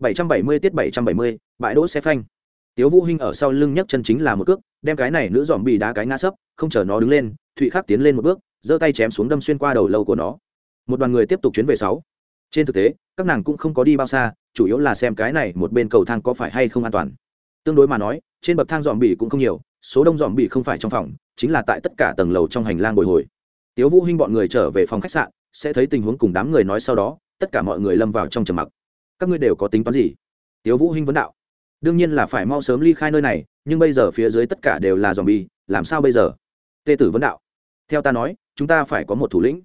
770 tiết 770, bãi đỗ xe phanh. Tiếu vũ hinh ở sau lưng nhấc chân chính là một cước đem cái này nữ giòm bị đá cái ngã sấp không chờ nó đứng lên thụy khắc tiến lên một bước giơ tay chém xuống đâm xuyên qua đầu lâu của nó. Một đoàn người tiếp tục chuyến về sáu. Trên thực tế các nàng cũng không có đi bao xa chủ yếu là xem cái này một bên cầu thang có phải hay không an toàn. Tương đối mà nói trên bậc thang giòm bị cũng không nhiều số đông giòm bị không phải trong phòng chính là tại tất cả tầng lầu trong hành lang bồi hồi. Tiếu vũ hinh bọn người trở về phòng khách sạn sẽ thấy tình huống cùng đám người nói sau đó tất cả mọi người lâm vào trong trầm mặc các ngươi đều có tính toán gì? Tiếu vũ hinh vấn đạo. Đương nhiên là phải mau sớm ly khai nơi này, nhưng bây giờ phía dưới tất cả đều là dòm bi làm sao bây giờ? Tê tử vấn đạo. Theo ta nói, chúng ta phải có một thủ lĩnh.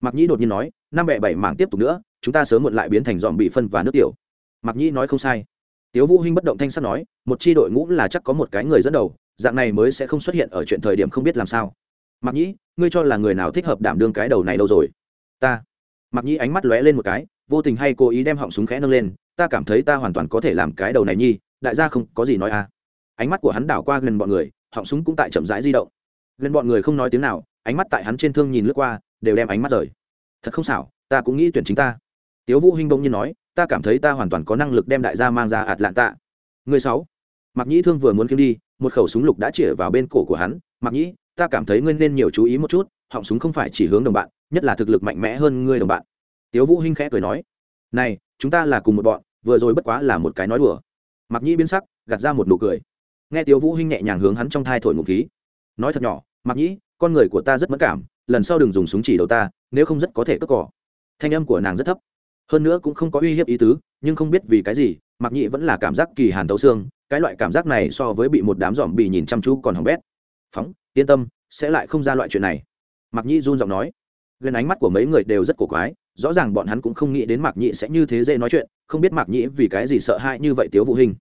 Mạc nhĩ đột nhiên nói, năm bẹ bảy mảng tiếp tục nữa, chúng ta sớm muộn lại biến thành dòm bị phân và nước tiểu. Mạc nhĩ nói không sai. Tiếu vũ hinh bất động thanh sắc nói, một chi đội ngũ là chắc có một cái người dẫn đầu, dạng này mới sẽ không xuất hiện ở chuyện thời điểm không biết làm sao. Mạc nhĩ, ngươi cho là người nào thích hợp đảm đương cái đầu này đâu rồi? Ta. Mạc nhĩ ánh mắt lóe lên một cái vô tình hay cố ý đem họng súng khẽ nâng lên, ta cảm thấy ta hoàn toàn có thể làm cái đầu này nhi, đại gia không có gì nói à. Ánh mắt của hắn đảo qua gần bọn người, họng súng cũng tại chậm rãi di động. Gần bọn người không nói tiếng nào, ánh mắt tại hắn trên thương nhìn lướt qua, đều đem ánh mắt rời. Thật không xảo, ta cũng nghĩ tuyển chính ta. Tiếu vũ hinh bỗng nhiên nói, ta cảm thấy ta hoàn toàn có năng lực đem đại gia mang ra ạt lạn tạ người sáu. Mặc nhĩ thương vừa muốn kiếm đi, một khẩu súng lục đã chĩa vào bên cổ của hắn. Mặc nhĩ, ta cảm thấy ngươi nên nhiều chú ý một chút, họng súng không phải chỉ hướng đồng bạn, nhất là thực lực mạnh mẽ hơn ngươi đồng bạn tiếu vũ hinh khẽ cười nói, này, chúng ta là cùng một bọn, vừa rồi bất quá là một cái nói đùa. Mặc nhĩ biến sắc, gạt ra một nụ cười. Nghe tiếu vũ hinh nhẹ nhàng hướng hắn trong thai thổi ngụ khí. Nói thật nhỏ mặc nhĩ, con người của ta rất mất cảm, lần sau đừng dùng súng chỉ đầu ta, nếu không rất có thể cất cỏ. Thanh âm của nàng rất thấp. Hơn nữa cũng không có uy hiếp ý tứ, nhưng không biết vì cái gì mặc nhĩ vẫn là cảm giác kỳ hàn tấu xương, cái loại cảm giác này so với bị một đám giòm bị nhìn chăm chú còn hỏng bét. Phóng, yên tâm, sẽ lại không ra loại chuyện này. Mặc nhĩ run giọng nói. Gần ánh mắt của mấy người đều rất cổ quái rõ ràng bọn hắn cũng không nghĩ đến mạc Nhị sẽ như thế dễ nói chuyện, không biết mạc Nhị vì cái gì sợ hãi như vậy tiếu vũ hinh.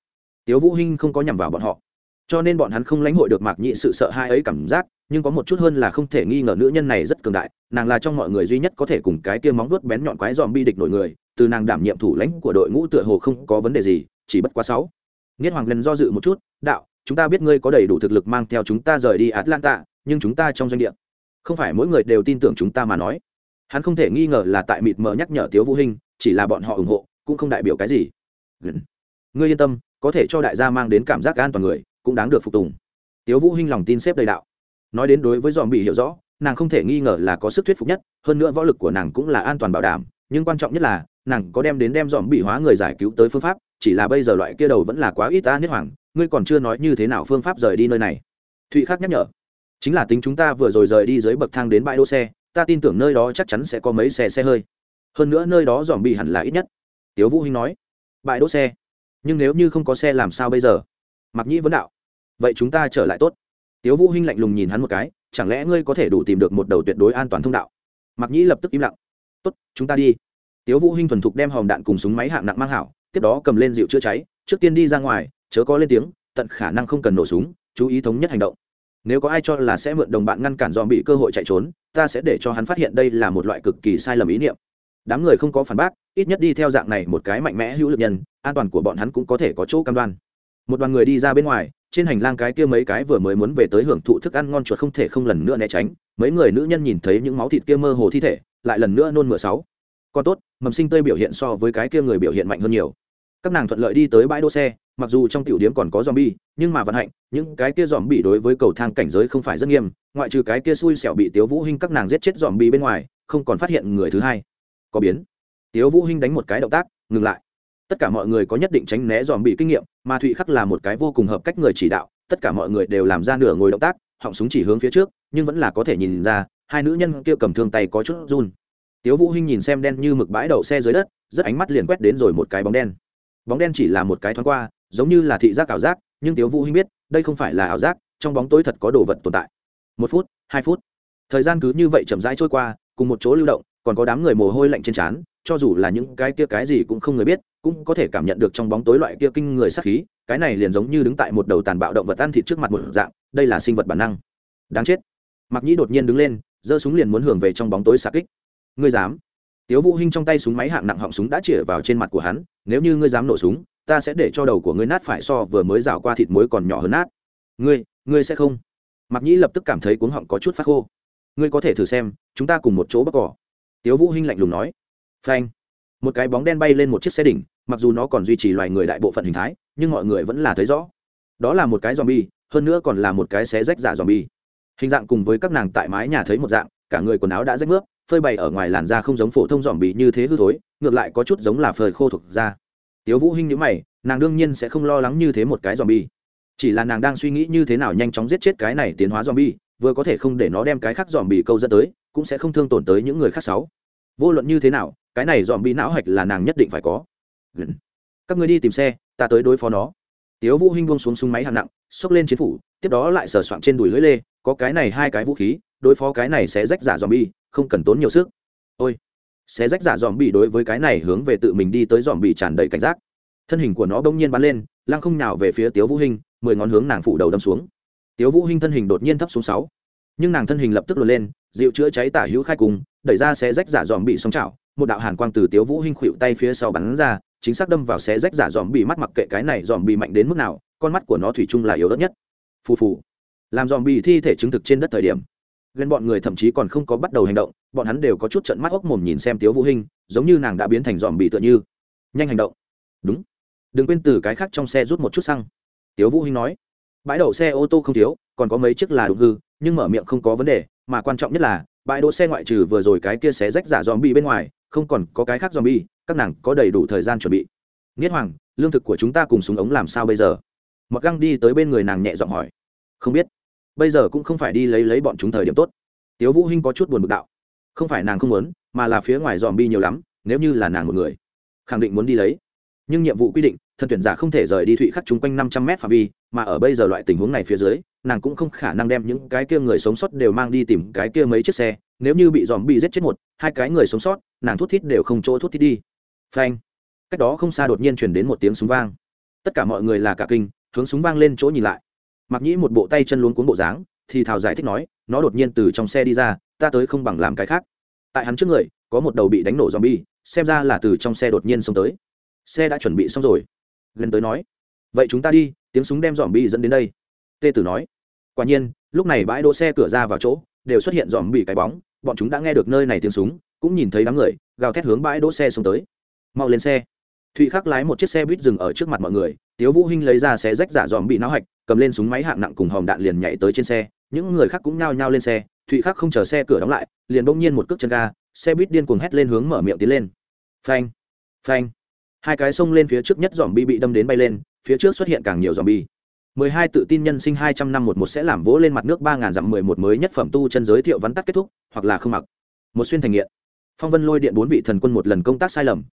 Tiếu vũ hinh không có nhằm vào bọn họ. Cho nên bọn hắn không lãnh hội được mạc Nhị sự sợ hãi ấy cảm giác, nhưng có một chút hơn là không thể nghi ngờ nữ nhân này rất cường đại, nàng là trong mọi người duy nhất có thể cùng cái kia móng vuốt bén nhọn quái dòm bi địch nổi người, từ nàng đảm nhiệm thủ lãnh của đội ngũ tựa hồ không có vấn đề gì, chỉ bất quá sáu. Niết hoàng lần do dự một chút, đạo, chúng ta biết ngươi có đầy đủ thực lực mang theo chúng ta rời đi atlanta, nhưng chúng ta trong doanh địa. Không phải mỗi người đều tin tưởng chúng ta mà nói hắn không thể nghi ngờ là tại mịt mờ nhắc nhở tiếu vũ hinh, chỉ là bọn họ ủng hộ, cũng không đại biểu cái gì. Ngươi yên tâm, có thể cho đại gia mang đến cảm giác an toàn người, cũng đáng được phục tùng. Tiếu vũ hinh lòng tin xếp đầy đạo. Nói đến đối với dòm bị hiểu rõ, nàng không thể nghi ngờ là có sức thuyết phục nhất, hơn nữa võ lực của nàng cũng là an toàn bảo đảm, nhưng quan trọng nhất là, nàng có đem đến đem dòm bị hóa người giải cứu tới phương pháp, chỉ là bây giờ loại kia đầu vẫn là quá ít ta nhất hoàng ngươi còn chưa nói như thế nào phương pháp rời đi nơi này. Thụy khắc nhắc nhở, chính là tính chúng ta vừa rồi rời đi dưới bậc thang đến bãi đỗ xe ta tin tưởng nơi đó chắc chắn sẽ có mấy xe xe hơi. Hơn nữa nơi đó dòm bị hẳn là ít nhất. Tiếu vũ hinh nói. Bãi đỗ xe. Nhưng nếu như không có xe làm sao bây giờ? Mặc nhĩ vấn đạo. Vậy chúng ta trở lại tốt. Tiếu vũ hinh lạnh lùng nhìn hắn một cái. Chẳng lẽ ngươi có thể đủ tìm được một đầu tuyệt đối an toàn thông đạo? Mặc nhĩ lập tức im lặng. Tốt, chúng ta đi. Tiếu vũ hinh thuần thục đem hòm đạn cùng súng máy hạng nặng mang hảo, tiếp đó cầm lên dịu chữa cháy, trước tiên đi ra ngoài, chớ có lên tiếng, tận khả năng không cần nổ súng, chú ý thống nhất hành động. Nếu có ai cho là sẽ mượn đồng bạn ngăn cản dòm bị cơ hội chạy trốn ta sẽ để cho hắn phát hiện đây là một loại cực kỳ sai lầm ý niệm. Đám người không có phản bác, ít nhất đi theo dạng này một cái mạnh mẽ hữu lực nhân, an toàn của bọn hắn cũng có thể có chỗ cam đoan. Một đoàn người đi ra bên ngoài, trên hành lang cái kia mấy cái vừa mới muốn về tới hưởng thụ thức ăn ngon chuột không thể không lần nữa né tránh. Mấy người nữ nhân nhìn thấy những máu thịt kia mơ hồ thi thể, lại lần nữa nôn mửa sáu. Còn tốt, mầm sinh tươi biểu hiện so với cái kia người biểu hiện mạnh hơn nhiều các nàng thuận lợi đi tới bãi đỗ xe, mặc dù trong tiểu điếm còn có zombie, nhưng mà vận hạnh, những cái kia zombie đối với cầu thang cảnh giới không phải rất nghiêm, ngoại trừ cái kia xui xẻo bị tiếu vũ hinh các nàng giết chết zombie bên ngoài, không còn phát hiện người thứ hai. Có biến. Tiếu vũ hinh đánh một cái động tác, ngừng lại. Tất cả mọi người có nhất định tránh né dòm bị kinh nghiệm, mà thụy khắc là một cái vô cùng hợp cách người chỉ đạo, tất cả mọi người đều làm ra nửa ngồi động tác, họng súng chỉ hướng phía trước, nhưng vẫn là có thể nhìn ra, hai nữ nhân kia cầm thương tay có chút run. Tiếu vũ hinh nhìn xem đen như mực bãi đậu xe dưới đất, rất ánh mắt liền quét đến rồi một cái bóng đen bóng đen chỉ là một cái thoáng qua, giống như là thị giác ảo giác, nhưng tiếu vũ hinh biết, đây không phải là ảo giác, trong bóng tối thật có đồ vật tồn tại. Một phút, hai phút. Thời gian cứ như vậy chậm rãi trôi qua, cùng một chỗ lưu động, còn có đám người mồ hôi lạnh trên trán, cho dù là những cái kia cái gì cũng không người biết, cũng có thể cảm nhận được trong bóng tối loại kia kinh người sát khí, cái này liền giống như đứng tại một đầu tàn bạo động vật ăn thịt trước mặt một dạng, đây là sinh vật bản năng. Đáng chết. Mặc nhĩ đột nhiên đứng lên, giơ súng liền muốn hưởng về trong bóng tối xạ kích. Ngươi dám? Tiếu vũ hinh trong tay súng máy hạng nặng họng súng đã chĩa vào trên mặt của hắn nếu như ngươi dám nổ súng ta sẽ để cho đầu của ngươi nát phải so vừa mới rào qua thịt muối còn nhỏ hơn nát. Ngươi ngươi sẽ không? Mặc nhĩ lập tức cảm thấy cuống họng có chút phát khô. Ngươi có thể thử xem chúng ta cùng một chỗ bắc cỏ. Tiếu vũ hinh lạnh lùng nói. Phanh. Một cái bóng đen bay lên một chiếc xe đỉnh mặc dù nó còn duy trì loài người đại bộ phận hình thái nhưng mọi người vẫn là thấy rõ. Đó là một cái zombie, hơn nữa còn là một cái xé rách giả zombie. hình dạng cùng với các nàng tại mái nhà thấy một dạng cả người quần áo đã rách nước phơi bày ở ngoài làn da không giống phổ thông dòm bị như thế hư thối, ngược lại có chút giống là phơi khô thuộc da. Tiếu vũ hinh nhíu mày, nàng đương nhiên sẽ không lo lắng như thế một cái dòm bi chỉ là nàng đang suy nghĩ như thế nào nhanh chóng giết chết cái này tiến hóa dòm bi vừa có thể không để nó đem cái khác dòm bị câu dẫn tới, cũng sẽ không thương tổn tới những người khác sáu. Vô luận như thế nào, cái này dòm bị não hạch là nàng nhất định phải có. Các người đi tìm xe, ta tới đối phó nó. Tiếu vũ hinh buông xuống súng máy hạng nặng, xốc lên chiến phủ, tiếp đó lại sờ soạn trên đùi lưỡi lê, có cái này hai cái vũ khí đối phó cái này sẽ rách giả dòm bi không cần tốn nhiều sức. Ôi, sẽ rách giả dòm bị đối với cái này hướng về tự mình đi tới dòm bị tràn đầy cảnh giác. Thân hình của nó bỗng nhiên bắn lên, lăng không nào về phía tiếu vũ hinh, mười ngón hướng nàng phủ đầu đâm xuống. Tiếu vũ hinh thân hình đột nhiên thấp xuống sáu, nhưng nàng thân hình lập tức lùi lên, dịu chữa cháy tả hữu khai cùng, đẩy ra sẽ rách giả dòm bị sóng chảo một đạo hàn quang từ tiếu vũ hinh khuỵu tay phía sau bắn ra, chính xác đâm vào xé rách giả dòm bị mắt mặc kệ cái này dòm bị mạnh đến mức nào, con mắt của nó thủy chung là yếu ớt nhất. Phù phù, làm dòm bị thi thể chứng thực trên đất thời điểm ghen bọn người thậm chí còn không có bắt đầu hành động, bọn hắn đều có chút trận mắt ốc mồm nhìn xem tiếu vũ hinh, giống như nàng đã biến thành dòm bị tựa như. Nhanh hành động. Đúng. Đừng quên từ cái khác trong xe rút một chút xăng. Tiếu vũ hinh nói. Bãi đậu xe ô tô không thiếu, còn có mấy chiếc là đụng hư, nhưng mở miệng không có vấn đề, mà quan trọng nhất là, bãi đỗ xe ngoại trừ vừa rồi cái kia xé rách giả dòm bị bên ngoài, không còn có cái khác dòm bị. các nàng có đầy đủ thời gian chuẩn bị. Nghiết hoàng, lương thực của chúng ta cùng súng ống làm sao bây giờ? Mặc găng đi tới bên người nàng nhẹ giọng hỏi. Không biết bây giờ cũng không phải đi lấy lấy bọn chúng thời điểm tốt. Tiếu vũ hinh có chút buồn bực đạo. Không phải nàng không muốn, mà là phía ngoài dòm bi nhiều lắm, nếu như là nàng một người, khẳng định muốn đi lấy. Nhưng nhiệm vụ quy định, thần tuyển giả không thể rời đi thụy khắc chúng quanh năm trăm mét phạm vi, mà ở bây giờ loại tình huống này phía dưới, nàng cũng không khả năng đem những cái kia người sống sót đều mang đi tìm cái kia mấy chiếc xe. Nếu như bị dòm bị giết chết một, hai cái người sống sót, nàng thút thít đều không chỗ thút thít đi. Phanh. Cách đó không xa đột nhiên chuyển đến một tiếng súng vang. Tất cả mọi người là cả kinh, hướng súng vang lên chỗ nhìn lại mặc nhĩ một bộ tay chân luống cuốn bộ dáng, thì thào giải thích nói, nó đột nhiên từ trong xe đi ra, ta tới không bằng làm cái khác. Tại hắn trước người, có một đầu bị đánh nổ zombie, xem ra là từ trong xe đột nhiên xông tới. Xe đã chuẩn bị xong rồi. Gần tới nói, vậy chúng ta đi, tiếng súng đem dòm bị dẫn đến đây. Tê tử nói, quả nhiên, lúc này bãi đỗ xe cửa ra vào chỗ, đều xuất hiện dòm bị cái bóng, bọn chúng đã nghe được nơi này tiếng súng, cũng nhìn thấy đám người, gào thét hướng bãi đỗ xe xông tới. Mau lên xe thụy khắc lái một chiếc xe buýt dừng ở trước mặt mọi người, tiếu vũ hinh lấy ra xe rách giả dòm bị náo hạch, cầm lên súng máy hạng nặng cùng hòm đạn liền nhảy tới trên xe. Những người khác cũng nhao nhao lên xe, thụy khắc không chờ xe cửa đóng lại, liền bỗng nhiên một cước chân ga, xe buýt điên cuồng hét lên hướng mở miệng tiến lên. Phanh phanh. Hai cái xông lên phía trước nhất dòm bi bị đâm đến bay lên, phía trước xuất hiện càng nhiều dòm bi. Mười hai tự tin nhân sinh hai trăm năm một một sẽ làm vỗ lên mặt nước ba ngàn dặm mười một mới nhất phẩm tu chân giới thiệu vắn tắt kết thúc, hoặc là không mặc. Một xuyên thành nghiện. Phong vân lôi điện bốn vị thần quân một lần công tác sai lầm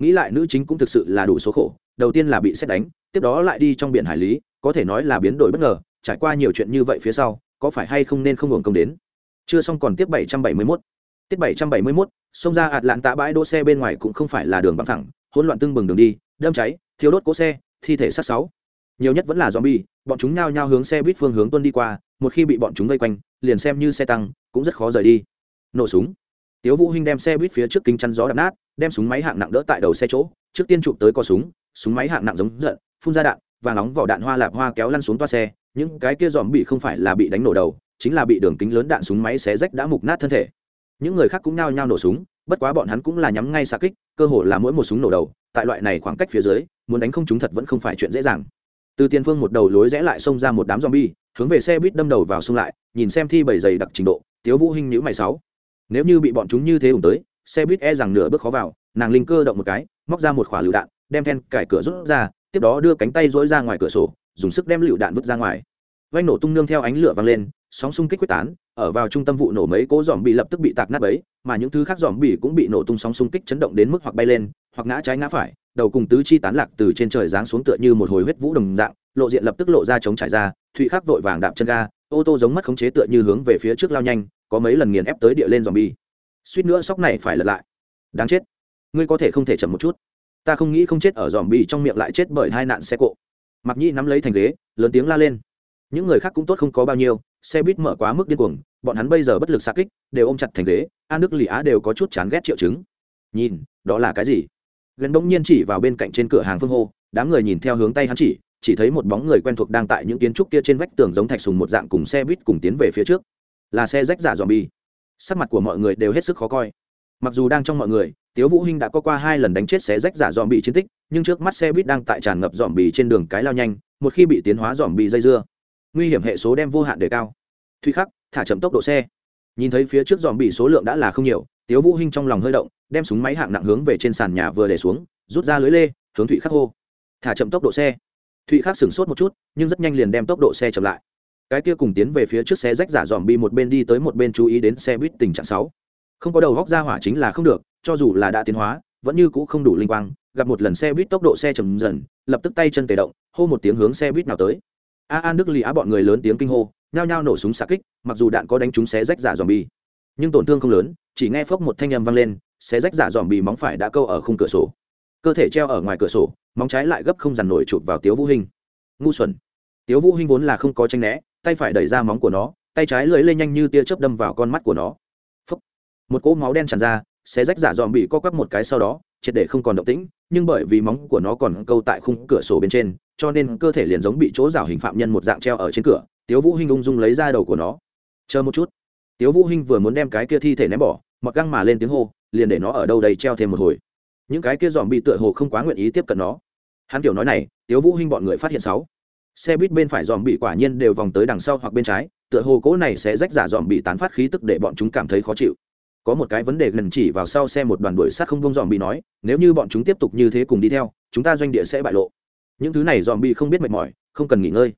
nghĩ lại nữ chính cũng thực sự là đủ số khổ đầu tiên là bị xét đánh tiếp đó lại đi trong biển hải lý có thể nói là biến đổi bất ngờ trải qua nhiều chuyện như vậy phía sau có phải hay không nên không hưởng công đến chưa xong còn tiếp 771. Tiết 771, xông ra ạt lạn tạ bãi đỗ xe bên ngoài cũng không phải là đường bằng thẳng, hỗn loạn tương bừng đường đi, đâm cháy, thiếu đốt cố xe, thi thể sát sáu. Nhiều nhất vẫn là zombie, bọn chúng nhao nhao hướng xe buýt phương hướng tuân đi qua, một khi bị bọn chúng vây quanh, liền xem như xe tăng, cũng rất khó rời đi. Nổ súng. Tiếu Vũ Hinh đem xe buýt phía trước kính chắn gió đập nát, đem súng máy hạng nặng đỡ tại đầu xe chỗ, trước tiên chụp tới co súng, súng máy hạng nặng giống giận, phun ra đạn, và nóng vỏ đạn hoa lạp hoa kéo lăn xuống toa xe, những cái kia giòm bị không phải là bị đánh nổ đầu, chính là bị đường kính lớn đạn súng máy xé rách đã mục nát thân thể. Những người khác cũng nao nhao nổ súng, bất quá bọn hắn cũng là nhắm ngay xa kích, cơ hồ là mỗi một súng nổ đầu, tại loại này khoảng cách phía dưới, muốn đánh không chúng thật vẫn không phải chuyện dễ dàng. Từ tiền phương một đầu lối rẽ lại xông ra một đám zombie, hướng về xe buýt đâm đầu vào xông lại, nhìn xem thi bầy dày đặc trình độ, Tiếu Vũ Hinh nhíu mày sáu. Nếu như bị bọn chúng như thế ủng tới, xe buýt e rằng nửa bước khó vào, nàng linh cơ động một cái, móc ra một quả lựu đạn, đem then cải cửa rút ra, tiếp đó đưa cánh tay dỗi ra ngoài cửa sổ, dùng sức đem lựu đạn vứt ra ngoài. vanh nổ tung nương theo ánh lửa vang lên, sóng xung kích quyết tán, ở vào trung tâm vụ nổ mấy cố giòm bị lập tức bị tạc nát bấy, mà những thứ khác giòm bị cũng bị nổ tung sóng xung kích chấn động đến mức hoặc bay lên, hoặc ngã trái ngã phải, đầu cùng tứ chi tán lạc từ trên trời giáng xuống tựa như một hồi huyết vũ đồng dạng, lộ diện lập tức lộ ra chống trải ra, thụy khắc vội vàng đạp chân ga, ô tô giống mất khống chế tựa như hướng về phía trước lao nhanh, có mấy lần nghiền ép tới địa lên giòm bị. Suýt nữa sóc này phải lật lại. Đáng chết. Ngươi có thể không thể chậm một chút. ta không nghĩ không chết ở dòm bì trong miệng lại chết bởi hai nạn xe cộ mặc Nhi nắm lấy thành ghế, lớn tiếng la lên những người khác cũng tốt không có bao nhiêu, xe buýt mở quá mức điên cuồng, bọn hắn bây giờ bất lực xa kích, đều ôm chặt thành ghế an đức lì á đều có chút chán ghét triệu chứng nhìn, đó là cái gì gần bỗng nhiên chỉ vào bên cạnh trên cửa hàng phương hô, đám người nhìn theo hướng tay hắn chỉ chỉ thấy một bóng người quen thuộc đang tại những kiến trúc kia trên vách tường giống thạch sùng một dạng cùng xe buýt cùng tiến về phía trước là xe rách giả dòm bi sắc mặt của mọi người đều hết sức khó coi. Mặc dù đang trong mọi người, tiếu vũ hinh đã có qua hai lần đánh chết xé rách giả dòm bị chiến tích, nhưng trước mắt xe buýt đang tại tràn ngập dòm bì trên đường cái lao nhanh, một khi bị tiến hóa dòm bì dây dưa, nguy hiểm hệ số đem vô hạn đề cao. Thụy khắc, thả chậm tốc độ xe. Nhìn thấy phía trước dòm bì số lượng đã là không nhiều, tiếu vũ hinh trong lòng hơi động, đem súng máy hạng nặng hướng về trên sàn nhà vừa để xuống, rút ra lưới lê, hướng thụy khắc hô. Thả chậm tốc độ xe. Thụy khắc sửng sốt một chút, nhưng rất nhanh liền đem tốc độ xe chậm lại cái kia cùng tiến về phía trước xe rách giả dòm bi một bên đi tới một bên chú ý đến xe buýt tình trạng sáu. Không có đầu góc ra hỏa chính là không được, cho dù là đã tiến hóa, vẫn như cũ không đủ linh quang, gặp một lần xe buýt tốc độ xe chậm dần, lập tức tay chân tề động, hô một tiếng hướng xe buýt nào tới. A an đức lì á bọn người lớn tiếng kinh hô, nhao nhao nổ súng xạ kích, mặc dù đạn có đánh trúng xé rách giả dòm bi, nhưng tổn thương không lớn, chỉ nghe phốc một thanh âm vang lên xé rách giả dòm bị móng phải đã câu ở khung cửa sổ. Cơ thể treo ở ngoài cửa sổ, móng trái lại gấp không dằn nổi chụp vào tiếu vũ hinh. Ngu xuẩn. Tiếu vũ hinh vốn là không có tranh né tay phải đẩy ra móng của nó, tay trái lưỡi lên nhanh như tia chớp đâm vào con mắt của nó. Phúc. một cỗ máu đen tràn ra, xé rách giả dòm bị co quắp một cái sau đó, triệt để không còn động tĩnh, nhưng bởi vì móng của nó còn câu tại khung cửa sổ bên trên, cho nên cơ thể liền giống bị chỗ rào hình phạm nhân một dạng treo ở trên cửa, tiếu vũ hinh ung dung lấy ra đầu của nó. Chờ một chút. Tiếu vũ hinh vừa muốn đem cái kia thi thể ném bỏ, mặc găng mà lên tiếng hô, liền để nó ở đâu đây treo thêm một hồi. Những cái kia dòm bị tựa hồ không quá nguyện ý tiếp cận nó. Hắn kiểu nói này, tiếu vũ hinh bọn người phát hiện sáu xe buýt bên phải dòm bị quả nhiên đều vòng tới đằng sau hoặc bên trái, tựa hồ cỗ này sẽ rách giả dòm bị tán phát khí tức để bọn chúng cảm thấy khó chịu. Có một cái vấn đề gần chỉ vào sau xe một đoàn đuổi sát không bông dòm bị nói, nếu như bọn chúng tiếp tục như thế cùng đi theo, chúng ta doanh địa sẽ bại lộ. Những thứ này dòm bị không biết mệt mỏi, không cần nghỉ ngơi.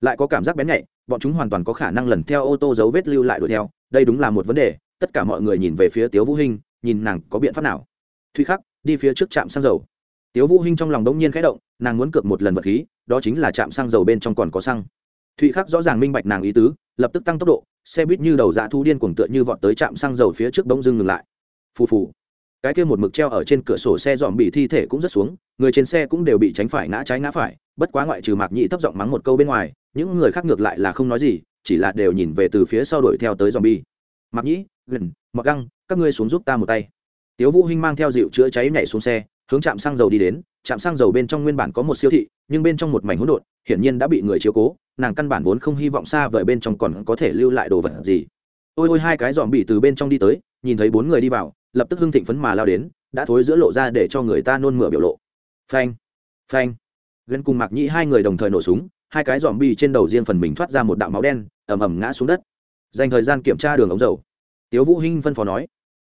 Lại có cảm giác bén nhạy, bọn chúng hoàn toàn có khả năng lần theo ô tô dấu vết lưu lại đuổi theo, đây đúng là một vấn đề, tất cả mọi người nhìn về phía tiếu vũ hinh, nhìn nàng có biện pháp nào. Thuy khắc, đi phía trước trạm xăng dầu tiếu vũ hinh trong lòng đống nhiên khẽ động, nàng muốn cược một lần vật khí, đó chính là chạm xăng dầu bên trong còn có xăng. Thụy khắc rõ ràng minh bạch nàng ý tứ, lập tức tăng tốc độ, xe buýt như đầu dạ thu điên cuồng tựa như vọt tới trạm xăng dầu phía trước bỗng dưng ngừng lại. Phù phù. Cái kia một mực treo ở trên cửa sổ xe dòm bị thi thể cũng rất xuống, người trên xe cũng đều bị tránh phải ngã trái ngã phải, bất quá ngoại trừ mạc nhĩ thấp giọng mắng một câu bên ngoài, những người khác ngược lại là không nói gì, chỉ là đều nhìn về từ phía sau đuổi theo tới dòm bi mạc nhĩ, gần mặc găng, các ngươi xuống giúp ta một tay. Tiếu vũ hinh mang theo dịu chữa cháy nhảy xuống xe hướng trạm xăng dầu đi đến, trạm xăng dầu bên trong nguyên bản có một siêu thị, nhưng bên trong một mảnh hỗn độn, hiển nhiên đã bị người chiếu cố, nàng căn bản vốn không hy vọng xa vời bên trong còn có thể lưu lại đồ vật gì. Ôi ôi, hai cái dòm bị từ bên trong đi tới, nhìn thấy bốn người đi vào, lập tức hưng thịnh phấn mà lao đến, đã thối giữa lộ ra để cho người ta nôn mửa biểu lộ. Phanh phanh. Gần cùng mạc nhĩ hai người đồng thời nổ súng, hai cái dòm bị trên đầu riêng phần mình thoát ra một đạo máu đen, ầm ầm ngã xuống đất. Dành thời gian kiểm tra đường ống dầu. Tiếu vũ hinh phân phó nói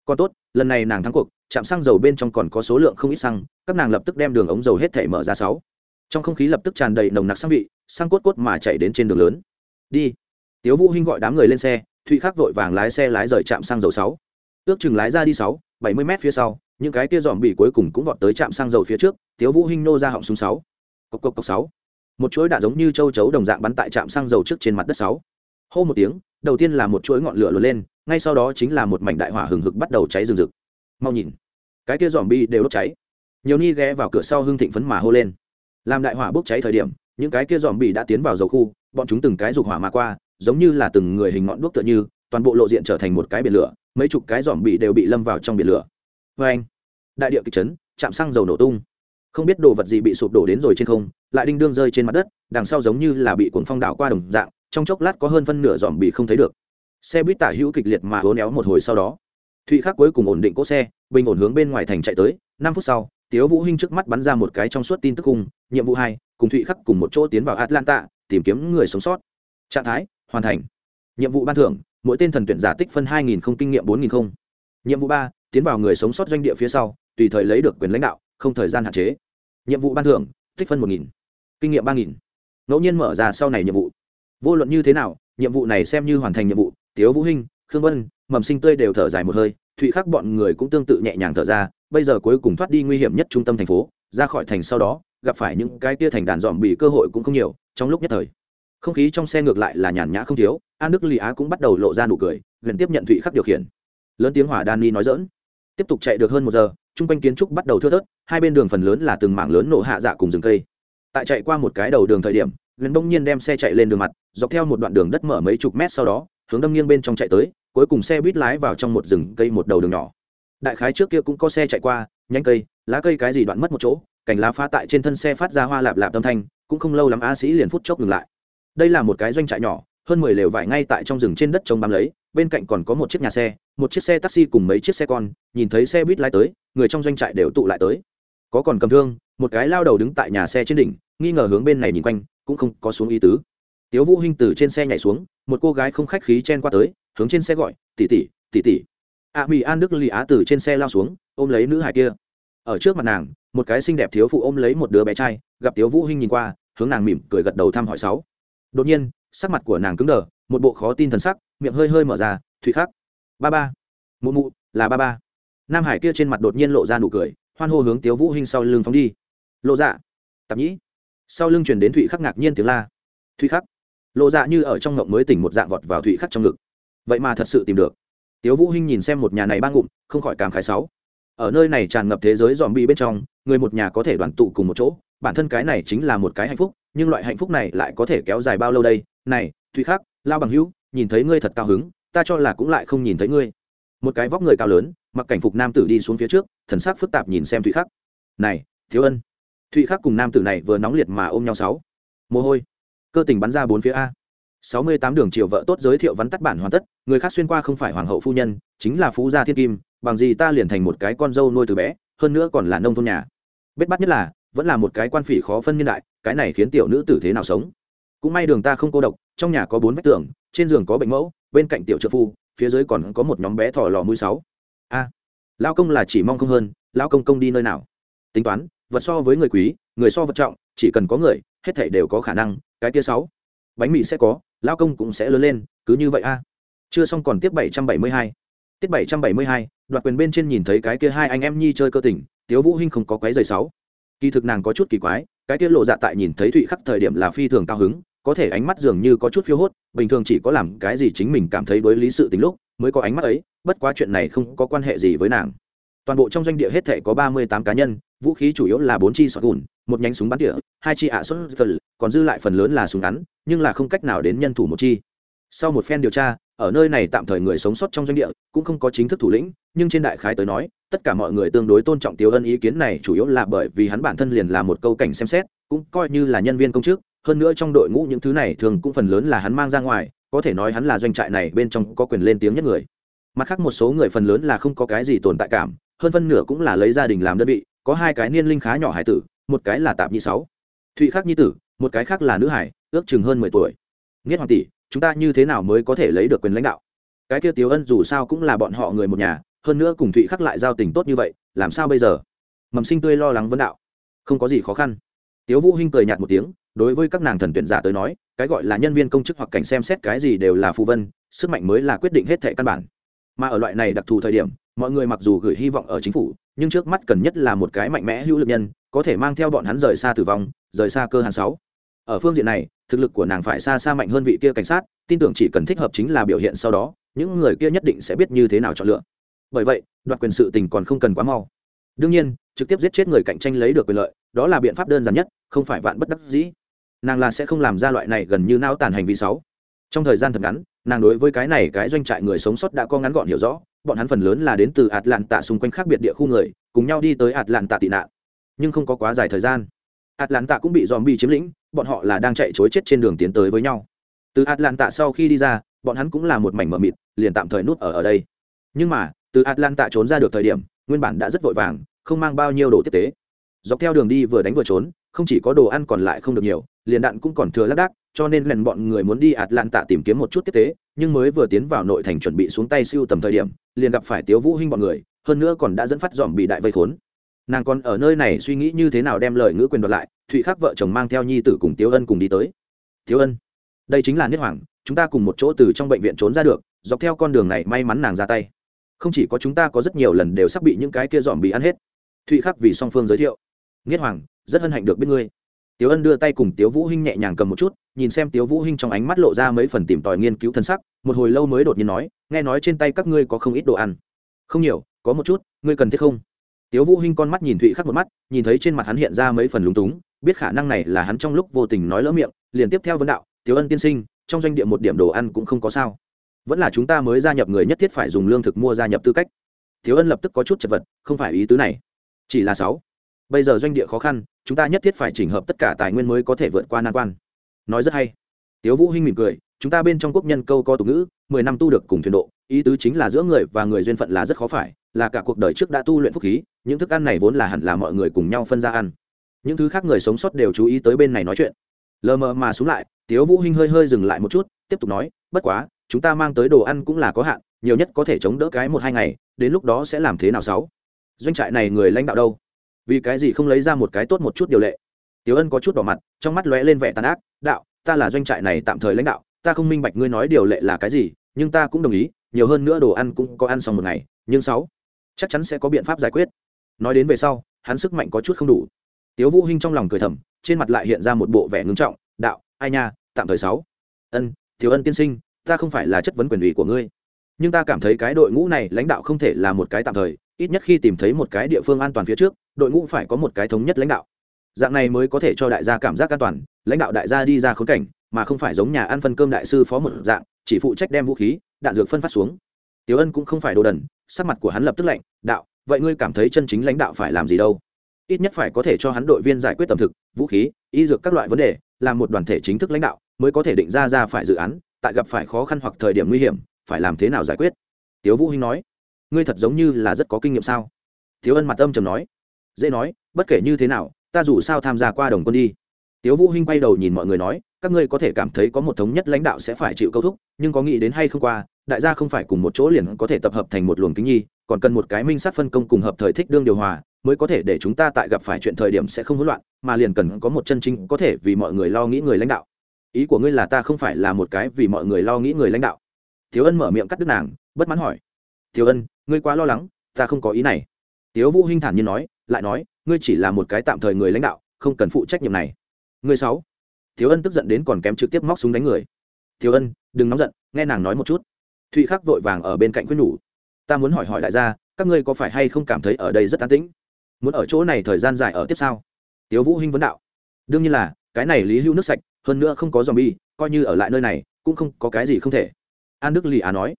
còn tốt, lần này nàng thắng cuộc, chạm xăng dầu bên trong còn có số lượng không ít xăng, các nàng lập tức đem đường ống dầu hết thể mở ra sáu. Trong không khí lập tức tràn đầy nồng nặc xăng vị, xăng cốt cốt mà chạy đến trên đường lớn. Đi. Tiếu vũ hinh gọi đám người lên xe, thụy khắc vội vàng lái xe lái rời trạm xăng dầu sáu. Ước chừng lái ra đi sáu, bảy mươi mét phía sau, những cái kia dòm bị cuối cùng cũng vọt tới trạm xăng dầu phía trước, tiếu vũ hinh nô ra họng súng sáu. Cộc cộc cộc sáu. Một chuỗi đạn giống như châu chấu đồng dạng bắn tại trạm xăng dầu trước trên mặt đất sáu hô một tiếng, đầu tiên là một chuỗi ngọn lửa lửa lên, ngay sau đó chính là một mảnh đại hỏa hừng hực bắt đầu cháy rừng rực. Mau nhìn, cái kia dòm bi đều đốt cháy. Nhiều ni ghé vào cửa sau hưng thịnh phấn mà hô lên. Làm đại hỏa bốc cháy thời điểm, những cái kia dòm bi đã tiến vào dầu khu, bọn chúng từng cái dục hỏa mà qua, giống như là từng người hình ngọn đuốc tựa như, toàn bộ lộ diện trở thành một cái biển lửa, mấy chục cái dòm bi đều bị lâm vào trong biển lửa. Vê anh, đại địa kịch chấn, chạm xăng dầu nổ tung. Không biết đồ vật gì bị sụp đổ đến rồi trên không, lại đinh đương rơi trên mặt đất, đằng sau giống như là bị cuốn phong đảo qua đồng dạng trong chốc lát có hơn phân nửa dòm bị không thấy được. Xe buýt tả hữu kịch liệt mà hố néo một hồi sau đó, thụy khắc cuối cùng ổn định cỗ xe, bình ổn hướng bên ngoài thành chạy tới. Năm phút sau, tiếu vũ hinh trước mắt bắn ra một cái trong suốt tin tức khung, nhiệm vụ hai, cùng thụy khắc cùng một chỗ tiến vào atlanta, tìm kiếm người sống sót. Trạng thái, hoàn thành. Nhiệm vụ ban thưởng, mỗi tên thần tuyển giả tích phân hai nghìn không kinh nghiệm bốn nghìn không. Nhiệm vụ ba, tiến vào người sống sót doanh địa phía sau, tùy thời lấy được quyền lãnh đạo, không thời gian hạn chế. Nhiệm vụ ban thưởng, tích phân một nghìn, kinh nghiệm ba nghìn. Ngẫu nhiên mở ra sau này nhiệm vụ vô luận như thế nào, nhiệm vụ này xem như hoàn thành nhiệm vụ, tiếu vũ hinh, khương vân, mầm sinh tươi đều thở dài một hơi, thụy khắc bọn người cũng tương tự nhẹ nhàng thở ra, bây giờ cuối cùng thoát đi nguy hiểm nhất trung tâm thành phố, ra khỏi thành sau đó, gặp phải những cái tia thành đàn dòm bị cơ hội cũng không nhiều, trong lúc nhất thời, không khí trong xe ngược lại là nhàn nhã không thiếu, an đức lì á cũng bắt đầu lộ ra nụ cười, gần tiếp nhận thụy khắc điều khiển. Lớn tiếng hỏa đan ni nói dỡn tiếp tục chạy được hơn một giờ, chung quanh kiến trúc bắt đầu thưa thớt, hai bên đường phần lớn là từng mảng lớn nổ hạ dạ cùng rừng cây. Tại chạy qua một cái đầu đường thời điểm gần đông nhiên đem xe chạy lên đường mặt, dọc theo một đoạn đường đất mở mấy chục mét sau đó, hướng đâm nghiêng bên trong chạy tới, cuối cùng xe buýt lái vào trong một rừng cây một đầu đường nhỏ. Đại khái trước kia cũng có xe chạy qua, nhánh cây, lá cây cái gì đoạn mất một chỗ, cành lá phá tại trên thân xe phát ra hoa lạp lạp âm thanh, cũng không lâu lắm a sĩ liền phút chốc ngừng lại. Đây là một cái doanh trại nhỏ, hơn mười lều vải ngay tại trong rừng trên đất trông bám lấy, bên cạnh còn có một chiếc nhà xe, một chiếc xe taxi cùng mấy chiếc xe con, nhìn thấy xe buýt lái tới, người trong doanh trại đều tụ lại tới. Có còn cầm thương, một cái lao đầu đứng tại nhà xe trên đỉnh, nghi ngờ hướng bên này nhìn quanh cũng không có xuống ý tứ. Tiếu vũ hinh từ trên xe nhảy xuống, một cô gái không khách khí chen qua tới, hướng trên xe gọi, tỷ tỷ tỷ tỷ. A mỹ an đức lì á từ trên xe lao xuống, ôm lấy nữ hải kia. Ở trước mặt nàng, một cái xinh đẹp thiếu phụ ôm lấy một đứa bé trai, gặp tiếu vũ hinh nhìn qua, hướng nàng mỉm cười gật đầu thăm hỏi sáu. Đột nhiên, sắc mặt của nàng cứng đờ, một bộ khó tin thần sắc, miệng hơi hơi mở ra thủy khắc. Ba ba. Mụ mụ, là ba ba. Nam hải kia trên mặt đột nhiên lộ ra nụ cười, hoan hô hướng tiếu vũ hinh sau lưng phóng đi. Lộ dạ. Tạp nhĩ sau lưng truyền đến thụy khắc ngạc nhiên tiếng la thụy khắc lộ dạ như ở trong ngộng mới tỉnh một dạng vọt vào thụy khắc trong ngực vậy mà thật sự tìm được tiếu vũ hinh nhìn xem một nhà này ba ngụm không khỏi cảm khái sáu ở nơi này tràn ngập thế giới dòm bi bên trong người một nhà có thể đoàn tụ cùng một chỗ bản thân cái này chính là một cái hạnh phúc nhưng loại hạnh phúc này lại có thể kéo dài bao lâu đây này thụy khắc lao bằng hữu nhìn thấy ngươi thật cao hứng ta cho là cũng lại không nhìn thấy ngươi một cái vóc người cao lớn mặc cảnh phục nam tử đi xuống phía trước thần sắc phức tạp nhìn xem thụy khắc này thiếu ân thụy khắc cùng nam tử này vừa nóng liệt mà ôm nhau sáu. Mồ hôi. Cơ tình bắn ra bốn phía a. Sáu mươi tám đường triệu vợ tốt giới thiệu vắn tắt bản hoàn tất người khác xuyên qua không phải hoàng hậu phu nhân chính là phú gia thiên kim bằng gì ta liền thành một cái con dâu nuôi từ bé hơn nữa còn là nông thôn nhà. Bết bắt nhất là vẫn là một cái quan phỉ khó phân nhân đại cái này khiến tiểu nữ tử thế nào sống? Cũng may đường ta không cô độc trong nhà có bốn vách tường trên giường có bệnh mẫu bên cạnh tiểu trợ phu phía dưới còn có một nhóm bé thỏ lò mũi sáu. A. À, lao công là chỉ mong không hơn lao công công đi nơi nào? Tính toán vật so với người quý, người so vật trọng, chỉ cần có người, hết thảy đều có khả năng, cái kia sáu. Bánh mì sẽ có, lao công cũng sẽ lớn lên, cứ như vậy a. Chưa xong còn tiếp bảy trăm bảy mươi hai. Tiếp bảy trăm bảy mươi hai, đoạt quyền bên trên nhìn thấy cái kia hai anh em nhi chơi cơ tỉnh tiếu vũ hinh không có quái giày sáu. Kỳ thực nàng có chút kỳ quái, cái kia lộ dạ tại nhìn thấy thụy khắc thời điểm là phi thường cao hứng, có thể ánh mắt dường như có chút phiêu hốt, bình thường chỉ có làm cái gì chính mình cảm thấy đối lý sự tính lúc, mới có ánh mắt ấy, bất quá chuyện này không có quan hệ gì với nàng toàn bộ trong doanh địa hết thể có ba mươi tám cá nhân, vũ khí chủ yếu là bốn chi sọt gùn, một nhánh súng bắn tỉa, hai chi ạ xuất phần còn dư lại phần lớn là súng ngắn, nhưng là không cách nào đến nhân thủ một chi. Sau một phen điều tra, ở nơi này tạm thời người sống sót trong doanh địa cũng không có chính thức thủ lĩnh, nhưng trên đại khái tới nói, tất cả mọi người tương đối tôn trọng tiêu ân ý kiến này chủ yếu là bởi vì hắn bản thân liền là một câu cảnh xem xét, cũng coi như là nhân viên công chức, hơn nữa trong đội ngũ những thứ này thường cũng phần lớn là hắn mang ra ngoài, có thể nói hắn là doanh trại này bên trong có quyền lên tiếng nhất người. Mặt khác một số người phần lớn là không có cái gì tồn tại cảm hơn phân nửa cũng là lấy gia đình làm đơn vị, có hai cái niên linh khá nhỏ hải tử, một cái là tạp nhi sáu, thụy khắc nhi tử, một cái khác là nữ hải, ước chừng hơn mười tuổi. Nghiết hoàng tỷ, chúng ta như thế nào mới có thể lấy được quyền lãnh đạo? Cái kia tiếu ân dù sao cũng là bọn họ người một nhà, hơn nữa cùng thụy khắc lại giao tình tốt như vậy, làm sao bây giờ? Mầm sinh tươi lo lắng vấn đạo. Không có gì khó khăn. Tiếu vũ hinh cười nhạt một tiếng, đối với các nàng thần tuyển giả tới nói, cái gọi là nhân viên công chức hoặc cảnh xem xét cái gì đều là phù vân, sức mạnh mới là quyết định hết thệ căn bản. Mà ở loại này đặc thù thời điểm mọi người mặc dù gửi hy vọng ở chính phủ, nhưng trước mắt cần nhất là một cái mạnh mẽ hữu lực nhân, có thể mang theo bọn hắn rời xa tử vong, rời xa cơ hàn sáu. Ở phương diện này, thực lực của nàng phải xa xa mạnh hơn vị kia cảnh sát, tin tưởng chỉ cần thích hợp chính là biểu hiện sau đó, những người kia nhất định sẽ biết như thế nào chọn lựa. Bởi vậy, đoạt quyền sự tình còn không cần quá mau. Đương nhiên, trực tiếp giết chết người cạnh tranh lấy được quyền lợi, đó là biện pháp đơn giản nhất, không phải vạn bất đắc dĩ. Nàng là sẽ không làm ra loại này gần như nao tàn hành vi sáu trong thời gian thật ngắn, nàng đối với cái này cái doanh trại người sống sót đã có ngắn gọn hiểu rõ bọn hắn phần lớn là đến từ ạt lạn tạ xung quanh khác biệt địa khu người, cùng nhau đi tới ạt lạn tạ tị nạn. Nhưng không có quá dài thời gian. Ạt lạn tạ cũng bị dòm bi chiếm lĩnh, bọn họ là đang chạy chối chết trên đường tiến tới với nhau. Từ ạt lạn tạ sau khi đi ra, bọn hắn cũng là một mảnh mờ mịt, liền tạm thời nút ở ở đây. Nhưng mà, từ ạt lạn tạ trốn ra được thời điểm, nguyên bản đã rất vội vàng, không mang bao nhiêu đồ tiếp tế. Dọc theo đường đi vừa đánh vừa trốn, không chỉ có đồ ăn còn lại không được nhiều, liền đạn cũng còn thừa lác đác cho nên lần bọn người muốn đi ạt lạn tạ tìm kiếm một chút tiếp tế, nhưng mới vừa tiến vào nội thành chuẩn bị xuống tay siêu tầm thời điểm, liền gặp phải tiếu vũ hinh bọn người, hơn nữa còn đã dẫn phát dòm bị đại vây khốn. Nàng còn ở nơi này suy nghĩ như thế nào đem lời ngữ quyền đoạt lại, thụy khắc vợ chồng mang theo nhi tử cùng tiếu ân cùng đi tới. Tiếu ân, đây chính là niết hoàng, chúng ta cùng một chỗ từ trong bệnh viện trốn ra được, dọc theo con đường này may mắn nàng ra tay. Không chỉ có chúng ta có rất nhiều lần đều sắp bị những cái kia dòm bị ăn hết. Thụy khắc vì song phương giới thiệu. Niết hoàng, rất hân hạnh được biết ngươi tiếu ân đưa tay cùng tiếu vũ hinh nhẹ nhàng cầm một chút, nhìn xem tiếu vũ hinh trong ánh mắt lộ ra mấy phần tìm tòi nghiên cứu thân sắc, một hồi lâu mới đột nhiên nói, nghe nói trên tay các ngươi có không ít đồ ăn. Không nhiều, có một chút, ngươi cần thiết không? Tiếu vũ hinh con mắt nhìn thụy khắc một mắt, nhìn thấy trên mặt hắn hiện ra mấy phần lúng túng, biết khả năng này là hắn trong lúc vô tình nói lỡ miệng, liền tiếp theo vấn đạo, tiếu ân tiên sinh, trong doanh địa một điểm đồ ăn cũng không có sao. Vẫn là chúng ta mới gia nhập người nhất thiết phải dùng lương thực mua gia nhập tư cách. Tiếu ân lập tức có chút chật vật, không phải ý tứ này, chỉ là sáu bây giờ doanh địa khó khăn, chúng ta nhất thiết phải chỉnh hợp tất cả tài nguyên mới có thể vượt qua nan quan. Nói rất hay. Tiếu vũ hinh mỉm cười, chúng ta bên trong quốc nhân câu có tục ngữ, mười năm tu được cùng thuyền độ, ý tứ chính là giữa người và người duyên phận là rất khó phải, là cả cuộc đời trước đã tu luyện phúc khí, những thức ăn này vốn là hẳn là mọi người cùng nhau phân ra ăn. Những thứ khác người sống sót đều chú ý tới bên này nói chuyện. Lờ mờ mà xuống lại, tiếu vũ hinh hơi hơi dừng lại một chút, tiếp tục nói, bất quá, chúng ta mang tới đồ ăn cũng là có hạn, nhiều nhất có thể chống đỡ cái một hai ngày, đến lúc đó sẽ làm thế nào sáu? Doanh trại này người lãnh đạo đâu? Vì cái gì không lấy ra một cái tốt một chút điều lệ? Tiểu ân có chút đỏ mặt, trong mắt lóe lên vẻ tàn ác, đạo, ta là doanh trại này tạm thời lãnh đạo, ta không minh bạch ngươi nói điều lệ là cái gì, nhưng ta cũng đồng ý, nhiều hơn nữa đồ ăn cũng có ăn xong một ngày, nhưng sáu, chắc chắn sẽ có biện pháp giải quyết. Nói đến về sau, hắn sức mạnh có chút không đủ. Tiếu vũ hinh trong lòng cười thầm, trên mặt lại hiện ra một bộ vẻ ngưng trọng, đạo, ai nha, tạm thời sáu. Ân thiếu ân tiên sinh, ta không phải là chất vấn quyền ủy của ngươi, nhưng ta cảm thấy cái đội ngũ này lãnh đạo không thể là một cái tạm thời ít nhất khi tìm thấy một cái địa phương an toàn phía trước, đội ngũ phải có một cái thống nhất lãnh đạo. Dạng này mới có thể cho đại gia cảm giác an toàn, lãnh đạo đại gia đi ra khốn cảnh, mà không phải giống nhà ăn phân cơm đại sư phó một dạng, chỉ phụ trách đem vũ khí, đạn dược phân phát xuống. Tiểu ân cũng không phải đồ đần, sắc mặt của hắn lập tức lạnh, đạo, vậy ngươi cảm thấy chân chính lãnh đạo phải làm gì đâu? Ít nhất phải có thể cho hắn đội viên giải quyết tầm thực, vũ khí, y dược các loại vấn đề, làm một đoàn thể chính thức lãnh đạo, mới có thể định ra ra phải dự án, tại gặp phải khó khăn hoặc thời điểm nguy hiểm, phải làm thế nào giải quyết? Tiếu vũ hinh nói ngươi thật giống như là rất có kinh nghiệm sao? Thiếu ân mặt âm trầm nói. Dễ nói, bất kể như thế nào, ta dù sao tham gia qua đồng quân đi. Tiếu vũ hinh quay đầu nhìn mọi người nói, các ngươi có thể cảm thấy có một thống nhất lãnh đạo sẽ phải chịu câu thúc, nhưng có nghĩ đến hay không qua, đại gia không phải cùng một chỗ liền có thể tập hợp thành một luồng kính nhi, còn cần một cái minh sát phân công cùng hợp thời thích đương điều hòa, mới có thể để chúng ta tại gặp phải chuyện thời điểm sẽ không hỗn loạn, mà liền cần có một chân chính có thể vì mọi người lo nghĩ người lãnh đạo. Ý của ngươi là ta không phải là một cái vì mọi người lo nghĩ người lãnh đạo. Thiếu ân mở miệng cắt đứt nàng, bất mãn hỏi tiểu ân, ngươi quá lo lắng, ta không có ý này. Tiếu vũ hinh thản nhiên nói, lại nói, ngươi chỉ là một cái tạm thời người lãnh đạo, không cần phụ trách nhiệm này. Ngươi sáu. Tiểu ân tức giận đến còn kém trực tiếp móc súng đánh người. Tiểu ân, đừng nóng giận, nghe nàng nói một chút. Thụy khắc vội vàng ở bên cạnh quyết nhủ. Ta muốn hỏi hỏi đại gia, các ngươi có phải hay không cảm thấy ở đây rất an tĩnh? Muốn ở chỗ này thời gian dài ở tiếp sau? Tiếu vũ hinh vấn đạo. Đương nhiên là, cái này lý hưu nước sạch, hơn nữa không có dòm bi coi như ở lại nơi này, cũng không có cái gì không thể. An đức lì á nói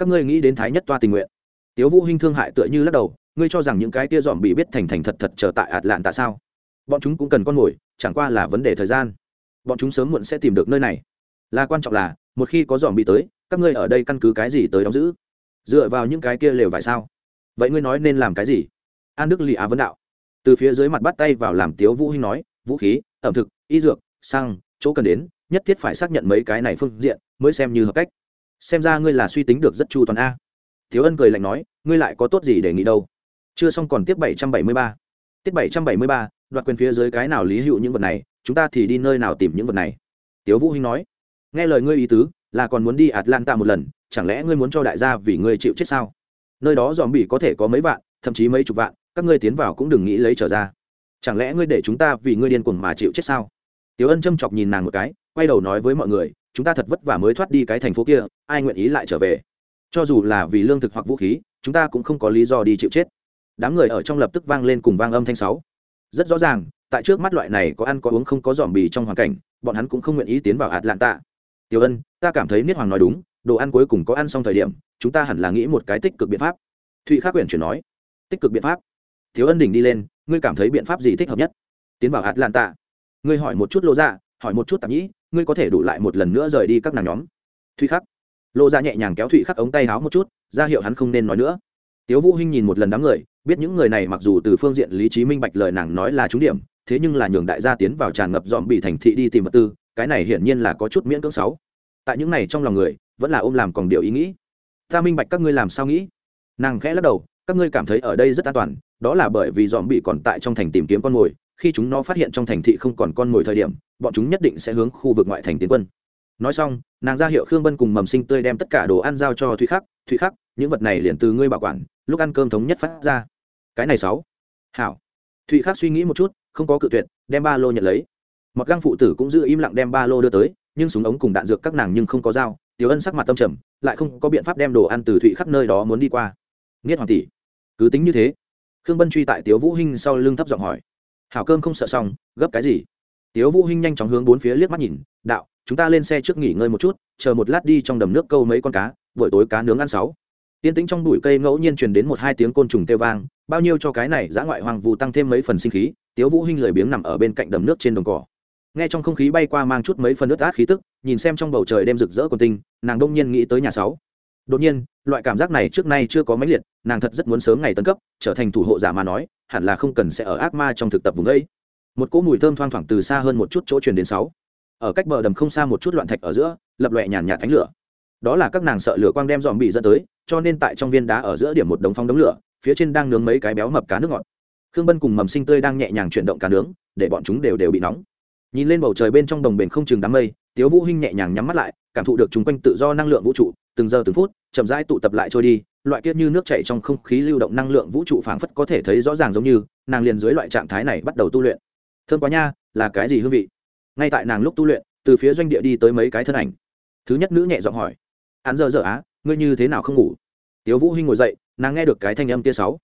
các ngươi nghĩ đến thái nhất toa tình nguyện. Tiếu vũ hinh thương hại tựa như lắc đầu, ngươi cho rằng những cái kia dòm bị biết thành thành thật thật trở tại ạt lạn tại sao? Bọn chúng cũng cần con mồi chẳng qua là vấn đề thời gian. Bọn chúng sớm muộn sẽ tìm được nơi này. Là quan trọng là, một khi có dòm bị tới, các ngươi ở đây căn cứ cái gì tới đóng giữ? Dựa vào những cái kia lều vải sao? Vậy ngươi nói nên làm cái gì? An đức lì á vấn đạo. Từ phía dưới mặt bắt tay vào làm tiếu vũ hinh nói, vũ khí, ẩm thực, y dược, xăng, chỗ cần đến, nhất thiết phải xác nhận mấy cái này phương diện, mới xem như hợp cách xem ra ngươi là suy tính được rất chu toàn a. Thiếu ân cười lạnh nói, ngươi lại có tốt gì để nghĩ đâu? Chưa xong còn tiếp bảy trăm bảy mươi ba. Tiết bảy trăm bảy mươi ba, đoạt quyền phía dưới cái nào lý hữu những vật này, chúng ta thì đi nơi nào tìm những vật này? Tiếu vũ hinh nói, nghe lời ngươi ý tứ, là còn muốn đi atlanta một lần, chẳng lẽ ngươi muốn cho đại gia vì ngươi chịu chết sao? Nơi đó dòm bị có thể có mấy vạn, thậm chí mấy chục vạn, các ngươi tiến vào cũng đừng nghĩ lấy trở ra. Chẳng lẽ ngươi để chúng ta vì ngươi điên cuồng mà chịu chết sao? Tiếu ân châm chọc nhìn nàng một cái, quay đầu nói với mọi người chúng ta thật vất vả mới thoát đi cái thành phố kia, ai nguyện ý lại trở về? Cho dù là vì lương thực hoặc vũ khí, chúng ta cũng không có lý do đi chịu chết. Đám người ở trong lập tức vang lên cùng vang âm thanh sáu. Rất rõ ràng, tại trước mắt loại này có ăn có uống không có dòm bì trong hoàn cảnh, bọn hắn cũng không nguyện ý tiến vào hạt lạn tạ tiểu ân, ta cảm thấy niết hoàng nói đúng, đồ ăn cuối cùng có ăn xong thời điểm, chúng ta hẳn là nghĩ một cái tích cực biện pháp. Thụy khắc quyển chuyển nói. Tích cực biện pháp? Thiếu ân đỉnh đi lên, ngươi cảm thấy biện pháp gì thích hợp nhất? Tiến vào hạt lạn tạ ngươi hỏi một chút lô dạ hỏi một chút tạp nhĩ ngươi có thể đủ lại một lần nữa rời đi các nàng nhóm. Thụy khắc. Lô ra nhẹ nhàng kéo thụy khắc ống tay háo một chút, ra hiệu hắn không nên nói nữa. Tiếu vũ hinh nhìn một lần đám người, biết những người này mặc dù từ phương diện lý trí minh bạch lời nàng nói là trúng điểm, thế nhưng là nhường đại gia tiến vào tràn ngập dọn bị thành thị đi tìm vật tư, cái này hiển nhiên là có chút miễn cưỡng sáu tại những này trong lòng người, vẫn là ôm làm còn điều ý nghĩ. Ta minh bạch các ngươi làm sao nghĩ. Nàng khẽ lắc đầu, các ngươi cảm thấy ở đây rất an toàn, đó là bởi vì dòm bị còn tại trong thành tìm kiếm con mồi, khi chúng nó phát hiện trong thành thị không còn con mồi thời điểm bọn chúng nhất định sẽ hướng khu vực ngoại thành tiến quân. Nói xong, nàng ra hiệu khương bân cùng mầm sinh tươi đem tất cả đồ ăn giao cho thụy khắc. Thụy khắc, những vật này liền từ ngươi bảo quản, lúc ăn cơm thống nhất phát ra. Cái này sáu. Hảo. Thụy khắc suy nghĩ một chút, không có cự tuyệt, đem ba lô nhận lấy. Mặc găng phụ tử cũng giữ im lặng đem ba lô đưa tới, nhưng súng ống cùng đạn dược các nàng nhưng không có dao tiểu ân sắc mặt tâm trầm, lại không có biện pháp đem đồ ăn từ thụy khắc nơi đó muốn đi qua. Nghiết hoàng tỷ, cứ tính như thế. Khương bân truy tại tiếu vũ hinh sau lưng thấp giọng hỏi. Hảo cơm không sợ xong, gấp cái gì? Tiếu vũ hinh nhanh chóng hướng bốn phía liếc mắt nhìn, đạo, chúng ta lên xe trước nghỉ ngơi một chút, chờ một lát đi trong đầm nước câu mấy con cá, buổi tối cá nướng ăn sáu. Tiên tĩnh trong bụi cây ngẫu nhiên truyền đến một hai tiếng côn trùng kêu vang, bao nhiêu cho cái này giã ngoại hoàng vụ tăng thêm mấy phần sinh khí, tiếu vũ hinh lười biếng nằm ở bên cạnh đầm nước trên đồng cỏ. Nghe trong không khí bay qua mang chút mấy phần nước át khí tức, nhìn xem trong bầu trời đêm rực rỡ của tinh, nàng đông nhiên nghĩ tới nhà sáu. Đột nhiên, loại cảm giác này trước nay chưa có mấy liệt, nàng thật rất muốn sớm ngày tấn cấp, trở thành thủ hộ giả mà nói, hẳn là không cần sẽ ở ác ma trong thực tập vùng ấy một cỗ mùi thơm thoang thoảng từ xa hơn một chút chỗ truyền đến sáu. Ở cách bờ đầm không xa một chút loạn thạch ở giữa, lập loẹ nhàn nhạt ánh lửa. Đó là các nàng sợ lửa quang đem dòm bị dẫn tới, cho nên tại trong viên đá ở giữa điểm một đống phong đống lửa, phía trên đang nướng mấy cái béo mập cá nước ngọt. Khương bân cùng mầm sinh tươi đang nhẹ nhàng chuyển động cá nướng, để bọn chúng đều đều bị nóng. Nhìn lên bầu trời bên trong đồng bền không chừng đám mây, tiếu vũ hinh nhẹ nhàng nhắm mắt lại, cảm thụ được chúng quanh tự do năng lượng vũ trụ, từng giờ từng phút, chậm rãi tụ tập lại trôi đi, loại kiết như nước chảy trong không khí lưu động năng lượng vũ trụ phảng phất có thể thấy rõ ràng giống như, nàng liền dưới loại trạng thái này bắt đầu tu luyện thơm quá nha, là cái gì hương vị? Ngay tại nàng lúc tu luyện, từ phía doanh địa đi tới mấy cái thân ảnh. Thứ nhất nữ nhẹ giọng hỏi. Hắn giờ giờ á, ngươi như thế nào không ngủ? Tiếu vũ hinh ngồi dậy, nàng nghe được cái thanh âm kia sáu.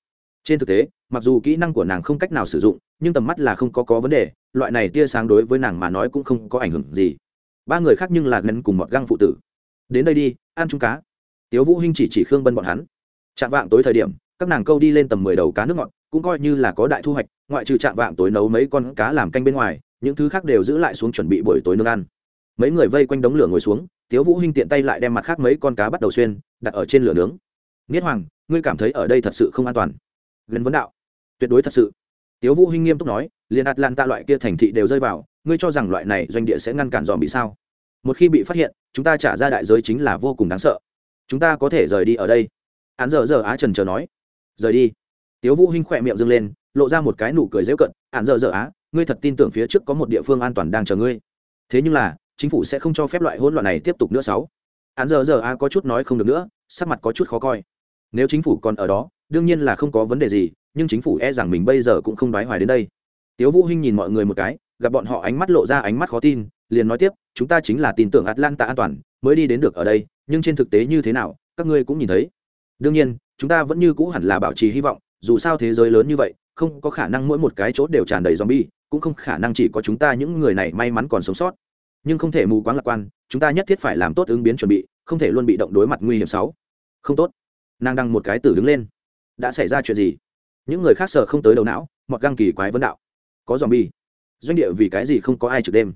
Trên thực tế, mặc dù kỹ năng của nàng không cách nào sử dụng, nhưng tầm mắt là không có có vấn đề, loại này tia sáng đối với nàng mà nói cũng không có ảnh hưởng gì. Ba người khác nhưng là ngân cùng một găng phụ tử. Đến đây đi, ăn chung cá. Tiếu vũ hinh chỉ chỉ khương bân bọn hắn. Chạm vạng tối thời điểm, các nàng câu đi lên tầm mười đầu cá nước ngọt cũng coi như là có đại thu hoạch, ngoại trừ chạm vạng tối nấu mấy con cá làm canh bên ngoài, những thứ khác đều giữ lại xuống chuẩn bị buổi tối nướng ăn. Mấy người vây quanh đống lửa ngồi xuống, tiếu vũ hinh tiện tay lại đem mặt khác mấy con cá bắt đầu xuyên, đặt ở trên lửa nướng. Nghiết hoàng, ngươi cảm thấy ở đây thật sự không an toàn? Gần vấn đạo. Tuyệt đối thật sự. Tiếu vũ hinh nghiêm túc nói liền tạ loại kia thành thị đều rơi vào, ngươi cho rằng loại này doanh địa sẽ ngăn cản dòm bị sao? Một khi bị phát hiện, chúng ta trả ra đại giới chính là vô cùng đáng sợ. Chúng ta có thể rời đi ở đây. Án giờ giờ á trần chờ nói. Rời đi tiếu vũ hinh khỏe miệng dừng lên, lộ ra một cái nụ cười dễu cận hắn dở dở á, ngươi thật tin tưởng phía trước có một địa phương an toàn đang chờ ngươi. Thế nhưng là, chính phủ sẽ không cho phép loại hỗn loạn này tiếp tục nữa sáu. Hắn dở dở á có chút nói không được nữa, sắc mặt có chút khó coi. Nếu chính phủ còn ở đó, đương nhiên là không có vấn đề gì, nhưng chính phủ e rằng mình bây giờ cũng không đoái hoài đến đây. Tiếu vũ hinh nhìn mọi người một cái, gặp bọn họ ánh mắt lộ ra ánh mắt khó tin, liền nói tiếp, chúng ta chính là tin tưởng atlanta an toàn, mới đi đến được ở đây, nhưng trên thực tế như thế nào, các ngươi cũng nhìn thấy. Đương nhiên, chúng ta vẫn như cũ hẳn là bảo trì hy vọng dù sao thế giới lớn như vậy, không có khả năng mỗi một cái chỗ đều tràn đầy zombie, cũng không khả năng chỉ có chúng ta những người này may mắn còn sống sót. Nhưng không thể mù quáng lạc quan, chúng ta nhất thiết phải làm tốt ứng biến chuẩn bị, không thể luôn bị động đối mặt nguy hiểm sáu không tốt. Nàng đăng một cái tử đứng lên. Đã xảy ra chuyện gì? Những người khác sợ không tới đầu não mọt găng kỳ quái vấn đạo. Có dòm bi doanh địa vì cái gì không có ai trực đêm?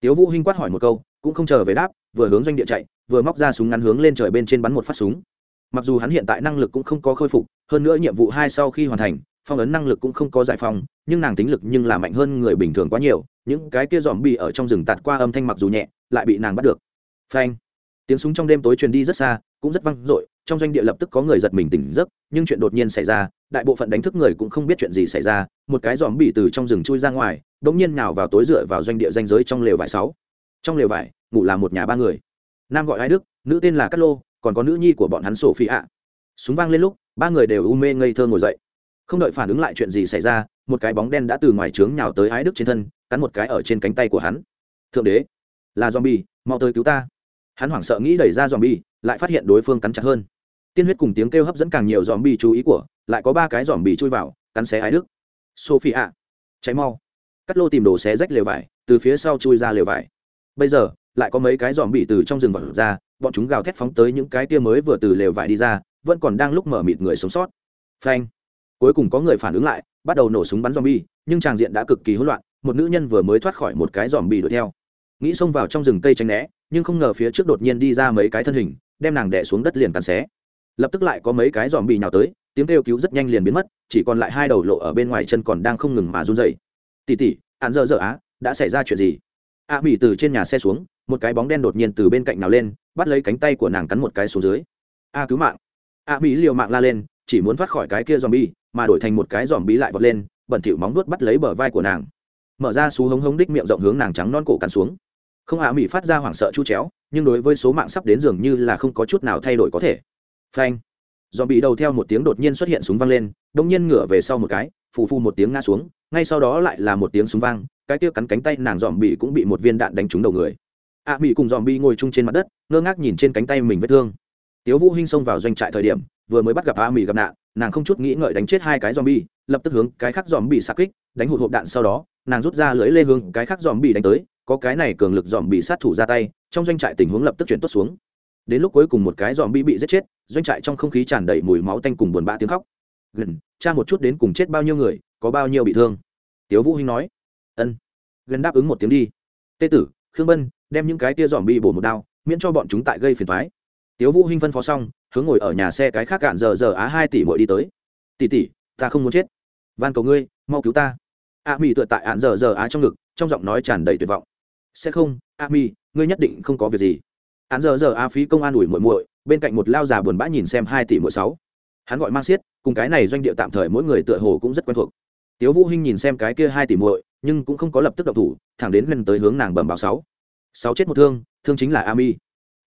Tiếu vũ hinh quát hỏi một câu, cũng không chờ về đáp, vừa hướng doanh địa chạy, vừa móc ra súng ngắn hướng lên trời bên trên bắn một phát súng mặc dù hắn hiện tại năng lực cũng không có khôi phục, hơn nữa nhiệm vụ hai sau khi hoàn thành, phong ấn năng lực cũng không có giải phong nhưng nàng tính lực nhưng là mạnh hơn người bình thường quá nhiều, những cái kia dòm bị ở trong rừng tạt qua âm thanh mặc dù nhẹ, lại bị nàng bắt được. Phanh. Tiếng súng trong đêm tối truyền đi rất xa, cũng rất vang dội, trong doanh địa lập tức có người giật mình tỉnh giấc, nhưng chuyện đột nhiên xảy ra, đại bộ phận đánh thức người cũng không biết chuyện gì xảy ra, một cái dòm bị từ trong rừng chui ra ngoài đ ỗ n g nhiên nào vào tối dựa vào doanh địa danh giới trong lều vải sáu. Trong lều vải, ngủ là một nhà ba người. Nam gọi ai đức, nữ tên là cát lô còn có nữ nhi của bọn hắn sổ phi ạ súng vang lên lúc, ba người đều u mê ngây thơ ngồi dậy. Không đợi phản ứng lại chuyện gì xảy ra, một cái bóng đen đã từ ngoài trướng nhào tới ái đức trên thân, cắn một cái ở trên cánh tay của hắn. Thượng đế, là z o m bi e mau tới cứu ta. Hắn hoảng sợ nghĩ đẩy ra z o m bi e lại phát hiện đối phương cắn chặt hơn. Tiên huyết cùng tiếng kêu hấp dẫn càng nhiều dòm bị chú ý của, lại có ba cái dòm bị chui vào, cắn xé ái đức. Sophie ạ cháy mau. Cắt lô tìm đồ xé rách lều vải, từ phía sau chui ra lều vải. Bây giờ, lại có mấy cái dòm bị từ trong rừng vật ra bọn chúng gào thét phóng tới những cái tia mới vừa từ lều vải đi ra, vẫn còn đang lúc mở mịt người sống sót. Phanh. Cuối cùng có người phản ứng lại, bắt đầu nổ súng bắn zombie, nhưng tràng diện đã cực kỳ hỗn loạn, một nữ nhân vừa mới thoát khỏi một cái zombie đuổi theo. Nghĩ xông vào trong rừng cây tránh né, nhưng không ngờ phía trước đột nhiên đi ra mấy cái thân hình, đem nàng đẻ xuống đất liền cắn xé. Lập tức lại có mấy cái dòm bị nhào tới, tiếng kêu cứu rất nhanh liền biến mất, chỉ còn lại hai đầu lộ ở bên ngoài chân còn đang không ngừng mà run dậy tỉ tỉ hạn dở dở á, đã xảy ra chuyện gì? A à, từ trên nhà xe xuống một cái bóng đen đột nhiên từ bên cạnh nào lên bắt lấy cánh tay của nàng cắn một cái xuống dưới. A cứu mạng. a à, liều mạng la lên chỉ muốn thoát khỏi cái kia dòm bi mà đổi thành một cái dòm bí lại vọt lên bẩn thỉu móng vuốt bắt lấy bờ vai của nàng. Mở ra xú hống hống đích miệng rộng hướng nàng trắng non cổ cắn xuống. Không a mỹ phát ra hoảng sợ chu chéo nhưng đối với số mạng sắp đến dường như là không có chút nào thay đổi có thể. Phanh. Dòm bị đầu theo một tiếng đột nhiên xuất hiện súng vang lên đông nhiên ngửa về sau một cái phù phù một tiếng ngã xuống ngay sau đó lại là một tiếng súng vang cái kia cắn cánh tay nàng dòm bị cũng bị một viên đạn đánh trúng đầu người. A à, mỹ cùng dòm bị ngồi chung trên mặt đất ngơ ngác nhìn trên cánh tay mình vết thương. Tiếu vũ hinh xông vào doanh trại thời điểm vừa mới bắt gặp a mỹ gặp nạn nàng không chút nghĩ ngợi đánh chết hai cái dòm bi lập tức hướng cái khác dòm bị sát kích đánh hụt hộp đạn sau đó nàng rút ra lưỡi lê hướng cái khác dòm bị đánh tới có cái này cường lực dòm bị sát thủ ra tay trong doanh trại tình huống lập tức chuyển tốt xuống. Đến lúc cuối cùng một cái dòm bị bị giết chết doanh trại trong không khí tràn đầy mùi máu tanh cùng buồn bã tiếng khóc. Gần cha một chút đến cùng chết bao nhiêu người có bao nhiêu bị thương? Tiếu vũ hinh nói ân. Gần đáp ứng một tiếng đi. Tê tử, khương bân, đem những cái tia dòm bi bổ một đao, miễn cho bọn chúng tại gây phiền thoái tiếu vũ hinh phân phó xong, hướng ngồi ở nhà xe cái khác cạn giờ giờ á hai tỷ muội đi tới. Tỷ tỷ, ta không muốn chết. Van cầu ngươi, mau cứu ta. A mi tựa tại ạn giờ giờ á trong ngực, trong giọng nói tràn đầy tuyệt vọng. Sẽ không, a mi, ngươi nhất định không có việc gì. Ạn giờ giờ á phí công an ủi muội muội, bên cạnh một lao già buồn bã nhìn xem hai tỷ muội sáu. Hắn gọi mang xiết, cùng cái này doanh địa tạm thời mỗi người tựa hồ cũng rất quen thuộc tiếu vũ hinh nhìn xem cái kia hai tỷ muội, nhưng cũng không có lập tức động thủ, thẳng đến gần tới hướng nàng bẩm báo sáu. Sáu chết một thương thương chính là a mi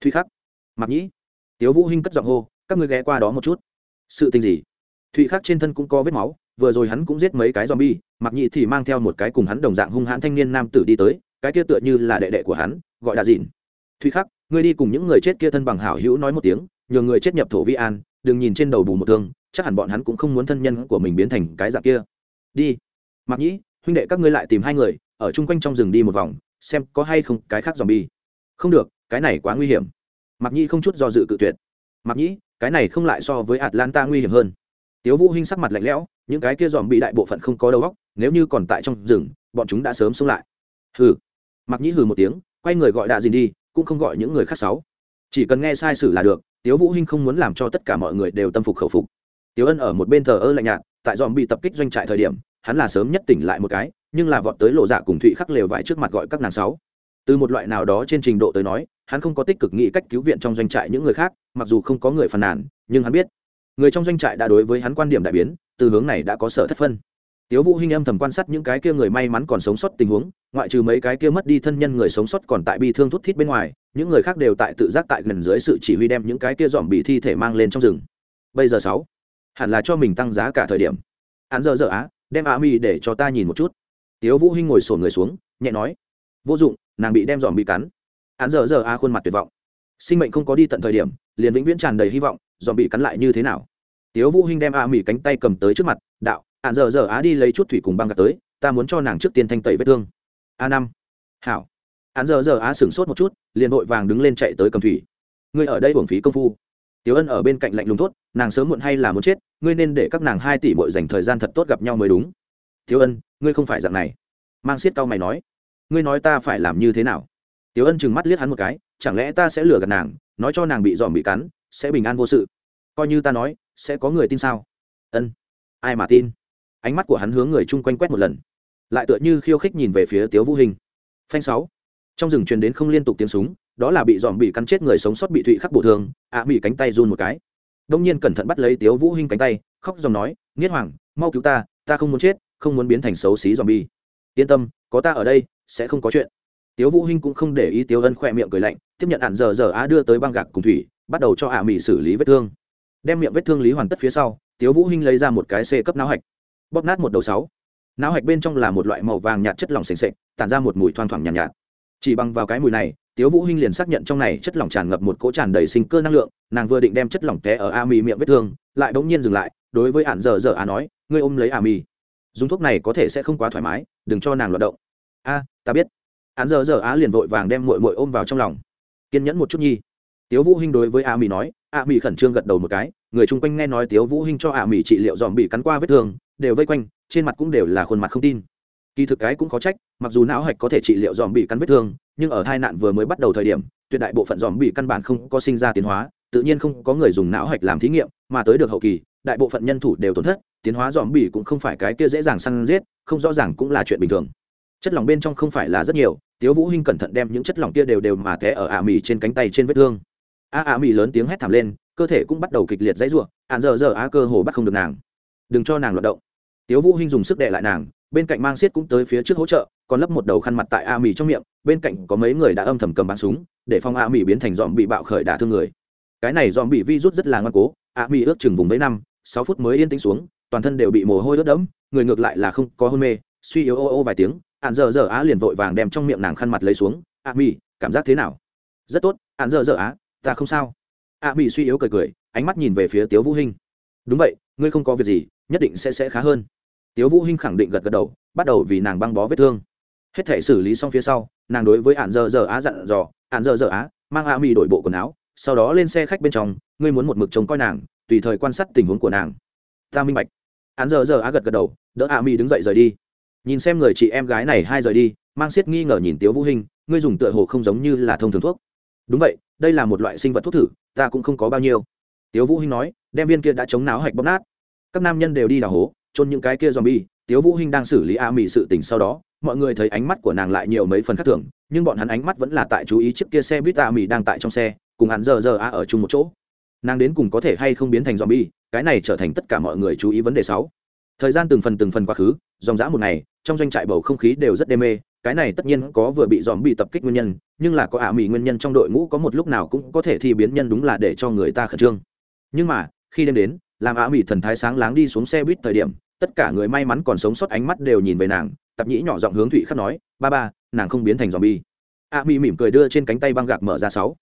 thuy khắc. Mặc nhĩ. Tiếu vũ hinh cất giọng hô, các ngươi ghé qua đó một chút. Sự tình gì? Thụy khắc trên thân cũng có vết máu, vừa rồi hắn cũng giết mấy cái zombie mặc nhị thì mang theo một cái cùng hắn đồng dạng hung hãn thanh niên nam tử đi tới, cái kia tựa như là đệ đệ của hắn, gọi là dịn. Thụy khắc, ngươi đi cùng những người chết kia thân bằng hảo hữu nói một tiếng, nhờ người chết nhập thổ vi an, đừng nhìn trên đầu bù một thương, chắc hẳn bọn hắn cũng không muốn thân nhân của mình biến thành cái dạng kia đi. Mặc nhĩ, huynh đệ các ngươi lại tìm hai người, ở chung quanh trong rừng đi một vòng, xem có hay không cái khác zombie. Không được, cái này quá nguy hiểm. Mặc nhĩ không chút do dự cự tuyệt. Mặc nhĩ, cái này không lại so với atlanta nguy hiểm hơn. Tiếu vũ hinh sắc mặt lạnh lẽo, những cái kia dòm bị đại bộ phận không có đầu óc, nếu như còn tại trong rừng, bọn chúng đã sớm xông lại. Hừ. Mặc nhĩ hừ một tiếng, quay người gọi đạ dìn đi, cũng không gọi những người khác sáu. Chỉ cần nghe sai sử là được, tiếu vũ hinh không muốn làm cho tất cả mọi người đều tâm phục khẩu phục. Tiếu ân ở một bên thờ ơ lạnh nhạt tại dòm bị tập kích doanh trại thời điểm, hắn là sớm nhất tỉnh lại một cái, nhưng là vọt tới lộ dạ cùng thụy khắc lều vải trước mặt gọi các nàng sáu. Từ một loại nào đó trên trình độ tới nói, hắn không có tích cực nghĩ cách cứu viện trong doanh trại những người khác, mặc dù không có người phàn nàn, nhưng hắn biết, người trong doanh trại đã đối với hắn quan điểm đại biến, từ hướng này đã có sở thất phân. Tiếu vũ hinh âm thầm quan sát những cái kia người may mắn còn sống sót tình huống, ngoại trừ mấy cái kia mất đi thân nhân người sống sót còn tại bi thương thút thít bên ngoài, những người khác đều tại tự giác tại gần dưới sự chỉ huy đem những cái kia dòm bị thi thể mang lên trong rừng. Bây giờ sáu hẳn là cho mình tăng giá cả thời điểm. Hắn giờ giờ á, đem a mi để cho ta nhìn một chút. Tiếu vũ hinh ngồi sồn người xuống, nhẹ nói. Vô dụng, nàng bị đem dòm bị cắn. Hắn giờ giờ a khuôn mặt tuyệt vọng. Sinh mệnh không có đi tận thời điểm, liền vĩnh viễn tràn đầy hy vọng dòm bị cắn lại như thế nào? Tiếu vũ hinh đem a mi cánh tay cầm tới trước mặt, đạo hắn giờ giờ á đi lấy chút thủy cùng băng gạt tới, ta muốn cho nàng trước tiên thanh tẩy vết thương. A năm. Hảo. Hắn giờ giờ á sửng sốt một chút, liền vội vàng đứng lên chạy tới cầm thủy. Ngươi ở đây uổng phí công phu. Tiểu ân ở bên cạnh lạnh lùng tốt nàng sớm muộn hay là muốn chết, ngươi nên để các nàng hai tỷ muội dành thời gian thật tốt gặp nhau mới đúng. Tiểu ân, ngươi không phải dạng này. Mang xiết cao mày nói, ngươi nói ta phải làm như thế nào? Tiểu ân chừng mắt liếc hắn một cái, chẳng lẽ ta sẽ lừa gạt nàng, nói cho nàng bị dòm bị cắn, sẽ bình an vô sự? Coi như ta nói, sẽ có người tin sao? Ân, ai mà tin? Ánh mắt của hắn hướng người chung quanh quét một lần, lại tựa như khiêu khích nhìn về phía tiếu vũ hình. Phanh sáu, trong rừng truyền đến không liên tục tiếng súng đó là bị dòm bị cắn chết người sống sót bị thụy khắc bổ thương ạ à, bị cánh tay run một cái. Đông nhiên cẩn thận bắt lấy tiếu vũ hinh cánh tay khóc dòng nói nghiết hoàng mau cứu ta ta không muốn chết không muốn biến thành xấu xí dòm bi yên tâm có ta ở đây sẽ không có chuyện. Tiếu vũ hinh cũng không để ý tiếu ân khoe miệng cười lạnh tiếp nhận ạn giờ giờ á đưa tới băng gạc cùng thủy bắt đầu cho ạ mỹ xử lý vết thương. Đem miệng vết thương lý hoàn tất phía sau tiếu vũ hinh lấy ra một cái c cấp não hạch bóp nát một đầu sáu. Não hạch bên trong là một loại màu vàng nhạt chất lỏng sền sệt tản ra một mùi thoang thoảng nhàn nhạt, nhạt. Chỉ bằng vào cái mùi này tiếu vũ hinh liền xác nhận trong này chất lỏng tràn ngập một cỗ tràn đầy sinh cơ năng lượng, nàng vừa định đem chất lỏng té ở a mi miệng vết thương, lại đống nhiên dừng lại, đối với ạn Dở Dở a nói, ngươi ôm lấy a mi. Dùng thuốc này có thể sẽ không quá thoải mái, đừng cho nàng loạt động. A, ta biết. Ạn Dở Dở á liền vội vàng đem muội muội ôm vào trong lòng. Kiên nhẫn một chút nhi. Tiếu vũ hinh đối với a mi nói, a mi khẩn trương gật đầu một cái, người chung quanh nghe nói tiếu vũ hinh cho a mi trị liệu dòm bị cắn qua vết thương, đều vây quanh, trên mặt cũng đều là khuôn mặt không tin kỳ thực cái cũng khó trách, mặc dù não hạch có thể trị liệu dòm bị cắn vết thương, nhưng ở tai nạn vừa mới bắt đầu thời điểm, tuyệt đại bộ phận dòm bị căn bản không có sinh ra tiến hóa, tự nhiên không có người dùng não hạch làm thí nghiệm, mà tới được hậu kỳ, đại bộ phận nhân thủ đều tổn thất, tiến hóa dòm bị cũng không phải cái kia dễ dàng săn giết, không rõ ràng cũng là chuyện bình thường. Chất lỏng bên trong không phải là rất nhiều, tiếu vũ hinh cẩn thận đem những chất lỏng kia đều đều mà té ở ả mì trên cánh tay trên vết thương. A, ả mì lớn tiếng hét thảm lên, cơ thể cũng bắt đầu kịch liệt dãy rủa ạn giờ giờ á cơ hồ bắt không được nàng. Đừng cho nàng loạt động. Tiếu vũ hinh dùng sức đè lại nàng bên cạnh mang xiết cũng tới phía trước hỗ trợ, còn lấp một đầu khăn mặt tại a mì trong miệng, bên cạnh có mấy người đã âm thầm cầm bắn súng, để phong a mì biến thành dòm bị bạo khởi đả thương người. Cái này dòm bị vi rút rất là ngoan cố, a mì ước chừng vùng mấy năm, sáu phút mới yên tĩnh xuống, toàn thân đều bị mồ hôi ướt đẫm, người ngược lại là không có hôn mê, suy yếu ô ô vài tiếng ạn dở dở á liền vội vàng đem trong miệng nàng khăn mặt lấy xuống, a mì, cảm giác thế nào? Rất tốt ạn dở dở á, ta không sao. A mì suy yếu cười cười, ánh mắt nhìn về phía tiếu vũ hinh. Đúng vậy, ngươi không có việc gì, nhất định sẽ sẽ khá hơn tiếu vũ hinh khẳng định gật gật đầu, bắt đầu vì nàng băng bó vết thương. Hết thể xử lý xong phía sau, nàng đối với ạn dơ dơ á dặn dò ạn dơ dơ á, mang a mi đổi bộ quần áo, sau đó lên xe khách bên trong, ngươi muốn một mực trông coi nàng, tùy thời quan sát tình huống của nàng. Ta minh bạch. Ạn dơ dơ á gật gật đầu, đỡ a mi đứng dậy rời đi. Nhìn xem người chị em gái này hai rời đi, mang siết nghi ngờ nhìn tiếu vũ hinh, ngươi dùng tựa hồ không giống như là thông thường thuốc. Đúng vậy, đây là một loại sinh vật thuốc thử, ta cũng không có bao nhiêu. Tiếu vũ hinh nói, đem viên kia đã chống náo hạch bóp nát. Các nam nhân đều đi đào hố chôn những cái kia zombie, tiếu vũ hinh đang xử lý a mị sự tình sau đó, mọi người thấy ánh mắt của nàng lại nhiều mấy phần khác thường, nhưng bọn hắn ánh mắt vẫn là tại chú ý chiếc kia xe buýt a mị đang tại trong xe, cùng hắn giờ giờ a ở chung một chỗ. Nàng đến cùng có thể hay không biến thành zombie, cái này trở thành tất cả mọi người chú ý vấn đề sáu. Thời gian từng phần từng phần quá khứ, dòng dã một ngày, trong doanh trại bầu không khí đều rất đê mê, cái này tất nhiên có vừa bị dòm bị tập kích nguyên nhân, nhưng là có ả mỹ nguyên nhân trong đội ngũ có một lúc nào cũng có thể thi biến nhân đúng là để cho người ta khẩn trương. Nhưng mà, khi đêm đến, làm ả mỹ thần thái sáng láng đi xuống xe buýt thời điểm tất cả người may mắn còn sống sót ánh mắt đều nhìn về nàng, tập nhĩ nhỏ giọng hướng thụy khắc nói, ba ba, nàng không biến thành dòm bi ả mỹ mỉm cười đưa trên cánh tay băng gạc mở ra sáu.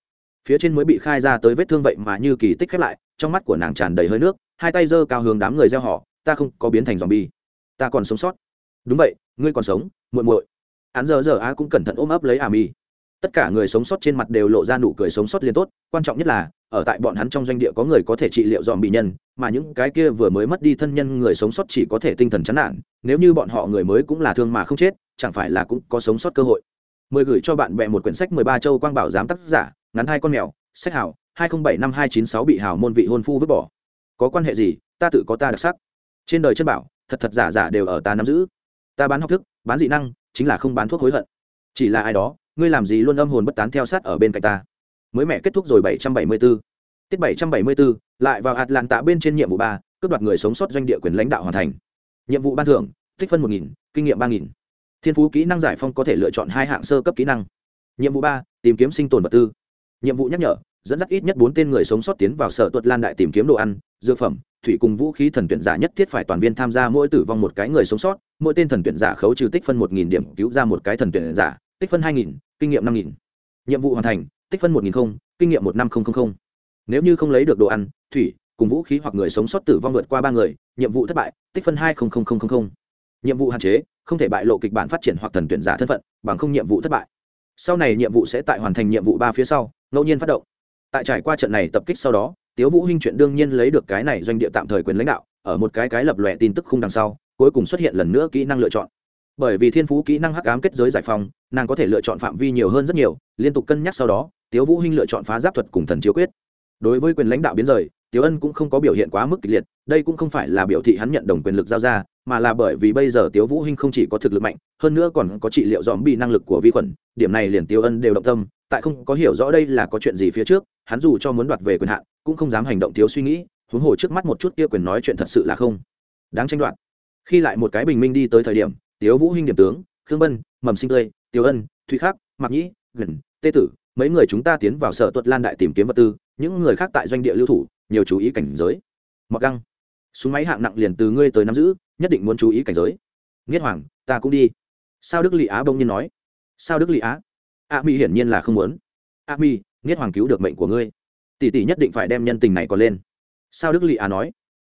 Phía trên mới bị khai ra tới vết thương vậy mà như kỳ tích khép lại, trong mắt của nàng tràn đầy hơi nước, hai tay giơ cao hướng đám người gieo họ, ta không có biến thành dòm bi ta còn sống sót. Đúng vậy, ngươi còn sống, muội muội. Hắn giờ giờ á cũng cẩn thận ôm ấp lấy a mi tất cả người sống sót trên mặt đều lộ ra nụ cười sống sót liên tốt, quan trọng nhất là, ở tại bọn hắn trong doanh địa có người có thể trị liệu dòm bị nhân, mà những cái kia vừa mới mất đi thân nhân người sống sót chỉ có thể tinh thần chán nản, nếu như bọn họ người mới cũng là thương mà không chết, chẳng phải là cũng có sống sót cơ hội. Mời gửi cho bạn bè một quyển sách mười ba châu quang bảo giám tác giả, ngắn hai con mèo, sách hảo, hai nghìn bảy năm hai chín sáu bị hảo môn vị hôn phu vứt bỏ. Có quan hệ gì, ta tự có ta đặc sắc. Trên đời chân bảo, thật thật giả giả đều ở ta nắm giữ. Ta bán học thức, bán dị năng, chính là không bán thuốc hối hận. Chỉ là ai đó ngươi làm gì luôn âm hồn bất tán theo sát ở bên cạnh ta? Mới mẹ kết thúc rồi 774. tiết 774, lại vào hạt làn tạ bên trên nhiệm vụ ba cướp đoạt người sống sót doanh địa quyền lãnh đạo hoàn thành. Nhiệm vụ ban thưởng tích phân một nghìn kinh nghiệm 3000. thiên phú kỹ năng giải phong có thể lựa chọn hai hạng sơ cấp kỹ năng. Nhiệm vụ ba tìm kiếm sinh tồn vật tư. Nhiệm vụ nhắc nhở dẫn dắt ít nhất bốn tên người sống sót tiến vào sở tuật lan đại tìm kiếm đồ ăn dược phẩm thủy cùng vũ khí thần tuyển giả nhất thiết phải toàn viên tham gia mỗi tử vong một cái người sống sót mỗi tên thần tuyển giả khấu trừ tích phân một nghìn điểm cứu ra một cái thần tuyển giả tích phân hai nghìn, kinh nghiệm năm nghìn. Nhiệm vụ hoàn thành, tích phân một nghìn không, kinh nghiệm một năm không nếu như không lấy được đồ ăn, thủy, cùng vũ khí hoặc người sống sót tử vong vượt qua ba người, nhiệm vụ thất bại, tích phân hai nhiệm vụ hạn chế, không thể bại lộ kịch bản phát triển hoặc thần tuyển giả thân phận, bằng không nhiệm vụ thất bại. Sau này nhiệm vụ sẽ tại hoàn thành nhiệm vụ ba phía sau, ngẫu nhiên phát động. Tại trải qua trận này tập kích sau đó, tiếu vũ hinh chuyện đương nhiên lấy được cái này doanh địa tạm thời quyền lãnh đạo, ở một cái cái lập lòe tin tức khung đằng sau, cuối cùng xuất hiện lần nữa kỹ năng lựa chọn bởi vì thiên phú kỹ năng hắc ám kết giới giải phóng, nàng có thể lựa chọn phạm vi nhiều hơn rất nhiều, liên tục cân nhắc sau đó, tiếu vũ hinh lựa chọn phá giáp thuật cùng thần chiếu quyết. Đối với quyền lãnh đạo biến rời, tiếu ân cũng không có biểu hiện quá mức kịch liệt, đây cũng không phải là biểu thị hắn nhận đồng quyền lực giao ra, mà là bởi vì bây giờ tiếu vũ hinh không chỉ có thực lực mạnh, hơn nữa còn có trị liệu dòm bị năng lực của vi khuẩn, điểm này liền tiếu ân đều động tâm, tại không có hiểu rõ đây là có chuyện gì phía trước, hắn dù cho muốn đoạt về quyền hạn, cũng không dám hành động thiếu suy nghĩ, huống hồ trước mắt một chút kia quyền nói chuyện thật sự là không. Đáng tranh đoạt. Khi lại một cái bình minh đi tới thời điểm tiếu vũ hinh điểm tướng, khương bân, mầm sinh tươi tiêu ân, thụy khắc mặc nhĩ, gần, tê tử, mấy người chúng ta tiến vào sở tuật lan đại tìm kiếm vật tư, những người khác tại doanh địa lưu thủ, nhiều chú ý cảnh giới. Mặc găng, súng máy hạng nặng liền từ ngươi tới nắm giữ, nhất định muốn chú ý cảnh giới. Nghiết hoàng, ta cũng đi. Sao đức lị á bỗng nhiên nói? Sao đức lị á? A mi hiển nhiên là không muốn. A mi nghiết hoàng cứu được mệnh của ngươi. Tỷ tỷ nhất định phải đem nhân tình này còn lên. Sao đức lị á nói?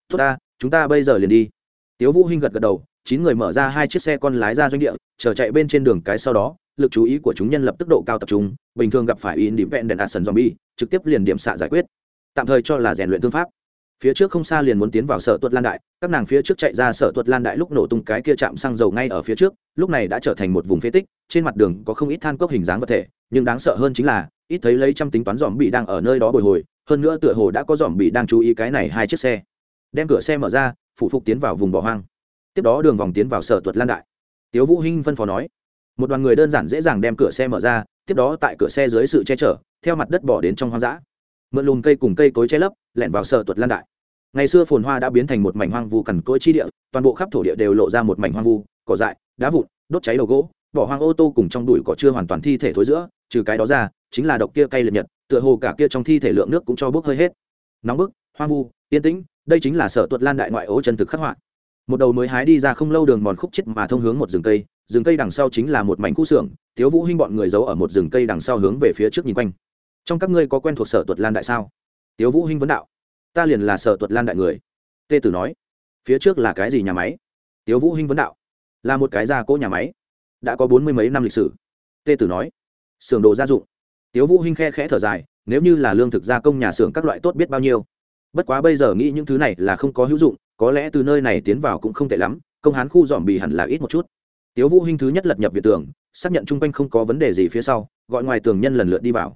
Tốt ta, chúng ta bây giờ liền đi. Tiếu vũ hinh gật gật đầu chín người mở ra hai chiếc xe con lái ra doanh địa, chờ chạy bên trên đường cái sau đó, lực chú ý của chúng nhân lập tức độ cao tập trung, bình thường gặp phải in điểm vẹn đèn action zombie, trực tiếp liền điểm xạ giải quyết. Tạm thời cho là rèn luyện thương pháp. Phía trước không xa liền muốn tiến vào sở tuật lan đại, các nàng phía trước chạy ra sở tuật lan đại lúc nổ tung cái kia chạm xăng dầu ngay ở phía trước, lúc này đã trở thành một vùng phế tích, trên mặt đường có không ít than cốc hình dáng vật thể, nhưng đáng sợ hơn chính là, ít thấy lấy trăm tính toán dòm bị đang ở nơi đó bồi hồi, hơn nữa tựa hồ đã có dòm bị đang chú ý cái này hai chiếc xe. Đem cửa xe mở ra, phụ phục tiến vào vùng bỏ hoang tiếp đó đường vòng tiến vào sở tuật lan đại. Tiếu vũ hinh phân phó nói, một đoàn người đơn giản dễ dàng đem cửa xe mở ra, tiếp đó tại cửa xe dưới sự che chở, theo mặt đất bỏ đến trong hoang dã. Mượn lùm cây cùng cây cối che lấp, lẻn vào sở tuật lan đại. Ngày xưa phồn hoa đã biến thành một mảnh hoang vu cằn cỗi chi địa, toàn bộ khắp thổ địa đều lộ ra một mảnh hoang vu, cỏ dại, đá vụn, đốt cháy đầu gỗ bỏ hoang ô tô cùng trong đùi cỏ chưa hoàn toàn thi thể thối giữa, trừ cái đó ra, chính là độc kia cây liệt nhật, tựa hồ cả kia trong thi thể lượng nước cũng cho bốc hơi hết. Nóng bức, hoang vu, yên tĩnh, đây chính là sở tuật lan đại ngoại ố chân thực khắc họa một đầu mới hái đi ra không lâu đường mòn khúc chết mà thông hướng một rừng cây rừng cây đằng sau chính là một mảnh khu xưởng thiếu vũ hinh bọn người giấu ở một rừng cây đằng sau hướng về phía trước nhìn quanh. Trong các ngươi có quen thuộc sở tuật lan đại sao? Thiếu vũ hinh vấn đạo. Ta liền là sở tuật lan đại người. Tê tử nói. Phía trước là cái gì nhà máy? Thiếu vũ hinh vấn đạo. Là một cái gia cố nhà máy. Đã có bốn mươi mấy năm lịch sử. Tê tử nói. Xưởng đồ gia dụng. Thiếu vũ hinh khe khẽ thở dài, nếu như là lương thực gia công nhà xưởng các loại tốt biết bao nhiêu. Bất quá bây giờ nghĩ những thứ này là không có hữu dụng có lẽ từ nơi này tiến vào cũng không tệ lắm, công hán khu dòm bì hẳn là ít một chút. Tiếu vũ hinh thứ nhất lật nhập viện tường, xác nhận chung quanh không có vấn đề gì phía sau, gọi ngoài tường nhân lần lượt đi vào.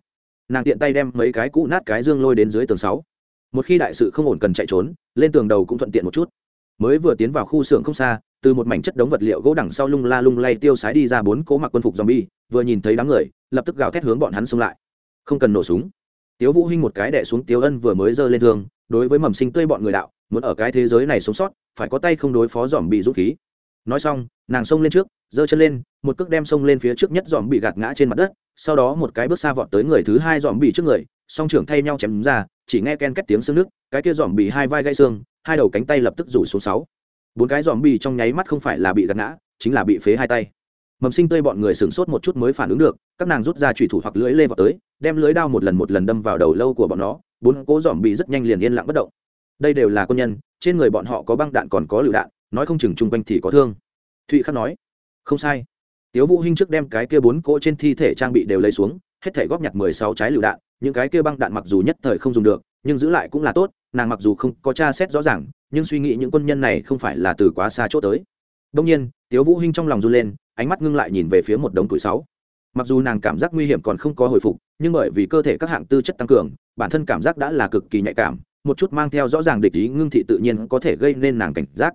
Nàng tiện tay đem mấy cái cũ nát cái dương lôi đến dưới tường sáu. Một khi đại sự không ổn cần chạy trốn, lên tường đầu cũng thuận tiện một chút. Mới vừa tiến vào khu xưởng không xa, từ một mảnh chất đống vật liệu gỗ đằng sau lung la lung lay tiêu sái đi ra bốn cố mặc quân phục zombie, vừa nhìn thấy đám người, lập tức gào thét hướng bọn hắn xông lại. Không cần nổ súng. Tiếu vũ hinh một cái đè xuống tiếu ân vừa mới giơ lên thương, đối với mầm sinh tươi bọn người đạo muốn ở cái thế giới này sống sót, phải có tay không đối phó dòm bị dũng khí. Nói xong, nàng xông lên trước, giơ chân lên, một cước đem xông lên phía trước nhất dòm bị gạt ngã trên mặt đất, sau đó một cái bước xa vọt tới người thứ hai dòm bị trước người, song trưởng thay nhau chém ra, chỉ nghe ken két tiếng xương nước, cái kia dòm bị hai vai gãy xương, hai đầu cánh tay lập tức rủ xuống sáu. Bốn cái dòm bị trong nháy mắt không phải là bị gạt ngã, chính là bị phế hai tay. Mầm sinh tươi bọn người sửng sốt một chút mới phản ứng được, các nàng rút ra trùy thủ hoặc lưỡi lê vào tới, đem lưới đao một lần một lần đâm vào đầu lâu của bọn nó, bốn cố dòm bị rất nhanh liền yên lặng bất động đây đều là quân nhân, trên người bọn họ có băng đạn còn có lựu đạn, nói không chừng chung quanh thì có thương. Thụy khắc nói. Không sai. Tiếu vũ hinh trước đem cái kia bốn cỗ trên thi thể trang bị đều lấy xuống, hết thể góp nhặt mười sáu trái lựu đạn, những cái kia băng đạn mặc dù nhất thời không dùng được, nhưng giữ lại cũng là tốt, nàng mặc dù không có tra xét rõ ràng, nhưng suy nghĩ những quân nhân này không phải là từ quá xa chỗ tới. Đông nhiên, tiếu vũ hinh trong lòng run lên, ánh mắt ngưng lại nhìn về phía một đống tuổi sáu. Mặc dù nàng cảm giác nguy hiểm còn không có hồi phục, nhưng bởi vì cơ thể các hạng tư chất tăng cường, bản thân cảm giác đã là cực kỳ nhạy cảm một chút mang theo rõ ràng địch ý ngưng thị tự nhiên có thể gây nên nàng cảnh giác.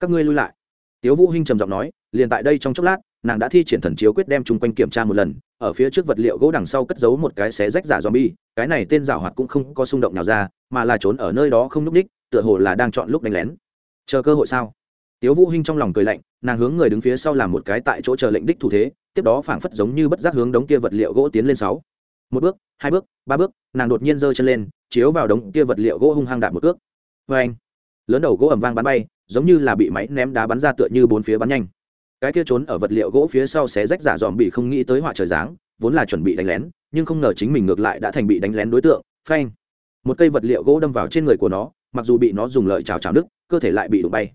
Các ngươi lui lại. Tiếu vũ hinh trầm giọng nói, liền tại đây trong chốc lát, nàng đã thi triển thần chiếu quyết đem chung quanh kiểm tra một lần, ở phía trước vật liệu gỗ đằng sau cất giấu một cái xé rách giả zombie, cái này tên giảo hoạt cũng không có xung động nào ra, mà là trốn ở nơi đó không núp đích tựa hồ là đang chọn lúc đánh lén. Chờ cơ hội sao? Tiếu vũ hinh trong lòng cười lạnh, nàng hướng người đứng phía sau làm một cái tại chỗ chờ lệnh đích thủ thế, tiếp đó phảng phất giống như bất giác hướng đống kia vật liệu gỗ tiến lên sáu một bước, hai bước, ba bước, nàng đột nhiên giơ chân lên, chiếu vào đống kia vật liệu gỗ hung hăng đạp một cước. Vê anh, lớn đầu gỗ ầm vang bắn bay, giống như là bị máy ném đá bắn ra tựa như bốn phía bắn nhanh. Cái kia trốn ở vật liệu gỗ phía sau xé rách giả dòm bị không nghĩ tới họa trời dáng vốn là chuẩn bị đánh lén, nhưng không ngờ chính mình ngược lại đã thành bị đánh lén đối tượng, phanh. Một cây vật liệu gỗ đâm vào trên người của nó, mặc dù bị nó dùng lợi chào chào đứt cơ thể lại bị đụng bay.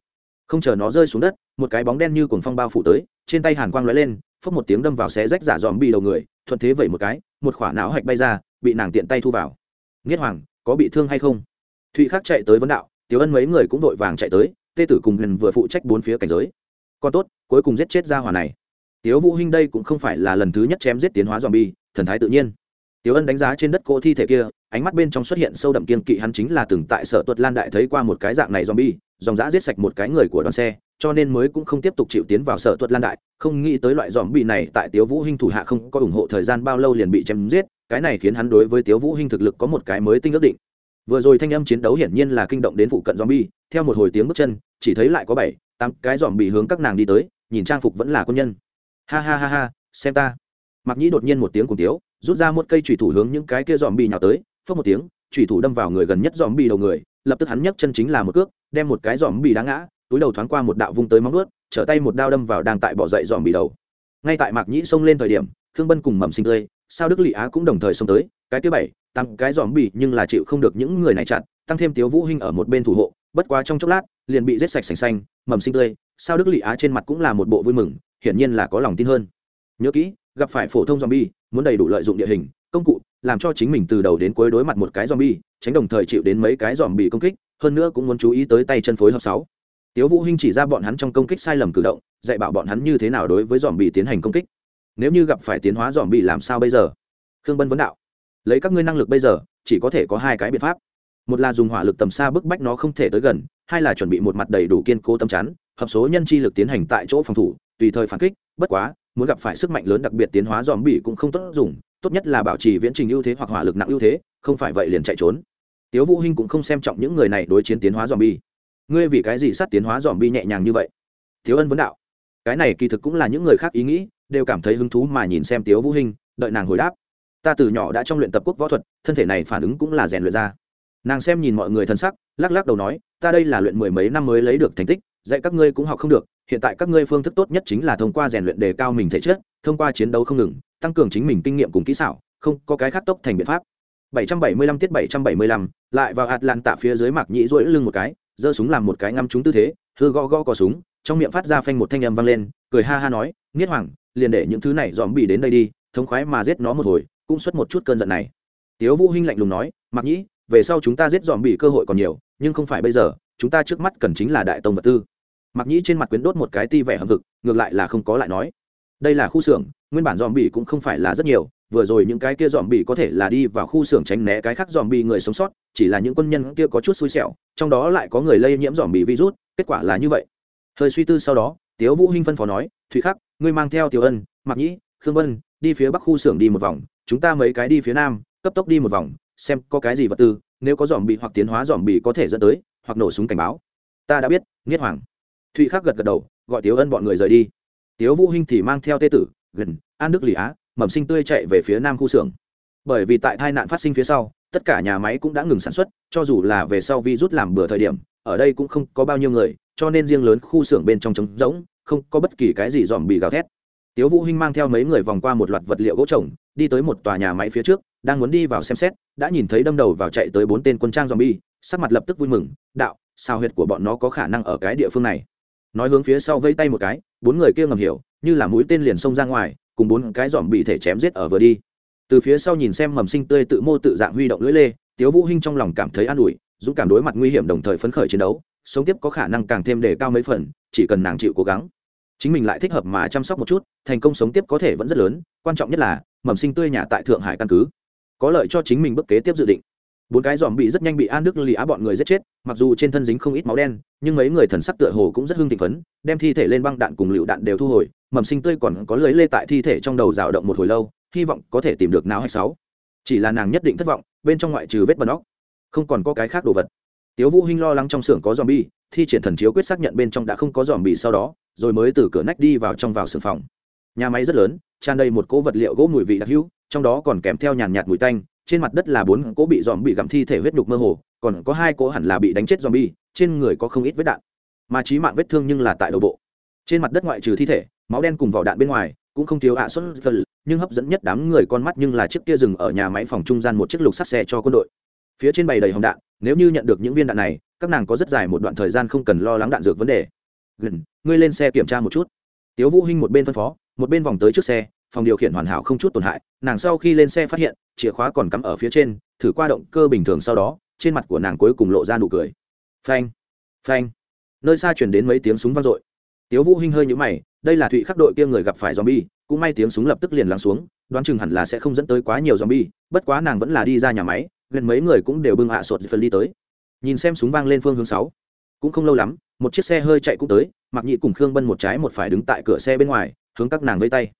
Không chờ nó rơi xuống đất, một cái bóng đen như cuồng phong bao phủ tới, trên tay hàn quang lóe lên, phốc một tiếng đâm vào xé rách giả dòm bị đầu người thuận thế vẩy một cái, một khỏa não hạch bay ra, bị nàng tiện tay thu vào. Nghiết hoàng, có bị thương hay không? Thụy khắc chạy tới vấn đạo, tiểu ân mấy người cũng vội vàng chạy tới, tê tử cùng huyền vừa phụ trách bốn phía cảnh giới. Còn tốt, cuối cùng giết chết ra hỏa này. Tiếu vũ hinh đây cũng không phải là lần thứ nhất chém giết tiến hóa zombie, thần thái tự nhiên. Tiểu Ân đánh giá trên đất cô thi thể kia, ánh mắt bên trong xuất hiện sâu đậm kiên kỵ hắn chính là từng tại Sở Tuật Lan đại thấy qua một cái dạng này zombie, dòng dã giết sạch một cái người của đoàn xe, cho nên mới cũng không tiếp tục chịu tiến vào Sở Tuật Lan đại, không nghĩ tới loại zombie này tại Tiếu Vũ Hinh thủ hạ không có ủng hộ thời gian bao lâu liền bị chém giết, cái này khiến hắn đối với Tiếu Vũ Hinh thực lực có một cái mới tinh ước định. Vừa rồi thanh âm chiến đấu hiển nhiên là kinh động đến phụ cận zombie, theo một hồi tiếng bước chân, chỉ thấy lại có bảy, tám cái zombie hướng các nàng đi tới, nhìn trang phục vẫn là quân nhân. Ha ha ha ha, xem ta. Mặc Nhĩ đột nhiên một tiếng cùng tiếu, rút ra một cây chủy thủ hướng những cái kia dòm bị nhào tới phớt một tiếng, chủy thủ đâm vào người gần nhất dòm bị đầu người, lập tức hắn nhấc chân chính là một cước, đem một cái dòm bị đá ngã, túi đầu thoáng qua một đạo vung tới móng ướt trở tay một đao đâm vào đang tại bỏ dậy dòm bị đầu. Ngay tại mạc nhĩ xông lên thời điểm, khương bân cùng mầm sinh tươi, sao đức lị á cũng đồng thời xông tới, cái thứ bảy, tăng cái dòm bị nhưng là chịu không được những người này chặn, tăng thêm tiếu vũ hinh ở một bên thủ hộ, bất quá trong chốc lát, liền bị giết sạch sành xanh mầm sinh tươi, sao đức lị á trên mặt cũng là một bộ vui mừng, hiển nhiên là có lòng tin hơn. Nhớ kỹ gặp phải phổ thông zombie, muốn đầy đủ lợi dụng địa hình, công cụ, làm cho chính mình từ đầu đến cuối đối mặt một cái zombie, tránh đồng thời chịu đến mấy cái zombie công kích, hơn nữa cũng muốn chú ý tới tay chân phối hợp sáu. Tiếu Vũ Hinh chỉ ra bọn hắn trong công kích sai lầm cử động, dạy bảo bọn hắn như thế nào đối với zombie tiến hành công kích. Nếu như gặp phải tiến hóa zombie làm sao bây giờ? Khương Bân vấn đạo. Lấy các ngươi năng lực bây giờ, chỉ có thể có hai cái biện pháp. Một là dùng hỏa lực tầm xa bức bách nó không thể tới gần, hai là chuẩn bị một mặt đầy đủ kiên cố tâm chắn, hợp số nhân chi lực tiến hành tại chỗ phòng thủ, tùy thời phản kích, bất quá, muốn gặp phải sức mạnh lớn đặc biệt tiến hóa dòm bị cũng không tốt dùng, tốt nhất là bảo trì viễn trình ưu thế hoặc hỏa lực nặng ưu thế, không phải vậy liền chạy trốn. Tiếu vũ hinh cũng không xem trọng những người này đối chiến tiến hóa dòm bi ngươi vì cái gì sát tiến hóa dòm bi nhẹ nhàng như vậy? Thiếu ân vấn đạo. Cái này kỳ thực cũng là những người khác ý nghĩ, đều cảm thấy hứng thú mà nhìn xem tiếu vũ hinh, đợi nàng hồi đáp. Ta từ nhỏ đã trong luyện tập quốc võ thuật, thân thể này phản ứng cũng là rèn luyện ra. Nàng xem nhìn mọi người thân sắc, lắc lắc đầu nói, ta đây là luyện mười mấy năm mới lấy được thành tích, dạy các ngươi cũng học không được hiện tại các ngươi phương thức tốt nhất chính là thông qua rèn luyện đề cao mình thể chất thông qua chiến đấu không ngừng tăng cường chính mình kinh nghiệm cùng kỹ xảo không có cái khác tốc thành biện pháp. 775 tiết 775, lại vào hạt lạn tạ phía dưới mạc nhĩ duỗi lưng một cái giơ súng làm một cái ngắm trúng tư thế hư gõ gõ cò súng trong miệng phát ra phanh một thanh âm vang lên cười ha ha nói nghiết hoàng liền để những thứ này dòm bị đến đây đi thống khoái mà giết nó một hồi cũng xuất một chút cơn giận này. Tiếu vũ hinh lạnh lùng nói mặc nhĩ về sau chúng ta giết dòm bị cơ hội còn nhiều nhưng không phải bây giờ chúng ta trước mắt cần chính là đại tông vật tư mặc nhĩ trên mặt quyến đốt một cái ti vẻ hầm thực, ngược lại là không có lại nói. Đây là khu xưởng nguyên bản dòm bỉ cũng không phải là rất nhiều vừa rồi những cái kia dòm bỉ có thể là đi vào khu xưởng tránh né cái khác dòm bỉ người sống sót chỉ là những quân nhân kia có chút xui xẻo trong đó lại có người lây nhiễm dòm bỉ virus kết quả là như vậy. Hơi suy tư sau đó tiếu vũ hinh phân phó nói thụy khắc ngươi mang theo tiểu ân mặc nhĩ khương vân đi phía bắc khu xưởng đi một vòng chúng ta mấy cái đi phía nam cấp tốc đi một vòng xem có cái gì vật tư nếu có dòm bỉ hoặc tiến hóa dòm bỉ có thể dẫn tới hoặc nổ súng cảnh báo. Ta đã biết nghiết hoàng thụy khắc gật gật đầu, gọi tiếu ân bọn người rời đi. Tiếu vũ hinh thì mang theo tê tử, gần, an đức lì á mầm sinh tươi chạy về phía nam khu xưởng bởi vì tại tai nạn phát sinh phía sau, tất cả nhà máy cũng đã ngừng sản xuất, cho dù là về sau vi rút làm bừa thời điểm, ở đây cũng không có bao nhiêu người, cho nên riêng lớn khu xưởng bên trong trống rỗng, không có bất kỳ cái gì dòm bị gào thét. Tiếu vũ hinh mang theo mấy người vòng qua một loạt vật liệu gỗ trồng, đi tới một tòa nhà máy phía trước, đang muốn đi vào xem xét, đã nhìn thấy đâm đầu vào chạy tới bốn tên quân trang zombie, sắc mặt lập tức vui mừng, đạo, sao huyệt của bọn nó có khả năng ở cái địa phương này? Nói hướng phía sau vây tay một cái, bốn người kia ngầm hiểu, như là mũi tên liền xông ra ngoài, cùng bốn cái dòm bị thể chém giết ở vừa đi. Từ phía sau nhìn xem mầm sinh tươi tự mô tự dạng huy động lưỡi lê, tiếu vũ hinh trong lòng cảm thấy an ủi, dũng cảm đối mặt nguy hiểm đồng thời phấn khởi chiến đấu, sống tiếp có khả năng càng thêm đề cao mấy phần, chỉ cần nàng chịu cố gắng. Chính mình lại thích hợp mà chăm sóc một chút, thành công sống tiếp có thể vẫn rất lớn, quan trọng nhất là, mầm sinh tươi nhà tại thượng hải căn cứ, có lợi cho chính mình bước kế tiếp dự định bốn cái dòm bị rất nhanh bị an đức lì á bọn người giết chết, mặc dù trên thân dính không ít máu đen, nhưng mấy người thần sắc tựa hồ cũng rất hưng thịnh phấn, đem thi thể lên băng đạn cùng lựu đạn đều thu hồi, mầm sinh tươi còn có lưới lê tại thi thể trong đầu rào động một hồi lâu, hy vọng có thể tìm được não hay sáu. Chỉ là nàng nhất định thất vọng, bên trong ngoại trừ vết bẩn óc, không còn có cái khác đồ vật. Tiếu vũ hinh lo lắng trong xưởng có dòm bi thi triển thần chiếu quyết xác nhận bên trong đã không có dòm bị sau đó, rồi mới từ cửa nách đi vào trong vào xưởng phòng. Nhà máy rất lớn, tràn đầy một cỗ vật liệu gỗ mùi vị đặc hữu, trong đó còn kèm theo nhàn nhạt mùi tanh trên mặt đất là bốn cỗ bị dòm bị gặm thi thể huyết nhục mơ hồ, còn có hai cỗ hẳn là bị đánh chết dòm bi trên người có không ít vết đạn. Mà trí mạng vết thương nhưng là tại đầu bộ. Trên mặt đất ngoại trừ thi thể, máu đen cùng vỏ đạn bên ngoài, cũng không thiếu ạ xuất phân nhưng hấp dẫn nhất đám người con mắt nhưng là chiếc kia dừng ở nhà máy phòng trung gian một chiếc lục sắt xe cho quân đội. Phía trên bày đầy hồng đạn, nếu như nhận được những viên đạn này, các nàng có rất dài một đoạn thời gian không cần lo lắng đạn dược vấn đề. Gần ngươi lên xe kiểm tra một chút. Tiếu vũ hinh một bên phân phó, một bên vòng tới trước xe phòng điều khiển hoàn hảo không chút tổn hại, nàng sau khi lên xe phát hiện, chìa khóa còn cắm ở phía trên, thử qua động cơ bình thường sau đó, trên mặt của nàng cuối cùng lộ ra nụ cười. Phanh phanh. Nơi xa chuyển đến mấy tiếng súng vang dội. Tiếu vũ hinh hơi nhũ mày, đây là thụy khắc đội kia người gặp phải zombie, cũng may tiếng súng lập tức liền lắng xuống, đoán chừng hẳn là sẽ không dẫn tới quá nhiều zombie, bất quá nàng vẫn là đi ra nhà máy, gần mấy người cũng đều bưng hạ sột phần đi tới. Nhìn xem súng vang lên phương hướng sáu, cũng không lâu lắm, một chiếc xe hơi chạy cũng tới mặc nhị cùng khương bân một trái một phải đứng tại cửa xe bên ngoài, hướng các nàng vây tay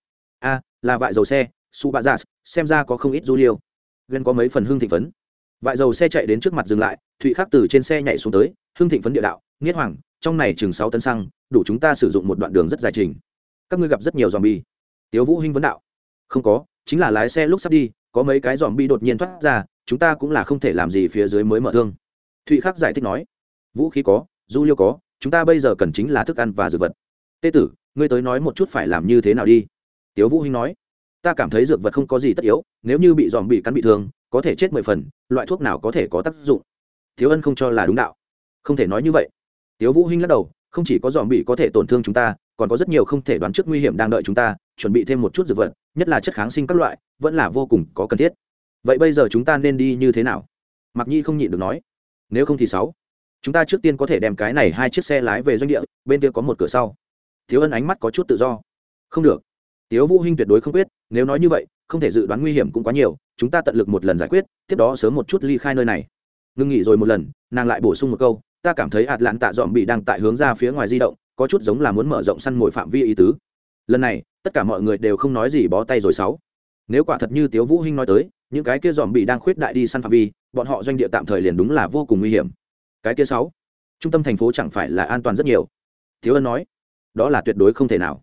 a, là vại dầu xe su bạ giả xem ra có không ít du liêu. Ghen có mấy phần hương thịnh phấn. Vại dầu xe chạy đến trước mặt dừng lại, thụy khắc từ trên xe nhảy xuống tới, hương thịnh phấn địa đạo, nghiết hoàng, trong này chừng sáu tấn xăng, đủ chúng ta sử dụng một đoạn đường rất dài trình. Các ngươi gặp rất nhiều dòm bi tiếu vũ hinh vấn đạo. Không có, chính là lái xe lúc sắp đi, có mấy cái dòm bi đột nhiên thoát ra, chúng ta cũng là không thể làm gì phía dưới mới mở thương. Thụy khắc giải thích nói. Vũ khí có, du liêu có, chúng ta bây giờ cần chính là thức ăn và dược vật. Tê tử, ngươi tới nói một chút phải làm như thế nào đi tiếu vũ hinh nói, ta cảm thấy dược vật không có gì tất yếu, nếu như bị dòm bị cắn bị thương, có thể chết mười phần, loại thuốc nào có thể có tác dụng? Thiếu ân không cho là đúng đạo. Không thể nói như vậy. Tiếu vũ hinh lắc đầu, không chỉ có dòm bị có thể tổn thương chúng ta, còn có rất nhiều không thể đoán trước nguy hiểm đang đợi chúng ta, chuẩn bị thêm một chút dược vật, nhất là chất kháng sinh các loại, vẫn là vô cùng có cần thiết. Vậy bây giờ chúng ta nên đi như thế nào? Mặc nhi không nhịn được nói, nếu không thì sáu. Chúng ta trước tiên có thể đem cái này hai chiếc xe lái về doanh địa, bên kia có một cửa sau. Thiếu ân ánh mắt có chút tự do. Không được tiếu vũ hinh tuyệt đối không quyết, nếu nói như vậy, không thể dự đoán nguy hiểm cũng quá nhiều, chúng ta tận lực một lần giải quyết, tiếp đó sớm một chút ly khai nơi này. Ngưng nghỉ rồi một lần, nàng lại bổ sung một câu, ta cảm thấy ạt lạn tạ dọn bị đang tại hướng ra phía ngoài di động, có chút giống là muốn mở rộng săn mồi phạm vi ý tứ. Lần này, tất cả mọi người đều không nói gì bó tay rồi sáu. Nếu quả thật như tiếu vũ hinh nói tới, những cái kia dòm bị đang khuyết đại đi săn phạm vi, bọn họ doanh địa tạm thời liền đúng là vô cùng nguy hiểm. Cái kia sáu, trung tâm thành phố chẳng phải là an toàn rất nhiều. Thiếu ân nói, đó là tuyệt đối không thể nào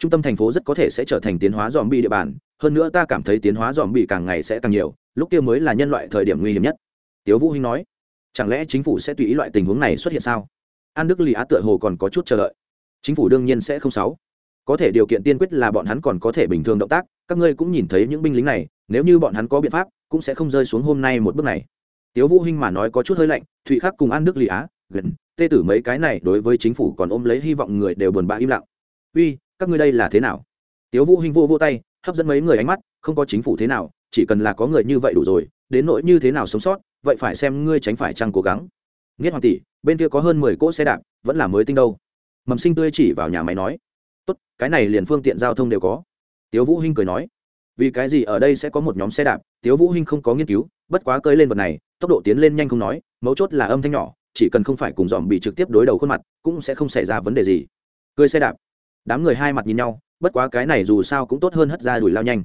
trung tâm thành phố rất có thể sẽ trở thành tiến hóa dòm bị địa bàn, hơn nữa ta cảm thấy tiến hóa dòm bị càng ngày sẽ càng nhiều, lúc kia mới là nhân loại thời điểm nguy hiểm nhất. Tiếu vũ hinh nói. Chẳng lẽ chính phủ sẽ tùy ý loại tình huống này xuất hiện sao? An đức lì á tựa hồ còn có chút chờ đợi. Chính phủ đương nhiên sẽ không sáu có thể điều kiện tiên quyết là bọn hắn còn có thể bình thường động tác, các ngươi cũng nhìn thấy những binh lính này, nếu như bọn hắn có biện pháp, cũng sẽ không rơi xuống hôm nay một bước này. Tiếu vũ hinh mà nói có chút hơi lạnh, thụy khắc cùng an đức lì á, gần, tê tử mấy cái này đối với chính phủ còn ôm lấy hy vọng người đều buồn bã im lặng. Uy các ngươi đây là thế nào? Tiếu vũ hinh vô vô tay, hấp dẫn mấy người ánh mắt, không có chính phủ thế nào, chỉ cần là có người như vậy đủ rồi, đến nỗi như thế nào sống sót, vậy phải xem ngươi tránh phải chăng cố gắng. Nghiết hoàng tỷ, bên kia có hơn mười cỗ xe đạp, vẫn là mới tinh đâu. Mầm sinh tươi chỉ vào nhà máy nói, tốt, cái này liền phương tiện giao thông đều có. Tiếu vũ hinh cười nói, vì cái gì ở đây sẽ có một nhóm xe đạp? Tiếu vũ hinh không có nghiên cứu, bất quá cơi lên vật này, tốc độ tiến lên nhanh không nói, mấu chốt là âm thanh nhỏ, chỉ cần không phải cùng dòm bị trực tiếp đối đầu khuôn mặt, cũng sẽ không xảy ra vấn đề gì. Cười xe đạp đám người hai mặt nhìn nhau, bất quá cái này dù sao cũng tốt hơn hất ra đuổi lao nhanh.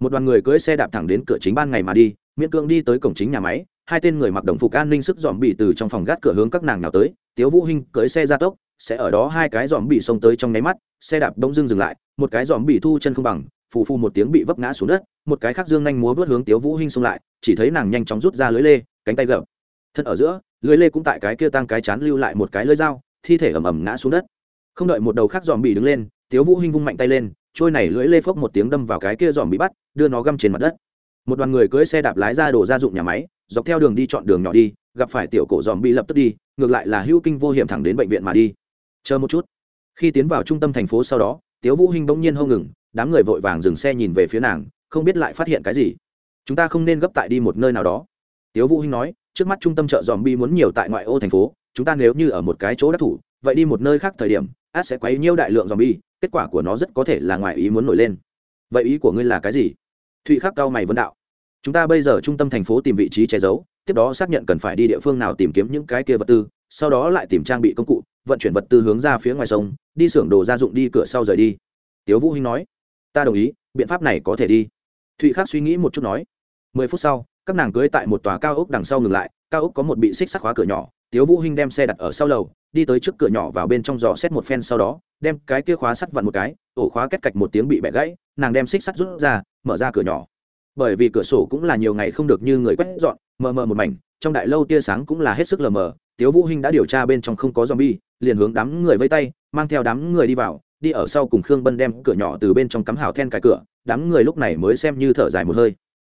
Một đoàn người cưỡi xe đạp thẳng đến cửa chính ban ngày mà đi, miễn cưỡng đi tới cổng chính nhà máy, hai tên người mặc đồng phục an ninh sức dòm bị từ trong phòng gác cửa hướng các nàng nào tới, tiếu vũ hinh cưỡi xe ra tốc, sẽ ở đó hai cái dòm bị xông tới trong nháy mắt, xe đạp đông dưng dừng lại, một cái dòm bị thu chân không bằng, phù phù một tiếng bị vấp ngã xuống đất, một cái khác dương nhanh múa vớt hướng tiếu vũ hinh xông lại, chỉ thấy nàng nhanh chóng rút ra lưới lê, cánh tay gập. Thân ở giữa lưới lê cũng tại cái kia tăng cái chán lưu lại một cái lưới dao, thi thể ầm ầm ngã xuống đất không đợi một đầu khác dòm bị đứng lên, tiếu vũ hinh vung mạnh tay lên, trôi này lưỡi lê phốc một tiếng đâm vào cái kia dòm bị bắt, đưa nó găm trên mặt đất. Một đoàn người cưỡi xe đạp lái ra đổ ra dụng nhà máy, dọc theo đường đi chọn đường nhỏ đi, gặp phải tiểu cổ dòm bị lập tức đi, ngược lại là hữu kinh vô hiểm thẳng đến bệnh viện mà đi. Chờ một chút. Khi tiến vào trung tâm thành phố sau đó, tiếu vũ hinh bỗng nhiên hông ngừng, đám người vội vàng dừng xe nhìn về phía nàng, không biết lại phát hiện cái gì. Chúng ta không nên gấp tại đi một nơi nào đó. Tiếu vũ hinh nói, trước mắt trung tâm chợ dòm bi muốn nhiều tại ngoại ô thành phố, chúng ta nếu như ở một cái chỗ đắc thủ vậy đi một nơi khác thời điểm át sẽ quấy nhiêu đại lượng dòm bi kết quả của nó rất có thể là ngoài ý muốn nổi lên. Vậy ý của ngươi là cái gì? Thụy khắc cao mày vấn đạo. Chúng ta bây giờ trung tâm thành phố tìm vị trí che giấu, tiếp đó xác nhận cần phải đi địa phương nào tìm kiếm những cái kia vật tư, sau đó lại tìm trang bị công cụ, vận chuyển vật tư hướng ra phía ngoài sông, đi xưởng đồ gia dụng đi cửa sau rời đi. Tiếu vũ hinh nói. Ta đồng ý, biện pháp này có thể đi. Thụy khắc suy nghĩ một chút nói. Mười phút sau, các nàng cưới tại một tòa cao ốc đằng sau ngừng lại, cao ốc có một bị xích sắt khóa cửa nhỏ, tiếu vũ hinh đem xe đặt ở sau lầu đi tới trước cửa nhỏ vào bên trong dò xét một phen sau đó, đem cái kia khóa sắt vặn một cái, ổ khóa kết cạch một tiếng bị bẻ gãy, nàng đem xích sắt rút ra, mở ra cửa nhỏ. Bởi vì cửa sổ cũng là nhiều ngày không được như người quét dọn, mờ mờ một mảnh, trong đại lâu tia sáng cũng là hết sức lờ mờ, tiếu vũ hinh đã điều tra bên trong không có zombie, liền hướng đám người vây tay, mang theo đám người đi vào, đi ở sau cùng khương bân đem cửa nhỏ từ bên trong cắm hào then cài cửa, đám người lúc này mới xem như thở dài một hơi.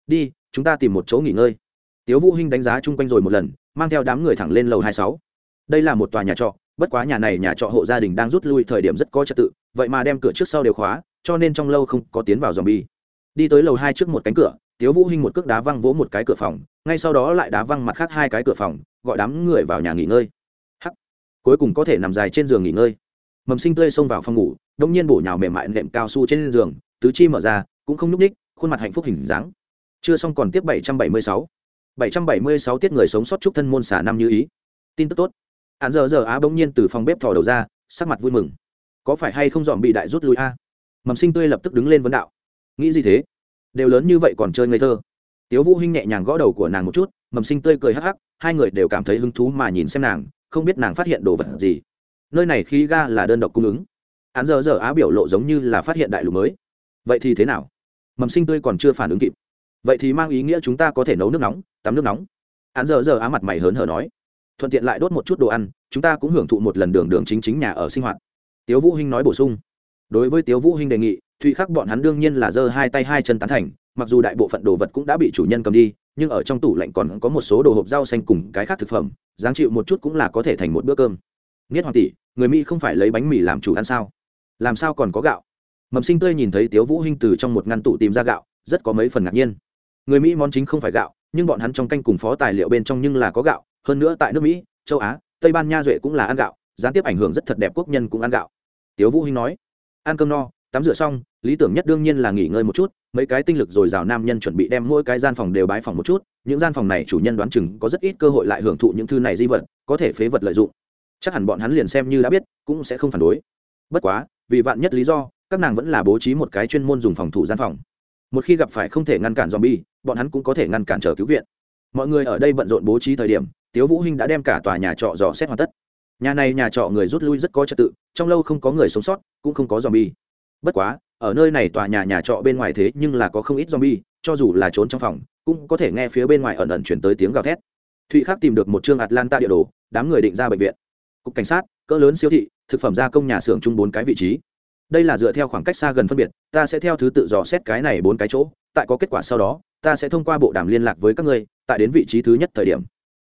Đi, chúng ta tìm một chỗ nghỉ ngơi. Tiếu vũ hinh đánh giá chung quanh rồi một lần, mang theo đám người thẳng lên lầu hai sáu đây là một tòa nhà trọ, bất quá nhà này nhà trọ hộ gia đình đang rút lui thời điểm rất có trật tự, vậy mà đem cửa trước sau đều khóa, cho nên trong lâu không có tiến vào dòm bi đi tới lầu hai trước một cánh cửa, tiếu vũ hinh một cước đá văng vỗ một cái cửa phòng, ngay sau đó lại đá văng mặt khác hai cái cửa phòng, gọi đám người vào nhà nghỉ ngơi. Hắc! Cuối cùng có thể nằm dài trên giường nghỉ ngơi. Mầm sinh tươi xông vào phòng ngủ, đông nhiên bổ nhào mềm mại nệm cao su trên giường, tứ chi mở ra, cũng không nhúc ních khuôn mặt hạnh phúc hình dáng. Chưa xong còn tiếp bảy trăm bảy mươi sáu. Bảy trăm bảy mươi sáu tiết người sống sót chúc thân môn xả năm như ý. Tin tức tốt hạn giờ giờ á bỗng nhiên từ phòng bếp thò đầu ra, sắc mặt vui mừng. Có phải hay không dòm bị đại rút lui a? Mầm sinh tươi lập tức đứng lên vấn đạo. Nghĩ gì thế? Đều lớn như vậy còn chơi ngây thơ. Tiếu vũ hinh nhẹ nhàng gõ đầu của nàng một chút, mầm sinh tươi cười hắc hắc, hai người đều cảm thấy hứng thú mà nhìn xem nàng, không biết nàng phát hiện đồ vật gì. Nơi này khí ga là đơn độc cung ứng. Hắn giờ giờ á biểu lộ giống như là phát hiện đại lục mới. Vậy thì thế nào? Mầm sinh tươi còn chưa phản ứng kịp. Vậy thì mang ý nghĩa chúng ta có thể nấu nước nóng, tắm nước nóng. Hắn giờ giờ á mặt mày hớn hở nói thuận tiện lại đốt một chút đồ ăn, chúng ta cũng hưởng thụ một lần đường đường chính chính nhà ở sinh hoạt. Tiếu vũ hinh nói bổ sung. Đối với tiếu vũ hinh đề nghị, thụy khắc bọn hắn đương nhiên là giơ hai tay hai chân tán thành, mặc dù đại bộ phận đồ vật cũng đã bị chủ nhân cầm đi, nhưng ở trong tủ lạnh còn có một số đồ hộp rau xanh cùng cái khác thực phẩm, dáng chịu một chút cũng là có thể thành một bữa cơm. Nghiết hoàng tỷ, người mỹ không phải lấy bánh mì làm chủ ăn sao? Làm sao còn có gạo? Mầm sinh tươi nhìn thấy tiếu vũ hinh từ trong một ngăn tủ tìm ra gạo, rất có mấy phần ngạc nhiên. Người mỹ món chính không phải gạo, nhưng bọn hắn trong canh cùng phó tài liệu bên trong nhưng là có gạo hơn nữa tại nước mỹ, châu á, tây ban nha duệ cũng là ăn gạo, gián tiếp ảnh hưởng rất thật đẹp quốc nhân cũng ăn gạo. Tiếu vũ hinh nói, ăn cơm no, tắm rửa xong, lý tưởng nhất đương nhiên là nghỉ ngơi một chút, mấy cái tinh lực dồi dào nam nhân chuẩn bị đem mỗi cái gian phòng đều bái phòng một chút, những gian phòng này chủ nhân đoán chừng có rất ít cơ hội lại hưởng thụ những thư này di vật, có thể phế vật lợi dụng. Chắc hẳn bọn hắn liền xem như đã biết, cũng sẽ không phản đối. Bất quá, vì vạn nhất lý do, các nàng vẫn là bố trí một cái chuyên môn dùng phòng thủ gian phòng. Một khi gặp phải không thể ngăn cản zombie, bọn hắn cũng có thể ngăn cản chờ cứu viện. Mọi người ở đây bận rộn bố trí thời điểm tiếu vũ hinh đã đem cả tòa nhà trọ dò xét hoàn tất. Nhà này nhà trọ người rút lui rất có trật tự, trong lâu không có người sống sót, cũng không có zombie. Bất quá, ở nơi này tòa nhà nhà trọ bên ngoài thế nhưng là có không ít zombie, cho dù là trốn trong phòng, cũng có thể nghe phía bên ngoài ẩn ẩn chuyển tới tiếng gào thét. Thụy khắc tìm được một chương atlanta địa đồ, đám người định ra bệnh viện. Cục cảnh sát, cỡ lớn siêu thị, thực phẩm gia công nhà xưởng chung bốn cái vị trí. Đây là dựa theo khoảng cách xa gần phân biệt, ta sẽ theo thứ tự dò xét cái này bốn cái chỗ, tại có kết quả sau đó, ta sẽ thông qua bộ đàm liên lạc với các ngươi, tại đến vị trí thứ nhất thời điểm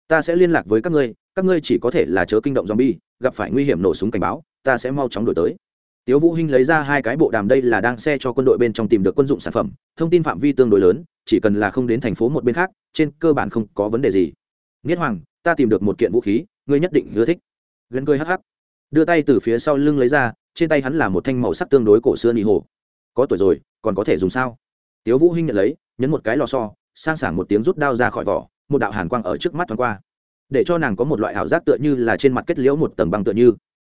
ta sẽ liên lạc với các ngươi các ngươi chỉ có thể là chớ kinh động zombie, gặp phải nguy hiểm nổ súng cảnh báo, ta sẽ mau chóng đổi tới. Tiếu vũ hinh lấy ra hai cái bộ đàm đây là đang xe cho quân đội bên trong tìm được quân dụng sản phẩm, thông tin phạm vi tương đối lớn, chỉ cần là không đến thành phố một bên khác, trên cơ bản không có vấn đề gì. Nghiết hoàng, ta tìm được một kiện vũ khí, ngươi nhất định ưa thích. Gần cười hắc hắc. Đưa tay từ phía sau lưng lấy ra, trên tay hắn là một thanh màu sắc tương đối cổ xưa nị hồ. Có tuổi rồi, còn có thể dùng sao? Tiếu vũ hinh nhận lấy, nhấn một cái lò xo, sang sảng một tiếng rút đao ra khỏi vỏ một đạo hàn quang ở trước mắt thoáng qua, để cho nàng có một loại ảo giác tựa như là trên mặt kết liễu một tầng băng tựa như.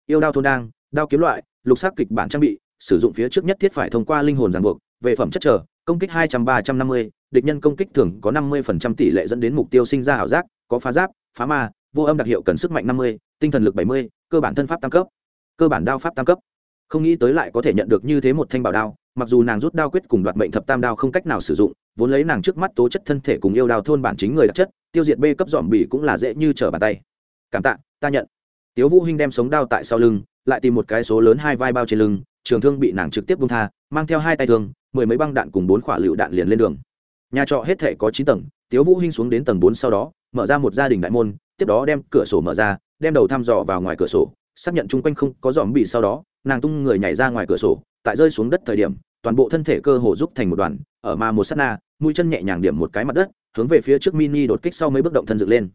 Yêu đao thôn đang, đao kiếm loại, lục sắc kịch bản trang bị, sử dụng phía trước nhất thiết phải thông qua linh hồn ràng buộc, về phẩm chất trở công kích hai trăm ba trăm năm mươi, địch nhân công kích thường có năm mươi phần trăm tỷ lệ dẫn đến mục tiêu sinh ra ảo giác, có phá giáp, phá ma, vô âm đặc hiệu cần sức mạnh năm mươi, tinh thần lực bảy mươi, cơ bản thân pháp tăng cấp. Cơ bản đao pháp tăng cấp. Không nghĩ tới lại có thể nhận được như thế một thanh bảo đao, mặc dù nàng rút đao quyết cùng đoạt mệnh thập tam đao không cách nào sử dụng vốn lấy nàng trước mắt tố chất thân thể cùng yêu đào thôn bản chính người đặc chất, tiêu diệt b cấp dòm bỉ cũng là dễ như trở bàn tay. Cảm tạ, ta nhận. Tiếu vũ hinh đem sống đao tại sau lưng, lại tìm một cái số lớn hai vai bao trên lưng, trường thương bị nàng trực tiếp bung tha, mang theo hai tay thương, mười mấy băng đạn cùng bốn quả lựu đạn liền lên đường. Nhà trọ hết thể có chín tầng, tiếu vũ hinh xuống đến tầng bốn sau đó, mở ra một gia đình đại môn, tiếp đó đem cửa sổ mở ra, đem đầu thăm dò vào ngoài cửa sổ, xác nhận chung quanh không có dòm bị sau đó, nàng tung người nhảy ra ngoài cửa sổ, tại rơi xuống đất thời điểm toàn bộ thân thể cơ hồ giúp thành một đoàn, ở mà một sát na, mũi chân nhẹ nhàng điểm một cái mặt đất, hướng về phía trước mini đột kích sau mấy bước động thân dựng lên.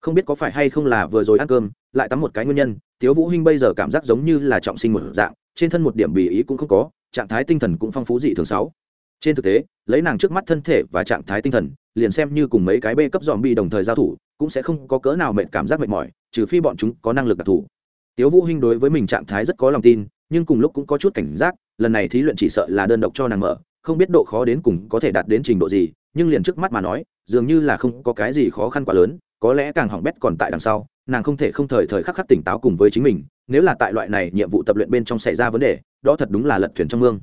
Không biết có phải hay không là vừa rồi ăn cơm, lại tắm một cái nguyên nhân, tiếu vũ hinh bây giờ cảm giác giống như là trọng sinh một dạng, trên thân một điểm bì ý cũng không có, trạng thái tinh thần cũng phong phú dị thường sáu. Trên thực tế, lấy nàng trước mắt thân thể và trạng thái tinh thần, liền xem như cùng mấy cái bê cấp dòm bi đồng thời giao thủ, cũng sẽ không có cỡ nào mệt cảm giác mệt mỏi, trừ phi bọn chúng có năng lực đặc thù. Tiếu vũ hinh đối với mình trạng thái rất có lòng tin nhưng cùng lúc cũng có chút cảnh giác, lần này thí luyện chỉ sợ là đơn độc cho nàng mở, không biết độ khó đến cùng có thể đạt đến trình độ gì, nhưng liền trước mắt mà nói, dường như là không có cái gì khó khăn quá lớn, có lẽ càng hỏng bét còn tại đằng sau, nàng không thể không thời thời khắc khắc tỉnh táo cùng với chính mình, nếu là tại loại này nhiệm vụ tập luyện bên trong xảy ra vấn đề, đó thật đúng là lật thuyền trong mương.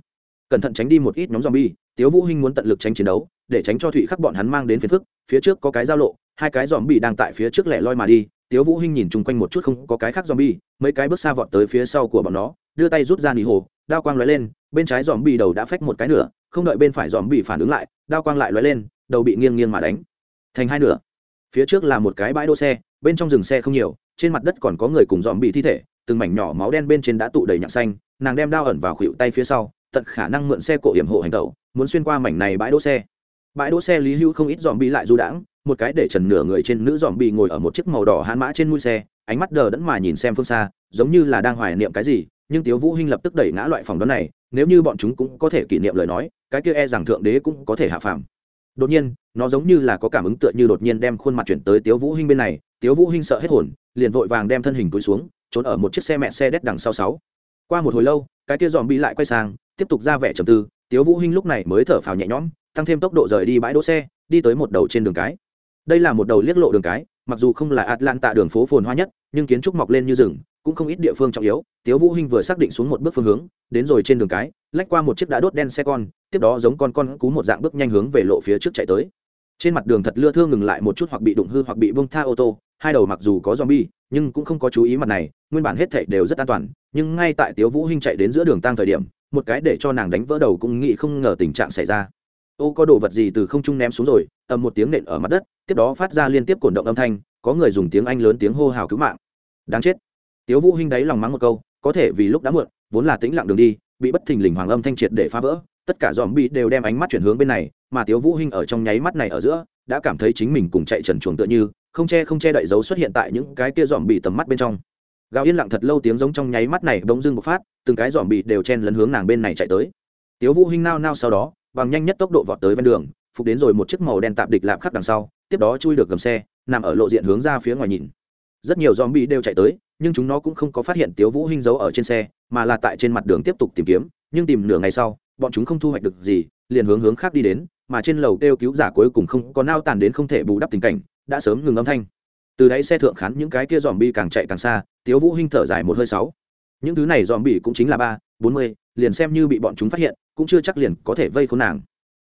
Cẩn thận tránh đi một ít nhóm zombie, tiếu vũ hinh muốn tận lực tránh chiến đấu, để tránh cho thụy khắc bọn hắn mang đến phiền phức, phía trước có cái giao lộ, hai cái zombie đang tại phía trước lẻ loi mà đi, tiếu vũ hinh nhìn chung quanh một chút không có cái khác zombie, mấy cái bước xa vọt tới phía sau của bọn nó đưa tay rút ra nỉ hồ, đao quang lóe lên, bên trái zombie đầu đã phách một cái nửa, không đợi bên phải zombie phản ứng lại, đao quang lại lóe lên, đầu bị nghiêng nghiêng mà đánh. Thành hai nửa. Phía trước là một cái bãi đỗ xe, bên trong dừng xe không nhiều, trên mặt đất còn có người cùng dòm bị thi thể, từng mảnh nhỏ máu đen bên trên đã tụ đầy nhạc xanh, nàng đem đao ẩn vào khuỷu tay phía sau, tận khả năng mượn xe cổ hiểm hộ hành tẩu, muốn xuyên qua mảnh này bãi đỗ xe. Bãi đỗ xe lý hữu không ít dòm bị lại du đãng, một cái để trần nửa người trên nữ dòm bị ngồi ở một chiếc màu đỏ hãn mã trên mũi xe, ánh mắt đờ đẫn mà nhìn xem phương xa, giống như là đang hoài niệm cái gì nhưng tiếu vũ hinh lập tức đẩy ngã loại phòng đó này, nếu như bọn chúng cũng có thể kỷ niệm lời nói, cái kia e rằng thượng đế cũng có thể hạ phàm. Đột nhiên, nó giống như là có cảm ứng tựa như đột nhiên đem khuôn mặt chuyển tới tiếu vũ hinh bên này, tiếu vũ hinh sợ hết hồn, liền vội vàng đem thân hình cúi xuống, trốn ở một chiếc xe mẹ xe đét đằng sau sáu. Qua một hồi lâu, cái kia dòm bị lại quay sang, tiếp tục ra vẻ trầm tư, tiếu vũ hinh lúc này mới thở phào nhẹ nhõm, tăng thêm tốc độ rời đi bãi đỗ xe, đi tới một đầu trên đường cái. Đây là một đầu liếc lộ đường cái, mặc dù không là atlanta đường phố phồn hoa nhất, nhưng kiến trúc mọc lên như rừng cũng không ít địa phương trọng yếu, tiếu vũ hinh vừa xác định xuống một bước phương hướng, đến rồi trên đường cái, lách qua một chiếc đã đốt đen xe con, tiếp đó giống con con cú một dạng bước nhanh hướng về lộ phía trước chạy tới. Trên mặt đường thật lưa thưa ngừng lại một chút hoặc bị đụng hư hoặc bị bông tha ô tô, hai đầu mặc dù có zombie, nhưng cũng không có chú ý mặt này, nguyên bản hết thảy đều rất an toàn, nhưng ngay tại tiếu vũ hinh chạy đến giữa đường tăng thời điểm, một cái để cho nàng đánh vỡ đầu cũng nghĩ không ngờ tình trạng xảy ra. Ô, có đồ vật gì từ không trung ném xuống rồi, ầm một tiếng nện ở mặt đất, tiếp đó phát ra liên tiếp cổn động âm thanh, có người dùng tiếng anh lớn tiếng hô hào cứu mạng. Đáng chết tiếu vũ hinh đáy lòng mắng một câu, có thể vì lúc đã muộn, vốn là tĩnh lặng đường đi, bị bất thình lình hoàng âm thanh triệt để phá vỡ, tất cả dòm bị đều đem ánh mắt chuyển hướng bên này, mà tiếu vũ hinh ở trong nháy mắt này ở giữa, đã cảm thấy chính mình cùng chạy trần chuồng tựa như, không che không che đậy dấu xuất hiện tại những cái kia dòm bị tầm mắt bên trong. Gào yên lặng thật lâu tiếng giống trong nháy mắt này bỗng dưng một phát, từng cái dòm bị đều chen lấn hướng nàng bên này chạy tới. Tiếu vũ hinh nao nao sau đó, bằng nhanh nhất tốc độ vọt tới ven đường, phục đến rồi một chiếc màu đen tạm địch lạp khắc đằng sau, tiếp đó chui được gầm xe, nằm ở lộ diện hướng ra phía ngoài nhìn rất nhiều dòm bị đều chạy tới, nhưng chúng nó cũng không có phát hiện tiếu vũ hinh giấu ở trên xe, mà là tại trên mặt đường tiếp tục tìm kiếm, nhưng tìm nửa ngày sau, bọn chúng không thu hoạch được gì, liền hướng hướng khác đi đến, mà trên lầu kêu cứu giả cuối cùng không có nao tàn đến không thể bù đắp tình cảnh, đã sớm ngừng âm thanh. Từ đấy xe thượng khán những cái kia dòm bi càng chạy càng xa, tiếu vũ hinh thở dài một hơi sáu. Những thứ này dòm bi cũng chính là ba, bốn mươi, liền xem như bị bọn chúng phát hiện, cũng chưa chắc liền có thể vây khốn nàng.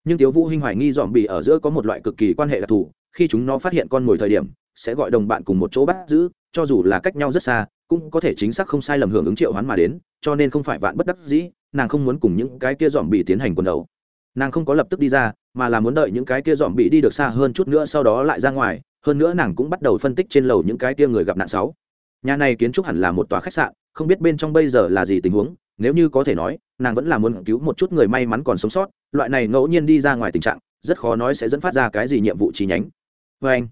Nhưng tiếu vũ hinh hoài nghi dòm bi ở giữa có một loại cực kỳ quan hệ đặc thù, khi chúng nó phát hiện con mồi thời điểm sẽ gọi đồng bạn cùng một chỗ bắt giữ, cho dù là cách nhau rất xa, cũng có thể chính xác không sai lầm hưởng ứng triệu hoán mà đến, cho nên không phải vạn bất đắc dĩ, nàng không muốn cùng những cái kia dòm bị tiến hành quần đầu. Nàng không có lập tức đi ra, mà là muốn đợi những cái kia dòm bị đi được xa hơn chút nữa sau đó lại ra ngoài, hơn nữa nàng cũng bắt đầu phân tích trên lầu những cái kia người gặp nạn sáu. Nhà này kiến trúc hẳn là một tòa khách sạn, không biết bên trong bây giờ là gì tình huống, nếu như có thể nói, nàng vẫn là muốn cứu một chút người may mắn còn sống sót, loại này ngẫu nhiên đi ra ngoài tình trạng, rất khó nói sẽ dẫn phát ra cái gì nhiệm vụ chi nhánh. Vê anh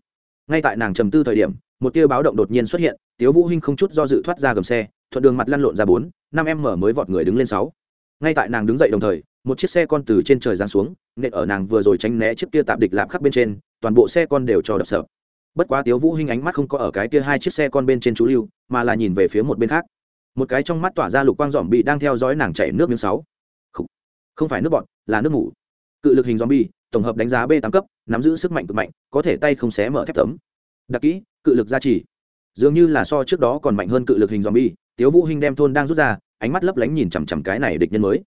ngay tại nàng trầm tư thời điểm một tia báo động đột nhiên xuất hiện tiếu vũ hinh không chút do dự thoát ra gầm xe thuận đường mặt lăn lộn ra bốn năm em mở mới vọt người đứng lên sáu. Ngay tại nàng đứng dậy đồng thời một chiếc xe con từ trên trời giáng xuống nện ở nàng vừa rồi tránh né chiếc kia tạm địch lạp khắc bên trên toàn bộ xe con đều cho đập sợ. Bất quá tiếu vũ hinh ánh mắt không có ở cái kia hai chiếc xe con bên trên chú lưu mà là nhìn về phía một bên khác. Một cái trong mắt tỏa ra lục quang dòm bị đang theo dõi nàng chảy nước miếng sáu. Không, phải nước bọt là nước ngủ. Cự lực hình zombie tổng hợp đánh giá b tám cấp, nắm giữ sức mạnh cực mạnh, có thể tay không xé mở thép tấm. Đặc kỹ, cự lực gia trì. Dường như là so trước đó còn mạnh hơn cự lực hình zombie, tiếu vũ hinh đem thôn đang rút ra, ánh mắt lấp lánh nhìn chằm chằm cái này địch nhân mới.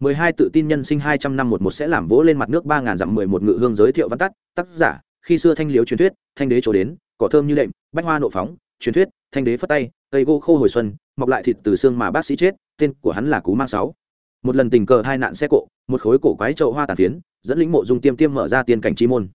mười hai tự tin nhân sinh hai trăm năm một một sẽ làm vỗ lên mặt nước ba ngàn dặm mười một ngự hương giới thiệu văn tắt, tác giả, khi xưa thanh liếu truyền thuyết, thanh đế chỗ đến, cỏ thơm như đệm, bách hoa nộ phóng, truyền thuyết, thanh đế phất tay, cây gỗ khô hồi xuân, mọc lại thịt từ xương mà bác sĩ chết, tên của hắn là cú mang sáu một lần tình cờ hai nạn xe cộ, một khối cổ quái trậu hoa tàn phiến, dẫn lĩnh mộ dung tiêm tiêm mở ra tiên cảnh chi môn.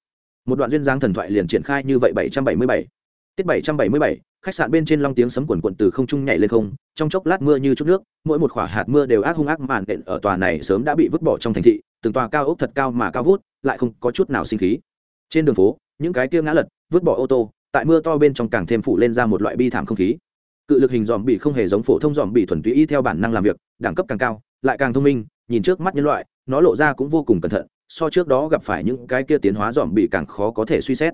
Một đoạn duyên giang thần thoại liền triển khai như vậy bảy trăm bảy mươi bảy. Tiết bảy trăm bảy mươi bảy, khách sạn bên trên long tiếng sấm quần quận từ không trung nhảy lên không, trong chốc lát mưa như chút nước, mỗi một khỏa hạt mưa đều ác hung ác màn đện ở tòa này sớm đã bị vứt bỏ trong thành thị, từng tòa cao ốc thật cao mà cao vút, lại không có chút nào sinh khí. Trên đường phố, những cái kia ngã lật, vứt bỏ ô tô, tại mưa to bên trong càng thêm phủ lên ra một loại bi thảm không khí. Cự lực hình dòm bị không hề giống phổ thông dòm bị thuần túy y theo bản năng làm việc, đẳng cấp càng cao lại càng thông minh, nhìn trước mắt nhân loại, nó lộ ra cũng vô cùng cẩn thận, so trước đó gặp phải những cái kia tiến hóa dòm bị càng khó có thể suy xét.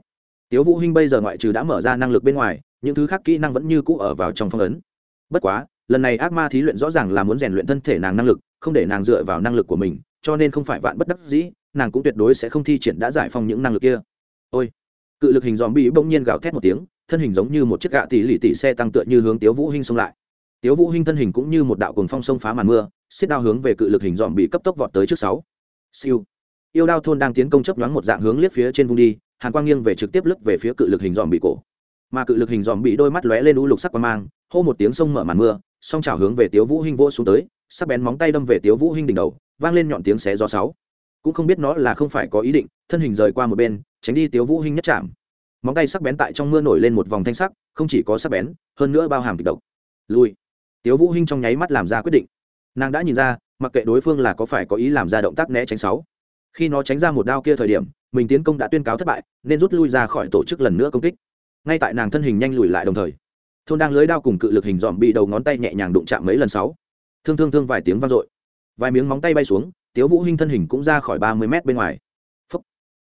Tiếu vũ hinh bây giờ ngoại trừ đã mở ra năng lực bên ngoài, những thứ khác kỹ năng vẫn như cũ ở vào trong phong ấn. Bất quá, lần này ác ma thí luyện rõ ràng là muốn rèn luyện thân thể nàng năng lực, không để nàng dựa vào năng lực của mình, cho nên không phải vạn bất đắc dĩ, nàng cũng tuyệt đối sẽ không thi triển đã giải phong những năng lực kia. Ôi! Cự lực hình dòm bị bỗng nhiên gào thét một tiếng, thân hình giống như một chiếc gạ tỷ lì tỷ xe tăng tựa như hướng tiếu vũ hinh xông lại. Tiếu vũ hinh thân hình cũng như một đạo cuồng phong sông phá màn mưa xiết đao hướng về cự lực hình dòm bị cấp tốc vọt tới trước sáu. Siêu. Yêu đao thôn đang tiến công chấp nhoáng một dạng hướng liếc phía trên vung đi, hàn quang nghiêng về trực tiếp lướt về phía cự lực hình dòm bị cổ. Mà cự lực hình dòm bị đôi mắt lóe lên u lục sắc qua mang, hô một tiếng sông mở màn mưa, song chảo hướng về tiếu vũ hinh vỗ xuống tới, sắc bén móng tay đâm về tiếu vũ hinh đỉnh đầu, vang lên nhọn tiếng xé gió sáu. Cũng không biết nó là không phải có ý định, thân hình rời qua một bên, tránh đi tiếu vũ hinh nhất chạm. Móng tay sắc bén tại trong mưa nổi lên một vòng thanh sắc, không chỉ có sắc bén, hơn nữa bao hàm kịch độc. Lui. Tiếu vũ hinh trong nháy mắt làm ra quyết định nàng đã nhìn ra, mặc kệ đối phương là có phải có ý làm ra động tác né tránh sáu. Khi nó tránh ra một đao kia thời điểm, mình tiến công đã tuyên cáo thất bại, nên rút lui ra khỏi tổ chức lần nữa công kích. Ngay tại nàng thân hình nhanh lùi lại đồng thời, thôn đang lưới đao cùng cự lực hình dòm bị đầu ngón tay nhẹ nhàng đụng chạm mấy lần sáu. Thương thương thương vài tiếng vang dội. Vài miếng móng tay bay xuống, tiếu vũ hinh thân hình cũng ra khỏi ba mươi mét bên ngoài. Phúc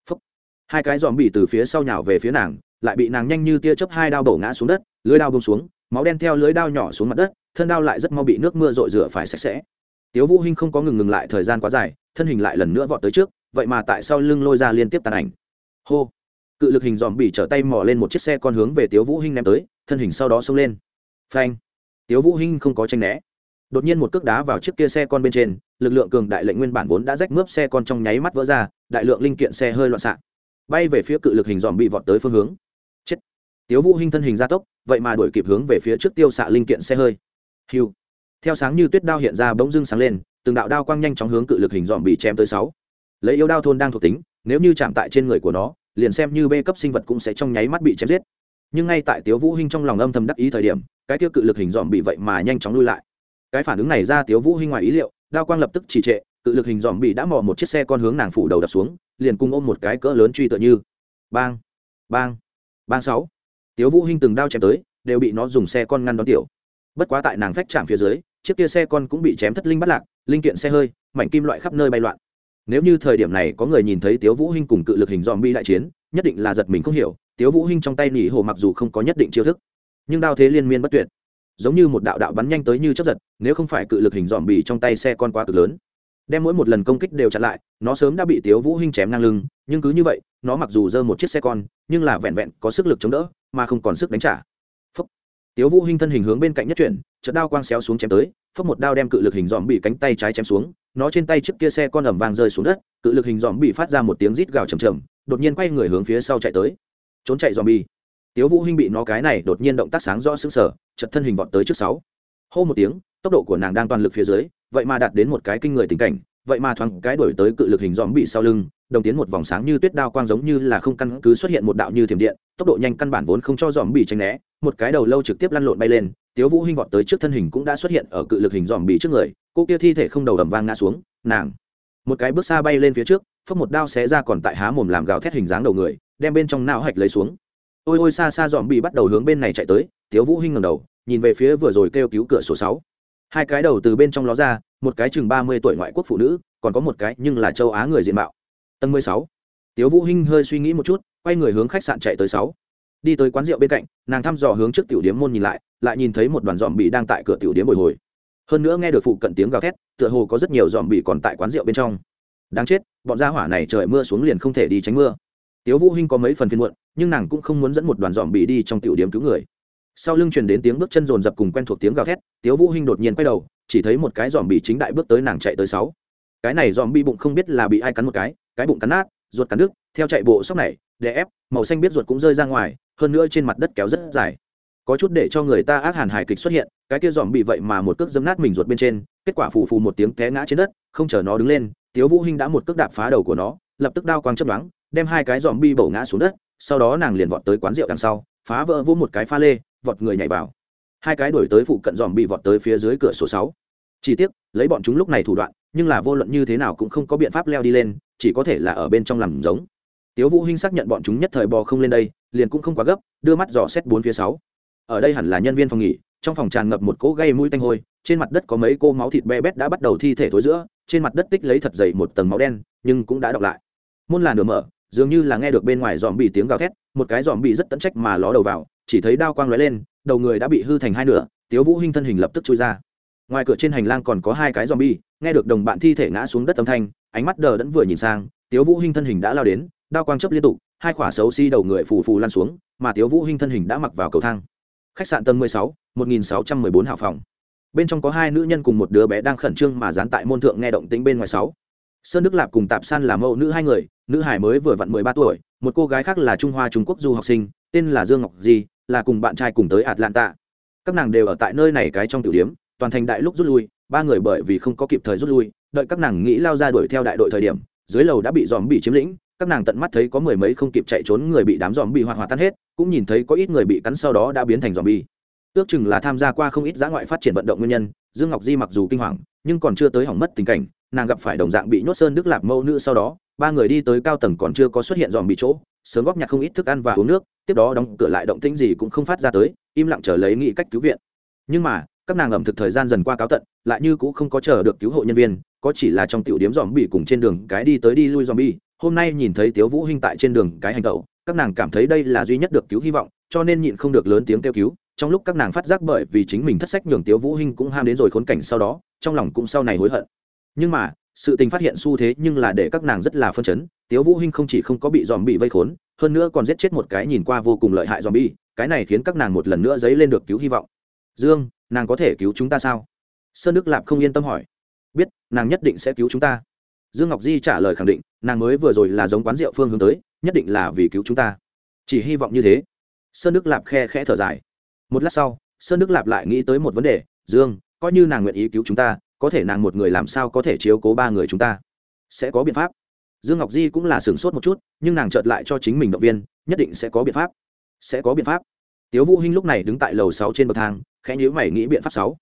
phúc. Hai cái dòm bị từ phía sau nhào về phía nàng, lại bị nàng nhanh như tia chớp hai đao bổ ngã xuống đất, lưới đao bông xuống, máu đen theo lưới đao nhỏ xuống mặt đất thân đao lại rất mau bị nước mưa rội rửa phải sạch sẽ. Tiếu vũ hinh không có ngừng ngừng lại thời gian quá dài, thân hình lại lần nữa vọt tới trước, vậy mà tại sau lưng lôi ra liên tiếp tàn ảnh. Hô! Cự lực hình dòm bị trở tay mò lên một chiếc xe con hướng về tiếu vũ hinh ném tới, thân hình sau đó xông lên. Phanh! Tiếu vũ hinh không có tranh né. Đột nhiên một cước đá vào chiếc kia xe con bên trên, lực lượng cường đại lệnh nguyên bản vốn đã rách mướp xe con trong nháy mắt vỡ ra, đại lượng linh kiện xe hơi loạn xạ. Bay về phía cự lực hình dòm bị vọt tới phương hướng. Chết! Tiếu vũ hinh thân hình gia tốc, vậy mà đuổi kịp hướng về phía trước tiêu xạ linh kiện xe hơi hiu theo sáng như tuyết đao hiện ra bỗng dưng sáng lên, từng đạo đao quang nhanh chóng hướng cự lực hình dòm bị chém tới sáu. Lấy yêu đao thôn đang thuộc tính, nếu như chạm tại trên người của nó, liền xem như bê cấp sinh vật cũng sẽ trong nháy mắt bị chém giết. Nhưng ngay tại tiếu vũ hinh trong lòng âm thầm đắc ý thời điểm, cái tiêu cự lực hình dòm bị vậy mà nhanh chóng lui lại. Cái phản ứng này ra tiếu vũ hinh ngoài ý liệu, đao quang lập tức trì trệ, cự lực hình dòm bị đã mò một chiếc xe con hướng nàng phủ đầu đập xuống, liền cùng ôm một cái cỡ lớn truy tựa như. Bang bang bang sáu. Tiếu vũ hinh từng đao chém tới, đều bị nó dùng xe con ngăn đón tiểu bất quá tại nàng phách chạm phía dưới, chiếc kia xe con cũng bị chém thất linh bắt lạc, linh kiện xe hơi, mảnh kim loại khắp nơi bay loạn. Nếu như thời điểm này có người nhìn thấy tiếu vũ hinh cùng cự lực hình dòm bi đại chiến, nhất định là giật mình không hiểu, tiếu vũ hinh trong tay nỉ hồ mặc dù không có nhất định chiêu thức, nhưng đao thế liên miên bất tuyệt. Giống như một đạo đạo bắn nhanh tới như chớp giật, nếu không phải cự lực hình dòm bi trong tay xe con quá cực lớn, đem mỗi một lần công kích đều chặn lại, nó sớm đã bị tiếu vũ hinh chém ngang lưng, nhưng cứ như vậy, nó mặc dù dơ một chiếc xe con, nhưng là vẹn vẹn có sức lực chống đỡ, mà không còn sức đánh trả tiếu vũ hinh thân hình hướng bên cạnh nhất chuyển, chợt đao quang xéo xuống chém tới phất một đao đem cự lực hình dòm bị cánh tay trái chém xuống, nó trên tay chiếc kia xe con ầm vang rơi xuống đất, cự lực hình dòm bị phát ra một tiếng rít gào trầm trầm đột nhiên quay người hướng phía sau chạy tới. Trốn chạy dòm bị. Tiếu vũ hinh bị nó cái này đột nhiên động tác sáng rõ sững sờ, chợt thân hình vọt tới trước sáu. Hô một tiếng, tốc độ của nàng đang toàn lực phía dưới, vậy mà đạt đến một cái kinh người tình cảnh, vậy mà thoáng cái đổi tới cự lực hình dòm bị sau lưng, đồng tiến một vòng sáng như tuyết đao quang giống như là không căn cứ xuất hiện một đạo như thiểm điện, tốc độ nhanh căn bản vốn không cho dòm bị tránh né một cái đầu lâu trực tiếp lăn lộn bay lên, tiếu vũ hinh vọt tới trước thân hình cũng đã xuất hiện ở cự lực hình dòm bị trước người, cô kia thi thể không đầu ầm vang ngã xuống, nàng. Một cái bước xa bay lên phía trước phất một đao xé ra còn tại há mồm làm gào thét hình dáng đầu người, đem bên trong não hạch lấy xuống. Ôi ôi xa xa dòm bị bắt đầu hướng bên này chạy tới, tiếu vũ hinh ngẩng đầu, nhìn về phía vừa rồi kêu cứu cửa số sáu. Hai cái đầu từ bên trong ló ra, một cái chừng ba mươi tuổi ngoại quốc phụ nữ, còn có một cái nhưng là châu á người diện mạo. Tầng mười sáu. Tiếu vũ hinh hơi suy nghĩ một chút, quay người hướng khách sạn chạy tới sáu đi tới quán rượu bên cạnh, nàng thăm dò hướng trước tiểu điếm môn nhìn lại lại nhìn thấy một đoàn dòm bị đang tại cửa tiểu điếm bồi hồi. Hơn nữa nghe được phụ cận tiếng gào thét, tựa hồ có rất nhiều dòm bị còn tại quán rượu bên trong. Đáng chết, bọn gia hỏa này trời mưa xuống liền không thể đi tránh mưa. Tiếu vũ hinh có mấy phần phiền muộn, nhưng nàng cũng không muốn dẫn một đoàn dòm bị đi trong tiểu điếm cứu người. Sau lưng truyền đến tiếng bước chân rồn rập cùng quen thuộc tiếng gào thét, tiếu vũ hinh đột nhiên quay đầu, chỉ thấy một cái dòm bị chính đại bước tới nàng chạy tới sáu. Cái này dòm bị bụng không biết là bị ai cắn một cái cái bụng cắn nát, ruột cắn đứt, theo chạy bộ sóc này để ép, màu xanh biết ruột cũng rơi ra ngoài hơn nữa trên mặt đất kéo rất dài. Có chút để cho người ta ác hàn hài kịch xuất hiện, cái kia dòm bị vậy mà một cước dấm nát mình ruột bên trên, kết quả phù phù một tiếng té ngã trên đất, không chờ nó đứng lên, tiếu vũ hinh đã một cước đạp phá đầu của nó, lập tức đao quang chớp đoáng đem hai cái dòm bi bổ ngã xuống đất, sau đó nàng liền vọt tới quán rượu đằng sau, phá vỡ vỗ một cái pha lê, vọt người nhảy vào. Hai cái đuổi tới phụ cận dòm bị vọt tới phía dưới cửa sổ sáu. Chỉ tiếc, lấy bọn chúng lúc này thủ đoạn, nhưng là vô luận như thế nào cũng không có biện pháp leo đi lên, chỉ có thể là ở bên trong làm giống. Tiếu vũ hinh xác nhận bọn chúng nhất thời bò không lên đây liền cũng không quá gấp, đưa mắt dò xét bốn phía sáu. Ở đây hẳn là nhân viên phòng nghỉ, trong phòng tràn ngập một cỗ gây mũi tanh hôi, trên mặt đất có mấy cô máu thịt be bét đã bắt đầu thi thể thối giữa, trên mặt đất tích lấy thật dày một tầng máu đen, nhưng cũng đã đọc lại. Môn là nửa mở, dường như là nghe được bên ngoài dòm bị tiếng gào thét, một cái dòm bị rất tận trách mà ló đầu vào, chỉ thấy đao quang lóe lên, đầu người đã bị hư thành hai nửa, tiếu vũ hinh thân hình lập tức chui ra. Ngoài cửa trên hành lang còn có hai cái dòm bi nghe được đồng bạn thi thể ngã xuống đất âm thanh, ánh mắt đờ đẫn vừa nhìn sang, tiếu vũ hinh thân hình đã lao đến, đao quang chớp liên tục hai quả xấu xi si đầu người phù phù lăn xuống mà tiếu vũ hinh thân hình đã mặc vào cầu thang. Khách sạn tầng 16, 1614 hào phòng. Bên trong có hai nữ nhân cùng một đứa bé đang khẩn trương mà dán tại môn thượng nghe động tĩnh bên ngoài sáu. Sơn đức lạp cùng tạp san là mẫu nữ hai người nữ hải mới vừa vặn mười ba tuổi một cô gái khác là trung hoa trung quốc du học sinh tên là dương ngọc di là cùng bạn trai cùng tới atlanta. Các nàng đều ở tại nơi này cái trong tiểu điểm toàn thành đại lúc rút lui ba người bởi vì không có kịp thời rút lui đợi các nàng nghĩ lao ra đuổi theo đại đội thời điểm dưới lầu đã bị dòm bị chiếm lĩnh các nàng tận mắt thấy có mười mấy không kịp chạy trốn người bị đám dòm bị hoạt hoạt tan hết, cũng nhìn thấy có ít người bị cắn sau đó đã biến thành dòm bi ước chừng là tham gia qua không ít giã ngoại phát triển vận động nguyên nhân, dương ngọc di mặc dù kinh hoàng, nhưng còn chưa tới hỏng mất tình cảnh, nàng gặp phải đồng dạng bị nhốt sơn đức lạp mâu nữ sau đó, ba người đi tới cao tầng còn chưa có xuất hiện dòm bị chỗ, sớm góp nhặt không ít thức ăn và uống nước, tiếp đó đóng cửa lại động tĩnh gì cũng không phát ra tới, im lặng chờ lấy nghị cách cứu viện. Nhưng mà, các nàng ẩm thực thời gian dần qua cáo tận, lại như cũng không có chờ được cứu hộ nhân viên, có chỉ là trong tiểu điếm dòm bị cùng trên đường cái đi tới đi lui dòm bi hôm nay nhìn thấy tiếu vũ hinh tại trên đường cái hành tẩu, các nàng cảm thấy đây là duy nhất được cứu hy vọng, cho nên nhịn không được lớn tiếng kêu cứu. Trong lúc các nàng phát giác bởi vì chính mình thất sách nhường tiếu vũ hinh cũng ham đến rồi khốn cảnh sau đó, trong lòng cũng sau này hối hận. Nhưng mà, sự tình phát hiện xu thế nhưng là để các nàng rất là phân chấn. Tiếu vũ hinh không chỉ không có bị dòm bị vây khốn, hơn nữa còn giết chết một cái nhìn qua vô cùng lợi hại dòm bi cái này khiến các nàng một lần nữa dấy lên được cứu hy vọng. Dương, nàng có thể cứu chúng ta sao? Sơn đức lạp không yên tâm hỏi. Biết, nàng nhất định sẽ cứu chúng ta dương ngọc di trả lời khẳng định, nàng mới vừa rồi là giống quán rượu phương hướng tới, nhất định là vì cứu chúng ta. Chỉ hy vọng như thế. Sơn đức lạp khe khẽ thở dài. Một lát sau, sơn đức lạp lại nghĩ tới một vấn đề, dương, coi như nàng nguyện ý cứu chúng ta, có thể nàng một người làm sao có thể chiếu cố ba người chúng ta? Sẽ có biện pháp. Dương ngọc di cũng là sửng sốt một chút, nhưng nàng chợt lại cho chính mình động viên, nhất định sẽ có biện pháp. Sẽ có biện pháp. Tiếu vũ hinh lúc này đứng tại lầu sáu trên bậc thang, khẽ nhíu mày nghĩ biện pháp sáu.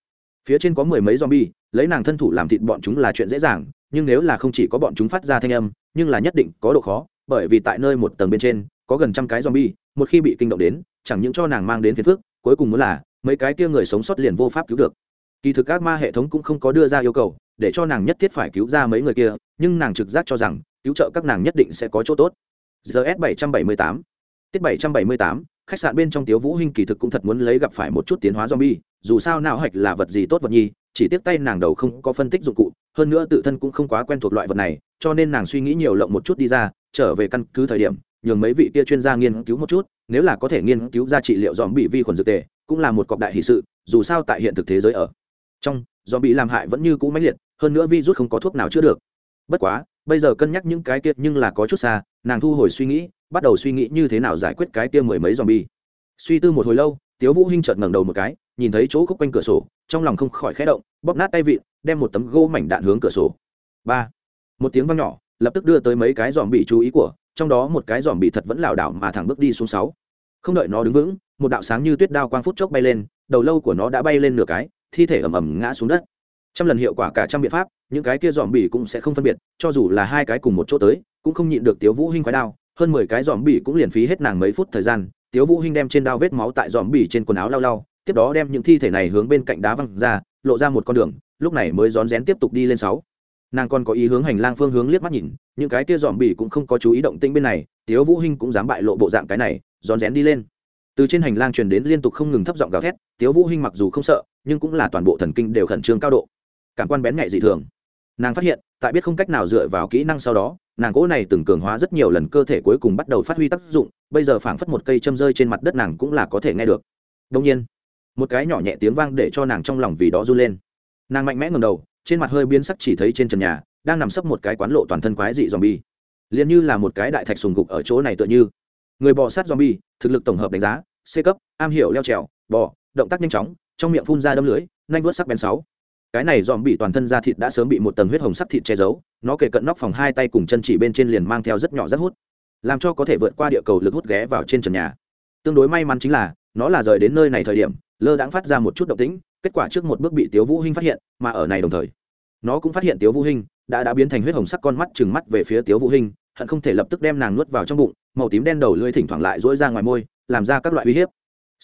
Phía trên có mười mấy zombie, lấy nàng thân thủ làm thịt bọn chúng là chuyện dễ dàng nhưng nếu là không chỉ có bọn chúng phát ra thanh âm, nhưng là nhất định có độ khó, bởi vì tại nơi một tầng bên trên, có gần trăm cái zombie, một khi bị kinh động đến, chẳng những cho nàng mang đến phiền phức, cuối cùng muốn là mấy cái kia người sống sót liền vô pháp cứu được. Kỳ thực các ma hệ thống cũng không có đưa ra yêu cầu, để cho nàng nhất thiết phải cứu ra mấy người kia, nhưng nàng trực giác cho rằng, cứu trợ các nàng nhất định sẽ có chỗ tốt. Gs bảy trăm bảy mươi tám. Tiết bảy trăm bảy mươi tám, khách sạn bên trong tiếu vũ hinh kỳ thực cũng thật muốn lấy gặp phải một chút tiến hóa zombie, dù sao não hạch là vật gì tốt vật nhi chỉ tiếc tay nàng đầu không có phân tích dụng cụ, hơn nữa tự thân cũng không quá quen thuộc loại vật này, cho nên nàng suy nghĩ nhiều lộng một chút đi ra, trở về căn cứ thời điểm, nhường mấy vị kia chuyên gia nghiên cứu một chút, nếu là có thể nghiên cứu ra trị liệu dòm bị vi khuẩn dược tề, cũng là một cọc đại hỷ sự, dù sao tại hiện thực thế giới ở trong dòm bị làm hại vẫn như cũ mãnh liệt, hơn nữa vi rút không có thuốc nào chữa được. Bất quá, bây giờ cân nhắc những cái kia nhưng là có chút xa, nàng thu hồi suy nghĩ, bắt đầu suy nghĩ như thế nào giải quyết cái kia mười mấy dòm bi suy tư một hồi lâu, tiếu vũ hinh chợt ngẩng đầu một cái nhìn thấy chỗ khúc quanh cửa sổ, trong lòng không khỏi khẽ động, bóp nát tay vịn, đem một tấm gỗ mảnh đạn hướng cửa sổ. Ba, một tiếng vang nhỏ, lập tức đưa tới mấy cái dòm bị chú ý của, trong đó một cái dòm bị thật vẫn lảo đảo mà thẳng bước đi xuống sáu. Không đợi nó đứng vững, một đạo sáng như tuyết đao quang phút chốc bay lên, đầu lâu của nó đã bay lên nửa cái, thi thể ầm ầm ngã xuống đất. Trăm lần hiệu quả cả trăm biện pháp, những cái kia dòm bỉ cũng sẽ không phân biệt, cho dù là hai cái cùng một chỗ tới, cũng không nhịn được tiếu vũ hinh khoái đao, hơn mười cái dòm bỉ cũng liền phí hết nàng mấy phút thời gian. Tiếu vũ hinh đem trên đao vết máu tại dòm bỉ trên quần áo lau lau tiếp đó đem những thi thể này hướng bên cạnh đá văng ra, lộ ra một con đường, lúc này mới rón rén tiếp tục đi lên sáu. Nàng còn có ý hướng hành lang phương hướng liếc mắt nhìn, những cái kia dòm bỉ cũng không có chú ý động tĩnh bên này, tiếu vũ hinh cũng dám bại lộ bộ dạng cái này, rón rén đi lên. Từ trên hành lang truyền đến liên tục không ngừng thấp giọng gào thét, tiếu vũ hinh mặc dù không sợ, nhưng cũng là toàn bộ thần kinh đều khẩn trương cao độ. Cảm quan bén nhạy dị thường. Nàng phát hiện, tại biết không cách nào dựa vào kỹ năng sau đó, nàng cỗ này từng cường hóa rất nhiều lần cơ thể cuối cùng bắt đầu phát huy tác dụng, bây giờ phảng phất một cây châm rơi trên mặt đất nàng cũng là có thể nghe được. Đông nhiên một cái nhỏ nhẹ tiếng vang để cho nàng trong lòng vì đó run lên. Nàng mạnh mẽ ngầm đầu, trên mặt hơi biến sắc chỉ thấy trên trần nhà, đang nằm sấp một cái quán lộ toàn thân quái dị zombie. Liền như là một cái đại thạch sùng gục ở chỗ này tựa như. Người bò sát zombie, thực lực tổng hợp đánh giá, c cấp, am hiểu leo trèo, bò, động tác nhanh chóng, trong miệng phun ra đâm lưới, nhanh vớt sắc bén sáu. Cái này dòm bị toàn thân da thịt đã sớm bị một tầng huyết hồng sắc thịt che giấu, nó kề cận nóc phòng hai tay cùng chân chỉ bên trên liền mang theo rất nhỏ rất hút. Làm cho có thể vượt qua địa cầu lực hút ghé vào trên trần nhà. Tương đối may mắn chính là, nó là rời đến nơi này thời điểm lơ đãng phát ra một chút động tĩnh, kết quả trước một bước bị tiếu vũ hinh phát hiện, mà ở này đồng thời, nó cũng phát hiện tiếu vũ hinh đã đã biến thành huyết hồng sắc con mắt trừng mắt về phía tiếu vũ hinh, hận không thể lập tức đem nàng nuốt vào trong bụng, màu tím đen đầu lưỡi thỉnh thoảng lại rỗi ra ngoài môi, làm ra các loại uy hiếp.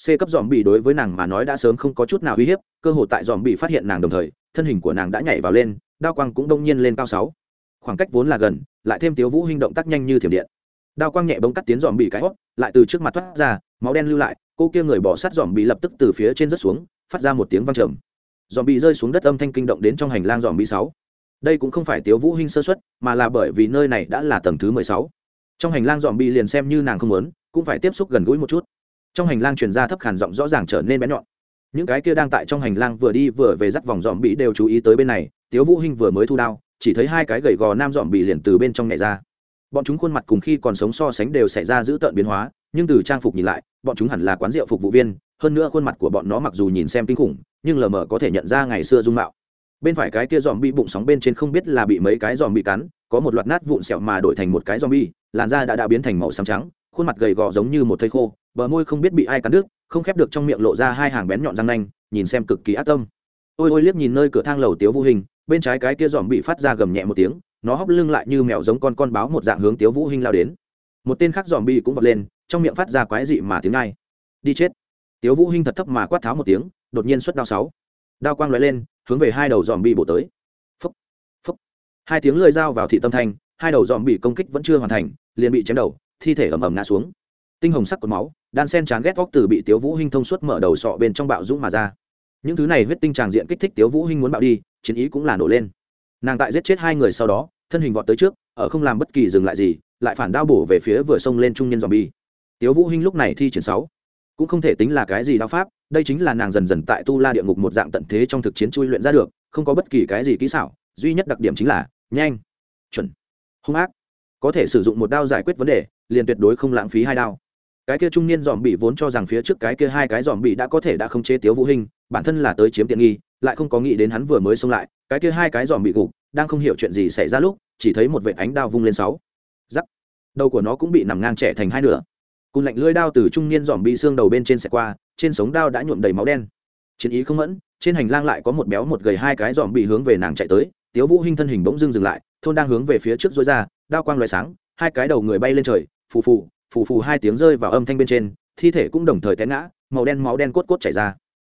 C cấp dòm bị đối với nàng mà nói đã sớm không có chút nào uy hiếp, cơ hội tại dòm bị phát hiện nàng đồng thời, thân hình của nàng đã nhảy vào lên, đao quang cũng đông nhiên lên cao sáu. Khoảng cách vốn là gần, lại thêm tiếu vũ hinh động tác nhanh như thiểm điện. Đao quang nhẹ bỗng cắt tiến dòm bị cái hót lại từ trước mặt thoát ra, máu đen lưu lại cô kia người bỏ sát dòm bị lập tức từ phía trên rớt xuống, phát ra một tiếng vang trầm. Dòm bị rơi xuống đất âm thanh kinh động đến trong hành lang dòm bị sáu. Đây cũng không phải tiếu vũ hinh sơ suất, mà là bởi vì nơi này đã là tầng thứ mười sáu. Trong hành lang dòm bị liền xem như nàng không muốn, cũng phải tiếp xúc gần gũi một chút. Trong hành lang truyền ra thấp khàn giọng rõ ràng trở nên bé nhọn. Những cái kia đang tại trong hành lang vừa đi vừa về dắt vòng dòm bị đều chú ý tới bên này, tiếu vũ hinh vừa mới thu đao, chỉ thấy hai cái gầy gò nam dòm bị liền từ bên trong nhảy ra. Bọn chúng khuôn mặt cùng khi còn sống so sánh đều xảy ra giữ tợn biến hóa, nhưng từ trang phục nhìn lại bọn chúng hẳn là quán rượu phục vụ viên, hơn nữa khuôn mặt của bọn nó mặc dù nhìn xem kinh khủng, nhưng lờ mờ có thể nhận ra ngày xưa dung mạo. Bên phải cái kia dòm bị bụng sóng bên trên không biết là bị mấy cái dòm bị cắn, có một loạt nát vụn sẹo mà đổi thành một cái dòm bi làn da đã đã biến thành màu xám trắng, khuôn mặt gầy gò giống như một thây khô, bờ môi không biết bị ai cắn đứt, không khép được trong miệng lộ ra hai hàng bén nhọn răng nanh, nhìn xem cực kỳ ác tâm. Ôi ôi liếc nhìn nơi cửa thang lầu tiếu vũ hình bên trái cái kia dòm bị phát ra gầm nhẹ một tiếng, nó hóc lưng lại như mèo giống con con báo một dạng hướng tiếu vũ hình lao đến. Một tên khác dòm bị cũng vọt lên trong miệng phát ra quái dị mà tiếng ngay đi chết. Tiếu vũ hinh thật thấp mà quát tháo một tiếng, đột nhiên xuất đao sáu. Đao quang lóe lên, hướng về hai đầu dòm bị bổ tới. Phúc phúc. Hai tiếng lưỡi dao vào thị tâm thanh, hai đầu dòm bị công kích vẫn chưa hoàn thành, liền bị chém đầu, thi thể ầm ầm ngã xuống. Tinh hồng sắc của máu, đan sen chán ghét góc từ bị tiếu vũ hinh thông suốt mở đầu sọ bên trong bạo dũng mà ra. Những thứ này huyết tinh tràng diện kích thích tiếu vũ hinh muốn bạo đi, chiến ý cũng là nổ lên. Nàng tại giết chết hai người sau đó, thân hình vọt tới trước, ở không làm bất kỳ dừng lại gì, lại phản đao bổ về phía vừa xông lên trung nhân bị tiếu vũ hinh lúc này thi triển sáu. Cũng không thể tính là cái gì đao pháp, đây chính là nàng dần dần tại tu la địa ngục một dạng tận thế trong thực chiến chui luyện ra được, không có bất kỳ cái gì kỹ xảo, duy nhất đặc điểm chính là nhanh, chuẩn, hung ác. Có thể sử dụng một đao giải quyết vấn đề, liền tuyệt đối không lãng phí hai đao. Cái kia trung niên dòm bị vốn cho rằng phía trước cái kia hai cái dòm bị đã có thể đã không chế tiếu vũ hình bản thân là tới chiếm tiện nghi, lại không có nghĩ đến hắn vừa mới xông lại, cái kia hai cái dòm bị gục, đang không hiểu chuyện gì xảy ra lúc, chỉ thấy một vệ ánh đao vung lên sáu. Giắc. Đầu của nó cũng bị nằm ngang trẻ thành hai nửa cùng lạnh lưỡi đao từ trung niên dòm bị xương đầu bên trên xẻ qua, trên sống đao đã nhuộm đầy máu đen. Chiến ý không mẫn, trên hành lang lại có một béo một gầy hai cái dòm bị hướng về nàng chạy tới, tiếu vũ hinh thân hình bỗng dưng dừng lại, thôn đang hướng về phía trước dối ra, đao quang loại sáng, hai cái đầu người bay lên trời, phù phù phù phù hai tiếng rơi vào âm thanh bên trên, thi thể cũng đồng thời té ngã, màu đen máu đen cốt cốt chảy ra.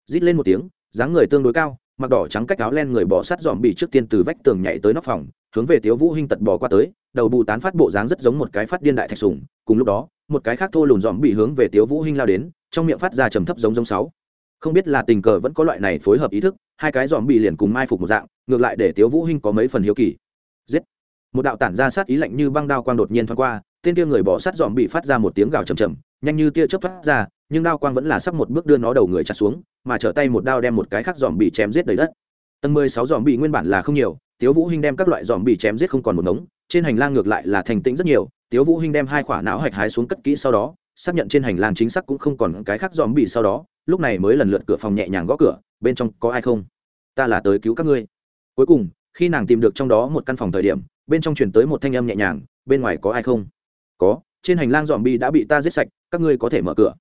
Rít lên một tiếng, dáng người tương đối cao, mặc đỏ trắng cách áo len người bỏ sát dòm bị trước tiên từ vách tường nhảy tới nóc phòng, hướng về tiếu vũ hinh tật bò qua tới, đầu bù tán phát bộ dáng rất giống một cái phát điên đại thạch sùng, cùng lúc đó một cái khác thô lùn dòm bị hướng về tiếu vũ hinh lao đến, trong miệng phát ra trầm thấp giống giống sáu. Không biết là tình cờ vẫn có loại này phối hợp ý thức, hai cái dòm bị liền cùng mai phục một dạng, ngược lại để tiếu vũ hinh có mấy phần hiếu kỳ. Giết! Một đạo tản ra sát ý lạnh như băng đao quang đột nhiên thoáng qua, tên kia người bỏ sát dòm bị phát ra một tiếng gào trầm trầm nhanh như tia chớp thoát ra, nhưng đao quang vẫn là sắp một bước đưa nó đầu người chặt xuống, mà trở tay một đao đem một cái khác dòm bị chém giết đầy đất. Tầng mười sáu dòm bị nguyên bản là không nhiều, tiếu vũ hinh đem các loại dòm bị chém giết không còn một ngống, trên hành lang ngược lại là thành tĩnh rất nhiều tiếu vũ hinh đem hai quả não hạch hái xuống cất kỹ sau đó, xác nhận trên hành lang chính xác cũng không còn cái khác dòm bị sau đó, lúc này mới lần lượt cửa phòng nhẹ nhàng gõ cửa, bên trong có ai không? Ta là tới cứu các ngươi. Cuối cùng, khi nàng tìm được trong đó một căn phòng thời điểm, bên trong chuyển tới một thanh âm nhẹ nhàng, bên ngoài có ai không? Có, trên hành lang dòm bi đã bị ta giết sạch, các ngươi có thể mở cửa.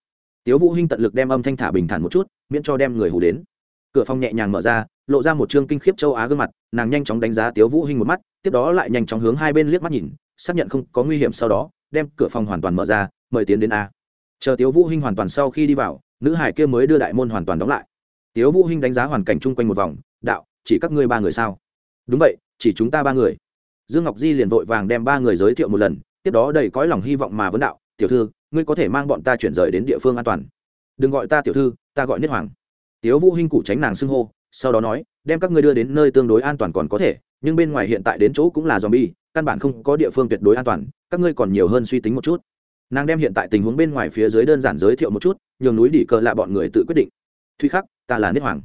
Tiếu vũ hinh tận lực đem âm thanh thả bình thản một chút, miễn cho đem người hù đến. Cửa phòng nhẹ nhàng mở ra, lộ ra một trương kinh khiếp châu á gương mặt, nàng nhanh chóng đánh giá tiếu vũ hinh một mắt, tiếp đó lại nhanh chóng hướng hai bên liếc mắt nhìn xác nhận không có nguy hiểm sau đó, đem cửa phòng hoàn toàn mở ra, mời tiến đến a. Chờ tiếu vũ hinh hoàn toàn sau khi đi vào, nữ hải kia mới đưa đại môn hoàn toàn đóng lại. Tiếu vũ hinh đánh giá hoàn cảnh chung quanh một vòng, đạo, chỉ các ngươi ba người sao? Đúng vậy, chỉ chúng ta ba người. Dương ngọc di liền vội vàng đem ba người giới thiệu một lần, tiếp đó đầy cõi lòng hy vọng mà vấn đạo, tiểu thư, ngươi có thể mang bọn ta chuyển rời đến địa phương an toàn. Đừng gọi ta tiểu thư, ta gọi niết hoàng. Tiếu vũ hinh cụ tránh nàng xưng hô, sau đó nói, đem các ngươi đưa đến nơi tương đối an toàn còn có thể nhưng bên ngoài hiện tại đến chỗ cũng là zombie, căn bản không có địa phương tuyệt đối an toàn, các ngươi còn nhiều hơn suy tính một chút. Nàng đem hiện tại tình huống bên ngoài phía dưới đơn giản giới thiệu một chút, nhường núi đỉ cờ lạ bọn người tự quyết định. Thuy khắc, ta là niết hoàng.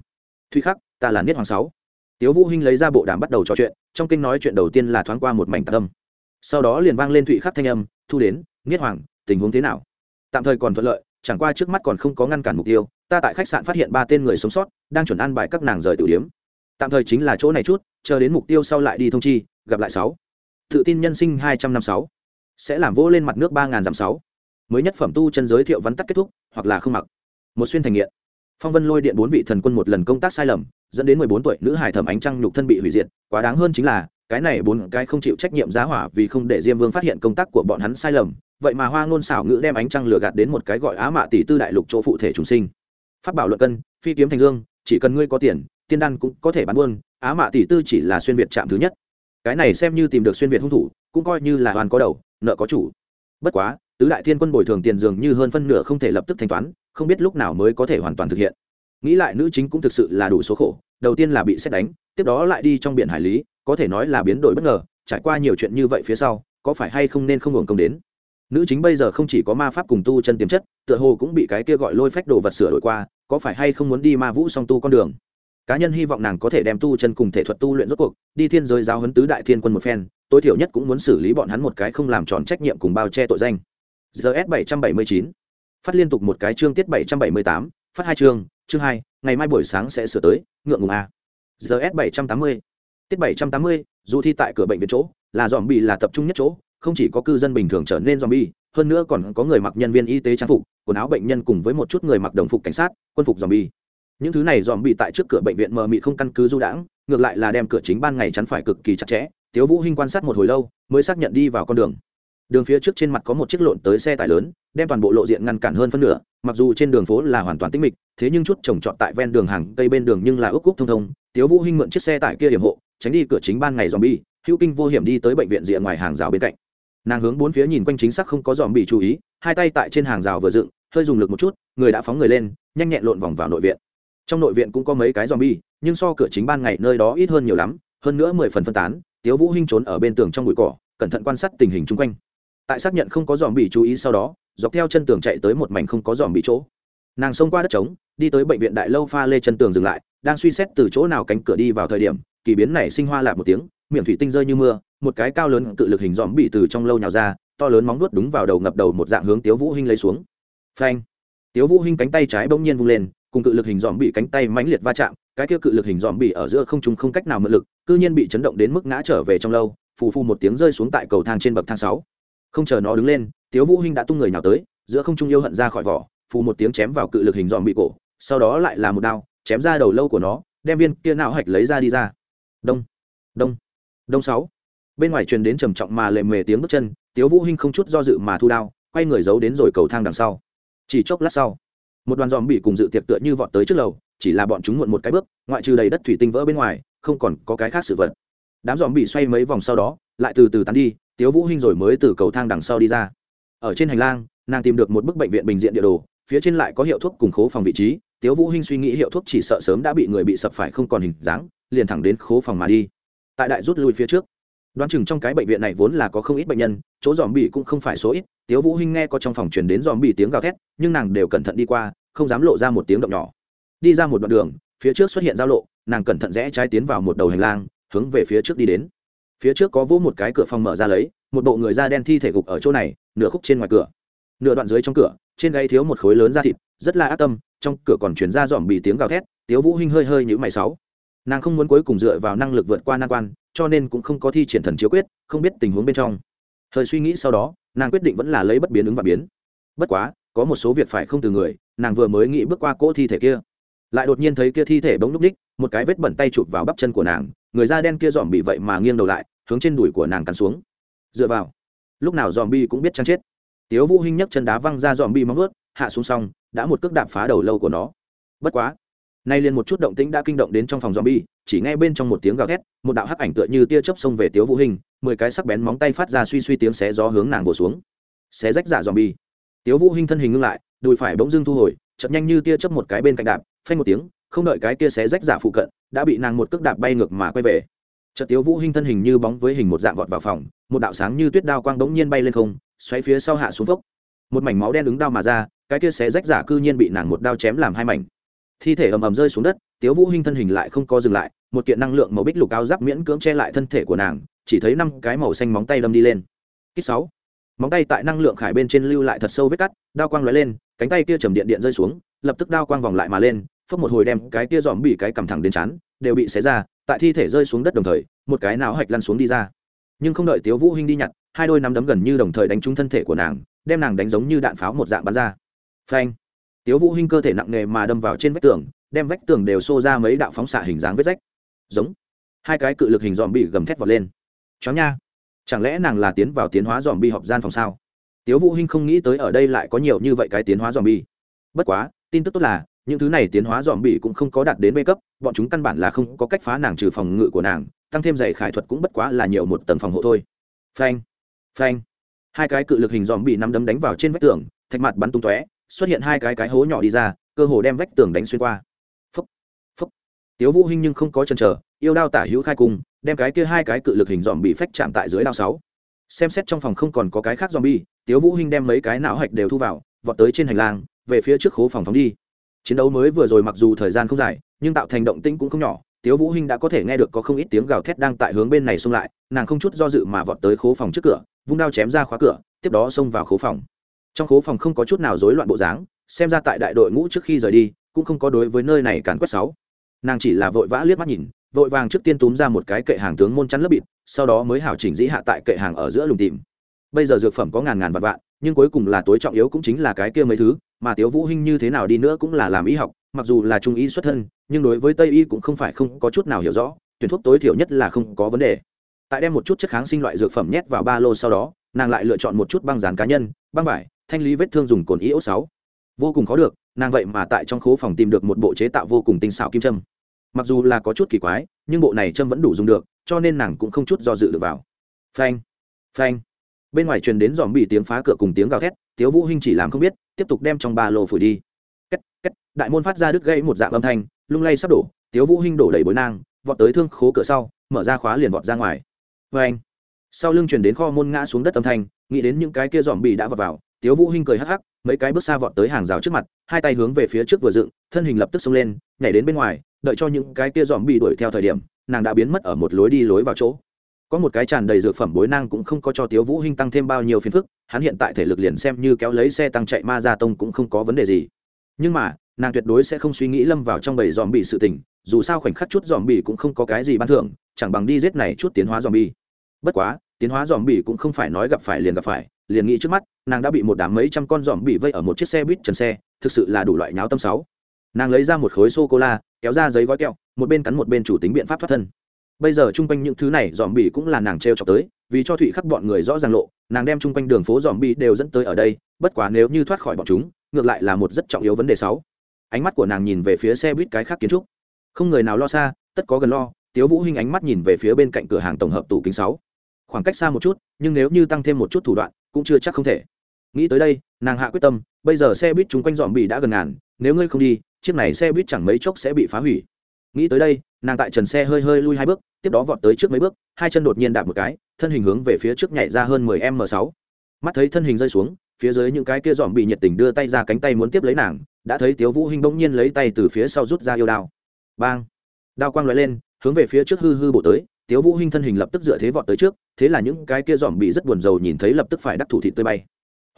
Thuy khắc, ta là niết hoàng sáu. Tiếu vũ hinh lấy ra bộ đàm bắt đầu trò chuyện, trong kinh nói chuyện đầu tiên là thoáng qua một mảnh tạc âm. Sau đó liền vang lên thụy khắc thanh âm, thu đến, niết hoàng, tình huống thế nào? Tạm thời còn thuận lợi, chẳng qua trước mắt còn không có ngăn cản mục tiêu, ta tại khách sạn phát hiện ba tên người sống sót, đang chuẩn an bài các nàng rời tiểu điểm tạm thời chính là chỗ này chút, chờ đến mục tiêu sau lại đi thông chi, gặp lại sáu. Tự tin nhân sinh hai trăm năm sáu. Sẽ làm vỗ lên mặt nước ba ngàn dặm sáu. Mới nhất phẩm tu chân giới thiệu vắn tắt kết thúc, hoặc là không mặc. Một xuyên thành nghiện. Phong vân lôi điện bốn vị thần quân một lần công tác sai lầm, dẫn đến mười bốn tuổi nữ hải thẩm ánh trăng nhục thân bị hủy diệt, quá đáng hơn chính là, cái này bốn cái không chịu trách nhiệm giá hỏa vì không để diêm vương phát hiện công tác của bọn hắn sai lầm, vậy mà hoa ngôn xảo ngữ đem ánh trăng lừa gạt đến một cái gọi á mạ tỷ tư đại lục chỗ phụ thể trùng sinh. Phát bảo luận cân, phi kiếm thành dương, chỉ cần ngươi có tiền tiên đan cũng có thể bán buôn, á mạ tỷ tư chỉ là xuyên việt chạm thứ nhất. Cái này xem như tìm được xuyên việt hung thủ, cũng coi như là hoàn có đầu, nợ có chủ. Bất quá, tứ đại thiên quân bồi thường tiền dường như hơn phân nửa không thể lập tức thanh toán, không biết lúc nào mới có thể hoàn toàn thực hiện. Nghĩ lại nữ chính cũng thực sự là đủ số khổ, đầu tiên là bị xét đánh, tiếp đó lại đi trong biển hải lý, có thể nói là biến đổi bất ngờ, trải qua nhiều chuyện như vậy phía sau, có phải hay không nên không hưởng công đến? Nữ chính bây giờ không chỉ có ma pháp cùng tu chân tiềm chất, tựa hồ cũng bị cái kia gọi lôi phách đồ vật sửa đổi qua, có phải hay không muốn đi ma vũ song tu con đường? Cá nhân hy vọng nàng có thể đem tu chân cùng thể thuật tu luyện rốt cuộc, đi thiên giới giáo huấn tứ đại thiên quân một phen, tối thiểu nhất cũng muốn xử lý bọn hắn một cái không làm tròn trách nhiệm cùng bao che tội danh. Gs bảy trăm bảy mươi chín. Phát liên tục một cái chương tiết bảy trăm bảy mươi tám, phát hai chương chương hai, ngày mai buổi sáng sẽ sửa tới, ngượng ngùng à. a gs bảy trăm tám mươi. Tiết bảy trăm tám mươi, dù thi tại cửa bệnh viện chỗ, là dòm bị là tập trung nhất chỗ, không chỉ có cư dân bình thường trở nên dòm bi hơn nữa còn có người mặc nhân viên y tế trang phục, quần áo bệnh nhân cùng với một chút người mặc đồng phục cảnh sát, quân phục dòm bi những thứ này dòm bị tại trước cửa bệnh viện mờ mị không căn cứ du đãng, ngược lại là đem cửa chính ban ngày chắn phải cực kỳ chặt chẽ. Tiếu vũ hinh quan sát một hồi lâu, mới xác nhận đi vào con đường. Đường phía trước trên mặt có một chiếc lộn tới xe tải lớn, đem toàn bộ lộ diện ngăn cản hơn phân nửa, mặc dù trên đường phố là hoàn toàn tĩnh mịch, thế nhưng chút trồng trọt tại ven đường hàng cây bên đường nhưng là ước cúc thông thông. Tiếu vũ hinh mượn chiếc xe tải kia hiểm hộ, tránh đi cửa chính ban ngày dòm bi hữu kinh vô hiểm đi tới bệnh viện rìa ngoài hàng rào bên cạnh. Nàng hướng bốn phía nhìn quanh chính xác không có dòm bị chú ý, hai tay tại trên hàng rào vừa dựng, hơi dùng lực một chút, người đã phóng người lên, nhanh nhẹn lộn vòng vào nội viện trong nội viện cũng có mấy cái dòm bi nhưng so cửa chính ban ngày nơi đó ít hơn nhiều lắm, hơn nữa mười phần phân tán, tiếu vũ hinh trốn ở bên tường trong bụi cỏ, cẩn thận quan sát tình hình chung quanh. Tại xác nhận không có dòm bị chú ý sau đó, dọc theo chân tường chạy tới một mảnh không có dòm bị chỗ. Nàng xông qua đất trống, đi tới bệnh viện đại lâu pha lê chân tường dừng lại, đang suy xét từ chỗ nào cánh cửa đi vào thời điểm, kỳ biến này sinh hoa lạp một tiếng, miệng thủy tinh rơi như mưa, một cái cao lớn cự lực hình dòm bị từ trong lâu nhào ra, to lớn móng vuốt đúng vào đầu ngập đầu một dạng hướng tiếu vũ hinh lấy xuống. Phanh! Tiếu vũ hinh cánh tay trái bỗng nhiên vung lên cùng cự lực hình dòm bị cánh tay mãnh liệt va chạm, cái kia cự lực hình dòm bị ở giữa không trung không cách nào mượn lực, cư nhiên bị chấn động đến mức ngã trở về trong lâu, phù phù một tiếng rơi xuống tại cầu thang trên bậc thang sáu. Không chờ nó đứng lên, tiếu vũ hinh đã tung người nhào tới, giữa không trung yêu hận ra khỏi vỏ, phù một tiếng chém vào cự lực hình dòm bị cổ, sau đó lại là một đao, chém ra đầu lâu của nó, đem viên kia não hạch lấy ra đi ra. Đông đông đông sáu. Bên ngoài truyền đến trầm trọng mà lệ mề tiếng bước chân, tiếu vũ hinh không chút do dự mà thu đao, quay người giấu đến rồi cầu thang đằng sau. Chỉ chốc lát sau một đoàn dòm bị cùng dự tiệc tựa như vọt tới trước lầu, chỉ là bọn chúng muộn một cái bước, ngoại trừ đầy đất thủy tinh vỡ bên ngoài, không còn có cái khác sự vật. Đám dòm bị xoay mấy vòng sau đó, lại từ từ tán đi, tiếu vũ hinh rồi mới từ cầu thang đằng sau đi ra. Ở trên hành lang, nàng tìm được một bức bệnh viện bình diện địa đồ, phía trên lại có hiệu thuốc cùng khố phòng vị trí, tiếu vũ hinh suy nghĩ hiệu thuốc chỉ sợ sớm đã bị người bị sập phải không còn hình dáng, liền thẳng đến khố phòng mà đi. Tại đại rút lui phía trước đoán chừng trong cái bệnh viện này vốn là có không ít bệnh nhân, chỗ dòm bị cũng không phải số ít, tiếu vũ hinh nghe có trong phòng truyền đến dòm bị tiếng gào thét, nhưng nàng đều cẩn thận đi qua, không dám lộ ra một tiếng động nhỏ. Đi ra một đoạn đường, phía trước xuất hiện giao lộ, nàng cẩn thận rẽ trái tiến vào một đầu hành lang, hướng về phía trước đi đến. Phía trước có vỗ một cái cửa phòng mở ra lấy, một bộ người da đen thi thể gục ở chỗ này, nửa khúc trên ngoài cửa. Nửa đoạn dưới trong cửa, trên gáy thiếu một khối lớn da thịt, rất là ác tâm, trong cửa còn chuyển ra dòm bị tiếng gào thét, tiếu vũ hinh hơi hơi nhíu mày sáu. Nàng không muốn cuối cùng dựa vào năng lực vượt qua nan quan cho nên cũng không có thi triển thần chiếu quyết, không biết tình huống bên trong. Thời suy nghĩ sau đó, nàng quyết định vẫn là lấy bất biến ứng và biến. Bất quá, có một số việc phải không từ người, nàng vừa mới nghĩ bước qua cỗ thi thể kia. Lại đột nhiên thấy kia thi thể bỗng núp ních, một cái vết bẩn tay chụp vào bắp chân của nàng, người da đen kia dòm bị vậy mà nghiêng đầu lại, hướng trên đùi của nàng cắn xuống. Dựa vào, lúc nào dòm bi cũng biết chăng chết. Tiếu vũ hinh nhấc chân đá văng ra dòm bi móng vớt hạ xuống xong đã một cước đạp phá đầu lâu của nó. Bất quá nay liền một chút động tĩnh đã kinh động đến trong phòng zombie, bi chỉ nghe bên trong một tiếng gào thét một đạo hắc ảnh tựa như tia chớp xông về tiếu vũ hinh mười cái sắc bén móng tay phát ra suy suy tiếng xé gió hướng nàng bổ xuống xé rách giả zombie. bi tiếu vũ hinh thân hình ngưng lại đùi phải bỗng dưng thu hồi chậm nhanh như tia chớp một cái bên cạnh đạp phanh một tiếng không đợi cái kia xé rách giả phụ cận đã bị nàng một cước đạp bay ngược mà quay về chợt tiếu vũ hinh thân hình như bóng với hình một dạng vọt vào phòng một đạo sáng như tuyết đao quang bỗng nhiên bay lên không xoáy phía sau hạ xuống vốc. một mảnh máu đen đứng đao mà ra cái kia xé rách giả cư nhiên bị nàng một đao chém làm hai mảnh thi thể ầm ầm rơi xuống đất, tiếu vũ hinh thân hình lại không có dừng lại, một kiện năng lượng màu bích lục áo giáp miễn cưỡng che lại thân thể của nàng, chỉ thấy năm cái màu xanh móng tay đâm đi lên. Kích sáu. Móng tay tại năng lượng khải bên trên lưu lại thật sâu vết cắt, đao quang lóe lên, cánh tay kia trầm điện điện rơi xuống, lập tức đao quang vòng lại mà lên phất một hồi đem cái kia dòm bị cái cầm thẳng đến chán, đều bị xé ra, tại thi thể rơi xuống đất đồng thời, một cái não hạch lăn xuống đi ra. Nhưng không đợi tiếu vũ hinh đi nhặt, hai đôi nắm đấm gần như đồng thời đánh trúng thân thể của nàng, đem nàng đánh giống như đạn pháo một dạng bắn ra. Phanh tiếu vũ hinh cơ thể nặng nề mà đâm vào trên vách tường, đem vách tường đều xô ra mấy đạo phóng xạ hình dáng vết rách. Giống. Hai cái cự lực hình dòm bị gầm thét vọt lên. Chó nha. Chẳng lẽ nàng là tiến vào tiến hóa dòm bi họp gian phòng sao? Tiếu vũ hinh không nghĩ tới ở đây lại có nhiều như vậy cái tiến hóa dòm bi bất quá, tin tức tốt là, những thứ này tiến hóa dòm bi cũng không có đạt đến bê cấp, bọn chúng căn bản là không có cách phá nàng trừ phòng ngự của nàng, tăng thêm dày khải thuật cũng bất quá là nhiều một tầng phòng hộ thôi. Phanh. Phanh. Hai cái cự lực hình dòm bị nắm đấm đánh vào trên vách tường, thạch mặt bắn tung tóe xuất hiện hai cái cái hố nhỏ đi ra, cơ hồ đem vách tường đánh xuyên qua. Phúc phúc. Tiếu vũ hinh nhưng không có chân chờ, yêu đao tả hữu khai cung, đem cái kia hai cái cự lực hình dòm bị phách chạm tại dưới đao sáu. Xem xét trong phòng không còn có cái khác dòm bi tiếu vũ hinh đem mấy cái não hạch đều thu vào, vọt tới trên hành lang, về phía trước khố phòng phóng đi. Chiến đấu mới vừa rồi mặc dù thời gian không dài, nhưng tạo thành động tĩnh cũng không nhỏ, tiếu vũ hinh đã có thể nghe được có không ít tiếng gào thét đang tại hướng bên này xông lại, nàng không chút do dự mà vọt tới khố phòng trước cửa, vung đao chém ra khóa cửa, tiếp đó xông vào khố phòng trong khố phòng không có chút nào rối loạn bộ dáng, xem ra tại đại đội ngũ trước khi rời đi, cũng không có đối với nơi này càn quét sáu nàng chỉ là vội vã liếc mắt nhìn, vội vàng trước tiên túm ra một cái kệ hàng tướng môn chắn lớp bịt, sau đó mới hảo chỉnh dĩ hạ tại kệ hàng ở giữa lùng tìm. Bây giờ dược phẩm có ngàn ngàn vạn vạn, nhưng cuối cùng là tối trọng yếu cũng chính là cái kia mấy thứ, mà tiếu vũ hinh như thế nào đi nữa cũng là làm y học, mặc dù là trung y xuất thân, nhưng đối với tây y cũng không phải không có chút nào hiểu rõ, tuyển thuốc tối thiểu nhất là không có vấn đề. Tại đem một chút chất kháng sinh loại dược phẩm nhét vào ba lô sau đó, nàng lại lựa chọn một chút băng dán cá nhân, băng vải thanh lý vết thương dùng cồn iốt sáu. Vô cùng khó được, nàng vậy mà tại trong khố phòng tìm được một bộ chế tạo vô cùng tinh xảo kim châm. Mặc dù là có chút kỳ quái, nhưng bộ này châm vẫn đủ dùng được, cho nên nàng cũng không chút do dự được vào. Phanh phanh. Bên ngoài truyền đến dòm bị tiếng phá cửa cùng tiếng gào thét, tiếu vũ hinh chỉ làm không biết, tiếp tục đem trong ba lô phủi đi. Két két, đại môn phát ra đứt gãy một dạng âm thanh, lung lay sắp đổ, tiếu vũ hinh đổ đầy bối nang, vọt tới thương khố cửa sau, mở ra khóa liền vọt ra ngoài. Phanh. Sau lưng truyền đến kho môn ngã xuống đất âm thanh, nghĩ đến những cái kia dòm bị đã vọt vào tiếu vũ hinh cười hắc hắc, mấy cái bước xa vọt tới hàng rào trước mặt, hai tay hướng về phía trước vừa dựng, thân hình lập tức xông lên, nhảy đến bên ngoài, đợi cho những cái kia dòm bị đuổi theo thời điểm, nàng đã biến mất ở một lối đi lối vào chỗ. Có một cái tràn đầy dược phẩm bối năng cũng không có cho tiếu vũ hinh tăng thêm bao nhiêu phiền phức, hắn hiện tại thể lực liền xem như kéo lấy xe tăng chạy ma gia tông cũng không có vấn đề gì. Nhưng mà, nàng tuyệt đối sẽ không suy nghĩ lâm vào trong bầy dòm bị sự tình, dù sao khoảnh khắc chút dòm bị cũng không có cái gì ban thưởng, chẳng bằng đi giết này chút tiến hóa dòm bị. Bất quá tiến hóa dòm bỉ cũng không phải nói gặp phải liền gặp phải, liền nghĩ trước mắt, nàng đã bị một đám mấy trăm con dòm bỉ vây ở một chiếc xe buýt trần xe, thực sự là đủ loại nháo tâm sáu. Nàng lấy ra một khối sô cô la kéo ra giấy gói kẹo, một bên cắn một bên chủ tính biện pháp thoát thân. Bây giờ chung quanh những thứ này dòm bỉ cũng là nàng t r e o chọc tới, vì cho thụy khắc bọn người rõ ràng lộ, nàng đem chung quanh đường phố dòm bỉ đều dẫn tới ở đây, bất quá nếu như thoát khỏi bọn chúng, ngược lại là một rất trọng yếu vấn đề sáu. Ánh mắt của nàng nhìn về phía xe buýt cái khác kiến trúc. Không người nào lo xa, tất có gần lo, tiếu vũ hinh ánh mắt nhìn về phía bên cạnh cửa hàng tổng hợp tủ kính sáu khoảng cách xa một chút, nhưng nếu như tăng thêm một chút thủ đoạn, cũng chưa chắc không thể. Nghĩ tới đây, nàng hạ quyết tâm, bây giờ xe buýt chung quanh dòm bị đã gần ngàn, nếu ngươi không đi, chiếc này xe buýt chẳng mấy chốc sẽ bị phá hủy. Nghĩ tới đây, nàng tại trần xe hơi hơi lui hai bước, tiếp đó vọt tới trước mấy bước, hai chân đột nhiên đạp một cái, thân hình hướng về phía trước nhảy ra hơn mười m sáu. Mắt thấy thân hình rơi xuống, phía dưới những cái kia dòm bị nhiệt tình đưa tay ra cánh tay muốn tiếp lấy nàng, đã thấy tiếu vũ hinh bỗng nhiên lấy tay từ phía sau rút ra yêu đao. Bang! Đao quang lóe lên, hướng về phía trước hư hư bổ tới tiếu vũ hinh thân hình lập tức dựa thế vọt tới trước, thế là những cái kia dòm bị rất buồn rầu nhìn thấy lập tức phải đắc thủ thịt tươi bay.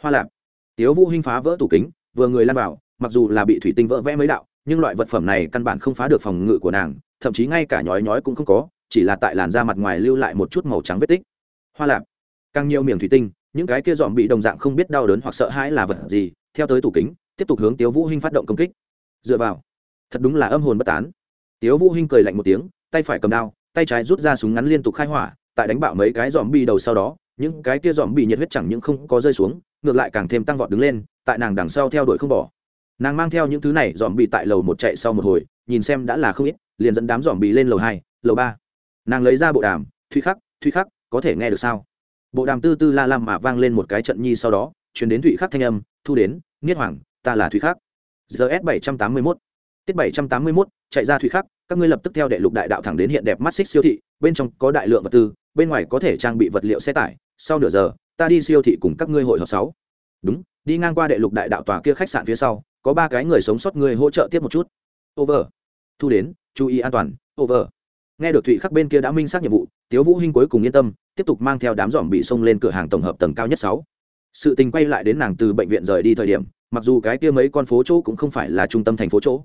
Hoa lạp. Tiếu vũ hinh phá vỡ tủ kính, vừa người lan vào, mặc dù là bị thủy tinh vỡ vẽ mấy đạo, nhưng loại vật phẩm này căn bản không phá được phòng ngự của nàng, thậm chí ngay cả nhói nhói cũng không có, chỉ là tại làn da mặt ngoài lưu lại một chút màu trắng vết tích. Hoa lạp. Càng nhiều miệng thủy tinh, những cái kia dòm bị đồng dạng không biết đau đớn hoặc sợ hãi là vật gì, theo tới tủ kính, tiếp tục hướng tiếu vũ hinh phát động công kích. Dựa vào. Thật đúng là âm hồn bất tán. Tiếu vũ hinh cười lạnh một tiếng, tay phải cầm đao tay trái rút ra súng ngắn liên tục khai hỏa, tại đánh bạo mấy cái dòm bì đầu sau đó, những cái kia dòm bị nhiệt huyết chẳng những không có rơi xuống, ngược lại càng thêm tăng vọt đứng lên, tại nàng đằng sau theo đuổi không bỏ. Nàng mang theo những thứ này dòm bị tại lầu một chạy sau một hồi, nhìn xem đã là không ít, liền dẫn đám dòm bị lên lầu hai, lầu ba. Nàng lấy ra bộ đàm thủy khắc thủy khắc, có thể nghe được sao? Bộ đàm tư tư la lam mà vang lên một cái trận nhi sau đó chuyển đến thụy khắc thanh âm, thu đến niết hoàng, ta là thụy khắc. Gs bảy trăm tám mươi mốt tiết bảy trăm tám mươi mốt, chạy ra thủy khắc, các ngươi lập tức theo đệ lục đại đạo thẳng đến hiện đẹp mắt xích siêu thị, bên trong có đại lượng vật tư, bên ngoài có thể trang bị vật liệu xe tải. Sau nửa giờ, ta đi siêu thị cùng các ngươi hội họp sáu. Đúng, đi ngang qua đệ lục đại đạo tòa kia khách sạn phía sau, có ba cái người sống sót người hỗ trợ tiếp một chút. Over. Thu đến, chú ý an toàn. Over. Nghe được thụy khắc bên kia đã minh xác nhiệm vụ, tiếu vũ hinh cuối cùng yên tâm, tiếp tục mang theo đám dòm bị xông lên cửa hàng tổng hợp tầng cao nhất sáu. Sự tình quay lại đến nàng từ bệnh viện rời đi thời điểm, mặc dù cái kia mấy con phố chỗ cũng không phải là trung tâm thành phố chỗ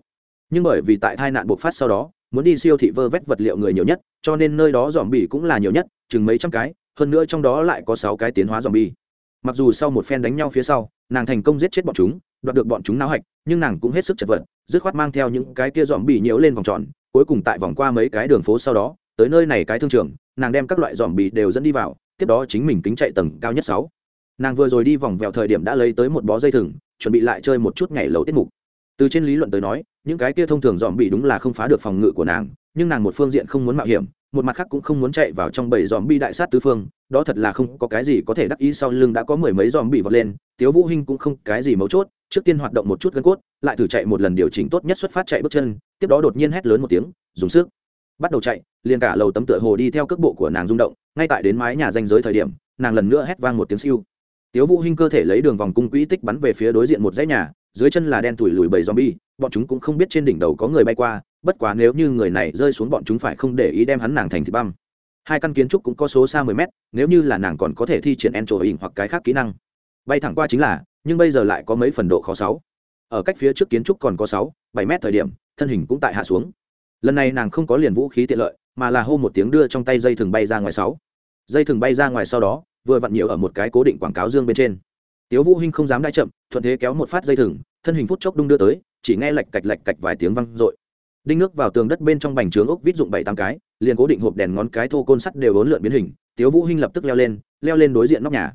nhưng bởi vì tại tai nạn bộc phát sau đó, muốn đi siêu thị vơ vét vật liệu người nhiều nhất, cho nên nơi đó dòm bỉ cũng là nhiều nhất, chừng mấy trăm cái, hơn nữa trong đó lại có sáu cái tiến hóa dòm bỉ. mặc dù sau một phen đánh nhau phía sau, nàng thành công giết chết bọn chúng, đoạt được bọn chúng náo hạch, nhưng nàng cũng hết sức chật vật, dứt khoát mang theo những cái kia dòm bỉ nhiễu lên vòng tròn, cuối cùng tại vòng qua mấy cái đường phố sau đó, tới nơi này cái thương trường, nàng đem các loại dòm bỉ đều dẫn đi vào, tiếp đó chính mình kính chạy tầng cao nhất sáu nàng vừa rồi đi vòng vèo thời điểm đã lấy tới một bó dây thừng, chuẩn bị lại chơi một chút ngày lầu tiết mục từ trên lý luận tới nói những cái kia thông thường dòm bị đúng là không phá được phòng ngự của nàng, nhưng nàng một phương diện không muốn mạo hiểm, một mặt khác cũng không muốn chạy vào trong bầy dòm bi đại sát tứ phương, đó thật là không có cái gì có thể đắc ý sau lưng đã có mười mấy dòm bị vọt lên, tiếu vũ hinh cũng không cái gì mấu chốt, trước tiên hoạt động một chút gân cốt, lại thử chạy một lần điều chỉnh tốt nhất xuất phát chạy bước chân, tiếp đó đột nhiên hét lớn một tiếng, dùng sức, bắt đầu chạy, liền cả lầu tấm tựa hồ đi theo cước bộ của nàng rung động, ngay tại đến mái nhà danh giới thời điểm, nàng lần nữa hét vang một tiếng siêu. Tiếu vũ hinh cơ thể lấy đường vòng cung quỹ tích bắn về phía đối diện một dãy nhà, dưới chân là đen tủi lùi bầy zombie bọn chúng cũng không biết trên đỉnh đầu có người bay qua, bất quá nếu như người này rơi xuống bọn chúng phải không để ý đem hắn nàng thành thịt băm. Hai căn kiến trúc cũng có số xa mười mét, nếu như là nàng còn có thể thi triển en trổ hình hoặc cái khác kỹ năng. Bay thẳng qua chính là, nhưng bây giờ lại có mấy phần độ khó sáu. Ở cách phía trước kiến trúc còn có sáu, bảy mét thời điểm, thân hình cũng tại hạ xuống. Lần này nàng không có liền vũ khí tiện lợi, mà là hô một tiếng đưa trong tay dây thừng bay ra ngoài sáu. Dây thừng bay ra ngoài sau đó, vừa vặn nhiều ở một cái cố định quảng cáo dương bên trên. Tiếu vũ hinh không dám đai chậm, thuận thế kéo một phát dây thừng, thân hình phút chốc đung đưa tới chỉ nghe lạch cạch lạch cạch vài tiếng vang dội. Đinh nước vào tường đất bên trong bành trướng ốc vít dụng bảy tám cái, liền cố định hộp đèn ngón cái thô côn sắt đều vốn lượn biến hình, tiếu vũ hinh lập tức leo lên leo lên đối diện nóc nhà.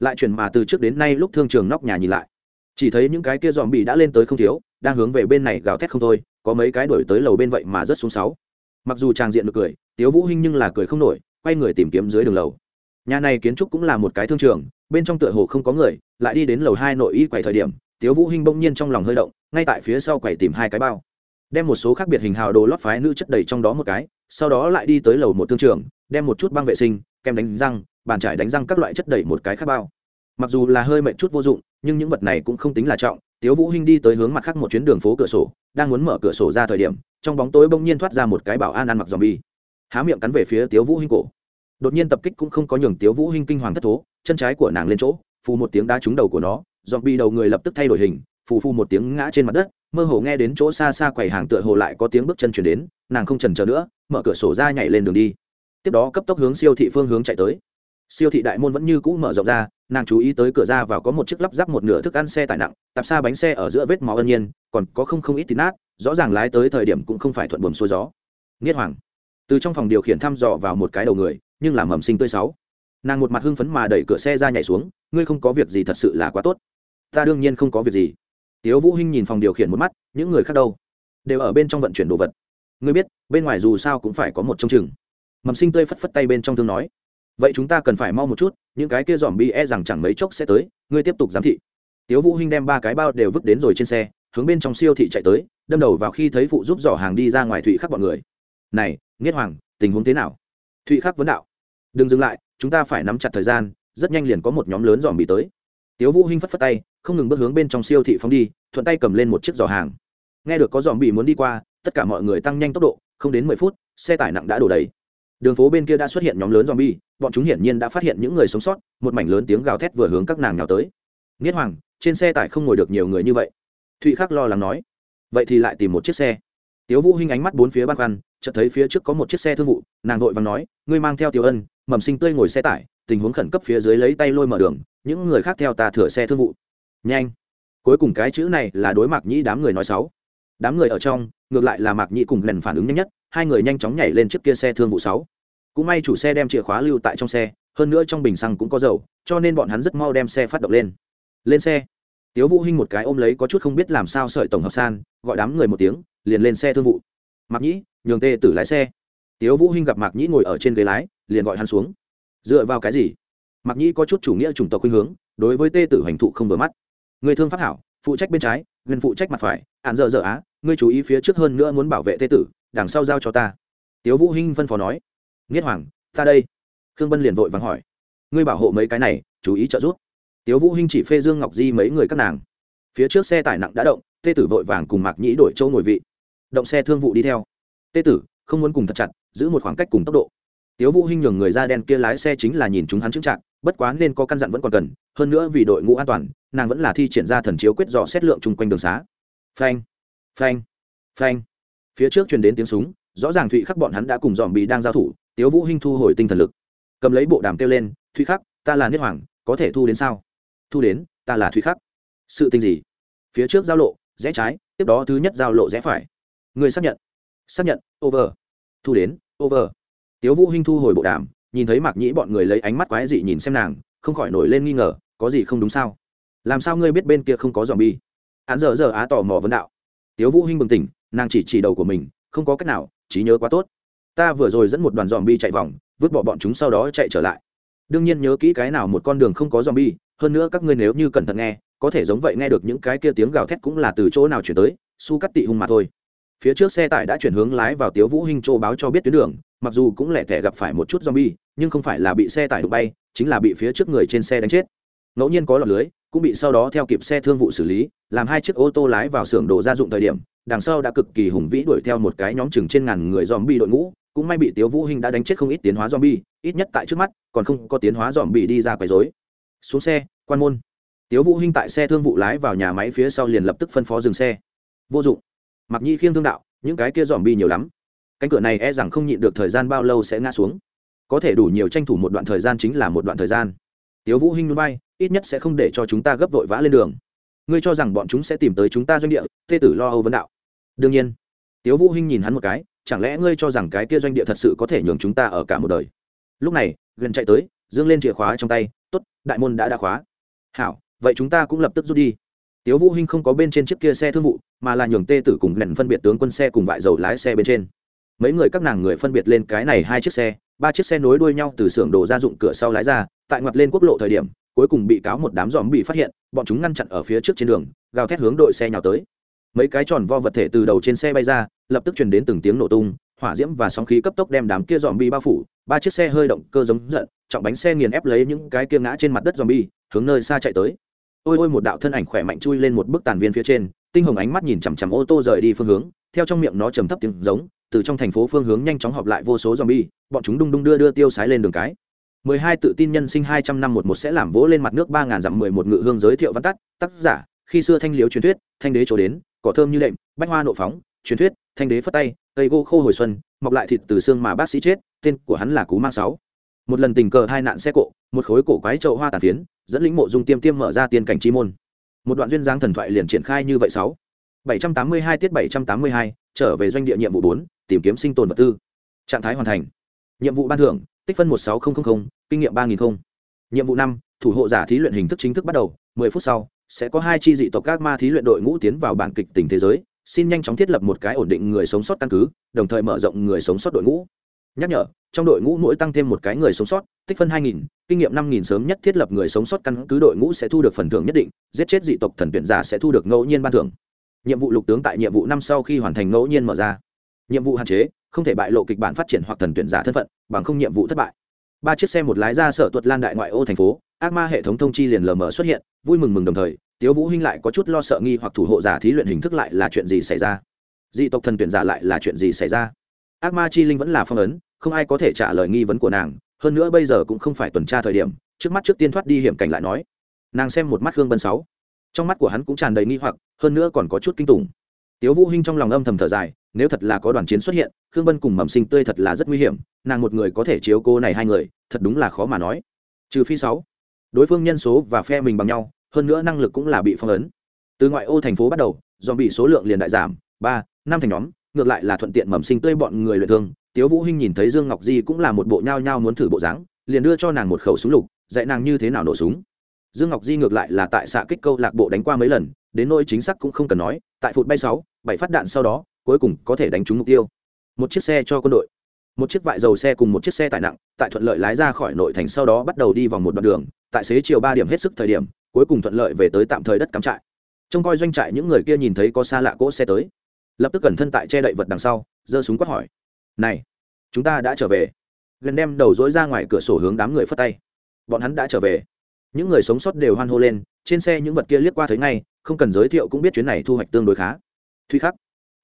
Lại chuyển mà từ trước đến nay lúc thương trường nóc nhà nhìn lại. Chỉ thấy những cái kia dòm bị đã lên tới không thiếu, đang hướng về bên này gào thét không thôi, có mấy cái đuổi tới lầu bên vậy mà rất xuống sáu. Mặc dù tràng diện được cười, tiếu vũ hinh nhưng là cười không nổi, quay người tìm kiếm dưới đường lầu. Nhà này kiến trúc cũng là một cái thương trường, bên trong tựa hồ không có người, lại đi đến lầu hai nội y quầy thời điểm tiếu vũ hinh bỗng nhiên trong lòng hơi động, ngay tại phía sau quầy tìm hai cái bao. Đem một số khác biệt hình hào đồ lót phái nữ chất đầy trong đó một cái, sau đó lại đi tới lầu một thương trường, đem một chút băng vệ sinh, kem đánh răng, bàn trải đánh răng các loại chất đầy một cái khác bao. Mặc dù là hơi mệt chút vô dụng, nhưng những vật này cũng không tính là trọng. Tiếu vũ hinh đi tới hướng mặt khác một chuyến đường phố cửa sổ, đang muốn mở cửa sổ ra thời điểm, trong bóng tối bỗng nhiên thoát ra một cái bảo an ăn mặc zombie. Há miệng cắn về phía tiếu vũ hinh cổ. Đột nhiên tập kích cũng không có nhường tiếu vũ hinh kinh hoàng thất thố, chân trái của nàng lên chỗ, phù một tiếng đá trúng đầu của nó zombie đầu người lập tức thay đổi hình, phù phù một tiếng ngã trên mặt đất, mơ hồ nghe đến chỗ xa xa quầy hàng tựa hồ lại có tiếng bước chân chuyển đến, nàng không chần chờ nữa, mở cửa sổ ra nhảy lên đường đi. Tiếp đó cấp tốc hướng siêu thị phương hướng chạy tới. Siêu thị đại môn vẫn như cũ mở rộng ra, nàng chú ý tới cửa ra vào có một chiếc lắp ráp một nửa thức ăn xe tải nặng, tạp xa bánh xe ở giữa vết máu ân nhiên, còn có không không ít tín nát, rõ ràng lái tới thời điểm cũng không phải thuận buồm xuôi gió. Nghiết hoàng. Từ trong phòng điều khiển thăm dò vào một cái đầu người, nhưng làm mầm sinh tươi sáu. Nàng một mặt hưng phấn mà đẩy cửa xe ra nhảy xuống, ngươi không có việc gì thật sự là quá tốt ta đương nhiên không có việc gì. Tiếu vũ hinh nhìn phòng điều khiển một mắt, những người khác đâu? Đều ở bên trong vận chuyển đồ vật. Ngươi biết, bên ngoài dù sao cũng phải có một trông chừng. Mầm sinh tươi phất phất tay bên trong thương nói. Vậy chúng ta cần phải mau một chút, những cái kia dòm bi e rằng chẳng mấy chốc sẽ tới, ngươi tiếp tục giám thị. Tiếu vũ hinh đem ba cái bao đều vứt đến rồi trên xe, hướng bên trong siêu thị chạy tới, đâm đầu vào khi thấy phụ giúp dò hàng đi ra ngoài thụy khắc bọn người. Này, nghiết hoàng, tình huống thế nào? Thụy khắc vấn đạo. Đừng dừng lại, chúng ta phải nắm chặt thời gian, rất nhanh liền có một nhóm lớn dòm bị tới. Tiếu vũ hinh phất phất tay không ngừng bước hướng bên trong siêu thị phóng đi, thuận tay cầm lên một chiếc giỏ hàng. Nghe được có dòm bị muốn đi qua, tất cả mọi người tăng nhanh tốc độ, không đến mười phút, xe tải nặng đã đổ đầy. Đường phố bên kia đã xuất hiện nhóm lớn zombie, bọn chúng hiển nhiên đã phát hiện những người sống sót, một mảnh lớn tiếng gào thét vừa hướng các nàng nào tới. Nghiết hoàng, trên xe tải không ngồi được nhiều người như vậy. Thụy khắc lo lắng nói. Vậy thì lại tìm một chiếc xe. Tiếu vũ hinh ánh mắt bốn phía băn khoăn, chợt thấy phía trước có một chiếc xe thương vụ, nàng vội vàng nói, ngươi mang theo tiểu ân, mầm sinh tươi ngồi xe tải, tình huống khẩn cấp phía dưới lấy tay lôi mở đường, những người khác theo ta thừa xe thương vụ nhanh. Cuối cùng cái chữ này là đối mạc nhĩ đám người nói sáu đám người ở trong, ngược lại là mạc nhĩ cùng lần phản ứng nhanh nhất, hai người nhanh chóng nhảy lên chiếc kia xe thương vụ sáu. Cũng may chủ xe đem chìa khóa lưu tại trong xe, hơn nữa trong bình xăng cũng có dầu, cho nên bọn hắn rất mau đem xe phát động lên. Lên xe. Tiếu vũ hinh một cái ôm lấy có chút không biết làm sao sợi tổng hợp san, gọi đám người một tiếng, liền lên xe thương vụ. Mạc nhĩ, nhường tê tử lái xe. Tiếu vũ hinh gặp mạc nhĩ ngồi ở trên ghế lái, liền gọi hắn xuống. Dựa vào cái gì? Mạc nhĩ có chút chủ nghĩa chủng tộc khuynh hướng, đối với tê tử hành thụ không vừa mắt người thương pháp hảo, phụ trách bên trái, gần phụ trách mặt phải hạn dở dở á, ngươi chú ý phía trước hơn nữa muốn bảo vệ tê tử, đằng sau giao cho ta. Tiếu vũ hinh phân phó nói. Nghiết hoàng, ta đây. Khương bân liền vội vàng hỏi. Ngươi bảo hộ mấy cái này, chú ý trợ giúp. Tiếu vũ hinh chỉ phê dương ngọc di mấy người các nàng. Phía trước xe tải nặng đã động, tê tử vội vàng cùng mạc nhĩ đổi chỗ ngồi vị. Động xe thương vụ đi theo. Tê tử, không muốn cùng thật chặt, giữ một khoảng cách cùng tốc độ. Tiếu vũ hinh nhường người da đen kia lái xe chính là nhìn chúng hắn chứng trạng bất quá nên có căn dặn vẫn còn cần hơn nữa vì đội ngũ an toàn, nàng vẫn là thi triển ra thần chiếu quyết dò xét lượng chung quanh đường xá. Phanh phanh phanh. Phía trước truyền đến tiếng súng, rõ ràng thụy khắc bọn hắn đã cùng dòm bị đang giao thủ, tiếu vũ hinh thu hồi tinh thần lực. Cầm lấy bộ đàm kêu lên, thụy khắc, ta là niết hoàng, có thể thu đến sao? Thu đến, ta là thụy khắc. Sự tình gì? Phía trước giao lộ, rẽ trái, tiếp đó thứ nhất giao lộ rẽ phải. Người xác nhận. Xác nhận, over. Thu đến, over. Tiếu vũ hinh thu hồi bộ đàm, nhìn thấy mạc nhĩ bọn người lấy ánh mắt quái dị nhìn xem nàng, không khỏi nổi lên nghi ngờ có gì không đúng sao? Làm sao ngươi biết bên kia không có dòm bi hắn giờ giờ á tò mò vấn đạo. Tiếu vũ hinh bừng tỉnh, nàng chỉ chỉ đầu của mình, không có cách nào, trí nhớ quá tốt. Ta vừa rồi dẫn một đoàn dòm bi chạy vòng, vứt bỏ bọn chúng sau đó chạy trở lại. Đương nhiên nhớ kỹ cái nào một con đường không có dòm bi hơn nữa các ngươi nếu như cẩn thận nghe, có thể giống vậy nghe được những cái kia tiếng gào thét cũng là từ chỗ nào chuyển tới, su cắt tị hung mà thôi. Phía trước xe tải đã chuyển hướng lái vào tiếu vũ hinh châu báo cho biết tuyến đường, mặc dù cũng lẻ tẻ gặp phải một chút zombie, nhưng không phải là bị xe tải đụng bay, chính là bị phía trước người trên xe đánh chết ngẫu nhiên có lọt lưới, cũng bị sau đó theo kịp xe thương vụ xử lý, làm hai chiếc ô tô lái vào xưởng đồ gia dụng thời điểm, đằng sau đã cực kỳ hùng vĩ đuổi theo một cái nhóm chừng trên ngàn người dòm bi đội ngũ, cũng may bị tiếu vũ hinh đã đánh chết không ít tiến hóa dòm bi ít nhất tại trước mắt, còn không có tiến hóa dòm bi đi ra quấy rối. Xuống xe, quan môn. Tiếu vũ hinh tại xe thương vụ lái vào nhà máy phía sau liền lập tức phân phó dừng xe. Vô dụng. Mặc nhi khiêng thương đạo, những cái kia dòm bi nhiều lắm. Cánh cửa này e rằng không nhịn được thời gian bao lâu sẽ ngã xuống. Có thể đủ nhiều tranh thủ một đoạn thời gian chính là một đoạn thời gian. Tiếu vũ hinh núi bay ít nhất sẽ không để cho chúng ta gấp vội vã lên đường. Ngươi cho rằng bọn chúng sẽ tìm tới chúng ta doanh địa, thê tử lo âu vấn đạo. Đương nhiên. Tiếu vũ hinh nhìn hắn một cái, chẳng lẽ ngươi cho rằng cái kia doanh địa thật sự có thể nhường chúng ta ở cả một đời? Lúc này, gần chạy tới, dương lên chìa khóa trong tay, tốt, đại môn đã đã khóa. Hảo, vậy chúng ta cũng lập tức rút đi. Tiếu vũ hinh không có bên trên chiếc kia xe thương vụ, mà là nhường tê tử cùng lần phân biệt tướng quân xe cùng vại dầu lái xe bên trên. Mấy người các nàng người phân biệt lên cái này hai chiếc xe, ba chiếc xe nối đuôi nhau từ xưởng đồ gia dụng cửa sau lái ra, tại ngoặt lên quốc lộ thời điểm cuối cùng bị cáo một đám dòm bị phát hiện bọn chúng ngăn chặn ở phía trước trên đường gào thét hướng đội xe nhào tới mấy cái tròn vo vật thể từ đầu trên xe bay ra lập tức truyền đến từng tiếng nổ tung hỏa diễm và sóng khí cấp tốc đem đám kia dòm bi bao phủ ba chiếc xe hơi động cơ giống giận trọng bánh xe nghiền ép lấy những cái kia ngã trên mặt đất dòm bi hướng nơi xa chạy tới ôi ôi một đạo thân ảnh khỏe mạnh chui lên một bức tàn viên phía trên tinh hồng ánh mắt nhìn chằm chằm ô tô rời đi phương hướng theo trong miệng nó trầm thấp tiếng giống từ trong thành phố phương hướng nhanh chóng họp lại vô số zombie, bọn chúng đung đung đưa đưa tiêu sái lên đường cái. 12 tự tin nhân sinh 200 năm một một sẽ làm vỗ lên mặt nước 3000 dặm 11 ngự hương giới thiệu văn tắt, tác giả, khi xưa thanh liếu truyền thuyết, thanh đế chỗ đến, cỏ thơm như đệm, bách hoa nộ phóng, truyền thuyết, thanh đế phất tay, cây gỗ khô hồi xuân, mọc lại thịt từ xương mà bác sĩ chết, tên của hắn là Cú Mang 6. Một lần tình cờ hai nạn xe cộ, một khối cổ quái chậu hoa tàn phiến, dẫn lĩnh mộ dung tiêm tiêm mở ra tiên cảnh chi môn. Một đoạn duyên dáng thần thoại liền triển khai như vậy 6. 782 tiết 782, trở về doanh địa nhiệm vụ 4, tìm kiếm sinh tồn vật tư trạng thái hoàn thành nhiệm vụ ban thưởng tích phân một sáu nghìn kinh nghiệm ba nghìn nhiệm vụ năm, thủ hộ giả thí luyện hình thức chính thức bắt đầu, mười phút sau, sẽ có hai chi dị tộc các ma thí luyện đội ngũ tiến vào bản kịch tình thế giới, xin nhanh chóng thiết lập một cái ổn định người sống sót căn cứ, đồng thời mở rộng người sống sót đội ngũ. Nhắc nhở, trong đội ngũ mỗi tăng thêm một cái người sống sót, tích phân hai nghìn, kinh nghiệm năm nghìn sớm nhất thiết lập người sống sót căn cứ đội ngũ sẽ thu được phần thưởng nhất định, giết chết dị tộc thần tuyển giả sẽ thu được ngẫu nhiên ban thưởng. Nhiệm vụ lục tướng tại nhiệm vụ năm sau khi hoàn thành ngẫu nhiên mở ra. Nhiệm vụ hạn chế không thể bại lộ kịch bản phát triển hoặc thần tuyển giả thân phận, bằng không nhiệm vụ thất bại. Ba chiếc xe một lái ra sở tuật lan đại ngoại ô thành phố, ác ma hệ thống thông chi liền lờ mờ xuất hiện, vui mừng mừng đồng thời, tiếu vũ hinh lại có chút lo sợ nghi hoặc thủ hộ giả thí luyện hình thức lại là chuyện gì xảy ra? Dị tộc thần tuyển giả lại là chuyện gì xảy ra? Ác ma chi linh vẫn là phong ấn, không ai có thể trả lời nghi vấn của nàng, hơn nữa bây giờ cũng không phải tuần tra thời điểm, trước mắt trước tiên thoát đi hiểm cảnh lại nói. Nàng xem một mắt hương bân sáu. Trong mắt của hắn cũng tràn đầy nghi hoặc, hơn nữa còn có chút kinh tủng tiếu vũ hinh trong lòng âm thầm thở dài, nếu thật là có đoàn chiến xuất hiện, khương bân cùng mầm sinh tươi thật là rất nguy hiểm, nàng một người có thể chiếu cô này hai người, thật đúng là khó mà nói. Trừ phi sáu, đối phương nhân số và phe mình bằng nhau, hơn nữa năng lực cũng là bị phong ấn. Từ ngoại ô thành phố bắt đầu do bị số lượng liền đại giảm, ba, năm thành nhóm, ngược lại là thuận tiện mầm sinh tươi bọn người luyện thương. Tiếu vũ hinh nhìn thấy dương ngọc di cũng là một bộ nhao nhao muốn thử bộ dáng, liền đưa cho nàng một khẩu súng lục, dạy nàng như thế nào nổ súng. Dương ngọc di ngược lại là tại xạ kích câu lạc bộ đánh qua mấy lần đến nỗi chính xác cũng không cần nói, tại phụt bay sáu, bảy phát đạn sau đó, cuối cùng có thể đánh trúng mục tiêu. Một chiếc xe cho quân đội. Một chiếc vại dầu xe cùng một chiếc xe tải nặng, tại thuận lợi lái ra khỏi nội thành sau đó bắt đầu đi vòng một đoạn đường, tại xế chiều ba điểm hết sức thời điểm, cuối cùng thuận lợi về tới tạm thời đất cắm trại. Trông coi doanh trại những người kia nhìn thấy có xa lạ cỗ xe tới. Lập tức cẩn thân tại che đậy vật đằng sau, giơ súng quát hỏi. Này, chúng ta đã trở về. Gần đem đầu dối ra ngoài cửa sổ hướng đám người phất tay. Bọn hắn đã trở về. Những người sống sót đều hoan hô lên trên xe những vật kia liếc qua thấy ngay, không cần giới thiệu cũng biết chuyến này thu hoạch tương đối khá. Thuy khắc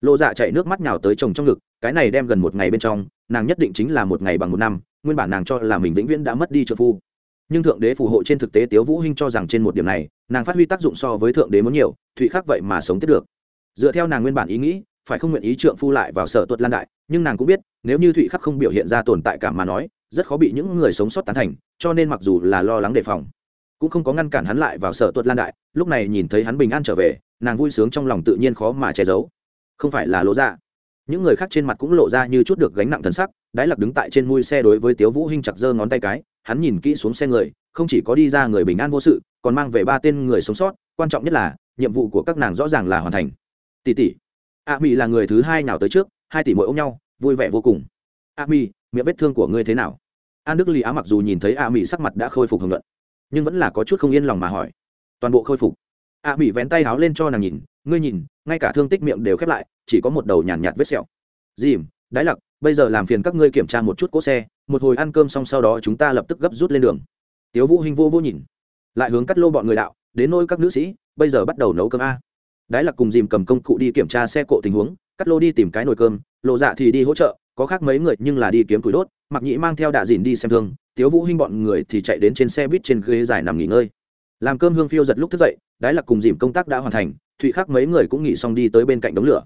lộ dạ chạy nước mắt nhào tới chồng trong ngực, cái này đem gần một ngày bên trong, nàng nhất định chính là một ngày bằng một năm, nguyên bản nàng cho là mình vĩnh viễn đã mất đi trợ phu. Nhưng thượng đế phù hộ trên thực tế tiếu vũ hinh cho rằng trên một điểm này, nàng phát huy tác dụng so với thượng đế muốn nhiều thụy khắc vậy mà sống tiếp được. Dựa theo nàng nguyên bản ý nghĩ, phải không nguyện ý trượng phu lại vào sở tuật lan đại, nhưng nàng cũng biết, nếu như thụy khắc không biểu hiện ra tồn tại cảm mà nói, rất khó bị những người sống sót tán thành, cho nên mặc dù là lo lắng đề phòng cũng không có ngăn cản hắn lại vào sở tuật lan đại, lúc này nhìn thấy hắn bình an trở về, nàng vui sướng trong lòng tự nhiên khó mà che giấu. Không phải là lộ ra dạ. những người khác trên mặt cũng lộ ra như chút được gánh nặng thần sắc, đái lặc đứng tại trên mui xe đối với tiếu vũ hinh chặt giơ ngón tay cái, hắn nhìn kỹ xuống xe người, không chỉ có đi ra người bình an vô sự, còn mang về ba tên người sống sót, quan trọng nhất là, nhiệm vụ của các nàng rõ ràng là hoàn thành. Tỷ tỷ. A mỹ là người thứ hai nào tới trước, hai tỷ mỗi ôm nhau, vui vẻ vô cùng. A mỹ miệng vết thương của ngươi thế nào? An đức lý á mặc dù nhìn thấy a mỹ sắc mặt đã khôi phục hưởng luận nhưng vẫn là có chút không yên lòng mà hỏi. Toàn bộ khôi phục. A mỹ vén tay háo lên cho nàng nhìn ngươi nhìn ngay cả thương tích miệng đều khép lại chỉ có một đầu nhàn nhạt, nhạt vết sẹo. Dìm đái lặc bây giờ làm phiền các ngươi kiểm tra một chút cỗ xe một hồi ăn cơm xong sau đó chúng ta lập tức gấp rút lên đường. Tiếu vũ hình vô vô nhìn lại hướng cắt lô bọn người đạo đến nôi các nữ sĩ bây giờ bắt đầu nấu cơm a. Đái lặc cùng dìm cầm công cụ đi kiểm tra xe cộ tình huống cắt lô đi tìm cái nồi cơm lộ dạ thì đi hỗ trợ có khác mấy người nhưng là đi kiếm củi đốt mặc nhĩ mang theo đạ dìn đi xem thương, tiếu vũ hinh bọn người thì chạy đến trên xe buýt trên ghế dài nằm nghỉ ngơi. Làm cơm hương phiêu giật lúc thức dậy, đái Lạc cùng dìm công tác đã hoàn thành, thụy khác mấy người cũng nghỉ xong đi tới bên cạnh đống lửa.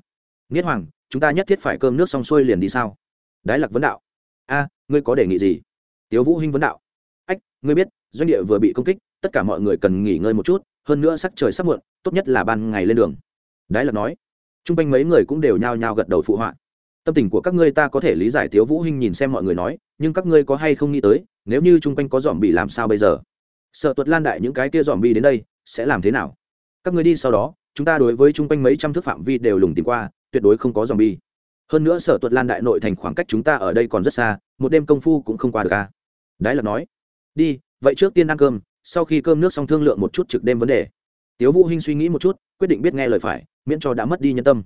Nghiết hoàng, chúng ta nhất thiết phải cơm nước xong xuôi liền đi sao? Đái Lạc vấn đạo. A, ngươi có đề nghị gì? Tiếu vũ hinh vấn đạo. Ách, ngươi biết, doanh địa vừa bị công kích, tất cả mọi người cần nghỉ ngơi một chút, hơn nữa sắc trời sắp muộn, tốt nhất là ban ngày lên đường. Đái Lạc nói. Trung quanh mấy người cũng đều nhao nhao gật đầu phụ họa tâm tình của các ngươi ta có thể lý giải tiếu vũ hinh nhìn xem mọi người nói, nhưng các ngươi có hay không nghĩ tới, nếu như trung quanh có dòm bị làm sao bây giờ? Sợ tuật lan đại những cái kia dòm bị đến đây, sẽ làm thế nào? Các ngươi đi sau đó, chúng ta đối với trung quanh mấy trăm thước phạm vi đều lùng tìm qua, tuyệt đối không có dòm bị hơn nữa sở tuật lan đại nội thành khoảng cách chúng ta ở đây còn rất xa, một đêm công phu cũng không qua được ca đái lật nói, đi, vậy trước tiên ăn cơm, sau khi cơm nước xong thương lượng một chút trực đêm vấn đề. Tiếu vũ hinh suy nghĩ một chút, quyết định biết nghe lời phải, miễn cho đã mất đi nhân tâm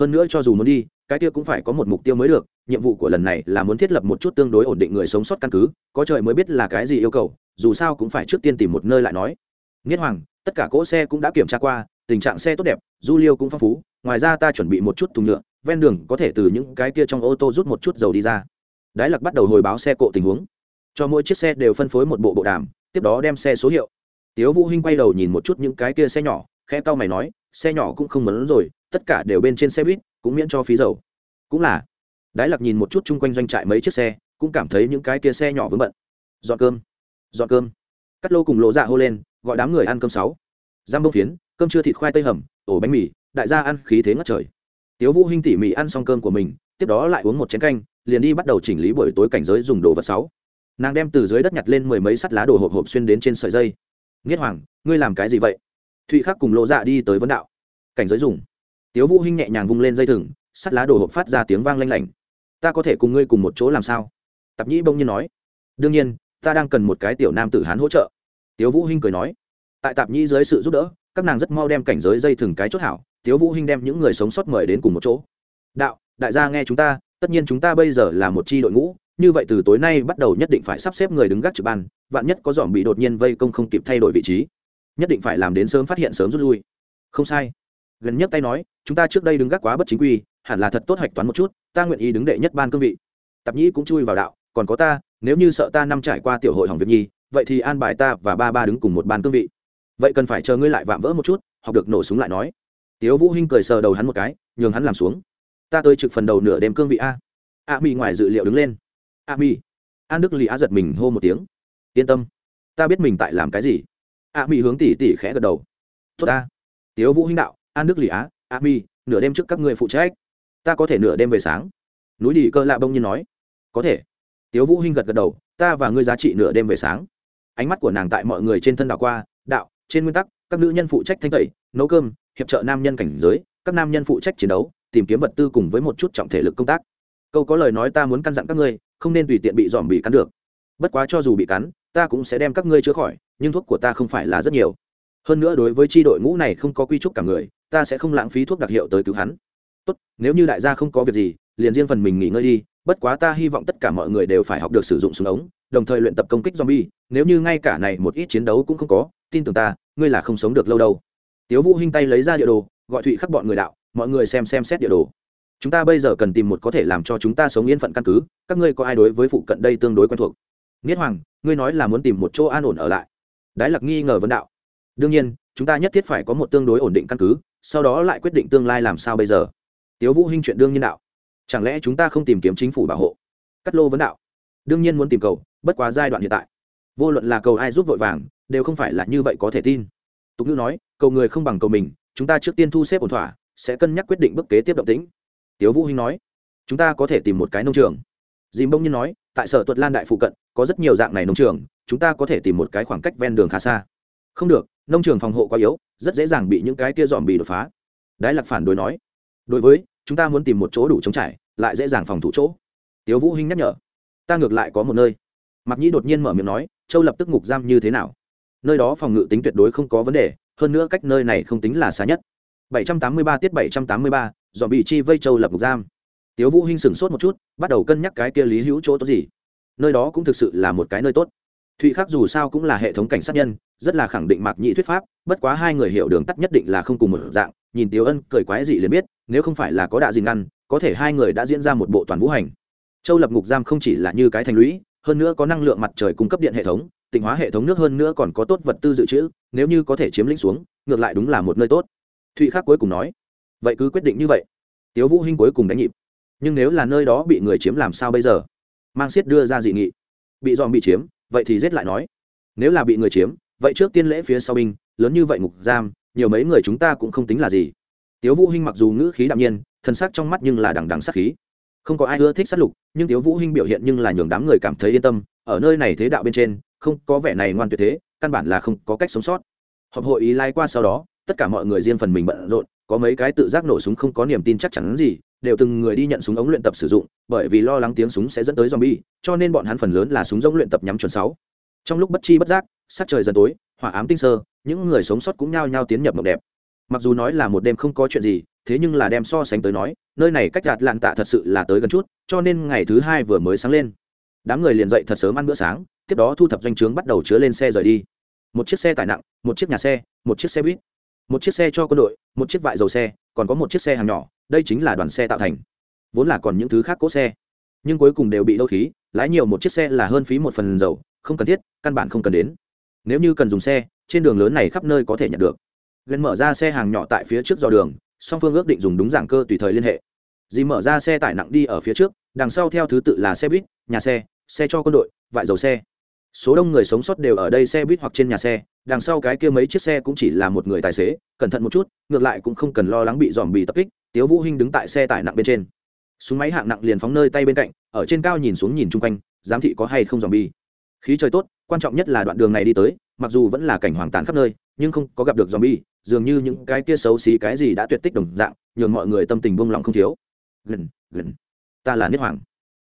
hơn nữa cho dù muốn đi, cái kia cũng phải có một mục tiêu mới được, nhiệm vụ của lần này là muốn thiết lập một chút tương đối ổn định người sống sót căn cứ, có trời mới biết là cái gì yêu cầu, dù sao cũng phải trước tiên tìm một nơi lại nói. Nghiết hoàng, tất cả cỗ xe cũng đã kiểm tra qua, tình trạng xe tốt đẹp, du liêu cũng phong phú, ngoài ra ta chuẩn bị một chút thùng nhựa, ven đường có thể từ những cái kia trong ô tô rút một chút dầu đi ra. Đái lặc bắt đầu hồi báo xe cộ tình huống. Cho mỗi chiếc xe đều phân phối một bộ bộ đàm, tiếp đó đem xe số hiệu. Tiếu vũ hinh quay đầu nhìn một chút những cái kia xe nhỏ, khẽ cau mày nói, xe nhỏ cũng không mấn rồi tất cả đều bên trên xe buýt, cũng miễn cho phí dầu. Cũng là, đái lặc nhìn một chút chung quanh doanh trại mấy chiếc xe, cũng cảm thấy những cái kia xe nhỏ vướng bận. Dọn cơm dọn cơm. Cắt lô cùng lộ dạ hô lên, gọi đám người ăn cơm sáu. Giam bông phiến, cơm chưa thịt khoai tây hầm, ổ bánh mì, đại gia ăn khí thế ngất trời. Tiếu vũ hinh tỉ mỉ ăn xong cơm của mình, tiếp đó lại uống một chén canh, liền đi bắt đầu chỉnh lý buổi tối cảnh giới dùng đồ vật sáu. Nàng đem từ dưới đất nhặt lên mười mấy sắt lá đồ hộp hộp xuyên đến trên sợi dây. Nghiết hoàng, ngươi làm cái gì vậy? Thụy khắc cùng lộ dạ đi tới vấn đạo. Cảnh giới dùng tiếu vũ hinh nhẹ nhàng vung lên dây thừng, sắt lá đồ hộp phát ra tiếng vang lanh lảnh. Ta có thể cùng ngươi cùng một chỗ làm sao? Tạp nhĩ bông nhiên nói. Đương nhiên, ta đang cần một cái tiểu nam tử hán hỗ trợ. Tiếu vũ hinh cười nói. Tại tạp nhĩ dưới sự giúp đỡ, các nàng rất mau đem cảnh giới dây thừng cái chốt hảo, tiếu vũ hinh đem những người sống sót mời đến cùng một chỗ. Đạo, đại gia nghe chúng ta, tất nhiên chúng ta bây giờ là một chi đội ngũ, như vậy từ tối nay bắt đầu nhất định phải sắp xếp người đứng gác trực ban, vạn nhất có dòm bị đột nhiên vây công không kịp thay đổi vị trí, nhất định phải làm đến sớm phát hiện sớm rút lui. Không sai gần nhất tay nói, chúng ta trước đây đứng gác quá bất chính quy, hẳn là thật tốt hoạch toán một chút, ta nguyện ý đứng đệ nhất ban cương vị. Tạp nhĩ cũng chui vào đạo, còn có ta, nếu như sợ ta năm trải qua tiểu hội hỏng việc nhi, vậy thì an bài ta và ba ba đứng cùng một ban cương vị. Vậy cần phải chờ ngươi lại vạm vỡ một chút, học được nổ súng lại nói. Tiếu vũ hinh cười sờ đầu hắn một cái, nhường hắn làm xuống. Ta tới trực phần đầu nửa đêm cương vị a. A mi ngoài dự liệu đứng lên. A mi an đức lì a giật mình hô một tiếng. Yên tâm, ta biết mình tại làm cái gì. A mi hướng tỉ tỉ khẽ gật đầu. Tốt ta. Tiếu vũ hinh đạo an đức lì á, a mi, nửa đêm trước các ngươi phụ trách. Ta có thể nửa đêm về sáng. Núi đi cơ lạ bông như nói. Có thể. Tiếu vũ hinh gật gật đầu, ta và ngươi giá trị nửa đêm về sáng. Ánh mắt của nàng tại mọi người trên thân đảo qua, đạo, trên nguyên tắc, các nữ nhân phụ trách thanh tẩy, nấu cơm, hiệp trợ nam nhân cảnh giới, các nam nhân phụ trách chiến đấu, tìm kiếm vật tư cùng với một chút trọng thể lực công tác. Câu có lời nói ta muốn căn dặn các ngươi, không nên tùy tiện bị dòm bị cắn được. Bất quá cho dù bị cắn, ta cũng sẽ đem các ngươi chữa khỏi, nhưng thuốc của ta không phải là rất nhiều hơn nữa đối với tri đội ngũ này không có quy trúc cả người, ta sẽ không lãng phí thuốc đặc hiệu tới cứu hắn. Tốt, nếu như đại gia không có việc gì, liền riêng phần mình nghỉ ngơi đi, bất quá ta hy vọng tất cả mọi người đều phải học được sử dụng súng ống, đồng thời luyện tập công kích zombie, nếu như ngay cả này một ít chiến đấu cũng không có, tin tưởng ta, ngươi là không sống được lâu đâu. Tiếu vũ hinh tay lấy ra địa đồ, gọi thụy khắc bọn người đạo, mọi người xem xem xét địa đồ. Chúng ta bây giờ cần tìm một có thể làm cho chúng ta sống yên phận căn cứ, các ngươi có ai đối với phụ cận đây tương đối quen thuộc? Nghiết hoàng, ngươi nói là muốn tìm một chỗ an ổn ở lại. Đái lặc nghi ngờ vấn đạo đương nhiên, chúng ta nhất thiết phải có một tương đối ổn định căn cứ, sau đó lại quyết định tương lai làm sao bây giờ. Tiếu vũ hinh chuyện đương nhiên đạo. Chẳng lẽ chúng ta không tìm kiếm chính phủ bảo hộ? Cắt lô vấn đạo. Đương nhiên muốn tìm cầu, bất quá giai đoạn hiện tại. Vô luận là cầu ai giúp vội vàng, đều không phải là như vậy có thể tin. Tục ngữ nói, cầu người không bằng cầu mình, chúng ta trước tiên thu xếp ổn thỏa, sẽ cân nhắc quyết định bước kế tiếp động tĩnh. Tiếu vũ hinh nói, chúng ta có thể tìm một cái nông trường. Dìm bông nhiên nói, tại sở tuật lan đại phụ cận, có rất nhiều dạng này nông trường, chúng ta có thể tìm một cái khoảng cách ven đường khá xa. Không được nông trường phòng hộ quá yếu rất dễ dàng bị những cái kia dòm bị đột phá. Đái lạc phản đối nói đối với chúng ta muốn tìm một chỗ đủ chống trải lại dễ dàng phòng thủ chỗ. Tiếu vũ hinh nhắc nhở ta ngược lại có một nơi. Mặc nhĩ đột nhiên mở miệng nói châu lập tức ngục giam như thế nào? Nơi đó phòng ngự tính tuyệt đối không có vấn đề hơn nữa cách nơi này không tính là xa nhất. 783 tiết 783, dòm bị chi vây châu lập ngục giam. Tiếu vũ hinh sửng sốt một chút bắt đầu cân nhắc cái kia lý hữu chỗ tốt gì. Nơi đó cũng thực sự là một cái nơi tốt thụy khắc dù sao cũng là hệ thống cảnh sát nhân, rất là khẳng định mạc nhị thuyết pháp, bất quá hai người hiểu đường tắt nhất định là không cùng một dạng, nhìn tiếu ân cười quái dị liền biết, nếu không phải là có đạ gì ngăn, có thể hai người đã diễn ra một bộ toàn vũ hành. Châu lập ngục giam không chỉ là như cái thành lũy, hơn nữa có năng lượng mặt trời cung cấp điện hệ thống, tịnh hóa hệ thống nước hơn nữa còn có tốt vật tư dự trữ, nếu như có thể chiếm lĩnh xuống, ngược lại đúng là một nơi tốt. Thụy khắc cuối cùng nói, vậy cứ quyết định như vậy. Tiếu vũ hinh cuối cùng đánh nhịp, nhưng nếu là nơi đó bị người chiếm làm sao bây giờ? Mang siết đưa ra dị nghị, bị dòm bị chiếm vậy thì giết lại nói. Nếu là bị người chiếm, vậy trước tiên lễ phía sau binh, lớn như vậy ngục giam, nhiều mấy người chúng ta cũng không tính là gì. Tiếu vũ hinh mặc dù ngữ khí đạm nhiên thân sắc trong mắt nhưng là đằng đằng sát khí. Không có ai ưa thích sát lục, nhưng tiếu vũ hinh biểu hiện nhưng là nhường đám người cảm thấy yên tâm, ở nơi này thế đạo bên trên, không có vẻ này ngoan tuyệt thế, căn bản là không có cách sống sót. Họp hội ý lai qua sau đó, tất cả mọi người riêng phần mình bận rộn, có mấy cái tự giác nổ súng không có niềm tin chắc chắn gì đều từng người đi nhận súng ống luyện tập sử dụng, bởi vì lo lắng tiếng súng sẽ dẫn tới zombie, cho nên bọn hắn phần lớn là súng giống luyện tập nhắm chuẩn sáu. Trong lúc bất chi bất giác sát trời dần tối, hỏa ám tinh sơ, những người sống sót cũng nhao nhao tiến nhập mộng đẹp. Mặc dù nói là một đêm không có chuyện gì, thế nhưng là đem so sánh tới nói, nơi này cách gạt lạn tạ thật sự là tới gần chút, cho nên ngày thứ hai vừa mới sáng lên. Đám người liền dậy thật sớm ăn bữa sáng, tiếp đó thu thập doanh trướng bắt đầu chứa lên xe rời đi. Một chiếc xe tải nặng, một chiếc nhà xe, một chiếc xe buýt, một chiếc xe cho quân đội, một chiếc vại dầu xe, còn có một chiếc xe hàng nhỏ đây chính là đoàn xe tạo thành. Vốn là còn những thứ khác cỗ xe. Nhưng cuối cùng đều bị đô khí, lái nhiều một chiếc xe là hơn phí một phần dầu, không cần thiết, căn bản không cần đến. Nếu như cần dùng xe, trên đường lớn này khắp nơi có thể nhận được. Gần mở ra xe hàng nhỏ tại phía trước dò đường, song phương ước định dùng đúng giảng cơ tùy thời liên hệ. Dì mở ra xe tải nặng đi ở phía trước, đằng sau theo thứ tự là xe buýt, nhà xe xe cho quân đội, vại dầu xe. Số đông người sống sót đều ở đây xe buýt hoặc trên nhà xe, đằng sau cái kia mấy chiếc xe cũng chỉ là một người tài xế, cẩn thận một chút, ngược lại cũng không cần lo lắng bị dòm bị tập kích tiếu vũ hinh đứng tại xe tải nặng bên trên. Súng máy hạng nặng liền phóng nơi tay bên cạnh, ở trên cao nhìn xuống nhìn chung quanh, giám thị có hay không dòm bi. Khí trời tốt, quan trọng nhất là đoạn đường này đi tới, mặc dù vẫn là cảnh hoàng tàn khắp nơi, nhưng không có gặp được dòm bi, dường như những cái kia xấu xí cái gì đã tuyệt tích đồng dạng, nhường mọi người tâm tình buông lòng không thiếu. Gần gần ta là niết hoàng.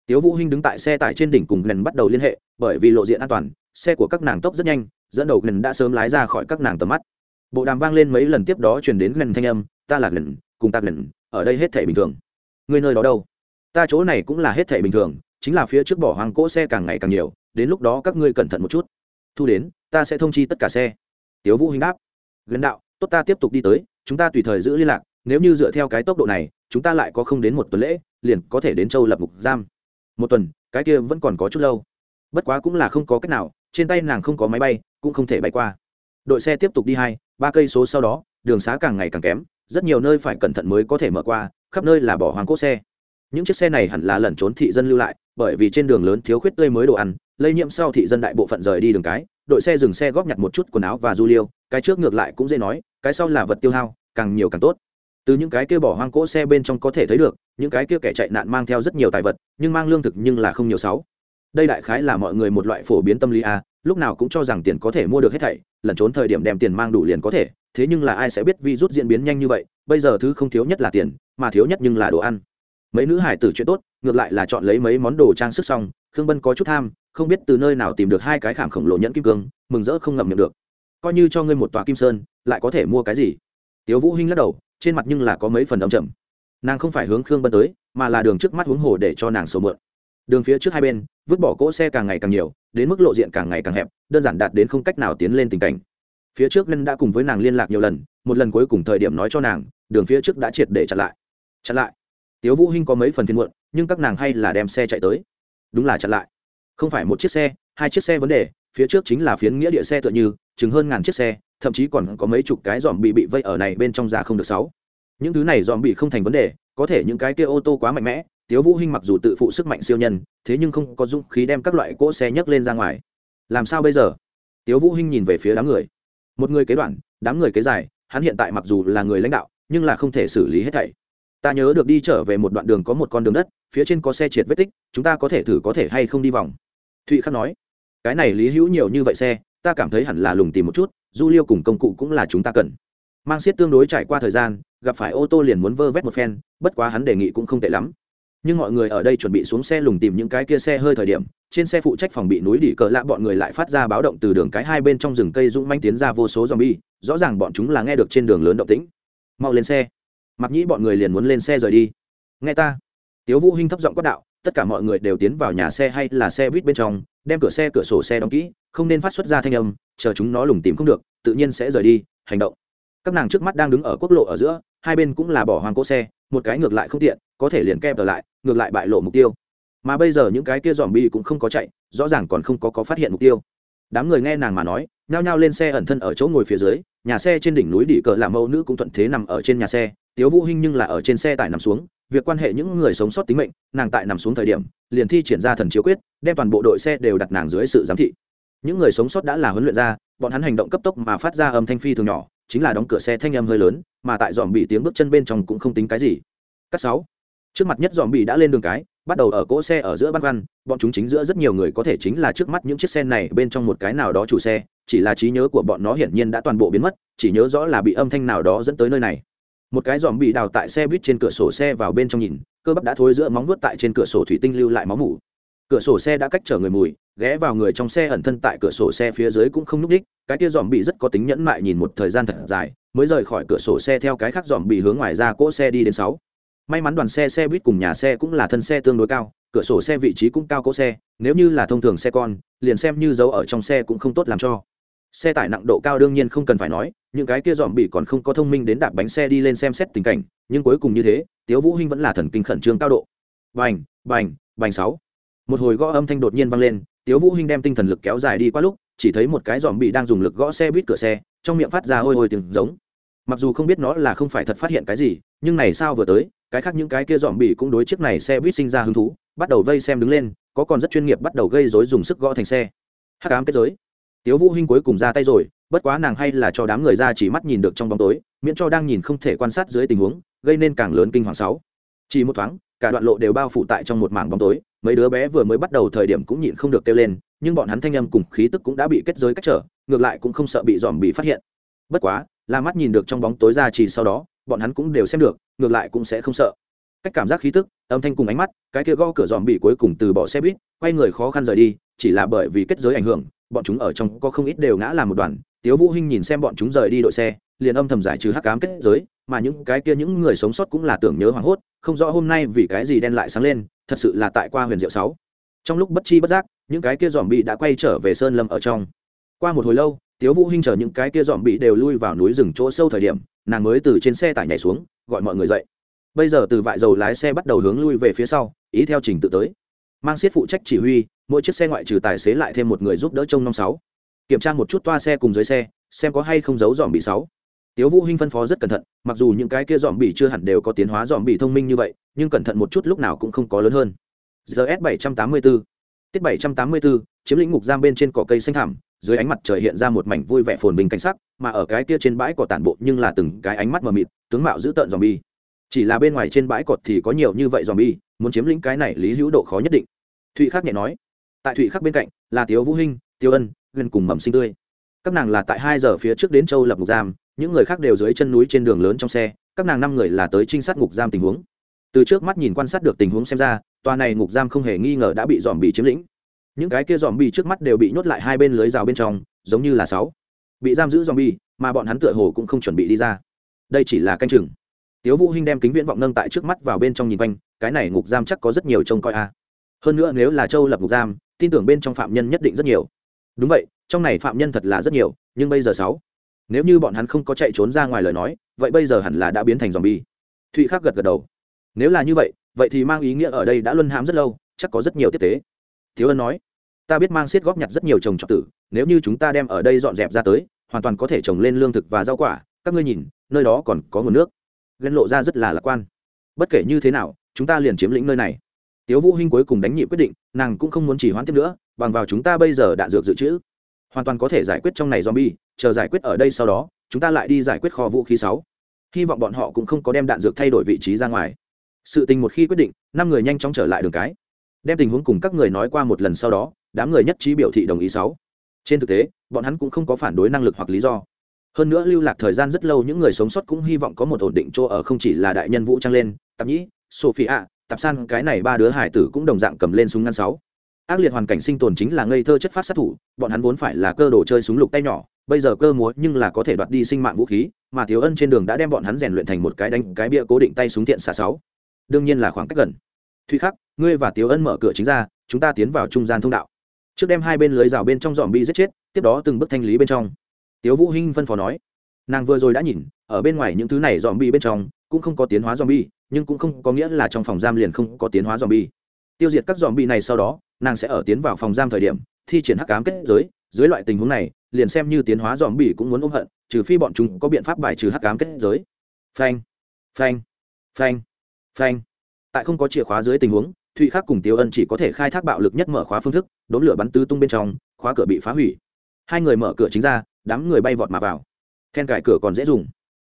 Tiếu vũ hinh đứng tại xe tải trên đỉnh cùng gần bắt đầu liên hệ, bởi vì lộ diện an toàn, xe của các nàng tốc rất nhanh, dẫn đầu gần đã sớm lái ra khỏi các nàng tầm mắt. Bộ đàm vang lên mấy lần tiếp đó truyền đến gần thanh âm, ta là gần cùng ta gần ở đây hết thể bình thường. Người nơi đó đâu? Ta chỗ này cũng là hết thể bình thường, chính là phía trước bỏ hoang cỗ xe càng ngày càng nhiều, đến lúc đó các ngươi cẩn thận một chút. Thu đến, ta sẽ thông chi tất cả xe. Tiếu vũ hình đáp. Gần đạo, tốt ta tiếp tục đi tới, chúng ta tùy thời giữ liên lạc, nếu như dựa theo cái tốc độ này, chúng ta lại có không đến một tuần lễ, liền có thể đến châu lập Mục giam. Một tuần, cái kia vẫn còn có chút lâu. Bất quá cũng là không có cách nào, trên tay nàng không có máy bay, cũng không thể bay qua. Đội xe tiếp tục đi hai, ba cây số sau đó, đường xá càng ngày càng kém rất nhiều nơi phải cẩn thận mới có thể mở qua, khắp nơi là bỏ hoang cỗ xe. Những chiếc xe này hẳn là lẩn trốn thị dân lưu lại, bởi vì trên đường lớn thiếu khuyết tươi mới đồ ăn, lây nhiễm sau thị dân đại bộ phận rời đi đường cái, đội xe dừng xe góp nhặt một chút quần áo và du liêu, cái trước ngược lại cũng dễ nói, cái sau là vật tiêu hao, càng nhiều càng tốt. Từ những cái kia bỏ hoang cỗ xe bên trong có thể thấy được, những cái kia kẻ chạy nạn mang theo rất nhiều tài vật, nhưng mang lương thực nhưng là không nhiều sáu đây đại khái là mọi người một loại phổ biến tâm lý a, lúc nào cũng cho rằng tiền có thể mua được hết thảy, lẩn trốn thời điểm đem tiền mang đủ liền có thể, thế nhưng là ai sẽ biết vi rút diễn biến nhanh như vậy, bây giờ thứ không thiếu nhất là tiền, mà thiếu nhất nhưng là đồ ăn. Mấy nữ hải tử chuyện tốt, ngược lại là chọn lấy mấy món đồ trang sức xong, khương bân có chút tham, không biết từ nơi nào tìm được hai cái khảm khổng lồ nhẫn kim cương, mừng rỡ không ngậm miệng được. Coi như cho ngươi một tòa kim sơn, lại có thể mua cái gì? Tiếu vũ hinh lắc đầu, trên mặt nhưng là có mấy phần ấm chậm nàng không phải hướng khương bân tới, mà là đường trước mắt huống hồ để cho nàng sầu mượn đường phía trước hai bên, vứt bỏ cỗ xe càng ngày càng nhiều, đến mức lộ diện càng ngày càng hẹp, đơn giản đạt đến không cách nào tiến lên tình cảnh. Phía trước ngân đã cùng với nàng liên lạc nhiều lần, một lần cuối cùng thời điểm nói cho nàng, đường phía trước đã triệt để chặn lại. Chặn lại? Tiếu vũ hinh có mấy phần phiền muộn, nhưng các nàng hay là đem xe chạy tới. Đúng là chặn lại. Không phải một chiếc xe, hai chiếc xe vấn đề, phía trước chính là phiến nghĩa địa xe tựa như, chừng hơn ngàn chiếc xe, thậm chí còn có mấy chục cái dòm bị bị vây ở này bên trong ra không được sáu. Những thứ này dòm bị không thành vấn đề, có thể những cái kia ô tô quá mạnh mẽ tiếu vũ hinh mặc dù tự phụ sức mạnh siêu nhân, thế nhưng không có dũng khí đem các loại cỗ xe nhấc lên ra ngoài. Làm sao bây giờ? Tiếu vũ hinh nhìn về phía đám người. Một người kế đoạn, đám người kế dài, hắn hiện tại mặc dù là người lãnh đạo, nhưng là không thể xử lý hết thảy. Ta nhớ được đi trở về một đoạn đường có một con đường đất, phía trên có xe triệt vết tích, chúng ta có thể thử có thể hay không đi vòng. Thụy khắc nói, cái này lý hữu nhiều như vậy xe, ta cảm thấy hẳn là lùng tìm một chút, du liêu cùng công cụ cũng là chúng ta cần. Mang xiết tương đối trải qua thời gian, gặp phải ô tô liền muốn vơ vét một phen, bất quá hắn đề nghị cũng không tệ lắm nhưng mọi người ở đây chuẩn bị xuống xe lùng tìm những cái kia xe hơi thời điểm, trên xe phụ trách phòng bị núi đỉ cờ lạ bọn người lại phát ra báo động từ đường cái hai bên trong rừng cây dũng manh tiến ra vô số z o m bi e rõ ràng bọn chúng là nghe được trên đường lớn động tĩnh. Mau lên xe. Mặc nhĩ bọn người liền muốn lên xe rời đi. Nghe ta. Tiếu vũ hinh thấp giọng quát đạo, tất cả mọi người đều tiến vào nhà xe hay là xe buýt bên trong, đem cửa xe cửa sổ xe đóng kỹ, không nên phát xuất ra thanh âm, chờ chúng nó lùng tìm không được, tự nhiên sẽ rời đi, hành động. Các nàng trước mắt đang đứng ở quốc lộ ở giữa, hai bên cũng là bỏ hoang cỗ xe, một cái ngược lại không tiện, có thể liền kẹp trở lại ngược lại bại lộ mục tiêu. Mà bây giờ những cái kia dòm bi cũng không có chạy, rõ ràng còn không có có phát hiện mục tiêu. Đám người nghe nàng mà nói, nhao nhao lên xe ẩn thân ở chỗ ngồi phía dưới, nhà xe trên đỉnh núi đỉ cờ làm mẫu nữ cũng thuận thế nằm ở trên nhà xe, tiếu vũ hinh nhưng là ở trên xe tải nằm xuống, việc quan hệ những người sống sót tính mệnh, nàng tại nằm xuống thời điểm, liền thi triển ra thần chiếu quyết, đem toàn bộ đội xe đều đặt nàng dưới sự giám thị. Những người sống sót đã là huấn luyện ra, bọn hắn hành động cấp tốc mà phát ra âm thanh phi thường nhỏ, chính là đóng cửa xe thanh âm hơi lớn, mà tại dòm bị tiếng bước chân bên trong cũng không tính cái gì. Cắt sáu trước mặt nhất dòm bị đã lên đường cái, bắt đầu ở cỗ xe ở giữa băn khoăn, bọn chúng chính giữa rất nhiều người có thể chính là trước mắt những chiếc xe này, bên trong một cái nào đó chủ xe, chỉ là trí nhớ của bọn nó hiển nhiên đã toàn bộ biến mất, chỉ nhớ rõ là bị âm thanh nào đó dẫn tới nơi này. Một cái dòm bị đào tại xe buýt trên cửa sổ xe vào bên trong nhìn, cơ bắp đã thối giữa móng vuốt tại trên cửa sổ thủy tinh lưu lại máu mủ. Cửa sổ xe đã cách chở người mùi, ghé vào người trong xe ẩn thân tại cửa sổ xe phía dưới cũng không núp ních cái kia dòm bị rất có tính nhẫn mại nhìn một thời gian thật dài, mới rời khỏi cửa sổ xe theo cái khác dòm bị hướng ngoài ra cỗ xe đi đến sáu may mắn đoàn xe xe buýt cùng nhà xe cũng là thân xe tương đối cao, cửa sổ xe vị trí cũng cao cỗ xe, nếu như là thông thường xe con, liền xem như dấu ở trong xe cũng không tốt làm cho. Xe tải nặng độ cao đương nhiên không cần phải nói, những cái kia dòm bị còn không có thông minh đến đạp bánh xe đi lên xem xét tình cảnh, nhưng cuối cùng như thế, tiếu vũ hinh vẫn là thần kinh khẩn trương cao độ. Bành bành bành sáu. Một hồi gõ âm thanh đột nhiên vang lên, tiếu vũ hinh đem tinh thần lực kéo dài đi qua lúc, chỉ thấy một cái dòm bị đang dùng lực gõ xe buýt cửa xe, trong miệng phát ra hôi hôi tiếng giống. Mặc dù không biết nó là không phải thật phát hiện cái gì, nhưng này sao vừa tới cái khác những cái kia dòm bị cũng đối chiếc này xe buýt sinh ra hứng thú, bắt đầu vây xem đứng lên, có còn rất chuyên nghiệp bắt đầu gây rối dùng sức gõ thành xe. Hắc ám kết giới. Tiếu vũ hinh cuối cùng ra tay rồi, bất quá nàng hay là cho đám người ra chỉ mắt nhìn được trong bóng tối, miễn cho đang nhìn không thể quan sát dưới tình huống, gây nên càng lớn kinh hoàng sáu. Chỉ một thoáng, cả đoạn lộ đều bao phủ tại trong một mảng bóng tối, mấy đứa bé vừa mới bắt đầu thời điểm cũng nhịn không được kêu lên, nhưng bọn hắn thanh âm cùng khí tức cũng đã bị kết giới cách trở, ngược lại cũng không sợ bị dòm bị phát hiện. Bất quá là mắt nhìn được trong bóng tối ra chỉ sau đó, bọn hắn cũng đều xem được, ngược lại cũng sẽ không sợ. Cách cảm giác khí tức, âm thanh cùng ánh mắt, cái kia gõ cửa dòm bị cuối cùng từ bỏ xe buýt, quay người khó khăn rời đi, chỉ là bởi vì kết giới ảnh hưởng, bọn chúng ở trong có không ít đều ngã làm một đoàn. Tiếu vũ hinh nhìn xem bọn chúng rời đi đội xe, liền âm thầm giải trừ hắc ám kết giới, mà những cái kia những người sống sót cũng là tưởng nhớ hoảng hốt, không rõ hôm nay vì cái gì đen lại sáng lên, thật sự là tại qua huyền diệu sáu. Trong lúc bất chi bất giác, những cái kia dòm bị đã quay trở về sơn lâm ở trong. Qua một hồi lâu tiếu vũ hinh chờ những cái kia dòm bị đều lui vào núi rừng chỗ sâu thời điểm, nàng mới từ trên xe tải nhảy xuống, gọi mọi người dậy. Bây giờ từ vại dầu lái xe bắt đầu hướng lui về phía sau, ý theo trình tự tới. Mang siết phụ trách chỉ huy, mỗi chiếc xe ngoại trừ tài xế lại thêm một người giúp đỡ trông năm sáu. Kiểm tra một chút toa xe cùng dưới xe, xem có hay không giấu dòm bị sáu. Tiếu vũ hinh phân phó rất cẩn thận, mặc dù những cái kia dòm bị chưa hẳn đều có tiến hóa dòm bị thông minh như vậy, nhưng cẩn thận một chút lúc nào cũng không có lớn hơn. Gs 784 tiết 784 chiếm lĩnh ngục giam bên trên cỏ cây xanh thảm dưới ánh mặt trời hiện ra một mảnh vui vẻ phồn bình cảnh sắc, mà ở cái kia trên bãi cỏ tản bộ nhưng là từng cái ánh mắt mờ mịt, tướng mạo dữ tợn dòm bi chỉ là bên ngoài trên bãi cỏ thì có nhiều như vậy dòm bi muốn chiếm lĩnh cái này lý hữu độ khó nhất định. Thụy khắc nhẹ nói, tại thụy khắc bên cạnh là tiếu vũ hinh, tiêu ân, gần cùng mầm sinh tươi. Các nàng là tại hai giờ phía trước đến châu lập ngục giam, những người khác đều dưới chân núi trên đường lớn trong xe, các nàng năm người là tới trinh sát ngục giam tình huống. Từ trước mắt nhìn quan sát được tình huống xem ra, tòa này ngục giam không hề nghi ngờ đã bị dòm bị chiếm lĩnh những cái kia dòm bi trước mắt đều bị nhốt lại hai bên lưới rào bên trong, giống như là sáu. Bị giam giữ dòm bi mà bọn hắn tựa hồ cũng không chuẩn bị đi ra. Đây chỉ là canh chừng. Tiếu vũ hinh đem kính viễn vọng nâng tại trước mắt vào bên trong nhìn quanh, cái này ngục giam chắc có rất nhiều trông coi a. Hơn nữa nếu là châu lập ngục giam, tin tưởng bên trong phạm nhân nhất định rất nhiều. Đúng vậy, trong này phạm nhân thật là rất nhiều, nhưng bây giờ sáu. Nếu như bọn hắn không có chạy trốn ra ngoài lời nói, vậy bây giờ hẳn là đã biến thành dòm bi thụy khắc gật gật đầu. Nếu là như vậy vậy thì mang ý nghĩa ở đây đã luân hãm rất lâu, chắc có rất nhiều tiếp tế. Thiếu ân nói ta biết mang xiết góp nhặt rất nhiều trồng trọt tử, nếu như chúng ta đem ở đây dọn dẹp ra tới, hoàn toàn có thể trồng lên lương thực và rau quả, các ngươi nhìn, nơi đó còn có nguồn nước. Ghen lộ ra rất là lạc quan. Bất kể như thế nào, chúng ta liền chiếm lĩnh nơi này. Tiếu vũ hinh cuối cùng đánh nhị quyết định, nàng cũng không muốn chỉ hoãn tiếp nữa, bằng vào chúng ta bây giờ đạn dược dự trữ, hoàn toàn có thể giải quyết trong này zombie, chờ giải quyết ở đây sau đó, chúng ta lại đi giải quyết kho vũ khí sáu. Hy vọng bọn họ cũng không có đem đạn dược thay đổi vị trí ra ngoài. Sự tình một khi quyết định, năm người nhanh chóng trở lại đường cái đem tình huống cùng các người nói qua một lần sau đó, đám người nhất trí biểu thị đồng ý sáu. Trên thực tế, bọn hắn cũng không có phản đối năng lực hoặc lý do. Hơn nữa lưu lạc thời gian rất lâu những người sống sót cũng hy vọng có một ổn định chỗ ở không chỉ là đại nhân vũ trang lên, tạp nhĩ sophie tạp san, cái này ba đứa hải tử cũng đồng dạng cầm lên súng ngăn sáu. Ác liệt hoàn cảnh sinh tồn chính là ngây thơ chất phát sát thủ, bọn hắn vốn phải là cơ đồ chơi súng lục tay nhỏ, bây giờ cơ múa nhưng là có thể đoạt đi sinh mạng vũ khí, mà thiếu ân trên đường đã đem bọn hắn rèn luyện thành một cái đánh cái bia cố định tay súng tiện xạ sáu. Đương nhiên là khoảng cách gần thụy khắc, ngươi và tiếu ân mở cửa chính ra, chúng ta tiến vào trung gian thông đạo. Trước đem hai bên lưới rào bên trong dòm bi giết chết, tiếp đó từng bước thanh lý bên trong. Tiếu vũ hinh phân phó nói. Nàng vừa rồi đã nhìn, ở bên ngoài những thứ này dòm bi bên trong, cũng không có tiến hóa dòm bi, nhưng cũng không có nghĩa là trong phòng giam liền không có tiến hóa dòm bi. Tiêu diệt các dòm bi này sau đó, nàng sẽ ở tiến vào phòng giam thời điểm, thi triển hắc ám kết giới, dưới loại tình huống này, liền xem như tiến hóa dòm bi cũng muốn ôm hận, trừ phi bọn chúng có biện pháp bài trừ hắc ám kết giới. Phanh phanh phanh phanh tại không có chìa khóa dưới tình huống, thụy khắc cùng tiêu ân chỉ có thể khai thác bạo lực nhất mở khóa phương thức, đốn lửa bắn tứ tung bên trong, khóa cửa bị phá hủy. Hai người mở cửa chính ra, đám người bay vọt mà vào. Then cải cửa còn dễ dùng.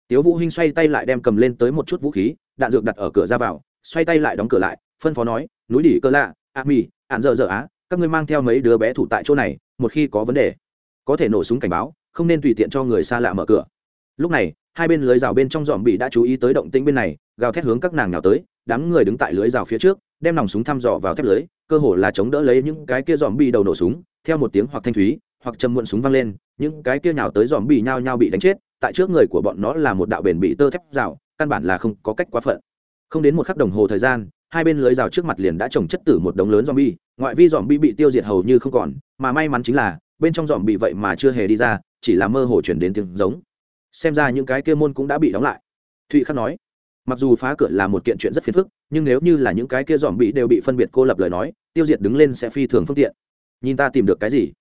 Tiếu vũ hinh xoay tay lại đem cầm lên tới một chút vũ khí, đạn dược đặt ở cửa ra vào, xoay tay lại đóng cửa lại, phân phó nói, núi đỉ cơ lạ a mi ạn dở dở á, các ngươi mang theo mấy đứa bé thủ tại chỗ này, một khi có vấn đề, có thể nổ súng cảnh báo, không nên tùy tiện cho người xa lạ mở cửa. Lúc này, hai bên lưới rào bên trong dòm bị đã chú ý tới động tĩnh bên này, gào thét hướng các nàng nào tới đám người đứng tại lưới rào phía trước, đem nòng súng thăm dò vào thép lưới, cơ hồ là chống đỡ lấy những cái kia dòm bi đầu nổ súng, theo một tiếng hoặc thanh thúy, hoặc châm muộn súng vang lên, những cái kia nhào tới dòm bi nhao nhao bị đánh chết, tại trước người của bọn nó là một đạo bền bị tơ thép rào, căn bản là không có cách quá phận. Không đến một khắc đồng hồ thời gian, hai bên lưới rào trước mặt liền đã trồng chất tử một đống lớn dòm bi ngoại vi dòm bi bị tiêu diệt hầu như không còn, mà may mắn chính là, bên trong dòm bị vậy mà chưa hề đi ra, chỉ là mơ hồ chuyển đến tiếng giống. Xem ra những cái kia môn cũng đã bị đóng lại. Thụy khắc nói mặc dù phá cửa là một kiện chuyện rất phiền phức nhưng nếu như là những cái kia dòm bị đều bị phân biệt cô lập lời nói tiêu diệt đứng lên sẽ phi thường phương tiện. Nhìn ta tìm được cái gì?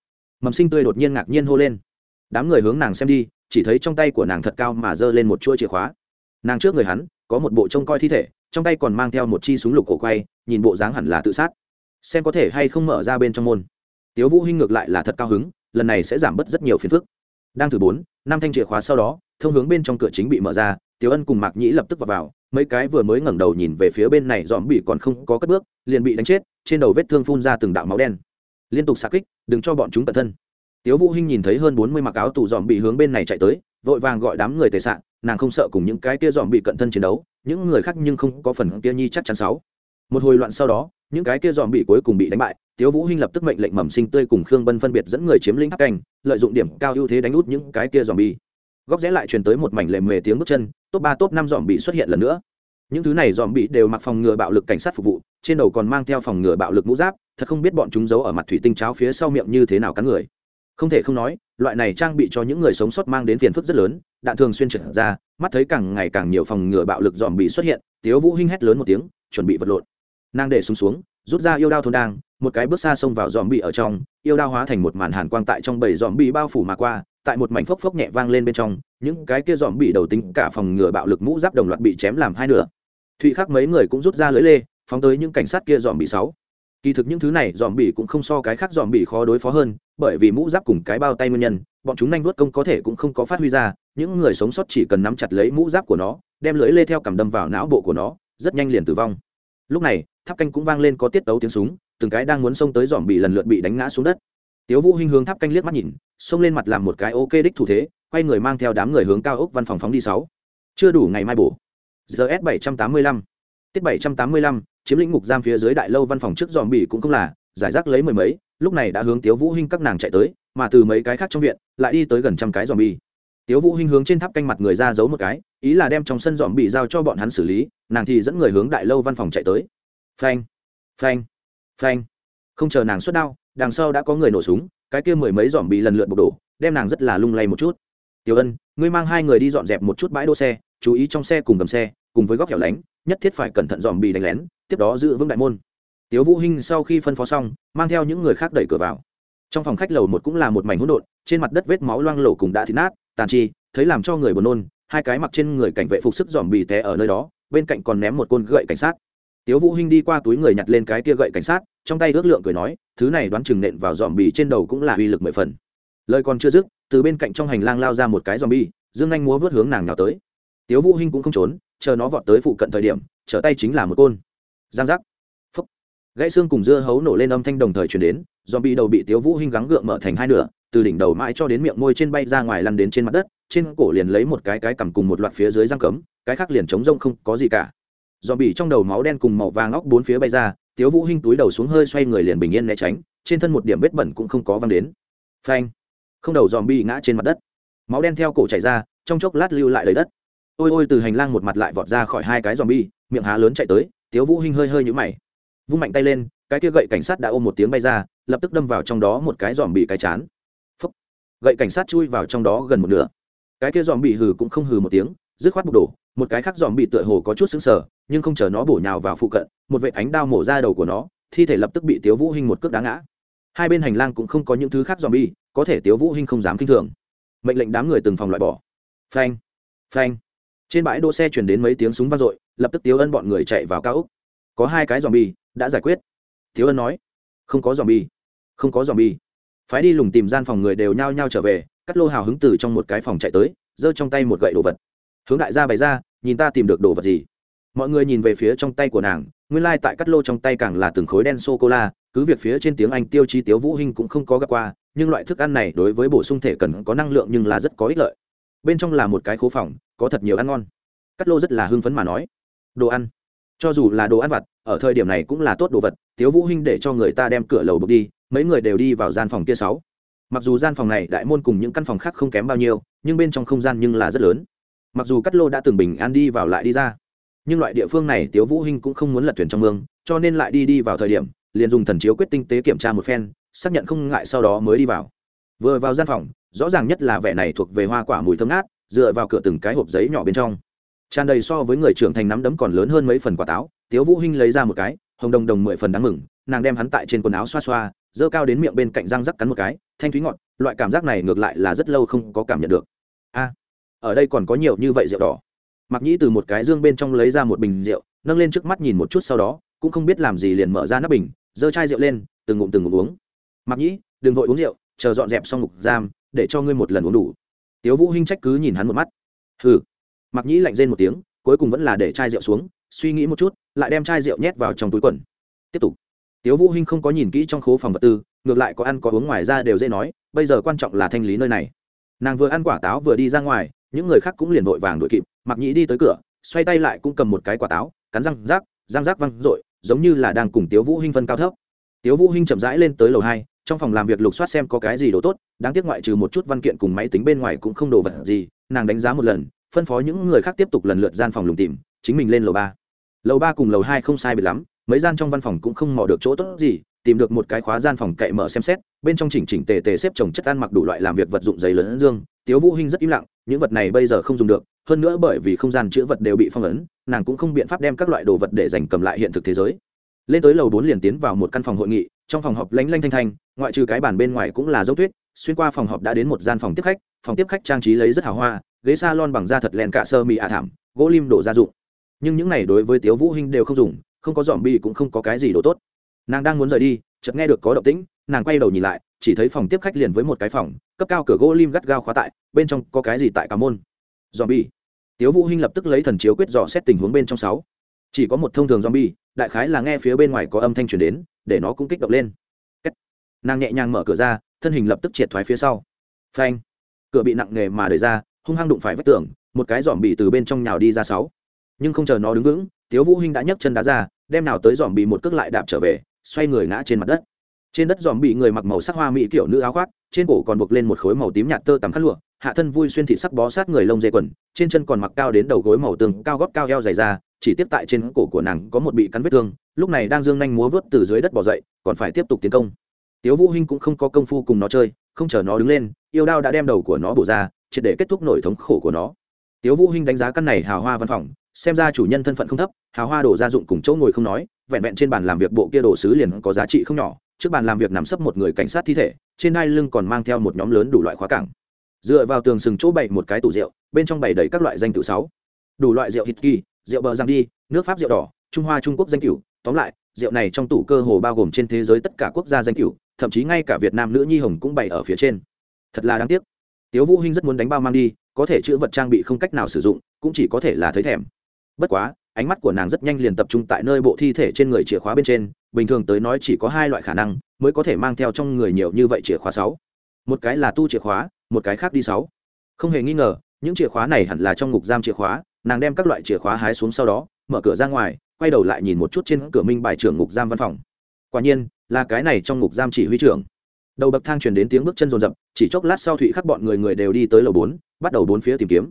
Mầm sinh tươi đột nhiên ngạc nhiên hô lên. Đám người hướng nàng xem đi chỉ thấy trong tay của nàng thật cao mà giơ lên một chuỗi chìa khóa. Nàng trước người hắn có một bộ trông coi thi thể trong tay còn mang theo một chi súng lục cổ quay nhìn bộ dáng hẳn là tự sát. Xem có thể hay không mở ra bên trong môn. Tiếu vũ hinh ngược lại là thật cao hứng lần này sẽ giảm bớt rất nhiều phiền phức. Đang thử bốn năm thanh chìa khóa sau đó thông hướng bên trong cửa chính bị mở ra tiếu ân cùng mạc nhĩ lập tức vào, vào mấy cái vừa mới ngẩng đầu nhìn về phía bên này dòm bị còn không có cất bước, liền bị đánh chết, trên đầu vết thương phun ra từng đạo máu đen. Liên tục xạ kích, đừng cho bọn chúng cẩn thân. Tiếu vũ hinh nhìn thấy hơn bốn mươi mặc áo tù dòm bị hướng bên này chạy tới, vội vàng gọi đám người tề sạn nàng không sợ cùng những cái kia dòm bị cận thân chiến đấu, những người khác nhưng không có phần kia nhi chắc chắn sáu. Một hồi loạn sau đó, những cái kia dòm bị cuối cùng bị đánh bại, tiếu vũ hinh lập tức mệnh lệnh mầm sinh tươi cùng khương bân phân biệt dẫn người chiếm lĩnh tháp canh lợi dụng điểm cao ưu thế đánh út những cái kia dòm bị góc rẽ lại truyền tới một mảnh lề mề tiếng bước chân, top ba, top năm dòm bị xuất hiện lần nữa. Những thứ này dòm bị đều mặc phòng ngừa bạo lực cảnh sát phục vụ, trên đầu còn mang theo phòng ngừa bạo lực mũ giáp, thật không biết bọn chúng giấu ở mặt thủy tinh cháo phía sau miệng như thế nào cắn người. Không thể không nói, loại này trang bị cho những người sống sót mang đến phiền phức rất lớn, đạn thường xuyên trượt ra, mắt thấy càng ngày càng nhiều phòng ngừa bạo lực dòm bị xuất hiện, tiếu vũ hinh hét lớn một tiếng, chuẩn bị vật lộn. Nàng để xuống xuống, rút ra yêu đao thôn đang, một cái bước xa xông vào dòm bị ở trong, yêu đao hóa thành một màn hàn quang tại trong bầy dòm bị bao phủ mà qua tại một mảnh phốc phốc nhẹ vang lên bên trong, những cái kia dòm bị đầu tính cả phòng ngừa bạo lực mũ giáp đồng loạt bị chém làm hai nửa. Thụy khắc mấy người cũng rút ra lưỡi lê, phóng tới những cảnh sát kia dòm bị sáu. Kỳ thực những thứ này dòm bị cũng không so cái khác dòm bị khó đối phó hơn, bởi vì mũ giáp cùng cái bao tay nguyên nhân, bọn chúng nhanh vuốt công có thể cũng không có phát huy ra, những người sống sót chỉ cần nắm chặt lấy mũ giáp của nó, đem lưỡi lê theo cầm đâm vào não bộ của nó, rất nhanh liền tử vong. Lúc này, tháp canh cũng vang lên có tiết tấu tiếng súng, từng cái đang muốn xông tới dòm bị lần lượt bị đánh ngã xuống đất tiếu vũ hinh hướng tháp canh liếc mắt nhìn, xông lên mặt làm một cái ok đích thủ thế, quay người mang theo đám người hướng cao ốc văn phòng phóng đi sáu. Chưa đủ ngày mai bổ. Gs bảy trăm tám mươi lăm. Tiết bảy trăm tám mươi lăm, chiếm lĩnh ngục giam phía dưới đại lâu văn phòng trước dòm bỉ cũng không là, giải rác lấy mười mấy, lúc này đã hướng tiếu vũ hinh các nàng chạy tới, mà từ mấy cái khác trong viện, lại đi tới gần trăm cái dòm bỉ. tiếu vũ hinh hướng trên tháp canh mặt người ra giấu một cái, ý là đem trong sân dòm bỉ giao cho bọn hắn xử lý, nàng thì dẫn người hướng đại lâu văn phòng chạy tới. Phanh phanh phanh. Không chờ nàng xuất đao đằng sau đã có người nổ súng, cái kia mười mấy dòm bị lần lượt bộc đổ, đem nàng rất là lung lay một chút. Tiểu ân, ngươi mang hai người đi dọn dẹp một chút bãi đỗ xe, chú ý trong xe cùng gầm xe, cùng với góc hẻo lánh, nhất thiết phải cẩn thận dòm bị đánh lén, tiếp đó giữ vững đại môn. Tiếu vũ hinh sau khi phân phó xong, mang theo những người khác đẩy cửa vào. Trong phòng khách lầu một cũng là một mảnh hỗn độn, trên mặt đất vết máu loang lổ cùng đã thịt nát, tàn chi, thấy làm cho người buồn nôn, hai cái mặc trên người cảnh vệ phục sức dòm bì té ở nơi đó, bên cạnh còn ném một côn gậy cảnh sát. Tiếu vũ hinh đi qua túi người nhặt lên cái kia gậy cảnh sát trong tay ước lượng cười nói, thứ này đoán chừng nện vào dòm bì trên đầu cũng là uy lực mười phần. Lời còn chưa dứt, từ bên cạnh trong hành lang lao ra một cái dòm bì dương anh múa vớt hướng nàng nào tới. Tiếu vũ hinh cũng không trốn, chờ nó vọt tới phụ cận thời điểm, trở tay chính là một côn. Giang giác. Phúc. Gãy xương cùng dưa hấu nổ lên âm thanh đồng thời truyền đến dòm bì đầu bị tiếu vũ hinh gắng gượng mở thành hai nửa, từ đỉnh đầu mãi cho đến miệng môi trên bay ra ngoài lăn đến trên mặt đất, trên cổ liền lấy một cái cái cầm cùng một loạt phía dưới răng cấm, cái khác liền chống rông không có gì cả. Dòm bì trong đầu máu đen cùng màu vàng óc bốn phía bay ra tiếu vũ hinh túi đầu xuống hơi xoay người liền bình yên né tránh, trên thân một điểm vết bẩn cũng không có văng đến. Phanh. Không đầu dòm bi ngã trên mặt đất. Máu đen theo cổ chảy ra, trong chốc lát lưu lại đầy đất. Ôi ôi từ hành lang một mặt lại vọt ra khỏi hai cái dòm bi, miệng há lớn chạy tới, tiếu vũ hinh hơi hơi nhũ mày. Vung mạnh tay lên, cái kia gậy cảnh sát đã ôm một tiếng bay ra, lập tức đâm vào trong đó một cái dòm bị cái chán. Phúc. gậy cảnh sát chui vào trong đó gần một nửa. Cái kia dòm bị hừ cũng không hừ một tiếng, dứt khoát bục đổ một cái khác dòm bị tựa hồ có chút sững sờ, nhưng không chờ nó bổ nhào vào phụ cận, một vệ ánh đao mổ ra đầu của nó, thi thể lập tức bị tiếu vũ hinh một cước đá ngã. Hai bên hành lang cũng không có những thứ khác dòm bi có thể tiếu vũ hinh không dám kinh thường. Mệnh lệnh đám người từng phòng loại bỏ. Phanh phanh. Trên bãi đỗ xe chuyển đến mấy tiếng súng vang dội, lập tức tiếu ân bọn người chạy vào cao úc có hai cái dòm bi đã giải quyết. Tiếu ân nói, không có dòm bi không có dòm bi phái đi lùng tìm gian phòng người đều nhao nhao trở về, cắt lô hào hứng từ trong một cái phòng chạy tới, giơ trong tay một gậy đồ vật. Hướng đại gia bày ra nhìn ta tìm được đồ vật gì? Mọi người nhìn về phía trong tay của nàng, nguyên lai、like、tại cắt lô trong tay càng là từng khối đen sô cô la cứ việc phía trên tiếng anh tiêu chí tiếu vũ hinh cũng không có gặp qua, nhưng loại thức ăn này đối với bổ sung thể cần có năng lượng nhưng là rất có ích lợi. Bên trong là một cái khố phòng, có thật nhiều ăn ngon. Cắt lô rất là hưng phấn mà nói. Đồ ăn. Cho dù là đồ ăn vặt, ở thời điểm này cũng là tốt đồ vật, tiếu vũ hinh để cho người ta đem cửa lầu bước đi, mấy người đều đi vào gian phòng kia sáu. Mặc dù gian phòng này đại môn cùng những căn phòng khác không kém bao nhiêu, nhưng bên trong không gian nhưng là rất lớn mặc dù cắt lô đã từng bình an đi vào lại đi ra, nhưng loại địa phương này tiếu vũ hinh cũng không muốn lật thuyền trong mương, cho nên lại đi đi vào thời điểm, liền dùng thần chiếu quyết tinh tế kiểm tra một phen, xác nhận không ngại sau đó mới đi vào. Vừa vào gian phòng, rõ ràng nhất là vẻ này thuộc về hoa quả mùi thơm ngát, dựa vào cửa từng cái hộp giấy nhỏ bên trong. Tràn đầy so với người trưởng thành nắm đấm còn lớn hơn mấy phần quả táo, tiếu vũ hinh lấy ra một cái, hồng đồng đồng mười phần đáng mừng, nàng đem hắn tại trên quần áo xoa xoa dơ cao đến miệng bên cạnh răng rắc cắn một cái, thanh thúy ngọt, loại cảm giác này ngược lại là rất lâu không có cảm nhận được ở đây còn có nhiều như vậy rượu đỏ. Mặc nhĩ từ một cái dương bên trong lấy ra một bình rượu, nâng lên trước mắt nhìn một chút sau đó, cũng không biết làm gì liền mở ra nắp bình dơ chai rượu lên, từng ngụm từng ngụm uống. Mặc nhĩ, đừng vội uống rượu, chờ dọn dẹp xong ngục giam, để cho ngươi một lần uống đủ. Tiếu vũ hinh trách cứ nhìn hắn một mắt. Hừ. Mặc nhĩ lạnh rên một tiếng, cuối cùng vẫn là để chai rượu xuống, suy nghĩ một chút, lại đem chai rượu nhét vào trong túi quần. Tiếp tục. Tiếu vũ hinh không có nhìn kỹ trong khố phòng vật tư, ngược lại có ăn có uống ngoài ra đều dễ nói, bây giờ quan trọng là thanh lý nơi này. Nàng vừa ăn quả táo vừa đi ra ngoài những người khác cũng liền vội vàng đuổi kịp mặc nhĩ đi tới cửa, xoay tay lại cũng cầm một cái quả táo, cắn răng rác răng rác văng rội giống như là đang cùng tiếu vũ hinh phân cao thấp. Tiếu vũ hinh chậm rãi lên tới lầu hai, trong phòng làm việc lục soát xem có cái gì đồ tốt, đáng tiếc ngoại trừ một chút văn kiện cùng máy tính bên ngoài cũng không đồ vật gì, nàng đánh giá một lần, phân phó những người khác tiếp tục lần lượt gian phòng lùng tìm, chính mình lên lầu ba. Lầu ba cùng lầu hai không sai biệt lắm, mấy gian trong văn phòng cũng không mò được chỗ tốt gì, tìm được một cái khóa gian phòng cậy mở xem xét bên trong chỉnh chỉnh tề tề xếp chồng chất ăn mặc đủ loại làm việc vật dụng giấy lớn dương. Tiếu vũ hinh rất im lặng, những vật này bây giờ không dùng được, hơn nữa bởi vì không gian chứa vật đều bị phong ấn, nàng cũng không biện pháp đem các loại đồ vật để dành cầm lại hiện thực thế giới. Lên tới lầu bốn liền tiến vào một căn phòng hội nghị, trong phòng họp lánh lanh thanh thanh, ngoại trừ cái bàn bên ngoài cũng là dấu tuyết, xuyên qua phòng họp đã đến một gian phòng tiếp khách, phòng tiếp khách trang trí lấy rất hào hoa, ghế salon bằng da thật len cả sơ mì ạ thảm, gỗ lim đổ gia dụng. Nhưng những này đối với tiếu vũ hinh đều không dùng, không có dòm bi cũng không có cái gì đồ tốt. Nàng đang muốn rời đi, chợt nghe được có động tĩnh nàng quay đầu nhìn lại, chỉ thấy phòng tiếp khách liền với một cái phòng, cấp cao cửa gỗ lim gắt gao khóa tại, bên trong có cái gì tại cả môn? Dòm bi tiếu vũ hinh lập tức lấy thần chiếu quyết dò xét tình huống bên trong sáu. Chỉ có một thông thường zombie, đại khái là nghe phía bên ngoài có âm thanh truyền đến, để nó cũng kích động lên. Nàng nhẹ nhàng mở cửa ra, thân hình lập tức triệt thoái phía sau. Phanh. Cửa bị nặng nề mà đẩy ra, hung hăng đụng phải vách tường, một cái dòm bị từ bên trong nhào đi ra sáu. Nhưng không chờ nó đứng vững, tiếu vũ hinh đã nhấc chân đá ra, đem nào tới dòm bị một cước lại đạp trở về, xoay người ngã trên mặt đất trên đất dòm bị người mặc màu sắc hoa mỹ kiểu nữ áo khoác, trên cổ còn buộc lên một khối màu tím nhạt tơ tằm khát lụa, hạ thân vui xuyên thị sắc bó sát người lông dây quần, trên chân còn mặc cao đến đầu gối màu tường cao gót cao eo dày ra chỉ tiếp tại trên cổ của nàng có một bị cắn vết thương, lúc này đang dương nhanh múa vớt từ dưới đất bỏ dậy, còn phải tiếp tục tiến công. Tiếu vũ hinh cũng không có công phu cùng nó chơi, không chờ nó đứng lên, yêu đao đã đem đầu của nó bổ ra, triệt để kết thúc nổi thống khổ của nó. Tiếu vũ hinh đánh giá căn này hào hoa văn phòng, xem ra chủ nhân thân phận không thấp, hào hoa đổ gia dụng cùng chỗ ngồi không nói, vẹn vẹn trên bàn làm việc bộ kia đồ sứ liền có giá trị không nhỏ trước bàn làm việc nằm sấp một người cảnh sát thi thể, trên hai lưng còn mang theo một nhóm lớn đủ loại khóa cảng. Dựa vào tường sừng chỗ bày một cái tủ rượu, bên trong bày đầy các loại danh tự sáu. Đủ loại rượu hít kỳ, rượu bờ giang đi, nước pháp rượu đỏ, trung hoa trung quốc danh cửu. Tóm lại, rượu này trong tủ cơ hồ bao gồm trên thế giới tất cả quốc gia danh cửu, thậm chí ngay cả việt nam nữ nhi hồng cũng bày ở phía trên. Thật là đáng tiếc. Tiếu vũ hinh rất muốn đánh bao mang đi, có thể chữ vật trang bị không cách nào sử dụng, cũng chỉ có thể là thấy thèm. Bất quá, ánh mắt của nàng rất nhanh liền tập trung tại nơi bộ thi thể trên người chìa khóa bên trên bình thường tới nói chỉ có hai loại khả năng, mới có thể mang theo trong người nhiều như vậy chìa khóa sáu. Một cái là tu chìa khóa, một cái khác đi sáu. Không hề nghi ngờ, những chìa khóa này hẳn là trong ngục giam chìa khóa, nàng đem các loại chìa khóa hái xuống sau đó, mở cửa ra ngoài, quay đầu lại nhìn một chút trên cửa minh bài trưởng ngục giam văn phòng. Quả nhiên, là cái này trong ngục giam chỉ huy trưởng. Đầu bậc thang truyền đến tiếng bước chân rồn rập, chỉ chốc lát sau thụy khắc bọn người người đều đi tới lầu bốn, bắt đầu bốn phía tìm kiếm.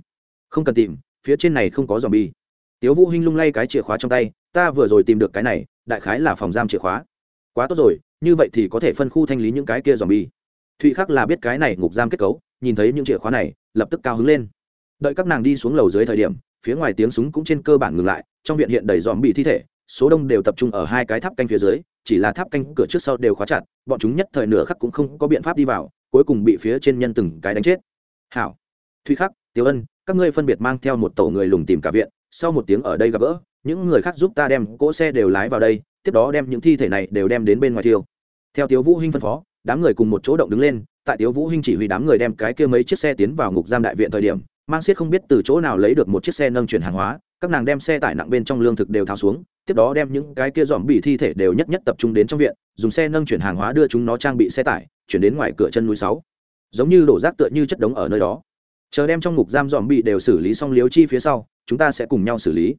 Không cần tìm, phía trên này không có dòm bi tiếu vũ hinh lung lay cái chìa khóa trong tay ta vừa rồi tìm được cái này, đại khái là phòng giam chìa khóa. Quá tốt rồi, như vậy thì có thể phân khu thanh lý những cái kia dòm bi thụy khắc là biết cái này ngục giam kết cấu, nhìn thấy những chìa khóa này, lập tức cao hứng lên. Đợi các nàng đi xuống lầu dưới thời điểm, phía ngoài tiếng súng cũng trên cơ bản ngừng lại, trong viện hiện đầy dòm bị thi thể, số đông đều tập trung ở hai cái tháp canh phía dưới, chỉ là tháp canh cửa trước sau đều khóa chặt, bọn chúng nhất thời nửa khắc cũng không có biện pháp đi vào, cuối cùng bị phía trên nhân từng cái đánh chết. Hảo, thụy khắc, tiểu ân, các ngươi phân biệt mang theo một tổ người lùng tìm cả viện, sau một tiếng ở đây gặp gỡ những người khác giúp ta đem cỗ xe đều lái vào đây, tiếp đó đem những thi thể này đều đem đến bên ngoài thiêu. Theo tiếu vũ hinh phân phó, đám người cùng một chỗ động đứng lên, tại tiếu vũ hinh chỉ huy đám người đem cái kia mấy chiếc xe tiến vào ngục giam đại viện thời điểm, mang Siết không biết từ chỗ nào lấy được một chiếc xe nâng chuyển hàng hóa, các nàng đem xe tải nặng bên trong lương thực đều tháo xuống, tiếp đó đem những cái kia dòm bị thi thể đều nhất nhất tập trung đến trong viện, dùng xe nâng chuyển hàng hóa đưa chúng nó trang bị xe tải, chuyển đến ngoài cửa chân núi sáu. Giống như đổ rác tựa như chất đống ở nơi đó. Chờ đem trong ngục giam dòm bị đều xử lý xong liếu chi phía sau, chúng ta sẽ cùng nhau xử lý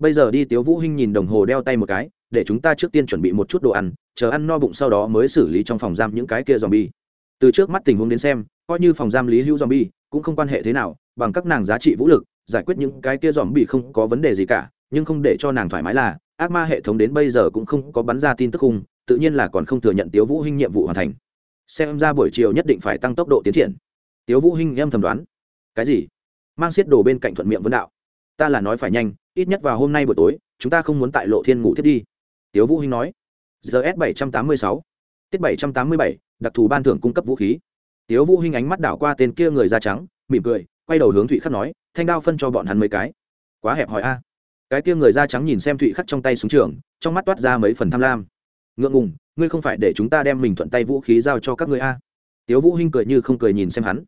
bây giờ đi tiếu vũ hinh nhìn đồng hồ đeo tay một cái, để chúng ta trước tiên chuẩn bị một chút đồ ăn, chờ ăn no bụng sau đó mới xử lý trong phòng giam những cái kia dòm bi từ trước mắt tình huống đến xem, coi như phòng giam lý hữu dòm bi cũng không quan hệ thế nào, bằng các nàng giá trị vũ lực, giải quyết những cái kia dòm bị không có vấn đề gì cả, nhưng không để cho nàng thoải mái là, ác ma hệ thống đến bây giờ cũng không có bắn ra tin tức khung tự nhiên là còn không thừa nhận tiếu vũ hinh nhiệm vụ hoàn thành. Xem ra buổi chiều nhất định phải tăng tốc độ tiến triển. Tiếu vũ hinh em thầm đoán. Cái gì? Mang xiết đồ bên cạnh thuận miệng vấn đạo ta là nói phải nhanh, ít nhất vào hôm nay buổi tối, chúng ta không muốn tại lộ thiên ngủ thiết đi. Tiếu vũ hinh nói. Gs bảy trăm tám mươi sáu. Tiết bảy trăm tám mươi bảy, đặc thù ban thưởng cung cấp vũ khí. Tiếu vũ hinh ánh mắt đảo qua tên kia người da trắng, mỉm cười, quay đầu hướng thụy khắc nói, thanh đao phân cho bọn hắn mấy cái. Quá hẹp hòi a. Cái kia người da trắng nhìn xem thụy khắc trong tay súng trường, trong mắt toát ra mấy phần tham lam. Ngượng ngùng, ngươi không phải để chúng ta đem mình thuận tay vũ khí giao cho các ngươi a? Tiếu vũ hinh cười như không cười nhìn xem hắn.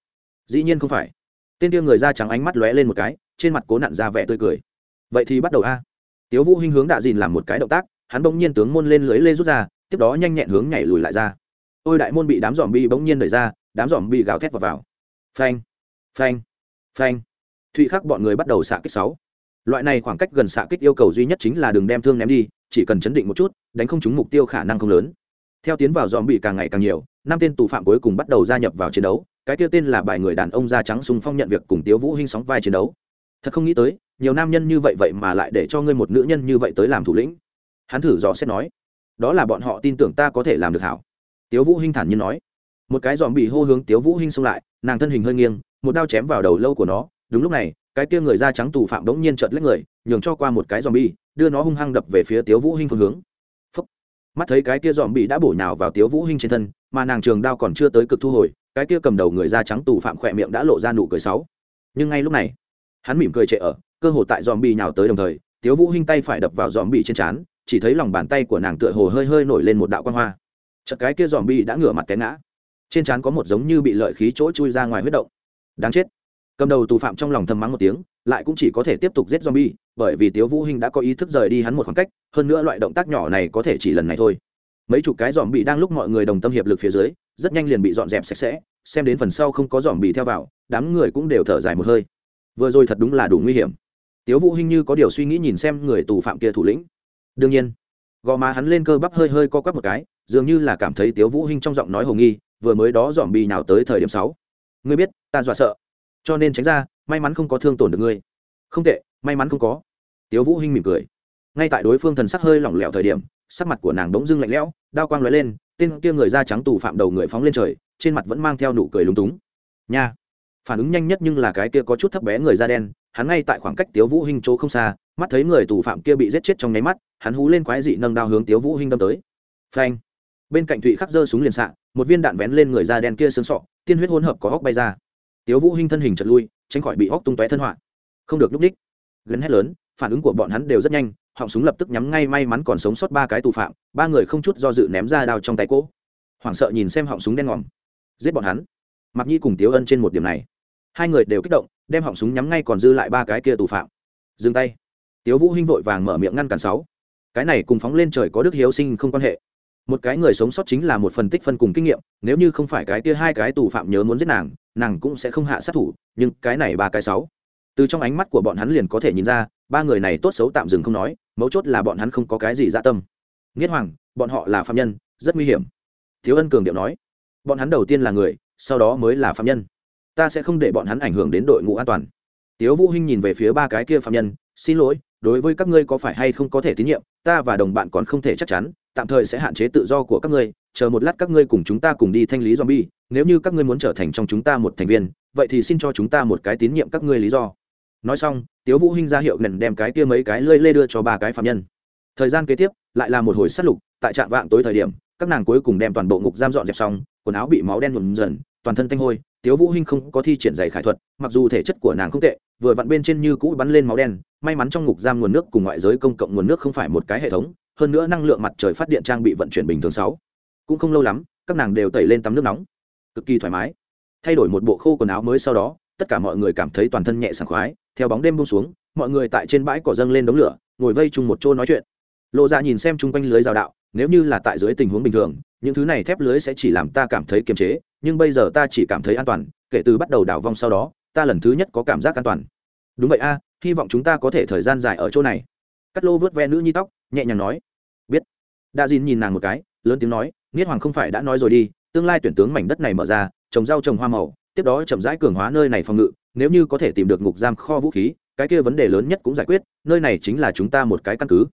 Dĩ nhiên không phải. Tên kia người da trắng ánh mắt lóe lên một cái trên mặt cố nặn ra vẻ tươi cười. Vậy thì bắt đầu a. Tiếu vũ hinh hướng đạ dìn làm một cái động tác, hắn bỗng nhiên tướng môn lên lưới lê rút ra, tiếp đó nhanh nhẹn hướng nhảy lùi lại ra. Ôi đại môn bị đám giòm bi bỗng nhiên đẩy ra, đám giòm bi gào thét vào vào. Phanh phanh phanh. Thụy khắc bọn người bắt đầu xạ kích sáu. Loại này khoảng cách gần xạ kích yêu cầu duy nhất chính là đừng đem thương ném đi, chỉ cần chấn định một chút, đánh không trúng mục tiêu khả năng không lớn. Theo tiến vào dòm bị càng ngày càng nhiều, năm tên tù phạm cuối cùng bắt đầu gia nhập vào chiến đấu, cái tiêu tên là bài người đàn ông da trắng sung phong nhận việc cùng tiếu vũ hinh sóng vai chiến đấu thật không nghĩ tới, nhiều nam nhân như vậy vậy mà lại để cho ngươi một nữ nhân như vậy tới làm thủ lĩnh. Hắn thử dò xét nói, đó là bọn họ tin tưởng ta có thể làm được hảo. Tiếu vũ hinh thản nhiên nói. Một cái dòm bị hô hướng tiếu vũ hinh xông lại, nàng thân hình hơi nghiêng, một đao chém vào đầu lâu của nó. Đúng lúc này, cái kia người da trắng tù phạm đống nhiên chợt lấy người, nhường cho qua một cái dòm bị, đưa nó hung hăng đập về phía tiếu vũ hinh phương hướng. Phúc. mắt thấy cái kia dòm bị đã bổ nhào vào tiếu vũ hinh trên thân, mà nàng trường đao còn chưa tới cực thu hồi, cái kia cầm đầu người da trắng tù phạm khoẹt miệng đã lộ ra nụ cười sáu nhưng ngay lúc này hắn mỉm cười trệ ở, cơ hồ tại dòm bị nhào tới đồng thời, tiếu vũ hinh tay phải đập vào dòm bị trên trán, chỉ thấy lòng bàn tay của nàng tựa hồ hơi hơi nổi lên một đạo quang hoa. Chợt cái kia dòm bị đã ngửa mặt té ngã. Trên trán có một giống như bị lợi khí chỗ chui ra ngoài huyết động. Đáng chết. Cầm đầu tù phạm trong lòng thầm mắng một tiếng, lại cũng chỉ có thể tiếp tục giết zombie, bởi vì tiếu vũ hinh đã có ý thức rời đi hắn một khoảng cách, hơn nữa loại động tác nhỏ này có thể chỉ lần này thôi. Mấy chục cái dòm bị đang lúc mọi người đồng tâm hiệp lực phía dưới, rất nhanh liền bị dọn dẹp sạch sẽ, xem đến phần sau không có dòm bị theo vào, đám người cũng đều thở dài một hơi vừa rồi thật đúng là đủ nguy hiểm. Tiếu vũ hình như có điều suy nghĩ nhìn xem người tù phạm kia thủ lĩnh. Đương nhiên, gò má hắn lên cơ bắp hơi hơi co quắp một cái, dường như là cảm thấy tiếu vũ hinh trong giọng nói hồ nghi, vừa mới đó dòm bì nào tới thời điểm sáu. Ngươi biết, ta dọa sợ. Cho nên tránh ra, may mắn không có thương tổn được ngươi. Không tệ, may mắn không có. Tiếu vũ hinh mỉm cười. Ngay tại đối phương thần sắc hơi lỏng lẻo thời điểm, sắc mặt của nàng đống dưng lạnh lẽo, đao quang lóe lên, tên kia người da trắng tù phạm đầu người phóng lên trời, trên mặt vẫn mang theo nụ cười lúng túng. Nha phản ứng nhanh nhất nhưng là cái kia có chút thấp bé người da đen, hắn ngay tại khoảng cách tiếu vũ hinh chỗ không xa, mắt thấy người tù phạm kia bị giết chết trong nháy mắt, hắn hú lên quái dị nâng đao hướng tiếu vũ hinh đâm tới. Phanh! Bên cạnh thụy khắc giơ súng liền xạ, một viên đạn vén lên người da đen kia sướng sọ, tiên huyết hỗn hợp có hốc bay ra. Tiếu vũ hinh thân hình chật lui, tránh khỏi bị hốc tung tóe thân hoạn không được lúc đích. Gần hét lớn, phản ứng của bọn hắn đều rất nhanh, họng súng lập tức nhắm ngay may mắn còn sống sót ba cái tù phạm, ba người không chút do dự ném ra đao trong tay cỗ. Hoảng sợ nhìn xem họng súng đen ngòm. Giết bọn hắn. Mặc nhi cùng tiếu ân trên một điểm này hai người đều kích động, đem họng súng nhắm ngay còn dư lại ba cái kia tù phạm. Dừng tay. Tiếu vũ hinh vội vàng mở miệng ngăn cản sáu. Cái này cùng phóng lên trời có đức hiếu sinh không quan hệ. Một cái người sống sót chính là một phần tích phân cùng kinh nghiệm, nếu như không phải cái kia hai cái tù phạm nhớ muốn giết nàng nàng cũng sẽ không hạ sát thủ, nhưng cái này ba cái sáu. Từ trong ánh mắt của bọn hắn liền có thể nhìn ra, ba người này tốt xấu tạm dừng không nói, mấu chốt là bọn hắn không có cái gì dạ tâm. Nghiết hoàng, bọn họ là phạm nhân, rất nguy hiểm. Thiếu ân cường điệu nói, bọn hắn đầu tiên là người, sau đó mới là phạm nhân ta sẽ không để bọn hắn ảnh hưởng đến đội ngũ an toàn. Tiếu vũ hinh nhìn về phía ba cái kia phạm nhân, xin lỗi, đối với các ngươi có phải hay không có thể tín nhiệm, ta và đồng bạn còn không thể chắc chắn, tạm thời sẽ hạn chế tự do của các ngươi, chờ một lát các ngươi cùng chúng ta cùng đi thanh lý zombie, nếu như các ngươi muốn trở thành trong chúng ta một thành viên, vậy thì xin cho chúng ta một cái tín nhiệm các ngươi lý do. Nói xong, tiếu vũ hinh ra hiệu ngần đem cái kia mấy cái lơi lê đưa cho ba cái phạm nhân. Thời gian kế tiếp, lại là một hồi sát lục, tại trạm vạng tối thời điểm, các nàng cuối cùng đem toàn bộ ngục giam dọn dẹp xong, quần áo bị máu đen nhuộm dần, toàn thân tanh hôi tiếu vũ hinh không có thi triển giày khải thuật, mặc dù thể chất của nàng không tệ, vừa vặn bên trên như cũ bắn lên máu đen, may mắn trong ngục giam nguồn nước cùng ngoại giới công cộng nguồn nước không phải một cái hệ thống, hơn nữa năng lượng mặt trời phát điện trang bị vận chuyển bình thường sáu. Cũng không lâu lắm, các nàng đều tẩy lên tắm nước nóng. Cực kỳ thoải mái. Thay đổi một bộ khô quần áo mới sau đó, tất cả mọi người cảm thấy toàn thân nhẹ sảng khoái, theo bóng đêm buông xuống, mọi người tại trên bãi cỏ dâng lên đống lửa, ngồi vây chung một chỗ nói chuyện. Lộ ra nhìn xem chung quanh lưới rào đạo, nếu như là tại dưới tình huống bình thường những thứ này thép lưới sẽ chỉ làm ta cảm thấy kiềm chế, nhưng bây giờ ta chỉ cảm thấy an toàn, kể từ bắt đầu đảo vong sau đó, ta lần thứ nhất có cảm giác an toàn. Đúng vậy a, hy vọng chúng ta có thể thời gian dài ở chỗ này. Cắt lô vớt ve nữ nhi tóc, nhẹ nhàng nói. Biết. Đa dìn nhìn nàng một cái, lớn tiếng nói niết hoàng không phải đã nói rồi đi, tương lai tuyển tướng mảnh đất này mở ra, trồng rau trồng hoa màu, tiếp đó chậm rãi cường hóa nơi này phòng ngự, nếu như có thể tìm được ngục giam kho vũ khí, cái kia vấn đề lớn nhất cũng giải quyết, nơi này chính là chúng ta một cái căn cứ.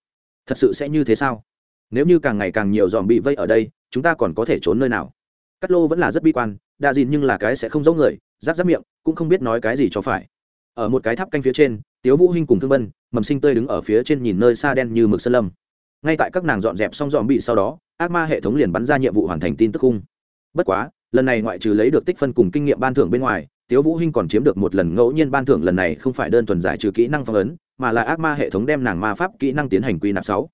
Thật sự sẽ như thế sao? Nếu như càng ngày càng nhiều dòm bị vây ở đây, chúng ta còn có thể trốn nơi nào? Cắt lô vẫn là rất bi quan, đa dìn nhưng là cái sẽ không giấu người, giáp giáp miệng, cũng không biết nói cái gì cho phải. Ở một cái tháp canh phía trên, tiếu vũ hinh cùng thương bân mầm sinh tươi đứng ở phía trên nhìn nơi xa đen như mực sơn lâm. Ngay tại các nàng dọn dẹp xong dọn bị sau đó, ác ma hệ thống liền bắn ra nhiệm vụ hoàn thành tin tức khung. Bất quá, lần này ngoại trừ lấy được tích phân cùng kinh nghiệm ban thưởng bên ngoài, tiếu vũ hinh còn chiếm được một lần ngẫu nhiên ban thưởng lần này không phải đơn thuần giải trừ kỹ năng phong ấn, mà là ác ma hệ thống đem nàng ma pháp kỹ năng tiến hành quy nạp sáu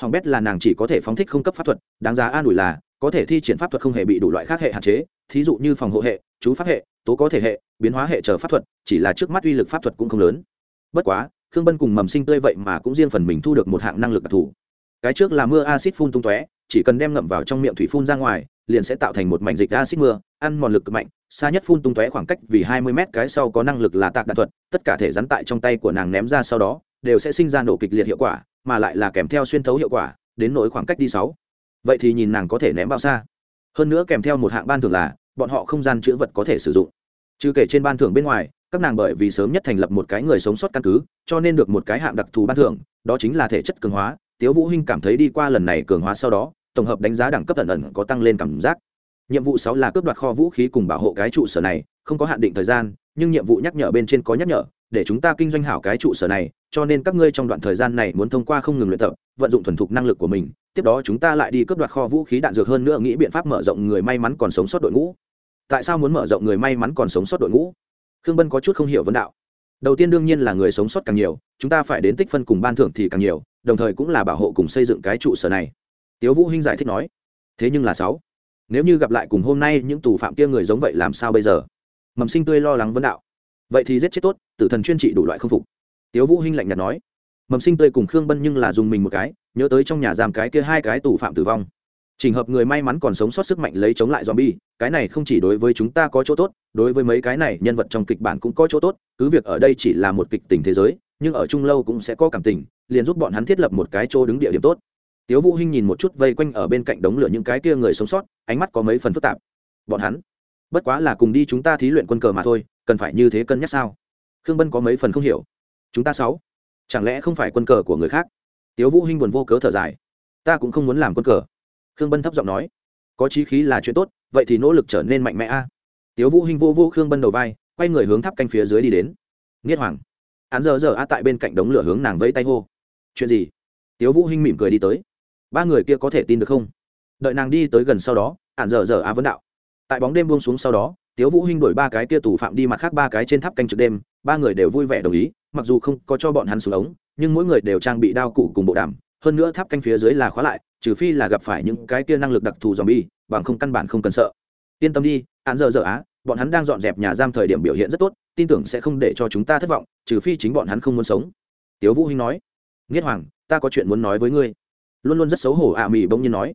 hoàng bét là nàng chỉ có thể phóng thích không cấp pháp thuật, đáng giá an ủi là, có thể thi triển pháp thuật không hề bị đủ loại khác hệ hạn chế, thí dụ như phòng hộ hệ, chú pháp hệ, tố có thể hệ, biến hóa hệ chờ pháp thuật, chỉ là trước mắt uy lực pháp thuật cũng không lớn. Bất quá, khương bân cùng mầm sinh tươi vậy mà cũng riêng phần mình thu được một hạng năng lực đặc thù. Cái trước là mưa acid phun tung tóe, chỉ cần đem ngậm vào trong miệng thủy phun ra ngoài, liền sẽ tạo thành một mảnh dịch acid mưa, ăn mòn lực cực mạnh, xa nhất phun tung tóe khoảng cách vì hai mươi mét, cái sau có năng lực là tạc đạn thuật, tất cả thể rắn tại trong tay của nàng ném ra sau đó đều sẽ sinh ra nổ kịch liệt hiệu quả, mà lại là kèm theo xuyên thấu hiệu quả, đến nỗi khoảng cách đi sáu. Vậy thì nhìn nàng có thể ném bao xa. Hơn nữa kèm theo một hạng ban thưởng là, bọn họ không gian chữ vật có thể sử dụng. Chứ kể trên ban thưởng bên ngoài, các nàng bởi vì sớm nhất thành lập một cái người sống sót căn cứ, cho nên được một cái hạng đặc thù ban thưởng, đó chính là thể chất cường hóa. Tiếu vũ hinh cảm thấy đi qua lần này cường hóa sau đó, tổng hợp đánh giá đẳng cấp ẩn ẩn có tăng lên cảm giác. Nhiệm vụ sáu là cướp đoạt kho vũ khí cùng bảo hộ cái trụ sở này, không có hạn định thời gian, nhưng nhiệm vụ nhắc nhở bên trên có nhắc nhở để chúng ta kinh doanh hảo cái trụ sở này, cho nên các ngươi trong đoạn thời gian này muốn thông qua không ngừng luyện tập, vận dụng thuần thục năng lực của mình, tiếp đó chúng ta lại đi cướp đoạt kho vũ khí đạn dược hơn nữa nghĩ biện pháp mở rộng người may mắn còn sống sót đội ngũ. Tại sao muốn mở rộng người may mắn còn sống sót đội ngũ? Khương bân có chút không hiểu vấn đạo. Đầu tiên đương nhiên là người sống sót càng nhiều, chúng ta phải đến tích phân cùng ban thưởng thì càng nhiều, đồng thời cũng là bảo hộ cùng xây dựng cái trụ sở này. Tiếu vũ hinh giải thích nói. Thế nhưng là sáu, nếu như gặp lại cùng hôm nay những tù phạm kia người giống vậy làm sao bây giờ? Mầm sinh tươi lo lắng vấn đạo vậy thì giết chết tốt, tử thần chuyên trị đủ loại không phục. Tiếu vũ hinh lạnh nhạt nói, mầm sinh tươi cùng khương bân nhưng là dùng mình một cái, nhớ tới trong nhà giam cái kia hai cái tù phạm tử vong. Trình hợp người may mắn còn sống sót sức mạnh lấy chống lại zombie, cái này không chỉ đối với chúng ta có chỗ tốt, đối với mấy cái này, nhân vật trong kịch bản cũng có chỗ tốt, cứ việc ở đây chỉ là một kịch tình thế giới, nhưng ở chung lâu cũng sẽ có cảm tình, liền giúp bọn hắn thiết lập một cái chỗ đứng địa điểm tốt. Tiếu vũ hinh nhìn một chút vây quanh ở bên cạnh đống lửa những cái kia người sống sót, ánh mắt có mấy phần phức tạp. Bọn hắn, bất quá là cùng đi chúng ta thí luyện quân cờ mà thôi cần phải như thế cân nhắc sao? Khương bân có mấy phần không hiểu. Chúng ta sáu. Chẳng lẽ không phải quân cờ của người khác? Tiếu vũ hinh buồn vô cớ thở dài. Ta cũng không muốn làm quân cờ. Khương bân thấp giọng nói. Có chí khí là chuyện tốt, vậy thì nỗ lực trở nên mạnh mẽ a. Tiếu vũ hinh vô vô khương bân đầu vai, quay người hướng tháp canh phía dưới đi đến. Nghiết hoàng. Án giờ giờ a tại bên cạnh đống lửa hướng nàng vẫy tay hô. Chuyện gì? Tiếu vũ hinh mỉm cười đi tới. Ba người kia có thể tin được không? Đợi nàng đi tới gần sau đó án giờ giờ a vấn đạo. Tại bóng đêm buông xuống sau đó tiếu vũ hinh đuổi ba cái kia tù phạm đi mặt khác ba cái trên tháp canh trực đêm, ba người đều vui vẻ đồng ý, mặc dù không có cho bọn hắn xuống ống, nhưng mỗi người đều trang bị đao cụ cùng bộ đàm, hơn nữa tháp canh phía dưới là khóa lại, trừ phi là gặp phải những cái kia năng lực đặc thù zombie, bằng không căn bản không cần sợ. Yên tâm đi, án giờ giờ á, bọn hắn đang dọn dẹp nhà giam thời điểm biểu hiện rất tốt, tin tưởng sẽ không để cho chúng ta thất vọng, trừ phi chính bọn hắn không muốn sống. Tiếu vũ hinh nói, nghiết hoàng, ta có chuyện muốn nói với ngươi. Luôn luôn rất xấu hổ ạ à mì bỗng nhiên nói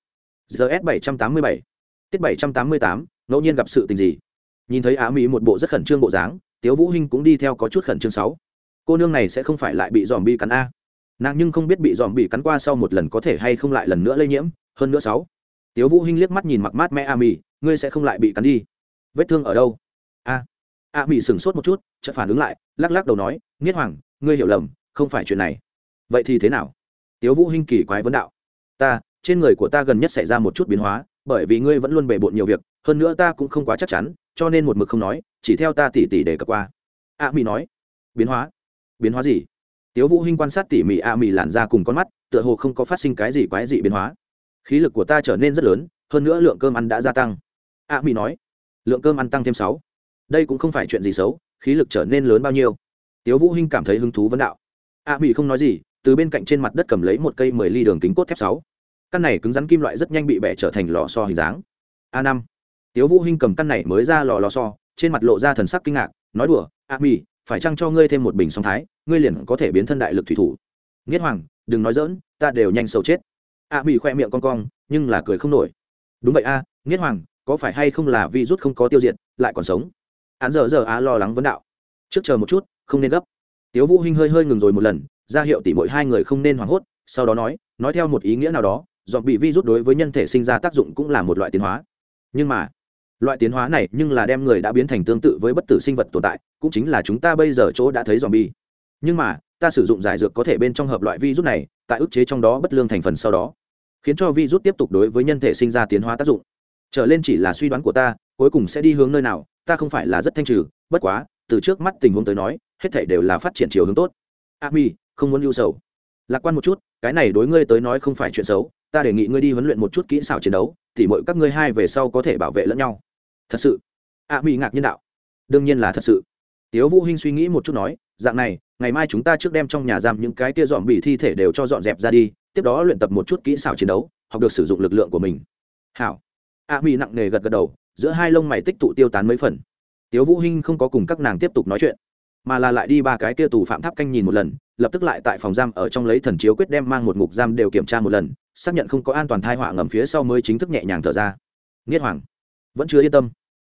gs bảy trăm tám mươi bảy, tiết bảy trăm tám mươi tám, ngẫu nhiên gặp sự tình gì? Nhìn thấy á mỹ một bộ rất khẩn trương bộ dáng, tiếu vũ hinh cũng đi theo có chút khẩn trương sáu. Cô nương này sẽ không phải lại bị dòm bi cắn a. Nàng nhưng không biết bị dòm bị cắn qua sau một lần có thể hay không lại lần nữa lây nhiễm. Hơn nữa sáu, tiếu vũ hinh liếc mắt nhìn mặc mát mẹ a mỹ, ngươi sẽ không lại bị cắn đi. Vết thương ở đâu? A. A mỹ sừng sốt một chút, chợt phản ứng lại, lắc lắc đầu nói nghiệt hoàng, ngươi hiểu lầm, không phải chuyện này. Vậy thì thế nào? Tiếu vũ hinh kỳ quái vấn đạo. Ta, trên người của ta gần nhất xảy ra một chút biến hóa, bởi vì ngươi vẫn luôn bề bộn nhiều việc hơn nữa ta cũng không quá chắc chắn, cho nên một mực không nói, chỉ theo ta tỉ tỉ để cập qua. A mỹ nói. Biến hóa. Biến hóa gì? Tiếu vũ hinh quan sát tỉ mỉ a mỹ làn ra cùng con mắt, tựa hồ không có phát sinh cái gì quái dị biến hóa. Khí lực của ta trở nên rất lớn, hơn nữa lượng cơm ăn đã gia tăng. A mỹ nói. Lượng cơm ăn tăng thêm sáu. Đây cũng không phải chuyện gì xấu, khí lực trở nên lớn bao nhiêu. Tiếu vũ hinh cảm thấy hứng thú vấn đạo. A mỹ không nói gì, từ bên cạnh trên mặt đất cầm lấy một cây mười ly đường kính cốt thép sáu. Căn này cứng rắn kim loại rất nhanh bị bẻ trở thành lò xo hình dáng. A năm tiếu vũ hinh cầm căn này mới ra lò lò so trên mặt lộ ra thần sắc kinh ngạc nói đùa a mỹ phải chăng cho ngươi thêm một bình song thái ngươi liền có thể biến thân đại lực thủy thủ? Nghiết hoàng đừng nói dỡn ta đều nhanh sầu chết. A mỹ khoe miệng con cong nhưng là cười không nổi. Đúng vậy a à, nghiết hoàng có phải hay không là virus không có tiêu diệt lại còn sống? Hắn giờ giờ á lo lắng vấn đạo. Trước chờ một chút không nên gấp. Tiếu vũ hinh hơi hơi ngừng rồi một lần ra hiệu tỷ mỗi hai người không nên hoảng hốt sau đó nói nói theo một ý nghĩa nào đó dọn bị virus đối với nhân thể sinh ra tác dụng cũng là một loại tiến hóa. Nhưng mà loại tiến hóa này nhưng là đem người đã biến thành tương tự với bất tử sinh vật tồn tại, cũng chính là chúng ta bây giờ chỗ đã thấy dòm bi nhưng mà, ta sử dụng giải dược có thể bên trong hợp loại virus này, tại ức chế trong đó bất lương thành phần sau đó, khiến cho virus tiếp tục đối với nhân thể sinh ra tiến hóa tác dụng. Trở lên chỉ là suy đoán của ta, cuối cùng sẽ đi hướng nơi nào, ta không phải là rất thanh trừ, bất quá, từ trước mắt tình huống tới nói, hết thể đều là phát triển chiều hướng tốt. A mi không muốn lưu sầu. Lạc quan một chút, cái này đối ngươi tới nói không phải chuyện xấu, ta đề nghị ngươi đi huấn luyện một chút kỹ xảo chiến đấu thì mỗi các ngươi hai về sau có thể bảo vệ lẫn nhau thật sự. A mỹ ngạc nhiên đạo. Đương nhiên là thật sự. Tiếu vũ hinh suy nghĩ một chút nói, dạng này, ngày mai chúng ta trước đem trong nhà giam những cái kia dọn bị thi thể đều cho dọn dẹp ra đi, tiếp đó luyện tập một chút kỹ xảo chiến đấu, học được sử dụng lực lượng của mình. Hảo. A mỹ nặng nề gật gật đầu, giữa hai lông mày tích tụ tiêu tán mấy phần. Tiếu vũ hinh không có cùng các nàng tiếp tục nói chuyện, mà là lại đi ba cái kia tù phạm tháp canh nhìn một lần, lập tức lại tại phòng giam ở trong lấy thần chiếu quyết đem mang một ngục giam đều kiểm tra một lần, xác nhận không có an toàn thai họa ngầm phía sau mới chính thức nhẹ nhàng thở ra. Nghiết hoàng. Vẫn chưa yên tâm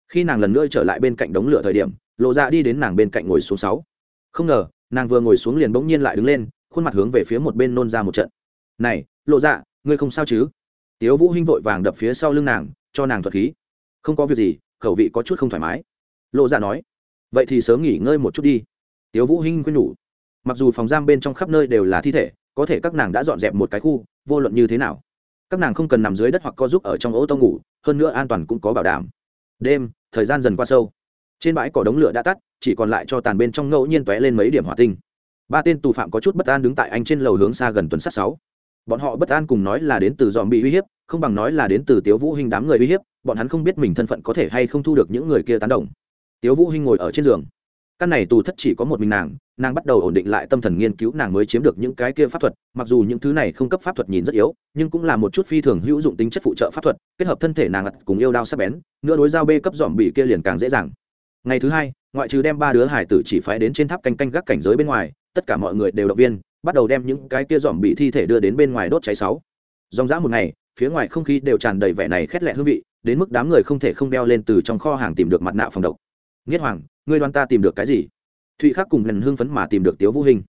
khi nàng lần nữa trở lại bên cạnh đống lửa thời điểm, lộ ra đi đến nàng bên cạnh ngồi xuống sáu. Không ngờ, nàng vừa ngồi xuống liền bỗng nhiên lại đứng lên, khuôn mặt hướng về phía một bên nôn ra một trận. Này, lộ dạ ngươi không sao chứ? Tiếu vũ hinh vội vàng đập phía sau lưng nàng, cho nàng thuật khí. Không có việc gì, khẩu vị có chút không thoải mái. Lộ dạ nói. Vậy thì sớm nghỉ ngơi một chút đi. Tiếu vũ hinh quên nhủ. Mặc dù phòng giam bên trong khắp nơi đều là thi thể, có thể các nàng đã dọn dẹp một cái khu, vô luận như thế nào, các nàng không cần nằm dưới đất hoặc co giúp ở trong ô tô ngủ, hơn nữa an toàn cũng có bảo đảm đêm, thời gian dần qua sâu. Trên bãi cỏ đống lửa đã tắt, chỉ còn lại cho tàn bên trong ngẫu nhiên tóe lên mấy điểm hỏa tinh. Ba tên tù phạm có chút bất an đứng tại anh trên lầu hướng xa gần tuần sát sáu. Bọn họ bất an cùng nói là đến từ dòm bị uy hiếp, không bằng nói là đến từ tiếu vũ hình đám người uy hiếp, bọn hắn không biết mình thân phận có thể hay không thu được những người kia tán đồng. Tiếu vũ hình ngồi ở trên giường căn này tù thất chỉ có một mình nàng nàng bắt đầu ổn định lại tâm thần nghiên cứu nàng mới chiếm được những cái kia pháp thuật, mặc dù những thứ này không cấp pháp thuật nhìn rất yếu, nhưng cũng là một chút phi thường hữu dụng tính chất phụ trợ pháp thuật, kết hợp thân thể nàng cùng yêu đao sắc bén nữa đối giao bê cấp dòm bị kia liền càng dễ dàng. Ngày thứ hai, ngoại trừ đem ba đứa hải tử chỉ phái đến trên tháp canh canh gác cảnh giới bên ngoài, tất cả mọi người đều động viên, bắt đầu đem những cái kia dòm bị thi thể đưa đến bên ngoài đốt cháy sáu. Dòng dã một ngày, phía ngoài không khí đều tràn đầy vẻ này khét lẹ hương vị, đến mức đám người không thể không đeo lên từ trong kho hàng tìm được mặt nạ phòng độc. Nghiết hoàng ngươi đoán ta tìm được cái gì? Thụy khắc cùng lần hưng phấn mà tìm được tiếu vũ hình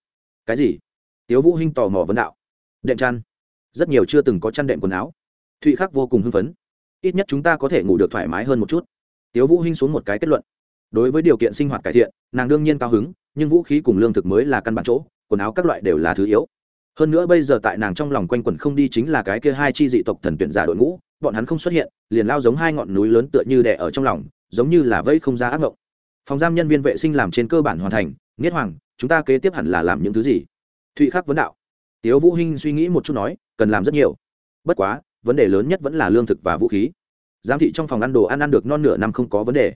cái gì? Tiếu vũ hinh tò mò vấn đạo. Đệm chăn. Rất nhiều chưa từng có chăn đệm quần áo. Thụy khắc vô cùng hưng phấn. Ít nhất chúng ta có thể ngủ được thoải mái hơn một chút. Tiếu vũ hinh xuống một cái kết luận. Đối với điều kiện sinh hoạt cải thiện, nàng đương nhiên cao hứng, nhưng vũ khí cùng lương thực mới là căn bản chỗ, quần áo các loại đều là thứ yếu. Hơn nữa bây giờ tại nàng trong lòng quanh quẩn không đi chính là cái kia hai chi dị tộc thần tuyển giả đội ngũ, bọn hắn không xuất hiện, liền lao giống hai ngọn núi lớn tựa như đè ở trong lòng, giống như là vây không ra ác mộng phòng giam nhân viên vệ sinh làm trên cơ bản hoàn thành, nghiết hoàng, chúng ta kế tiếp hẳn là làm những thứ gì? Thụy khắc vấn đạo. Tiếu vũ hinh suy nghĩ một chút nói, cần làm rất nhiều. Bất quá, vấn đề lớn nhất vẫn là lương thực và vũ khí. Giám thị trong phòng ăn đồ ăn ăn được non nửa năm không có vấn đề.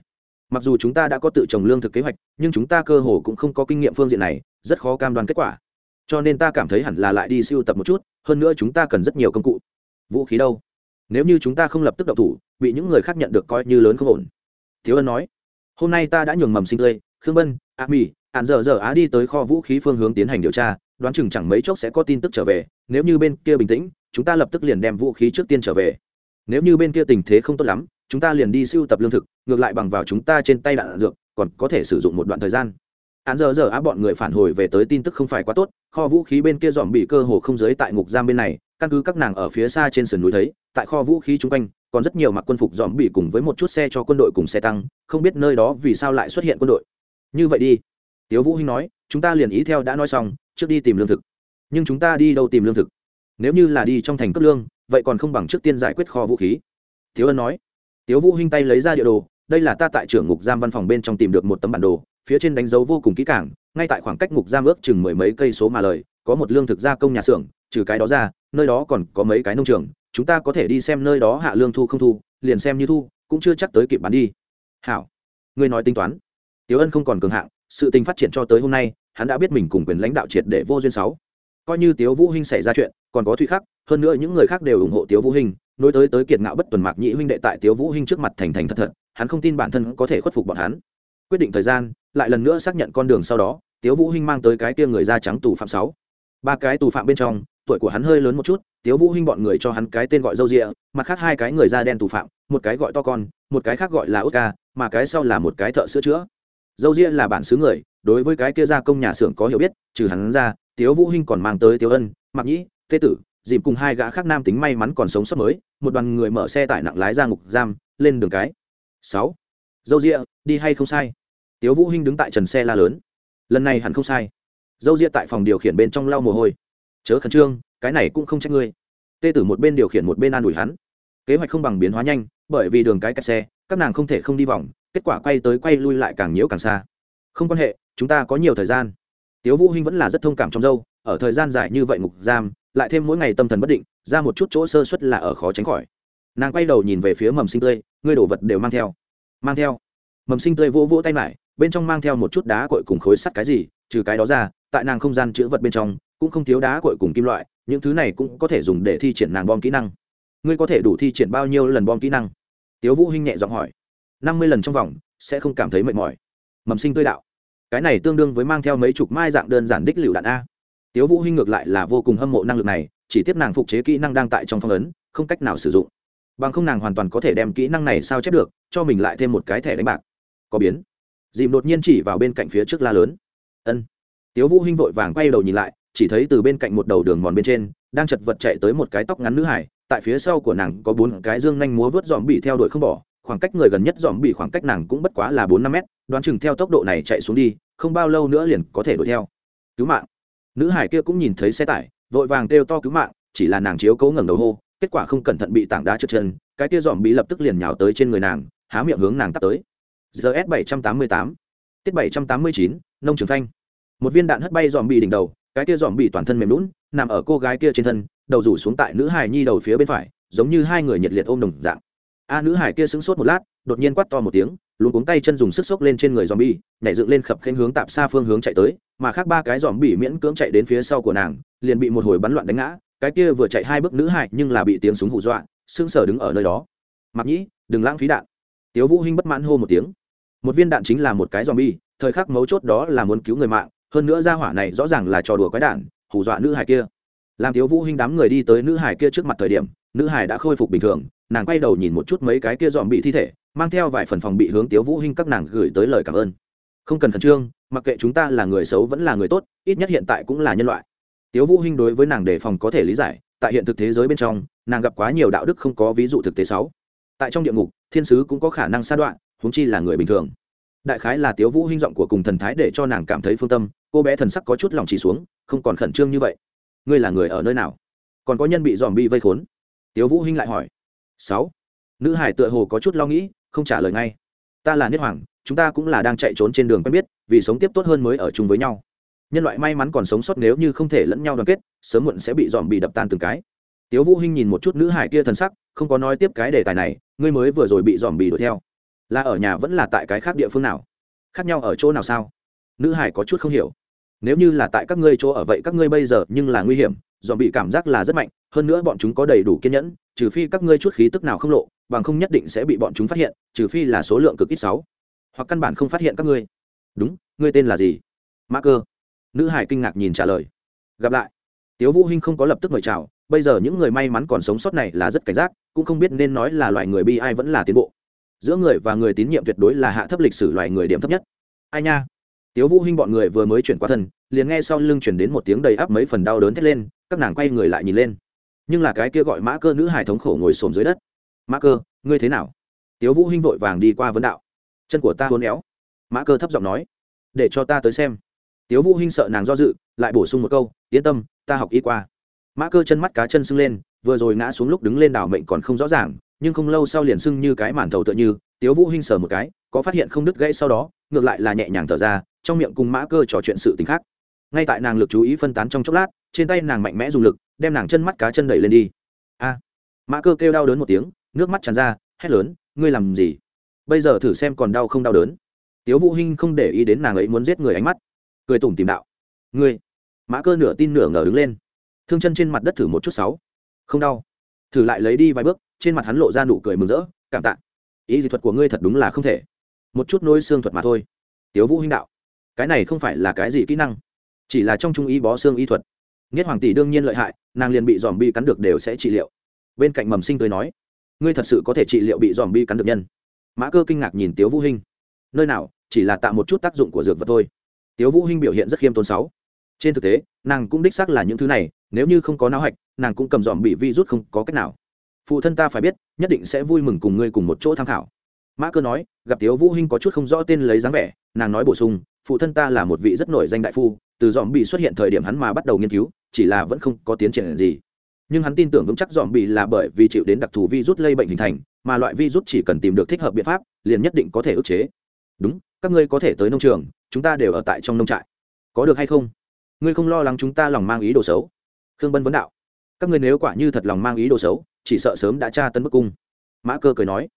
Mặc dù chúng ta đã có tự trồng lương thực kế hoạch, nhưng chúng ta cơ hồ cũng không có kinh nghiệm phương diện này, rất khó cam đoan kết quả. Cho nên ta cảm thấy hẳn là lại đi siêu tập một chút, hơn nữa chúng ta cần rất nhiều công cụ. Vũ khí đâu? Nếu như chúng ta không lập tức đậu thủ, bị những người khác nhận được coi như lớn không ổn. Thiếu ân nói hôm nay ta đã nhường mầm sinh tươi, khương bân, a mỹ hạn dở dở á đi tới kho vũ khí phương hướng tiến hành điều tra, đoán chừng chẳng mấy chốc sẽ có tin tức trở về, nếu như bên kia bình tĩnh, chúng ta lập tức liền đem vũ khí trước tiên trở về. Nếu như bên kia tình thế không tốt lắm, chúng ta liền đi siêu tập lương thực, ngược lại bằng vào chúng ta trên tay đạn dược, còn có thể sử dụng một đoạn thời gian. Án giờ giờ á bọn người phản hồi về tới tin tức không phải quá tốt, kho vũ khí bên kia dòm bị cơ hồ không giới tại ngục giam bên này, căn cứ các nàng ở phía xa trên sườn núi thấy, tại kho vũ khí chung quanh còn rất nhiều mặc quân phục dòm bị cùng với một chút xe cho quân đội cùng xe tăng, không biết nơi đó vì sao lại xuất hiện quân đội. Như vậy đi, tiếu vũ hinh nói, chúng ta liền ý theo đã nói xong, trước đi tìm lương thực. Nhưng chúng ta đi đâu tìm lương thực? Nếu như là đi trong thành cấp lương, vậy còn không bằng trước tiên giải quyết kho vũ khí. Thiếu ân nói, tiếu vũ hinh tay lấy ra địa đồ, đây là ta tại trưởng ngục giam văn phòng bên trong tìm được một tấm bản đồ, phía trên đánh dấu vô cùng kỹ càng, ngay tại khoảng cách ngục giam ước chừng mười mấy cây số mà lời, có một lương thực gia công nhà xưởng, trừ cái đó ra, nơi đó còn có mấy cái nông trường chúng ta có thể đi xem nơi đó hạ lương thu không thu, liền xem như thu, cũng chưa chắc tới kịp bán đi. Hảo, ngươi nói tính toán. Tiếu ân không còn cường hạng, sự tình phát triển cho tới hôm nay, hắn đã biết mình cùng quyền lãnh đạo triệt để vô duyên sáu. Coi như tiếu vũ hinh xảy ra chuyện, còn có thụy khắc, hơn nữa những người khác đều ủng hộ tiếu vũ hinh, nối tới tới kiệt ngạo bất tuần mạc nhị huynh đệ tại tiếu vũ hinh trước mặt thành thành thật thật, hắn không tin bản thân có thể khuất phục bọn hắn. Quyết định thời gian, lại lần nữa xác nhận con đường sau đó, tiếu vũ hinh mang tới cái kia người da trắng tù phạm sáu. Ba cái tù phạm bên trong tuổi của hắn hơi lớn một chút, tiếu vũ hinh bọn người cho hắn cái tên gọi dâu rịa mặt khác hai cái người da đen tù phạm, một cái gọi to con, một cái khác gọi là oscar, mà cái sau là một cái thợ sửa chữa. Dâu rịa là bản xứ người, đối với cái kia gia công nhà xưởng có hiểu biết, trừ hắn ra, tiếu vũ hinh còn mang tới tiếu ân mặc nhĩ, tê tử dìm cùng hai gã khác nam tính may mắn còn sống sót mới, một đoàn người mở xe tải nặng lái ra ngục giam, lên đường cái. Sáu. Dâu rịa đi hay không sai? Tiếu vũ hinh đứng tại trần xe la lớn. Lần này hẳn không sai. Dâu rịa tại phòng điều khiển bên trong lau mồ hôi chớ khẩn trương, cái này cũng không trách ngươi. Tê tử một bên điều khiển một bên an ủi hắn. Kế hoạch không bằng biến hóa nhanh, bởi vì đường cái kẹt xe, các nàng không thể không đi vòng, kết quả quay tới quay lui lại càng nhiễu càng xa. Không quan hệ, chúng ta có nhiều thời gian. Tiếu vũ hinh vẫn là rất thông cảm trong dâu, ở thời gian dài như vậy ngục giam, lại thêm mỗi ngày tâm thần bất định, ra một chút chỗ sơ suất là ở khó tránh khỏi. Nàng quay đầu nhìn về phía mầm sinh tươi, ngươi đổ vật đều mang theo. Mang theo. Mầm sinh tươi vỗ vỗ tay lại, bên trong mang theo một chút đá cội cùng khối sắt cái gì, trừ cái đó ra, tại nàng không gian chữ vật bên trong cũng không thiếu đá cội cùng kim loại, những thứ này cũng có thể dùng để thi triển nàng bom kỹ năng. Ngươi có thể đủ thi triển bao nhiêu lần bom kỹ năng? Tiếu vũ hinh nhẹ giọng hỏi. Năm mươi lần trong vòng, sẽ không cảm thấy mệt mỏi. Mầm sinh tươi đạo. Cái này tương đương với mang theo mấy chục mai dạng đơn giản đích lựu đạn a. Tiếu vũ hinh ngược lại là vô cùng hâm mộ năng lực này, chỉ tiếp nàng phục chế kỹ năng đang tại trong phong ấn, không cách nào sử dụng. Bằng không nàng hoàn toàn có thể đem kỹ năng này sao chép được, cho mình lại thêm một cái thẻ đánh bạc. Có biến. Dìm đột nhiên chỉ vào bên cạnh phía trước la lớn. Ân. Tiếu vũ hinh vội vàng quay đầu nhìn lại chỉ thấy từ bên cạnh một đầu đường mòn bên trên, đang chật vật chạy tới một cái tóc ngắn nữ hải, tại phía sau của nàng có bốn cái dương nhanh múa vớt dòm bị theo đuổi không bỏ, khoảng cách người gần nhất dòm bị khoảng cách nàng cũng bất quá là bốn năm mét, đoán chừng theo tốc độ này chạy xuống đi, không bao lâu nữa liền có thể đuổi theo. Cứu mạng. Nữ hải kia cũng nhìn thấy xe tải, vội vàng kêu to cứu mạng, chỉ là nàng chiếu cố ngẩng đầu hô, kết quả không cẩn thận bị tảng đá trượt chân, cái kia dòm bị lập tức liền nhào tới trên người nàng, há miệng hướng nàng tắt tới. Gs bảy trăm tám mươi tám. Tiết bảy trăm tám mươi chín, nông trường phanh. Một viên đạn hất bay dòm bị đỉnh đầu cái kia dòm bị toàn thân mềm lún, nằm ở cô gái kia trên thân, đầu rủ xuống tại nữ hài nhi đầu phía bên phải, giống như hai người nhiệt liệt ôm đồng dạng. A nữ hải kia sững sốt một lát, đột nhiên quát to một tiếng luôn cuống tay chân dùng sức sốc lên trên người dòm bi nhảy dựng lên khập khênh hướng tạp xa phương hướng chạy tới, mà khác ba cái dòm bị miễn cưỡng chạy đến phía sau của nàng, liền bị một hồi bắn loạn đánh ngã, cái kia vừa chạy hai bước nữ hải nhưng là bị tiếng súng hù dọa, sững sờ đứng ở nơi đó. Mặc nhĩ, đừng lãng phí đạn. Tiếu vũ hinh bất mãn hô một tiếng. Một viên đạn chính là một cái dòm bi thời khắc mấu chốt đó là muốn cứu người mạng hơn nữa ra hỏa này rõ ràng là trò đùa quái đản, hù dọa nữ hải kia. Làm tiếu vũ hinh đám người đi tới nữ hải kia trước mặt thời điểm, nữ hải đã khôi phục bình thường, nàng quay đầu nhìn một chút mấy cái kia dòm bị thi thể, mang theo vài phần phòng bị hướng tiếu vũ hinh các nàng gửi tới lời cảm ơn. Không cần khẩn trương, mặc kệ chúng ta là người xấu vẫn là người tốt, ít nhất hiện tại cũng là nhân loại. Tiếu vũ hinh đối với nàng đề phòng có thể lý giải, tại hiện thực thế giới bên trong, nàng gặp quá nhiều đạo đức không có ví dụ thực tế xấu. Tại trong địa ngục, thiên sứ cũng có khả năng sa đoạn, huống chi là người bình thường. Đại khái là tiếu vũ hinh giọng của cùng thần thái để cho nàng cảm thấy phương tâm cô bé thần sắc có chút lòng chỉ xuống, không còn khẩn trương như vậy. Ngươi là người ở nơi nào? Còn có nhân bị dòm bi vây khốn. Tiếu vũ hinh lại hỏi. Sáu. Nữ hải tựa hồ có chút lo nghĩ, không trả lời ngay. Ta là niết hoàng, chúng ta cũng là đang chạy trốn trên đường quen biết, vì sống tiếp tốt hơn mới ở chung với nhau. Nhân loại may mắn còn sống sót nếu như không thể lẫn nhau đoàn kết, sớm muộn sẽ bị dòm bị đập tan từng cái. Tiếu vũ hinh nhìn một chút nữ hải kia thần sắc, không có nói tiếp cái đề tài này, ngươi mới vừa rồi bị dòm bị đuổi theo. Là ở nhà vẫn là tại cái khác địa phương nào? Khác nhau ở chỗ nào sao? Nữ hải có chút không hiểu nếu như là tại các ngươi chỗ ở vậy các ngươi bây giờ nhưng là nguy hiểm dòm bị cảm giác là rất mạnh, hơn nữa bọn chúng có đầy đủ kiên nhẫn, trừ phi các ngươi chút khí tức nào không lộ, bằng không nhất định sẽ bị bọn chúng phát hiện, trừ phi là số lượng cực ít sáu. Hoặc căn bản không phát hiện các ngươi. Đúng, ngươi tên là gì? Mã cơ. Nữ hải kinh ngạc nhìn trả lời. Gặp lại. Tiếu vũ hinh không có lập tức mời chào, bây giờ những người may mắn còn sống sót này là rất cảnh giác, cũng không biết nên nói là loài người bi ai vẫn là tiến bộ. Giữa người và người tín nhiệm tuyệt đối là hạ thấp lịch sử loài người điểm thấp nhất. Ai nha? Tiếu vũ hinh bọn người vừa mới chuyển qua thân, liền nghe sau lưng chuyển đến một tiếng đầy áp mấy phần đau đớn thét lên, các nàng quay người lại nhìn lên. Nhưng là cái kia gọi mã cơ nữ hài thống khổ ngồi xổm dưới đất. Mã cơ, ngươi thế nào? Tiếu vũ hinh vội vàng đi qua vấn đạo. Chân của ta hôn éo. Mã cơ thấp giọng nói. Để cho ta tới xem. Tiếu vũ hinh sợ nàng do dự, lại bổ sung một câu, yên tâm, ta học y qua. Mã cơ chân mắt cá chân sưng lên, vừa rồi ngã xuống lúc đứng lên đảo mệnh còn không rõ ràng, nhưng không lâu sau liền sưng như cái màn thầu tựa như, tiếu vũ hinh sờ một cái, có phát hiện không đứt gãy sau đó, ngược lại là nhẹ nhàng thở ra trong miệng cùng mã cơ trò chuyện sự tình khác. Ngay tại nàng lực chú ý phân tán trong chốc lát, trên tay nàng mạnh mẽ dùng lực, đem nàng chân mắt cá chân đẩy lên đi. A! Mã cơ kêu đau đớn một tiếng, nước mắt tràn ra, hét lớn, ngươi làm gì? Bây giờ thử xem còn đau không đau đớn. Tiếu vũ hinh không để ý đến nàng ấy muốn giết người ánh mắt, cười tủm tìm đạo, ngươi! Mã cơ nửa tin nửa ngờ đứng lên, thương chân trên mặt đất thử một chút sáu. Không đau. Thử lại lấy đi vài bước, trên mặt hắn lộ ra nụ cười mừng rỡ, cảm tạ. Ý dị thuật của ngươi thật đúng là không thể. Một chút nối xương thuật mà thôi. Tiếu vũ hinh đạo cái này không phải là cái gì kỹ năng, chỉ là trong trung y bó xương y thuật. Nghiết hoàng tỷ đương nhiên lợi hại, nàng liền bị dòm bi cắn được đều sẽ trị liệu. Bên cạnh mầm sinh tới nói, ngươi thật sự có thể trị liệu bị dòm bi cắn được nhân. Mã cơ kinh ngạc nhìn tiếu vũ hinh. Nơi nào, chỉ là tạo một chút tác dụng của dược vật thôi. Tiếu vũ hinh biểu hiện rất khiêm tốn sáu. Trên thực tế, nàng cũng đích xác là những thứ này, nếu như không có não hạch, nàng cũng cầm dòm bị vi rút không có cách nào. Phụ thân ta phải biết, nhất định sẽ vui mừng cùng ngươi cùng một chỗ tham khảo. Mã cơ nói, gặp tiếu vũ hinh có chút không rõ tên lấy dáng vẻ, nàng nói bổ sung phụ thân ta là một vị rất nổi danh đại phu, từ dòm bị xuất hiện thời điểm hắn mà bắt đầu nghiên cứu, chỉ là vẫn không có tiến triển gì. Nhưng hắn tin tưởng vững chắc dòm bị là bởi vì chịu đến đặc thù virus lây bệnh hình thành, mà loại virus chỉ cần tìm được thích hợp biện pháp, liền nhất định có thể ức chế. Đúng, các ngươi có thể tới nông trường, chúng ta đều ở tại trong nông trại. Có được hay không? Ngươi không lo lắng chúng ta lòng mang ý đồ xấu? Khương bân vấn đạo. Các ngươi nếu quả như thật lòng mang ý đồ xấu, chỉ sợ sớm đã tra tấn bức cung. Mã cơ cười nói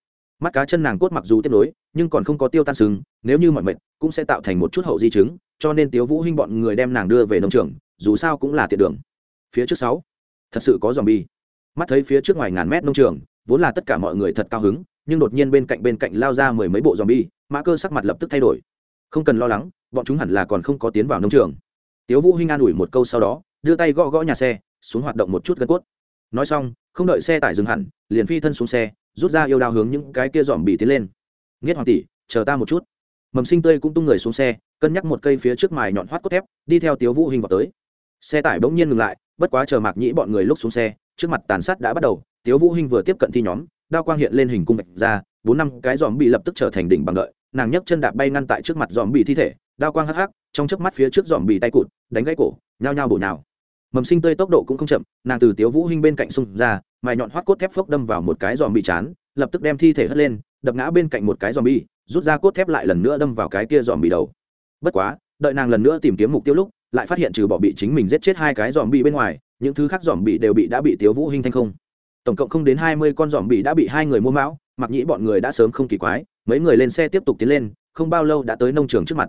mắt cá chân nàng cốt mặc dù tiếp nối, nhưng còn không có tiêu tan sừng, nếu như mọi mệt cũng sẽ tạo thành một chút hậu di chứng, cho nên tiếu vũ hinh bọn người đem nàng đưa về nông trường, dù sao cũng là tiện đường. Phía trước sáu, thật sự có dòm bi mắt thấy phía trước ngoài ngàn mét nông trường, vốn là tất cả mọi người thật cao hứng, nhưng đột nhiên bên cạnh bên cạnh lao ra mười mấy bộ dòm bi mã cơ sắc mặt lập tức thay đổi. Không cần lo lắng, bọn chúng hẳn là còn không có tiến vào nông trường. Tiếu vũ hinh an ủi một câu sau đó, đưa tay gõ gõ nhà xe, xuống hoạt động một chút gân cốt. Nói xong, không đợi xe tải dừng hẳn, liền phi thân xuống xe rút ra yêu đao hướng những cái kia dòm bị tiến lên. Nghiết hoàng tỷ, chờ ta một chút. Mầm sinh tươi cũng tung người xuống xe, cân nhắc một cây phía trước mài nhọn hoắt cốt thép, đi theo tiếu vũ hình vào tới. Xe tải bỗng nhiên ngừng lại, bất quá chờ mạc nhĩ bọn người lúc xuống xe, trước mặt tàn sát đã bắt đầu, tiếu vũ hình vừa tiếp cận thi nhóm, đao quang hiện lên hình cung vạch ra, bốn năm cái dòm bị lập tức trở thành đỉnh bằng đợi, nàng nhấc chân đạp bay ngăn tại trước mặt dòm bị thi thể, đao quang hắc hắc, trong chớp mắt phía trước dòm bị tay cụt, đánh gãy cổ, nhao nhao bổ nhào. Mầm sinh tươi tốc độ cũng không chậm, nàng từ tiếu vũ hinh bên cạnh xung ra mài nhọn hoắt cốt thép phốc đâm vào một cái giòm bị chán, lập tức đem thi thể hất lên, đập ngã bên cạnh một cái giòm bị, rút ra cốt thép lại lần nữa đâm vào cái kia giòm bị đầu. Bất quá, đợi nàng lần nữa tìm kiếm mục tiêu lúc, lại phát hiện trừ bỏ bị chính mình giết chết hai cái giòm bị bên ngoài, những thứ khác giòm bị đều bị đã bị tiếu vũ hinh thanh không. Tổng cộng không đến hai mươi con giòm bị đã bị hai người mua mão, mặc nhĩ bọn người đã sớm không kỳ quái, mấy người lên xe tiếp tục tiến lên, không bao lâu đã tới nông trường trước mặt.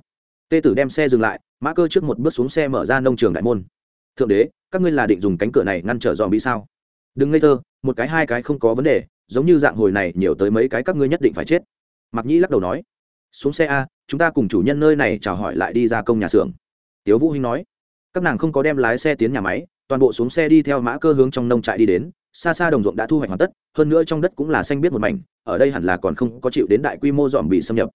Tê tử đem xe dừng lại, mã cơ trước một bước xuống xe mở ra nông trường đại môn. Thượng đế, các ngươi là định dùng cánh cửa này ngăn trở dòm bị sao? Đừng ngây thơ, một cái hai cái không có vấn đề, giống như dạng hồi này nhiều tới mấy cái các ngươi nhất định phải chết. Mặc nhĩ lắc đầu nói. Xuống xe a, chúng ta cùng chủ nhân nơi này chào hỏi lại đi ra công nhà xưởng. Tiếu vũ hinh nói. Các nàng không có đem lái xe tiến nhà máy, toàn bộ xuống xe đi theo mã cơ hướng trong nông trại đi đến. Xa xa đồng ruộng đã thu hoạch hoàn tất, hơn nữa trong đất cũng là xanh biết một mảnh, ở đây hẳn là còn không có chịu đến đại quy mô dòm bị xâm nhập.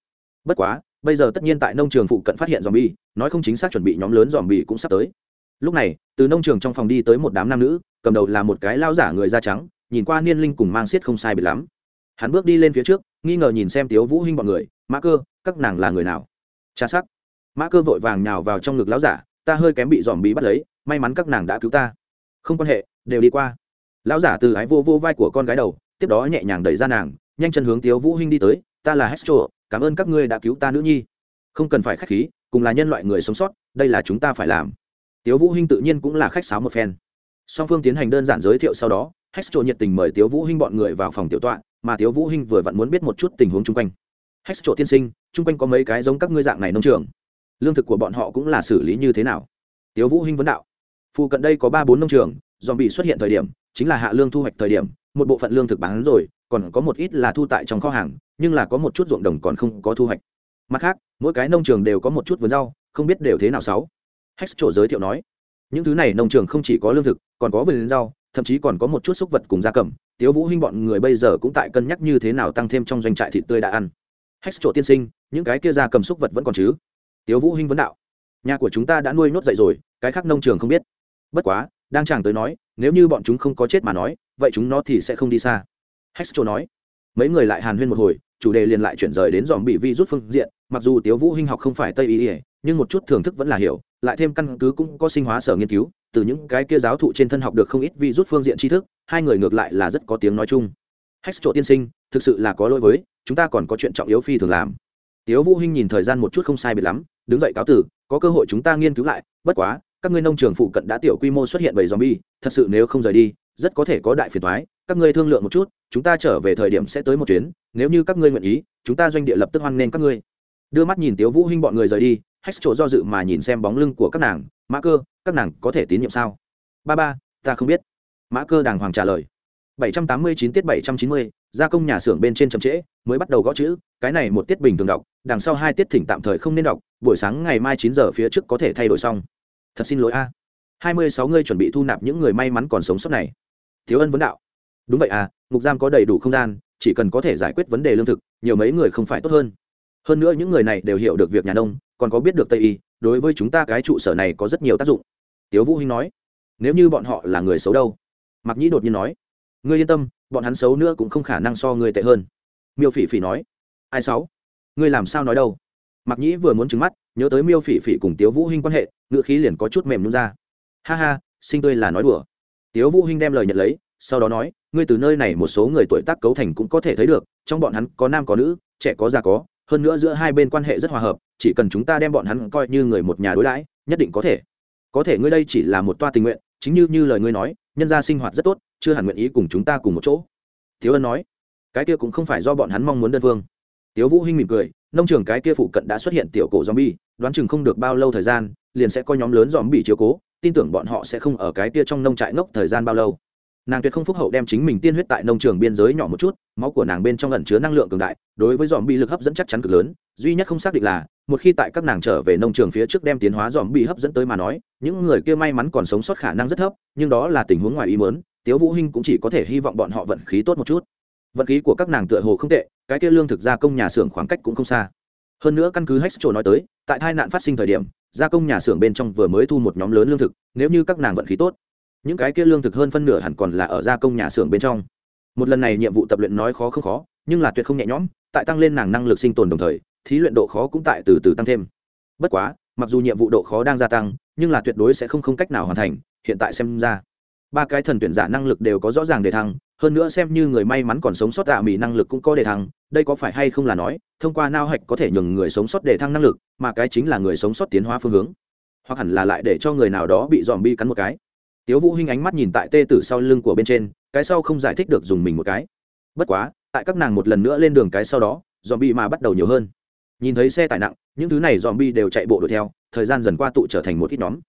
Bất quá, bây giờ tất nhiên tại nông trường phụ cận phát hiện dòm bi nói không chính xác chuẩn bị nhóm lớn dòm bị cũng sắp tới lúc này, từ nông trường trong phòng đi tới một đám nam nữ, cầm đầu là một cái lao giả người da trắng, nhìn qua niên linh cùng mang xiết không sai bị lắm. Hắn bước đi lên phía trước, nghi ngờ nhìn xem tiếu vũ hinh bọn người, mã cơ, các nàng là người nào? Cha sắc. Mã cơ vội vàng nhào vào trong ngực lão giả, ta hơi kém bị dòm bí bắt lấy, may mắn các nàng đã cứu ta. Không quan hệ, đều đi qua. Lão giả từ ái vô vô vai của con gái đầu, tiếp đó nhẹ nhàng đẩy ra nàng, nhanh chân hướng tiếu vũ hinh đi tới, ta là hestro cảm ơn các ngươi đã cứu ta nữ nhi. Không cần phải khách khí, cùng là nhân loại người sống sót, đây là chúng ta phải làm tiếu vũ hinh tự nhiên cũng là khách sáo một phen. Song phương tiến hành đơn giản giới thiệu sau đó hestro nhiệt tình mời tiếu vũ hinh bọn người vào phòng tiểu tọa, mà tiếu vũ hinh vừa vặn muốn biết một chút tình huống chung quanh. Hestro tiên sinh, chung quanh có mấy cái giống các ngươi dạng này nông trường? Lương thực của bọn họ cũng là xử lý như thế nào? Tiếu vũ hinh vấn đạo. Phụ cận đây có ba bốn nông trường dòm bị xuất hiện thời điểm, chính là hạ lương thu hoạch thời điểm, một bộ phận lương thực bán rồi, còn có một ít là thu tại trong kho hàng, nhưng là có một chút ruộng đồng còn không có thu hoạch. Mặt khác, mỗi cái nông trường đều có một chút vườn rau, không biết đều thế nào sáu hex chỗ giới thiệu nói, những thứ này nông trường không chỉ có lương thực, còn có vườn rau, thậm chí còn có một chút súc vật cùng gia cầm. Tiếu vũ hinh bọn người bây giờ cũng tại cân nhắc như thế nào tăng thêm trong doanh trại thịt tươi đã ăn. Hex chỗ tiên sinh, những cái kia gia cầm súc vật vẫn còn chứ? Tiếu vũ hinh vấn đạo, nhà của chúng ta đã nuôi nốt dậy rồi, cái khác nông trường không biết. Bất quá, đang chàng tới nói, nếu như bọn chúng không có chết mà nói, vậy chúng nó thì sẽ không đi xa. Hextro nói, mấy người lại hàn huyên một hồi, chủ đề liền lại chuyển rời đến dòm bị vi rút phương diện. Mặc dù tiếu vũ hinh học không phải tây y, nhưng một chút thưởng thức vẫn là hiểu lại thêm căn cứ cũng có sinh hóa sở nghiên cứu từ những cái kia giáo thụ trên thân học được không ít vi rút phương diện tri thức hai người ngược lại là rất có tiếng nói chung hextro tiên sinh thực sự là có lỗi với chúng ta còn có chuyện trọng yếu phi thường làm tiếu vũ hinh nhìn thời gian một chút không sai biệt lắm đứng dậy cáo tử có cơ hội chúng ta nghiên cứu lại bất quá các ngươi nông trường phụ cận đã tiểu quy mô xuất hiện bảy zombie, thật sự nếu không rời đi, rất có thể có đại phiền toái, các ngươi thương lượng một chút, chúng ta trở về thời điểm sẽ tới một chuyến, nếu như các ngươi nguyện ý, chúng ta doanh địa lập tức hoan nghênh các ngươi. Đưa mắt nhìn Tiếu Vũ Hinh bọn người rời đi, Hách chỗ do dự mà nhìn xem bóng lưng của các nàng, Mã Cơ, các nàng có thể tín nhiệm sao? Ba ba, ta không biết. Mã Cơ đàng hoàng trả lời. 789 tiết 790, gia công nhà xưởng bên trên chậm trễ, mới bắt đầu gõ chữ, cái này một tiết bình thường đọc, đằng sau hai tiết thỉnh tạm thời không nên đọc, buổi sáng ngày mai 9 giờ phía trước có thể thay đổi xong thật xin lỗi a hai mươi sáu ngươi chuẩn bị thu nạp những người may mắn còn sống sót này thiếu ân vấn đạo đúng vậy à ngục giam có đầy đủ không gian chỉ cần có thể giải quyết vấn đề lương thực nhiều mấy người không phải tốt hơn hơn nữa những người này đều hiểu được việc nhà nông còn có biết được tây y, đối với chúng ta cái trụ sở này có rất nhiều tác dụng. Tiếu vũ hinh nói, nếu như bọn họ là người xấu đâu? Mặc nhĩ đột nhiên nói, ngươi yên tâm, bọn hắn xấu nữa cũng không khả năng so ngươi tệ hơn. Miêu phỉ phỉ nói, ai xấu? Ngươi làm sao nói đâu? Mặc nhĩ vừa muốn trừng mắt, nhớ tới miêu phỉ phỉ cùng tiếu vũ hinh quan hệ ngựa khí liền có chút mềm nhún ra. Ha ha sinh tươi là nói đùa. Tiếu vũ hinh đem lời nhận lấy, sau đó nói, ngươi từ nơi này một số người tuổi tác cấu thành cũng có thể thấy được, trong bọn hắn có nam có nữ, trẻ có già có hơn nữa giữa hai bên quan hệ rất hòa hợp, chỉ cần chúng ta đem bọn hắn coi như người một nhà đối đãi, nhất định có thể. Có thể ngươi đây chỉ là một toa tình nguyện, chính như như lời ngươi nói, nhân gia sinh hoạt rất tốt, chưa hẳn nguyện ý cùng chúng ta cùng một chỗ. Thiếu ân nói. Cái kia cũng không phải do bọn hắn mong muốn đơn phương. Tiếu vũ hinh mỉm cười, nông trường cái kia phụ cận đã xuất hiện tiểu cổ zombie, đoán chừng không được bao lâu thời gian, liền sẽ có nhóm lớn zombie chiếu cố, tin tưởng bọn họ sẽ không ở cái kia trong nông trại ngốc thời gian bao lâu nàng tuyệt không phúc hậu đem chính mình tiên huyết tại nông trường biên giới nhỏ một chút, máu của nàng bên trong ẩn chứa năng lượng cường đại, đối với dòm bị lực hấp dẫn chắc chắn cực lớn, duy nhất không xác định là, một khi tại các nàng trở về nông trường phía trước đem tiến hóa dòm bị hấp dẫn tới mà nói, những người kia may mắn còn sống sót khả năng rất thấp, nhưng đó là tình huống ngoài ý mớn tiếu vũ hinh cũng chỉ có thể hy vọng bọn họ vận khí tốt một chút. Vận khí của các nàng tựa hồ không tệ, cái kia lương thực gia công nhà xưởng khoảng cách cũng không xa. Hơn nữa căn cứ hextro nói tới, tại tai nạn phát sinh thời điểm, gia công nhà xưởng bên trong vừa mới thu một nhóm lớn lương thực, nếu như các nàng vận khí tốt những cái kia lương thực hơn phân nửa hẳn còn là ở gia công nhà xưởng bên trong. Một lần này nhiệm vụ tập luyện nói khó không khó, nhưng là tuyệt không nhẹ nhõm, tại tăng lên nàng năng lực sinh tồn đồng thời, thí luyện độ khó cũng tại từ từ tăng thêm. Bất quá, mặc dù nhiệm vụ độ khó đang gia tăng, nhưng là tuyệt đối sẽ không không cách nào hoàn thành, hiện tại xem ra, ba cái thần tuyển giả năng lực đều có rõ ràng đề thăng, hơn nữa xem như người may mắn còn sống sót tạ mỹ năng lực cũng có đề thăng, đây có phải hay không là nói, thông qua nao hạch có thể nhường người sống sót đề thăng năng lực, mà cái chính là người sống sót tiến hóa phương hướng. Hoặc hẳn là lại để cho người nào đó bị dòm bi cắn một cái tiếu vũ hinh ánh mắt nhìn tại tê tử sau lưng của bên trên, cái sau không giải thích được dùng mình một cái. Bất quá, tại các nàng một lần nữa lên đường cái sau đó dòm bi mà bắt đầu nhiều hơn. Nhìn thấy xe tải nặng, những thứ này dòm bi đều chạy bộ đuổi theo, thời gian dần qua tụ trở thành một ít nhóm.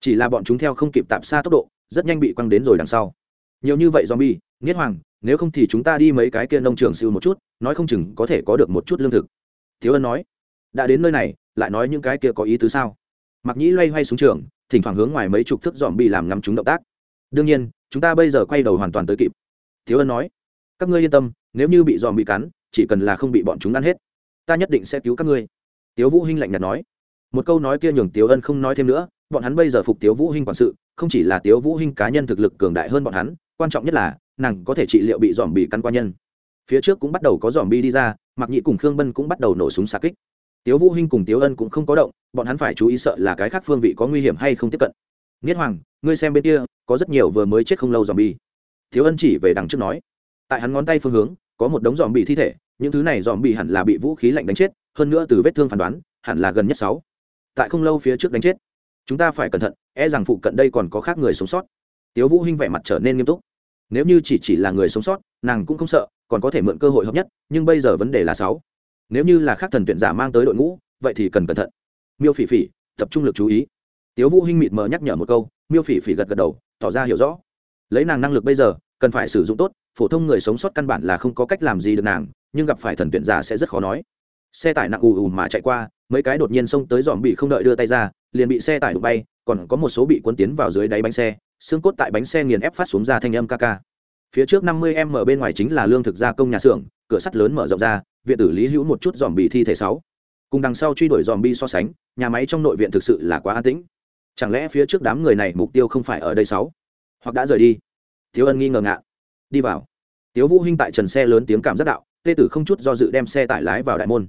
Chỉ là bọn chúng theo không kịp tạm xa tốc độ, rất nhanh bị quăng đến rồi đằng sau. Nhiều như vậy dòm bi nghiết hoàng, nếu không thì chúng ta đi mấy cái kia nông trường siêu một chút, nói không chừng có thể có được một chút lương thực. Thiếu ân nói, đã đến nơi này, lại nói những cái kia có ý tứ sao? Mặc nhĩ loay hoay xuống trường thỉnh thoảng hướng ngoài mấy chục thước dòm bị làm ngắm chúng động tác. Đương nhiên, chúng ta bây giờ quay đầu hoàn toàn tới kịp. Thiếu ân nói, các ngươi yên tâm, nếu như bị dòm bị cắn, chỉ cần là không bị bọn chúng ăn hết, ta nhất định sẽ cứu các ngươi. Tiếu vũ hinh lạnh nhạt nói. Một câu nói kia nhường tiếu ân không nói thêm nữa, bọn hắn bây giờ phục tiếu vũ hinh quản sự, không chỉ là tiếu vũ hinh cá nhân thực lực cường đại hơn bọn hắn, quan trọng nhất là, nàng có thể trị liệu bị dòm bị cắn qua nhân. Phía trước cũng bắt đầu có dòm bi đi ra mặc nhị cùng khương bân cũng bắt đầu nổ súng xạ kích tiếu vũ hinh cùng tiếu ân cũng không có động, bọn hắn phải chú ý sợ là cái khác phương vị có nguy hiểm hay không tiếp cận. Nghiết hoàng, ngươi xem bên kia, có rất nhiều vừa mới chết không lâu dòm bi tiếu ân chỉ về đằng trước nói. Tại hắn ngón tay phương hướng, có một đống dòm bị thi thể, những thứ này dòm bị hẳn là bị vũ khí lạnh đánh chết, hơn nữa từ vết thương phán đoán, hẳn là gần nhất sáu. Tại không lâu phía trước đánh chết. Chúng ta phải cẩn thận e rằng phụ cận đây còn có khác người sống sót. Tiếu vũ hinh vẻ mặt trở nên nghiêm túc. Nếu như chỉ chỉ là người sống sót, nàng cũng không sợ, còn có thể mượn cơ hội hợp nhất, nhưng bây giờ vấn đề là sáu nếu như là khác thần tuyển giả mang tới đội ngũ, vậy thì cần cẩn thận. Miêu phỉ phỉ, tập trung lực chú ý. Tiếu vũ hinh mịt mờ nhắc nhở một câu, miêu phỉ phỉ gật gật đầu, tỏ ra hiểu rõ. Lấy nàng năng lực bây giờ, cần phải sử dụng tốt, phổ thông người sống sót căn bản là không có cách làm gì được nàng, nhưng gặp phải thần tuyển giả sẽ rất khó nói. Xe tải nặng ù ù mà chạy qua, mấy cái đột nhiên xông tới dòm bị không đợi đưa tay ra, liền bị xe tải đụng bay, còn có một số bị cuốn tiến vào dưới đáy bánh xe, xương cốt tại bánh xe nghiền ép phát xuống ra thanh âm ca ca. Phía trước năm mươi m bên ngoài chính là lương thực gia công nhà xưởng, cửa sắt lớn mở rộng ra viện tử lý hữu một chút dòm bị thi thể sáu. Cùng đằng sau truy đuổi dòm bi so sánh, nhà máy trong nội viện thực sự là quá an tĩnh. Chẳng lẽ phía trước đám người này mục tiêu không phải ở đây sáu? Hoặc đã rời đi? Thiếu ân nghi ngờ ngạ. Đi vào. Tiếu vũ hinh tại trần xe lớn tiếng cảm giác đạo, tê tử không chút do dự đem xe tải lái vào đại môn.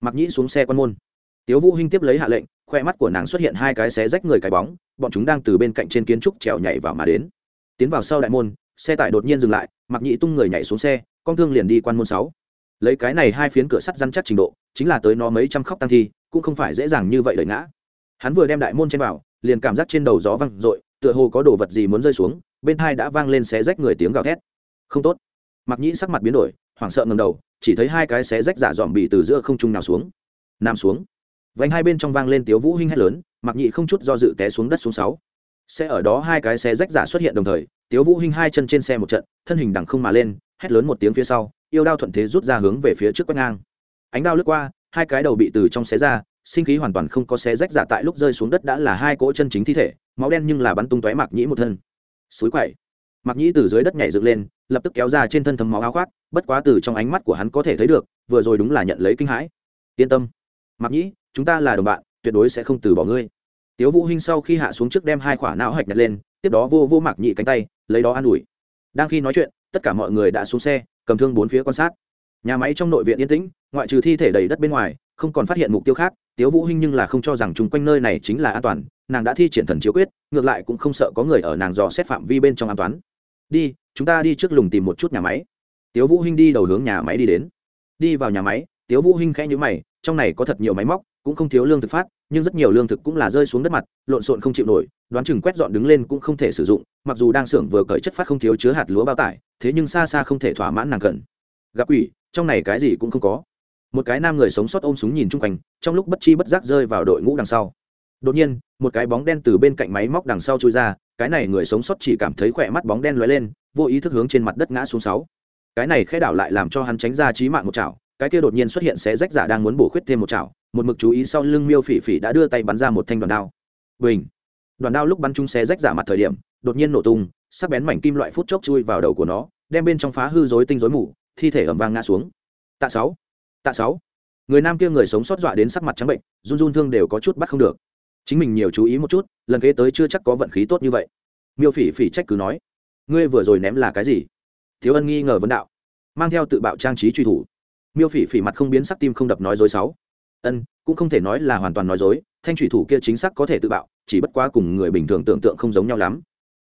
Mặc nhĩ xuống xe quan môn. Tiếu vũ hinh tiếp lấy hạ lệnh, khoe mắt của nàng xuất hiện hai cái xé rách người cái bóng, bọn chúng đang từ bên cạnh trên kiến trúc trèo nhảy vào mà đến. Tiến vào sau đại môn, xe tải đột nhiên dừng lại, mặc nhĩ tung người nhảy xuống xe, con thương liền đi quan môn sáu lấy cái này hai phiến cửa sắt răn chắc trình độ, chính là tới nó mấy trăm khóc tăng thi, cũng không phải dễ dàng như vậy đợi ngã. Hắn vừa đem đại môn trên vào, liền cảm giác trên đầu gió văng rội, tựa hồ có đồ vật gì muốn rơi xuống, bên hai đã vang lên xé rách người tiếng gào thét. Không tốt. Mặc nhĩ sắc mặt biến đổi, hoảng sợ ngầm đầu, chỉ thấy hai cái xé rách giả dòm bị từ giữa không trung nào xuống. Nằm xuống. Vánh hai bên trong vang lên tiếu vũ hinh hét lớn mặc nhị không chút do dự té xuống đất xuống sáu. Xe ở đó hai cái xe rách giả xuất hiện đồng thời, tiếu vũ hinh hai chân trên xe một trận, thân hình đằng không mà lên, hét lớn một tiếng phía sau yêu đao thuận thế rút ra hướng về phía trước quét ngang. Ánh đao lướt qua, hai cái đầu bị từ trong xé ra, sinh khí hoàn toàn không có xé rách, giả tại lúc rơi xuống đất đã là hai cỗ chân chính thi thể, máu đen nhưng là bắn tung tóe mặc nhĩ một thân. Suối quậy. Mặc nhĩ từ dưới đất nhảy dựng lên, lập tức kéo ra trên thân thấm máu áo khoác, bất quá từ trong ánh mắt của hắn có thể thấy được, vừa rồi đúng là nhận lấy kinh hãi. Yên tâm. Mặc nhĩ, chúng ta là đồng bạn, tuyệt đối sẽ không từ bỏ ngươi. Tiếu vũ hinh sau khi hạ xuống trước đem hai khỏa não hạch nhặt lên, tiếp đó vô vô mặc nhĩ cánh tay, lấy đó an ủi. Đang khi nói chuyện, tất cả mọi người đã xuống xe cầm thương bốn phía quan sát. Nhà máy trong nội viện yên tĩnh, ngoại trừ thi thể đầy đất bên ngoài, không còn phát hiện mục tiêu khác, tiếu vũ hinh nhưng là không cho rằng chung quanh nơi này chính là an toàn, nàng đã thi triển thần chiếu quyết, ngược lại cũng không sợ có người ở nàng dò xét phạm vi bên trong an toàn. Đi, chúng ta đi trước lùng tìm một chút nhà máy. Tiếu vũ hinh đi đầu hướng nhà máy đi đến. Đi vào nhà máy, tiếu vũ hinh khẽ nhíu mày, trong này có thật nhiều máy móc cũng không thiếu lương thực phát, nhưng rất nhiều lương thực cũng là rơi xuống đất mặt, lộn xộn không chịu nổi, đoán chừng quét dọn đứng lên cũng không thể sử dụng, mặc dù đang xưởng vừa cởi chất phát không thiếu chứa hạt lúa bao tải, thế nhưng xa xa không thể thỏa mãn nàng cần. Gặp quỷ, trong này cái gì cũng không có. Một cái nam người sống sót ôm súng nhìn chung quanh, trong lúc bất chi bất giác rơi vào đội ngũ đằng sau. Đột nhiên, một cái bóng đen từ bên cạnh máy móc đằng sau trôi ra, cái này người sống sót chỉ cảm thấy khỏe mắt bóng đen lóe lên, vô ý thức hướng trên mặt đất ngã xuống sáu. Cái này khẽ đảo lại làm cho hắn tránh ra trí mạng một chảo, cái kia đột nhiên xuất hiện sẽ rách giả đang muốn bổ khuyết thêm một chảo một mực chú ý sau lưng miêu phỉ phỉ đã đưa tay bắn ra một thanh đoàn đao. Bình. Đoàn đao lúc bắn chúng xé rách giả mặt thời điểm, đột nhiên nổ tung, sắc bén mảnh kim loại phút chốc chui vào đầu của nó, đem bên trong phá hư rối tinh rối mù, thi thể ẩm vang ngã xuống. Tạ sáu. Tạ sáu. Người nam kia người sống sót dọa đến sắc mặt trắng bệnh, run run thương đều có chút bắt không được. Chính mình nhiều chú ý một chút, lần kế tới chưa chắc có vận khí tốt như vậy. Miêu phỉ phỉ trách cứ nói. Ngươi vừa rồi ném là cái gì? Thiếu ân nghi ngờ vấn đạo. Mang theo tự bạo trang trí truy thủ. Miêu phỉ phỉ mặt không biến sắc tim không đập nói dối sáu ân, cũng không thể nói là hoàn toàn nói dối, thanh thủy thủ kia chính xác có thể tự bạo, chỉ bất quá cùng người bình thường tưởng tượng không giống nhau lắm.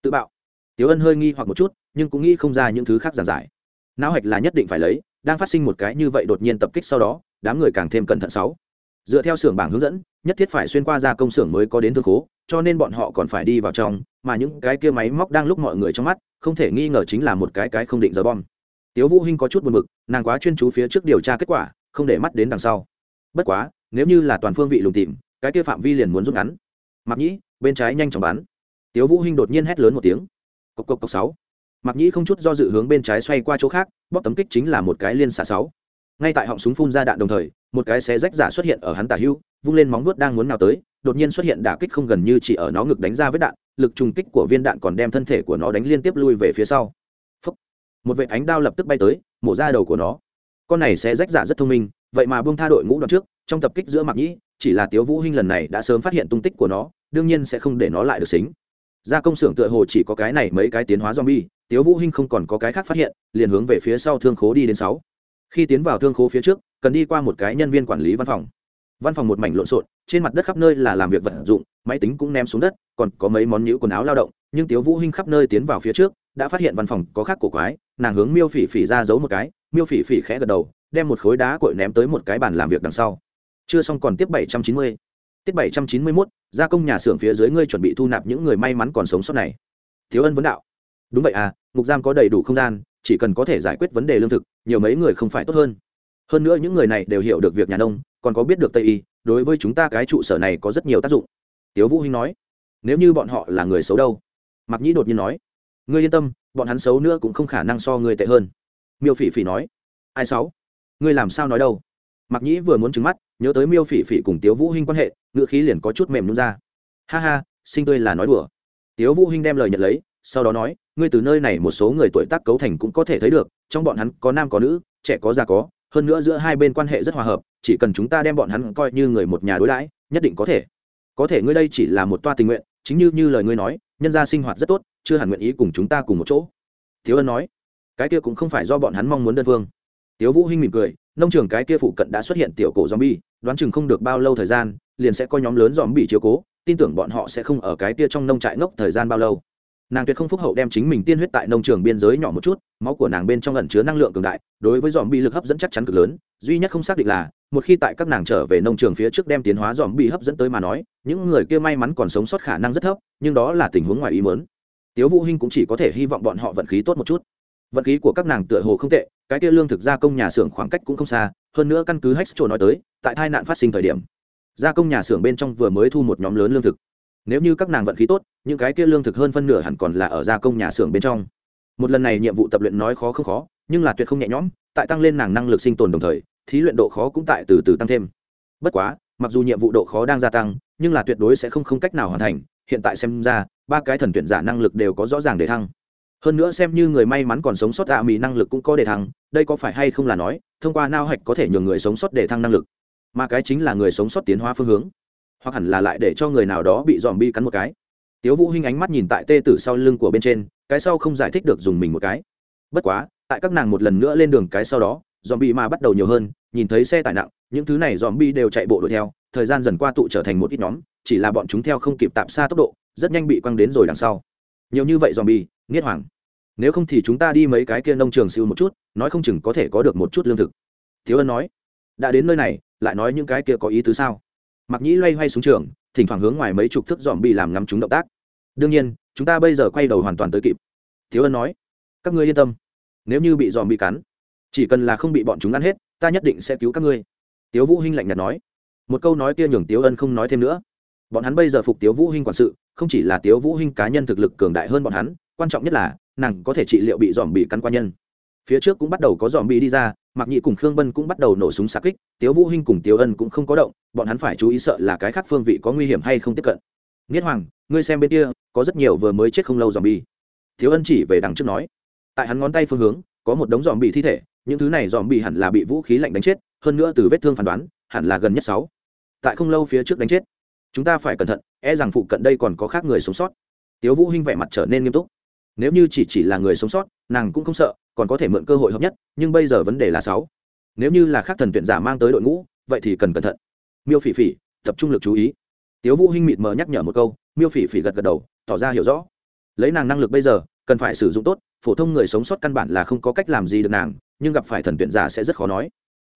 Tự bạo? Tiếu ân hơi nghi hoặc một chút, nhưng cũng nghĩ không ra những thứ khác giản giải. Não hạch là nhất định phải lấy, đang phát sinh một cái như vậy đột nhiên tập kích sau đó, đám người càng thêm cẩn thận sáu. Dựa theo xưởng bảng hướng dẫn, nhất thiết phải xuyên qua ra công xưởng mới có đến thương khố, cho nên bọn họ còn phải đi vào trong, mà những cái kia máy móc đang lúc mọi người trong mắt, không thể nghi ngờ chính là một cái cái không định giờ bom. Tiếu vũ hinh có chút buồn bực, nàng quá chuyên chú phía trước điều tra kết quả, không để mắt đến đằng sau bất quá, nếu như là toàn phương vị lùng tìm, cái kia phạm vi liền muốn rút ngắn. Mặc nhĩ, bên trái nhanh chóng bắn. Tiếu vũ hinh đột nhiên hét lớn một tiếng. Cộc cộc cộc sáu. Mặc nhĩ không chút do dự hướng bên trái xoay qua chỗ khác, bóp tấm kích chính là một cái liên xả sáu. Ngay tại họng súng phun ra đạn đồng thời, một cái xé rách giả xuất hiện ở hắn tả hưu, vung lên móng vuốt đang muốn nào tới, đột nhiên xuất hiện đả kích không gần như chỉ ở nó ngực đánh ra vết đạn, lực trùng kích của viên đạn còn đem thân thể của nó đánh liên tiếp lui về phía sau. Phúc. một vệ ánh đao lập tức bay tới, mổ ra đầu của nó. Con này sẽ rách giả rất thông minh vậy mà buông tha đội ngũ đoạn trước, trong tập kích giữa mạc nhĩ, chỉ là tiếu vũ hinh lần này đã sớm phát hiện tung tích của nó, đương nhiên sẽ không để nó lại được xính. Ra công xưởng tựa hồ chỉ có cái này mấy cái tiến hóa zombie, tiếu vũ hinh không còn có cái khác phát hiện, liền hướng về phía sau thương khố đi đến sáu. Khi tiến vào thương khố phía trước, cần đi qua một cái nhân viên quản lý văn phòng. Văn phòng một mảnh lộn xộn, trên mặt đất khắp nơi là làm việc vật dụng, máy tính cũng ném xuống đất, còn có mấy món nhũ quần áo lao động, nhưng tiếu vũ hinh khắp nơi tiến vào phía trước, đã phát hiện văn phòng có khác cổ quái, nàng hướng miêu phỉ phỉ ra giấu một cái, miêu phỉ phỉ khẽ gật đầu đem một khối đá cội ném tới một cái bàn làm việc đằng sau. Chưa xong còn tiếp 790. tiết 791, gia công nhà xưởng phía dưới ngươi chuẩn bị thu nạp những người may mắn còn sống sót này. Thiếu ân vấn đạo. Đúng vậy à ngục giam có đầy đủ không gian chỉ cần có thể giải quyết vấn đề lương thực nhiều mấy người không phải tốt hơn. Hơn nữa những người này đều hiểu được việc nhà nông còn có biết được tây y đối với chúng ta cái trụ sở này có rất nhiều tác dụng. Tiếu vũ hinh nói nếu như bọn họ là người xấu đâu? Mặc nhĩ đột nhiên nói ngươi yên tâm bọn hắn xấu nữa cũng không khả năng so ngươi tệ hơn. Miêu phỉ phỉ nói ai xấu? Ngươi làm sao nói đâu? Mặc nhĩ vừa muốn trừng mắt, nhớ tới miêu phỉ phỉ cùng tiếu vũ hinh quan hệ ngựa khí liền có chút mềm nhún ra. Ha ha sinh tươi là nói đùa. Tiếu vũ hinh đem lời nhận lấy, sau đó nói, ngươi từ nơi này một số người tuổi tác cấu thành cũng có thể thấy được, trong bọn hắn có nam có nữ, trẻ có già có, hơn nữa giữa hai bên quan hệ rất hòa hợp, chỉ cần chúng ta đem bọn hắn coi như người một nhà đối đãi, nhất định có thể. Có thể ngươi đây chỉ là một toa tình nguyện, chính như như lời ngươi nói, nhân gia sinh hoạt rất tốt, chưa hẳn nguyện ý cùng chúng ta cùng một chỗ. Thiếu ân nói, cái kia cũng không phải do bọn hắn mong muốn đơn phương tiếu vũ hinh mỉm cười, nông trường cái kia phụ cận đã xuất hiện tiểu cổ zombie, đoán chừng không được bao lâu thời gian, liền sẽ có nhóm lớn zombie chiếu cố, tin tưởng bọn họ sẽ không ở cái kia trong nông trại ngốc thời gian bao lâu. Nàng tuyệt không phúc hậu đem chính mình tiên huyết tại nông trường biên giới nhỏ một chút, máu của nàng bên trong ẩn chứa năng lượng cường đại, đối với dòm bị lực hấp dẫn chắc chắn cực lớn, duy nhất không xác định là, một khi tại các nàng trở về nông trường phía trước đem tiến hóa dòm bị hấp dẫn tới mà nói, những người kia may mắn còn sống sót khả năng rất thấp, nhưng đó là tình huống ngoài ý mớn tiếu vũ hinh cũng chỉ có thể hy vọng bọn họ vận khí tốt một chút vận khí của các nàng tựa hồ không tệ, cái kia lương thực gia công nhà xưởng khoảng cách cũng không xa, hơn nữa căn cứ hex trổ nói tới, tại tai nạn phát sinh thời điểm, gia công nhà xưởng bên trong vừa mới thu một nhóm lớn lương thực. Nếu như các nàng vận khí tốt, những cái kia lương thực hơn phân nửa hẳn còn là ở gia công nhà xưởng bên trong. Một lần này nhiệm vụ tập luyện nói khó không khó, nhưng là tuyệt không nhẹ nhõm, tại tăng lên nàng năng lực sinh tồn đồng thời, thí luyện độ khó cũng tại từ từ tăng thêm. Bất quá, mặc dù nhiệm vụ độ khó đang gia tăng, nhưng là tuyệt đối sẽ không không cách nào hoàn thành, hiện tại xem ra, ba cái thần tuyển giả năng lực đều có rõ ràng để thăng hơn nữa xem như người may mắn còn sống sót ạ mỹ năng lực cũng có để thăng, đây có phải hay không là nói, thông qua nao hạch có thể nhường người sống sót để thăng năng lực. Mà cái chính là người sống sót tiến hóa phương hướng. Hoặc hẳn là lại để cho người nào đó bị dòm bi cắn một cái. Tiếu vũ hinh ánh mắt nhìn tại tê tử sau lưng của bên trên, cái sau không giải thích được dùng mình một cái. Bất quá, tại các nàng một lần nữa lên đường cái sau đó dòm bi mà bắt đầu nhiều hơn, nhìn thấy xe tải nặng, những thứ này dòm bi đều chạy bộ đuổi theo, thời gian dần qua tụ trở thành một ít nhóm, chỉ là bọn chúng theo không kịp tạm xa tốc độ, rất nhanh bị quăng đến rồi đằng sau. Nhiều như vậy dòm bi nghiết hoàng, nếu không thì chúng ta đi mấy cái kia nông trường siêu một chút, nói không chừng có thể có được một chút lương thực. Thiếu ân nói, đã đến nơi này, lại nói những cái kia có ý tứ sao? Mặc nhĩ loay hoay xuống trường, thỉnh thoảng hướng ngoài mấy chục thước dòm bị làm ngắm chúng động tác. Đương nhiên, chúng ta bây giờ quay đầu hoàn toàn tới kịp. Thiếu ân nói, các ngươi yên tâm, nếu như bị dòm bị cắn, chỉ cần là không bị bọn chúng ăn hết, ta nhất định sẽ cứu các ngươi. Tiếu vũ hinh lạnh nhạt nói, một câu nói kia nhường tiếu ân không nói thêm nữa. Bọn hắn bây giờ phục tiếu vũ hinh quản sự, không chỉ là tiếu vũ hinh cá nhân thực lực cường đại hơn bọn hắn quan trọng nhất là, nàng có thể trị liệu bị dòm bị cắn qua nhân. Phía trước cũng bắt đầu có dòm bị đi ra, mạc nhị cùng khương bân cũng bắt đầu nổ súng xạ kích, tiếu vũ hinh cùng tiếu ân cũng không có động, bọn hắn phải chú ý sợ là cái khác phương vị có nguy hiểm hay không tiếp cận. Nghiết hoàng, ngươi xem bên kia, có rất nhiều vừa mới chết không lâu dòm bị tiếu ân chỉ về đằng trước nói. Tại hắn ngón tay phương hướng, có một đống dòm bị thi thể, những thứ này dòm bị hẳn là bị vũ khí lạnh đánh chết, hơn nữa từ vết thương phán đoán, hẳn là gần nhất sáu. Tại không lâu phía trước đánh chết. Chúng ta phải cẩn thận e rằng phụ cận đây còn có khác người sống sót. Tiếu vũ hinh vẻ mặt trở nên nghiêm túc nếu như chỉ chỉ là người sống sót, nàng cũng không sợ, còn có thể mượn cơ hội hợp nhất, nhưng bây giờ vấn đề là sáu. Nếu như là khác thần tuyển giả mang tới đội ngũ, vậy thì cần cẩn thận. Miêu phỉ phỉ, tập trung lực chú ý. Tiếu vũ hinh mịt mờ nhắc nhở một câu, miêu phỉ phỉ gật gật đầu, tỏ ra hiểu rõ. Lấy nàng năng lực bây giờ, cần phải sử dụng tốt, phổ thông người sống sót căn bản là không có cách làm gì được nàng, nhưng gặp phải thần tuyển giả sẽ rất khó nói.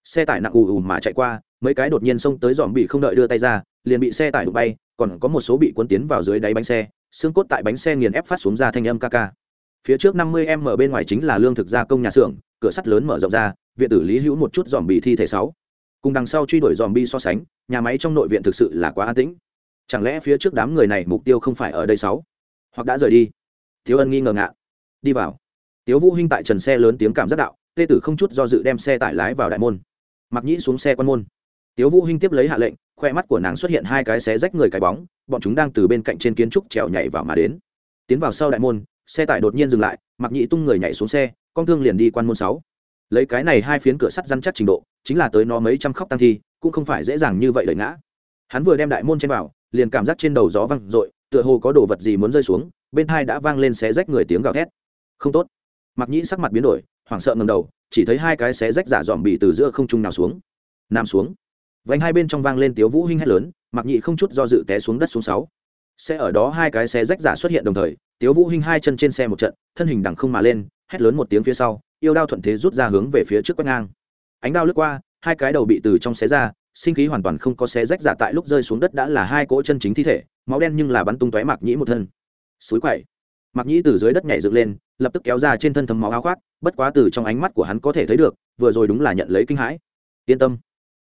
Xe tải nặng ù ù mà chạy qua, mấy cái đột nhiên xông tới dòm bị không đợi đưa tay ra, liền bị xe tải đụng bay, còn có một số bị cuốn tiến vào dưới đáy bánh xe xương cốt tại bánh xe nghiền ép phát xuống ra thanh âm ca ca. Phía trước năm mươi m bên ngoài chính là lương thực gia công nhà xưởng, cửa sắt lớn mở rộng ra, viện tử lý hữu một chút dòm bị thi thể sáu. Cùng đằng sau truy đuổi dòm bi so sánh, nhà máy trong nội viện thực sự là quá an tĩnh. Chẳng lẽ phía trước đám người này mục tiêu không phải ở đây sáu? Hoặc đã rời đi? Thiếu ân nghi ngờ ngạ. Đi vào. Tiếu vũ hinh tại trần xe lớn tiếng cảm giác đạo, tê tử không chút do dự đem xe tải lái vào đại môn. Mặc nhĩ xuống xe quan môn. Tiếu vũ hinh tiếp lấy hạ lệnh khoe mắt của nàng xuất hiện hai cái xé rách người cái bóng, bọn chúng đang từ bên cạnh trên kiến trúc trèo nhảy vào mà đến. Tiến vào sau đại môn, xe tải đột nhiên dừng lại mặc nhĩ tung người nhảy xuống xe, con thương liền đi quan môn sáu. Lấy cái này hai phiến cửa sắt răn chắc trình độ, chính là tới nó mấy trăm khóc tăng thi, cũng không phải dễ dàng như vậy đợi ngã. Hắn vừa đem đại môn trên vào, liền cảm giác trên đầu gió văng r tựa hồ có đồ vật gì muốn rơi xuống, bên hai đã vang lên xé rách người tiếng gào thét. Không tốt. Mặc nhĩ sắc mặt biến đổi, hoảng sợ ngầm đầu, chỉ thấy hai cái xé rách giả dòm bị từ giữa không trung nào xuống. Nằm xuống vánh hai bên trong vang lên tiếu vũ hinh hét lớn mặc nhị không chút do dự té xuống đất xuống sáu. Xe ở đó hai cái xe rách giả xuất hiện đồng thời, tiếu vũ hinh hai chân trên xe một trận, thân hình đằng không mà lên, hét lớn một tiếng phía sau, yêu đao thuận thế rút ra hướng về phía trước quét ngang. Ánh đao lướt qua, hai cái đầu bị từ trong xé ra, sinh khí hoàn toàn không có xé rách giả tại lúc rơi xuống đất đã là hai cỗ chân chính thi thể, máu đen nhưng là bắn tung tóe mặc nhĩ một thân. Suối quậy. Mặc nhĩ từ dưới đất nhảy dựng lên, lập tức kéo ra trên thân thấm máu áo khoác, bất quá từ trong ánh mắt của hắn có thể thấy được, vừa rồi đúng là nhận lấy kinh hãi. Yên tâm.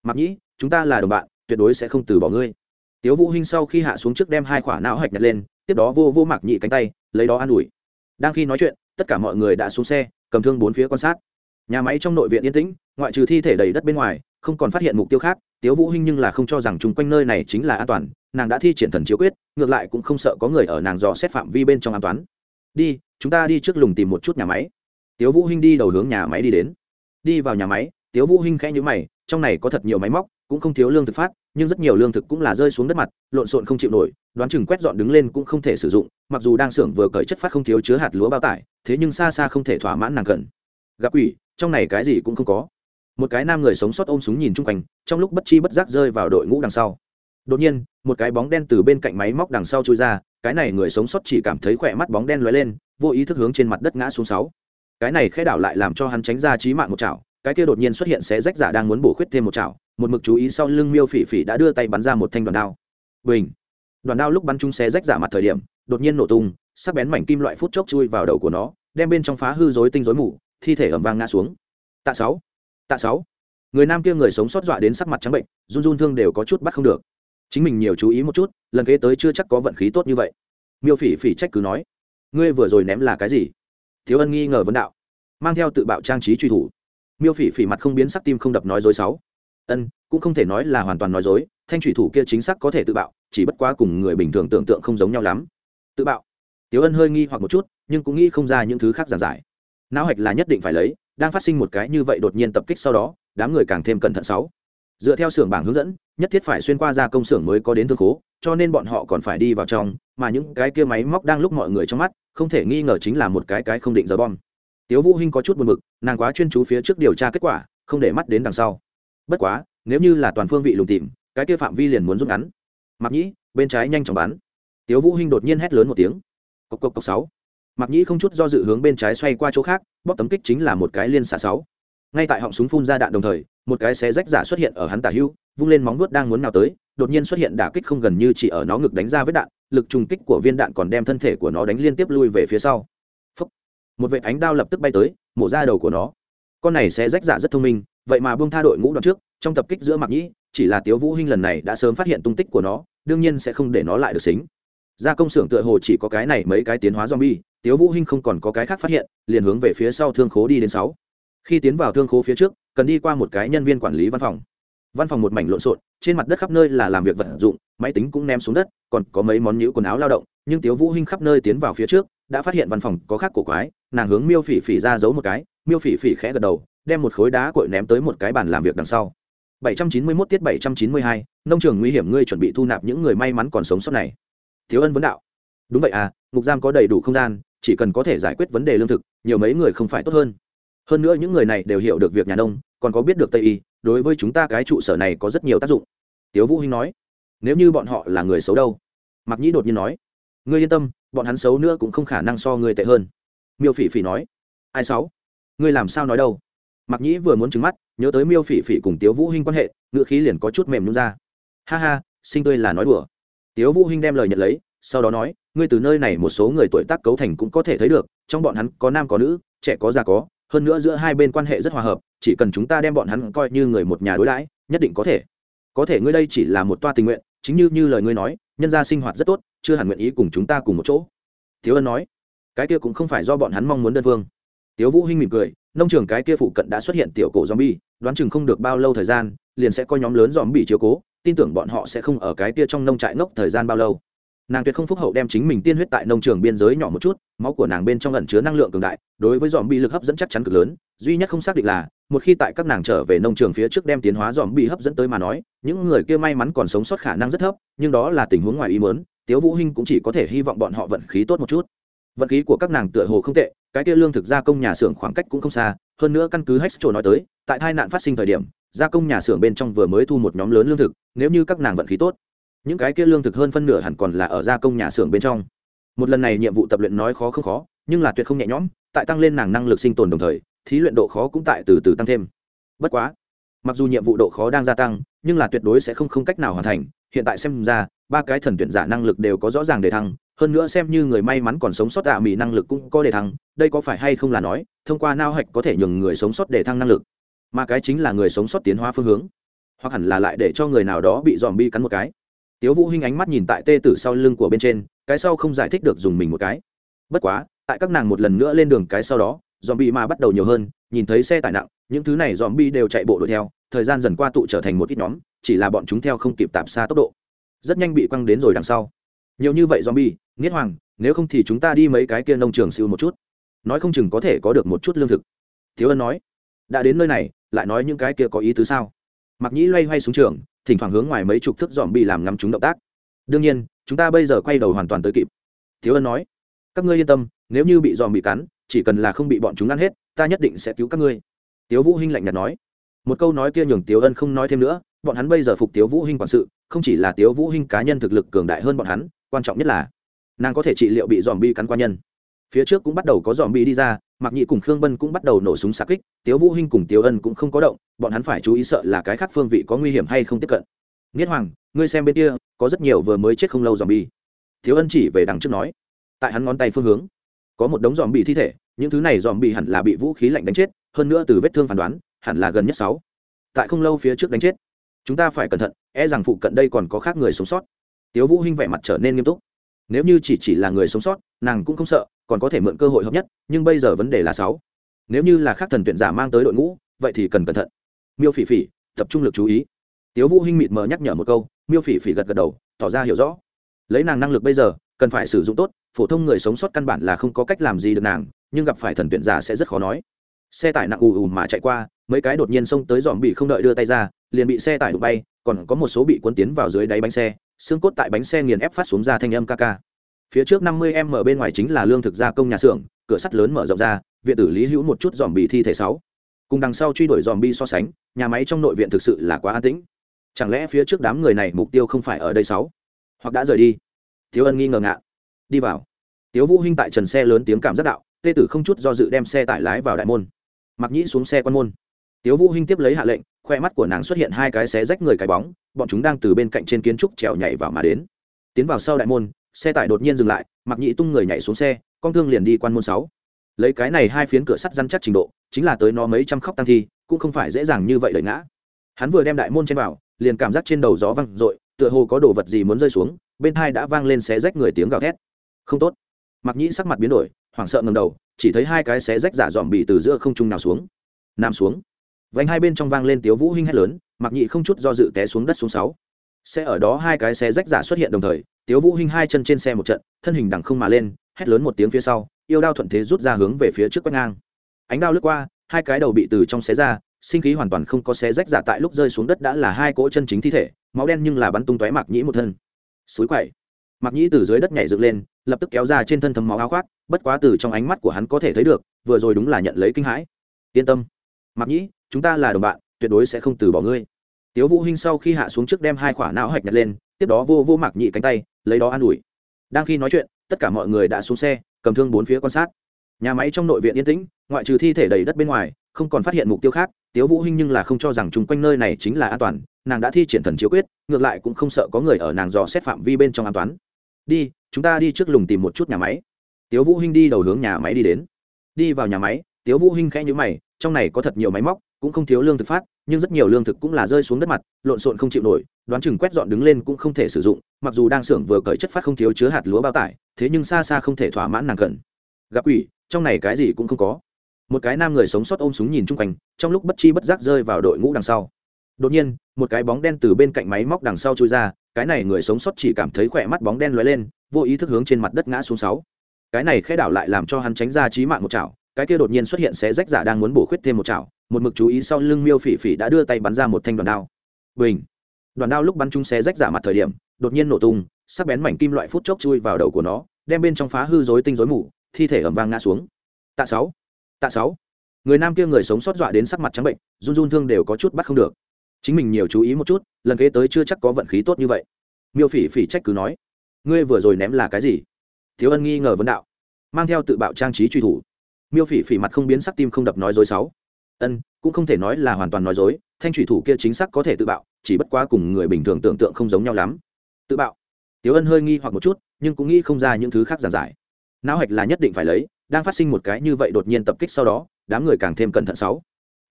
Mặc nhĩ chúng ta là đồng bạn, tuyệt đối sẽ không từ bỏ ngươi. Tiếu vũ hinh sau khi hạ xuống trước đem hai quả não hạch nhặt lên, tiếp đó vô vô mặc nhị cánh tay, lấy đó an ủi. Đang khi nói chuyện, tất cả mọi người đã xuống xe, cầm thương bốn phía quan sát. Nhà máy trong nội viện yên tĩnh, ngoại trừ thi thể đầy đất bên ngoài, không còn phát hiện mục tiêu khác, tiếu vũ hinh nhưng là không cho rằng chung quanh nơi này chính là an toàn, nàng đã thi triển thần chiếu quyết, ngược lại cũng không sợ có người ở nàng dò xét phạm vi bên trong an toàn. Đi, chúng ta đi trước lùng tìm một chút nhà máy. Tiếu vũ hinh đi đầu hướng nhà máy đi đến. Đi vào nhà máy, tiếu vũ hinh khẽ nhíu mày, trong này có thật nhiều máy móc cũng không thiếu lương thực phát, nhưng rất nhiều lương thực cũng là rơi xuống đất mặt, lộn xộn không chịu nổi, đoán chừng quét dọn đứng lên cũng không thể sử dụng, mặc dù đang xưởng vừa cởi chất phát không thiếu chứa hạt lúa bao tải, thế nhưng xa xa không thể thỏa mãn nàng cần. Gặp ủy trong này cái gì cũng không có. Một cái nam người sống sót ôm súng nhìn chung quanh, trong lúc bất chi bất giác rơi vào đội ngũ đằng sau. Đột nhiên, một cái bóng đen từ bên cạnh máy móc đằng sau trôi ra, cái này người sống sót chỉ cảm thấy khỏe mắt bóng đen lóe lên, vô ý thức hướng trên mặt đất ngã xuống sáu. Cái này khẽ đảo lại làm cho hắn tránh ra trí mạng một chảo, cái kia đột nhiên xuất hiện sẽ rách giả đang muốn bổ khuyết thêm một chảo một mực chú ý sau lưng miêu phỉ phỉ đã đưa tay bắn ra một thanh đoàn đao. Bình! Đoàn đao lúc bắn chúng xé rách giả mặt thời điểm, đột nhiên nổ tung, sắc bén mảnh kim loại phút chốc chui vào đầu của nó, đem bên trong phá hư rối tinh rối mù, thi thể ẩm vang ngã xuống. Tạ sáu! Tạ sáu! Người nam kia người sống sót dọa đến sắc mặt trắng bệnh, run run thương đều có chút bắt không được. Chính mình nhiều chú ý một chút, lần kế tới chưa chắc có vận khí tốt như vậy. Miêu phỉ phỉ trách cứ nói, ngươi vừa rồi ném là cái gì? Thiếu ân nghi ngờ vấn đạo, mang theo tự bạo trang trí truy thủ. Miêu phỉ phỉ mặt không biến, sắc tim không đập nói dối sáu ân, cũng không thể nói là hoàn toàn nói dối, thanh thủy thủ kia chính xác có thể tự bạo, chỉ bất quá cùng người bình thường tưởng tượng không giống nhau lắm. Tự bạo? Tiếu ân hơi nghi hoặc một chút, nhưng cũng nghĩ không ra những thứ khác giản giải. Não hạch là nhất định phải lấy, đang phát sinh một cái như vậy đột nhiên tập kích sau đó, đám người càng thêm cẩn thận sáu. Dựa theo xưởng bảng hướng dẫn, nhất thiết phải xuyên qua ra công xưởng mới có đến thương khố, cho nên bọn họ còn phải đi vào trong, mà những cái kia máy móc đang lúc mọi người trong mắt, không thể nghi ngờ chính là một cái cái không định giờ bom. Tiếu vũ hinh có chút buồn bực, nàng quá chuyên chú phía trước điều tra kết quả, không để mắt đến đằng sau bất quá, nếu như là toàn phương vị lùng tìm, cái kia phạm vi liền muốn rút ngắn. Mặc nhĩ, bên trái nhanh chóng bắn. Tiếu vũ hinh đột nhiên hét lớn một tiếng. Cộc cộc cộc sáu. Mặc nhĩ không chút do dự hướng bên trái xoay qua chỗ khác, bóp tấm kích chính là một cái liên xạ sáu. Ngay tại họng súng phun ra đạn đồng thời, một cái xé rách giả xuất hiện ở hắn tả hưu, vung lên móng vuốt đang muốn nào tới, đột nhiên xuất hiện đả kích không gần như chỉ ở nó ngực đánh ra với đạn, lực trùng kích của viên đạn còn đem thân thể của nó đánh liên tiếp lui về phía sau. Phúc. một vệ ánh đao lập tức bay tới, mổ ra đầu của nó. Con này sẽ rách giả rất thông minh vậy mà buông tha đội ngũ đoạn trước, trong tập kích giữa mặc nhĩ, chỉ là tiếu vũ hinh lần này đã sớm phát hiện tung tích của nó, đương nhiên sẽ không để nó lại được xính. Ra công xưởng tựa hồ chỉ có cái này mấy cái tiến hóa zombie, tiếu vũ hinh không còn có cái khác phát hiện, liền hướng về phía sau thương khố đi đến sáu. Khi tiến vào thương khố phía trước, cần đi qua một cái nhân viên quản lý văn phòng. Văn phòng một mảnh lộn xộn, trên mặt đất khắp nơi là làm việc vật dụng, máy tính cũng ném xuống đất, còn có mấy món nhũ quần áo lao động, nhưng tiếu vũ hinh khắp nơi tiến vào phía trước, đã phát hiện văn phòng có khác cổ quái, nàng hướng miêu phỉ phỉ ra giấu một cái, miêu phỉ phỉ khẽ gật đầu đem một khối đá cội ném tới một cái bàn làm việc đằng sau. 791 tiết 792, nông trường nguy hiểm ngươi chuẩn bị thu nạp những người may mắn còn sống sót này. Thiếu ân vấn đạo. Đúng vậy à ngục giam có đầy đủ không gian chỉ cần có thể giải quyết vấn đề lương thực nhiều mấy người không phải tốt hơn. Hơn nữa những người này đều hiểu được việc nhà nông còn có biết được tây y đối với chúng ta cái trụ sở này có rất nhiều tác dụng. Tiếu vũ hinh nói nếu như bọn họ là người xấu đâu? Mặc nhĩ đột nhiên nói ngươi yên tâm bọn hắn xấu nữa cũng không khả năng so ngươi tệ hơn. Miêu phỉ phỉ nói ai xấu? Ngươi làm sao nói đâu? Mặc nhĩ vừa muốn trừng mắt, nhớ tới miêu phỉ phỉ cùng tiếu vũ hinh quan hệ ngựa khí liền có chút mềm nhún ra. Ha ha sinh tươi là nói đùa. Tiếu vũ hinh đem lời nhận lấy, sau đó nói, ngươi từ nơi này một số người tuổi tác cấu thành cũng có thể thấy được, trong bọn hắn có nam có nữ, trẻ có già có, hơn nữa giữa hai bên quan hệ rất hòa hợp, chỉ cần chúng ta đem bọn hắn coi như người một nhà đối đãi, nhất định có thể. Có thể ngươi đây chỉ là một toa tình nguyện, chính như như lời ngươi nói, nhân gia sinh hoạt rất tốt, chưa hẳn nguyện ý cùng chúng ta cùng một chỗ. Thiếu ân nói, cái kia cũng không phải do bọn hắn mong muốn đơn phương. Tiếu vũ hinh mỉm cười nông trường cái kia phụ cận đã xuất hiện tiểu cổ zombie, đoán chừng không được bao lâu thời gian, liền sẽ có nhóm lớn zombie chiếu cố, tin tưởng bọn họ sẽ không ở cái kia trong nông trại ngốc thời gian bao lâu nàng tuyệt không phúc hậu đem chính mình tiên huyết tại nông trường biên giới nhỏ một chút, máu của nàng bên trong ẩn chứa năng lượng cường đại, đối với zombie lực hấp dẫn chắc chắn cực lớn, duy nhất không xác định là, một khi tại các nàng trở về nông trường phía trước đem tiến hóa zombie hấp dẫn tới mà nói, những người kia may mắn còn sống sót khả năng rất thấp, nhưng đó là tình huống ngoài ý muốn. tiếu vũ hinh cũng chỉ có thể hy vọng bọn họ vận khí tốt một chút vận khí của các nàng tựa hồ không tệ, cái kia lương thực gia công nhà xưởng khoảng cách cũng không xa, hơn nữa căn cứ Hextro nói tới, tại tai nạn phát sinh thời điểm, gia công nhà xưởng bên trong vừa mới thu một nhóm lớn lương thực, nếu như các nàng vận khí tốt, những cái kia lương thực hơn phân nửa hẳn còn là ở gia công nhà xưởng bên trong. Một lần này nhiệm vụ tập luyện nói khó không khó, nhưng là tuyệt không nhẹ nhõm, tại tăng lên nàng năng lực sinh tồn đồng thời, thí luyện độ khó cũng tại từ từ tăng thêm. Bất quá, mặc dù nhiệm vụ độ khó đang gia tăng, nhưng là tuyệt đối sẽ không không cách nào hoàn thành, hiện tại xem ra, ba cái thần tuyển giả năng lực đều có rõ ràng đề thăng hơn nữa xem như người may mắn còn sống sót tạ à, mỹ năng lực cũng có đề thăng, đây có phải hay không là nói, thông qua nao hạch có thể nhường người sống sót đề thăng năng lực, mà cái chính là người sống sót tiến hóa phương hướng, hoặc hẳn là lại để cho người nào đó bị dòm bi cắn một cái. Tiếu vũ hinh ánh mắt nhìn tại tê tử sau lưng của bên trên, cái sau không giải thích được dùng mình một cái. Bất quá, tại các nàng một lần nữa lên đường cái sau đó dòm bi mà bắt đầu nhiều hơn, nhìn thấy xe tải nặng, những thứ này dòm bi đều chạy bộ đuổi theo, thời gian dần qua tụ trở thành một ít nhóm, chỉ là bọn chúng theo không kịp tạm xa tốc độ. Rất nhanh bị quăng đến rồi đằng sau nhiều như vậy dòm bi nghiết hoàng, nếu không thì chúng ta đi mấy cái kia nông trường siêu một chút. Nói không chừng có thể có được một chút lương thực. Thiếu ân nói, đã đến nơi này, lại nói những cái kia có ý tứ sao? Mặc nhĩ loay hoay xuống trường, thỉnh thoảng hướng ngoài mấy chục thước dòm bị làm ngắm chúng động tác. Đương nhiên, chúng ta bây giờ quay đầu hoàn toàn tới kịp. Thiếu ân nói, các ngươi yên tâm, nếu như bị dòm bị cắn, chỉ cần là không bị bọn chúng ăn hết, ta nhất định sẽ cứu các ngươi. Tiếu vũ hinh lạnh nhạt nói. Một câu nói kia nhường tiếu ân không nói thêm nữa, bọn hắn bây giờ phục tiếu vũ hinh quản sự, không chỉ là tiếu vũ hinh cá nhân thực lực cường đại hơn bọn hắn quan trọng nhất là nàng có thể trị liệu bị dòm bi cắn qua nhân. Phía trước cũng bắt đầu có dòm bi đi ra mặc nhị cùng khương bân cũng bắt đầu nổ súng xạ kích, tiếu vũ hinh cùng tiếu ân cũng không có động, bọn hắn phải chú ý sợ là cái khác phương vị có nguy hiểm hay không tiếp cận. Nghiết hoàng, ngươi xem bên kia, có rất nhiều vừa mới chết không lâu dòm bi. Tiếu ân chỉ về đằng trước nói, tại hắn ngón tay phương hướng, có một đống dòm bị thi thể, những thứ này dòm bị hẳn là bị vũ khí lạnh đánh chết, hơn nữa từ vết thương phán đoán, hẳn là gần nhất sáu. Tại không lâu phía trước đánh chết. Chúng ta phải cẩn thận e rằng phụ cận đây còn có khác người sống sót tiếu vũ hinh vẻ mặt trở nên nghiêm túc. Nếu như chỉ chỉ là người sống sót, nàng cũng không sợ, còn có thể mượn cơ hội hợp nhất, nhưng bây giờ vấn đề là sáu. Nếu như là khác thần tuyển giả mang tới đội ngũ, vậy thì cần cẩn thận. Miêu phỉ phỉ, tập trung lực chú ý. Tiếu vũ hinh mịt mờ nhắc nhở một câu, miêu phỉ phỉ gật gật đầu, tỏ ra hiểu rõ. Lấy nàng năng lực bây giờ, cần phải sử dụng tốt, phổ thông người sống sót căn bản là không có cách làm gì được nàng, nhưng gặp phải thần tuyển giả sẽ rất khó nói. Xe tải nặng ù ù mà chạy qua, mấy cái đột nhiên xông tới dòm bị không đợi đưa tay ra, liền bị xe tải đụng bay, còn có một số bị cuốn tiến vào dưới đáy bánh xe xương cốt tại bánh xe nghiền ép phát xuống ra thanh âm ca ca. Phía trước năm mươi em ở bên ngoài chính là lương thực gia công nhà xưởng, cửa sắt lớn mở rộng ra, viện tử lý hữu một chút dòm bị thi thể sáu. Cùng đằng sau truy đuổi dòm bi so sánh, nhà máy trong nội viện thực sự là quá an tĩnh. Chẳng lẽ phía trước đám người này mục tiêu không phải ở đây sáu? Hoặc đã rời đi? Thiếu ân nghi ngờ ngạ. Đi vào. Tiếu vũ hinh tại trần xe lớn tiếng cảm giác đạo, tê tử không chút do dự đem xe tải lái vào đại môn. Mặc nhĩ xuống xe quan môn. Tiếu vũ hinh tiếp lấy hạ lệnh khoe mắt của nàng xuất hiện hai cái xé rách người cái bóng, bọn chúng đang từ bên cạnh trên kiến trúc trèo nhảy vào mà đến. Tiến vào sau đại môn, xe tải đột nhiên dừng lại mặc nhị tung người nhảy xuống xe, con thương liền đi quan môn sáu. Lấy cái này hai phiến cửa sắt răn chắc trình độ, chính là tới nó mấy trăm khóc tăng thi, cũng không phải dễ dàng như vậy đợi ngã. Hắn vừa đem đại môn trên vào, liền cảm giác trên đầu gió văng r tựa hồ có đồ vật gì muốn rơi xuống, bên hai đã vang lên xé rách người tiếng gào thét. Không tốt. Mặc nhĩ sắc mặt biến đổi, hoảng sợ ngầm đầu, chỉ thấy hai cái xé rách giả dòm bị từ giữa không trung nào xuống. Nằm xuống vánh hai bên trong vang lên tiếu vũ hinh hét lớn, mặc nhị không chút do dự té xuống đất xuống sáu. Xe ở đó hai cái xe rách giả xuất hiện đồng thời, tiếu vũ hinh hai chân trên xe một trận, thân hình đằng không mà lên, hét lớn một tiếng phía sau, yêu đao thuận thế rút ra hướng về phía trước quét ngang. Ánh đao lướt qua, hai cái đầu bị từ trong xé ra, sinh khí hoàn toàn không có xé rách giả tại lúc rơi xuống đất đã là hai cỗ chân chính thi thể, máu đen nhưng là bắn tung tóe mạc nhĩ một thân. Suối quậy. Mạc nhĩ từ dưới đất nhảy dựng lên, lập tức kéo ra trên thân thấm máu áo khoác, bất quá từ trong ánh mắt của hắn có thể thấy được, vừa rồi đúng là nhận lấy kinh hãi. Yên tâm. Mạc nhĩ chúng ta là đồng bạn, tuyệt đối sẽ không từ bỏ ngươi. Tiếu vũ hinh sau khi hạ xuống trước đem hai quả não hạch nhặt lên, tiếp đó vô vô mạc nhị cánh tay, lấy đó an ủi. Đang khi nói chuyện, tất cả mọi người đã xuống xe, cầm thương bốn phía quan sát. Nhà máy trong nội viện yên tĩnh, ngoại trừ thi thể đầy đất bên ngoài, không còn phát hiện mục tiêu khác, tiếu vũ hinh nhưng là không cho rằng chung quanh nơi này chính là an toàn, nàng đã thi triển thần chiếu quyết, ngược lại cũng không sợ có người ở nàng dò xét phạm vi bên trong an toàn. Đi, chúng ta đi trước lùng tìm một chút nhà máy. Tiếu vũ hinh đi đầu hướng nhà máy đi đến. Đi vào nhà máy, tiếu vũ hinh khẽ nhíu mày, trong này có thật nhiều máy móc cũng không thiếu lương thực phát, nhưng rất nhiều lương thực cũng là rơi xuống đất mặt, lộn xộn không chịu nổi, đoán chừng quét dọn đứng lên cũng không thể sử dụng, mặc dù đang xưởng vừa cởi chất phát không thiếu chứa hạt lúa bao tải, thế nhưng xa xa không thể thỏa mãn nàng cần. Gặp quỷ, trong này cái gì cũng không có. Một cái nam người sống sót ôm súng nhìn chung quanh, trong lúc bất chi bất giác rơi vào đội ngũ đằng sau. Đột nhiên, một cái bóng đen từ bên cạnh máy móc đằng sau trôi ra, cái này người sống sót chỉ cảm thấy khỏe mắt bóng đen lóe lên, vô ý thức hướng trên mặt đất ngã xuống sáu. Cái này khẽ đảo lại làm cho hắn tránh ra trí mạng một chảo, cái kia đột nhiên xuất hiện sẽ rách giả đang muốn bổ khuyết thêm một chảo một mực chú ý sau lưng miêu phỉ phỉ đã đưa tay bắn ra một thanh đoàn đao. Bình. Đoàn đao lúc bắn trúng xé rách giả mặt thời điểm, đột nhiên nổ tung, sắc bén mảnh kim loại phút chốc chui vào đầu của nó, đem bên trong phá hư rối tinh rối mù, thi thể ẩm vang ngã xuống. Tạ sáu. Tạ sáu. Người nam kia người sống sót dọa đến sắc mặt trắng bệnh, run run thương đều có chút bắt không được. Chính mình nhiều chú ý một chút, lần kế tới chưa chắc có vận khí tốt như vậy. Miêu phỉ phỉ trách cứ nói. Ngươi vừa rồi ném là cái gì? Thiếu ân nghi ngờ vấn đạo. Mang theo tự bạo trang trí truy thủ. Miêu phỉ phỉ mặt không biến sắc tim không đập nói dối sáu ân, cũng không thể nói là hoàn toàn nói dối, thanh thủy thủ kia chính xác có thể tự bạo, chỉ bất quá cùng người bình thường tưởng tượng không giống nhau lắm. Tự bạo. Tiếu ân hơi nghi hoặc một chút, nhưng cũng nghĩ không ra những thứ khác giản giải. Não hạch là nhất định phải lấy, đang phát sinh một cái như vậy đột nhiên tập kích sau đó, đám người càng thêm cẩn thận sáu.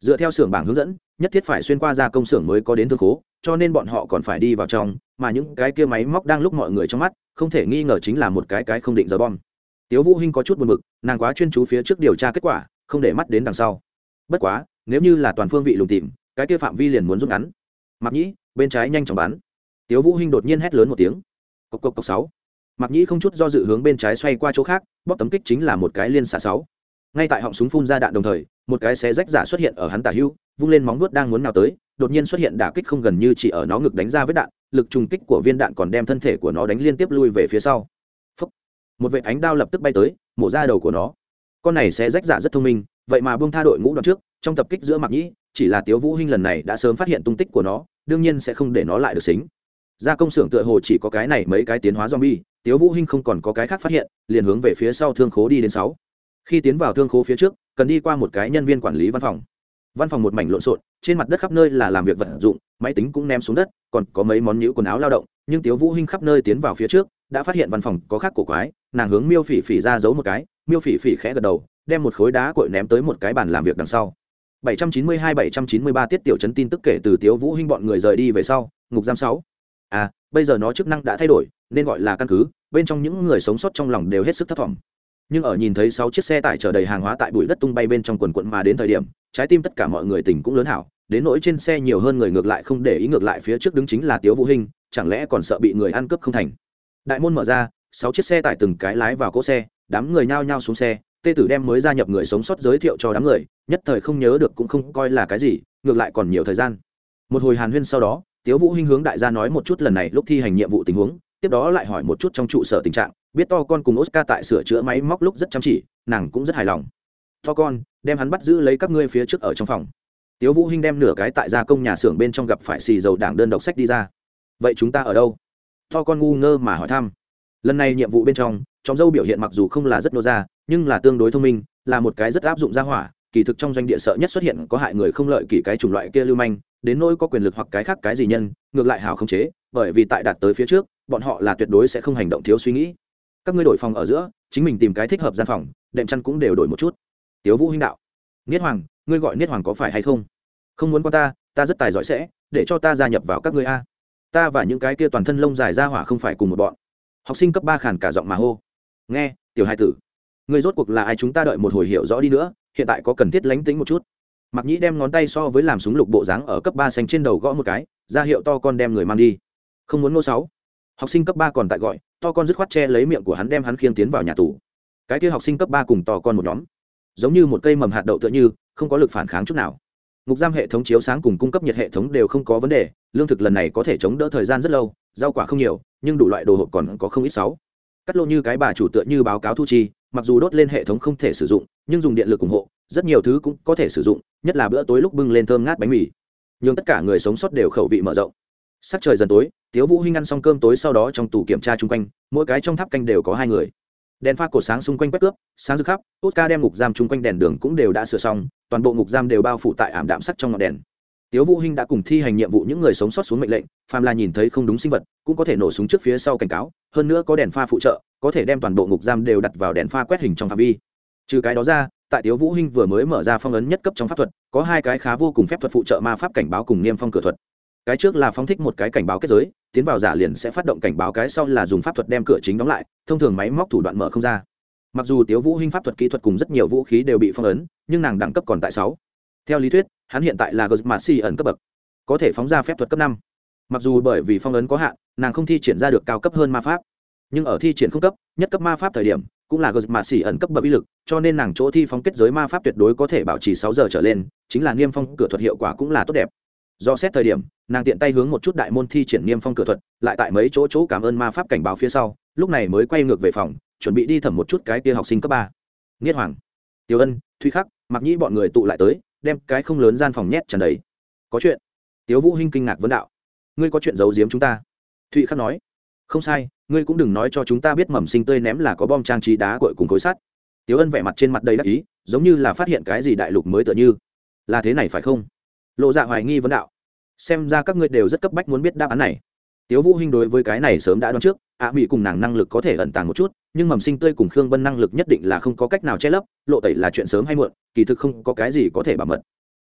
Dựa theo xưởng bảng hướng dẫn, nhất thiết phải xuyên qua ra công xưởng mới có đến thương khố, cho nên bọn họ còn phải đi vào trong, mà những cái kia máy móc đang lúc mọi người trong mắt, không thể nghi ngờ chính là một cái cái không định giờ bom. Tiếu vũ hinh có chút buồn bực, nàng quá chuyên chú phía trước điều tra kết quả, không để mắt đến đằng sau bất quá, nếu như là toàn phương vị lùng tìm, cái kia phạm vi liền muốn rút ngắn. Mặc nhĩ, bên trái nhanh chóng bắn. Tiếu vũ hinh đột nhiên hét lớn một tiếng. Cộc cộc cộc sáu. Mặc nhĩ không chút do dự hướng bên trái xoay qua chỗ khác, bóp tấm kích chính là một cái liên xạ sáu. Ngay tại họng súng phun ra đạn đồng thời, một cái xé rách giả xuất hiện ở hắn tả hưu, vung lên móng vuốt đang muốn nào tới, đột nhiên xuất hiện đả kích không gần như chỉ ở nó ngực đánh ra với đạn, lực trùng kích của viên đạn còn đem thân thể của nó đánh liên tiếp lui về phía sau. Phúc. một vệ ánh đao lập tức bay tới, mổ ra đầu của nó. Con này sẽ rách giả rất thông minh vậy mà buông tha đội ngũ đoạn trước, trong tập kích giữa mạc nhĩ, chỉ là tiếu vũ hinh lần này đã sớm phát hiện tung tích của nó, đương nhiên sẽ không để nó lại được xính. Ra công xưởng tựa hồ chỉ có cái này mấy cái tiến hóa zombie, tiếu vũ hinh không còn có cái khác phát hiện, liền hướng về phía sau thương khố đi đến sáu. Khi tiến vào thương khố phía trước, cần đi qua một cái nhân viên quản lý văn phòng. Văn phòng một mảnh lộn xộn, trên mặt đất khắp nơi là làm việc vật dụng, máy tính cũng ném xuống đất, còn có mấy món nhũ quần áo lao động, nhưng tiếu vũ hinh khắp nơi tiến vào phía trước, đã phát hiện văn phòng có khác cổ quái, nàng hướng miêu phỉ phỉ ra giấu một cái, miêu phỉ phỉ khẽ gật đầu đem một khối đá cội ném tới một cái bàn làm việc đằng sau. 792-793 tiết tiểu chấn tin tức kể từ tiếu vũ hinh bọn người rời đi về sau, ngục giam 6. à bây giờ nó chức năng đã thay đổi, nên gọi là căn cứ, bên trong những người sống sót trong lòng đều hết sức thất vọng nhưng ở nhìn thấy sáu chiếc xe tải chở đầy hàng hóa tại bụi đất tung bay bên trong quần quận mà đến thời điểm, trái tim tất cả mọi người tỉnh cũng lớn hảo, đến nỗi trên xe nhiều hơn người ngược lại không để ý ngược lại phía trước đứng chính là tiếu vũ hinh, chẳng lẽ còn sợ bị người ăn cướp không thành? Đại môn mở ra, sáu chiếc xe tải từng cái lái vào cỗ xe, đám người nhao nhao xuống xe tê tử đem mới gia nhập người sống sót giới thiệu cho đám người, nhất thời không nhớ được cũng không coi là cái gì, ngược lại còn nhiều thời gian. Một hồi hàn huyên sau đó, tiếu vũ hinh hướng đại gia nói một chút lần này lúc thi hành nhiệm vụ tình huống, tiếp đó lại hỏi một chút trong trụ sở tình trạng, biết to con cùng oscar tại sửa chữa máy móc lúc rất chăm chỉ, nàng cũng rất hài lòng. To con, đem hắn bắt giữ lấy các ngươi phía trước ở trong phòng. Tiếu vũ hinh đem nửa cái tại gia công nhà xưởng bên trong gặp phải xì dầu đảng đơn độc sách đi ra. Vậy chúng ta ở đâu? To con ngu ngơ mà hỏi thăm. Lần này nhiệm vụ bên trong trong dâu biểu hiện mặc dù không là rất nô ra nhưng là tương đối thông minh, là một cái rất áp dụng gia hỏa, kỳ thực trong doanh địa sợ nhất xuất hiện có hại người không lợi kỳ cái chủng loại kia lưu manh, đến nỗi có quyền lực hoặc cái khác cái gì nhân, ngược lại hào không chế, bởi vì tại đạt tới phía trước, bọn họ là tuyệt đối sẽ không hành động thiếu suy nghĩ. Các ngươi đổi phòng ở giữa, chính mình tìm cái thích hợp gian phòng, đệm chăn cũng đều đổi một chút. Tiếu vũ huynh đạo. Niết hoàng, ngươi gọi niết hoàng có phải hay không? Không muốn qua ta ta rất tài giỏi sẽ, để cho ta gia nhập vào các ngươi a. Ta và những cái kia toàn thân lông dài ra hỏa không phải cùng một bọn. Học sinh cấp ba khàn cả giọng mà hô. Nghe, tiểu hai tử người rốt cuộc là ai chúng ta đợi một hồi hiểu rõ đi nữa, hiện tại có cần thiết lánh tính một chút. Mặc nhĩ đem ngón tay so với làm súng lục bộ dáng ở cấp ba xanh trên đầu gõ một cái, ra hiệu to con đem người mang đi. Không muốn ngô sáu. Học sinh cấp ba còn tại gọi, to con dứt khoát che lấy miệng của hắn đem hắn khiêng tiến vào nhà tù. Cái kia học sinh cấp ba cùng to con một nhóm. Giống như một cây mầm hạt đậu tựa như, không có lực phản kháng chút nào. Ngục giam hệ thống chiếu sáng cùng cung cấp nhiệt hệ thống đều không có vấn đề, lương thực lần này có thể chống đỡ thời gian rất lâu, rau quả không nhiều, nhưng đủ loại đồ hộp còn có không ít sáu. Cắt lô như cái bà chủ tựa như báo cáo thu chi mặc dù đốt lên hệ thống không thể sử dụng, nhưng dùng điện lực ủng hộ, rất nhiều thứ cũng có thể sử dụng, nhất là bữa tối lúc bưng lên thơm ngát bánh mì. Nhưng tất cả người sống sót đều khẩu vị mở rộng. Sắc trời dần tối, tiếu vũ hinh ăn xong cơm tối sau đó trong tủ kiểm tra chung quanh, mỗi cái trong tháp canh đều có hai người. Đèn pha cổ sáng xung quanh quét cướp, sáng rực khắp tốt ca đem ngục giam chung quanh đèn đường cũng đều đã sửa xong, toàn bộ ngục giam đều bao phủ tại ảm đạm sắc trong ngọn đèn tiếu vũ hinh đã cùng thi hành nhiệm vụ những người sống sót xuống mệnh lệnh, phàm là nhìn thấy không đúng sinh vật, cũng có thể nổ súng trước phía sau cảnh cáo, hơn nữa có đèn pha phụ trợ, có thể đem toàn bộ ngục giam đều đặt vào đèn pha quét hình trong phạm vi. Trừ cái đó ra, tại tiếu vũ hinh vừa mới mở ra phong ấn nhất cấp trong pháp thuật, có hai cái khá vô cùng phép thuật phụ trợ ma pháp cảnh báo cùng niêm phong cửa thuật. Cái trước là phóng thích một cái cảnh báo kết giới, tiến vào giả liền sẽ phát động cảnh báo cái sau là dùng pháp thuật đem cửa chính đóng lại, thông thường máy móc thủ đoạn mở không ra. Mặc dù tiếu vũ hinh pháp thuật kỹ thuật cùng rất nhiều vũ khí đều bị phong ấn, nhưng nàng đẳng cấp còn tại sáu theo lý thuyết, hắn hiện tại là gosmasi ẩn cấp bậc, có thể phóng ra phép thuật cấp năm. Mặc dù bởi vì phong ấn có hạn, nàng không thi triển ra được cao cấp hơn ma pháp. Nhưng ở thi triển không cấp, nhất cấp ma pháp thời điểm, cũng là gosmasi ẩn cấp bậc uy lực, cho nên nàng chỗ thi phóng kết giới ma pháp tuyệt đối có thể bảo trì sáu giờ trở lên, chính là niêm phong cửa thuật hiệu quả cũng là tốt đẹp. Do xét thời điểm, nàng tiện tay hướng một chút đại môn thi triển niêm phong cửa thuật, lại tại mấy chỗ chỗ cảm ơn ma pháp cảnh báo phía sau, lúc này mới quay ngược về phòng, chuẩn bị đi thẩm một chút cái kia học sinh cấp ba. Nghiết hoàng, tiểu ân thuy khắc mặc nhĩ bọn người tụ lại tới đem cái không lớn gian phòng nhét tràn đầy. Có chuyện? Tiếu vũ hinh kinh ngạc vấn đạo. Ngươi có chuyện giấu giếm chúng ta? Thụy khắc nói. Không sai, ngươi cũng đừng nói cho chúng ta biết mầm sinh tươi ném là có bom trang trí đá cội cùng khối sắt. Tiếu ân vẻ mặt trên mặt đầy đắc ý, giống như là phát hiện cái gì đại lục mới tựa như. Là thế này phải không? Lộ dạ hoài nghi vấn đạo. Xem ra các ngươi đều rất cấp bách muốn biết đáp án này tiếu vũ hinh đối với cái này sớm đã đoán trước, ạ mỹ cùng nàng năng lực có thể ẩn tàng một chút, nhưng mầm sinh tươi cùng khương bân năng lực nhất định là không có cách nào che lấp, lộ tẩy là chuyện sớm hay muộn, kỳ thực không có cái gì có thể bảo mật.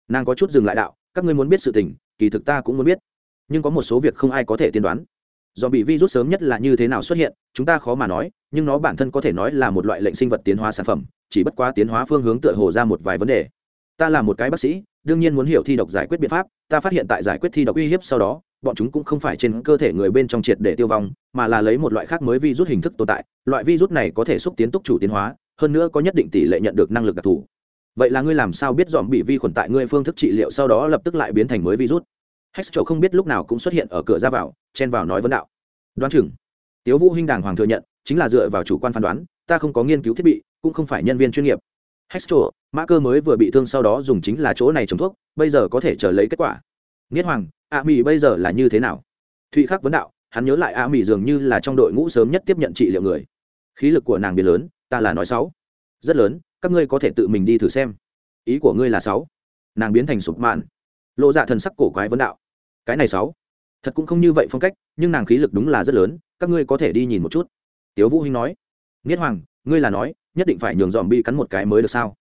Nàng có chút dừng lại đạo, các ngươi muốn biết sự tình, kỳ thực ta cũng muốn biết. Nhưng có một số việc không ai có thể tiên đoán. Do bị virus sớm nhất là như thế nào xuất hiện, chúng ta khó mà nói, nhưng nó bản thân có thể nói là một loại lệnh sinh vật tiến hóa sản phẩm, chỉ bất quá tiến hóa phương hướng tựa hồ ra một vài vấn đề. Ta là một cái bác sĩ đương nhiên muốn hiểu thi độc giải quyết biện pháp, ta phát hiện tại giải quyết thi độc uy hiếp sau đó, bọn chúng cũng không phải trên cơ thể người bên trong triệt để tiêu vong, mà là lấy một loại khác mới virus hình thức tồn tại. Loại virus này có thể xúc tiến túc chủ tiến hóa, hơn nữa có nhất định tỷ lệ nhận được năng lực đặc thù. Vậy là ngươi làm sao biết dòm bị vi khuẩn tại ngươi phương thức trị liệu sau đó lập tức lại biến thành mới virus? Hex chỗ không biết lúc nào cũng xuất hiện ở cửa ra vào, chen vào nói vấn đạo. Đoán chừng. Tiếu vũ hinh đàng hoàng thừa nhận, chính là dựa vào chủ quan phán đoán, ta không có nghiên cứu thiết bị, cũng không phải nhân viên chuyên nghiệp hex chỗ mã cơ mới vừa bị thương sau đó dùng chính là chỗ này trồng thuốc, bây giờ có thể chờ lấy kết quả. Niết hoàng a Mị bây giờ là như thế nào? Thụy khắc vấn đạo, hắn nhớ lại a Mị dường như là trong đội ngũ sớm nhất tiếp nhận trị liệu người. Khí lực của nàng biến lớn, ta là nói sáu. Rất lớn, các ngươi có thể tự mình đi thử xem. Ý của ngươi là sáu. Nàng biến thành sụp mạn. Lộ dạ thần sắc cổ quái vấn đạo. Cái này sáu. Thật cũng không như vậy phong cách, nhưng nàng khí lực đúng là rất lớn, các ngươi có thể đi nhìn một chút. Tiếu vũ hinh nói. Niết hoàng, ngươi là nói nhất định phải nhường dòm bị cắn một cái mới được sao?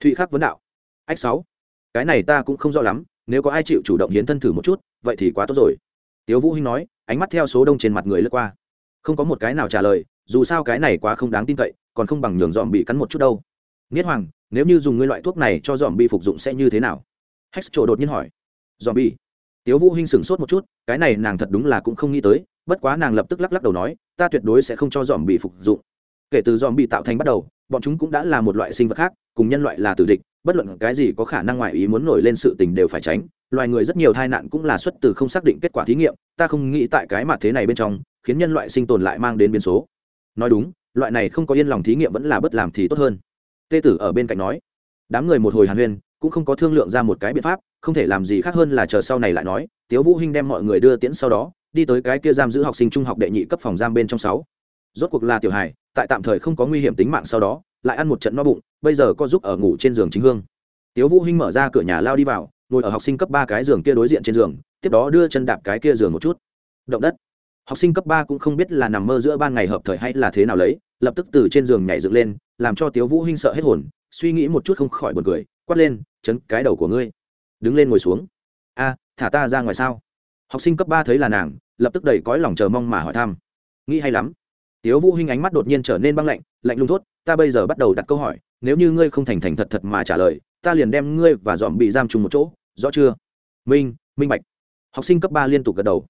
Thụy khắc vấn đạo. Ách sáu, cái này ta cũng không rõ lắm, nếu có ai chịu chủ động hiến thân thử một chút, vậy thì quá tốt rồi. Tiếu vũ hinh nói, ánh mắt theo số đông trên mặt người lướt qua. Không có một cái nào trả lời, dù sao cái này quá không đáng tin cậy, còn không bằng nhường dòm bị cắn một chút đâu. Nghiết hoàng, nếu như dùng ngươi loại thuốc này cho dòm bị phục dụng sẽ như thế nào? Hex trộ đột nhiên hỏi. Dòm bị tiếu vũ hinh sửng sốt một chút, cái này nàng thật đúng là cũng không nghĩ tới, bất quá nàng lập tức lắc lắc đầu nói, ta tuyệt đối sẽ không cho dòm bị phục dụng. Kể từ dòm bị tạo thành bắt đầu bọn chúng cũng đã là một loại sinh vật khác, cùng nhân loại là tử địch, bất luận cái gì có khả năng ngoại ý muốn nổi lên sự tình đều phải tránh. Loài người rất nhiều tai nạn cũng là xuất từ không xác định kết quả thí nghiệm, ta không nghĩ tại cái mặt thế này bên trong, khiến nhân loại sinh tồn lại mang đến biến số. Nói đúng, loại này không có yên lòng thí nghiệm vẫn là bất làm thì tốt hơn. Tê tử ở bên cạnh nói, đám người một hồi hàn huyên, cũng không có thương lượng ra một cái biện pháp, không thể làm gì khác hơn là chờ sau này lại nói, tiếu vũ hinh đem mọi người đưa tiễn sau đó, đi tới cái kia giam giữ học sinh trung học đệ nhị cấp phòng giam bên trong sáu. Rốt cuộc là tiểu hải tại tạm thời không có nguy hiểm tính mạng sau đó, lại ăn một trận no bụng, bây giờ có giúp ở ngủ trên giường chính hương. Tiếu vũ hinh mở ra cửa nhà lao đi vào, ngồi ở học sinh cấp ba cái giường kia đối diện trên giường, tiếp đó đưa chân đạp cái kia giường một chút. Động đất. Học sinh cấp ba cũng không biết là nằm mơ giữa ban ngày hợp thời hay là thế nào lấy, lập tức từ trên giường nhảy dựng lên, làm cho tiếu vũ hinh sợ hết hồn, suy nghĩ một chút không khỏi buồn cười, quát lên, chấn, cái đầu của ngươi. Đứng lên ngồi xuống. A, thả ta ra ngoài sao? Học sinh cấp ba thấy là nàng, lập tức đầy cõi lòng chờ mong mà hỏi thăm. Nghĩ hay lắm tiếu vũ hinh ánh mắt đột nhiên trở nên băng lạnh lạnh lùng thốt, ta bây giờ bắt đầu đặt câu hỏi, nếu như ngươi không thành thành thật thật mà trả lời, ta liền đem ngươi và dòm bị giam chung một chỗ, rõ chưa? Minh minh bạch. Học sinh cấp ba liên tục gật đầu.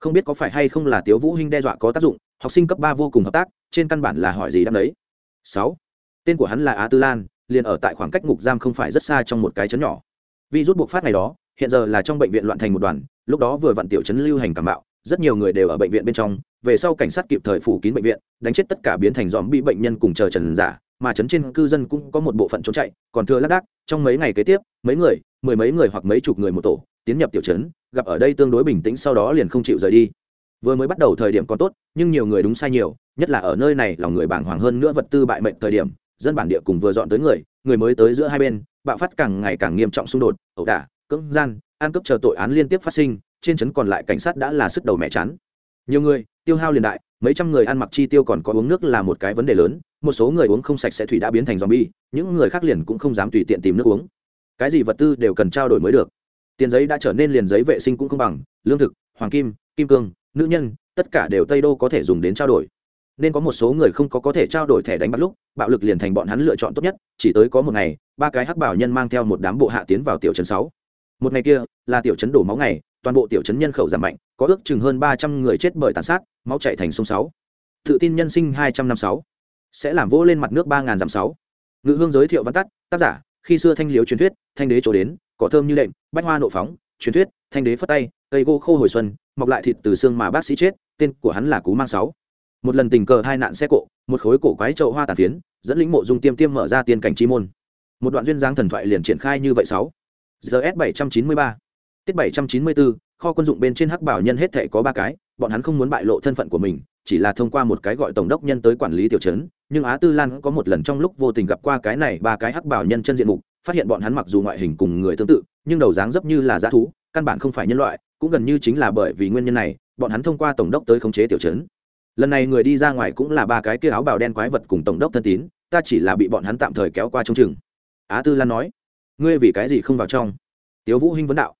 Không biết có phải hay không là tiếu vũ hinh đe dọa có tác dụng, học sinh cấp ba vô cùng hợp tác, trên căn bản là hỏi gì đáp đấy sáu, tên của hắn là á tư lan, liền ở tại khoảng cách ngục giam không phải rất xa trong một cái chấn nhỏ. Vì rút buộc phát ngày đó, hiện giờ là trong bệnh viện loạn thành một đoàn, lúc đó vừa vặn tiểu chấn lưu hành cảm bạo, rất nhiều người đều ở bệnh viện bên trong về sau cảnh sát kịp thời phủ kín bệnh viện đánh chết tất cả biến thành dòm bị bệnh nhân cùng chờ trần giả mà chấn trên cư dân cũng có một bộ phận trốn chạy còn thừa lác đác trong mấy ngày kế tiếp mấy người mười mấy người hoặc mấy chục người một tổ tiến nhập tiểu trấn, gặp ở đây tương đối bình tĩnh sau đó liền không chịu rời đi. Vừa mới bắt đầu thời điểm còn tốt nhưng nhiều người đúng sai nhiều nhất là ở nơi này lòng người bàng hoàng hơn nữa vật tư bại mệnh thời điểm dân bản địa cùng vừa dọn tới người người mới tới giữa hai bên bạo phát càng ngày càng nghiêm trọng xung đột ẩu đả cưỡng gian ăn cướp chờ tội án liên tiếp phát sinh trên trấn còn lại cảnh sát đã là sức đầu mẹ chán. Nhiều người tiêu hao liền đại, mấy trăm người ăn mặc chi tiêu còn có uống nước là một cái vấn đề lớn, một số người uống không sạch sẽ thủy đã biến thành zombie, những người khác liền cũng không dám tùy tiện tìm nước uống. Cái gì vật tư đều cần trao đổi mới được. Tiền giấy đã trở nên liền giấy vệ sinh cũng không bằng, lương thực, hoàng kim kim cương, nữ nhân, tất cả đều tây đô có thể dùng đến trao đổi. Nên có một số người không có có thể trao đổi thẻ đánh bắt lúc, bạo lực liền thành bọn hắn lựa chọn tốt nhất, chỉ tới có một ngày, ba cái hắc bảo nhân mang theo một đám bộ hạ tiến vào tiểu trấn sáu. Một ngày kia, là tiểu trấn đổ máu ngày, toàn bộ tiểu trấn nhân khẩu giảm mạnh có ước chừng hơn ba trăm người chết bởi tàn sát, máu chạy thành sông sáu. Tự tin nhân sinh hai trăm năm sáu. Sẽ làm vỗ lên mặt nước ba ngàn dặm sáu. Ngự hương giới thiệu văn tắt, tác giả, khi xưa thanh liếu truyền thuyết, thanh đế chỗ đến, cỏ thơm như đệm, bách hoa nộ phóng, truyền thuyết, thanh đế phất tay, cây gỗ khô hồi xuân, mọc lại thịt từ xương mà bác sĩ chết, tên của hắn là cú mang sáu. Một lần tình cờ hai nạn xe cộ, một khối cổ quái trậu hoa tàn phiến, dẫn lĩnh mộ dung tiêm tiêm mở ra tiên cảnh chi môn. Một đoạn duyên dáng thần thoại liền triển khai như vậy sáu. Gs bảy trăm chín mươi ba. Tiết bảy trăm chín mươi bốn kho quân dụng bên trên hắc bảo nhân hết thể có ba cái, bọn hắn không muốn bại lộ thân phận của mình, chỉ là thông qua một cái gọi tổng đốc nhân tới quản lý tiểu trấn, nhưng á tư lan có một lần trong lúc vô tình gặp qua cái này ba cái hắc bảo nhân chân diện mục, phát hiện bọn hắn mặc dù ngoại hình cùng người tương tự, nhưng đầu dáng dấp như là g thú, căn bản không phải nhân loại, cũng gần như chính là bởi vì nguyên nhân này, bọn hắn thông qua tổng đốc tới khống chế tiểu trấn. Lần này người đi ra ngoài cũng là ba cái kia áo bào đen quái vật cùng tổng đốc thân tín, ta chỉ là bị bọn hắn tạm thời kéo qua trong chừng. Á tư lan nói, ngươi vì cái gì không vào trong? Tiếu vũ hinh vấn đạo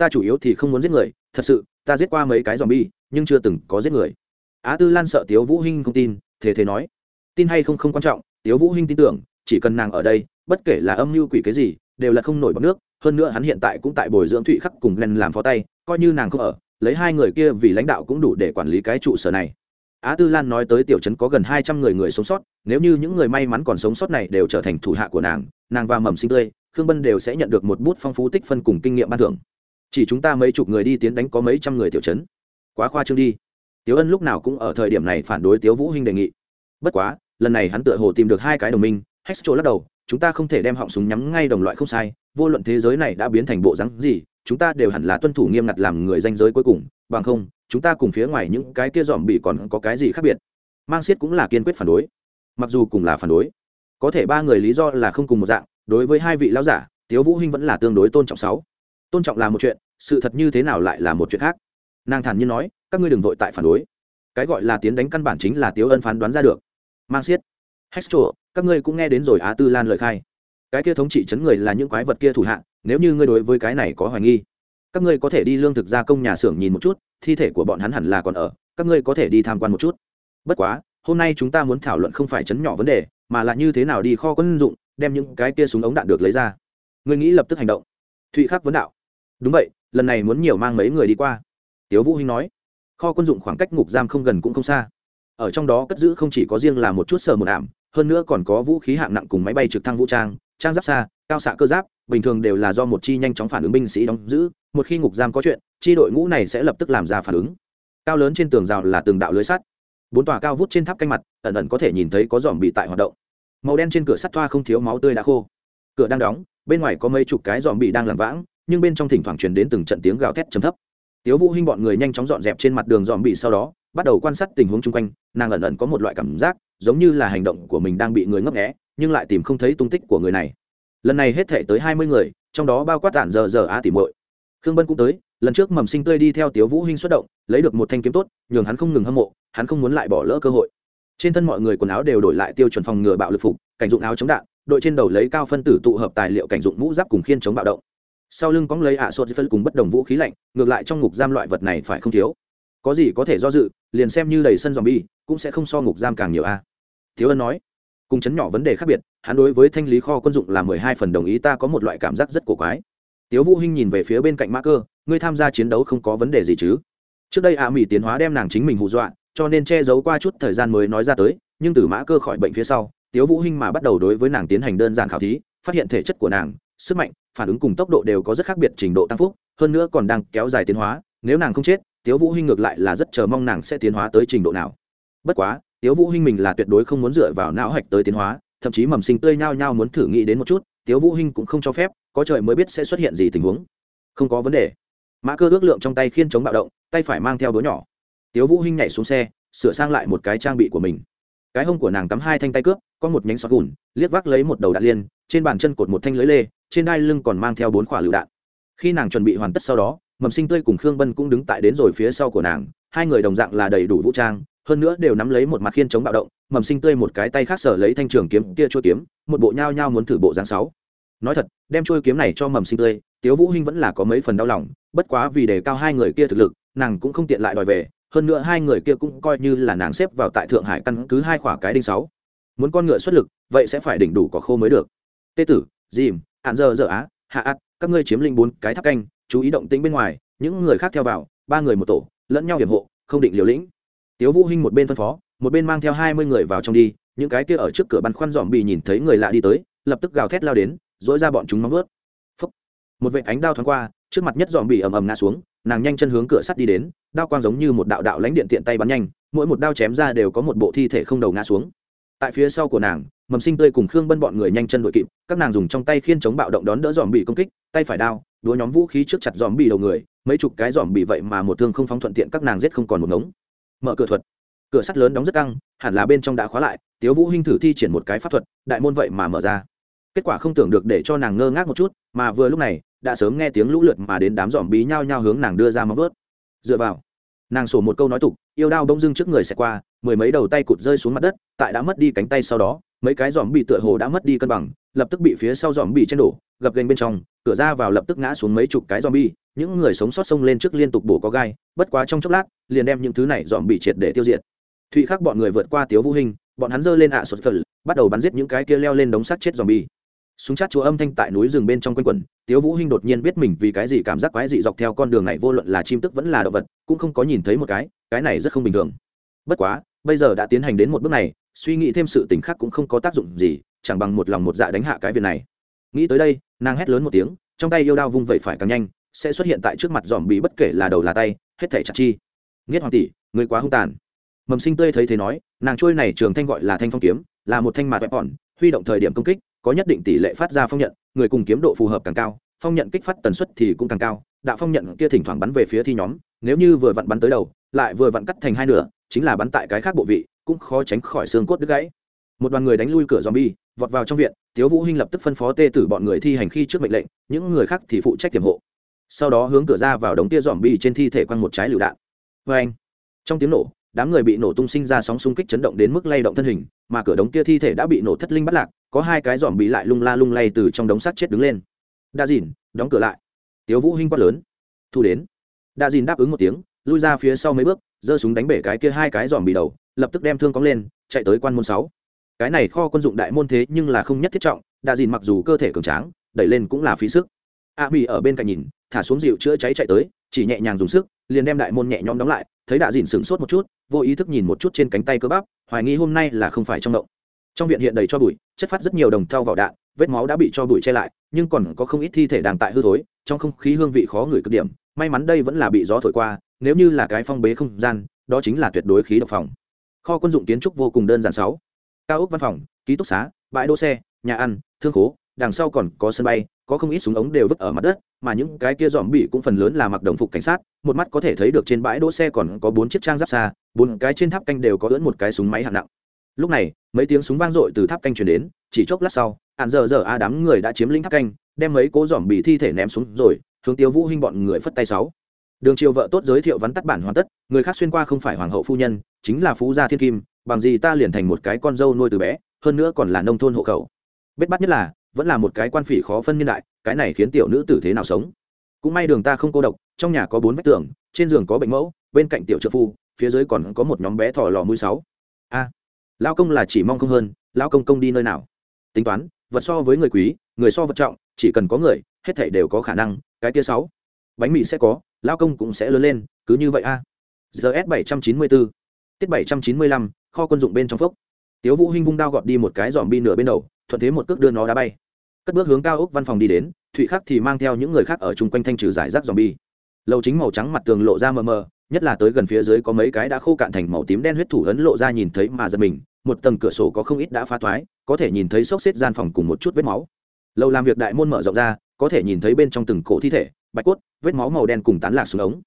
ta chủ yếu thì không muốn giết người, thật sự, ta giết qua mấy cái zombie, nhưng chưa từng có giết người. Á tư lan sợ tiếu vũ hinh không tin thế thế nói. Tin hay không không quan trọng, tiếu vũ hinh tin tưởng, chỉ cần nàng ở đây, bất kể là âm mưu quỷ cái gì, đều là không nổi bọt nước, hơn nữa hắn hiện tại cũng tại bồi dưỡng thụy khắc cùng glenn làm phó tay, coi như nàng không ở, lấy hai người kia vì lãnh đạo cũng đủ để quản lý cái trụ sở này. Á tư lan nói tới tiểu trấn có gần hai trăm người người sống sót, nếu như những người may mắn còn sống sót này đều trở thành thủ hạ của nàng nàng và mầm sinh tươi, khương bân đều sẽ nhận được một bút phong phú tích phân cùng kinh nghiệm ban thưởng chỉ chúng ta mấy chục người đi tiến đánh có mấy trăm người tiểu trấn quá khoa trương đi. Tiếu ân lúc nào cũng ở thời điểm này phản đối tiếu vũ hinh đề nghị. Bất quá, lần này hắn tựa hồ tìm được hai cái đồng minh, hex trô lắc đầu, chúng ta không thể đem họng súng nhắm ngay đồng loại không sai, vô luận thế giới này đã biến thành bộ rắn gì, chúng ta đều hẳn là tuân thủ nghiêm ngặt làm người danh giới cuối cùng, bằng không, chúng ta cùng phía ngoài những cái kia dòm bị còn có cái gì khác biệt. Mang siết cũng là kiên quyết phản đối. Mặc dù cùng là phản đối, có thể ba người lý do là không cùng một dạng, đối với hai vị lão giả, tiếu vũ hinh vẫn là tương đối tôn trọng sáu tôn trọng là một chuyện, sự thật như thế nào lại là một chuyện khác? Nàng thản nhiên nói, các ngươi đừng vội tại phản đối. Cái gọi là tiến đánh căn bản chính là tiếu ân phán đoán ra được. Mang siết hextro các ngươi cũng nghe đến rồi á tư lan lời khai. Cái kia thống trị chấn người là những quái vật kia thủ hạ, nếu như ngươi đối với cái này có hoài nghi, các ngươi có thể đi lương thực gia công nhà xưởng nhìn một chút, thi thể của bọn hắn hẳn là còn ở, các ngươi có thể đi tham quan một chút. Bất quá, hôm nay chúng ta muốn thảo luận không phải chấn nhỏ vấn đề, mà là như thế nào đi kho quân dụng, đem những cái kia súng ống đạn được lấy ra. Ngươi nghĩ lập tức hành động. Thụy khắc vấn đạo đúng vậy, lần này muốn nhiều mang mấy người đi qua. Tiếu vũ hinh nói. Kho quân dụng khoảng cách ngục giam không gần cũng không xa. Ở trong đó cất giữ không chỉ có riêng là một chút sờ một ảm, hơn nữa còn có vũ khí hạng nặng cùng máy bay trực thăng vũ trang trang giáp xa, cao xạ cơ giáp, bình thường đều là do một chi nhanh chóng phản ứng binh sĩ đóng giữ, một khi ngục giam có chuyện, chi đội ngũ này sẽ lập tức làm ra phản ứng. Cao lớn trên tường rào là tường đạo lưới sắt. Bốn tòa cao vút trên tháp canh mặt, ẩn ẩn có thể nhìn thấy có dòm bị tại hoạt động. Màu đen trên cửa sắt thoa không thiếu máu tươi đã khô. Cửa đang đóng, bên ngoài có mấy chục cái dòm bị đang làm vãng nhưng bên trong thỉnh thoảng truyền đến từng trận tiếng gào thét chấm thấp. Tiếu vũ hinh bọn người nhanh chóng dọn dẹp trên mặt đường dòm bị sau đó, bắt đầu quan sát tình huống chung quanh, nàng ẩn ẩn có một loại cảm giác, giống như là hành động của mình đang bị người ngấp nghé, nhưng lại tìm không thấy tung tích của người này. Lần này hết thể tới hai mươi người, trong đó bao quát tản giờ giờ á tỉ muội. Khương bân cũng tới, lần trước mầm sinh tươi đi theo tiếu vũ hinh xuất động, lấy được một thanh kiếm tốt, nhường hắn không ngừng hâm mộ, hắn không muốn lại bỏ lỡ cơ hội. Trên thân mọi người quần áo đều đổi lại tiêu chuẩn phòng ngừa bạo lực phục, cảnh dụng áo chống đạn, đội trên đầu lấy cao phân tử tụ hợp tài liệu cảnh dụng mũ giáp cùng khiên chống bạo động sau lưng cóng lấy ạ sốt phân cùng bất đồng vũ khí lạnh, ngược lại trong ngục giam loại vật này phải không thiếu? Có gì có thể do dự, liền xem như đầy sân dòm bi cũng sẽ không so ngục giam càng nhiều a. Thiếu ân nói, cùng chấn nhỏ vấn đề khác biệt, hắn đối với thanh lý kho quân dụng là mười hai phần đồng ý, ta có một loại cảm giác rất cổ quái. Tiếu vũ hinh nhìn về phía bên cạnh mã cơ, ngươi tham gia chiến đấu không có vấn đề gì chứ? Trước đây ạ mỹ tiến hóa đem nàng chính mình hù dọa, cho nên che giấu qua chút thời gian mới nói ra tới, nhưng từ mã cơ khỏi bệnh phía sau, tiếu vũ hinh mà bắt đầu đối với nàng tiến hành đơn giản khảo thí, phát hiện thể chất của nàng sức mạnh, phản ứng cùng tốc độ đều có rất khác biệt trình độ tăng phúc, hơn nữa còn đang kéo dài tiến hóa, nếu nàng không chết, tiếu vũ hinh ngược lại là rất chờ mong nàng sẽ tiến hóa tới trình độ nào. Bất quá, tiếu vũ hinh mình là tuyệt đối không muốn dựa vào não hạch tới tiến hóa, thậm chí mầm sinh tươi nhao nhao muốn thử nghĩ đến một chút, tiếu vũ hinh cũng không cho phép, có trời mới biết sẽ xuất hiện gì tình huống. Không có vấn đề. Mã cơ ước lượng trong tay khiên chống bạo động, tay phải mang theo đứa nhỏ. Tiếu vũ hinh nhảy xuống xe, sửa sang lại một cái trang bị của mình. Cái hông của nàng cắm hai thanh tay cướp, có một nhánh sọt gùn, liếc vác lấy một đầu đạn liên, trên bàn chân cột một thanh lưới lê trên đai lưng còn mang theo bốn quả lựu đạn. Khi nàng chuẩn bị hoàn tất sau đó, mầm sinh tươi cùng khương bân cũng đứng tại đến rồi phía sau của nàng, hai người đồng dạng là đầy đủ vũ trang, hơn nữa đều nắm lấy một mặt khiên chống bạo động, mầm sinh tươi một cái tay khác sở lấy thanh trường kiếm kia chua kiếm, một bộ nhao nhao muốn thử bộ dáng sáu. Nói thật, đem trôi kiếm này cho mầm sinh tươi, tiếu vũ hinh vẫn là có mấy phần đau lòng, bất quá vì đề cao hai người kia thực lực, nàng cũng không tiện lại đòi về, hơn nữa hai người kia cũng coi như là nàng xếp vào tại thượng hải căn cứ hai khỏa cái đinh sáu. Muốn con ngựa xuất lực, vậy sẽ phải đỉnh đủ có khô mới được. Tê tử, dìm hạn giờ giờ á, hạ ắt các ngươi chiếm linh bốn cái tháp canh, chú ý động tĩnh bên ngoài, những người khác theo vào, ba người một tổ, lẫn nhau hiểm hộ, không định liều lĩnh. Tiếu vũ hinh một bên phân phó, một bên mang theo hai mươi người vào trong đi, những cái kia ở trước cửa băn khoăn dòm bị nhìn thấy người lạ đi tới, lập tức gào thét lao đến dỗi ra bọn chúng móng vớt Phúc. một vệ ánh đao thoáng qua, trước mặt nhất dòm bị ầm ầm ngã xuống, nàng nhanh chân hướng cửa sắt đi đến, đao quang giống như một đạo đạo lãnh điện tiện tay bắn nhanh, mỗi một đao chém ra đều có một bộ thi thể không đầu ngã xuống tại phía sau của nàng, mầm sinh tươi cùng khương bân bọn người nhanh chân đội kịp, các nàng dùng trong tay khiên chống bạo động đón đỡ dòm bị công kích, tay phải đao đúa nhóm vũ khí trước chặt dòm bị đầu người, mấy chục cái dòm bị vậy mà một thương không phóng thuận tiện các nàng giết không còn một ngống. Mở cửa thuật. Cửa sắt lớn đóng rất căng, hẳn là bên trong đã khóa lại, tiếu vũ hinh thử thi triển một cái pháp thuật, đại môn vậy mà mở ra. Kết quả không tưởng được để cho nàng ngơ ngác một chút, mà vừa lúc này, đã sớm nghe tiếng lũ lượt mà đến đám dòm bí nhao nhao hướng nàng đưa ra móng vớt dựa vào, nàng sổ một câu nói tục, yêu đao đông dưng trước người sẽ qua mười mấy đầu tay cụt rơi xuống mặt đất, tại đã mất đi cánh tay sau đó, mấy cái dòm bị tựa hồ đã mất đi cân bằng, lập tức bị phía sau dòm bị chen đổ, gập gành bên trong, cửa ra vào lập tức ngã xuống mấy chục cái dòm bi những người sống sót xông lên trước liên tục bổ có gai, bất quá trong chốc lát, liền đem những thứ này dòm bị triệt để tiêu diệt. Thụy khắc bọn người vượt qua tiếu vũ hình, bọn hắn giơ lên ạ à sột phật bắt đầu bắn giết những cái kia leo lên đống sắt chết dòm bi súng chát chúa âm thanh tại núi rừng bên trong quanh quẩn, tiếu vũ hinh đột nhiên biết mình vì cái gì cảm giác quái dị dọc theo con đường này vô luận là chim tức vẫn là động vật, cũng không có nhìn thấy một cái cái này rất không bình thường. Bất quá bây giờ đã tiến hành đến một bước này, suy nghĩ thêm sự tình khác cũng không có tác dụng gì, chẳng bằng một lòng một dạ đánh hạ cái việc này. Nghĩ tới đây, nàng hét lớn một tiếng, trong tay yêu đao vung vẩy phải càng nhanh, sẽ xuất hiện tại trước mặt dòm bị bất kể là đầu là tay, hết thể chặt chi. Nghiết hoàng tỷ, người quá hung tàn. Mầm sinh tươi thấy thế nói, nàng trôi này trường thanh gọi là thanh phong kiếm, là một thanh mạt vẹp bọn, huy động thời điểm công kích, có nhất định tỷ lệ phát ra phong nhận, người cùng kiếm độ phù hợp càng cao, phong nhận kích phát tần suất thì cũng càng cao, đạo phong nhận kia thỉnh thoảng bắn về phía thi nhóm, nếu như vừa vặn bắn tới đầu, lại vừa vặn cắt thành hai nửa chính là bắn tại cái khác bộ vị, cũng khó tránh khỏi xương cốt đứt gãy. Một đoàn người đánh lui cửa zombie, vọt vào trong viện, tiếu vũ hinh lập tức phân phó tê tử bọn người thi hành khi trước mệnh lệnh, những người khác thì phụ trách tiềm hộ. Sau đó hướng cửa ra vào đống tia zombie trên thi thể quăng một trái lựu đạn. Với anh, trong tiếng nổ, đám người bị nổ tung sinh ra sóng xung kích chấn động đến mức lay động thân hình, mà cửa đống kia thi thể đã bị nổ thất linh bắt lạc, có hai cái giòm bị lại lung la lung lay từ trong đống sắt chết đứng lên. Đa dìn, đóng cửa lại. Tiếu vũ hinh quát lớn. Thu đến. Đa dìn đáp ứng một tiếng, lui ra phía sau mấy bước giơ súng đánh bể cái kia hai cái giòm bị đầu lập tức đem thương cóng lên chạy tới quan môn sáu. Cái này kho quân dụng đại môn thế nhưng là không nhất thiết trọng đa dìn mặc dù cơ thể cường tráng đẩy lên cũng là phí sức. A à, ở bên cạnh nhìn thả xuống dịu chữa cháy chạy tới chỉ nhẹ nhàng dùng sức liền đem đại môn nhẹ nhõm đóng lại thấy đạ dìn sửng sốt một chút vô ý thức nhìn một chút trên cánh tay cơ bắp hoài nghi hôm nay là không phải trong động. Trong viện hiện đầy cho bụi chất phát rất nhiều đồng thau vào đạn vết máu đã bị cho bụi che lại nhưng còn có không ít thi thể đang tại hư thối trong không khí hương vị khó ngửi cực điểm may mắn đây vẫn là bị gió thổi qua nếu như là cái phong bế không gian, đó chính là tuyệt đối khí độc phòng. Kho quân dụng kiến trúc vô cùng đơn giản sáu. Cao ốc văn phòng, ký túc xá, bãi đỗ xe, nhà ăn, thương khố, đằng sau còn có sân bay, có không ít súng ống đều vứt ở mặt đất, mà những cái kia dòm bị cũng phần lớn là mặc đồng phục cảnh sát, một mắt có thể thấy được trên bãi đỗ xe còn có bốn chiếc trang giáp xa, bốn cái trên tháp canh đều có ưỡn một cái súng máy hạng nặng. Lúc này, mấy tiếng súng vang dội từ tháp canh chuyển đến, chỉ chốc lát sau hạn giờ giờ a đám người đã chiếm lĩnh tháp canh, đem mấy cố dòm bị thi thể ném xuống rồi, hướng tiêu vũ hinh bọn người phất tay sáu đường triều vợ tốt giới thiệu vắn tắt bản hoàn tất người khác xuyên qua không phải hoàng hậu phu nhân chính là phú gia thiên kim bằng gì ta liền thành một cái con dâu nuôi từ bé hơn nữa còn là nông thôn hộ khẩu. Bết bắt nhất là vẫn là một cái quan phỉ khó phân niên đại cái này khiến tiểu nữ tử thế nào sống? Cũng may đường ta không cô độc trong nhà có bốn vách tường trên giường có bệnh mẫu bên cạnh tiểu trợ phu phía dưới còn có một nhóm bé thỏ lò mũi sáu. A à, lao công là chỉ mong không hơn lao công công đi nơi nào? Tính toán vật so với người quý người so vật trọng chỉ cần có người hết thảy đều có khả năng cái tia sáu bánh mì sẽ có, lao công cũng sẽ lớn lên, cứ như vậy a. Gs bảy trăm chín mươi bốn tiết bảy trăm chín mươi lăm, kho quân dụng bên trong phốc. Tiếu vũ hinh vung đao gọt đi một cái dòm bi nửa bên đầu, thuận thế một cước đưa nó đá bay. Cất bước hướng cao ốc văn phòng đi đến, thụy khắc thì mang theo những người khác ở chung quanh thanh trừ giải rác dòm bi. Lầu chính màu trắng mặt tường lộ ra mờ mờ, nhất là tới gần phía dưới có mấy cái đã khô cạn thành màu tím đen huyết thủ ấn lộ ra nhìn thấy mà giật mình, một tầng cửa sổ có không ít đã phá thoái, có thể nhìn thấy xốc xếp gian phòng cùng một chút vết máu. Lầu làm việc đại môn mở rộng ra, có thể nhìn thấy bên trong từng cổ thi thể bạch cốt, vết máu màu đen cùng tán lạc xuống ống.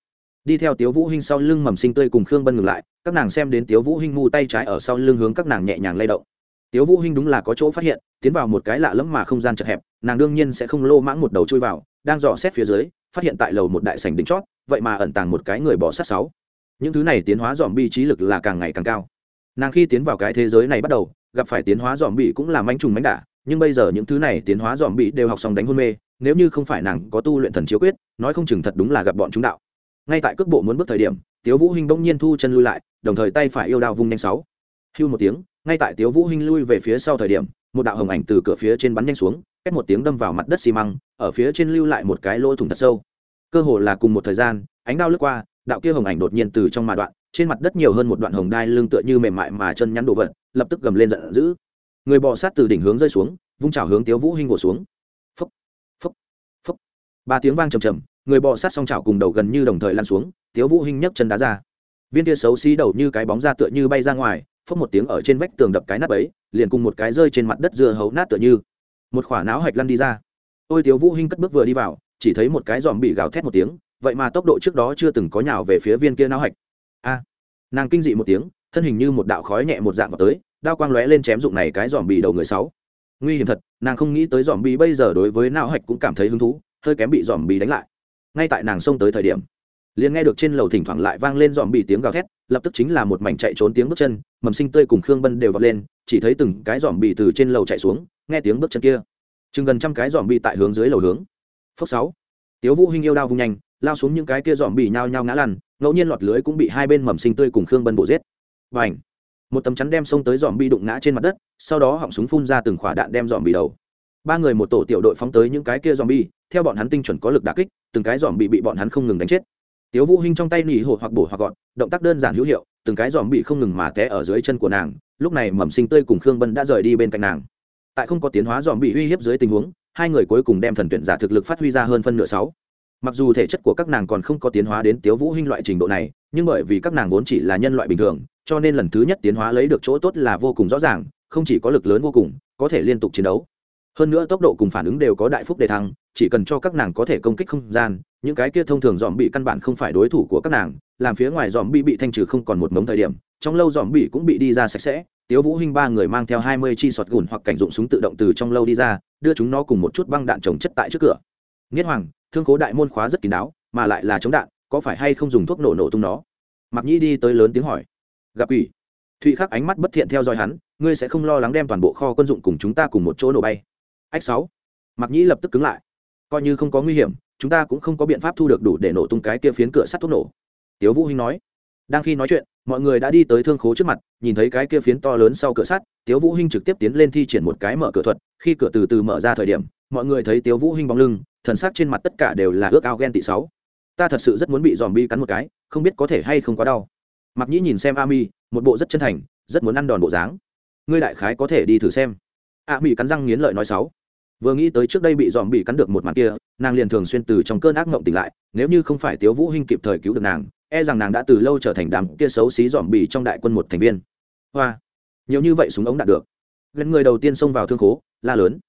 Đi theo tiếu vũ hinh sau lưng mầm sinh tươi cùng khương bân ngừng lại, các nàng xem đến tiếu vũ hinh mu tay trái ở sau lưng hướng các nàng nhẹ nhàng lay động. Tiếu vũ hinh đúng là có chỗ phát hiện, tiến vào một cái lạ lẫm mà không gian chật hẹp, nàng đương nhiên sẽ không lô mãng một đầu chui vào, đang dò xét phía dưới, phát hiện tại lầu một đại sảnh đỉnh chót, vậy mà ẩn tàng một cái người bỏ sát sáu. Những thứ này tiến hóa dòm bi trí lực là càng ngày càng cao. Nàng khi tiến vào cái thế giới này bắt đầu, gặp phải tiến hóa dòm bi cũng là manh trùng mánh đả, nhưng bây giờ những thứ này tiến hóa dòm bi đều học xong đánh hôn mê nếu như không phải nàng có tu luyện thần chiếu quyết, nói không chừng thật đúng là gặp bọn chúng đạo. Ngay tại cước bộ muốn bước thời điểm, tiếu vũ hinh bỗng nhiên thu chân lui lại, đồng thời tay phải yêu đao vung nhanh sáu. Hưu một tiếng, ngay tại tiếu vũ hinh lui về phía sau thời điểm, một đạo hồng ảnh từ cửa phía trên bắn nhanh xuống cách một tiếng đâm vào mặt đất xi măng, ở phía trên lưu lại một cái lỗ thủng thật sâu. Cơ hồ là cùng một thời gian, ánh đao lướt qua, đạo kia hồng ảnh đột nhiên từ trong mà đoạn, trên mặt đất nhiều hơn một đoạn hồng đai lưng tựa như mềm mại mà chân nhắn đồ vật, lập tức gầm lên giận dữ. Người bò sát từ đỉnh hướng rơi xuống, vung chảo hướng tiếu vũ hinh vỗ xuống ba tiếng vang trầm trầm, người bò sát song chảo cùng đầu gần như đồng thời lan xuống, tiếu vũ hinh nhấc chân đá ra. Viên kia xấu xí đầu như cái bóng ra tựa như bay ra ngoài, phốc một tiếng ở trên vách tường đập cái nát ấy liền cùng một cái rơi trên mặt đất dưa hấu nát tựa như. Một khỏa não hạch lăn đi ra. Ôi tiếu vũ hinh cất bước vừa đi vào, chỉ thấy một cái giòm bị gào thét một tiếng, vậy mà tốc độ trước đó chưa từng có nhào về phía viên kia não hạch. A! Nàng kinh dị một tiếng, thân hình như một đạo khói nhẹ một dạng vào tới, đao quang lóe lên chém dụng này cái giòm bị đầu người sáu. Nguy hiểm thật, nàng không nghĩ tới giòm bị bây giờ đối với não hạch cũng cảm thấy hứng thú hơi kém bị giòm bị đánh lại. Ngay tại nàng xông tới thời điểm, liền nghe được trên lầu thỉnh thoảng lại vang lên dòm bị tiếng gào thét, lập tức chính là một mảnh chạy trốn tiếng bước chân, mầm sinh tươi cùng khương bân đều vọt lên, chỉ thấy từng cái dòm bị từ trên lầu chạy xuống, nghe tiếng bước chân kia. Chừng gần trăm cái dòm bị tại hướng dưới lầu hướng. Phốc sáu, tiếu vũ hinh yêu đao vung nhanh, lao xuống những cái kia dòm bị nhao nhao ngã lăn, ngẫu nhiên lọt lưới cũng bị hai bên mầm sinh tươi cùng khương bân bổ giết. Và một tấm chắn đem xông tới dòm bị đụng ngã trên mặt đất, sau đó họng súng phun ra từng khỏa đạn đem dòm bị đầu. Ba người một tổ tiểu đội phóng tới những cái kia dòm bị theo bọn hắn tinh chuẩn có lực đả kích, từng cái dòm bị bị bọn hắn không ngừng đánh chết. Tiếu vũ hinh trong tay nỉ hổ hoặc bổ hoặc gọn, động tác đơn giản hữu hiệu, từng cái dòm bị không ngừng mà té ở dưới chân của nàng, lúc này mầm sinh tươi cùng khương bân đã rời đi bên cạnh nàng. Tại không có tiến hóa dòm bị uy hiếp dưới tình huống, hai người cuối cùng đem thần tuyển giả thực lực phát huy ra hơn phân nửa sáu. Mặc dù thể chất của các nàng còn không có tiến hóa đến tiếu vũ hinh loại trình độ này, nhưng bởi vì các nàng vốn chỉ là nhân loại bình thường, cho nên lần thứ nhất tiến hóa lấy được chỗ tốt là vô cùng rõ ràng, không chỉ có lực lớn vô cùng, có thể liên tục chiến đấu hơn nữa tốc độ cùng phản ứng đều có đại phúc đề thăng, chỉ cần cho các nàng có thể công kích không gian, những cái kia thông thường dòm bị căn bản không phải đối thủ của các nàng, làm phía ngoài dòm bị bị thanh trừ không còn một mống thời điểm, trong lâu dòm bị cũng bị đi ra sạch sẽ. Tiếu vũ hinh ba người mang theo hai mươi chi sọt gùn hoặc cảnh dụng súng tự động từ trong lâu đi ra, đưa chúng nó cùng một chút băng đạn trồng chất tại trước cửa. Nghiết hoàng, thương cố đại môn khóa rất kín đáo, mà lại là chống đạn, có phải hay không dùng thuốc nổ nổ tung nó? Mặc nhĩ đi tới lớn tiếng hỏi. Gặp ủy thụy khắc ánh mắt bất thiện theo dõi hắn, ngươi sẽ không lo lắng đem toàn bộ kho quân dụng cùng chúng ta cùng một chỗ nổ bay ách sáu. Mặc nhĩ lập tức cứng lại. Coi như không có nguy hiểm, chúng ta cũng không có biện pháp thu được đủ để nổ tung cái kia phiến cửa sắt thuốc nổ. Tiếu vũ hinh nói. Đang khi nói chuyện, mọi người đã đi tới thương khố trước mặt, nhìn thấy cái kia phiến to lớn sau cửa sắt, tiếu vũ hinh trực tiếp tiến lên thi triển một cái mở cửa thuật. Khi cửa từ từ mở ra thời điểm, mọi người thấy tiếu vũ hinh bóng lưng, thần sắc trên mặt tất cả đều là ước ao ghen tị sáu. Ta thật sự rất muốn bị dòm bi cắn một cái, không biết có thể hay không quá đau. Mặc nhĩ nhìn xem a mi một bộ rất chân thành, rất muốn ăn đòn bộ dáng. Ngươi đại khái có thể đi thử xem. A mi cắn răng nghiến lợi nói sáu vừa nghĩ tới trước đây bị dòm bị cắn được một mặt kia, nàng liền thường xuyên từ trong cơn ác mộng tỉnh lại, nếu như không phải tiếu vũ hinh kịp thời cứu được nàng e rằng nàng đã từ lâu trở thành đám kia xấu xí dòm bị trong đại quân một thành viên. Hoa! Nhiều như vậy súng ống đạt được. Gần người đầu tiên xông vào thương khố, la lớn.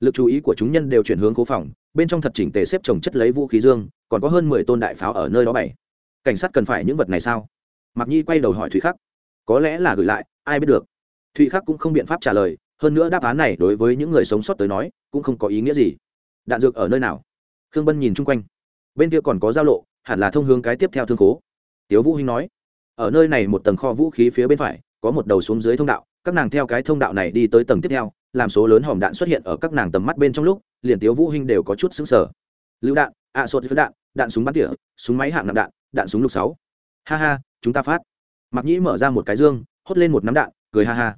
Lực chú ý của chúng nhân đều chuyển hướng khố phòng, bên trong thật chỉnh tề xếp chồng chất lấy vũ khí dương, còn có hơn mười tôn đại pháo ở nơi đó bày. Cảnh sát cần phải những vật này sao? Mặc nhi quay đầu hỏi thủy khắc. Có lẽ là gửi lại, ai biết được. Thụy khắc cũng không biện pháp trả lời hơn nữa đáp án này đối với những người sống sót tới nói cũng không có ý nghĩa gì. Đạn dược ở nơi nào? Khương bân nhìn chung quanh. Bên kia còn có giao lộ hẳn là thông hướng cái tiếp theo thương khố. Tiếu vũ hinh nói ở nơi này một tầng kho vũ khí phía bên phải có một đầu xuống dưới thông đạo các nàng theo cái thông đạo này đi tới tầng tiếp theo làm số lớn hòm đạn xuất hiện ở các nàng tầm mắt bên trong lúc liền tiếu vũ hinh đều có chút sững sờ. Lựu đạn ạ à, sốt với đạn đạn súng bắn tỉa súng máy hạng nặng đạn đạn súng lục sáu. Ha ha chúng ta phát. Mặc nhĩ mở ra một cái dương hốt lên một nắm đạn cười ha ha.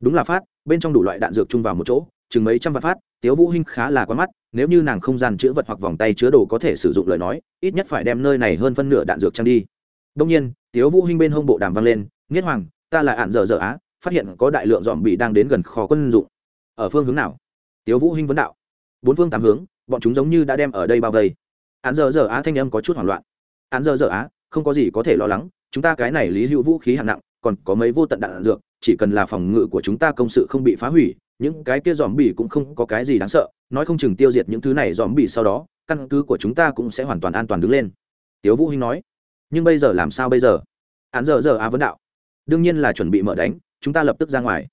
Đúng là phát bên trong đủ loại đạn dược chung vào một chỗ, chừng mấy trăm vạn phát, tiếu vũ hinh khá là quan mắt, nếu như nàng không gian chứa vật hoặc vòng tay chứa đồ có thể sử dụng lời nói, ít nhất phải đem nơi này hơn phân nửa đạn dược trang đi. Đông nhiên, tiếu vũ hinh bên hông bộ đàm vang lên, nghiết hoàng, ta là ạn dở dở á, phát hiện có đại lượng dòm bị đang đến gần kho quân dụng. Ở phương hướng nào? Tiếu vũ hinh vấn đạo. Bốn phương tám hướng, bọn chúng giống như đã đem ở đây bao vây. Ạn dở dở á thanh âm có chút hoảng loạn. Ạn dở dở á, không có gì có thể lo lắng, chúng ta cái này lý hữu vũ khí hạng nặng, còn có mấy vô tận đạn dược chỉ cần là phòng ngự của chúng ta công sự không bị phá hủy, những cái kia dòm bỉ cũng không có cái gì đáng sợ, nói không chừng tiêu diệt những thứ này dòm bỉ sau đó, căn cứ của chúng ta cũng sẽ hoàn toàn an toàn đứng lên. Tiếu vũ hinh nói. Nhưng bây giờ làm sao bây giờ? Án giờ giờ á vấn đạo. Đương nhiên là chuẩn bị mở đánh, chúng ta lập tức ra ngoài.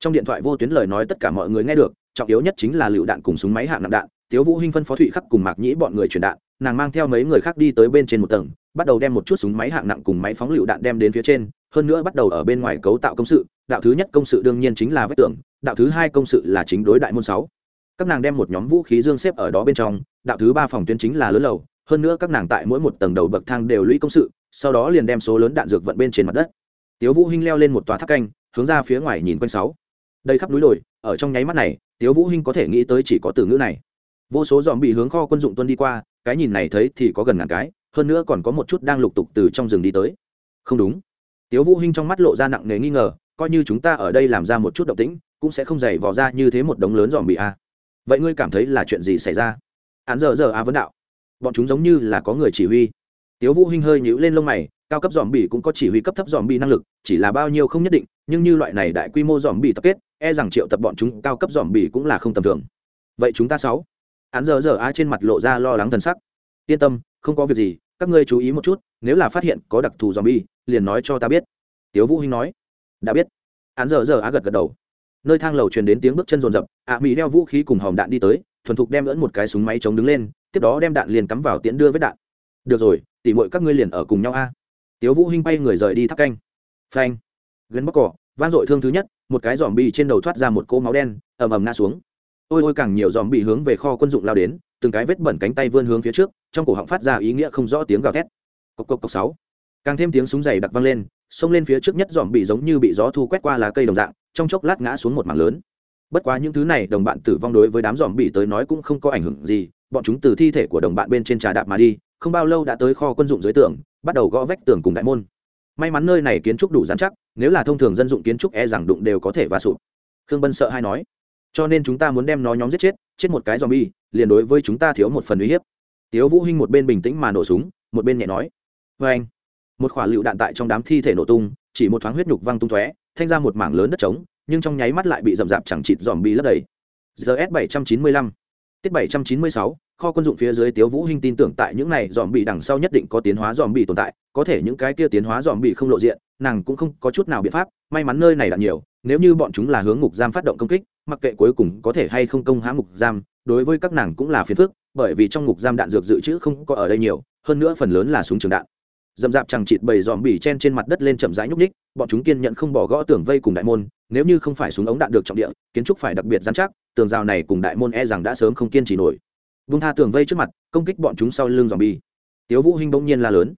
Trong điện thoại vô tuyến lời nói tất cả mọi người nghe được, trọng yếu nhất chính là lựu đạn cùng súng máy hạng nặng đạn. Tiếu vũ hinh phân phó thụy khắc cùng mạc nhĩ bọn người chuyển đạn, nàng mang theo mấy người khác đi tới bên trên một tầng bắt đầu đem một chút súng máy hạng nặng cùng máy phóng lựu đạn đem đến phía trên, hơn nữa bắt đầu ở bên ngoài cấu tạo công sự. Đạo thứ nhất công sự đương nhiên chính là vách tường, đạo thứ hai công sự là chính đối đại môn sáu. Các nàng đem một nhóm vũ khí dương xếp ở đó bên trong, đạo thứ ba phòng tuyến chính là lớn lầu, hơn nữa các nàng tại mỗi một tầng đầu bậc thang đều lũy công sự, sau đó liền đem số lớn đạn dược vận bên trên mặt đất. Tiếu vũ hinh leo lên một tòa tháp canh, hướng ra phía ngoài nhìn quanh sáu. Đây khắp núi đồi, ở trong nháy mắt này, tiếu vũ hinh có thể nghĩ tới chỉ có từ ngữ này. Vô số dòm bị hướng kho quân dụng tuân đi qua, cái nhìn này thấy thì có gần ngàn cái hơn nữa còn có một chút đang lục tục từ trong rừng đi tới. Không đúng. Tiếu vũ hinh trong mắt lộ ra nặng nề nghi ngờ, coi như chúng ta ở đây làm ra một chút động tĩnh, cũng sẽ không dày vò ra như thế một đống lớn dòm bị a. Vậy ngươi cảm thấy là chuyện gì xảy ra? Án giờ giờ a vấn đạo. Bọn chúng giống như là có người chỉ huy. Tiếu vũ hinh hơi nhíu lên lông mày, cao cấp dòm bị cũng có chỉ huy cấp thấp dòm bị năng lực, chỉ là bao nhiêu không nhất định, nhưng như loại này đại quy mô dòm bị tập kết e rằng triệu tập bọn chúng cao cấp dòm bị cũng là không tầm thường. Vậy chúng ta sáu. Án giờ giờ a trên mặt lộ ra lo lắng thần sắc. Yên tâm, không có việc gì các ngươi chú ý một chút, nếu là phát hiện có đặc thù dòm bi liền nói cho ta biết. Tiếu vũ hinh nói. Đã biết. Án giờ giờ á gật gật đầu. Nơi thang lầu truyền đến tiếng bước chân rồn rập ạ mỹ đeo vũ khí cùng hòm đạn đi tới, thuần thục đem lẫn một cái súng máy chống đứng lên, tiếp đó đem đạn liền cắm vào tiễn đưa với đạn. Được rồi, tỉ mọi các ngươi liền ở cùng nhau a. Tiếu vũ hinh bay người rời đi thắp canh. Phanh. Gân bóc cỏ van dội thương thứ nhất, một cái giòm bi trên đầu thoát ra một cỗ máu đen, ầm ầm ngã xuống. Ôi ôi, càng nhiều giòm bị hướng về kho quân dụng lao đến từng cái vết bẩn cánh tay vươn hướng phía trước, trong cổ họng phát ra ý nghĩa không rõ tiếng gào thét. Cộc cộc cộc sáu. Càng thêm tiếng súng dày đặc vang lên, xông lên phía trước nhất dòm bị giống như bị gió thu quét qua lá cây đồng dạng, trong chốc lát ngã xuống một mảng lớn. Bất quá những thứ này, đồng bạn tử vong đối với đám dòm bị tới nói cũng không có ảnh hưởng gì, bọn chúng từ thi thể của đồng bạn bên trên trà đạp mà đi, không bao lâu đã tới kho quân dụng dưới tường, bắt đầu gõ vách tường cùng đại môn. May mắn nơi này kiến trúc đủ dán chắc, nếu là thông thường dân dụng kiến trúc e rằng đụng đều có thể va sụp. Khương bân sợ hay nói, cho nên chúng ta muốn đem nó nhóm giết chết chết một cái zombie liền đối với chúng ta thiếu một phần uy hiếp. Tiếu vũ hinh một bên bình tĩnh mà nổ súng, một bên nhẹ nói với anh. Một quả lựu đạn tại trong đám thi thể nổ tung, chỉ một thoáng huyết nhục văng tung tóe, thanh ra một mảng lớn đất trống, nhưng trong nháy mắt lại bị rậm rạp chẳng chịt dòm bị lấp đầy. Gs 795 tiết 796 kho quân dụng phía dưới tiếu vũ hinh tin tưởng tại những này dòm bị đằng sau nhất định có tiến hóa dòm bị tồn tại, có thể những cái kia tiến hóa dòm bị không lộ diện, nàng cũng không có chút nào biện pháp, may mắn nơi này đạn nhiều, nếu như bọn chúng là hướng ngục giam phát động công kích, mặc kệ cuối cùng có thể hay không công hãm ngục giam đối với các nàng cũng là phiền phức, bởi vì trong ngục giam đạn dược dự trữ không có ở đây nhiều, hơn nữa phần lớn là súng trường đạn. Dầm dạp chẳng chịt bầy dòm bỉ chen trên mặt đất lên chậm rãi nhúc ních bọn chúng kiên nhận không bỏ gõ tường vây cùng đại môn, nếu như không phải súng ống đạn được trọng địa, kiến trúc phải đặc biệt dán chắc, tường rào này cùng đại môn e rằng đã sớm không kiên trì nổi. Vung tha tường vây trước mặt, công kích bọn chúng sau lưng dòm bi tiếu vũ hinh bỗng nhiên la lớn.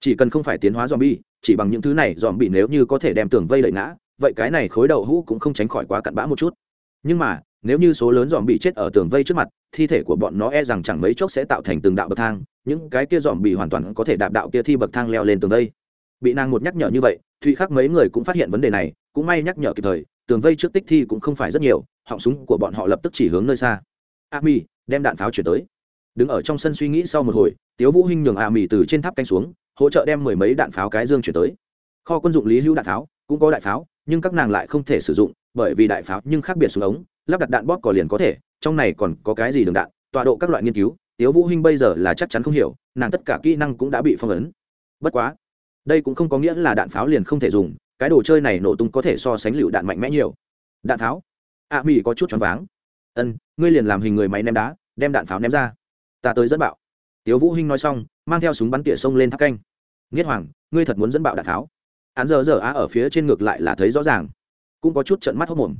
Chỉ cần không phải tiến hóa dòm bi chỉ bằng những thứ này dòm bị nếu như có thể đem tường vây đẩy ngã, vậy cái này khối đầu hũ cũng không tránh khỏi quá cặn bã một chút. Nhưng mà nếu như số lớn dòm bị chết ở tường vây trước mặt, thi thể của bọn nó e rằng chẳng mấy chốc sẽ tạo thành từng đạo bậc thang, những cái kia dòm bị hoàn toàn có thể đạp đạo kia thi bậc thang leo lên tường vây. Bị nàng một nhắc nhở như vậy, thụy khắc mấy người cũng phát hiện vấn đề này, cũng may nhắc nhở kịp thời, tường vây trước tích thi cũng không phải rất nhiều, họng súng của bọn họ lập tức chỉ hướng nơi xa. A mi đem đạn pháo chuyển tới. Đứng ở trong sân suy nghĩ sau một hồi, tiếu vũ hinh nhường a mi từ trên tháp canh xuống, hỗ trợ đem mười mấy đạn pháo cái dương chuyển tới. Kho quân dụng lý hữu đạn pháo cũng có đại pháo, nhưng các nàng lại không thể sử dụng, bởi vì đại pháo nhưng khác biệt xuống ống lắp đặt đạn bóp cò liền có thể trong này còn có cái gì đường đạn tọa độ các loại nghiên cứu tiếu vũ hinh bây giờ là chắc chắn không hiểu nàng tất cả kỹ năng cũng đã bị phong ấn. Bất quá đây cũng không có nghĩa là đạn pháo liền không thể dùng cái đồ chơi này nổ tung có thể so sánh lựu đạn mạnh mẽ nhiều. Đạn pháo? Ạ à, mỹ có chút choáng váng. Ân ngươi liền làm hình người máy ném đá đem đạn pháo ném ra. Ta tới dẫn bạo. Tiếu vũ hinh nói xong mang theo súng bắn tỉa sông lên tháp canh. Nghiết hoàng ngươi thật muốn dẫn bạo đạn pháo? Án giờ giờ á ở phía trên ngược lại là thấy rõ ràng. Cũng có chút trận mắt hốc mồm.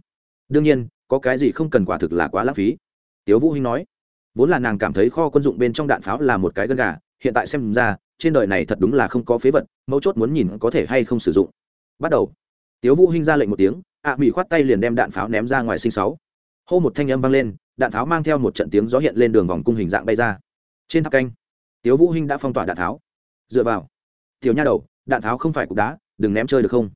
Đương nhiên có cái gì không cần quả thực là quá lãng phí. Tiếu vũ hinh nói, vốn là nàng cảm thấy kho quân dụng bên trong đạn pháo là một cái gân gà, hiện tại xem ra, trên đời này thật đúng là không có phế vật, mấu chốt muốn nhìn có thể hay không sử dụng. Bắt đầu. Tiếu vũ hinh ra lệnh một tiếng, ạ mỹ khoát tay liền đem đạn pháo ném ra ngoài sinh sáu. Hô một thanh âm vang lên, đạn pháo mang theo một trận tiếng gió hiện lên đường vòng cung hình dạng bay ra. Trên tháp canh, tiếu vũ hinh đã phong tỏa đạn pháo. Dựa vào. Tiểu nha đầu, đạn pháo không phải cục đá, đừng ném chơi được không?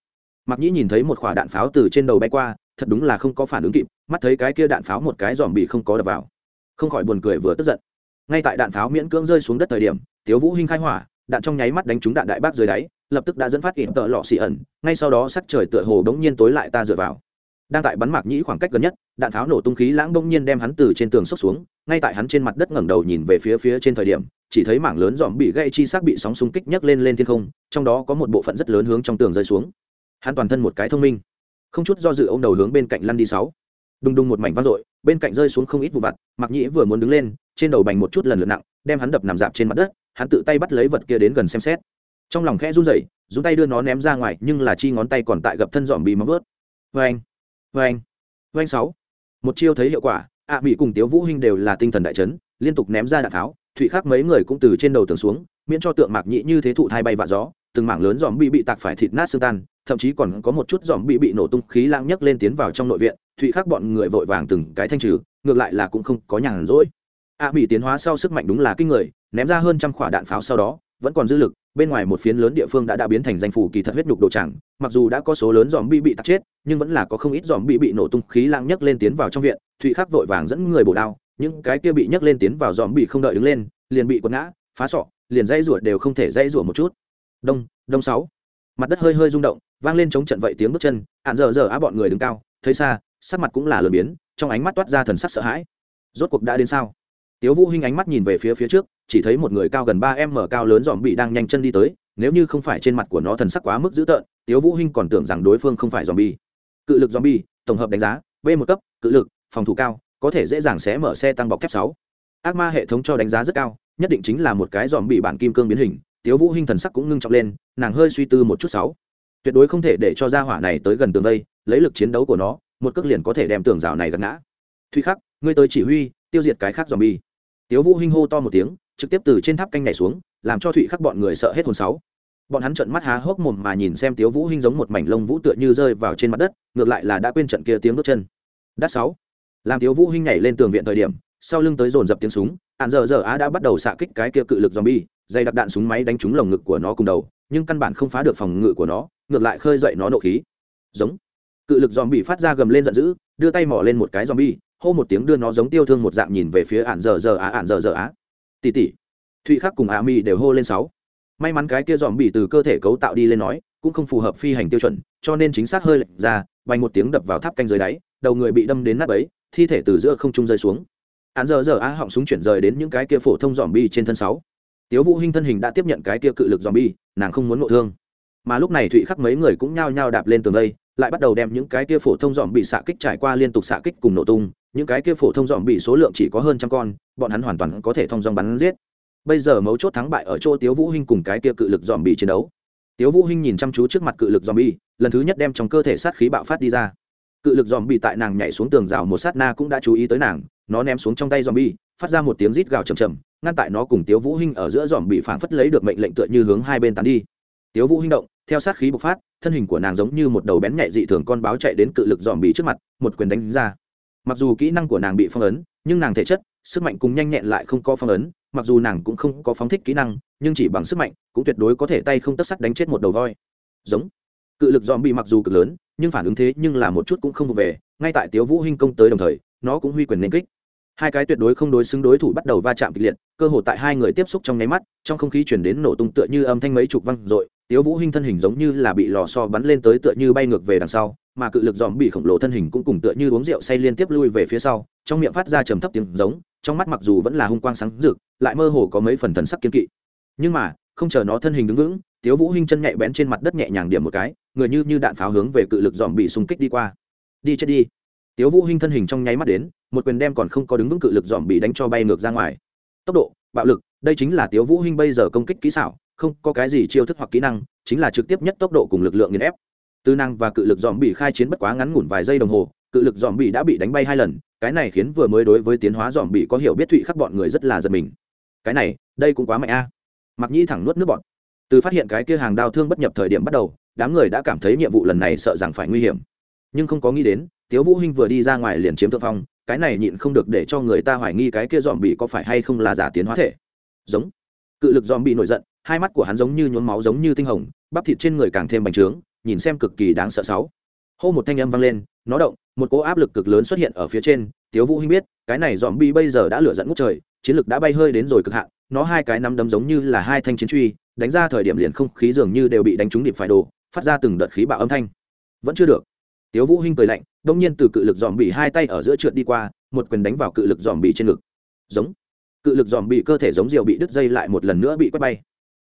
Mặc nhĩ nhìn thấy một quả đạn pháo từ trên đầu bay qua thật đúng là không có phản ứng kịp, mắt thấy cái kia đạn pháo một cái dòm bị không có đập vào. Không khỏi buồn cười vừa tức giận. Ngay tại đạn pháo miễn cưỡng rơi xuống đất thời điểm, tiếu vũ hinh khai hỏa, đạn trong nháy mắt đánh trúng đạn đại bác dưới đáy, lập tức đã dẫn phát ỉn tợ lọ xì ẩn, ngay sau đó sắc trời tựa hồ đống nhiên tối lại ta dựa vào. Đang tại bắn mạc nhĩ khoảng cách gần nhất, đạn pháo nổ tung khí lãng bỗng nhiên đem hắn từ trên tường xốc xuống, ngay tại hắn trên mặt đất ngẩng đầu nhìn về phía phía trên thời điểm, chỉ thấy mảng lớn dòm bị gây chi xác bị sóng xung kích nhấc lên lên thiên không, trong đó có một bộ phận rất lớn hướng trong tường rơi xuống. Hắn toàn thân một cái thông minh không chút do dự ô m đầu hướng bên cạnh lăn đi sáu. Đùng đùng một mảnh vang dội, bên cạnh rơi xuống không ít vụ vặt mặc nhĩ vừa muốn đứng lên, trên đầu bành một chút lần lượt nặng, đem hắn đập nằm dạp trên mặt đất, hắn tự tay bắt lấy vật kia đến gần xem xét. Trong lòng khẽ run rẩy dùng tay đưa nó ném ra ngoài, nhưng là chi ngón tay còn tại gập thân dòm bị móng vớt vê anh vê anh vê anh sáu. Một chiêu thấy hiệu quả, ạ mỹ cùng tiếu vũ hinh đều là tinh thần đại chấn, liên tục ném ra đạn tháo thụy khác mấy người cũng từ trên đầu tường xuống, miễn cho tượng mạc nhĩ như thế thụ thai bay vạ gió, từng mảng lớn dòm bị bị tạc phải thịt nát xương tan thậm chí còn có một chút dòm bị bị nổ tung khí lãng nhấc lên tiến vào trong nội viện thụy khác bọn người vội vàng từng cái thanh trừ ngược lại là cũng không có nhàn rỗi. A à, tiến hóa sau sức mạnh đúng là kinh người ném ra hơn trăm quả đạn pháo sau đó vẫn còn dư lực bên ngoài một phiến lớn địa phương đã đã biến thành danh phủ kỳ thật huyết nhục đồ chẳng mặc dù đã có số lớn dòm bị bị tắt chết nhưng vẫn là có không ít dòm bị bị nổ tung khí lãng nhấc lên tiến vào trong viện thụy khắc vội vàng dẫn người bổ đao những cái kia bị nhấc lên tiến vào dòm bị không đợi đứng lên liền bị quật ngã phá sọ liền dây rủa đều không thể dây rủa một chút. Đông đông sáu. Mặt đất hơi hơi rung động vang lên chống trận vậy tiếng bước chân hạn giờ giờ á bọn người đứng cao, thấy xa, sắc mặt cũng là lờ biến, trong ánh mắt toát ra thần sắc sợ hãi. Rốt cuộc đã đến sao? Tiếu vũ hinh ánh mắt nhìn về phía phía trước, chỉ thấy một người cao gần ba m cao lớn dòm bị đang nhanh chân đi tới, nếu như không phải trên mặt của nó thần sắc quá mức dữ tợn, tiếu vũ hinh còn tưởng rằng đối phương không phải dòm bi cự lực dòm bi tổng hợp đánh giá, b một cấp, cự lực, phòng thủ cao, có thể dễ dàng xé mở xe tăng bọc thép sáu. Ác ma hệ thống cho đánh giá rất cao, nhất định chính là một cái dòm bị bản kim cương biến hình, tiếu vũ hinh thần sắc cũng ngưng trọng lên, nàng hơi suy tư một chút sáu tuyệt đối không thể để cho gia hỏa này tới gần tường vây, lấy lực chiến đấu của nó, một cước liền có thể đem tường rào này gật ngã. Thụy khắc, ngươi tới chỉ huy, tiêu diệt cái khác dòm bi tiếu vũ hinh hô to một tiếng, trực tiếp từ trên tháp canh nhảy xuống, làm cho thụy khắc bọn người sợ hết hồn sáu. Bọn hắn trợn mắt há hốc mồm mà nhìn xem tiếu vũ hinh giống một mảnh lông vũ tựa như rơi vào trên mặt đất, ngược lại là đã quên trận kia tiếng bước chân. Đắt sáu. Làm tiếu vũ hinh nhảy lên tường viện thời điểm, sau lưng tới dồn dập tiếng súng ạn giờ giờ á đã bắt đầu xạ kích cái kia cự lực zombie dây đặc đạn súng máy đánh trúng lồng ngực của nó cùng đầu nhưng căn bản không phá được phòng ngự của nó, ngược lại khơi dậy nó nộ khí. Giống. Cự lực zombie phát ra gầm lên giận dữ, đưa tay mò lên một cái zombie, hô một tiếng đưa nó giống tiêu thương một dạng nhìn về phía ạn giờ giờ á ạn giờ giờ á. Tỷ tỷ thụy khắc cùng á mi đều hô lên sáu. May mắn cái kia dòm bị từ cơ thể cấu tạo đi lên nói, cũng không phù hợp phi hành tiêu chuẩn, cho nên chính xác hơi lệch ra vành một tiếng đập vào tháp canh dưới đáy, đầu người bị đâm đến nắp ấy thi thể từ giữa không trung rơi xuống. Ạn giờ giờ á họng súng chuyển rời đến những cái kia phổ thông dòm bi trên thân sáu tiếu vũ hinh thân hình đã tiếp nhận cái kia cự lực zombie, nàng không muốn ngộ thương. Mà lúc này thụy khắc mấy người cũng nhao nhao đạp lên tường đây, lại bắt đầu đem những cái kia phổ thông dòm bị xạ kích trải qua liên tục xạ kích cùng nổ tung. Những cái kia phổ thông dòm bị số lượng chỉ có hơn trăm con, bọn hắn hoàn toàn có thể thông dòng bắn giết. Bây giờ mấu chốt thắng bại ở chỗ tiếu vũ hinh cùng cái kia cự lực dòm bị chiến đấu. Tiếu vũ hinh nhìn chăm chú trước mặt cự lực dòm bị lần thứ nhất đem trong cơ thể sát khí bạo phát đi ra. Cự lực dòm bị tại nàng nhảy xuống tường rào một sát na cũng đã chú ý tới nàng, nó ném xuống trong tay dòm bi phát ra một tiếng rít gào chầm chầm, ngăn tại nó cùng tiếu vũ hinh ở giữa dòm bị phảng phất lấy được mệnh lệnh tựa như hướng hai bên tán đi. Tiếu vũ hinh động, theo sát khí bộc phát, thân hình của nàng giống như một đầu bén nhạy dị thường con báo chạy đến cự lực dòm bị trước mặt, một quyền đánh ra. Mặc dù kỹ năng của nàng bị phong ấn, nhưng nàng thể chất, sức mạnh cùng nhanh nhẹn lại không có phong ấn, mặc dù nàng cũng không có phóng thích kỹ năng, nhưng chỉ bằng sức mạnh, cũng tuyệt đối có thể tay không tất sắt đánh chết một đầu voi. Giống. Cự lực dòm bị mặc dù cực lớn, nhưng phản ứng thế nhưng là một chút cũng không vụ về, ngay tại tiếu vũ hinh công tới đồng thời, nó cũng huy quyền nên kích hai cái tuyệt đối không đối xứng đối thủ bắt đầu va chạm kịch liệt, cơ hội tại hai người tiếp xúc trong nháy mắt, trong không khí chuyển đến nổ tung tựa như âm thanh mấy chục văng rồi tiếu vũ hinh thân hình giống như là bị lò xo bắn lên tới tựa như bay ngược về đằng sau, mà cự lực dòm bị khổng lồ thân hình cũng cùng tựa như uống rượu say liên tiếp lui về phía sau, trong miệng phát ra trầm thấp tiếng giống, trong mắt mặc dù vẫn là hung quang sáng rực, lại mơ hồ có mấy phần thần sắc kiên kỵ. Nhưng mà, không chờ nó thân hình đứng vững, tiếu vũ hinh chân nhẹ bén trên mặt đất nhẹ nhàng điểm một cái, người như như đạn pháo hướng về cự lực dòm bị xung kích đi qua. Đi chết đi. Tiếu vũ hinh thân hình trong nháy mắt đến một quyền đem còn không có đứng vững cự lực dòm bị đánh cho bay ngược ra ngoài. Tốc độ, bạo lực, đây chính là tiếu vũ hinh bây giờ công kích kỹ xảo, không có cái gì chiêu thức hoặc kỹ năng, chính là trực tiếp nhất tốc độ cùng lực lượng nghiền ép. Tư năng và cự lực dòm bị khai chiến bất quá ngắn ngủn vài giây đồng hồ, cự lực dòm bị đã bị đánh bay hai lần, cái này khiến vừa mới đối với tiến hóa dòm bị có hiểu biết thụy khắc bọn người rất là giật mình. Cái này, đây cũng quá mạnh a. Mặc nhĩ thẳng nuốt nước bọn từ phát hiện cái kia hàng đao thương bất nhập thời điểm bắt đầu, đám người đã cảm thấy nhiệm vụ lần này sợ rằng phải nguy hiểm. Nhưng không có nghĩ đến tiếu vũ hinh vừa đi ra ngoài liền chiếm thượng phong, cái này nhịn không được để cho người ta hoài nghi cái kia dòm bị có phải hay không là giả tiến hóa thể. Giống. Cự lực dòm bị nổi giận, hai mắt của hắn giống như nhuốm máu giống như tinh hồng, bắp thịt trên người càng thêm bành trướng, nhìn xem cực kỳ đáng sợ sáu. Hô một thanh âm vang lên, nó động, một cỗ áp lực cực lớn xuất hiện ở phía trên, tiếu vũ hinh biết, cái này dòm Bị bây giờ đã lửa giận ngút trời, chiến lực đã bay hơi đến rồi cực hạn, nó hai cái nắm đấm giống như là hai thanh chiến truy, đánh ra thời điểm liền không khí dường như đều bị đánh trúng điệp phải đồ phát ra từng đợt khí bạo âm thanh. Vẫn chưa được tiếu vũ hinh cười lạnh đông nhiên từ cự lực dòm bị hai tay ở giữa trượt đi qua một quyền đánh vào cự lực dòm bị trên ngực. Giống. Cự lực dòm bị cơ thể giống diều bị đứt dây lại một lần nữa bị quét bay.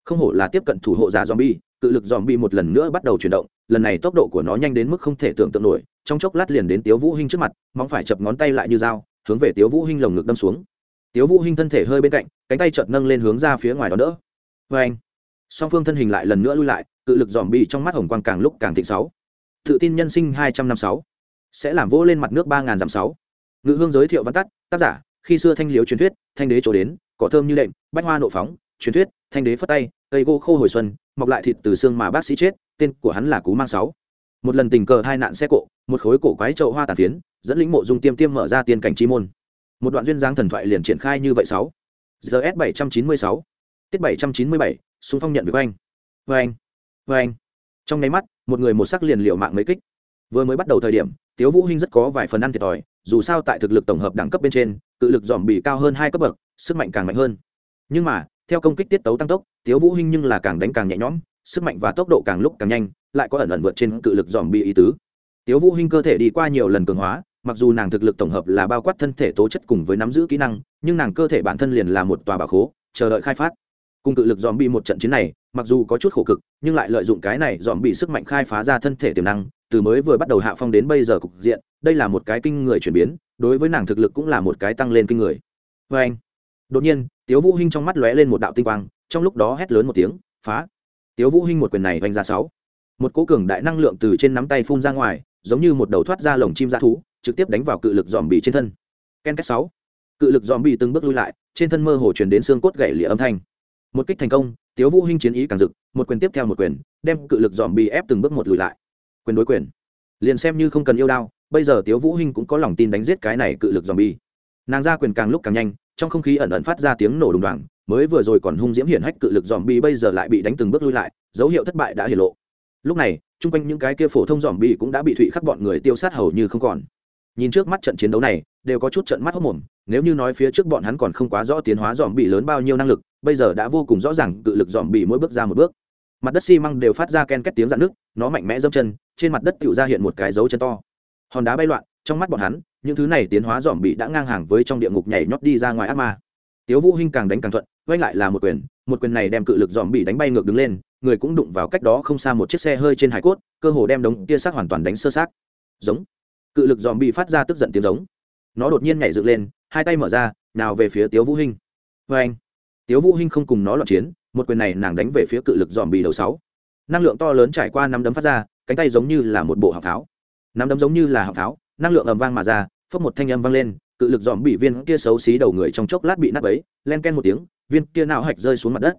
Không hổ là tiếp cận thủ hộ giả dòm bị, cự lực dòm bị một lần nữa bắt đầu chuyển động lần này tốc độ của nó nhanh đến mức không thể tưởng tượng nổi trong chốc lát liền đến tiếu vũ hinh trước mặt móng phải chập ngón tay lại như dao hướng về tiếu vũ hinh lồng ngực đâm xuống. Tiếu vũ hinh thân thể hơi bên cạnh cánh tay chợt nâng lên hướng ra phía ngoài đó đỡ. Với anh song phương thân hình lại lần nữa lui lại cự lực dòm bị trong mắt hồng quang càng lúc càng thịnh sáu tự tin nhân sinh hai trăm năm sáu. Sẽ làm vỗ lên mặt nước ba ngàn dặm sáu. Ngự hương giới thiệu văn tắt, tác giả, khi xưa thanh liếu truyền thuyết, thanh đế chỗ đến, cỏ thơm như đệm, bách hoa nộ phóng, truyền thuyết, thanh đế phất tay, cây gỗ khô hồi xuân, mọc lại thịt từ xương mà bác sĩ chết, tên của hắn là cú mang sáu. Một lần tình cờ hai nạn xe cộ, một khối cổ quái trậu hoa tàn phiến, dẫn lĩnh mộ dung tiêm tiêm mở ra tiên cảnh chi môn. Một đoạn duyên dáng thần thoại liền triển khai như vậy sáu. Gs bảy trăm chín mươi sáu. Tiết bảy trăm chín mươi bảy, xung phong nhận việc anh vê anh anh trong nháy mắt một người một sắc liền liệu mạng mấy kích. Vừa mới bắt đầu thời điểm, tiếu vũ hinh rất có vài phần ăn thiệt thòi, dù sao tại thực lực tổng hợp đẳng cấp bên trên, cự lực dòm bị cao hơn hai cấp bậc, sức mạnh càng mạnh hơn. Nhưng mà, theo công kích tiết tấu tăng tốc, tiếu vũ hinh nhưng là càng đánh càng nhẹ nhõm, sức mạnh và tốc độ càng lúc càng nhanh, lại có ẩn ẩn vượt trên cự lực dòm bị ý tứ. Tiếu vũ hinh cơ thể đi qua nhiều lần cường hóa, mặc dù nàng thực lực tổng hợp là bao quát thân thể tố chất cùng với nắm giữ kỹ năng, nhưng nàng cơ thể bản thân liền là một tòa bảo khố, chờ đợi khai phát. Cùng cự lực dòm bị một trận chiến này mặc dù có chút khổ cực, nhưng lại lợi dụng cái này dòm bị sức mạnh khai phá ra thân thể tiềm năng, từ mới vừa bắt đầu hạ phong đến bây giờ cục diện, đây là một cái kinh người chuyển biến, đối với nàng thực lực cũng là một cái tăng lên kinh người. Vê anh, đột nhiên, tiếu vũ hinh trong mắt lóe lên một đạo tinh quang, trong lúc đó hét lớn một tiếng, phá! Tiếu vũ hinh một quyền này vanh ra sáu. Một cỗ cường đại năng lượng từ trên nắm tay phun ra ngoài, giống như một đầu thoát ra lồng chim dã thú, trực tiếp đánh vào cự lực dòm bị trên thân. Ken két sáu. Cự lực dòm bị từng bước lui lại, trên thân mơ hồ truyền đến xương cốt gãy lìa âm thanh một kích thành công, tiếu vũ hinh chiến ý càng rực, một quyền tiếp theo một quyền, đem cự lực dòm bị ép từng bước một lùi lại. Quyền đối quyền. Liền xem như không cần yêu đao, bây giờ tiếu vũ hinh cũng có lòng tin đánh giết cái này cự lực dòm bi. Nàng ra quyền càng lúc càng nhanh, trong không khí ẩn ẩn phát ra tiếng nổ đùng đoàng, mới vừa rồi còn hung diễm hiển hách cự lực dòm bi bây giờ lại bị đánh từng bước lui lại, dấu hiệu thất bại đã hiển lộ. Lúc này, chung quanh những cái kia phổ thông dòm bi cũng đã bị thụy khắc bọn người tiêu sát hầu như không còn. Nhìn trước mắt trận chiến đấu này, đều có chút trận mắt hốc mồm, nếu như nói phía trước bọn hắn còn không quá rõ tiến hóa dòm bị lớn bao nhiêu năng lực bây giờ đã vô cùng rõ ràng cự lực dòm bị mỗi bước ra một bước. Mặt đất xi măng đều phát ra ken két tiếng dạn nước nó mạnh mẽ dâm chân, trên mặt đất tự ra hiện một cái dấu chân to. Hòn đá bay loạn, trong mắt bọn hắn, những thứ này tiến hóa dòm bị đã ngang hàng với trong địa ngục nhảy nhót đi ra ngoài ác ma. Tiếu vũ hinh càng đánh càng thuận, quay lại là một quyền một quyền này đem cự lực dòm bị đánh bay ngược đứng lên, người cũng đụng vào cách đó không xa một chiếc xe hơi trên hải cốt, cơ hồ đem đống kia xác hoàn toàn đánh sơ xác. Giống. Cự lực dòm bị phát ra tức giận tiếng giống. Nó đột nhiên nhảy dựng lên, hai tay mở ra, nào về phía tiếu vũ hinh. Với anh tiếu vũ hinh không cùng nó loạn chiến, một quyền này nàng đánh về phía cự lực dòm bì đầu sáu. Năng lượng to lớn trải qua năm đấm phát ra, cánh tay giống như là một bộ hạng pháo. Năm đấm giống như là hạng pháo, năng lượng ầm vang mà ra phất một thanh âm vang lên, cự lực dòm bị viên kia xấu xí đầu người trong chốc lát bị nát bấy, len ken một tiếng, viên kia não hạch rơi xuống mặt đất.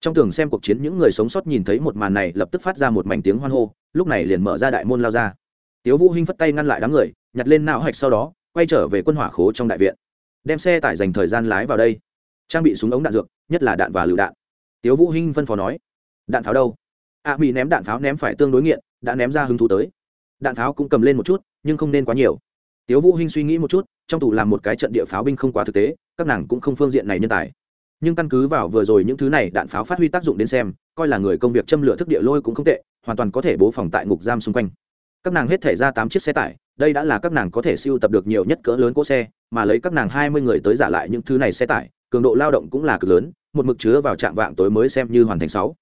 Trong tường xem cuộc chiến những người sống sót nhìn thấy một màn này lập tức phát ra một mảnh tiếng hoan hô, lúc này liền mở ra đại môn lao ra. Tiếu vũ hinh phất tay ngăn lại đám người, nhặt lên não hạch sau đó, quay trở về quân hỏa khố trong đại viện. Đem xe tải dành thời gian lái vào đây trang bị súng ống đạn dược nhất là đạn và lựu đạn. Tiếu vũ hinh phân phó nói đạn pháo đâu? A à, mỹ ném đạn pháo ném phải tương đối nghiện đã ném ra hứng thú tới. Đạn pháo cũng cầm lên một chút nhưng không nên quá nhiều. Tiếu vũ hinh suy nghĩ một chút trong tủ làm một cái trận địa pháo binh không quá thực tế các nàng cũng không phương diện này nhân tài. Nhưng căn cứ vào vừa rồi những thứ này đạn pháo phát huy tác dụng đến xem coi là người công việc châm lửa thức địa lôi cũng không tệ hoàn toàn có thể bố phòng tại ngục giam xung quanh. Các nàng hết thể ra tám chiếc xe tải đây đã là các nàng có thể siêu tập được nhiều nhất cỡ lớn cỗ xe mà lấy các nàng hai mươi người tới giả lại những thứ này xe tải cường độ lao động cũng là cực lớn một mực chứa vào trạm vạng tối mới xem như hoàn thành sáu.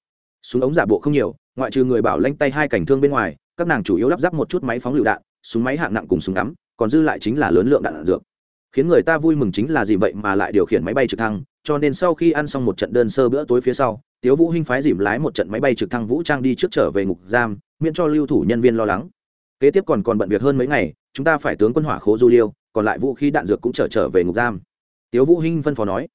Súng ống giả bộ không nhiều ngoại trừ người bảo lanh tay hai cảnh thương bên ngoài các nàng chủ yếu lắp ráp một chút máy phóng lựu đạn súng máy hạng nặng cùng súng đắm còn dư lại chính là lớn lượng đạn, dược. Khiến người ta vui mừng chính là gì vậy mà lại điều khiển máy bay trực thăng cho nên sau khi ăn xong một trận đơn sơ bữa tối phía sau tiếu vũ hinh phái dìm lái một trận máy bay trực thăng vũ trang đi trước trở về ngục giam miễn cho lưu thủ nhân viên lo lắng. Kế tiếp còn còn bận việc hơn mấy ngày chúng ta phải tướng quân hỏa khố du liêu còn lại vũ khí đạn dược cũng trở trở về ngục giam. Tiếu vũ hinh phân phó nói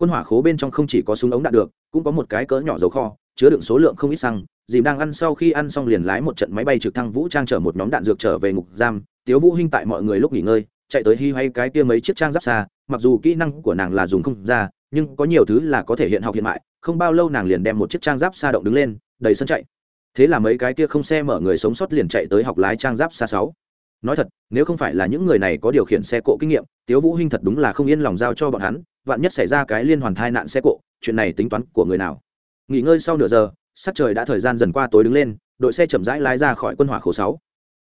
quân hỏa khố bên trong không chỉ có súng ống đạn được, cũng có một cái cỡ nhỏ dầu kho, chứa đựng số lượng không ít xăng. Dìm đang ăn sau khi ăn xong liền lái một trận máy bay trực thăng vũ trang chở một nhóm đạn dược trở về ngục giam. Tiếu vũ hinh tại mọi người lúc nghỉ ngơi, chạy tới hi hay cái kia mấy chiếc trang giáp xa. Mặc dù kỹ năng của nàng là dùng không ra, nhưng có nhiều thứ là có thể hiện học hiện mại. Không bao lâu nàng liền đem một chiếc trang giáp xa động đứng lên, đầy sân chạy. Thế là mấy cái kia không xe mở người sống sót liền chạy tới học lái trang giáp xa sáu. Nói thật, nếu không phải là những người này có điều khiển xe cộ kinh nghiệm, tiếu vũ hinh thật đúng là không yên lòng giao cho bọn hắn vạn nhất xảy ra cái liên hoàn thai nạn xe cộ, chuyện này tính toán của người nào? Nghỉ ngơi sau nửa giờ, sắc trời đã thời gian dần qua tối đứng lên, đội xe chậm rãi lái ra khỏi quân hỏa khổ sáu.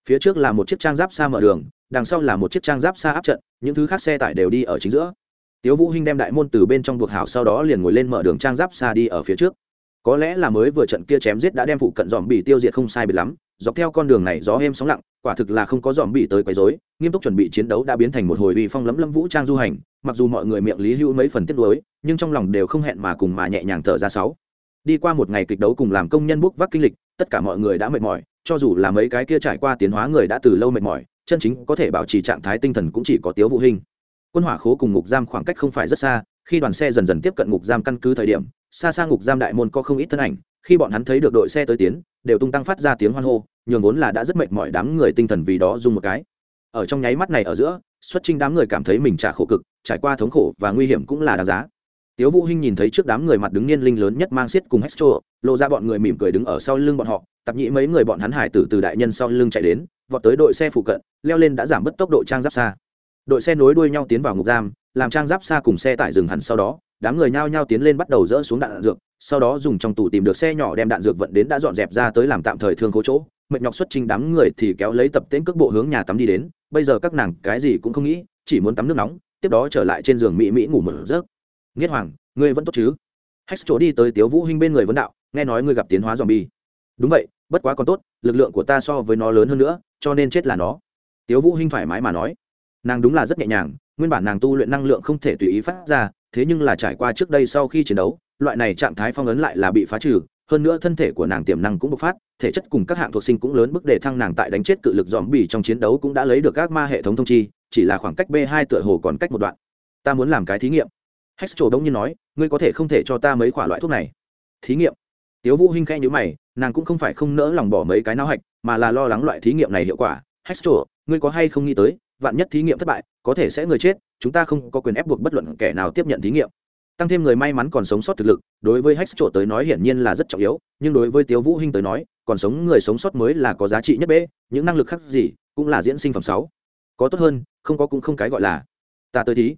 Phía trước là một chiếc trang giáp xa mở đường, đằng sau là một chiếc trang giáp xa áp trận, những thứ khác xe tải đều đi ở chính giữa. Tiếu vũ hinh đem đại môn từ bên trong buộc hảo sau đó liền ngồi lên mở đường trang giáp xa đi ở phía trước. Có lẽ là mới vừa trận kia chém giết đã đem phụ cận dòm bị tiêu diệt không sai biệt lắm, dọc theo con đường này gió êm sóng lặng quả thực là không có dòm bị tới quấy rối, nghiêm túc chuẩn bị chiến đấu đã biến thành một hồi uy phong lấm lâm vũ trang du hành, mặc dù mọi người miệng lý hữu mấy phần tiết lối nhưng trong lòng đều không hẹn mà cùng mà nhẹ nhàng thở ra sáu. Đi qua một ngày kịch đấu cùng làm công nhân bốc vác kinh lịch, tất cả mọi người đã mệt mỏi, cho dù là mấy cái kia trải qua tiến hóa người đã từ lâu mệt mỏi, chân chính có thể bảo trì trạng thái tinh thần cũng chỉ có tiếu vũ hình quân hỏa khố cùng ngục giam khoảng cách không phải rất xa, khi đoàn xe dần dần tiếp cận ngục giam căn cứ thời điểm, xa xa ngục giam đại môn có không ít thân ảnh, khi bọn hắn thấy được đội xe tới tiến, đều tung tăng phát ra tiếng hoan hô nhường vốn là đã rất mệt mỏi đám người tinh thần vì đó dùng một cái. Ở trong nháy mắt này ở giữa xuất trình đám người cảm thấy mình trả khổ cực trải qua thống khổ và nguy hiểm cũng là đáng giá. Tiếu vũ hinh nhìn thấy trước đám người mặt đứng niên linh lớn nhất mang xiết cùng Hexto lộ ra bọn người mỉm cười đứng ở sau lưng bọn họ tập nhị mấy người bọn hắn hải tử từ đại nhân sau lưng chạy đến vọt tới đội xe phụ cận leo lên đã giảm bớt tốc độ trang giáp xa. Đội xe nối đuôi nhau tiến vào ngục giam làm trang giáp xa cùng xe tải dừng hẳn sau đó đám người nhao nhao tiến lên bắt đầu dỡ xuống đạn, đạn dược sau đó dùng trong tủ tìm được xe nhỏ đem đạn dược vận đến đã dọn dẹp ra tới làm tạm thời thương cố chỗ mệt nhọc xuất trình đám người thì kéo lấy tập tễnh cước bộ hướng nhà tắm đi đến. Bây giờ các nàng cái gì cũng không nghĩ, chỉ muốn tắm nước nóng, tiếp đó trở lại trên giường mỹ mỹ ngủ một giấc. Nghiết hoàng, ngươi vẫn tốt chứ? Hex chỗ đi tới tiếu vũ hinh bên người vấn đạo, nghe nói ngươi gặp tiến hóa zombie. Đúng vậy, bất quá còn tốt, lực lượng của ta so với nó lớn hơn nữa, cho nên chết là nó. Tiếu vũ hinh thoải mái mà nói. Nàng đúng là rất nhẹ nhàng, nguyên bản nàng tu luyện năng lượng không thể tùy ý phát ra, thế nhưng là trải qua trước đây sau khi chiến đấu, loại này trạng thái phong ấn lại là bị phá trừ hơn nữa thân thể của nàng tiềm năng cũng bộc phát, thể chất cùng các hạng thuộc sinh cũng lớn bức để thăng nàng tại đánh chết cự lực dòm bì trong chiến đấu cũng đã lấy được các ma hệ thống thông chi, chỉ là khoảng cách b hai tựa hồ còn cách một đoạn. Ta muốn làm cái thí nghiệm. Hex trổ đông nhiên nói, ngươi có thể không thể cho ta mấy khoả loại thuốc này? Thí nghiệm. Tiếu vũ hinh khẽ nhữ mày, nàng cũng không phải không nỡ lòng bỏ mấy cái não hạch, mà là lo lắng loại thí nghiệm này hiệu quả. Hex trổ ngươi có hay không nghĩ tới, vạn nhất thí nghiệm thất bại, có thể sẽ người chết, chúng ta không có quyền ép buộc bất luận kẻ nào tiếp nhận thí nghiệm tăng thêm người may mắn còn sống sót thực lực, đối với hex trổ tới nói hiển nhiên là rất trọng yếu, nhưng đối với tiếu vũ hinh tới nói, còn sống người sống sót mới là có giá trị nhất bế, những năng lực khác gì cũng là diễn sinh phẩm sáu. Có tốt hơn, không có cũng không cái gọi là ta tới thí.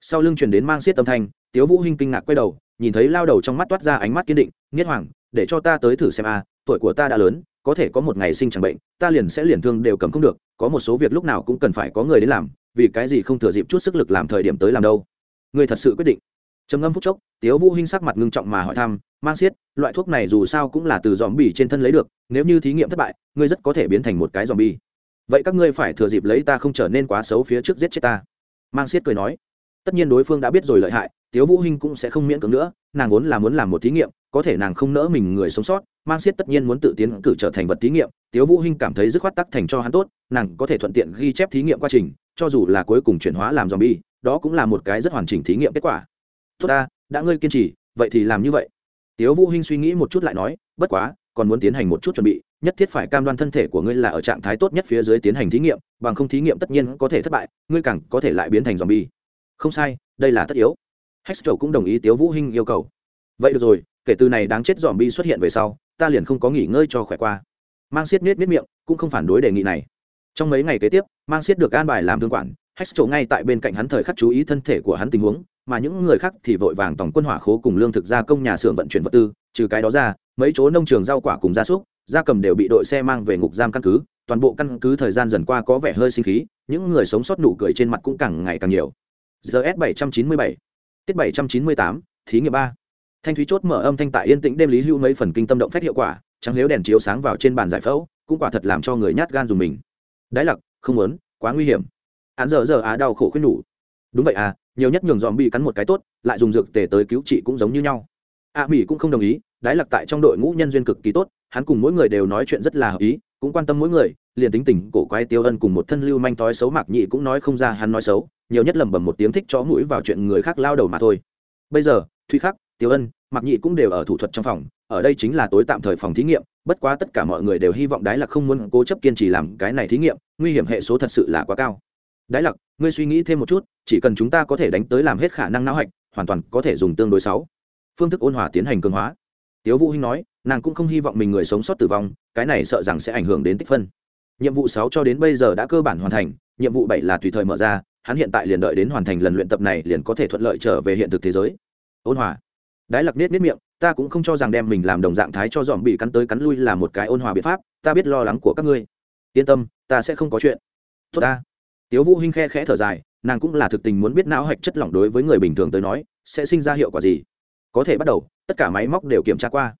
Sau lưng truyền đến mang xiết âm thanh, tiếu vũ hinh kinh ngạc quay đầu, nhìn thấy lao đầu trong mắt toát ra ánh mắt kiên định, nghiết hoàng, để cho ta tới thử xem a, tuổi của ta đã lớn, có thể có một ngày sinh chẳng bệnh, ta liền sẽ liền thương đều cầm không được, có một số việc lúc nào cũng cần phải có người đến làm, vì cái gì không thừa dịp chút sức lực làm thời điểm tới làm đâu? Người thật sự quyết định trầm ngâm phút chốc, tiếu vũ hinh sắc mặt ngưng trọng mà hỏi thăm, mang xiết, loại thuốc này dù sao cũng là từ dòm bì trên thân lấy được, nếu như thí nghiệm thất bại, ngươi rất có thể biến thành một cái dòm bì vậy các ngươi phải thừa dịp lấy ta không trở nên quá xấu phía trước giết chết ta. Mang xiết cười nói. Tất nhiên đối phương đã biết rồi lợi hại, tiếu vũ hinh cũng sẽ không miễn cưỡng nữa, nàng vốn là muốn làm một thí nghiệm, có thể nàng không nỡ mình người sống sót, mang xiết tất nhiên muốn tự tiến cử trở thành vật thí nghiệm, tiếu vũ hinh cảm thấy dứt khoát tắc thành cho hắn tốt, nàng có thể thuận tiện ghi chép thí nghiệm quá trình, cho dù là cuối cùng chuyển hóa làm zombie, đó cũng là một cái rất hoàn chỉnh thí nghiệm kết quả tốt ta, đã ngươi kiên trì, vậy thì làm như vậy. Tiếu vũ hinh suy nghĩ một chút lại nói, bất quá, còn muốn tiến hành một chút chuẩn bị, nhất thiết phải cam đoan thân thể của ngươi là ở trạng thái tốt nhất phía dưới tiến hành thí nghiệm, bằng không thí nghiệm tất nhiên có thể thất bại, ngươi càng có thể lại biến thành zombie. Không sai, đây là tất yếu. Hextro cũng đồng ý tiếu vũ hinh yêu cầu. Vậy được rồi, kể từ này đáng chết zombie bi xuất hiện về sau, ta liền không có nghỉ ngơi cho khỏe qua. Mang siết miết miết miệng, cũng không phản đối đề nghị này. Trong mấy ngày kế tiếp, mang siết được an bài làm thương quản, hextro ngay tại bên cạnh hắn thời khắc chú ý thân thể của hắn tình huống mà những người khác thì vội vàng tổng quân hỏa khố cùng lương thực gia công nhà xưởng vận chuyển vật tư, trừ cái đó ra, mấy chỗ nông trường rau quả cùng gia súc, gia cầm đều bị đội xe mang về ngục giam căn cứ. Toàn bộ căn cứ thời gian dần qua có vẻ hơi sinh khí, những người sống sót nụ cười trên mặt cũng càng ngày càng nhiều. Gs 797 tiết 798 thí nghiệm ba. Thanh thúy chốt mở âm thanh tại yên tĩnh đêm lý hưu mấy phần kinh tâm động phép hiệu quả, trắng nếu đèn chiếu sáng vào trên bàn giải phẫu, cũng quả thật làm cho người nhát gan dùng mình. Đái lặc, không muốn, quá nguy hiểm. Án giờ giờ á đau khổ khuyên nhủ. Đúng vậy à nhiều nhất nhường dòm bị cắn một cái tốt lại dùng dược tề tới cứu trị cũng giống như nhau. A à, mỹ cũng không đồng ý đái lặc tại trong đội ngũ nhân duyên cực kỳ tốt hắn cùng mỗi người đều nói chuyện rất là hợp ý cũng quan tâm mỗi người liền tính tình cổ quái tiêu ân cùng một thân lưu manh tói xấu mạc nhị cũng nói không ra hắn nói xấu nhiều nhất lẩm bẩm một tiếng thích chó mũi vào chuyện người khác lao đầu mà thôi. Bây giờ thụy khắc tiêu ân mạc nhị cũng đều ở thủ thuật trong phòng ở đây chính là tối tạm thời phòng thí nghiệm bất quá tất cả mọi người đều hy vọng đái lặc không muốn cố chấp kiên trì làm cái này thí nghiệm nguy hiểm hệ số thật sự là quá cao. Đái lặc ngươi suy nghĩ thêm một chút chỉ cần chúng ta có thể đánh tới làm hết khả năng não hạch, hoàn toàn có thể dùng tương đối sáu. Phương thức ôn hòa tiến hành cường hóa. Tiếu vũ hinh nói, nàng cũng không hy vọng mình người sống sót tử vong, cái này sợ rằng sẽ ảnh hưởng đến tích phân. Nhiệm vụ sáu cho đến bây giờ đã cơ bản hoàn thành, nhiệm vụ bảy là tùy thời mở ra, hắn hiện tại liền đợi đến hoàn thành lần luyện tập này liền có thể thuận lợi trở về hiện thực thế giới. Ôn hòa. Đái lặc nết nết miệng, ta cũng không cho rằng đem mình làm đồng dạng thái cho dòm bị cắn tới cắn lui là một cái ôn hòa biện pháp, ta biết lo lắng của các ngươi. Yên tâm, ta sẽ không có chuyện. Tốt ta. Tiếu vũ hinh khe khẽ thở dài nàng cũng là thực tình muốn biết não hạch chất lỏng đối với người bình thường tới nói, sẽ sinh ra hiệu quả gì. Có thể bắt đầu, tất cả máy móc đều kiểm tra qua.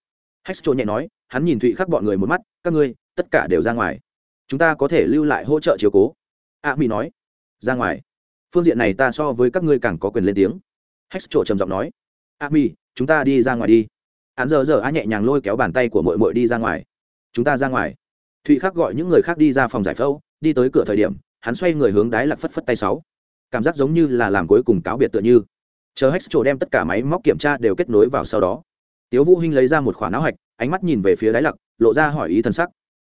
Hextro nhẹ nói, hắn nhìn thụy khắc bọn người một mắt, các ngươi, tất cả đều ra ngoài. Chúng ta có thể lưu lại hỗ trợ chiếu cố. A mỹ nói, ra ngoài. Phương diện này ta so với các ngươi càng có quyền lên tiếng. Hextro trầm giọng nói, a mỹ chúng ta đi ra ngoài đi. Hắn giờ giờ a nhẹ nhàng lôi kéo bàn tay của mội mội đi ra ngoài. Chúng ta ra ngoài. Thụy khắc gọi những người khác đi ra phòng giải phẫu, đi tới cửa thời điểm, hắn xoay người hướng đái lạc phất phất tay sáu cảm giác giống như là làm cuối cùng cáo biệt tựa như. Chờ hết chỗ đem tất cả máy móc kiểm tra đều kết nối vào sau đó. Tiếu vũ hinh lấy ra một khoản não hạch, ánh mắt nhìn về phía đái lặc, lộ ra hỏi ý thần sắc.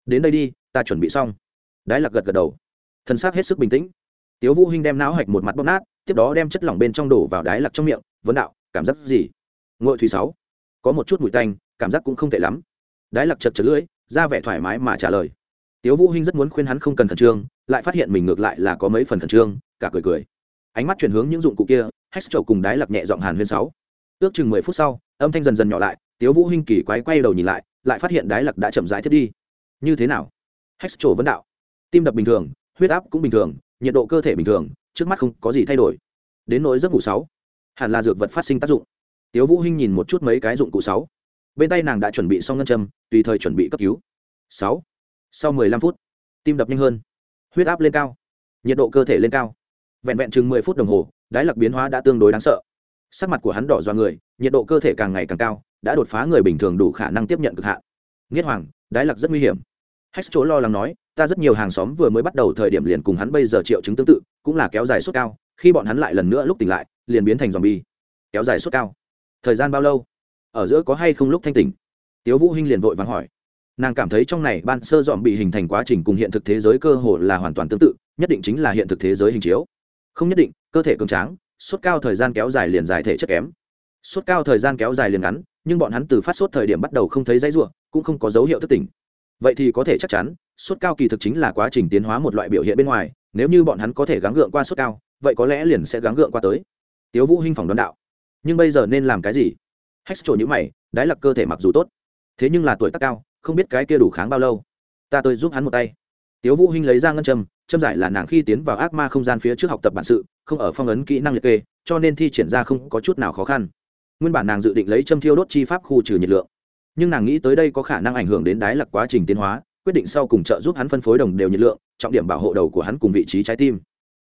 Đến đây đi, ta chuẩn bị xong. Đái lặc gật gật đầu. Thần sắc hết sức bình tĩnh. Tiếu vũ hinh đem não hạch một mặt bóp nát, tiếp đó đem chất lỏng bên trong đổ vào đái lặc trong miệng, vấn đạo, cảm giác gì? Ngội thủy sáu. Có một chút mùi tanh, cảm giác cũng không tệ lắm. Đái lặc chật chật lưỡi, ra vẻ thoải mái mà trả lời. Tiếu vũ hinh rất muốn khuyên hắn không cần khẩn trương, lại phát hiện mình ngược lại là có mấy phần khẩn trương cả cười cười. Ánh mắt chuyển hướng những dụng cụ kia hét trầu cùng đái lặc nhẹ giọng hàn huyên sáu. Ước chừng mười phút sau, âm thanh dần dần nhỏ lại, tiếu vũ hinh kỳ quái quay đầu nhìn lại lại phát hiện đái lặc đã chậm rãi thiết đi. Như thế nào? Hét trầu vấn đạo. Tim đập bình thường, huyết áp cũng bình thường, nhiệt độ cơ thể bình thường, trước mắt không có gì thay đổi. Đến nỗi giấc ngủ sáu, hẳn là dược vật phát sinh tác dụng. Tiếu vũ hinh nhìn một chút mấy cái dụng cụ sáu. Bên tay nàng đã chuẩn bị xong ngân châm, tùy thời chuẩn bị cấp cứu. Sáu. Sau mười lăm phút, tim đập nhanh hơn. Huyết áp lên cao. Nhiệt độ cơ thể lên cao vẹn vẹn chừng mười phút đồng hồ đái lặc biến hóa đã tương đối đáng sợ. Sắc mặt của hắn đỏ do người, nhiệt độ cơ thể càng ngày càng cao, đã đột phá người bình thường đủ khả năng tiếp nhận cực hạn. Nghiết hoàng đái lặc rất nguy hiểm. Hách chỗ lo lắng nói, ta rất nhiều hàng xóm vừa mới bắt đầu thời điểm liền cùng hắn bây giờ triệu chứng tương tự, cũng là kéo dài suốt cao, khi bọn hắn lại lần nữa lúc tỉnh lại, liền biến thành dòm bi kéo dài suốt cao. Thời gian bao lâu? Ở giữa có hay không lúc thanh tỉnh? Tiếu vũ hinh liền vội vàng hỏi. Nàng cảm thấy trong này ban sơ dòm bị hình thành quá trình cùng hiện thực thế giới cơ hồ là hoàn toàn tương tự, nhất định chính là hiện thực thế giới hình chiếu không nhất định, cơ thể cường tráng, sốt cao thời gian kéo dài liền dài thể chất kém. Sốt cao thời gian kéo dài liền ngắn, nhưng bọn hắn từ phát sốt thời điểm bắt đầu không thấy dãy ruộng cũng không có dấu hiệu thất tỉnh. Vậy thì có thể chắc chắn, sốt cao kỳ thực chính là quá trình tiến hóa một loại biểu hiện bên ngoài, nếu như bọn hắn có thể gắng gượng qua sốt cao, vậy có lẽ liền sẽ gắng gượng qua tới. Tiếu vũ hinh phỏng đoán đạo. Nhưng bây giờ nên làm cái gì? Hết trổ như mày, đái lặc cơ thể mặc dù tốt, thế nhưng là tuổi tác cao, không biết cái kia đủ kháng bao lâu. Ta tôi giúp hắn một tay tiếu vũ hinh lấy ra ngân châm châm giải là nàng khi tiến vào ác ma không gian phía trước học tập bản sự, không ở phong ấn kỹ năng liệt kê, cho nên thi triển ra không có chút nào khó khăn. Nguyên bản nàng dự định lấy châm thiêu đốt chi pháp khu trừ nhiệt lượng. Nhưng nàng nghĩ tới đây có khả năng ảnh hưởng đến đái lặc quá trình tiến hóa, quyết định sau cùng trợ giúp hắn phân phối đồng đều nhiệt lượng, trọng điểm bảo hộ đầu của hắn cùng vị trí trái tim.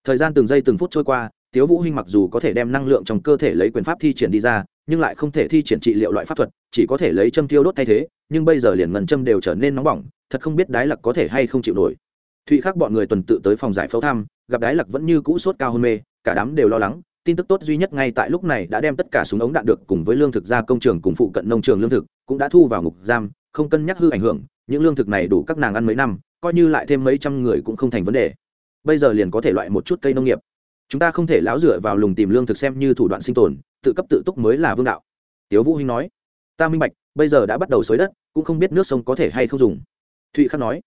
Thời gian từng giây từng phút trôi qua, tiếu vũ hinh mặc dù có thể đem năng lượng trong cơ thể lấy quyền pháp thi triển đi ra, nhưng lại không thể thi triển trị liệu loại pháp thuật, chỉ có thể lấy châm thiêu đốt thay thế, nhưng bây giờ liền ngân châm đều trở nên nóng bỏng thật không biết đái lặc có thể hay không chịu nổi. Thụy khắc bọn người tuần tự tới phòng giải phẫu thăm, gặp đái lặc vẫn như cũ sốt cao hôn mê, cả đám đều lo lắng, tin tức tốt duy nhất ngay tại lúc này đã đem tất cả súng ống đạn được cùng với lương thực ra công trường cùng phụ cận nông trường lương thực cũng đã thu vào ngục giam, không cân nhắc hư ảnh hưởng, những lương thực này đủ các nàng ăn mấy năm, coi như lại thêm mấy trăm người cũng không thành vấn đề. Bây giờ liền có thể loại một chút cây nông nghiệp. Chúng ta không thể láo dựa vào lùng tìm lương thực xem như thủ đoạn sinh tồn, tự cấp tự túc mới là vương đạo. Tiếu vũ hinh nói. Ta minh bạch, bây giờ đã bắt đầu xới đất, cũng không biết nước sông có thể hay không dùng thụy khắc nói.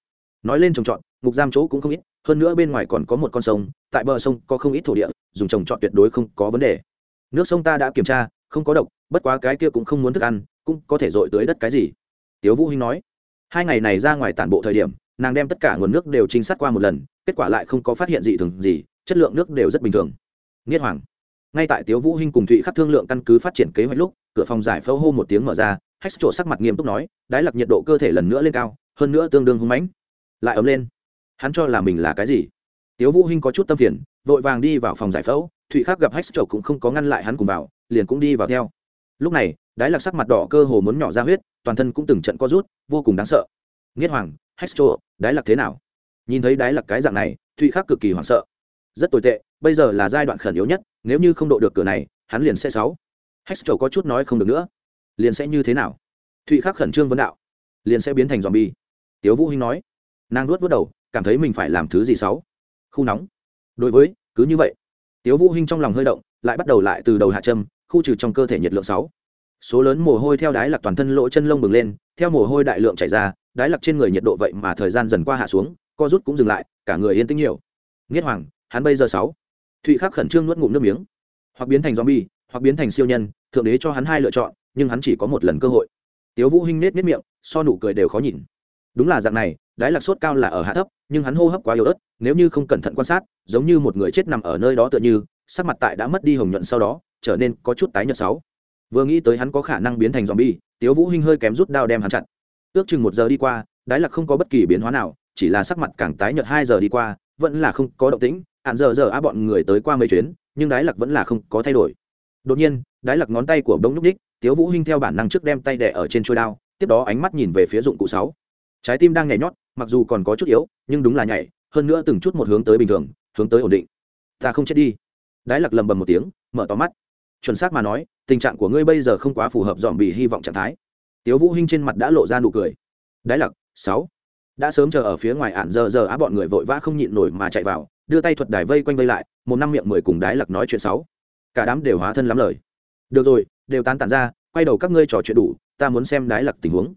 Nói lên trồng trọt, ngục giam chỗ cũng không ít, hơn nữa bên ngoài còn có một con sông, tại bờ sông có không ít thổ địa, dùng trồng trọt tuyệt đối không có vấn đề. Nước sông ta đã kiểm tra, không có độc, bất quá cái kia cũng không muốn thức ăn, cũng có thể dội tới đất cái gì. Tiếu vũ hinh nói. Hai ngày này ra ngoài tản bộ thời điểm, nàng đem tất cả nguồn nước đều trinh sát qua một lần, kết quả lại không có phát hiện gì thường gì, chất lượng nước đều rất bình thường. Nghiết hoàng. Ngay tại tiếu vũ hinh cùng thụy khắc thương lượng căn cứ phát triển kế hoạch lúc, cửa phòng giải phẫu hô một tiếng mở ra, hách trổ sắc mặt nghiêm túc nói, đái lặc nhiệt độ cơ thể lần nữa lên cao hơn nữa tương đương hung mãnh. Lại ấm lên. Hắn cho là mình là cái gì? Tiếu vũ hinh có chút tâm phiền, vội vàng đi vào phòng giải phẫu. Thụy khắc gặp hách trổ cũng không có ngăn lại hắn cùng vào, liền cũng đi vào theo. Lúc này, đái lặc sắc mặt đỏ cơ hồ muốn nhỏ ra huyết, toàn thân cũng từng trận co rút, vô cùng đáng sợ. Nghiệt hoàng, hách trổ đái lặc thế nào? Nhìn thấy đái lặc cái dạng này, thụy khắc cực kỳ hoảng sợ. Rất tồi tệ, bây giờ là giai đoạn khẩn yếu nhất, nếu như không độ được cửa này, hắn liền sẽ sáu. Hextro có chút nói không được nữa. Liền sẽ như thế nào? Thụy khắc khẩn trương vấn đạo. Liền sẽ biến thành dòm bi tiếu vũ hinh nói. Nàng luốt vớt đầu, cảm thấy mình phải làm thứ gì xấu. khu nóng. Đối với, cứ như vậy. Tiếu vũ hinh trong lòng hơi động, lại bắt đầu lại từ đầu hạ châm, khu trừ trong cơ thể nhiệt lượng sáu. Số lớn mồ hôi theo đái lạc toàn thân lỗ chân lông bừng lên, theo mồ hôi đại lượng chảy ra đái lạc trên người nhiệt độ vậy mà thời gian dần qua hạ xuống, co rút cũng dừng lại, cả người yên tĩnh nhiều. Nghiết hoàng, hắn bây giờ sáu. Thụy khắc khẩn trương nuốt ngụm nước miếng. Hoặc biến thành zombie, hoặc biến thành siêu nhân, thượng đế cho hắn hai lựa chọn, nhưng hắn chỉ có một lần cơ hội. Tiếu vũ hinh nết nết miệng, so nụ cười đều khó nhìn đúng là dạng này, đái lạc sốt cao là ở hạ thấp, nhưng hắn hô hấp quá yếu ớt, nếu như không cẩn thận quan sát, giống như một người chết nằm ở nơi đó tựa như, sắc mặt tại đã mất đi hồng nhuận sau đó, trở nên có chút tái nhợt sáu. Vừa nghĩ tới hắn có khả năng biến thành dòm bi tiếu vũ hinh hơi kém rút đao đem hắn chặn. Ước chừng một giờ đi qua, đái lạc không có bất kỳ biến hóa nào, chỉ là sắc mặt càng tái nhợt hai giờ đi qua, vẫn là không có động tĩnh, hạn giờ giờ á bọn người tới qua mấy chuyến, nhưng đái lạc vẫn là không có thay đổi. Đột nhiên, đái lạc ngón tay của bông nhúc ních, tiếu vũ hinh theo bản năng trước đem tay đẻ ở trên chuôi đao, tiếp đó ánh mắt nhìn về phía dụng cụ sáu trái tim đang nhảy nhót, mặc dù còn có chút yếu, nhưng đúng là nhảy, hơn nữa từng chút một hướng tới bình thường, hướng tới ổn định. Ta không chết đi. Đái lặc lầm bầm một tiếng, mở to mắt. Chuẩn xác mà nói, tình trạng của ngươi bây giờ không quá phù hợp dòm bị hy vọng trạng thái. Tiếu vũ hinh trên mặt đã lộ ra nụ cười. Đái lặc sáu. Đã sớm chờ ở phía ngoài ản giờ giờ á bọn người vội vã không nhịn nổi mà chạy vào, đưa tay thuật đài vây quanh vây lại, một năm miệng mười cùng đái lặc nói chuyện sáu. Cả đám đều hóa thân lắm lời. Được rồi, đều tán tản ra, quay đầu các ngươi trò chuyện đủ, ta muốn xem đái lặc tình huống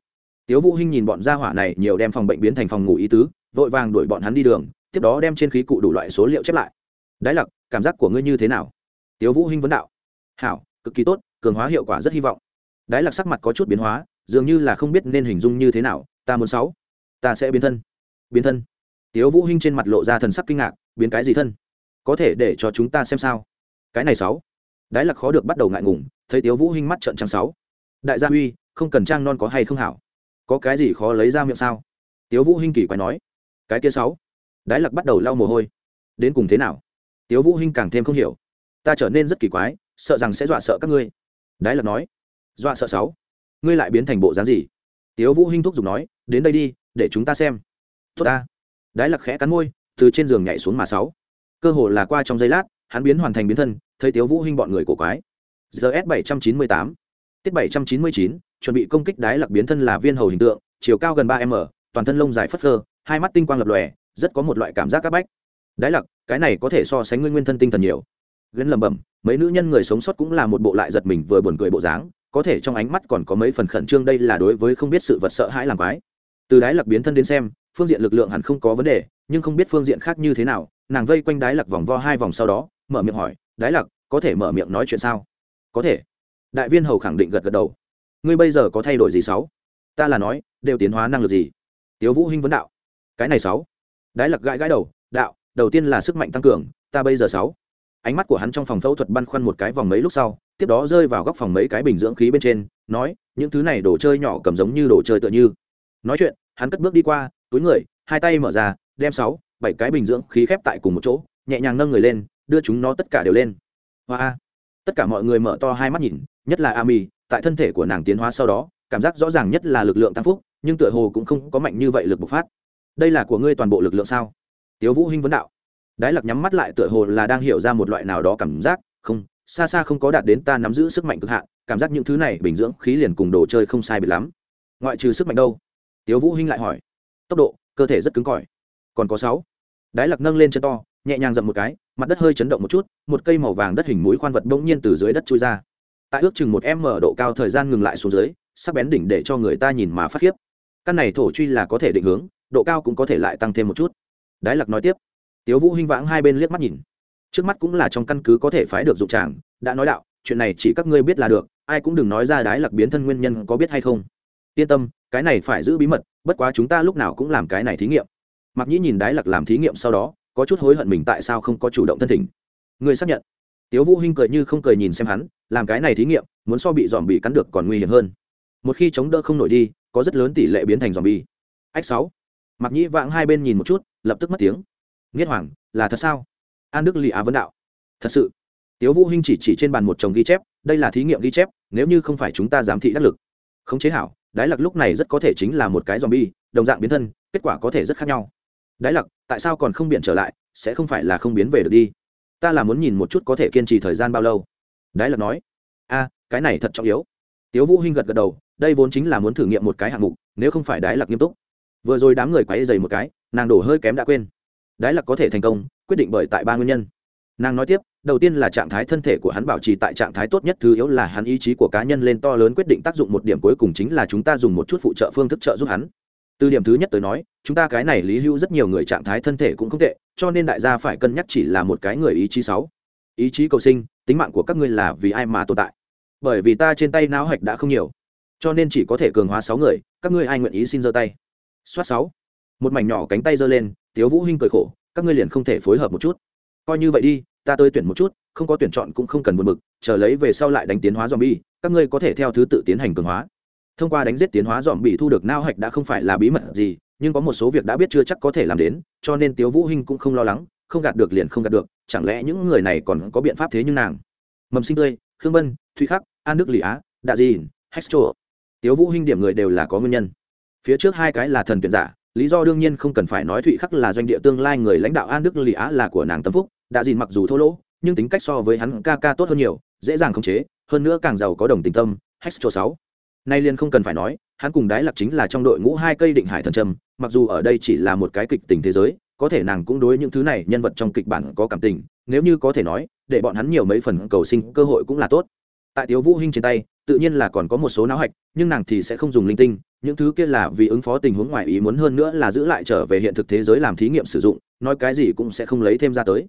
tiếu vũ hinh nhìn bọn gia hỏa này nhiều đem phòng bệnh biến thành phòng ngủ ý tứ, vội vàng đuổi bọn hắn đi đường, tiếp đó đem trên khí cụ đủ loại số liệu chép lại. Đái lạc cảm giác của ngươi như thế nào? Tiếu vũ hinh vấn đạo. Hảo, cực kỳ tốt, cường hóa hiệu quả rất hy vọng. Đái lạc sắc mặt có chút biến hóa, dường như là không biết nên hình dung như thế nào, ta muốn sáu, ta sẽ biến thân. Biến thân? Tiếu vũ hinh trên mặt lộ ra thần sắc kinh ngạc, biến cái gì thân? Có thể để cho chúng ta xem sao? Cái này sáu. Đái lạc khó được bắt đầu ngại ngùng, thấy tiếu vũ hinh mắt trợn trăng sáu. Đại gia huy, không cần trang non có hay không hảo? Có cái gì khó lấy ra miệng sao? Tiếu vũ hinh kỳ quái nói. Cái kia sáu. Đái lạc bắt đầu lau mồ hôi. Đến cùng thế nào? Tiếu vũ hinh càng thêm không hiểu. Ta trở nên rất kỳ quái, sợ rằng sẽ dọa sợ các ngươi. Đái lạc nói. Dọa sợ sáu. Ngươi lại biến thành bộ dáng gì? Tiếu vũ hinh thúc giục nói. Đến đây đi, để chúng ta xem. Tốt ta. Đái lạc khẽ cắn môi, từ trên giường nhảy xuống mà sáu. Cơ hồ là qua trong giây lát, hắn biến hoàn thành biến thân, thấy tiếu vũ hinh bọn người cổ quái. Gs bảy trăm chín mươi tám. Tiết bảy trăm chín mươi chín chuẩn bị công kích đái lạc biến thân là viên hầu hình tượng, chiều cao gần ba m, toàn thân lông dài phất phơ, hai mắt tinh quang lập lòe, rất có một loại cảm giác c áp bách. Đái lạc, cái này có thể so sánh ngươi nguyên thân tinh thần nhiều. Ghen lầm bẩm, mấy nữ nhân người sống sót cũng là một bộ lại giật mình vừa buồn cười bộ dáng, có thể trong ánh mắt còn có mấy phần khẩn trương đây là đối với không biết sự vật sợ hãi làm quái. Từ đái lạc biến thân đến xem, phương diện lực lượng hẳn không có vấn đề, nhưng không biết phương diện khác như thế nào, nàng vây quanh đái lạc vòng vo hai vòng sau đó, mở miệng hỏi, đái lạc, có thể mở miệng nói chuyện sao? Có thể. Đại viên hầu khẳng định gật gật đầu ngươi bây giờ có thay đổi gì sáu? Ta là nói, đều tiến hóa năng lực gì? Tiếu vũ hinh vấn đạo. Cái này sáu. Đái lặc gãi gãi đầu, đạo, đầu tiên là sức mạnh tăng cường, ta bây giờ sáu. Ánh mắt của hắn trong phòng phẫu thuật băn khoăn một cái vòng mấy lúc sau, tiếp đó rơi vào góc phòng mấy cái bình dưỡng khí bên trên, nói, những thứ này đồ chơi nhỏ cầm giống như đồ chơi tựa như. Nói chuyện, hắn cất bước đi qua, túi người, hai tay mở ra, đem sáu, bảy cái bình dưỡng khí khép tại cùng một chỗ, nhẹ nhàng nâng người lên, đưa chúng nó tất cả đều lên. Hoa tất cả mọi người mở to hai mắt nhìn, nhất là ami tại thân thể của nàng tiến hóa sau đó, cảm giác rõ ràng nhất là lực lượng tăng phúc, nhưng tựa hồ cũng không có mạnh như vậy lực bộc phát. Đây là của ngươi toàn bộ lực lượng sao? Tiếu vũ hinh vấn đạo. Đái lặc nhắm mắt lại tựa hồ là đang hiểu ra một loại nào đó cảm giác. Không, xa xa không có đạt đến ta nắm giữ sức mạnh cực hạn, cảm giác những thứ này bình dưỡng khí liền cùng đồ chơi không sai biệt lắm. Ngoại trừ sức mạnh đâu? Tiếu vũ hinh lại hỏi. Tốc độ, cơ thể rất cứng cỏi. Còn có sáu. Đái lặc nâng lên chân to, nhẹ nhàng dậm một cái, mặt đất hơi chấn động một chút, một cây màu vàng đất hình mũi khoan vật bỗng nhiên từ dưới đất chui ra tại ước chừng một m độ cao thời gian ngừng lại xuống dưới, sắc bén đỉnh để cho người ta nhìn mà phát khiếp. Căn này thổ truy là có thể định hướng, độ cao cũng có thể lại tăng thêm một chút. Đái lặc nói tiếp. Tiếu vũ hinh vãng hai bên liếc mắt nhìn. Trước mắt cũng là trong căn cứ có thể phái được dụng tràng, đã nói đạo, chuyện này chỉ các ngươi biết là được, ai cũng đừng nói ra đái lặc biến thân nguyên nhân có biết hay không. Yên tâm, cái này phải giữ bí mật, bất quá chúng ta lúc nào cũng làm cái này thí nghiệm. Mặc nhĩ nhìn đái lặc làm thí nghiệm sau đó, có chút hối hận mình tại sao không có chủ động thân thỉnh. Ngươi xác nhận tiếu vũ hinh cười như không cười nhìn xem hắn, làm cái này thí nghiệm, muốn so bị dòm bị cắn được còn nguy hiểm hơn. Một khi chống đỡ không nổi đi, có rất lớn tỷ lệ biến thành dòm bi ách sáu. Mặc nhĩ vãng hai bên nhìn một chút, lập tức mất tiếng. Nghiết hoàng, là thật sao? An đức lì á vấn đạo. Thật sự. Tiếu vũ hinh chỉ chỉ trên bàn một chồng ghi chép, đây là thí nghiệm ghi chép, nếu như không phải chúng ta giám thị đắc lực. Không chế hảo, đái lặc lúc này rất có thể chính là một cái dòm bi đồng dạng biến thân, kết quả có thể rất khác nhau. Đái lặc, tại sao còn không biện trở lại, sẽ không phải là không biến về được đi? Ta là muốn nhìn một chút có thể kiên trì thời gian bao lâu. Đái lặc nói, a, cái này thật trọng yếu. Tiếu vũ hinh gật gật đầu, đây vốn chính là muốn thử nghiệm một cái hạng mục, nếu không phải đái lặc nghiêm túc. Vừa rồi đám người quấy dày một cái, nàng đổ hơi kém đã quên. Đái lặc có thể thành công, quyết định bởi tại ba nguyên nhân. Nàng nói tiếp, đầu tiên là trạng thái thân thể của hắn bảo trì tại trạng thái tốt nhất, thứ yếu là hắn ý chí của cá nhân lên to lớn quyết định tác dụng một điểm cuối cùng chính là chúng ta dùng một chút phụ trợ phương thức trợ giúp hắn. Từ điểm thứ nhất tới nói, chúng ta cái này lý hữu rất nhiều người trạng thái thân thể cũng không tệ cho nên đại gia phải cân nhắc chỉ là một cái người ý chí sáu. Ý chí cầu sinh, tính mạng của các ngươi là vì ai mà tồn tại? Bởi vì ta trên tay não hạch đã không nhiều, cho nên chỉ có thể cường hóa sáu người, các ngươi ai nguyện ý xin giơ tay? Soát sáu. Một mảnh nhỏ cánh tay giơ lên, tiếu vũ hinh cười khổ, các ngươi liền không thể phối hợp một chút. Coi như vậy đi, ta tới tuyển một chút, không có tuyển chọn cũng không cần buồn bực, chờ lấy về sau lại đánh tiến hóa dòm bi các ngươi có thể theo thứ tự tiến hành cường hóa. Thông qua đánh giết tiến hóa dòm bị thu được nao hạch đã không phải là bí mật gì nhưng có một số việc đã biết chưa chắc có thể làm đến, cho nên tiếu vũ hinh cũng không lo lắng, không gạt được liền không gạt được, chẳng lẽ những người này còn có biện pháp thế như nàng? Mầm sinh tươi, khương bân thụy khắc, an đức lì á, đạ di hextro tiếu vũ hinh điểm người đều là có nguyên nhân. Phía trước hai cái là thần tuyển giả, lý do đương nhiên không cần phải nói thụy khắc là doanh địa tương lai người lãnh đạo, an đức lì á là của nàng tâm phúc, đạ di mặc dù thô lỗ, nhưng tính cách so với hắn ca ca tốt hơn nhiều, dễ dàng khống chế, hơn nữa càng giàu có đồng tình tâm hextro sáu nay liền không cần phải nói, hắn cùng đái lạc chính là trong đội ngũ hai cây định hải thần trầm mặc dù ở đây chỉ là một cái kịch tình thế giới, có thể nàng cũng đối những thứ này nhân vật trong kịch bản có cảm tình, nếu như có thể nói, để bọn hắn nhiều mấy phần cầu sinh cơ hội cũng là tốt. Tại tiếu vũ hinh trên tay, tự nhiên là còn có một số não hạch, nhưng nàng thì sẽ không dùng linh tinh, những thứ kia là vì ứng phó tình huống ngoài ý muốn hơn nữa là giữ lại trở về hiện thực thế giới làm thí nghiệm sử dụng, nói cái gì cũng sẽ không lấy thêm ra tới.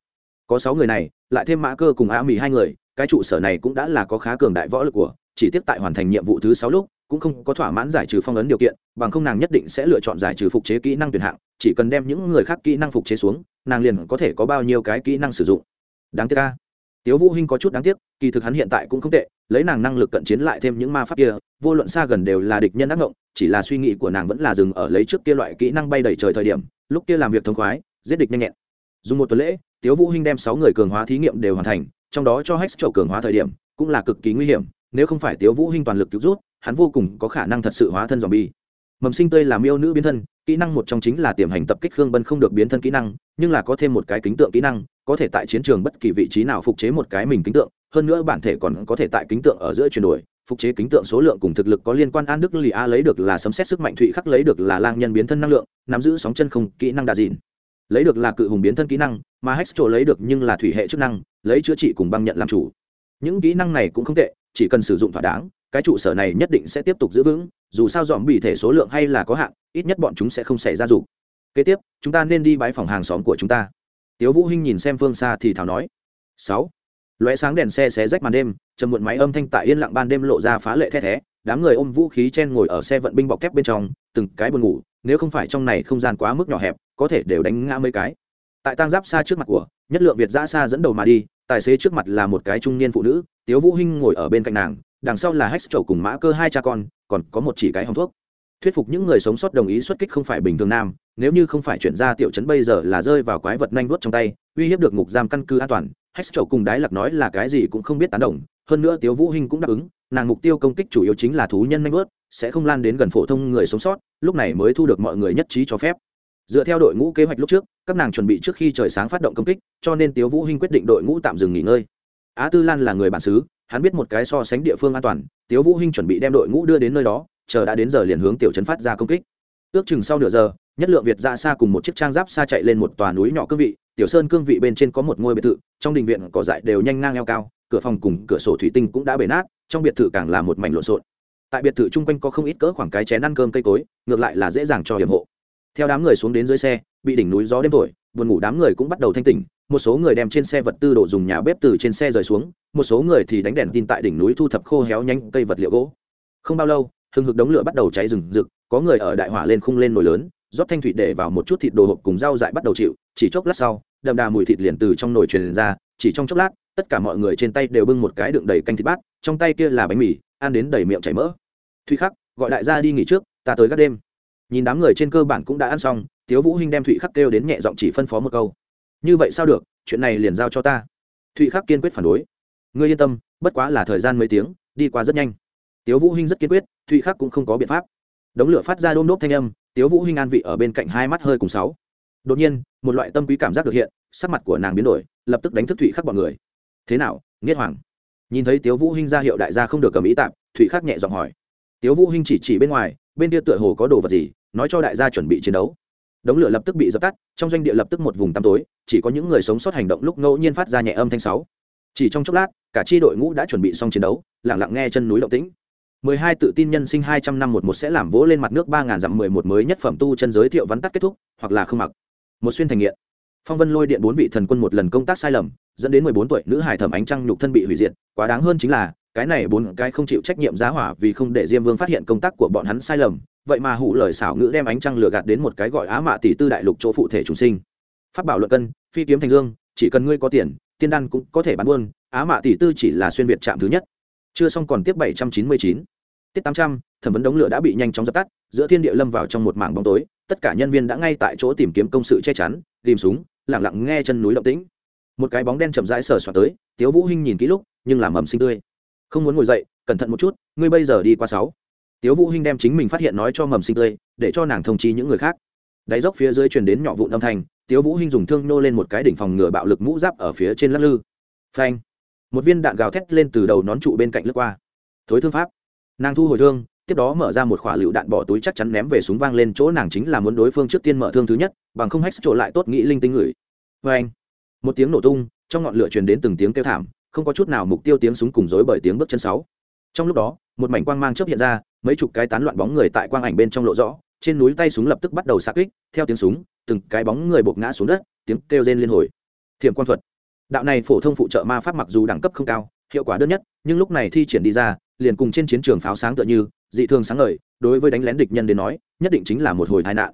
Có sáu người này, lại thêm mã cơ cùng a mì hai người, cái trụ sở này cũng đã là có khá cường đại võ lực của chỉ tiếp tại hoàn thành nhiệm vụ thứ sáu lúc, cũng không có thỏa mãn giải trừ phong ấn điều kiện, bằng không nàng nhất định sẽ lựa chọn giải trừ phục chế kỹ năng tuyển hạng, chỉ cần đem những người khác kỹ năng phục chế xuống, nàng liền có thể có bao nhiêu cái kỹ năng sử dụng. Đáng tiếc ca tiếu vũ hinh có chút đáng tiếc, kỳ thực hắn hiện tại cũng không tệ, lấy nàng năng lực cận chiến lại thêm những ma pháp kia, vô luận xa gần đều là địch nhân ác ngộng, chỉ là suy nghĩ của nàng vẫn là dừng ở lấy trước kia loại kỹ năng bay đầy trời thời điểm, lúc kia làm việc thông khoái, giết địch nhanh nhẹn. Dùng một tuần lễ, tiếu vũ hinh đem sáu người cường hóa thí nghiệm đều hoàn thành, trong đó cho hex trậu cường hóa thời điểm, cũng là cực kỳ nguy hiểm nếu không phải tiếu vũ hinh toàn lực cứu rút, hắn vô cùng có khả năng thật sự hóa thân zombie. Mầm sinh tươi làm yêu nữ biến thân, kỹ năng một trong chính là tiềm hành tập kích khương bân không được biến thân kỹ năng, nhưng là có thêm một cái kính tượng kỹ năng, có thể tại chiến trường bất kỳ vị trí nào phục chế một cái mình kính tượng, hơn nữa bản thể còn có thể tại kính tượng ở giữa chuyển đổi, phục chế kính tượng số lượng cùng thực lực có liên quan an đức lì a lấy được là sấm xét sức mạnh thụy khắc, lấy được là lang nhân biến thân năng lượng, nắm giữ sóng chân không kỹ năng đa dịn. Lấy được là cự hùng biến thân kỹ năng, mà hex trổ lấy được nhưng là thủy hệ chức năng, lấy chữa trị cùng băng nhận làm chủ. Những kỹ năng này cũng không tệ chỉ cần sử dụng thỏa đáng, cái trụ sở này nhất định sẽ tiếp tục giữ vững, dù sao dòm bị thể số lượng hay là có hạn, ít nhất bọn chúng sẽ không xảy ra rủ. kế tiếp, chúng ta nên đi bãi phòng hàng xóm của chúng ta. Tiếu vũ hinh nhìn xem phương xa thì thảo nói. Sáu. Lóe sáng đèn xe xé rách màn đêm, trầm muộn máy âm thanh tại yên lặng ban đêm lộ ra phá lệ the thé. Đám người ôm vũ khí chen ngồi ở xe vận binh bọc thép bên trong, từng cái buồn ngủ, nếu không phải trong này không gian quá mức nhỏ hẹp, có thể đều đánh ngã mấy cái. Tại tang giáp xa trước mặt của, nhất lượng việt giã xa dẫn đầu mà đi tài xế trước mặt là một cái trung niên phụ nữ, tiếu vũ hinh ngồi ở bên cạnh nàng, đằng sau là hách trầu cùng mã cơ hai cha con, còn có một chỉ cái hòng thuốc. Thuyết phục những người sống sót đồng ý xuất kích không phải bình thường nam, nếu như không phải chuyển ra tiểu trấn bây giờ là rơi vào quái vật nhanh vuốt trong tay, uy hiếp được ngục giam căn cứ an toàn hách trầu cùng đái lạc nói là cái gì cũng không biết tán đồng, hơn nữa tiếu vũ hinh cũng đáp ứng, nàng mục tiêu công kích chủ yếu chính là thú nhân nhanh vuốt, sẽ không lan đến gần phổ thông người sống sót, lúc này mới thu được mọi người nhất trí cho phép. Dựa theo đội ngũ kế hoạch lúc trước các nàng chuẩn bị trước khi trời sáng phát động công kích, cho nên tiếu vũ hinh quyết định đội ngũ tạm dừng nghỉ ngơi. Á tư lan là người bản xứ, hắn biết một cái so sánh địa phương an toàn, tiếu vũ hinh chuẩn bị đem đội ngũ đưa đến nơi đó, chờ đã đến giờ liền hướng tiểu trấn phát ra công kích. Ước chừng sau nửa giờ, nhất lượng việt dạ ra xa cùng một chiếc trang giáp xa chạy lên một tòa núi nhỏ cương vị, tiểu sơn cương vị bên trên có một ngôi biệt thự, trong đình viện cỏ dại đều nhanh ngang eo cao, cửa phòng cùng cửa sổ thủy tinh cũng đã bể nát, trong biệt thự càng là một mảnh lộn xộn. Tại biệt thự chung quanh có không ít cỡ khoảng cái chén ăn cơm cây cối, ngược lại là dễ dàng cho hiểm hộ theo đám người xuống đến dưới xe, bị đỉnh núi gió đêm thổi, buồn ngủ đám người cũng bắt đầu thanh tỉnh. Một số người đem trên xe vật tư đồ dùng nhà bếp từ trên xe rời xuống, một số người thì đánh đèn tin tại đỉnh núi thu thập khô héo nhanh cây vật liệu gỗ. Không bao lâu, hừng hực đống lửa bắt đầu cháy rừng rực, có người ở đại hỏa lên khung lên nồi lớn, rót thanh thủy để vào một chút thịt đồ hộp cùng rau dại bắt đầu chịu, chỉ chốc lát sau, đậm đà mùi thịt liền từ trong nồi truyền ra, chỉ trong chốc lát, tất cả mọi người trên tay đều bưng một cái đựng đầy canh thịt bát, trong tay kia là bánh mì, ăn đến đầy miệng chảy mỡ. Thùy khắc, gọi đại gia đi nghỉ trước, ta tới các đêm nhìn đám người trên cơ bản cũng đã ăn xong, tiếu vũ hinh đem thụy khắc kêu đến nhẹ giọng chỉ phân phó một câu. Như vậy sao được, chuyện này liền giao cho ta. Thụy khắc kiên quyết phản đối. Ngươi yên tâm, bất quá là thời gian mấy tiếng, đi qua rất nhanh. Tiếu vũ hinh rất kiên quyết, thụy khắc cũng không có biện pháp. Đống lửa phát ra đôm đốp thanh âm, tiếu vũ hinh an vị ở bên cạnh hai mắt hơi cùng sáu. Đột nhiên, một loại tâm quý cảm giác được hiện, sắc mặt của nàng biến đổi, lập tức đánh thức thụy khắc bọn người. Thế nào nghiệt hoàng? Nhìn thấy tiếu vũ hinh ra hiệu đại gia không được cầm ý tạm, thụy khắc nhẹ giọng hỏi tiếu vũ hinh chỉ chỉ bên ngoài, bên kia tựa hồ có đồ vật gì, nói cho đại gia chuẩn bị chiến đấu. Đống lửa lập tức bị dập tắt, trong doanh địa lập tức một vùng tăm tối, chỉ có những người sống sót hành động lúc ngẫu nhiên phát ra nhẹ âm thanh sáu. Chỉ trong chốc lát, cả chi đội ngũ đã chuẩn bị xong chiến đấu, lặng lặng nghe chân núi động tĩnh. Mười hai tự tin nhân sinh hai trăm năm một một sẽ làm vỗ lên mặt nước ba ngàn dặm mười một mới nhất phẩm tu chân giới thiệu vắn tắt kết thúc, hoặc là không mặc. Một xuyên thành nghiện. Phong vân lôi điện bốn vị thần quân một lần công tác sai lầm, dẫn đến mười bốn tuổi nữ hải thẩm ánh trăng nhục thân bị hủy diệt, quá đáng hơn chính là cái này bốn cái không chịu trách nhiệm giá hỏa vì không để diêm vương phát hiện công tác của bọn hắn sai lầm, vậy mà hủ lời xảo ngữ đem ánh trăng lừa gạt đến một cái gọi á mạ tỷ tư đại lục chỗ phụ thể chúng sinh. Phát bảo luận cân, phi kiếm thành dương, chỉ cần ngươi có tiền, tiên đan cũng có thể bán buôn, á mạ tỷ tư chỉ là xuyên việt trạm thứ nhất. Chưa xong còn tiếp bảy trăm chín mươi chín. Tiết tám trăm, thẩm vấn đống lửa đã bị nhanh chóng dập tắt, giữa thiên địa lâm vào trong một mảng bóng tối, tất cả nhân viên đã ngay tại chỗ tìm kiếm công sự che chắn tìm súng lẳng lặng nghe chân núi động tĩnh. Một cái bóng đen chậm rãi sờ soạt tới, tiếu vũ hinh nhìn kỹ lúc, nhưng làm mầm sinh tươi không muốn ngồi dậy, cẩn thận một chút, ngươi bây giờ đi qua sáu. Tiếu vũ hinh đem chính mình phát hiện nói cho mầm sinh tươi, để cho nàng thông chi những người khác. Đáy dốc phía dưới truyền đến nhỏ vụn âm thanh, tiếu vũ hinh dùng thương nô lên một cái đỉnh phòng ngừa bạo lực mũ giáp ở phía trên lắc lư. Phanh! Một viên đạn gào thét lên từ đầu nón trụ bên cạnh lướt qua. Thối thương pháp. Nàng thu hồi thương, tiếp đó mở ra một khỏa lựu đạn bỏ túi chắc chắn ném về súng vang lên chỗ nàng chính là muốn đối phương trước tiên mở thương thứ nhất, bằng không hách trộn lại tốt nghĩ linh tinh ngửi phanh! Một tiếng nổ tung, trong ngọn lửa truyền đến từng tiếng kêu thảm không có chút nào mục tiêu tiếng súng cùng rối bởi tiếng bước chân sáu. Trong lúc đó, một mảnh quang mang chớp hiện ra, mấy chục cái tán loạn bóng người tại quang ảnh bên trong lộ rõ, trên núi tay súng lập tức bắt đầu xạ kích, theo tiếng súng, từng cái bóng người bột ngã xuống đất, tiếng kêu rên liên hồi. Thiểm quan thuật. Đạo này phổ thông phụ trợ ma pháp mặc dù đẳng cấp không cao, hiệu quả đơn nhất, nhưng lúc này thi triển đi ra, liền cùng trên chiến trường pháo sáng tựa như, dị thường sáng ngời, đối với đánh lén địch nhân đến nói, nhất định chính là một hồi tai nạn.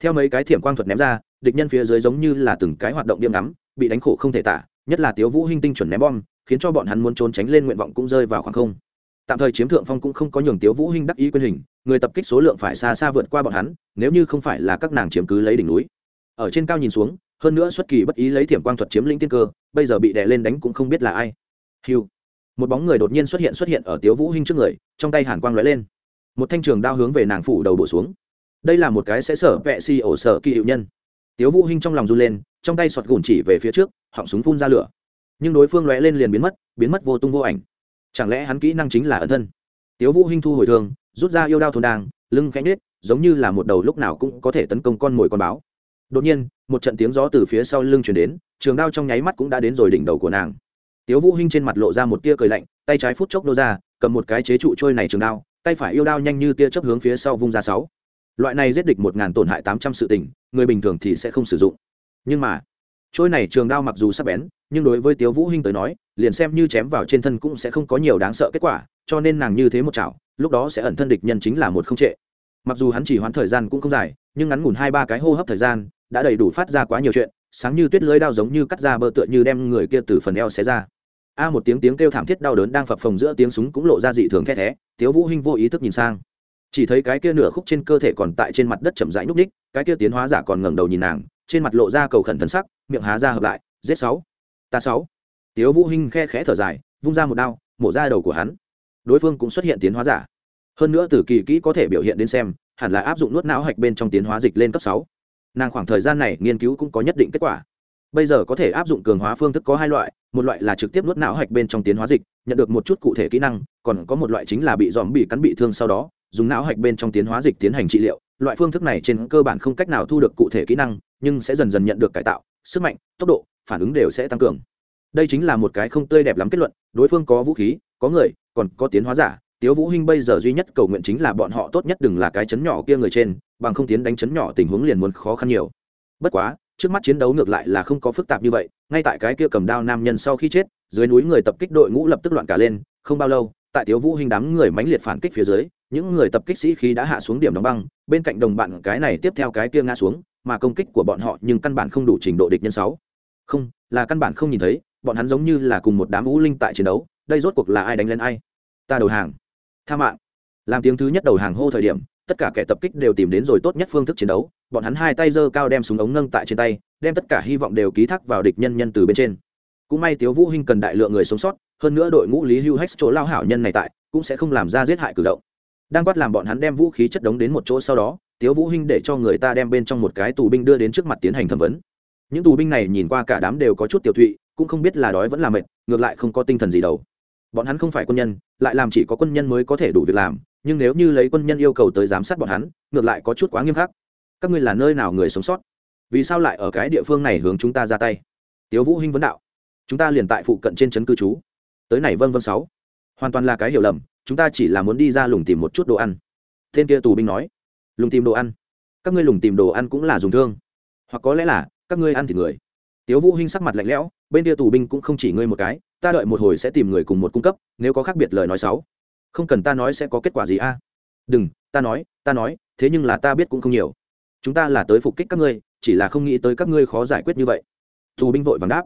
Theo mấy cái thiểm quang thuật ném ra, địch nhân phía dưới giống như là từng cái hoạt động điểm ngắm, bị đánh khổ không thể tả, nhất là tiếu vũ hinh tinh chuẩn ném bom khiến cho bọn hắn muốn trốn tránh lên nguyện vọng cũng rơi vào khoảng không. Tạm thời chiếm thượng phong cũng không có nhường tiếu vũ hinh đắc ý quyền hình, người tập kích số lượng phải xa xa vượt qua bọn hắn, nếu như không phải là các nàng chiếm cứ lấy đỉnh núi. Ở trên cao nhìn xuống, hơn nữa xuất kỳ bất ý lấy thiểm quang thuật chiếm lĩnh tiên cơ, bây giờ bị đè lên đánh cũng không biết là ai. Hiu. Một bóng người đột nhiên xuất hiện xuất hiện ở tiếu vũ hinh trước người, trong tay hàn quang lóe lên. Một thanh trường đao hướng về nàng phủ đầu bổ xuống. Đây là một cái sẽ sở vệ si ổ sở kỳ hiệu nhân. Tiếu vũ hinh trong lòng run lên, trong tay sọt gùn chỉ về phía trước, họng súng phun ra lửa nhưng đối phương lóe lên liền biến mất biến mất vô tung vô ảnh. Chẳng lẽ hắn kỹ năng chính là ẩn thân? Tiếu vũ hinh thu hồi thương, rút ra yêu đao thôn đàng, lưng khẽ nết giống như là một đầu lúc nào cũng có thể tấn công con mồi con báo. Đột nhiên, một trận tiếng gió từ phía sau lưng truyền đến, trường đao trong nháy mắt cũng đã đến rồi đỉnh đầu của nàng. Tiếu vũ hinh trên mặt lộ ra một tia cười lạnh, tay trái phút chốc nô ra, cầm một cái chế trụ trôi này trường đao, tay phải yêu đao nhanh như tia chớp hướng phía sau vung ra sáu. Loại này giết địch một ngàn tổn hại tám trăm sự tình, người bình thường thì sẽ không sử dụng. Nhưng mà, trôi này trường đao mặc dù sắc bén nhưng đối với tiếu vũ hinh tới nói, liền xem như chém vào trên thân cũng sẽ không có nhiều đáng sợ kết quả, cho nên nàng như thế một chảo, lúc đó sẽ ẩn thân địch nhân chính là một không trệ. Mặc dù hắn chỉ hoãn thời gian cũng không dài, nhưng ngắn ngủn hai ba cái hô hấp thời gian, đã đầy đủ phát ra quá nhiều chuyện, sáng như tuyết lưới đao giống như cắt ra bơ tựa như đem người kia từ phần eo xé ra. A một tiếng tiếng kêu thảm thiết đau đớn đang phập phồng giữa tiếng súng cũng lộ ra dị thường the thé, tiếu vũ hinh vô ý thức nhìn sang. Chỉ thấy cái kia nửa khúc trên cơ thể còn tại trên mặt đất chậm rãi núp ních cái kia tiến hóa giả còn ngẩng đầu nhìn nàng, trên mặt lộ ra cầu khẩn thần sắc, miệng há ra hợp lại, giết sáu ta sáu. Tiếu vũ hinh khe khẽ thở dài, vung ra một đao, mổ ra đầu của hắn. Đối phương cũng xuất hiện tiến hóa giả. Hơn nữa từ kỳ kỹ có thể biểu hiện đến xem, hẳn là áp dụng nuốt não hạch bên trong tiến hóa dịch lên cấp sáu. Nàng khoảng thời gian này nghiên cứu cũng có nhất định kết quả. Bây giờ có thể áp dụng cường hóa phương thức có hai loại, một loại là trực tiếp nuốt não hạch bên trong tiến hóa dịch, nhận được một chút cụ thể kỹ năng, còn có một loại chính là bị dòm bị cắn bị thương sau đó, dùng não hạch bên trong tiến hóa dịch tiến hành trị liệu. Loại phương thức này trên cơ bản không cách nào thu được cụ thể kỹ năng, nhưng sẽ dần dần nhận được cải tạo, sức mạnh, tốc độ phản ứng đều sẽ tăng cường. Đây chính là một cái không tươi đẹp lắm kết luận, đối phương có vũ khí, có người, còn có tiến hóa giả. Tiếu vũ hinh bây giờ duy nhất cầu nguyện chính là bọn họ tốt nhất đừng là cái chấn nhỏ kia người trên, bằng không tiến đánh chấn nhỏ tình huống liền muốn khó khăn nhiều. Bất quá, trước mắt chiến đấu ngược lại là không có phức tạp như vậy, ngay tại cái kia cầm đao nam nhân sau khi chết, dưới núi người tập kích đội ngũ lập tức loạn cả lên, không bao lâu, tại tiếu vũ hinh đám người mãnh liệt phản kích phía dưới, những người tập kích sĩ khí đã hạ xuống điểm đóng băng, bên cạnh đồng bạn cái này tiếp theo cái kia ngã xuống, mà công kích của bọn họ nhưng căn bản không đủ trình độ địch nhân sáu không, là căn bản không nhìn thấy, bọn hắn giống như là cùng một đám vũ linh tại chiến đấu, đây rốt cuộc là ai đánh lên ai? Ta đầu hàng. Tha mạng. Làm tiếng thứ nhất đầu hàng hô thời điểm, tất cả kẻ tập kích đều tìm đến rồi tốt nhất phương thức chiến đấu, bọn hắn hai tay giơ cao đem súng ống nâng tại trên tay, đem tất cả hy vọng đều ký thác vào địch nhân nhân từ bên trên. Cũng may tiếu vũ hinh cần đại lượng người sống sót, hơn nữa đội ngũ lý hưu hex chỗ lao hảo nhân này tại, cũng sẽ không làm ra giết hại cử động. Đang quát làm bọn hắn đem vũ khí chất đống đến một chỗ sau đó, tiếu vũ hinh để cho người ta đem bên trong một cái tù binh đưa đến trước mặt tiến hành thẩm vấn những tù binh này nhìn qua cả đám đều có chút tiểu thụy, cũng không biết là đói vẫn là mệt, ngược lại không có tinh thần gì đâu. Bọn hắn không phải quân nhân, lại làm chỉ có quân nhân mới có thể đủ việc làm, nhưng nếu như lấy quân nhân yêu cầu tới giám sát bọn hắn, ngược lại có chút quá nghiêm khắc. Các ngươi là nơi nào người sống sót? Vì sao lại ở cái địa phương này hướng chúng ta ra tay? Tiếu vũ hinh vấn đạo. Chúng ta liền tại phụ cận trên trấn cư trú. Tới này vân vân sáu. Hoàn toàn là cái hiểu lầm, chúng ta chỉ là muốn đi ra lùng tìm một chút đồ ăn. Tên kia tù binh nói. Lùng tìm đồ ăn. Các ngươi lùng tìm đồ ăn cũng là dùng thương. Hoặc có lẽ là các ngươi ăn thì người. Tiếu vũ hinh sắc mặt lạnh lẽo, bên kia tù binh cũng không chỉ ngươi một cái, ta đợi một hồi sẽ tìm người cùng một cung cấp, nếu có khác biệt lời nói xấu không cần ta nói sẽ có kết quả gì a. Đừng, ta nói ta nói, thế nhưng là ta biết cũng không nhiều. Chúng ta là tới phục kích các ngươi, chỉ là không nghĩ tới các ngươi khó giải quyết như vậy. Tù binh vội vàng đáp.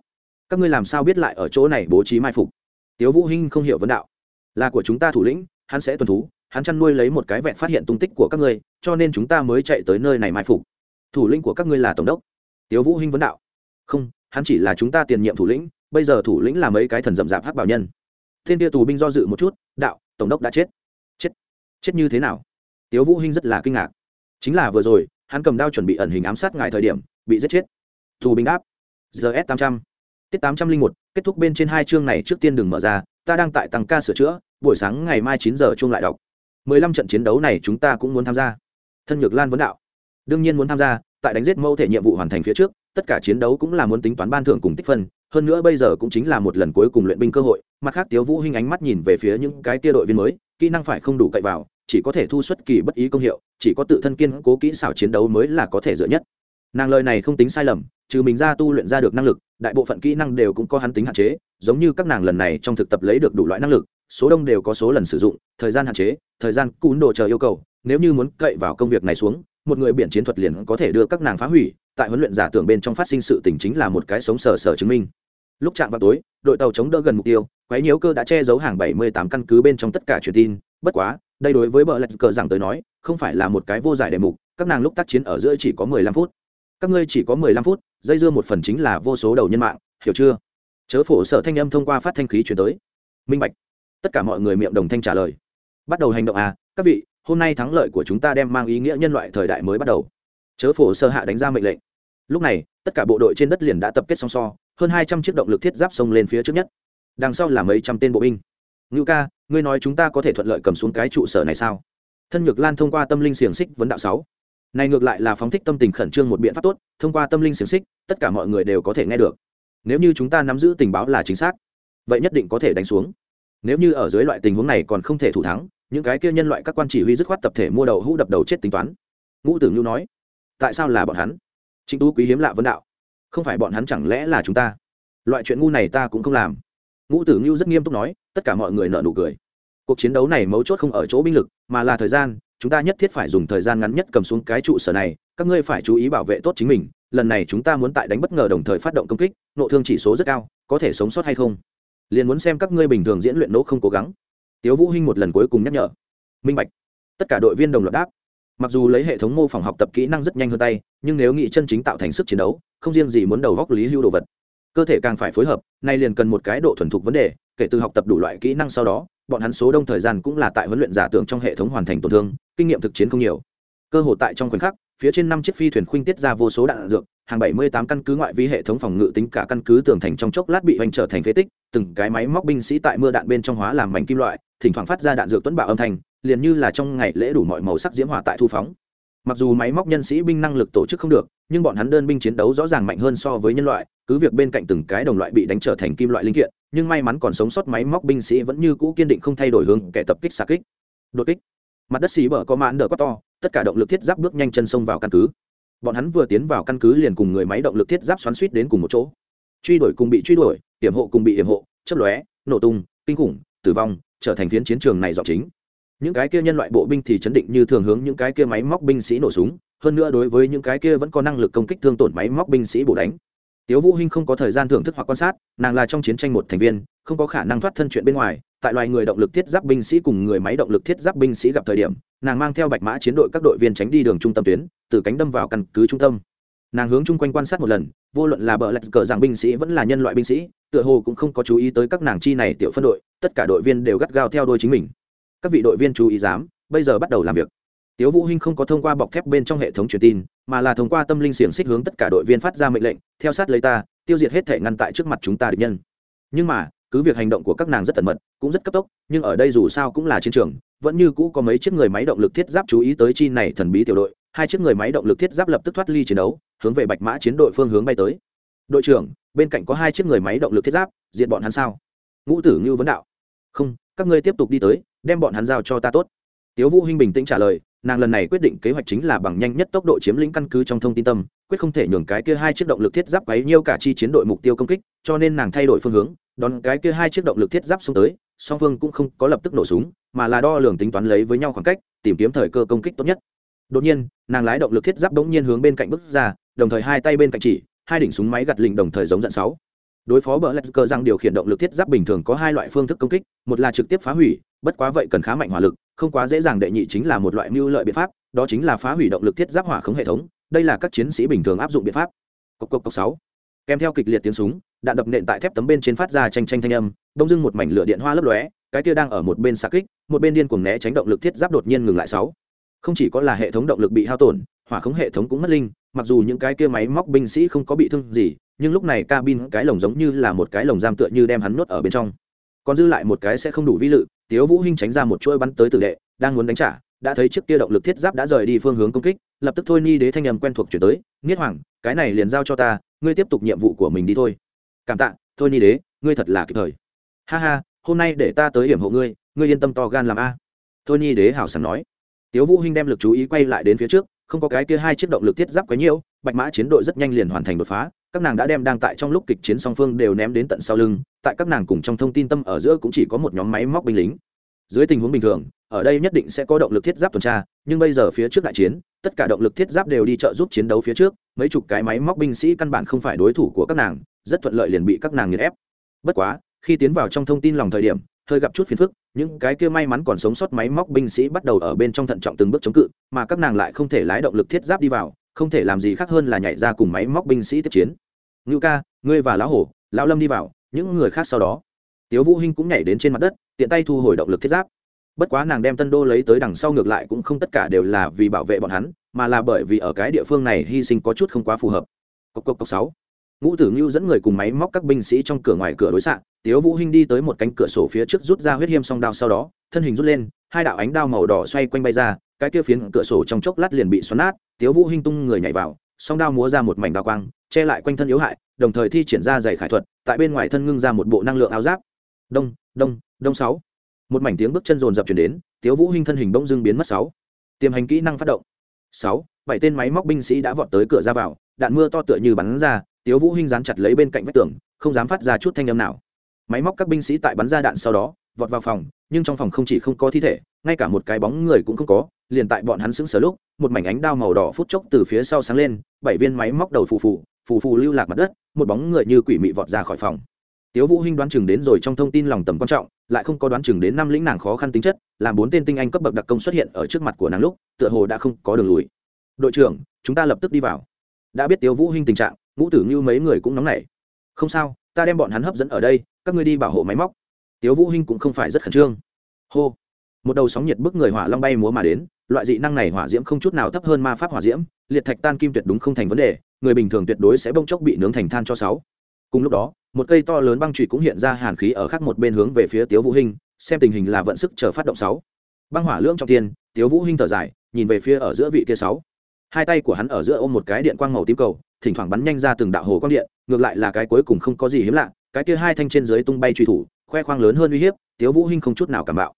Các ngươi làm sao biết lại ở chỗ này bố trí mai phục? Tiếu vũ hinh không hiểu vấn đạo. Là của chúng ta thủ lĩnh, hắn sẽ tuần thú, hắn chăn nuôi lấy một cái vẹn phát hiện tung tích của các ngươi, cho nên chúng ta mới chạy tới nơi này mai phục. Thủ lĩnh của các ngươi là tổng đốc tiếu vũ hinh vấn đạo. Không, hắn chỉ là chúng ta tiền nhiệm thủ lĩnh, bây giờ thủ lĩnh là mấy cái thần rậm rạp hắc bảo nhân. Thiên kia tù binh do dự một chút, đạo, tổng đốc đã chết. Chết chết như thế nào? Tiếu vũ hinh rất là kinh ngạc. Chính là vừa rồi, hắn cầm đao chuẩn bị ẩn hình ám sát ngài thời điểm, bị giết chết. Tù binh đáp. Gs tám trăm. Tiết tám trăm linh một, kết thúc bên trên hai chương này trước tiên đừng mở ra, ta đang tại tăng ca sửa chữa, buổi sáng ngày mai chín giờ chung lại đọc. mười lăm trận chiến đấu này chúng ta cũng muốn tham gia. Thân nhược lan vấn đạo. Đương nhiên muốn tham gia tại đánh giết mẫu thể nhiệm vụ hoàn thành phía trước, tất cả chiến đấu cũng là muốn tính toán ban thưởng cùng tích phân, hơn nữa bây giờ cũng chính là một lần cuối cùng luyện binh cơ hội, mặt khác tiếu vũ hinh ánh mắt nhìn về phía những cái kia đội viên mới, kỹ năng phải không đủ cậy vào, chỉ có thể thu xuất kỳ bất ý công hiệu, chỉ có tự thân kiên cố kỹ xảo chiến đấu mới là có thể dựa nhất. Nàng lời này không tính sai lầm, trừ mình ra tu luyện ra được năng lực, đại bộ phận kỹ năng đều cũng có hắn tính hạn chế, giống như các nàng lần này trong thực tập lấy được đủ loại năng lực, số đông đều có số lần sử dụng, thời gian hạn chế, thời gian cún đồ chờ yêu cầu, nếu như muốn cậy vào công việc này xuống một người biển chiến thuật liền có thể đưa các nàng phá hủy, tại huấn luyện giả tưởng bên trong phát sinh sự tình chính là một cái sống sờ sờ chứng minh. Lúc chạm vào tối, đội tàu chống đỡ gần mục tiêu, quái nhiễu cơ đã che giấu hàng 78 căn cứ bên trong tất cả truyền tin. Bất quá, đây đối với bờ lạch cờ rằng tới nói, không phải là một cái vô giải đề mục, các nàng lúc tác chiến ở giữa chỉ có 15 phút. Các ngươi chỉ có 15 phút, dây dưa một phần chính là vô số đầu nhân mạng, hiểu chưa? Chớ phổ sở thanh âm thông qua phát thanh khí truyền tới. Minh bạch. Tất cả mọi người miệng đồng thanh trả lời. Bắt đầu hành động à các vị hôm nay thắng lợi của chúng ta đem mang ý nghĩa nhân loại thời đại mới bắt đầu. Chớ phổ sơ hạ đánh ra mệnh lệnh. Lúc này, tất cả bộ đội trên đất liền đã tập kết song so, hơn hai trăm chiếc động lực thiết giáp xông lên phía trước nhất. Đằng sau là mấy trăm tên bộ binh. Ngưu ca, ngươi nói chúng ta có thể thuận lợi cầm xuống cái trụ sở này sao? Thân nhược lan thông qua tâm linh xiềng xích vấn đạo sáu. Này ngược lại là phóng thích tâm tình khẩn trương một biện pháp tốt, thông qua tâm linh xiềng xích, tất cả mọi người đều có thể nghe được. Nếu như chúng ta nắm giữ tình báo là chính xác, vậy nhất định có thể đánh xuống. Nếu như ở dưới loại tình huống này còn không thể thủ thắng những cái kia nhân loại các quan chỉ huy dứt khoát tập thể mua đầu hũ đập đầu chết tính toán. Ngũ tử nhu nói, tại sao là bọn hắn? Trịnh tú quý hiếm lạ vấn đạo, không phải bọn hắn chẳng lẽ là chúng ta? Loại chuyện ngu này ta cũng không làm. Ngũ tử nhu rất nghiêm túc nói, tất cả mọi người nợ nụ cười. Cuộc chiến đấu này mấu chốt không ở chỗ binh lực, mà là thời gian, chúng ta nhất thiết phải dùng thời gian ngắn nhất cầm xuống cái trụ sở này, các ngươi phải chú ý bảo vệ tốt chính mình, lần này chúng ta muốn tại đánh bất ngờ đồng thời phát động công kích, nộ thương chỉ số rất cao, có thể sống sót hay không? Liền muốn xem các ngươi bình thường diễn luyện nỗ không cố gắng tiếu vũ hinh một lần cuối cùng nhắc nhở. Minh bạch. Tất cả đội viên đồng loạt đáp. Mặc dù lấy hệ thống mô phỏng học tập kỹ năng rất nhanh hơn tay, nhưng nếu nghị chân chính tạo thành sức chiến đấu, không riêng gì muốn đầu góc lý hưu đồ vật. Cơ thể càng phải phối hợp, nay liền cần một cái độ thuần thục vấn đề, kể từ học tập đủ loại kỹ năng sau đó, bọn hắn số đông thời gian cũng là tại huấn luyện giả tưởng trong hệ thống hoàn thành tổn thương, kinh nghiệm thực chiến không nhiều. Cơ hội tại trong khoảnh khắc phía trên năm chiếc phi thuyền khuynh tiết ra vô số đạn dược, hàng 78 căn cứ ngoại vi hệ thống phòng ngự tính cả căn cứ tường thành trong chốc lát bị hoành trở thành phế tích, từng cái máy móc binh sĩ tại mưa đạn bên trong hóa làm mảnh kim loại, thỉnh thoảng phát ra đạn dược tuấn bạo âm thanh, liền như là trong ngày lễ đủ mọi màu sắc diễm hỏa tại thu phóng. Mặc dù máy móc nhân sĩ binh năng lực tổ chức không được, nhưng bọn hắn đơn binh chiến đấu rõ ràng mạnh hơn so với nhân loại, cứ việc bên cạnh từng cái đồng loại bị đánh trở thành kim loại linh kiện, nhưng may mắn còn sống sót máy móc binh sĩ vẫn như cũ kiên định không thay đổi hướng kẻ tập kích xa kích. Đột kích. Mặt đất xì bờ có mãn đỡ quá to tất cả động lực thiết giáp bước nhanh chân sông vào căn cứ. Bọn hắn vừa tiến vào căn cứ liền cùng người máy động lực thiết giáp xoắn suýt đến cùng một chỗ. Truy đuổi cùng bị truy đuổi, hiểm hộ cùng bị hiểm hộ chấp lóe, nổ tung, kinh khủng, tử vong, trở thành phiến chiến trường này dọc chính. Những cái kia nhân loại bộ binh thì chấn định như thường hướng những cái kia máy móc binh sĩ nổ súng, hơn nữa đối với những cái kia vẫn có năng lực công kích thương tổn máy móc binh sĩ bổ đánh tiếu vũ hinh không có thời gian thưởng thức hoặc quan sát, nàng là trong chiến tranh một thành viên, không có khả năng thoát thân chuyện bên ngoài, tại loài người động lực thiết giáp binh sĩ cùng người máy động lực thiết giáp binh sĩ gặp thời điểm, nàng mang theo bạch mã chiến đội các đội viên tránh đi đường trung tâm tuyến, từ cánh đâm vào căn cứ trung tâm. Nàng hướng chung quanh quan sát một lần, vô luận là bờ lạch cờ rằng binh sĩ vẫn là nhân loại binh sĩ, tựa hồ cũng không có chú ý tới các nàng chi này tiểu phân đội, tất cả đội viên đều gắt gao theo đuôi chính mình. Các vị đội viên chú ý dám, bây giờ bắt đầu làm việc tiếu vũ hinh không có thông qua bọc thép bên trong hệ thống truyền tin, mà là thông qua tâm linh xiềng xích hướng tất cả đội viên phát ra mệnh lệnh, theo sát lấy ta, tiêu diệt hết thể ngăn tại trước mặt chúng ta địch nhân. Nhưng mà, cứ việc hành động của các nàng rất tận mật, cũng rất cấp tốc, nhưng ở đây dù sao cũng là chiến trường, vẫn như cũ có mấy chiếc người máy động lực thiết giáp chú ý tới chi này thần bí tiểu đội, hai chiếc người máy động lực thiết giáp lập tức thoát ly chiến đấu, hướng về bạch mã chiến đội phương hướng bay tới. Đội trưởng, bên cạnh có hai chiếc người máy động lực thiết giáp diện bọn hắn sao? Ngũ tử như vấn đạo. Không, các ngươi tiếp tục đi tới, đem bọn hắn giao cho ta tốt. Tiếu vũ hinh bình tĩnh trả lời nàng lần này quyết định kế hoạch chính là bằng nhanh nhất tốc độ chiếm lĩnh căn cứ trong thông tin tâm, quyết không thể nhường cái kia hai chiếc động lực thiết giáp quấy nhiêu cả chi chiến đội mục tiêu công kích, cho nên nàng thay đổi phương hướng, đón cái kia hai chiếc động lực thiết giáp xuống tới, song phương cũng không có lập tức nổ súng, mà là đo lường tính toán lấy với nhau khoảng cách, tìm kiếm thời cơ công kích tốt nhất. Đột nhiên, nàng lái động lực thiết giáp đống nhiên hướng bên cạnh bước ra, đồng thời hai tay bên cạnh chỉ, hai đỉnh súng máy gặt lình đồng thời giống dặn sáu đối phó bờ lạch cờ rằng điều khiển động lực thiết giáp bình thường có hai loại phương thức công kích, một là trực tiếp phá hủy, bất quá vậy cần khá mạnh hỏa lực, không quá dễ dàng đệ nhị chính là một loại mưu lợi biện pháp, đó chính là phá hủy động lực thiết giáp hỏa khống hệ thống, đây là các chiến sĩ bình thường áp dụng biện pháp. Cốc cốc cốc sáu. Kèm theo kịch liệt tiếng súng, đạn đập nện tại thép tấm bên trên phát ra tranh tranh thanh âm, đông dưng một mảnh lửa điện hoa lấp lóe, cái kia đang ở một bên xạ kích, một bên điên cuồng né tránh động lực thiết giáp đột nhiên ngừng lại sáu. Không chỉ có là hệ thống động lực bị hao tổn, hỏa khống hệ thống cũng mất linh, mặc dù những cái kia máy móc binh sĩ không có bị thương gì nhưng lúc này cabin cái lồng giống như là một cái lồng giam tựa như đem hắn nuốt ở bên trong. Còn dư lại một cái sẽ không đủ vi lự, tiếu vũ hinh tránh ra một chuỗi bắn tới tử đệ, đang muốn đánh trả, đã thấy chiếc kia động lực thiết giáp đã rời đi phương hướng công kích, lập tức thôi ni đế thanh âm quen thuộc chuyển tới nghiệt hoàng, cái này liền giao cho ta, ngươi tiếp tục nhiệm vụ của mình đi thôi. Cảm tạ, thôi ni đế, ngươi thật là kịp thời. Ha ha, hôm nay để ta tới hiểm hộ ngươi ngươi yên tâm to gan làm a. Thôi ni đế hảo sảng nói. Tiếu vũ hinh đem lực chú ý quay lại đến phía trước, không có cái kia hai chiếc động lực thiết giáp quá nhiều, bạch mã chiến đội rất nhanh liền hoàn thành đột phá các nàng đã đem đang tại trong lúc kịch chiến song phương đều ném đến tận sau lưng, tại các nàng cùng trong thông tin tâm ở giữa cũng chỉ có một nhóm máy móc binh lính. Dưới tình huống bình thường, ở đây nhất định sẽ có động lực thiết giáp tuần tra, nhưng bây giờ phía trước đại chiến, tất cả động lực thiết giáp đều đi trợ giúp chiến đấu phía trước, mấy chục cái máy móc binh sĩ căn bản không phải đối thủ của các nàng, rất thuận lợi liền bị các nàng nghiền ép. Bất quá, khi tiến vào trong thông tin lòng thời điểm, hơi gặp chút phiền phức, những cái kia may mắn còn sống sót máy móc binh sĩ bắt đầu ở bên trong thận trọng từng bước chống cự, mà các nàng lại không thể lái động lực thiết giáp đi vào không thể làm gì khác hơn là nhảy ra cùng máy móc binh sĩ tiếp chiến. Ngưu ca, ngươi và lão hổ, lão lâm đi vào, những người khác sau đó. Tiếu vũ hinh cũng nhảy đến trên mặt đất, tiện tay thu hồi động lực thiết giáp. Bất quá nàng đem tân đô lấy tới đằng sau ngược lại cũng không tất cả đều là vì bảo vệ bọn hắn, mà là bởi vì ở cái địa phương này hy sinh có chút không quá phù hợp. Cốc cốc cốc sáu. Ngũ tử ngưu dẫn người cùng máy móc các binh sĩ trong cửa ngoài cửa đối xạ, tiếu vũ hinh đi tới một cánh cửa sổ phía trước rút ra huyết hiêm song đao sau đó, thân hình rút lên, hai đạo ánh đao màu đỏ xoay quanh bay ra cái kia phiến cửa sổ trong chốc lát liền bị xoắn nát, tiếu vũ hinh tung người nhảy vào, song đao múa ra một mảnh đao quang, che lại quanh thân yếu hại, đồng thời thi triển ra giày khải thuật, tại bên ngoài thân ngưng ra một bộ năng lượng áo giáp. Đông đông đông sáu. Một mảnh tiếng bước chân rồn rập chuyển đến, tiếu vũ hinh thân hình bỗng dưng biến mất sáu. Tiềm hành kỹ năng phát động. Sáu, bảy tên máy móc binh sĩ đã vọt tới cửa ra vào, đạn mưa to tựa như bắn ra, tiếu vũ hinh dán chặt lấy bên cạnh vách tường, không dám phát ra chút thanh âm nào. Máy móc các binh sĩ tại bắn ra đạn sau đó, vọt vào phòng nhưng trong phòng không chỉ không có thi thể, ngay cả một cái bóng người cũng không có, liền tại bọn hắn sững sờ lúc, một mảnh ánh đao màu đỏ phút chốc từ phía sau sáng lên, bảy viên máy móc đầu phù phù phù phù lưu lạc mặt đất, một bóng người như quỷ mị vọt ra khỏi phòng. Tiếu vũ hinh đoán chừng đến rồi trong thông tin lòng tầm quan trọng, lại không có đoán chừng đến năm lĩnh nàng khó khăn tính chất, làm bốn tên tinh anh cấp bậc đặc công xuất hiện ở trước mặt của nàng lúc, tựa hồ đã không có đường lùi. Đội trưởng, chúng ta lập tức đi vào. Đã biết tiếu vũ hinh tình trạng, ngũ tử như mấy người cũng nóng nảy. Không sao, ta đem bọn hắn hấp dẫn ở đây, các ngươi đi bảo hộ máy móc tiếu vũ hinh cũng không phải rất khẩn trương. Hô. Một đầu sóng nhiệt bức người hỏa long bay múa mà đến, loại dị năng này hỏa diễm không chút nào thấp hơn ma pháp hỏa diễm, liệt thạch tan kim tuyệt đúng không thành vấn đề, người bình thường tuyệt đối sẽ bông chốc bị nướng thành than cho sáu. Cùng lúc đó, một cây to lớn băng trụy cũng hiện ra hàn khí ở khác một bên hướng về phía tiếu vũ hinh, xem tình hình là vận sức chờ phát động sáu. Băng hỏa lưỡng trong tiền tiếu vũ hinh thở dài, nhìn về phía ở giữa vị kia sáu. Hai tay của hắn ở giữa ôm một cái điện quang màu tím cầu, thỉnh thoảng bắn nhanh ra từng đạo hồ quang điện, ngược lại là cái cuối cùng không có gì hiếm lạ, cái kia hai thanh trên dưới tung bay truy thủ khoe khoang lớn hơn uy hiếp, tiếu vũ hinh không chút nào cảm bạo.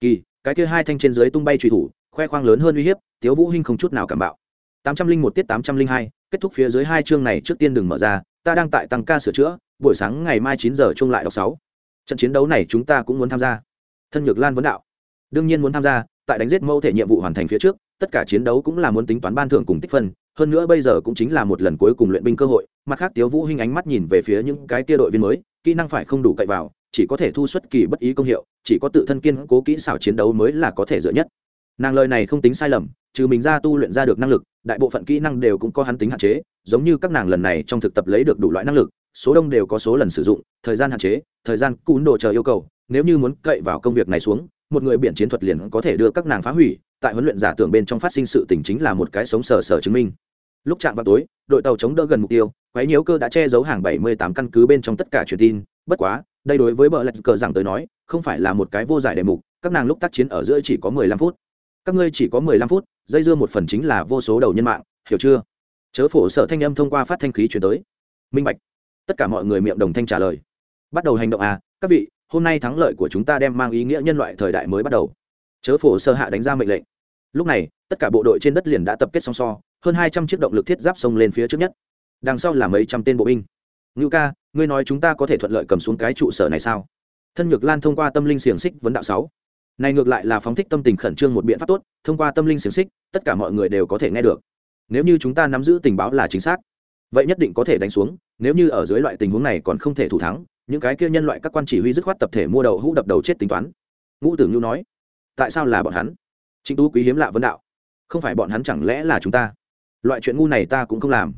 Kỳ, cái kia hai thanh trên dưới tung bay truy thủ, khoe khoang lớn hơn uy hiếp, tiếu vũ hinh không chút nào cảm bạo. Tám trăm linh một tiết tám trăm linh hai, kết thúc phía dưới hai chương này trước tiên đừng mở ra, ta đang tại tăng ca sửa chữa, buổi sáng ngày mai chín giờ chung lại đọc sáu. Trận chiến đấu này chúng ta cũng muốn tham gia. Thân nhược lan vấn đạo. Đương nhiên muốn tham gia, tại đánh giết mẫu thể nhiệm vụ hoàn thành phía trước, tất cả chiến đấu cũng là muốn tính toán ban thưởng cùng tích phân, hơn nữa bây giờ cũng chính là một lần cuối cùng luyện binh cơ hội. Mặt khác, tiếu vũ hinh ánh mắt nhìn về phía những cái kia đội viên mới kỹ năng phải không đủ cậy vào, chỉ có thể thu xuất kỳ bất ý công hiệu, chỉ có tự thân kiên cố kỹ xảo chiến đấu mới là có thể dựa nhất. Nàng lời này không tính sai lầm, trừ mình ra tu luyện ra được năng lực, đại bộ phận kỹ năng đều cũng có hắn tính hạn chế, giống như các nàng lần này trong thực tập lấy được đủ loại năng lực, số đông đều có số lần sử dụng, thời gian hạn chế, thời gian cún đồ chờ yêu cầu, nếu như muốn cậy vào công việc này xuống, một người biển chiến thuật liền có thể đưa các nàng phá hủy, tại huấn luyện giả tưởng bên trong phát sinh sự tình chính là một cái sống sờ sờ chứng minh lúc chạm vào tối, đội tàu chống đỡ gần mục tiêu, quái nhiễu cơ đã che giấu hàng 78 căn cứ bên trong tất cả truyền tin. Bất quá, đây đối với bờ lạch cờ rằng tới nói, không phải là một cái vô giải đề mục, các nàng lúc tác chiến ở giữa chỉ có 15 phút. Các ngươi chỉ có 15 phút, dây dưa một phần chính là vô số đầu nhân mạng, hiểu chưa? Chớ phổ sở thanh âm thông qua phát thanh khí chuyển tới. Minh bạch. Tất cả mọi người miệng đồng thanh trả lời. Bắt đầu hành động à các vị, hôm nay thắng lợi của chúng ta đem mang ý nghĩa nhân loại thời đại mới bắt đầu. Chớ phổ sơ hạ đánh ra mệnh lệnh. Lúc này, tất cả bộ đội trên đất liền đã tập kết song so hơn hai trăm chiếc động lực thiết giáp xông lên phía trước nhất. Đằng sau là mấy trăm tên bộ binh. Ngưu ca, ngươi nói chúng ta có thể thuận lợi cầm xuống cái trụ sở này sao? Thân nhược lan thông qua tâm linh xiềng xích vấn đạo sáu. Này ngược lại là phóng thích tâm tình khẩn trương một biện pháp tốt, thông qua tâm linh xiềng xích, tất cả mọi người đều có thể nghe được. Nếu như chúng ta nắm giữ tình báo là chính xác, vậy nhất định có thể đánh xuống, nếu như ở dưới loại tình huống này còn không thể thủ thắng, những cái kia nhân loại các quan chỉ huy dứt khoát tập thể mua đầu hũ đập đầu chết tính toán. Ngũ tử nhu nói, tại sao là bọn hắn? Trịnh tú quý hiếm lạ vấn đạo, không phải bọn hắn chẳng lẽ là chúng ta? Loại chuyện ngu này ta cũng không làm.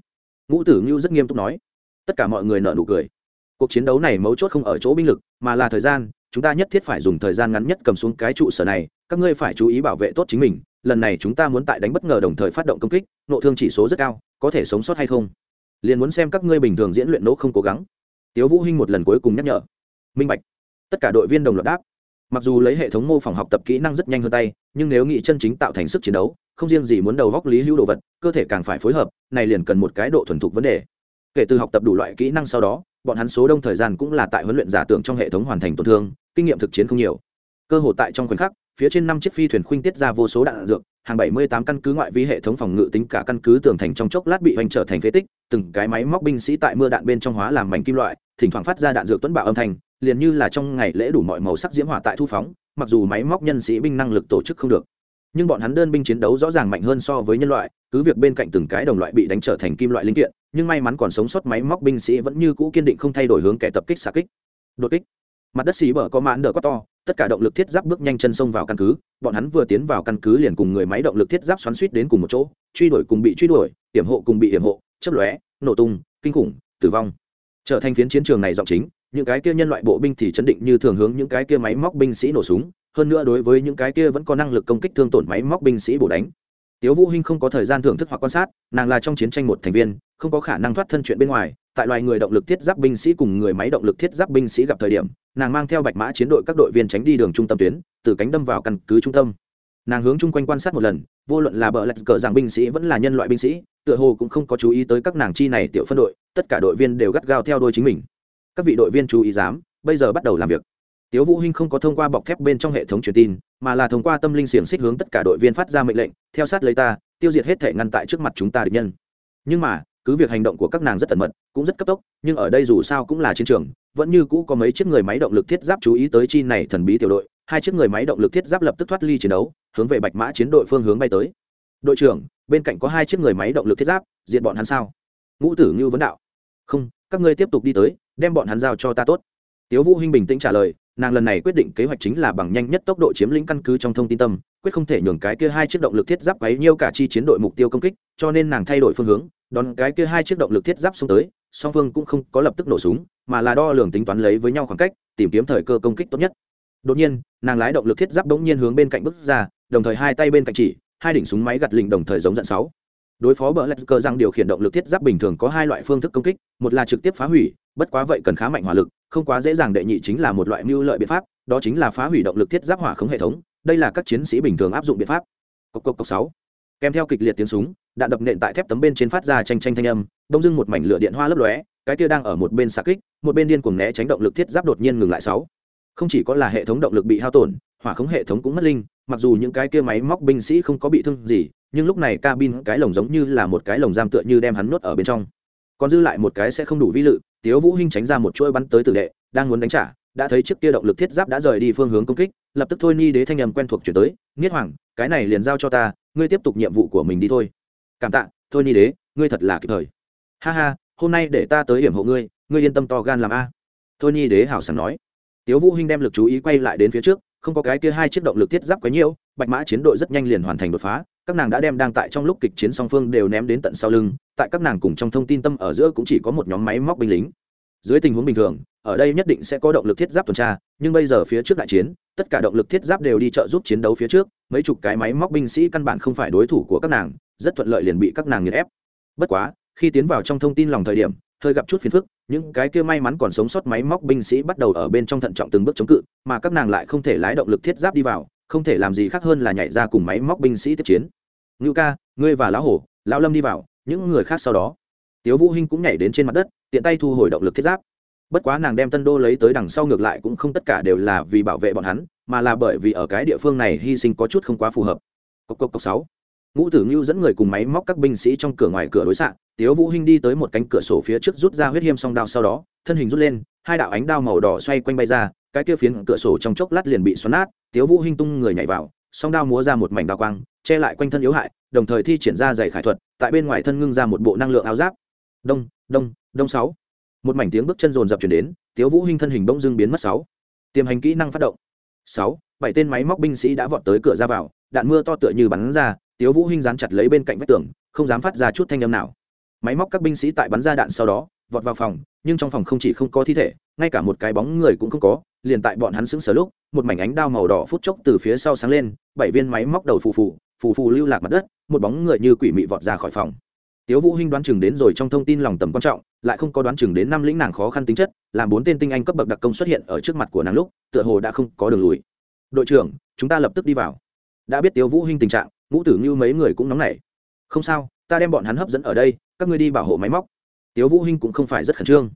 Ngũ tử Ngưu rất nghiêm túc nói. Tất cả mọi người nợ nụ cười. Cuộc chiến đấu này mấu chốt không ở chỗ binh lực, mà là thời gian. Chúng ta nhất thiết phải dùng thời gian ngắn nhất cầm xuống cái trụ sở này. Các ngươi phải chú ý bảo vệ tốt chính mình. Lần này chúng ta muốn tại đánh bất ngờ đồng thời phát động công kích, nộ thương chỉ số rất cao, có thể sống sót hay không? Liền muốn xem các ngươi bình thường diễn luyện nỗ không cố gắng. Tiếu vũ hinh một lần cuối cùng nhắc nhở. Minh bạch. Tất cả đội viên đồng loạt đáp. Mặc dù lấy hệ thống mô phỏng học tập kỹ năng rất nhanh hơn tay, nhưng nếu nghị chân chính tạo thành sức chiến đấu không riêng gì muốn đầu góc lý hữu đồ vật, cơ thể càng phải phối hợp, này liền cần một cái độ thuần thục vấn đề. Kể từ học tập đủ loại kỹ năng sau đó, bọn hắn số đông thời gian cũng là tại huấn luyện giả tưởng trong hệ thống hoàn thành tổn thương, kinh nghiệm thực chiến không nhiều. Cơ hội tại trong khoảnh khắc, phía trên năm chiếc phi thuyền khuynh tiết ra vô số đạn dược, hàng bảy mươi tám căn cứ ngoại vi hệ thống phòng ngự tính cả căn cứ tường thành trong chốc lát bị hoành trở thành phế tích, từng cái máy móc binh sĩ tại mưa đạn bên trong hóa làm mảnh kim loại, thỉnh thoảng phát ra đạn dược tuấn bạo âm thanh, liền như là trong ngày lễ đủ mọi màu sắc diễm hỏa tại thu phóng, mặc dù máy móc nhân sĩ binh năng lực tổ chức không được nhưng bọn hắn đơn binh chiến đấu rõ ràng mạnh hơn so với nhân loại, cứ việc bên cạnh từng cái đồng loại bị đánh trở thành kim loại linh kiện, nhưng may mắn còn sống sót máy móc binh sĩ vẫn như cũ kiên định không thay đổi hướng kẻ tập kích xạ kích. Đột kích. Mặt đất xì bờ có mãn đỡ quá to, tất cả động lực thiết giáp bước nhanh chân xông vào căn cứ, bọn hắn vừa tiến vào căn cứ liền cùng người máy động lực thiết giáp xoắn suýt đến cùng một chỗ, truy đuổi cùng bị truy đuổi, hiểm hộ cùng bị hiểm hộ chấp lóe, nổ tung, kinh khủng, tử vong. Trở thành phiến chiến trường này giọng chính, những cái kia nhân loại bộ binh thì chấn định như thường hướng những cái kia máy móc binh sĩ nổ súng hơn nữa đối với những cái kia vẫn có năng lực công kích thương tổn máy móc binh sĩ bổ đánh. Tiếu vũ hinh không có thời gian thưởng thức hoặc quan sát, nàng là trong chiến tranh một thành viên, không có khả năng thoát thân chuyện bên ngoài, tại loài người động lực thiết giáp binh sĩ cùng người máy động lực thiết giáp binh sĩ gặp thời điểm, nàng mang theo bạch mã chiến đội các đội viên tránh đi đường trung tâm tuyến, từ cánh đâm vào căn cứ trung tâm. Nàng hướng chung quanh quan sát một lần, vô luận là bờ lạch cờ rằng binh sĩ vẫn là nhân loại binh sĩ, tựa hồ cũng không có chú ý tới các nàng chi này tiểu phân đội, tất cả đội viên đều gắt gao theo đuôi chính mình. Các vị đội viên chú ý dám, bây giờ bắt đầu làm việc tiếu vũ hinh không có thông qua bọc thép bên trong hệ thống truyền tin, mà là thông qua tâm linh xiềng xích hướng tất cả đội viên phát ra mệnh lệnh, theo sát lấy ta, tiêu diệt hết thể ngăn tại trước mặt chúng ta địch nhân. Nhưng mà, cứ việc hành động của các nàng rất tẩn mật, cũng rất cấp tốc, nhưng ở đây dù sao cũng là chiến trường, vẫn như cũ có mấy chiếc người máy động lực thiết giáp chú ý tới chi này thần bí tiểu đội, hai chiếc người máy động lực thiết giáp lập tức thoát ly chiến đấu, hướng về bạch mã chiến đội phương hướng bay tới. Đội trưởng, bên cạnh có hai chiếc người máy động lực thiết giáp diện bọn hắn sao? Ngũ tử như vấn đạo. Không, các ngươi tiếp tục đi tới, đem bọn hắn giao cho ta tốt. Tiếu vũ hinh bình tĩnh trả lời nàng lần này quyết định kế hoạch chính là bằng nhanh nhất tốc độ chiếm lĩnh căn cứ trong thông tin tâm, quyết không thể nhường cái kia hai chiếc động lực thiết giáp quấy nhiêu cả chi chiến đội mục tiêu công kích, cho nên nàng thay đổi phương hướng, đón cái kia hai chiếc động lực thiết giáp xuống tới, song phương cũng không có lập tức nổ súng, mà là đo lường tính toán lấy với nhau khoảng cách, tìm kiếm thời cơ công kích tốt nhất. Đột nhiên, nàng lái động lực thiết giáp đống nhiên hướng bên cạnh bước ra, đồng thời hai tay bên cạnh chỉ, hai đỉnh súng máy gặt lình đồng thời giống dẫn sáu đối phó bờ lạch cơ rằng điều khiển động lực thiết giáp bình thường có hai loại phương thức công kích, một là trực tiếp phá hủy, bất quá vậy cần khá mạnh hỏa lực, không quá dễ dàng đệ nhị chính là một loại mưu lợi biện pháp, đó chính là phá hủy động lực thiết giáp hỏa khống hệ thống, đây là các chiến sĩ bình thường áp dụng biện pháp. Cốc cốc cốc sáu. Kèm theo kịch liệt tiếng súng, đạn đập nện tại thép tấm bên trên phát ra tranh tranh thanh âm, đông dưng một mảnh lửa điện hoa lấp lóe, cái kia đang ở một bên xạ kích, một bên điên cuồng né tránh động lực thiết giáp đột nhiên ngừng lại sáu. Không chỉ có là hệ thống động lực bị hao tổn, hỏa khống hệ thống cũng mất linh, mặc dù những cái kia máy móc binh sĩ không có bị thương gì nhưng lúc này cabin cái lồng giống như là một cái lồng giam tựa như đem hắn nuốt ở bên trong. Còn dư lại một cái sẽ không đủ vi lự, tiếu vũ hinh tránh ra một chuỗi bắn tới tử đệ, đang muốn đánh trả, đã thấy chiếc kia động lực thiết giáp đã rời đi phương hướng công kích, lập tức thôi ni đế thanh âm quen thuộc chuyển tới, nghiết hoàng, cái này liền giao cho ta, ngươi tiếp tục nhiệm vụ của mình đi thôi. Cảm tạ, thôi ni đế, ngươi thật là kịp thời. Ha ha, hôm nay để ta tới hiểm hộ ngươi ngươi yên tâm to gan làm a. Thôi ni đế hảo sảng nói. Tiếu vũ hinh đem lực chú ý quay lại đến phía trước, không có cái kia hai chiếc động lực thiết giáp quá nhiều, bạch mã chiến đội rất nhanh liền hoàn thành đột phá các nàng đã đem đang tại trong lúc kịch chiến song phương đều ném đến tận sau lưng, tại các nàng cùng trong thông tin tâm ở giữa cũng chỉ có một nhóm máy móc binh lính. Dưới tình huống bình thường, ở đây nhất định sẽ có động lực thiết giáp tuần tra, nhưng bây giờ phía trước đại chiến, tất cả động lực thiết giáp đều đi trợ giúp chiến đấu phía trước, mấy chục cái máy móc binh sĩ căn bản không phải đối thủ của các nàng, rất thuận lợi liền bị các nàng nghiền ép. Bất quá, khi tiến vào trong thông tin lòng thời điểm, hơi gặp chút phiền phức, những cái kia may mắn còn sống sót máy móc binh sĩ bắt đầu ở bên trong thận trọng từng bước chống cự, mà các nàng lại không thể lái động lực thiết giáp đi vào không thể làm gì khác hơn là nhảy ra cùng máy móc binh sĩ tiếp chiến. Ngưu ca, ngươi và lão hổ, lão lâm đi vào, những người khác sau đó. Tiếu vũ hinh cũng nhảy đến trên mặt đất, tiện tay thu hồi động lực thiết giáp. Bất quá nàng đem tân đô lấy tới đằng sau ngược lại cũng không tất cả đều là vì bảo vệ bọn hắn, mà là bởi vì ở cái địa phương này hy sinh có chút không quá phù hợp. Cốc cốc cốc sáu. Ngũ tử ngưu dẫn người cùng máy móc các binh sĩ trong cửa ngoài cửa đối xạ, tiếu vũ hinh đi tới một cánh cửa sổ phía trước rút ra huyết hiêm song đao sau đó, thân hình rút lên, hai đạo ánh đao màu đỏ xoay quanh bay ra cái kia phiến cửa sổ trong chốc lát liền bị xoắn nát, tiếu vũ hinh tung người nhảy vào, song đao múa ra một mảnh đao quang, che lại quanh thân yếu hại, đồng thời thi triển ra dày khải thuật, tại bên ngoài thân ngưng ra một bộ năng lượng áo giáp. Đông đông đông sáu. Một mảnh tiếng bước chân rồn rập chuyển đến, tiếu vũ hinh thân hình bỗng dưng biến mất sáu. Tiềm hành kỹ năng phát động. Sáu, bảy tên máy móc binh sĩ đã vọt tới cửa ra vào, đạn mưa to tựa như bắn ra, tiếu vũ hinh dán chặt lấy bên cạnh vách tường, không dám phát ra chút thanh âm nào. Máy móc các binh sĩ tại bắn ra đạn sau đó vọt vào phòng, nhưng trong phòng không chỉ không có thi thể, ngay cả một cái bóng người cũng không có, liền tại bọn hắn sững sờ lúc, một mảnh ánh đao màu đỏ phút chốc từ phía sau sáng lên, bảy viên máy móc đầu phù phù phù phù lưu lạc mặt đất, một bóng người như quỷ mị vọt ra khỏi phòng. Tiếu vũ hinh đoán chừng đến rồi trong thông tin lòng tầm quan trọng, lại không có đoán chừng đến năm lĩnh nàng khó khăn tính chất, làm bốn tên tinh anh cấp bậc đặc công xuất hiện ở trước mặt của nàng lúc, tựa hồ đã không có đường lùi. Đội trưởng, chúng ta lập tức đi vào. Đã biết tiếu vũ hinh tình trạng, ngũ tử như mấy người cũng nóng nảy. Không sao, ta đem bọn hắn hấp dẫn ở đây, các ngươi đi bảo hộ máy móc tiếu vũ hinh cũng không phải rất khẩn trương.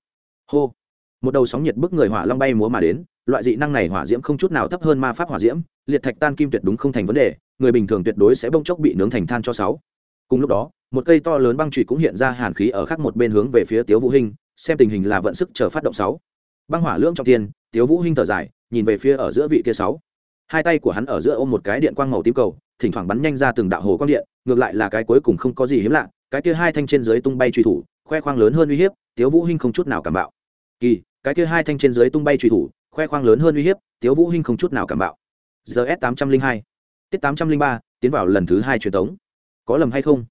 Hô. Một đầu sóng nhiệt bức người hỏa long bay múa mà đến loại dị năng này hỏa diễm không chút nào thấp hơn ma pháp hỏa diễm liệt thạch tan kim tuyệt đúng không thành vấn đề người bình thường tuyệt đối sẽ bông chốc bị nướng thành than cho sáu. Cùng lúc đó một cây to lớn băng trụy cũng hiện ra hàn khí ở khác một bên hướng về phía tiếu vũ hinh xem tình hình là vận sức chờ phát động sáu. Băng hỏa lưỡng trong thiên, tiếu vũ hinh thở dài nhìn về phía ở giữa vị kia sáu. Hai tay của hắn ở giữa ôm một cái điện quang màu tím cầu thỉnh thoảng bắn nhanh ra từng đạo hồ quang điện ngược lại là cái cuối cùng không có gì hiếm lạ cái kia hai thanh trên dưới tung bay truy thủ khoe khoang lớn hơn uy hiếp, tiếu vũ hinh không chút nào cảm bạo. Kỳ, cái kia hai thanh trên dưới tung bay truy thủ, khoe khoang lớn hơn uy hiếp, tiếu vũ hinh không chút nào cảm bạo. Gs tám trăm linh hai, tiết tám trăm linh ba, tiến vào lần thứ hai truyền tống có lầm hay không?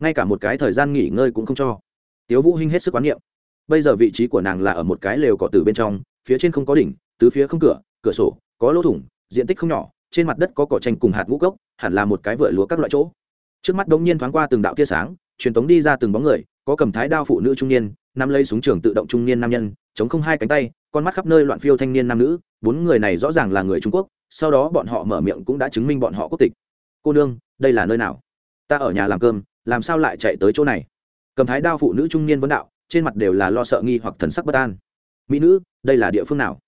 Ngay cả một cái thời gian nghỉ ngơi cũng không cho. Tiếu vũ hinh hết sức quán niệm. Bây giờ vị trí của nàng là ở một cái lều cỏ từ bên trong, phía trên không có đỉnh, tứ phía không cửa cửa sổ, có lỗ thủng, diện tích không nhỏ, trên mặt đất có cỏ tranh cùng hạt ngũ cốc, hẳn là một cái vựa lúa các loại chỗ. Trước mắt đống nhiên thoáng qua từng đạo tia sáng, truyền tống đi ra từng bóng người có cầm thái đao phụ nữ trung niên, nắm lấy súng trường tự động trung niên nam nhân, chống không hai cánh tay, con mắt khắp nơi loạn phiêu thanh niên nam nữ, bốn người này rõ ràng là người trung quốc, sau đó bọn họ mở miệng cũng đã chứng minh bọn họ quốc tịch. Cô nương, đây là nơi nào? Ta ở nhà làm cơm, làm sao lại chạy tới chỗ này? Cầm thái đao phụ nữ trung niên vấn đạo, trên mặt đều là lo sợ nghi hoặc thần sắc bất an. Mỹ nữ, đây là địa phương nào?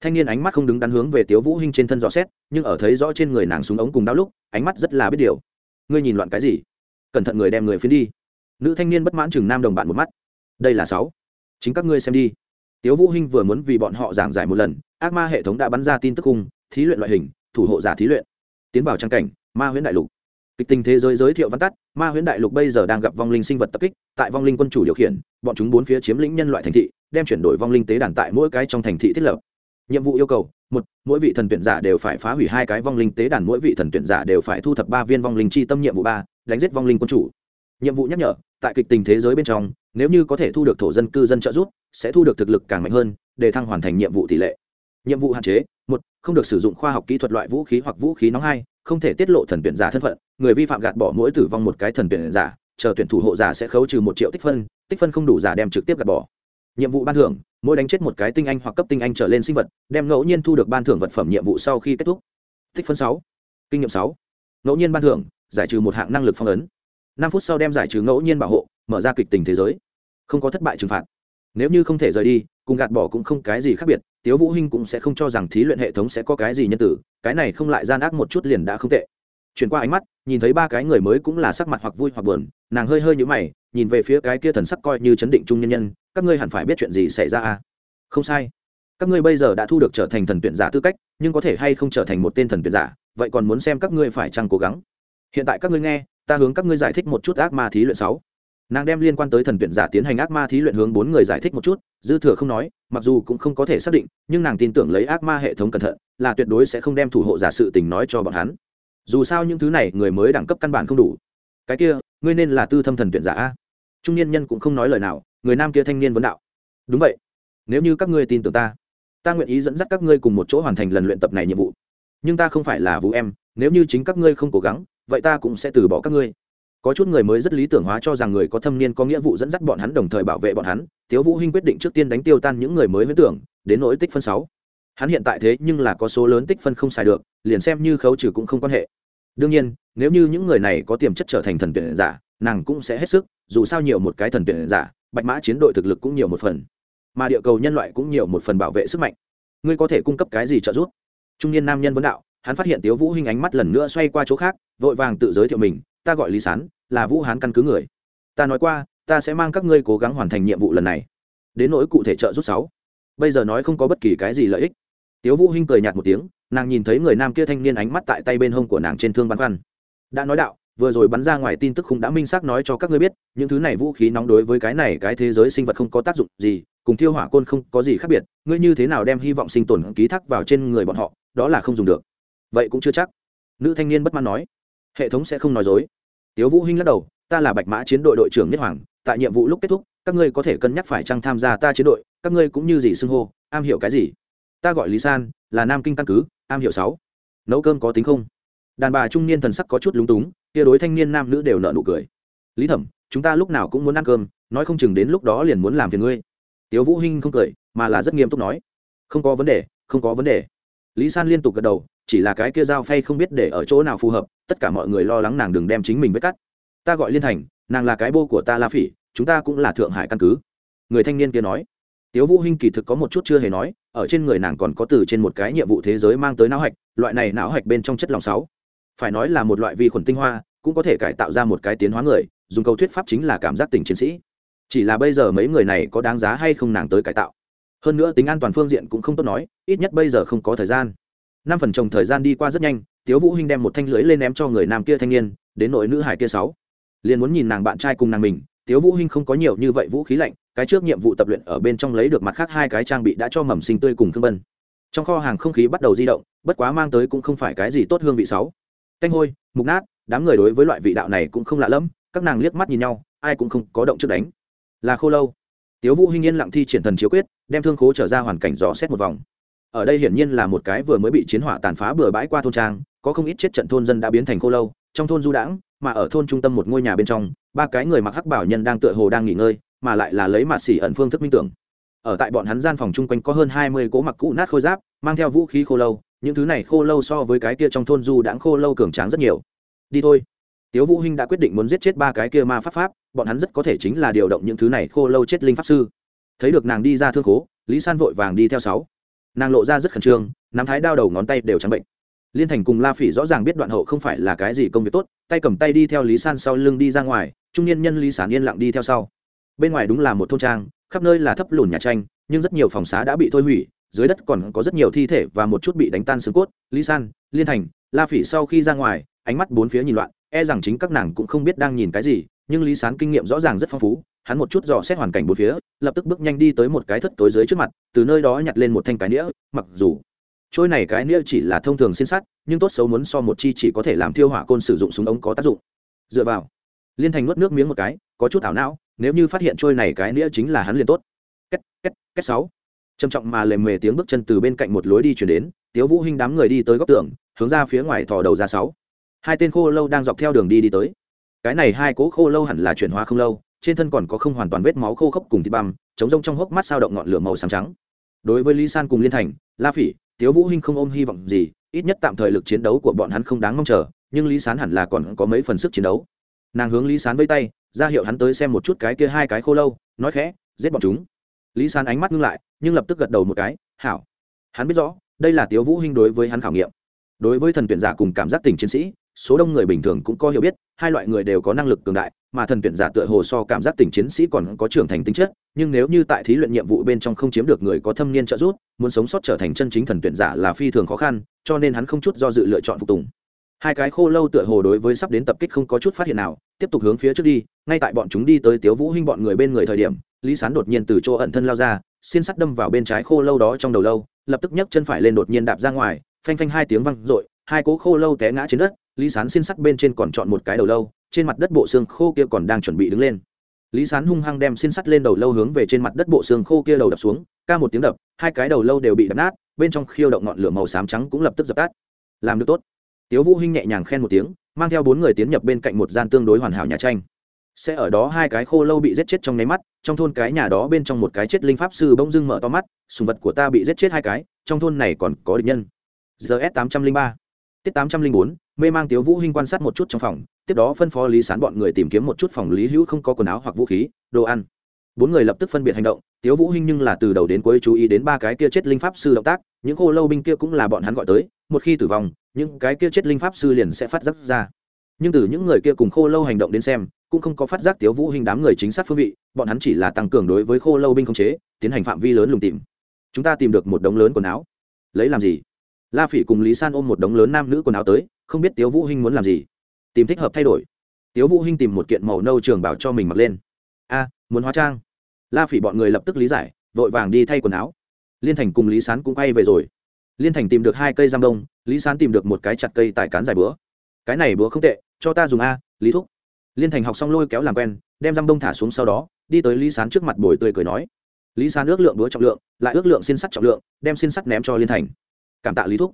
Thanh niên ánh mắt không đứng đắn hướng về tiếu vũ hinh trên thân dò xét, nhưng ở thấy rõ trên người nàng súng ống cùng đau lúc, ánh mắt rất là biết điều. Ngươi nhìn loạn cái gì? Cẩn thận người đem người phiến đi nữ thanh niên bất mãn chừng nam đồng bạn một mắt. Đây là sáu. Chính các ngươi xem đi. Tiếu vũ hinh vừa muốn vì bọn họ giảng giải một lần, ác ma hệ thống đã bắn ra tin tức cung thí luyện loại hình, thủ hộ giả thí luyện. Tiến vào trang cảnh, ma huyễn đại lục. Kịch tình thế giới giới thiệu văn tắt, ma huyễn đại lục bây giờ đang gặp vong linh sinh vật tập kích, tại vong linh quân chủ điều khiển, bọn chúng bốn phía chiếm lĩnh nhân loại thành thị, đem chuyển đổi vong linh tế đàn tại mỗi cái trong thành thị thiết lập. Nhiệm vụ yêu cầu, một, mỗi vị thần tuyển giả đều phải phá hủy hai cái vong linh tế đàn, mỗi vị thần tuyển giả đều phải thu thập ba viên vong linh chi tâm nhiệm vụ ba, đánh giết vong linh quân chủ. Nhiệm vụ nhắc nhở tại kịch tình thế giới bên trong, nếu như có thể thu được thổ dân cư dân trợ giúp, sẽ thu được thực lực càng mạnh hơn, để thăng hoàn thành nhiệm vụ tỷ lệ. Nhiệm vụ hạn chế, một, không được sử dụng khoa học kỹ thuật loại vũ khí hoặc vũ khí nóng hai, không thể tiết lộ thần tuyển giả thân phận, người vi phạm gạt bỏ mỗi tử vong một cái thần tuyển giả, chờ tuyển thủ hộ giả sẽ khấu trừ một triệu tích phân tích phân không đủ giả đem trực tiếp gạt bỏ. Nhiệm vụ ban thưởng, mỗi đánh chết một cái tinh anh hoặc cấp tinh anh trở lên sinh vật, đem ngẫu nhiên thu được ban thưởng vật phẩm nhiệm vụ sau khi kết thúc. Tích phân sáu, kinh nghiệm sáu, ngẫu nhiên ban thưởng, giải trừ một hạng năng lực phong ấn năm phút sau đem giải trừ ngẫu nhiên bảo hộ, mở ra kịch tình thế giới. Không có thất bại trừng phạt. Nếu như không thể rời đi, cùng gạt bỏ cũng không cái gì khác biệt, tiếu vũ hinh cũng sẽ không cho rằng thí luyện hệ thống sẽ có cái gì nhân tử, cái này không lại gian ác một chút liền đã không tệ. Chuyển qua ánh mắt, nhìn thấy ba cái người mới cũng là sắc mặt hoặc vui hoặc buồn, nàng hơi hơi nhíu mày, nhìn về phía cái kia thần sắc coi như chấn định trung nhân nhân, các ngươi hẳn phải biết chuyện gì xảy ra à? Không sai. Các ngươi bây giờ đã thu được trở thành thần tuyển giả tư cách, nhưng có thể hay không trở thành một tên thần tuyển giả, vậy còn muốn xem các ngươi phải chăng cố gắng hiện tại các ngươi nghe, ta hướng các ngươi giải thích một chút ác ma thí luyện sáu. Nàng đem liên quan tới thần tuyển giả tiến hành ác ma thí luyện hướng bốn người giải thích một chút, dư thừa không nói, mặc dù cũng không có thể xác định, nhưng nàng tin tưởng lấy ác ma hệ thống cẩn thận, là tuyệt đối sẽ không đem thủ hộ giả sự tình nói cho bọn hắn. Dù sao những thứ này người mới đẳng cấp căn bản không đủ. Cái kia, ngươi nên là tư thâm thần tuyển giả a. Trung niên nhân cũng không nói lời nào, người nam kia thanh niên vấn đạo. Đúng vậy. Nếu như các ngươi tin tưởng ta ta nguyện ý dẫn dắt các ngươi cùng một chỗ hoàn thành lần luyện tập này nhiệm vụ. Nhưng ta không phải là vũ em, nếu như chính các ngươi không cố gắng vậy ta cũng sẽ từ bỏ các ngươi. Có chút người mới rất lý tưởng hóa cho rằng người có thâm niên có nghĩa vụ dẫn dắt bọn hắn đồng thời bảo vệ bọn hắn. Tiếu vũ hinh quyết định trước tiên đánh tiêu tan những người mới với tưởng, đến nỗi tích phân sáu. Hắn hiện tại thế nhưng là có số lớn tích phân không xài được, liền xem như khấu trừ cũng không quan hệ. Đương nhiên, nếu như những người này có tiềm chất trở thành thần tuyển giả, nàng cũng sẽ hết sức, dù sao nhiều một cái thần tuyển giả, bạch mã chiến đội thực lực cũng nhiều một phần. Mà địa cầu nhân loại cũng nhiều một phần bảo vệ sức mạnh. Ngươi có thể cung cấp cái gì trợ giúp? Trung niên nam nhân vấn đạo hắn phát hiện tiếu vũ hinh ánh mắt lần nữa xoay qua chỗ khác, vội vàng tự giới thiệu mình, ta gọi lý sán, là vũ hán căn cứ người. Ta nói qua, ta sẽ mang các ngươi cố gắng hoàn thành nhiệm vụ lần này. Đến nỗi cụ thể trợ giúp sáu. Bây giờ nói không có bất kỳ cái gì lợi ích. Tiếu vũ hinh cười nhạt một tiếng, nàng nhìn thấy người nam kia thanh niên ánh mắt tại tay bên hông của nàng trên thương bắn khoăn. Đã nói đạo, vừa rồi bắn ra ngoài tin tức không đã minh xác nói cho các ngươi biết, những thứ này vũ khí nóng đối với cái này cái thế giới sinh vật không có tác dụng gì, cùng thiêu hỏa côn không có gì khác biệt, ngươi như thế nào đem hy vọng sinh tồn ký thác vào trên người bọn họ, đó là không dùng được vậy cũng chưa chắc. Nữ thanh niên bất mãn nói. Hệ thống sẽ không nói dối. Tiếu vũ hinh lắc đầu, ta là bạch mã chiến đội đội trưởng nhất hoàng, tại nhiệm vụ lúc kết thúc, các ngươi có thể cân nhắc phải chăng tham gia ta chiến đội, các ngươi cũng như gì xưng hô, am hiểu cái gì? Ta gọi lý san, là nam kinh căn cứ, am hiểu sáu. Nấu cơm có tính không? Đàn bà trung niên thần sắc có chút lúng túng, kia đối thanh niên nam nữ đều nở nụ cười. Lý thẩm, chúng ta lúc nào cũng muốn ăn cơm, nói không chừng đến lúc đó liền muốn làm phiền ngươi. Tiếu vũ hinh không cười, mà là rất nghiêm túc nói. Không có vấn đề, không có vấn đề. Lý san liên tục gật đầu chỉ là cái kia dao phay không biết để ở chỗ nào phù hợp, tất cả mọi người lo lắng nàng đừng đem chính mình với cắt. Ta gọi liên thành, nàng là cái bô của ta la phỉ, chúng ta cũng là thượng hải căn cứ. Người thanh niên kia nói. Tiếu vũ hinh kỳ thực có một chút chưa hề nói, ở trên người nàng còn có từ trên một cái nhiệm vụ thế giới mang tới não hạch, loại này não hạch bên trong chất lòng sáu. Phải nói là một loại vi khuẩn tinh hoa, cũng có thể cải tạo ra một cái tiến hóa người, dùng câu thuyết pháp chính là cảm giác tình chiến sĩ. Chỉ là bây giờ mấy người này có đáng giá hay không nàng tới cải tạo. Hơn nữa tính an toàn phương diện cũng không tốt nói, ít nhất bây giờ không có thời gian năm phần trồng thời gian đi qua rất nhanh, tiếu vũ hinh đem một thanh lưới lên ném cho người nam kia thanh niên, đến nội nữ hải kia sáu. Liền muốn nhìn nàng bạn trai cùng nàng mình, tiếu vũ hinh không có nhiều như vậy vũ khí lạnh, cái trước nhiệm vụ tập luyện ở bên trong lấy được mặt khác hai cái trang bị đã cho mầm sinh tươi cùng thương bân. Trong kho hàng không khí bắt đầu di động, bất quá mang tới cũng không phải cái gì tốt hương vị sáu. Canh hôi, mục nát, đám người đối với loại vị đạo này cũng không lạ lẫm, các nàng liếc mắt nhìn nhau, ai cũng không có động trước đánh. Là khô lâu. Tiếu vũ hinh yên lặng thi triển thần chiếu quyết, đem thương khố trở ra hoàn cảnh dò xét một vòng ở đây hiển nhiên là một cái vừa mới bị chiến hỏa tàn phá bừa bãi qua thôn trang, có không ít chết trận thôn dân đã biến thành khô lâu, trong thôn du đãng, mà ở thôn trung tâm một ngôi nhà bên trong, ba cái người mặc hắc bảo nhân đang tựa hồ đang nghỉ ngơi, mà lại là lấy mạt xỉ ẩn phương thức minh tưởng. Ở tại bọn hắn gian phòng chung quanh có hơn hai mươi cỗ mặc cũ nát khôi giáp, mang theo vũ khí khô lâu, những thứ này khô lâu so với cái kia trong thôn du đãng khô lâu cường tráng rất nhiều. Đi thôi. Tiếu vũ hinh đã quyết định muốn giết chết ba cái kia ma pháp pháp, bọn hắn rất có thể chính là điều động những thứ này khô lâu chết linh pháp sư. Thấy được nàng đi ra thương khố, lý san vội vàng đi theo sáu nàng lộ ra rất khẩn trương, nắm thái đao đầu ngón tay đều trắng bệnh. Liên thành cùng la phỉ rõ ràng biết đoạn hậu không phải là cái gì công việc tốt, tay cầm tay đi theo lý san sau lưng đi ra ngoài, trung niên nhân lý sản yên lặng đi theo sau. Bên ngoài đúng là một thôn trang, khắp nơi là thấp lùn nhà tranh, nhưng rất nhiều phòng xá đã bị thôi hủy, dưới đất còn có rất nhiều thi thể và một chút bị đánh tan xương cốt. Lý san, liên thành, la phỉ sau khi ra ngoài, ánh mắt bốn phía nhìn loạn e rằng chính các nàng cũng không biết đang nhìn cái gì nhưng lý sán kinh nghiệm rõ ràng rất phong phú, hắn một chút dò xét hoàn cảnh bốn phía, lập tức bước nhanh đi tới một cái thất tối dưới trước mặt, từ nơi đó nhặt lên một thanh cái nĩa, mặc dù trôi này cái nĩa chỉ là thông thường xin sắt, nhưng tốt xấu muốn so một chi chỉ có thể làm thiêu hỏa côn sử dụng súng ống có tác dụng. Dựa vào, liên thành nuốt nước miếng một cái, có chút ảo não, nếu như phát hiện trôi này cái nĩa chính là hắn liền tốt. Két két két sáu. Trầm trọng mà lề mề tiếng bước chân từ bên cạnh một lối đi chuyển đến, tiếu vũ hinh đám người đi tới góc tường, hướng ra phía ngoài thò đầu ra sáu. Hai tên khô lâu đang dọc theo đường đi đi tới cái này hai cố khô lâu hẳn là chuyển hóa không lâu, trên thân còn có không hoàn toàn vết máu khô khốc cùng thịt băm, chống rông trong hốc mắt sao động ngọn lửa màu xám trắng. Đối với lý san cùng liên thành, la phỉ, tiếu vũ hinh không ôm hy vọng gì, ít nhất tạm thời lực chiến đấu của bọn hắn không đáng mong chờ, nhưng lý sán hẳn là còn có mấy phần sức chiến đấu. Nàng hướng lý sán vây tay, ra hiệu hắn tới xem một chút cái kia hai cái khô lâu, nói khẽ, giết bọn chúng. Lý sán ánh mắt ngưng lại, nhưng lập tức gật đầu một cái, hảo. Hắn biết rõ, đây là tiếu vũ hinh đối với hắn khảo nghiệm. Đối với thần tuyển giả cùng cảm giác tình chiến sĩ số đông người bình thường cũng có hiểu biết, hai loại người đều có năng lực cường đại, mà thần tuyển giả tựa hồ so cảm giác tình chiến sĩ còn có trưởng thành tính chất, nhưng nếu như tại thí luyện nhiệm vụ bên trong không chiếm được người có thâm niên trợ giúp, muốn sống sót trở thành chân chính thần tuyển giả là phi thường khó khăn, cho nên hắn không chút do dự lựa chọn phục tùng. Hai cái khô lâu tựa hồ đối với sắp đến tập kích không có chút phát hiện nào, tiếp tục hướng phía trước đi, ngay tại bọn chúng đi tới tiếu vũ hinh bọn người bên người thời điểm, lý sán đột nhiên từ chỗ ẩn thân lao ra, xiên sắt đâm vào bên trái khô lâu đó trong đầu lâu, lập tức nhấc chân phải lên đột nhiên đạp ra ngoài, phanh phanh hai tiếng vang rội hai cố khô lâu té ngã trên đất lý sán xin sắt bên trên còn chọn một cái đầu lâu, trên mặt đất bộ xương khô kia còn đang chuẩn bị đứng lên. Lý sán hung hăng đem xin sắt lên đầu lâu hướng về trên mặt đất bộ xương khô kia đầu đập xuống, ca một tiếng đập, hai cái đầu lâu đều bị đập nát, bên trong khiêu động ngọn lửa màu xám trắng cũng lập tức dập tắt. Làm được tốt. Tiếu vũ hinh nhẹ nhàng khen một tiếng, mang theo bốn người tiến nhập bên cạnh một gian tương đối hoàn hảo nhà tranh. Sẽ ở đó hai cái khô lâu bị giết chết trong nháy mắt, trong thôn cái nhà đó bên trong một cái chết linh pháp sư bỗng dưng mở to mắt, sùng vật của ta bị giết chết hai cái, trong thôn này còn có địch nhân. Gs tám trăm linh ba tiết tám trăm linh bốn, mê mang tiếu vũ hinh quan sát một chút trong phòng, tiếp đó phân phó lý sán bọn người tìm kiếm một chút phòng lý hữu không có quần áo hoặc vũ khí, đồ ăn. Bốn người lập tức phân biệt hành động, tiếu vũ hinh nhưng là từ đầu đến cuối chú ý đến ba cái kia chết linh pháp sư động tác, những khô lâu binh kia cũng là bọn hắn gọi tới, một khi tử vong, những cái kia chết linh pháp sư liền sẽ phát giác ra. Nhưng từ những người kia cùng khô lâu hành động đến xem, cũng không có phát giác tiếu vũ hinh đám người chính xác phương vị, bọn hắn chỉ là tăng cường đối với khô lâu binh khống chế, tiến hành phạm vi lớn lùng tìm. Chúng ta tìm được một đống lớn quần áo. Lấy làm gì? La phỉ cùng lý san ôm một đống lớn nam nữ quần áo tới, không biết tiếu vũ hinh muốn làm gì. Tìm thích hợp thay đổi. Tiếu vũ hinh tìm một kiện màu nâu trường bảo cho mình mặc lên. A, muốn hóa trang. La phỉ bọn người lập tức lý giải, vội vàng đi thay quần áo. Liên thành cùng lý sán cũng quay về rồi. Liên thành tìm được hai cây giam đông, lý sán tìm được một cái chặt cây tại cán dài búa cái này búa không tệ, cho ta dùng a, lý thúc. Liên thành học xong lôi kéo làm quen, đem giam đông thả xuống sau đó, đi tới lý sán trước mặt bồi tươi cười nói. Lý sán ước lượng búa trọng lượng, lại ước lượng xin sắt trọng lượng, đem xin sắt ném cho liên thành cảm tạ lý thúc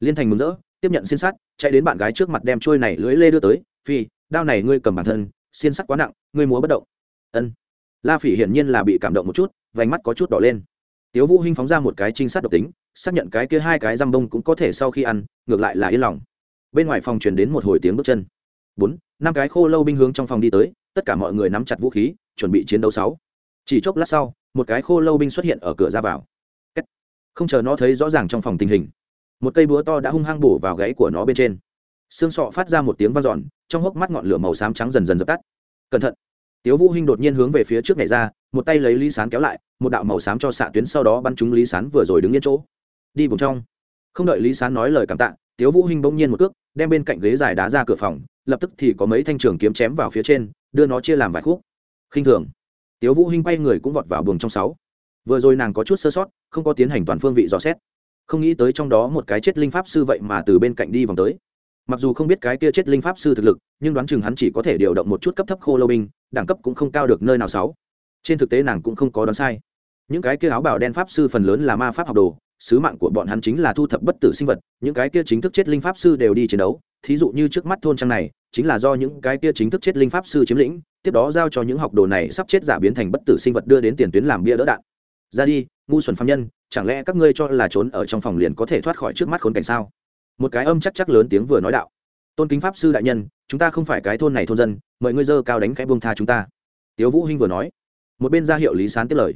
liên thành mừng rỡ tiếp nhận xin sắt chạy đến bạn gái trước mặt đem trôi này lưới lê đưa tới phi đao này ngươi cầm bản thân xin sắt quá nặng ngươi múa bất động ân la phỉ hiển nhiên là bị cảm động một chút vành mắt có chút đỏ lên tiếu vũ hinh phóng ra một cái trinh sát độc tính xác nhận cái kia hai cái răm bông cũng có thể sau khi ăn ngược lại là yên lòng bên ngoài phòng truyền đến một hồi tiếng bước chân bốn năm cái khô lâu binh hướng trong phòng đi tới tất cả mọi người nắm chặt vũ khí chuẩn bị chiến đấu sáu chỉ chốc lát sau một cái khô lâu binh xuất hiện ở cửa ra vào không chờ nó thấy rõ ràng trong phòng tình hình. Một cây búa to đã hung hăng bổ vào gáy của nó bên trên. Xương sọ phát ra một tiếng vang giòn trong hốc mắt ngọn lửa màu xám trắng dần dần dập tắt. Cẩn thận! Tiếu vũ hinh đột nhiên hướng về phía trước nhảy ra, một tay lấy lý sán kéo lại, một đạo màu xám cho xạ tuyến sau đó bắn trúng lý sán vừa rồi đứng yên chỗ. Đi vùng trong. Không đợi lý sán nói lời cảm tạ, tiếu vũ hinh bỗng nhiên một cước, đem bên cạnh ghế dài đá ra cửa phòng, lập tức thì có mấy thanh trường kiếm chém vào phía trên, đưa nó chia làm vài khúc. Khinh thường! Tiếu vũ hinh quay người cũng vọt vào buồng trong sáu vừa rồi nàng có chút sơ sót, không có tiến hành toàn phương vị dò xét. Không nghĩ tới trong đó một cái chết linh pháp sư vậy mà từ bên cạnh đi vòng tới. Mặc dù không biết cái kia chết linh pháp sư thực lực, nhưng đoán chừng hắn chỉ có thể điều động một chút cấp thấp khô lâu binh, đẳng cấp cũng không cao được nơi nào sáu. Trên thực tế nàng cũng không có đoán sai. Những cái kia áo bào đen pháp sư phần lớn là ma pháp học đồ, sứ mạng của bọn hắn chính là thu thập bất tử sinh vật, những cái kia chính thức chết linh pháp sư đều đi chiến đấu. Thí dụ như trước mắt thôn trang này, chính là do những cái kia chính thức chết linh pháp sư chiếm lĩnh, tiếp đó giao cho những học đồ này sắp chết giả biến thành bất tử sinh vật đưa đến tiền tuyến làm bia đỡ đạn ra đi, ngu xuẩn phạm nhân, chẳng lẽ các ngươi cho là trốn ở trong phòng liền có thể thoát khỏi trước mắt khốn cảnh sao? Một cái âm chắc chắc lớn tiếng vừa nói đạo. Tôn kính pháp sư đại nhân, chúng ta không phải cái thôn này thôn dân, mời ngươi dơ cao đánh cái buông tha chúng ta. Tiếu vũ hinh vừa nói. Một bên ra hiệu lý sán tiếp lời.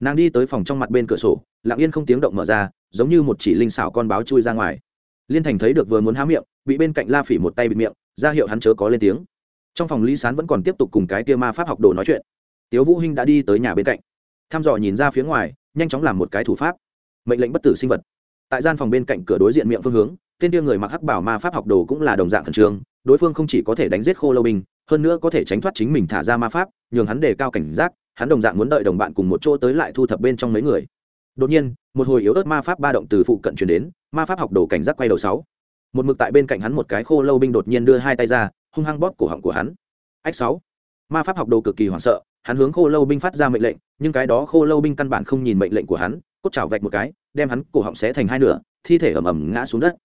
Nàng đi tới phòng trong mặt bên cửa sổ, lặng yên không tiếng động mở ra, giống như một chỉ linh xảo con báo chui ra ngoài. Liên thành thấy được vừa muốn há miệng, bị bên cạnh la phỉ một tay bịt miệng, ra hiệu hắn chớ có lên tiếng. Trong phòng lý sán vẫn còn tiếp tục cùng cái kia ma pháp học đồ nói chuyện. Tiếu vũ hinh đã đi tới nhà bên cạnh thăm dò nhìn ra phía ngoài, nhanh chóng làm một cái thủ pháp. Mệnh lệnh bất tử sinh vật. Tại gian phòng bên cạnh cửa đối diện miệng phương hướng, tên tiêu người mặc hắc bảo ma pháp học đồ cũng là đồng dạng khẩn trương, đối phương không chỉ có thể đánh giết khô lâu binh, hơn nữa có thể tránh thoát chính mình thả ra ma pháp, nhường hắn đề cao cảnh giác, hắn đồng dạng muốn đợi đồng bạn cùng một chỗ tới lại thu thập bên trong mấy người. Đột nhiên, một hồi yếu ớt ma pháp ba động từ phụ cận chuyển đến, ma pháp học đồ cảnh giác quay đầu sáu. Một mực tại bên cạnh hắn một cái khô lâu binh đột nhiên đưa hai tay ra, hung hăng bóp cổ họng của hắn. Ách sáu. Ma pháp học đồ cực kỳ hoảng sợ hắn hướng khô lâu binh phát ra mệnh lệnh, nhưng cái đó khô lâu binh căn bản không nhìn mệnh lệnh của hắn, cốt chảo vạch một cái, đem hắn cổ họng xé thành hai nửa, thi thể ầm ầm ngã xuống đất.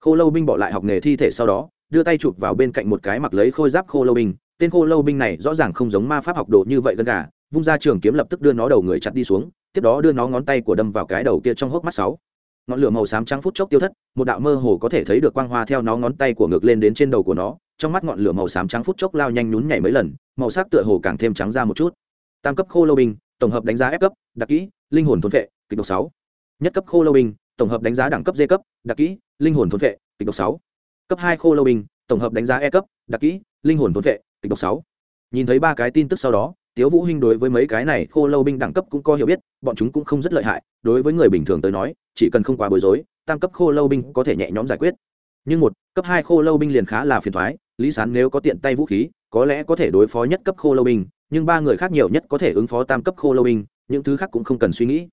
Khô lâu binh bỏ lại học nghề thi thể sau đó, đưa tay chụp vào bên cạnh một cái mặc lấy khôi giáp khô lâu binh. Tên khô lâu binh này rõ ràng không giống ma pháp học đồ như vậy gần cả, vung ra trường kiếm lập tức đưa nó đầu người chặt đi xuống, tiếp đó đưa nó ngón tay của đâm vào cái đầu kia trong hốc mắt sáu. Ngọn lửa màu xám trắng phút chốc tiêu thất, một đạo mơ hồ có thể thấy được quang hoa theo nó ngón tay của ngược lên đến trên đầu của nó trong mắt ngọn lửa màu xám trắng phút chốc lao nhanh nhún nhảy mấy lần, màu sắc tựa hồ càng thêm trắng ra một chút. Tam cấp khô lâu binh, tổng hợp đánh giá ép cấp, đặc kỹ, linh hồn thôn vệ, kịch độc sáu. Nhất cấp khô lâu binh, tổng hợp đánh giá đẳng cấp d cấp, đặc kỹ, linh hồn thôn vệ, kịch độc sáu. Cấp hai khô lâu binh, tổng hợp đánh giá e cấp, đặc kỹ, linh hồn thôn vệ, kịch độc sáu. Nhìn thấy ba cái tin tức sau đó, tiếu vũ hinh đối với mấy cái này khô lâu binh đẳng cấp cũng có hiểu biết, bọn chúng cũng không rất lợi hại, đối với người bình thường tới nói, chỉ cần không quá bối rối, tam cấp khô lâu binh có thể nhẹ nhõm giải quyết. Nhưng một, cấp hai khô lâu binh liền khá là phiền toái lý sán nếu có tiện tay vũ khí, có lẽ có thể đối phó nhất cấp khô lâu binh, nhưng ba người khác nhiều nhất có thể ứng phó tam cấp khô lâu binh, những thứ khác cũng không cần suy nghĩ.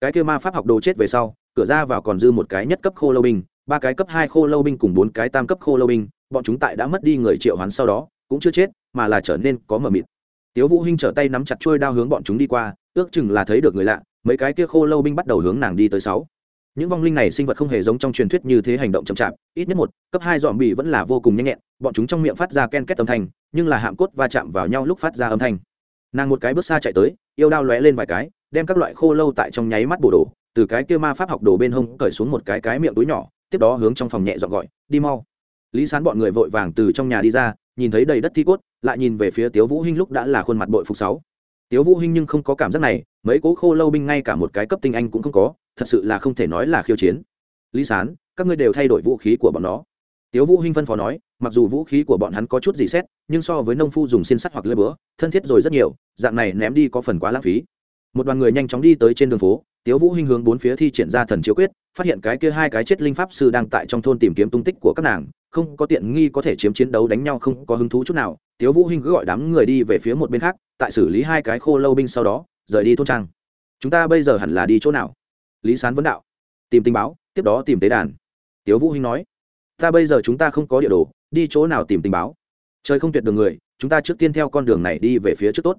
Cái kia ma pháp học đồ chết về sau, cửa ra vào còn dư một cái nhất cấp khô lâu binh, ba cái cấp hai khô lâu binh cùng bốn cái tam cấp khô lâu binh, bọn chúng tại đã mất đi người triệu hoán sau đó, cũng chưa chết, mà là trở nên có mờ mịt. Tiếu vũ hinh trở tay nắm chặt chuôi đao hướng bọn chúng đi qua, ước chừng là thấy được người lạ, mấy cái kia khô lâu binh bắt đầu hướng nàng đi tới sáu những vong linh này sinh vật không hề giống trong truyền thuyết như thế hành động chậm chạp, ít nhất một, cấp hai dòm bị vẫn là vô cùng nhanh nhẹn, bọn chúng trong miệng phát ra ken két âm thanh, nhưng là hạm cốt va chạm vào nhau lúc phát ra âm thanh. Nàng một cái bước xa chạy tới, yêu đao lóe lên vài cái, đem các loại khô lâu tại trong nháy mắt bổ đổ, từ cái kia ma pháp học đồ bên hông cởi xuống một cái cái miệng túi nhỏ, tiếp đó hướng trong phòng nhẹ dọn gọi, đi mau. Lý sán bọn người vội vàng từ trong nhà đi ra, nhìn thấy đầy đất thi cốt, lại nhìn về phía tiếu vũ hinh lúc đã là khuôn mặt bội phục sáu tiếu vũ hinh nhưng không có cảm giác này, mấy cố khô lâu binh ngay cả một cái cấp tinh anh cũng không có, thật sự là không thể nói là khiêu chiến. Lý sán, các ngươi đều thay đổi vũ khí của bọn nó. Tiếu vũ hinh phân phó nói, mặc dù vũ khí của bọn hắn có chút gì xét, nhưng so với nông phu dùng xiên sắt hoặc lưỡi búa, thân thiết rồi rất nhiều, dạng này ném đi có phần quá lãng phí. Một đoàn người nhanh chóng đi tới trên đường phố, tiếu vũ hinh hướng bốn phía thi triển ra thần chiếu quyết, phát hiện cái kia hai cái chết linh pháp sư đang tại trong thôn tìm kiếm tung tích của các nàng không có tiện nghi có thể chiếm chiến đấu đánh nhau không có hứng thú chút nào, tiếu vũ hinh cứ gọi đám người đi về phía một bên khác, tại xử lý hai cái khô lâu binh sau đó, rời đi thôn trang. Chúng ta bây giờ hẳn là đi chỗ nào? Lý sán vấn đạo. Tìm tình báo, tiếp đó tìm tế đàn. Tiếu vũ hinh nói. Ta bây giờ chúng ta không có địa đồ, đi chỗ nào tìm tình báo? Trời không tuyệt đường người, chúng ta trước tiên theo con đường này đi về phía trước tốt.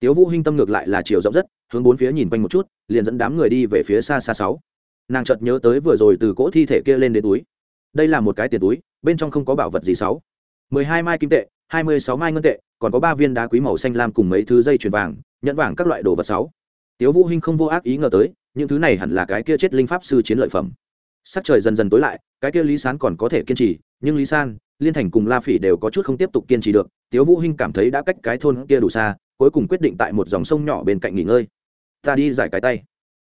Tiếu vũ hinh tâm ngược lại là chiều rộng rất, hướng bốn phía nhìn quanh một chút, liền dẫn đám người đi về phía xa xa sáu. Nàng chợt nhớ tới vừa rồi từ cỗ thi thể kia lên đến túi. Đây là một cái tiền túi bên trong không có bảo vật gì sáu. mười hai mai kim tệ, hai mươi sáu mai ngân tệ, còn có ba viên đá quý màu xanh lam cùng mấy thứ dây chuyền vàng, nhẫn vàng các loại đồ vật sáu. Tiếu vũ hinh không vô ác ý ngờ tới, những thứ này hẳn là cái kia chết linh pháp sư chiến lợi phẩm. Sắc trời dần dần tối lại, cái kia lý sán còn có thể kiên trì, nhưng lý san, liên thành cùng la phỉ đều có chút không tiếp tục kiên trì được, tiếu vũ hinh cảm thấy đã cách cái thôn kia đủ xa, cuối cùng quyết định tại một dòng sông nhỏ bên cạnh nghỉ ngơi. Ta đi giải cái tay,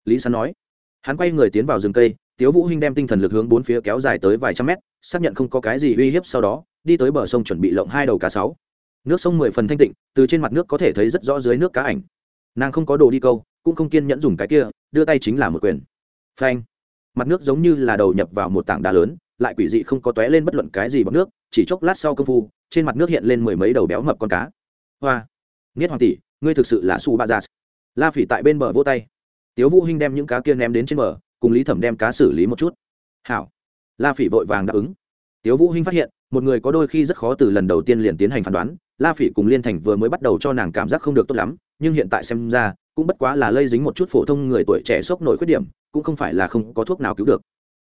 lý sán nói. Hắn quay người tiến vào rừng cây tiếu vũ hinh đem tinh thần lực hướng bốn phía kéo dài tới vài trăm mét, xác nhận không có cái gì uy hiếp sau đó, đi tới bờ sông chuẩn bị lộng hai đầu cá sáu nước sông mười phần thanh tịnh, từ trên mặt nước có thể thấy rất rõ dưới nước cá ảnh. Nàng không có đồ đi câu, cũng không kiên nhẫn dùng cái kia, đưa tay chính là một quyền. Phanh! Mặt nước giống như là đầu nhập vào một tảng đá lớn, lại quỷ dị không có tóe lên bất luận cái gì bằng nước, chỉ chốc lát sau công phu, trên mặt nước hiện lên mười mấy đầu béo mập con cá. Hoa! Nghiết hoàng tỷ, ngươi thực sự là su ba già la phỉ tại bên bờ vô tay. Tiếu vũ hinh đem những cá kia ném đến trên bờ cùng lý thẩm đem cá xử lý một chút. Hảo. La phỉ vội vàng đáp ứng. Tiếu vũ hinh phát hiện, một người có đôi khi rất khó từ lần đầu tiên liền tiến hành phán đoán. La phỉ cùng liên thành vừa mới bắt đầu cho nàng cảm giác không được tốt lắm, nhưng hiện tại xem ra, cũng bất quá là lây dính một chút phổ thông người tuổi trẻ sốc nổi khuyết điểm, cũng không phải là không có thuốc nào cứu được.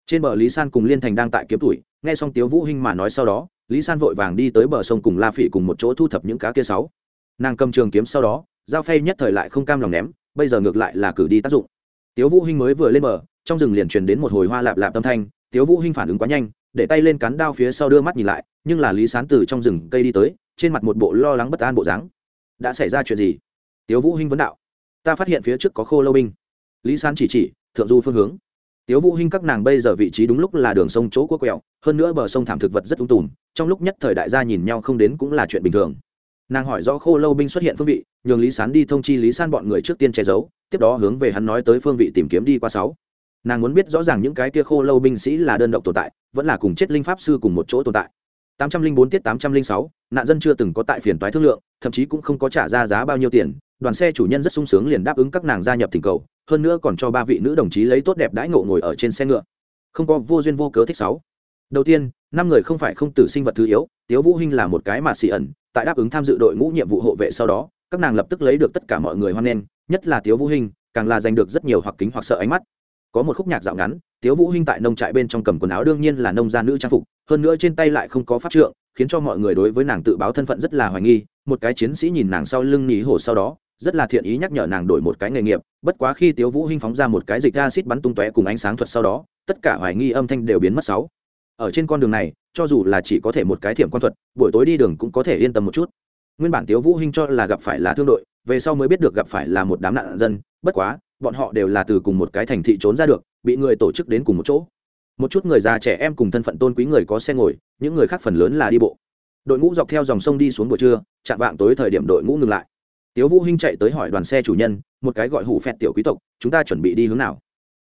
Trên bờ lý san cùng liên thành đang tại kiếm tuổi, nghe xong tiếu vũ hinh mà nói sau đó, lý san vội vàng đi tới bờ sông cùng la phỉ cùng một chỗ thu thập những cá kia sáu. Nàng cầm trường kiếm sau đó, giao phay nhất thời lại không cam lòng ném, bây giờ ngược lại là cử đi tác dụng tiếu vũ hinh mới vừa lên bờ, trong rừng liền truyền đến một hồi hoa lạp lạp âm thanh, tiếu vũ hinh phản ứng quá nhanh, để tay lên cán đao phía sau đưa mắt nhìn lại, nhưng là lý sán từ trong rừng cây đi tới, trên mặt một bộ lo lắng bất an bộ dáng. Đã xảy ra chuyện gì? Tiếu vũ hinh vấn đạo. Ta phát hiện phía trước có khô lâu binh. Lý sán chỉ chỉ, thượng du phương hướng. Tiếu vũ hinh các nàng bây giờ vị trí đúng lúc là đường sông chỗ của quẹo, hơn nữa bờ sông thảm thực vật rất ung tùm, trong lúc nhất thời đại gia nhìn nhau không đến cũng là chuyện bình thường. Nàng hỏi rõ khô lâu binh xuất hiện phương vị, nhường lý sán đi thông chi lý san bọn người trước tiên che giấu tiếp đó hướng về hắn nói tới phương vị tìm kiếm đi qua sáu. Nàng muốn biết rõ ràng những cái kia khô lâu binh sĩ là đơn độc tồn tại vẫn là cùng chết linh pháp sư cùng một chỗ tồn tại. 804 tiết 806, nạn dân chưa từng có tại phiền toái thương lượng thậm chí cũng không có trả ra giá bao nhiêu tiền đoàn xe chủ nhân rất sung sướng liền đáp ứng các nàng gia nhập thỉnh cầu hơn nữa còn cho ba vị nữ đồng chí lấy tốt đẹp đãi ngộ ngồi ở trên xe ngựa. Không có vô duyên vô cớ thích sáu. Đầu tiên năm người không phải không tử sinh vật thứ yếu tiếu vũ hinh là một cái mà xì ẩn tại đáp ứng tham dự đội ngũ nhiệm vụ hộ vệ sau đó các nàng lập tức lấy được tất cả mọi người hoan nghênh nhất là tiếu vũ hinh, càng là giành được rất nhiều hoặc kính hoặc sợ ánh mắt. Có một khúc nhạc dạo ngắn, tiếu vũ hinh tại nông trại bên trong cầm quần áo đương nhiên là nông gia nữ trang phục, hơn nữa trên tay lại không có pháp trượng, khiến cho mọi người đối với nàng tự báo thân phận rất là hoài nghi. Một cái chiến sĩ nhìn nàng sau lưng nhí hổ sau đó, rất là thiện ý nhắc nhở nàng đổi một cái nghề nghiệp. Bất quá khi tiếu vũ hinh phóng ra một cái dịch acid bắn tung tóe cùng ánh sáng thuật sau đó, tất cả hoài nghi âm thanh đều biến mất sáu. Ở trên con đường này, cho dù là chỉ có thể một cái thiểm quan thuật, buổi tối đi đường cũng có thể yên tâm một chút nguyên bản tiếu vũ hinh cho là gặp phải là thương đội, về sau mới biết được gặp phải là một đám nạn dân, bất quá, bọn họ đều là từ cùng một cái thành thị trốn ra được, bị người tổ chức đến cùng một chỗ. Một chút người già trẻ em cùng thân phận tôn quý người có xe ngồi, những người khác phần lớn là đi bộ. Đội ngũ dọc theo dòng sông đi xuống buổi trưa, chạm vạng tối thời điểm đội ngũ ngừng lại. Tiếu vũ hinh chạy tới hỏi đoàn xe chủ nhân, một cái gọi hủ phẹt tiểu quý tộc, chúng ta chuẩn bị đi hướng nào?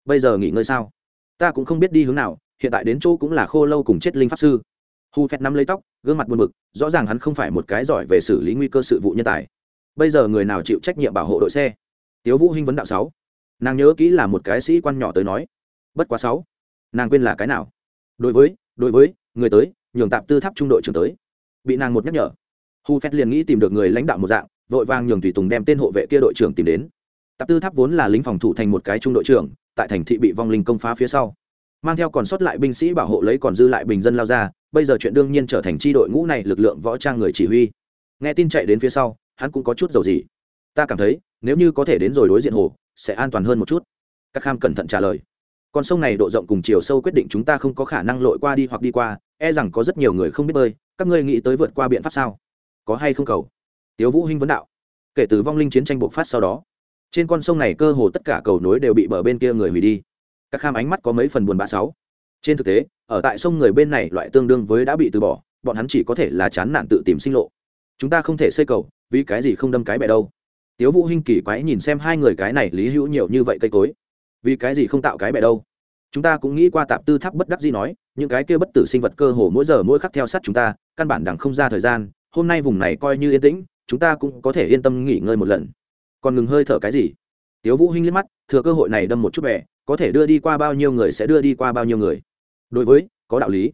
Bây giờ nghỉ ngơi sao? Ta cũng không biết đi hướng nào, hiện tại đến chỗ cũng là khô lâu cùng chết linh pháp sư hù phét nắm lấy tóc, gương mặt buồn bực, rõ ràng hắn không phải một cái giỏi về xử lý nguy cơ sự vụ nhân tài. Bây giờ người nào chịu trách nhiệm bảo hộ đội xe? Tiếu vũ hinh vấn đạo sáu. Nàng nhớ kỹ là một cái sĩ quan nhỏ tới nói. Bất quá sáu. Nàng quên là cái nào? Đối với đối với, người tới, nhường tạm tư tháp trung đội trưởng tới. Bị nàng một nhắc nhở. Hu phét liền nghĩ tìm được người lãnh đạo một dạng, vội vàng nhường tùy tùng đem tên hộ vệ kia đội trưởng tìm đến. Tạp tư tháp vốn là lính phòng thủ thành một cái trung đội trưởng, tại thành thị bị vong linh công phá phía sau mang theo còn sót lại binh sĩ bảo hộ lấy còn dư lại bình dân lao ra, bây giờ chuyện đương nhiên trở thành tri đội ngũ này lực lượng võ trang người chỉ huy. Nghe tin chạy đến phía sau, hắn cũng có chút dầu gì ta cảm thấy, nếu như có thể đến rồi đối diện hồ, sẽ an toàn hơn một chút. Các kham cẩn thận trả lời. Con sông này độ rộng cùng chiều sâu quyết định chúng ta không có khả năng lội qua đi hoặc đi qua e rằng có rất nhiều người không biết bơi, các ngươi nghĩ tới vượt qua biện pháp sao? Có hay không cầu? Tiếu vũ hinh vấn đạo. Kể từ vong linh chiến tranh bộc phát sau đó, trên con sông này cơ hồ tất cả cầu nối đều bị bờ bên kia người hủy đi các kham ánh mắt có mấy phần buồn bã sáu. Trên thực tế, ở tại sông người bên này loại tương đương với đã bị từ bỏ, bọn hắn chỉ có thể là chán nản tự tìm sinh lộ. Chúng ta không thể xây cầu, vì cái gì không đâm cái bẹ đâu? Tiếu vũ hinh kỳ quái nhìn xem hai người cái này lý hữu nhiều như vậy cây cối. Vì cái gì không tạo cái bẹ đâu? Chúng ta cũng nghĩ qua tạp tư tháp bất đắc gì nói, những cái kia bất tử sinh vật cơ hồ mỗi giờ mỗi khắc theo sát chúng ta, căn bản đằng không ra thời gian, hôm nay vùng này coi như yên tĩnh, chúng ta cũng có thể yên tâm nghỉ ngơi một lần. Còn ngừng hơi thở cái gì? Tiếu vũ hinh liếc mắt, thừa cơ hội này đâm một chút bẻ có thể đưa đi qua bao nhiêu người sẽ đưa đi qua bao nhiêu người. Đối với, có đạo lý.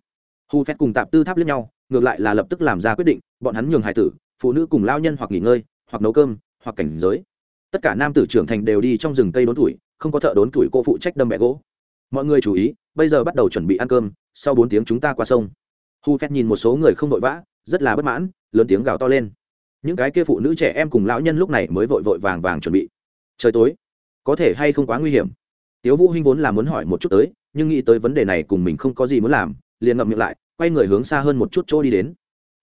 Hu phép cùng tạp tư tháp lẫn nhau, ngược lại là lập tức làm ra quyết định, bọn hắn nhường hải tử, phụ nữ cùng lao nhân hoặc nghỉ ngơi, hoặc nấu cơm, hoặc cảnh giới. Tất cả nam tử trưởng thành đều đi trong rừng cây đốn tuổi, không có thợ đốn tuổi cô phụ trách đâm bẹ gỗ. Mọi người chú ý, bây giờ bắt đầu chuẩn bị ăn cơm, sau bốn tiếng chúng ta qua sông. Hu phép nhìn một số người không vội vã, rất là bất mãn, lớn tiếng gào to lên. Những cái kia phụ nữ trẻ em cùng lão nhân lúc này mới vội vội vàng vàng chuẩn bị. Trời tối, có thể hay không quá nguy hiểm? Tiếu vũ hinh vốn là muốn hỏi một chút tới, nhưng nghĩ tới vấn đề này cùng mình không có gì muốn làm, liền ngậm miệng lại, quay người hướng xa hơn một chút chỗ đi đến.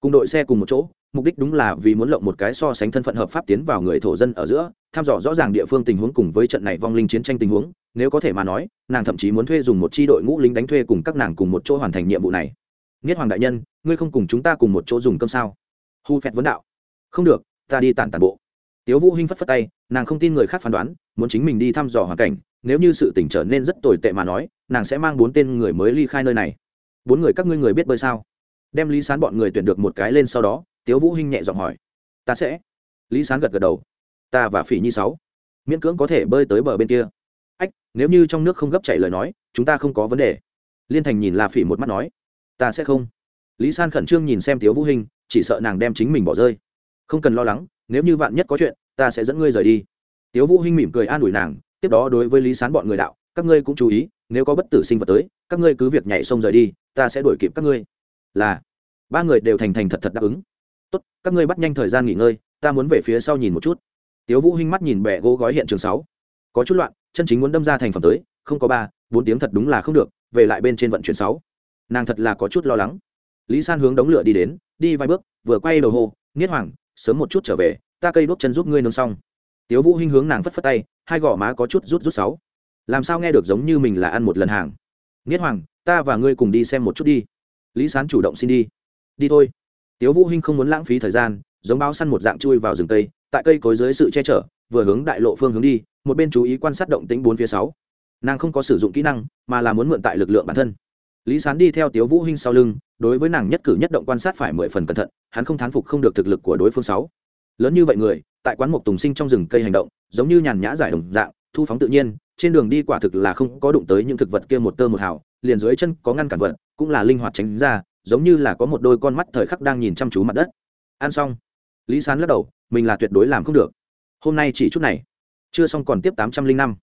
Cùng đội xe cùng một chỗ, mục đích đúng là vì muốn lộng một cái so sánh thân phận hợp pháp tiến vào người thổ dân ở giữa, thăm dò rõ ràng địa phương tình huống cùng với trận này vong linh chiến tranh tình huống, nếu có thể mà nói, nàng thậm chí muốn thuê dùng một chi đội ngũ lính đánh thuê cùng các nàng cùng một chỗ hoàn thành nhiệm vụ này. Nghiết hoàng đại nhân, ngươi không cùng chúng ta cùng một chỗ dùng cơm sao? Hu phẹt vấn đạo. Không được, ta đi tản tản bộ. Tiếu vũ hinh phất phất tay, nàng không tin người khác phán đoán, muốn chính mình đi thăm dò hoàn cảnh nếu như sự tình trở nên rất tồi tệ mà nói, nàng sẽ mang bốn tên người mới ly khai nơi này. Bốn người các ngươi người biết bơi sao? Đem lý sán bọn người tuyển được một cái lên sau đó, tiếu vũ hinh nhẹ giọng hỏi. Ta sẽ. Lý sán gật gật đầu. Ta và phỉ nhi sáu. Miễn cưỡng có thể bơi tới bờ bên kia. Ách, nếu như trong nước không gấp chảy lời nói, chúng ta không có vấn đề. Liên thành nhìn la phỉ một mắt nói. Ta sẽ không. Lý san khẩn trương nhìn xem tiếu vũ hinh, chỉ sợ nàng đem chính mình bỏ rơi. Không cần lo lắng, nếu như vạn nhất có chuyện, ta sẽ dẫn ngươi rời đi. Tiếu vũ hinh mỉm cười an ủi nàng tiếp đó đối với lý sán bọn người đạo, các ngươi cũng chú ý, nếu có bất tử sinh vật tới, các ngươi cứ việc nhảy sông rời đi, ta sẽ đuổi kịp các ngươi. Là, ba người đều thành thành thật thật đáp ứng. Tốt, các ngươi bắt nhanh thời gian nghỉ ngơi, ta muốn về phía sau nhìn một chút. Tiếu vũ hinh mắt nhìn bẻ gỗ gói hiện trường sáu. Có chút loạn, chân chính muốn đâm ra thành phẩm tới, không có ba, bốn tiếng thật đúng là không được, về lại bên trên vận chuyển sáu. Nàng thật là có chút lo lắng. Lý san hướng đống lửa đi đến, đi vài bước, vừa quay đầu hô niết hoàng, sớm một chút trở về, ta cây đốt chân giúp ngươi nướng xong tiếu vũ hinh hướng nàng phất phất tay, hai gò má có chút rút rút sáu. Làm sao nghe được giống như mình là ăn một lần hàng? Niết hoàng, ta và ngươi cùng đi xem một chút đi. Lý sán chủ động xin đi. Đi thôi. Tiếu vũ hinh không muốn lãng phí thời gian, giống báo săn một dạng chui vào rừng cây tại cây cối dưới sự che chở, vừa hướng đại lộ phương hướng đi, một bên chú ý quan sát động tĩnh bốn phía sáu. Nàng không có sử dụng kỹ năng, mà là muốn mượn tại lực lượng bản thân. Lý sán đi theo tiếu vũ hinh sau lưng, đối với nàng nhất cử nhất động quan sát phải mười phần cẩn thận, hắn không thán phục không được thực lực của đối phương sáu. Lớn như vậy người tại quán mục tùng sinh trong rừng cây hành động, giống như nhàn nhã giải đồng dạng, thu phóng tự nhiên, trên đường đi quả thực là không có đụng tới những thực vật kia một tơ một hào, liền dưới chân có ngăn cản vật, cũng là linh hoạt tránh ra, giống như là có một đôi con mắt thời khắc đang nhìn chăm chú mặt đất. Ăn xong, lý sán lắc đầu, mình là tuyệt đối làm không được. Hôm nay chỉ chút này. Chưa xong còn tiếp tám trăm linh năm.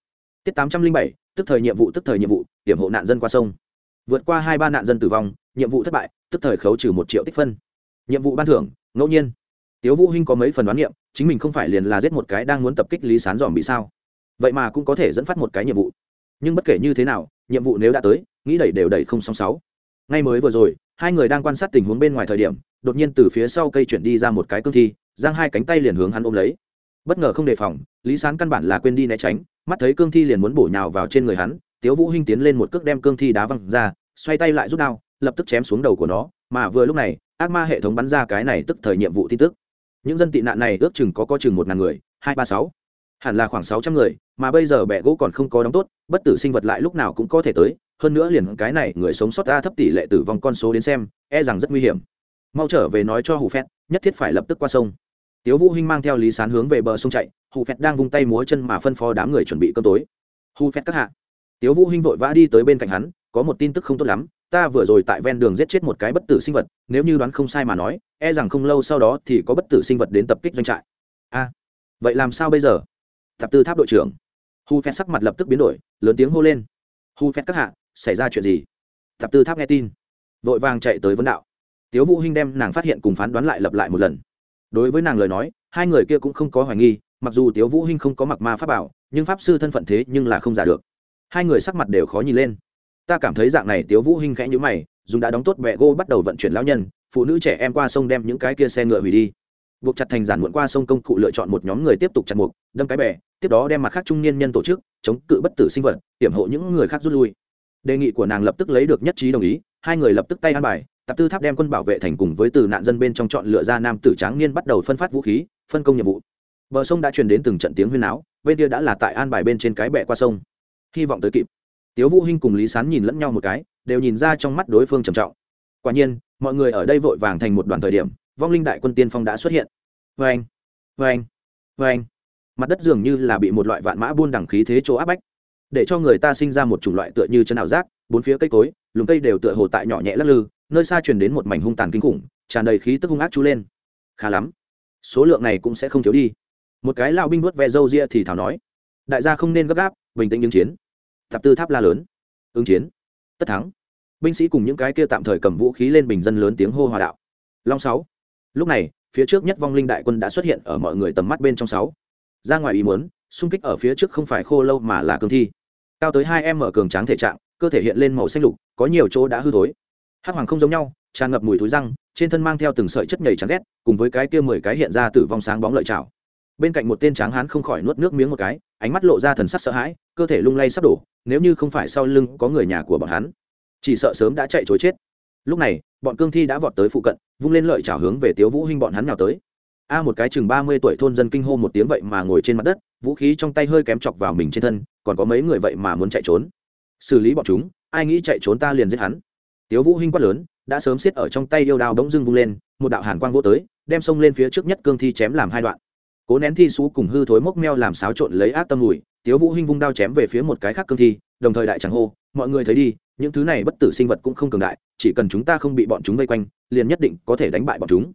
Tiếp tám trăm linh bảy, tức thời nhiệm vụ, tức thời nhiệm vụ, hiểm hộ nạn dân qua sông. Vượt qua hai ba nạn dân tử vong, nhiệm vụ thất bại, tức thời khấu trừ một triệu tích phân. Nhiệm vụ ban thưởng, ngẫu nhiên. Tiếu vũ hinh có mấy phần đoán nghiệm chính mình không phải liền là giết một cái đang muốn tập kích lý sán dòm bị sao? Vậy mà cũng có thể dẫn phát một cái nhiệm vụ. Nhưng bất kể như thế nào, nhiệm vụ nếu đã tới, nghĩ đẩy đều đẩy không song sáu. Ngay mới vừa rồi, hai người đang quan sát tình huống bên ngoài thời điểm, đột nhiên từ phía sau cây chuyển đi ra một cái cương thi, giang hai cánh tay liền hướng hắn ôm lấy. Bất ngờ không đề phòng, lý sán căn bản là quên đi né tránh, mắt thấy cương thi liền muốn bổ nhào vào trên người hắn, tiếu vũ hinh tiến lên một cước đem cương thi đá văng ra, xoay tay lại rút đao, lập tức chém xuống đầu của nó, mà vừa lúc này, ác ma hệ thống bắn ra cái này tức thời nhiệm vụ tin tức những dân tị nạn này ước chừng có có chừng một ngàn người, hai, ba, sáu. Hẳn là khoảng sáu trăm người, mà bây giờ bẹ gỗ còn không có đóng tốt, bất tử sinh vật lại lúc nào cũng có thể tới, hơn nữa liền cái này người sống sót ta thấp tỷ lệ tử vong con số đến xem e rằng rất nguy hiểm. Mau trở về nói cho hù phét nhất thiết phải lập tức qua sông. Tiếu vũ hinh mang theo lý sán hướng về bờ sông chạy, hù phét đang vung tay múa chân mà phân phó đám người chuẩn bị cơm tối. Hù phét các hạ. Tiếu vũ hinh vội vã đi tới bên cạnh hắn, có một tin tức không tốt lắm ta vừa rồi tại ven đường giết chết một cái bất tử sinh vật, nếu như đoán không sai mà nói e rằng không lâu sau đó thì có bất tử sinh vật đến tập kích doanh trại. A, vậy làm sao bây giờ? Thập tư tháp đội trưởng. Hu phép sắc mặt lập tức biến đổi, lớn tiếng hô lên. Hu phép các hạ, xảy ra chuyện gì? Thập tư tháp nghe tin. Vội vàng chạy tới vấn đạo. Tiếu vũ hinh đem nàng phát hiện cùng phán đoán lại lặp lại một lần. Đối với nàng lời nói, hai người kia cũng không có hoài nghi, mặc dù tiếu vũ hinh không có mặc ma pháp bảo, nhưng pháp sư thân phận thế nhưng là không giả được. Hai người sắc mặt đều khó nhìn lên ta cảm thấy dạng này tiếu vũ hinh khẽ như mày, dùng đã đóng tốt bẹ gỗ bắt đầu vận chuyển lão nhân, phụ nữ trẻ em qua sông đem những cái kia xe ngựa hủy đi. Buộc chặt thành giản muộn qua sông công cụ lựa chọn một nhóm người tiếp tục chặt mục đâm cái bè tiếp đó đem mặt khác trung niên nhân tổ chức, chống cự bất tử sinh vật, hiểm hộ những người khác rút lui. Đề nghị của nàng lập tức lấy được nhất trí đồng ý, hai người lập tức tay ăn bài tập tư tháp đem quân bảo vệ thành cùng với từ nạn dân bên trong chọn lựa ra nam tử tráng niên bắt đầu phân phát vũ khí, phân công nhiệm vụ. Bờ sông đã truyền đến từng trận tiếng huyên áo bên kia đã là tại an bài bên trên cái bè qua sông. Hy vọng tới kịp tiếu vũ hinh cùng lý sán nhìn lẫn nhau một cái, đều nhìn ra trong mắt đối phương trầm trọng. Quả nhiên, mọi người ở đây vội vàng thành một đoàn thời điểm, vong linh đại quân tiên phong đã xuất hiện. Vê anh vê anh vê anh mặt đất dường như là bị một loại vạn mã buôn đẳng khí thế chỗ áp bách. Để cho người ta sinh ra một chủng loại tựa như chân ảo giác, bốn phía cây cối, lùm cây đều tựa hồ tại nhỏ nhẹ lắc lư, nơi xa truyền đến một mảnh hung tàn kinh khủng, tràn đầy khí tức hung ác chú lên. Khá lắm. Số lượng này cũng sẽ không thiếu đi. Một cái lao binh vuốt ve râu ria thì thảo nói. Đại gia không nên gấp gáp, bình tĩnh ứng chiến tạp tư tháp la lớn. Ứng chiến. Tất thắng. Binh sĩ cùng những cái kia tạm thời cầm vũ khí lên bình dân lớn tiếng hô hòa đạo. Long sáu. Lúc này, phía trước nhất vong linh đại quân đã xuất hiện ở mọi người tầm mắt bên trong sáu. Ra ngoài ý muốn, xung kích ở phía trước không phải khô lâu mà là cương thi. Cao tới hai em mở cường tráng thể trạng, cơ thể hiện lên màu xanh lục, có nhiều chỗ đã hư thối. Hắc hoàng không giống nhau, tràn ngập mùi thối răng, trên thân mang theo từng sợi chất nhầy trắng ghét, cùng với cái kia mười cái hiện ra tử vong sáng bóng lợi chảo bên cạnh một tên tráng hán không khỏi nuốt nước miếng một cái, ánh mắt lộ ra thần sắc sợ hãi, cơ thể lung lay sắp đổ, nếu như không phải sau lưng có người nhà của bọn hắn, chỉ sợ sớm đã chạy chối chết. Lúc này, bọn cương thi đã vọt tới phụ cận, vung lên lợi chảo hướng về tiếu vũ hinh bọn hắn nào tới. A một cái chừng ba mươi tuổi thôn dân kinh hô một tiếng vậy mà ngồi trên mặt đất, vũ khí trong tay hơi kém chọc vào mình trên thân, còn có mấy người vậy mà muốn chạy trốn. Xử lý bọn chúng, ai nghĩ chạy trốn ta liền giết hắn. Tiếu vũ hinh quát lớn, đã sớm xiết ở trong tay yêu đao đống dưng vung lên, một đạo hàn quang vô tới, đem xông lên phía trước nhất cương thi chém làm hai đoạn cố nén thi xú cùng hư thối mốc meo làm xáo trộn lấy ác tâm mùi tiếu vũ hinh vung đao chém về phía một cái khác cương thi, đồng thời đại chẳng hô, mọi người thấy đi, những thứ này bất tử sinh vật cũng không cường đại, chỉ cần chúng ta không bị bọn chúng vây quanh, liền nhất định có thể đánh bại bọn chúng.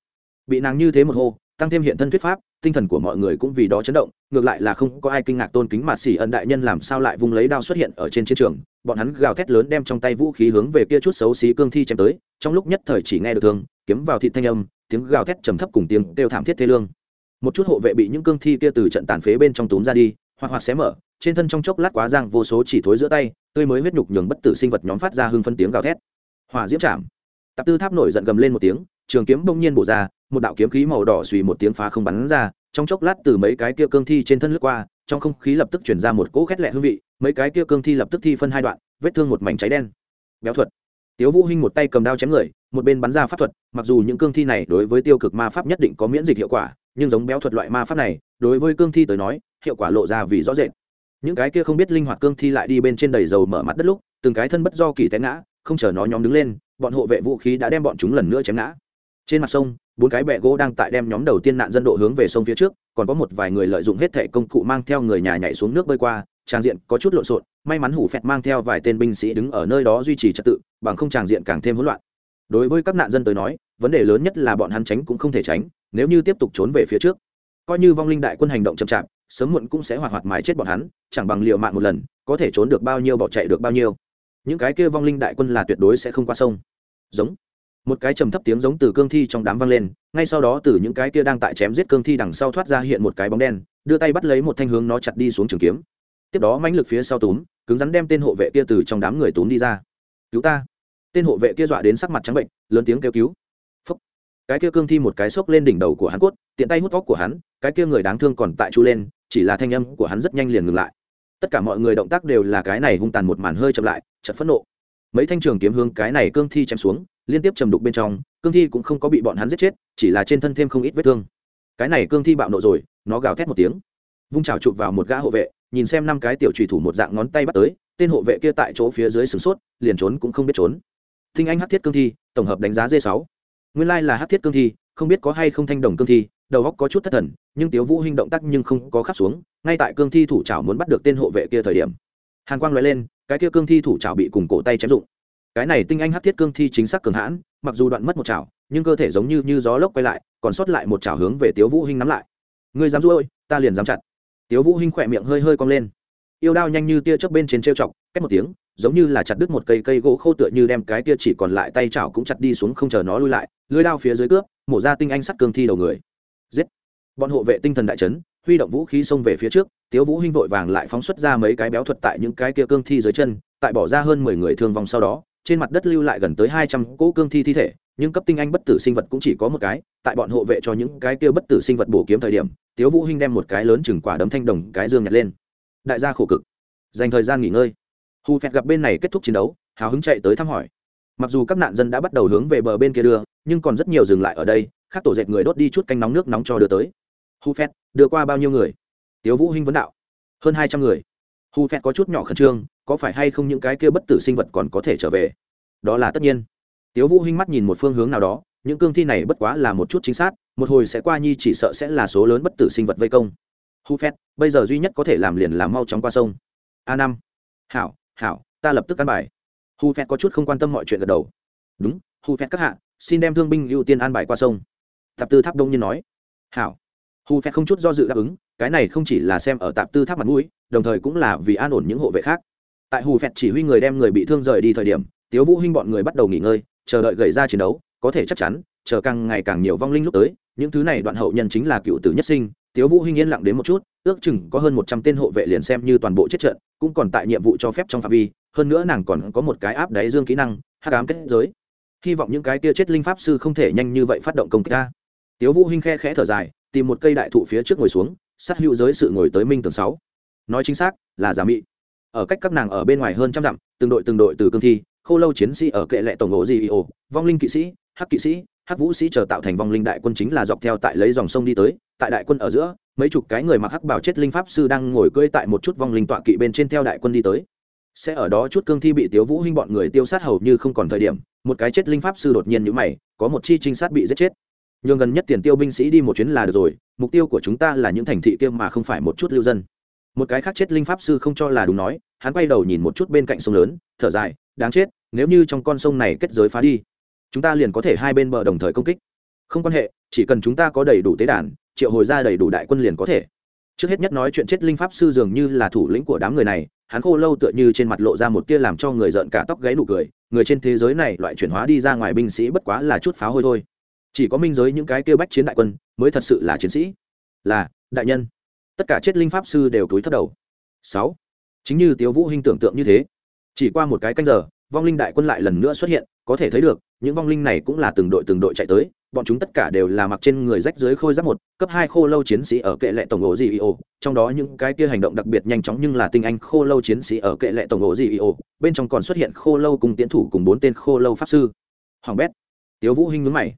Bị nàng như thế một hô, tăng thêm hiện thân thuyết pháp, tinh thần của mọi người cũng vì đó chấn động, ngược lại là không có ai kinh ngạc tôn kính mà xỉ ân đại nhân làm sao lại vung lấy đao xuất hiện ở trên chiến trường. Bọn hắn gào thét lớn đem trong tay vũ khí hướng về kia chút xấu xí cương thi chém tới, trong lúc nhất thời chỉ nghe được thương, kiếm vào thịt thanh âm, tiếng gào thét trầm thấp cùng tiếng đều thảm thiết thê lương một chút hộ vệ bị những cương thi kia từ trận tàn phế bên trong túm ra đi, hoặc hoặc xé mở, trên thân trong chốc lát quá giang vô số chỉ thối giữa tay, tươi mới huyết nhục nhường bất tử sinh vật nhóm phát ra hưng phân tiếng gào thét. Hỏa diễm chạm. Tạp tư tháp nổi giận gầm lên một tiếng, trường kiếm bỗng nhiên bổ ra, một đạo kiếm khí màu đỏ suy một tiếng phá không bắn ra, trong chốc lát từ mấy cái kia cương thi trên thân lướt qua, trong không khí lập tức chuyển ra một cỗ khét lẹ hương vị, mấy cái kia cương thi lập tức thi phân hai đoạn, vết thương một mảnh cháy đen. Béo thuật. Tiếu vũ hinh một tay cầm đao chém người, một bên bắn ra pháp thuật, mặc dù những cương thi này đối với tiêu cực ma pháp nhất định có miễn dịch hiệu quả nhưng giống béo thuật loại ma pháp này, đối với cương thi tới nói, hiệu quả lộ ra vì rõ rệt. Những cái kia không biết linh hoạt cương thi lại đi bên trên đầy dầu mở mắt đất lúc, từng cái thân bất do kỳ té ngã, không chờ nó nhóm đứng lên, bọn hộ vệ vũ khí đã đem bọn chúng lần nữa chém ngã. Trên mặt sông, bốn cái bẹ gỗ đang tại đem nhóm đầu tiên nạn dân độ hướng về sông phía trước, còn có một vài người lợi dụng hết thẻ công cụ mang theo người nhà nhảy xuống nước bơi qua, tràng diện có chút lộn xộn, may mắn hủ phẹt mang theo vài tên binh sĩ đứng ở nơi đó duy trì trật tự, bằng không tràng diện càng thêm hỗn loạn. Đối với các nạn dân tới nói, vấn đề lớn nhất là bọn hắn tránh cũng không thể tránh nếu như tiếp tục trốn về phía trước, coi như vong linh đại quân hành động chậm chạp, sớm muộn cũng sẽ hoạt hoạt mái chết bọn hắn, chẳng bằng liệu mạng một lần, có thể trốn được bao nhiêu bỏ chạy được bao nhiêu. Những cái kia vong linh đại quân là tuyệt đối sẽ không qua sông. Giống. Một cái trầm thấp tiếng giống từ cương thi trong đám vang lên, ngay sau đó từ những cái kia đang tại chém giết cương thi đằng sau thoát ra hiện một cái bóng đen, đưa tay bắt lấy một thanh hướng nó chặt đi xuống trường kiếm. Tiếp đó mãnh lực phía sau túm, cứng rắn đem tên hộ vệ kia từ trong đám người túm đi ra. Cứu ta. Tên hộ vệ kia dọa đến sắc mặt trắng bệnh, lớn tiếng kêu cứu cái kia cương thi một cái xốc lên đỉnh đầu của hắn cốt, tiện tay hút tóc của hắn, cái kia người đáng thương còn tại chu lên, chỉ là thanh âm của hắn rất nhanh liền ngừng lại. Tất cả mọi người động tác đều là cái này hung tàn một màn hơi chậm lại chật phẫn nộ. Mấy thanh trường kiếm hướng cái này cương thi chém xuống, liên tiếp chầm đục bên trong, cương thi cũng không có bị bọn hắn giết chết, chỉ là trên thân thêm không ít vết thương. Cái này cương thi bạo nộ rồi, nó gào thét một tiếng. Vung trào chụp vào một gã hộ vệ, nhìn xem năm cái tiểu trùy thủ một dạng ngón tay bắt tới, tên hộ vệ kia tại chỗ phía dưới sửng sốt, liền trốn cũng không biết trốn. Thinh anh hát thiết cương thi, tổng hợp đánh giá d sáu nguyên lai là hát thiết cương thi, không biết có hay không thanh đồng cương thi, đầu góc có chút thất thần, nhưng tiếu vũ hinh động tác nhưng không có khắc xuống, ngay tại cương thi thủ trào muốn bắt được tên hộ vệ kia thời điểm, hàn quang loại lên, cái kia cương thi thủ trào bị cùng cổ tay chém dụng. Cái này tinh anh hát thiết cương thi chính xác cường hãn, mặc dù đoạn mất một chảo, nhưng cơ thể giống như như gió lốc quay lại, còn sót lại một chảo hướng về tiếu vũ hinh nắm lại. Ngươi dám ruôi ta liền dám chặt tiếu vũ hinh khỏe miệng hơi hơi cong lên. Yêu đao nhanh như tia chớp bên trên treo chọc cách một tiếng giống như là chặt đứt một cây cây gỗ khô tựa như đem cái kia chỉ còn lại tay chảo cũng chặt đi xuống không chờ nó lui lại lưỡi đao phía dưới cướp, mổ ra tinh anh sắt cương thi đầu người. Giết! Bọn hộ vệ tinh thần đại chấn, huy động vũ khí xông về phía trước, tiếu vũ hinh vội vàng lại phóng xuất ra mấy cái béo thuật tại những cái kia cương thi dưới chân, tại bỏ ra hơn mười người thương vong sau đó, trên mặt đất lưu lại gần tới hai trăm cỗ cương thi thi thể, nhưng cấp tinh anh bất tử sinh vật cũng chỉ có một cái, tại bọn hộ vệ cho những cái kia bất tử sinh vật bổ kiếm thời điểm, tiếu vũ hinh đem một cái lớn chừng quả đấm thanh đồng cái dương nhặt lên. Đại gia khổ cực. Dành thời gian nghỉ ngơi hù phẹt gặp bên này kết thúc chiến đấu, hào hứng chạy tới thăm hỏi. Mặc dù các nạn dân đã bắt đầu hướng về bờ bên kia đưa, nhưng còn rất nhiều dừng lại ở đây, khác tổ dệt người đốt đi chút canh nóng nước nóng cho đưa tới. Hù phẹt, đưa qua bao nhiêu người? Tiếu vũ hinh vấn đạo. Hơn hai trăm người. Hù phẹt có chút nhỏ khẩn trương, có phải hay không những cái kia bất tử sinh vật còn có thể trở về? Đó là tất nhiên. Tiếu vũ hinh mắt nhìn một phương hướng nào đó, những cương thi này bất quá là một chút chính xác, một hồi sẽ qua nhi chỉ sợ sẽ là số lớn bất tử sinh vật vây công. Hu phét bây giờ duy nhất có thể làm liền là mau chóng qua sông. A năm. Hảo hảo, ta lập tức căn bài. Hu phét có chút không quan tâm mọi chuyện gật đầu. Đúng, hu phét các hạ, xin đem thương binh ưu tiên an bài qua sông. Tạp tư tháp đông nhiên nói. Hảo. Hu phét không chút do dự đáp ứng, cái này không chỉ là xem ở tạp tư tháp mặt mũi, đồng thời cũng là vì an ổn những hộ vệ khác. Tại hù phẹt chỉ huy người đem người bị thương rời đi thời điểm, tiếu vũ hinh bọn người bắt đầu nghỉ ngơi, chờ đợi gầy ra chiến đấu, có thể chắc chắn, chờ càng ngày càng nhiều vong linh lúc tới, những thứ này đoạn hậu nhân chính là cựu tử nhất sinh. Tiếu vũ hinh yên lặng đến một chút ước chừng có hơn một trăm tên hộ vệ liền xem như toàn bộ chết trận, cũng còn tại nhiệm vụ cho phép trong phạm vi, hơn nữa nàng còn có một cái áp đáy dương kỹ năng, hắc ám kết giới. Hy vọng những cái kia chết linh pháp sư không thể nhanh như vậy phát động công kích ta. Tiếu vũ hinh khe khẽ thở dài, tìm một cây đại thụ phía trước ngồi xuống, sát hữu giới sự ngồi tới minh tường sáu. Nói chính xác, là giả mị. Ở cách các nàng ở bên ngoài hơn trăm dặm, từng đội từng đội từ cương thi, khô lâu chiến sĩ ở kệ lệ tổng ổ di ồ, vong linh kỵ sĩ, hắc kỵ sĩ, hắc vũ sĩ chờ tạo thành vong linh đại quân chính là dọc theo tại lấy dòng sông đi tới, tại đại quân ở giữa mấy chục cái người mặc hắc bảo chết linh pháp sư đang ngồi cưỡi tại một chút vong linh tọa kỵ bên trên theo đại quân đi tới. Sẽ ở đó chút cương thi bị tiếu vũ hinh bọn người tiêu sát hầu như không còn thời điểm, một cái chết linh pháp sư đột nhiên như mày, có một chi trinh sát bị giết chết. Nhường gần nhất tiền tiêu binh sĩ đi một chuyến là được rồi, mục tiêu của chúng ta là những thành thị kia mà không phải một chút lưu dân. Một cái khác chết linh pháp sư không cho là đúng nói, hắn quay đầu nhìn một chút bên cạnh sông lớn, thở dài, đáng chết, nếu như trong con sông này kết giới phá đi, chúng ta liền có thể hai bên bờ đồng thời công kích. Không quan hệ, chỉ cần chúng ta có đầy đủ tế đàn triệu hồi ra đầy đủ đại quân liền có thể. Trước hết nhất nói chuyện chết linh pháp sư dường như là thủ lĩnh của đám người này, hắn khô lâu tựa như trên mặt lộ ra một tia làm cho người giận cả tóc gáy nụ cười, người trên thế giới này loại chuyển hóa đi ra ngoài binh sĩ bất quá là chút pháo hôi thôi. Chỉ có minh giới những cái kêu bách chiến đại quân mới thật sự là chiến sĩ. Là, đại nhân. Tất cả chết linh pháp sư đều túi thất đầu. Sáu. Chính như tiếu vũ hinh tưởng tượng như thế. Chỉ qua một cái canh giờ, vong linh đại quân lại lần nữa xuất hiện, có thể thấy được, những vong linh này cũng là từng đội từng đội chạy tới bọn chúng tất cả đều là mặc trên người rách dưới khôi giáp một, cấp hai khô lâu chiến sĩ ở kệ lệ tổng ổ gì ồ trong đó những cái kia hành động đặc biệt nhanh chóng nhưng là tinh anh khô lâu chiến sĩ ở kệ lệ tổng ổ gì ồ bên trong còn xuất hiện khô lâu cùng tiến thủ cùng bốn tên khô lâu pháp sư. Hoàng bét, tiếu vũ hinh nhướng mày.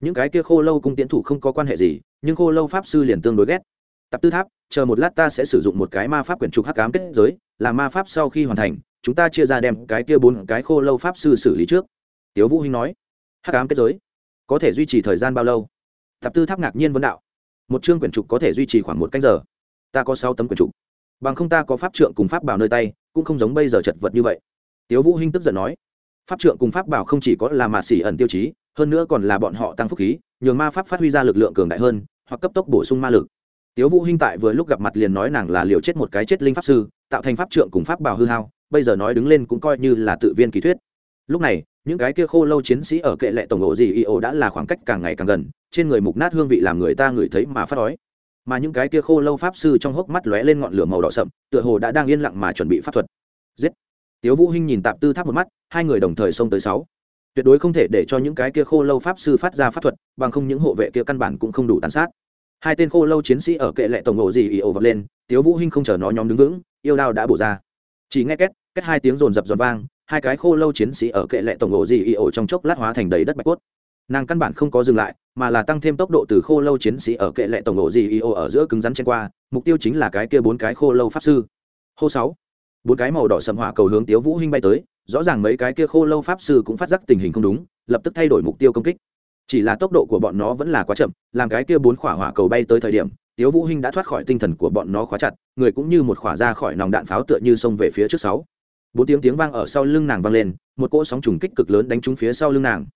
Những cái kia khô lâu cung tiến thủ không có quan hệ gì, nhưng khô lâu pháp sư liền tương đối ghét. Tập tư tháp, chờ một lát ta sẽ sử dụng một cái ma pháp quyển trục hắc ám kết giới, là ma pháp sau khi hoàn thành, chúng ta chia ra đem cái kia bốn cái khô lâu pháp sư xử lý trước. Tiếu vũ hinh nói. Hắc ám kết giới có thể duy trì thời gian bao lâu? Thập tư tháp ngạc nhiên vấn đạo. Một chương quyển trục có thể duy trì khoảng một canh giờ. Ta có sáu tấm quyển trục. Bằng không ta có pháp trượng cùng pháp bảo nơi tay, cũng không giống bây giờ chật vật như vậy. Tiếu vũ hinh tức giận nói. Pháp trượng cùng pháp bảo không chỉ có là mạt xỉ ẩn tiêu chí, hơn nữa còn là bọn họ tăng phúc khí, nhường ma pháp phát huy ra lực lượng cường đại hơn, hoặc cấp tốc bổ sung ma lực. Tiếu vũ hinh tại vừa lúc gặp mặt liền nói nàng là liều chết một cái chết linh pháp sư, tạo thành pháp trượng cùng pháp bảo hư hao, bây giờ nói đứng lên cũng coi như là tự viên kỳ thuyết. Lúc này những cái kia khô lâu chiến sĩ ở kệ lệ tổng ổ gì y ổ đã là khoảng cách càng ngày càng gần, trên người mục nát hương vị làm người ta ngửi thấy mà phát đói. Mà những cái kia khô lâu pháp sư trong hốc mắt lóe lên ngọn lửa màu đỏ sậm, tựa hồ đã đang yên lặng mà chuẩn bị pháp thuật. Giết! Tiếu vũ hinh nhìn tạm tư tháp một mắt, hai người đồng thời xông tới sáu. Tuyệt đối không thể để cho những cái kia khô lâu pháp sư phát ra pháp thuật, bằng không những hộ vệ kia căn bản cũng không đủ tàn sát. Hai tên khô lâu chiến sĩ ở kệ lệ tổng ổ gì y ổ vọt lên, tiếu vũ hinh không chờ nó nhóm đứng vững, yêu đao đã bổ ra. Chỉ nghe két két hai tiếng rồn rập rồn vang hai cái khô lâu chiến sĩ ở kệ lệ tổng ổ gì y ổ trong chốc lát hóa thành đầy đất bạch cốt. Nàng căn bản không có dừng lại, mà là tăng thêm tốc độ từ khô lâu chiến sĩ ở kệ lệ tổng ổ gì y ổ ở giữa cứng rắn chen qua, mục tiêu chính là cái kia bốn cái khô lâu pháp sư. Hô sáu. Bốn cái màu đỏ sầm hỏa cầu hướng tiếu vũ hinh bay tới, rõ ràng mấy cái kia khô lâu pháp sư cũng phát giác tình hình không đúng, lập tức thay đổi mục tiêu công kích. Chỉ là tốc độ của bọn nó vẫn là quá chậm, làm cái kia bốn khỏa hỏa cầu bay tới thời điểm, tiếu vũ hinh đã thoát khỏi tinh thần của bọn nó khóa chặt, người cũng như một khỏa ra khỏi nòng đạn pháo tựa như xông về phía trước sáu bốn tiếng tiếng vang ở sau lưng nàng vang lên, một cỗ sóng trùng kích cực lớn đánh trúng phía sau lưng nàng.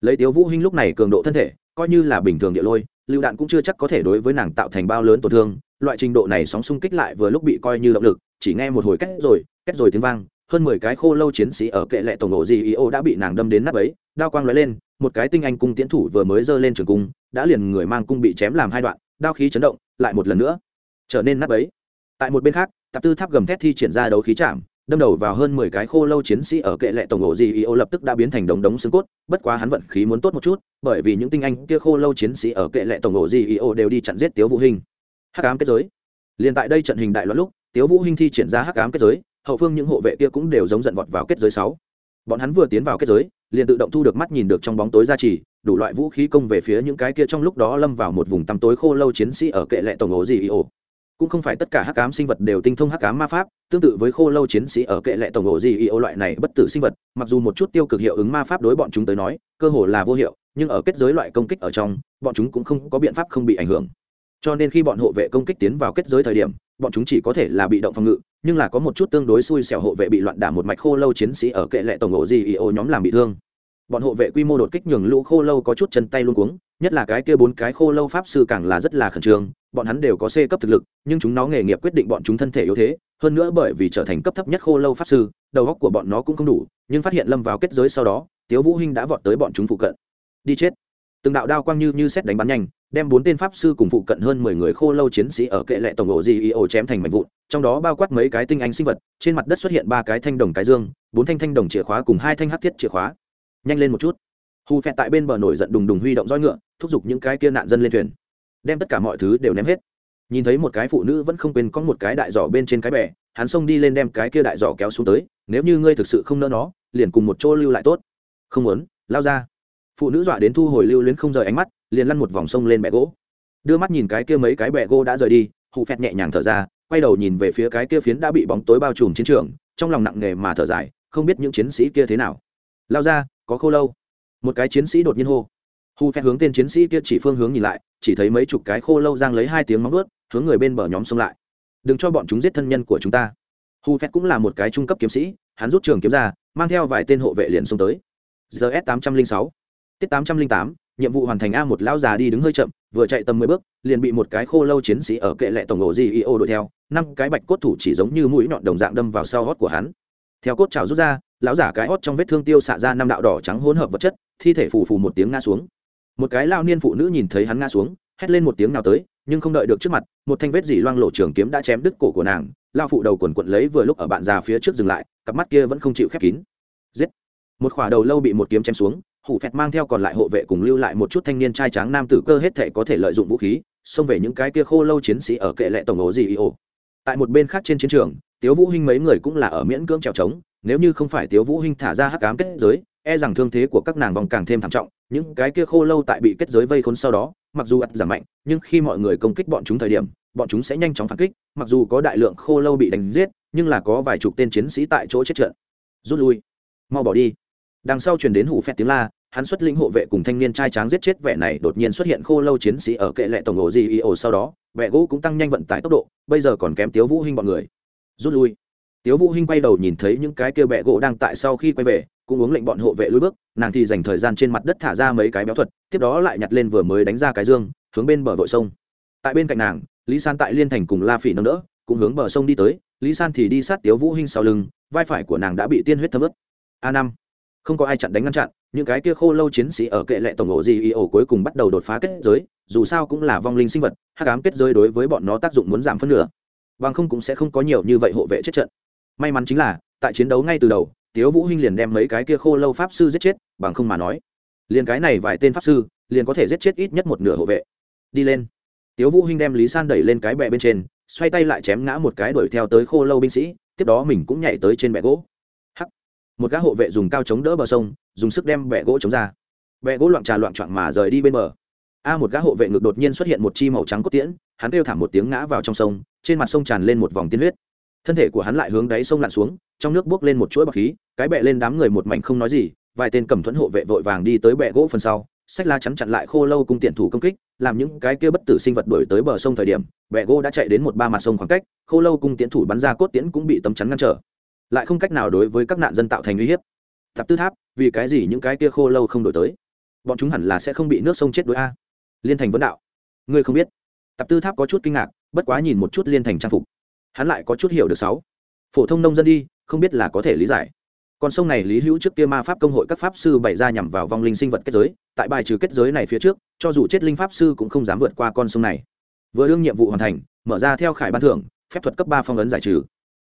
Lấy tiếu vũ hinh lúc này cường độ thân thể, coi như là bình thường địa lôi lưu đạn cũng chưa chắc có thể đối với nàng tạo thành bao lớn tổn thương, loại trình độ này sóng xung kích lại vừa lúc bị coi như động lực, chỉ nghe một hồi kết rồi kết rồi tiếng vang, hơn mười cái khô lâu chiến sĩ ở kệ lệ tổng ổ gì ý ô đã bị nàng đâm đến nắp ấy đao quang lóe lên, một cái tinh anh cung tiễn thủ vừa mới giơ lên trường cung, đã liền người mang cung bị chém làm hai đoạn, đao khí chấn động, lại một lần nữa trở nên nắp ấy tại một bên khác, tạp tư tháp gầm thét thi triển ra đấu khí chạm đâm đầu vào hơn mười cái khô lâu chiến sĩ ở kệ lệ tổng ổ gì yêu lập tức đã biến thành đống đống xương cốt, bất quá hắn vận khí muốn tốt một chút, bởi vì những tinh anh kia khô lâu chiến sĩ ở kệ lệ tổng ổ gì yêu đều đi chặn giết tiếu vũ hình hắc ám kết giới. Liên tại đây trận hình đại loạn lúc, tiếu vũ hinh thi triển ra hắc ám kết giới, hậu phương những hộ vệ kia cũng đều giống giận vọt vào kết giới sáu. Bọn hắn vừa tiến vào kết giới, liền tự động thu được mắt nhìn được trong bóng tối ra chỉ đủ loại vũ khí công về phía những cái kia trong lúc đó lâm vào một vùng tăm tối khô lâu chiến sĩ ở kệ lệ tổng ổ gì yêu cũng không phải tất cả hắc ám sinh vật đều tinh thông hắc ám ma pháp, tương tự với khô lâu chiến sĩ ở kệ lệ tổng ổ gì y ô loại này bất tử sinh vật, mặc dù một chút tiêu cực hiệu ứng ma pháp đối bọn chúng tới nói, cơ hồ là vô hiệu, nhưng ở kết giới loại công kích ở trong, bọn chúng cũng không có biện pháp không bị ảnh hưởng. Cho nên khi bọn hộ vệ công kích tiến vào kết giới thời điểm, bọn chúng chỉ có thể là bị động phòng ngự, nhưng là có một chút tương đối xui xẻo hộ vệ bị loạn đả một mạch khô lâu chiến sĩ ở kệ lệ tổng ổ gì y ô nhóm làm bị thương bọn hộ vệ quy mô đột kích nhường lũ khô lâu có chút chân tay luôn cuống, nhất là cái kia bốn cái khô lâu pháp sư càng là rất là khẩn trương, bọn hắn đều có c cấp thực lực, nhưng chúng nó nghề nghiệp quyết định bọn chúng thân thể yếu thế, hơn nữa bởi vì trở thành cấp thấp nhất khô lâu pháp sư, đầu góc của bọn nó cũng không đủ, nhưng phát hiện lâm vào kết giới sau đó, tiếu vũ hinh đã vọt tới bọn chúng phụ cận. Đi chết. Từng đạo đao quang như như xét đánh bắn nhanh, đem bốn tên pháp sư cùng phụ cận hơn mười người khô lâu chiến sĩ ở kệ lệ tổng ổ gì ý ổ chém thành mảnh vụn, trong đó bao quát mấy cái tinh anh sinh vật, trên mặt đất xuất hiện ba cái thanh đồng cái dương, bốn thanh thanh đồng chìa khóa cùng hai thanh hắc thiết chìa khóa nhanh lên một chút. Hù phẹt tại bên bờ nổi giận đùng đùng huy động roi ngựa, thúc giục những cái kia nạn dân lên thuyền. Đem tất cả mọi thứ đều ném hết. Nhìn thấy một cái phụ nữ vẫn không quên có một cái đại giỏ bên trên cái bè, hắn xông đi lên đem cái kia đại giỏ kéo xuống tới, nếu như ngươi thực sự không nỡ nó, liền cùng một chỗ lưu lại tốt. Không muốn, lao ra. Phụ nữ dọa đến thu hồi lưu luyến không rời ánh mắt, liền lăn một vòng sông lên bẹ gỗ. Đưa mắt nhìn cái kia mấy cái bẹ gỗ đã rời đi hụ phẹt nhẹ nhàng thở ra, quay đầu nhìn về phía cái kia phiến đã bị bóng tối bao trùm chiến trường, trong lòng nặng nề mà thở dài, không biết những chiến sĩ kia thế nào. Lao ra có khô lâu. Một cái chiến sĩ đột nhiên hô. Hu phép hướng tên chiến sĩ kia chỉ phương hướng nhìn lại, chỉ thấy mấy chục cái khô lâu giang lấy hai tiếng móng ướt hướng người bên bờ nhóm xông lại. Đừng cho bọn chúng giết thân nhân của chúng ta. Hu phép cũng là một cái trung cấp kiếm sĩ, hắn rút trường kiếm ra, mang theo vài tên hộ vệ liền xông tới. Gs tám trăm linh sáu. Tiết tám trăm linh tám, nhiệm vụ hoàn thành a một lão già đi đứng hơi chậm, vừa chạy tầm mười bước, liền bị một cái khô lâu chiến sĩ ở kệ lệ tổng ổ gì io đuổi theo. Năm cái bạch cốt thủ chỉ giống như mũi nhọn đồng dạng đâm vào sau hót của hắn. Theo cốt trào rút ra lão giả cái hót trong vết thương tiêu xạ ra năm đạo đỏ trắng hỗn hợp vật chất, thi thể phù phù một tiếng ngã xuống. Một cái lao niên phụ nữ nhìn thấy hắn ngã xuống, hét lên một tiếng nào tới, nhưng không đợi được trước mặt, một thanh vết dỉ loang lộ trường kiếm đã chém đứt cổ của nàng, lao phụ đầu quần quận lấy vừa lúc ở bạn già phía trước dừng lại, cặp mắt kia vẫn không chịu khép kín. Giết! Một khỏa đầu lâu bị một kiếm chém xuống, hủ phẹt mang theo còn lại hộ vệ cùng lưu lại một chút thanh niên trai tráng nam tử cơ hết thể có thể lợi dụng vũ khí, xông về những cái kia khô lâu chiến sĩ ở kệ lệ tổng ố gì ý ồ tại một bên khác trên chiến trường, tiếu vũ hinh mấy người cũng là ở miễn cưỡng trèo trống nếu như không phải tiếu vũ hinh thả ra hắc ám kết giới e rằng thương thế của các nàng vòng càng thêm thảm trọng, những cái kia khô lâu tại bị kết giới vây khốn sau đó, mặc dù ắt giảm mạnh, nhưng khi mọi người công kích bọn chúng thời điểm, bọn chúng sẽ nhanh chóng phản kích, mặc dù có đại lượng khô lâu bị đánh giết, nhưng là có vài chục tên chiến sĩ tại chỗ chết trận. Rút lui. Mau bỏ đi. Đằng sau truyền đến hủ phét tiếng la, hắn xuất linh hộ vệ cùng thanh niên trai tráng giết chết vẻ này đột nhiên xuất hiện khô lâu chiến sĩ ở kệ lệ tổng ổ gì ý ổ sau đó, vẻ gỗ cũng tăng nhanh vận tải tốc độ, bây giờ còn kém tiếu vũ hinh bọn người. Rút lui tiếu vũ hinh quay đầu nhìn thấy những cái kia bẹ gỗ đang tại sau khi quay về, cũng uống lệnh bọn hộ vệ lùi bước, nàng thì dành thời gian trên mặt đất thả ra mấy cái béo thuật, tiếp đó lại nhặt lên vừa mới đánh ra cái dương, hướng bên bờ vội sông. Tại bên cạnh nàng, lý san tại liên thành cùng la phỉ nâng đỡ, cũng hướng bờ sông đi tới, lý san thì đi sát tiếu vũ hinh sau lưng, vai phải của nàng đã bị tiên huyết thấm ướt. A năm, không có ai chặn đánh ngăn chặn, những cái kia khô lâu chiến sĩ ở kệ lệ tổng ổ gì y ổ cuối cùng bắt đầu đột phá kết giới, dù sao cũng là vong linh sinh vật, hắc ám kết giới đối với bọn nó tác dụng muốn giảm phân nửa. Bằng không cũng sẽ không có nhiều như vậy hộ vệ chết trận may mắn chính là, tại chiến đấu ngay từ đầu, tiếu vũ hinh liền đem mấy cái kia khô lâu pháp sư giết chết, bằng không mà nói, liền cái này vài tên pháp sư, liền có thể giết chết ít nhất một nửa hộ vệ. Đi lên. Tiếu vũ hinh đem lý san đẩy lên cái bè bên trên, xoay tay lại chém ngã một cái đuổi theo tới khô lâu binh sĩ, tiếp đó mình cũng nhảy tới trên bè gỗ. Hắc. Một gã hộ vệ dùng cao chống đỡ bờ sông, dùng sức đem bè gỗ chống ra. Bè gỗ loạn trà loạn trọn mà rời đi bên bờ. A một gã hộ vệ ngực đột nhiên xuất hiện một chi màu trắng cốt tiễn, hắn kêu thảm một tiếng ngã vào trong sông, trên mặt sông tràn lên một vòng tiên huyết thân thể của hắn lại hướng đáy sông lặn xuống, trong nước buốc lên một chuỗi bọc khí, cái bẹ lên đám người một mảnh không nói gì, vài tên cầm thuẫn hộ vệ vội vàng đi tới bẹ gỗ phần sau sách la chắn chặn lại khô lâu cung tiện thủ công kích, làm những cái kia bất tử sinh vật đuổi tới bờ sông thời điểm, bẹ gỗ đã chạy đến một ba mặt sông khoảng cách, khô lâu cung tiễn thủ bắn ra cốt tiễn cũng bị tấm chắn ngăn trở. Lại không cách nào đối với các nạn dân tạo thành uy hiếp. Thập tư tháp, vì cái gì những cái kia khô lâu không đổi tới? Bọn chúng hẳn là sẽ không bị nước sông chết đối a. Liên thành vấn đạo, ngươi không biết. Tập tư tháp có chút kinh ngạc, bất quá nhìn một chút liên thành trang phục hắn lại có chút hiểu được sáu. Phổ thông nông dân đi, không biết là có thể lý giải. Con sông này lý hữu trước kia ma pháp công hội các pháp sư bày ra nhằm vào vong linh sinh vật kết giới, tại bài trừ kết giới này phía trước, cho dù chết linh pháp sư cũng không dám vượt qua con sông này. Vừa đương nhiệm vụ hoàn thành, mở ra theo khải ban thưởng, phép thuật cấp ba phong ấn giải trừ.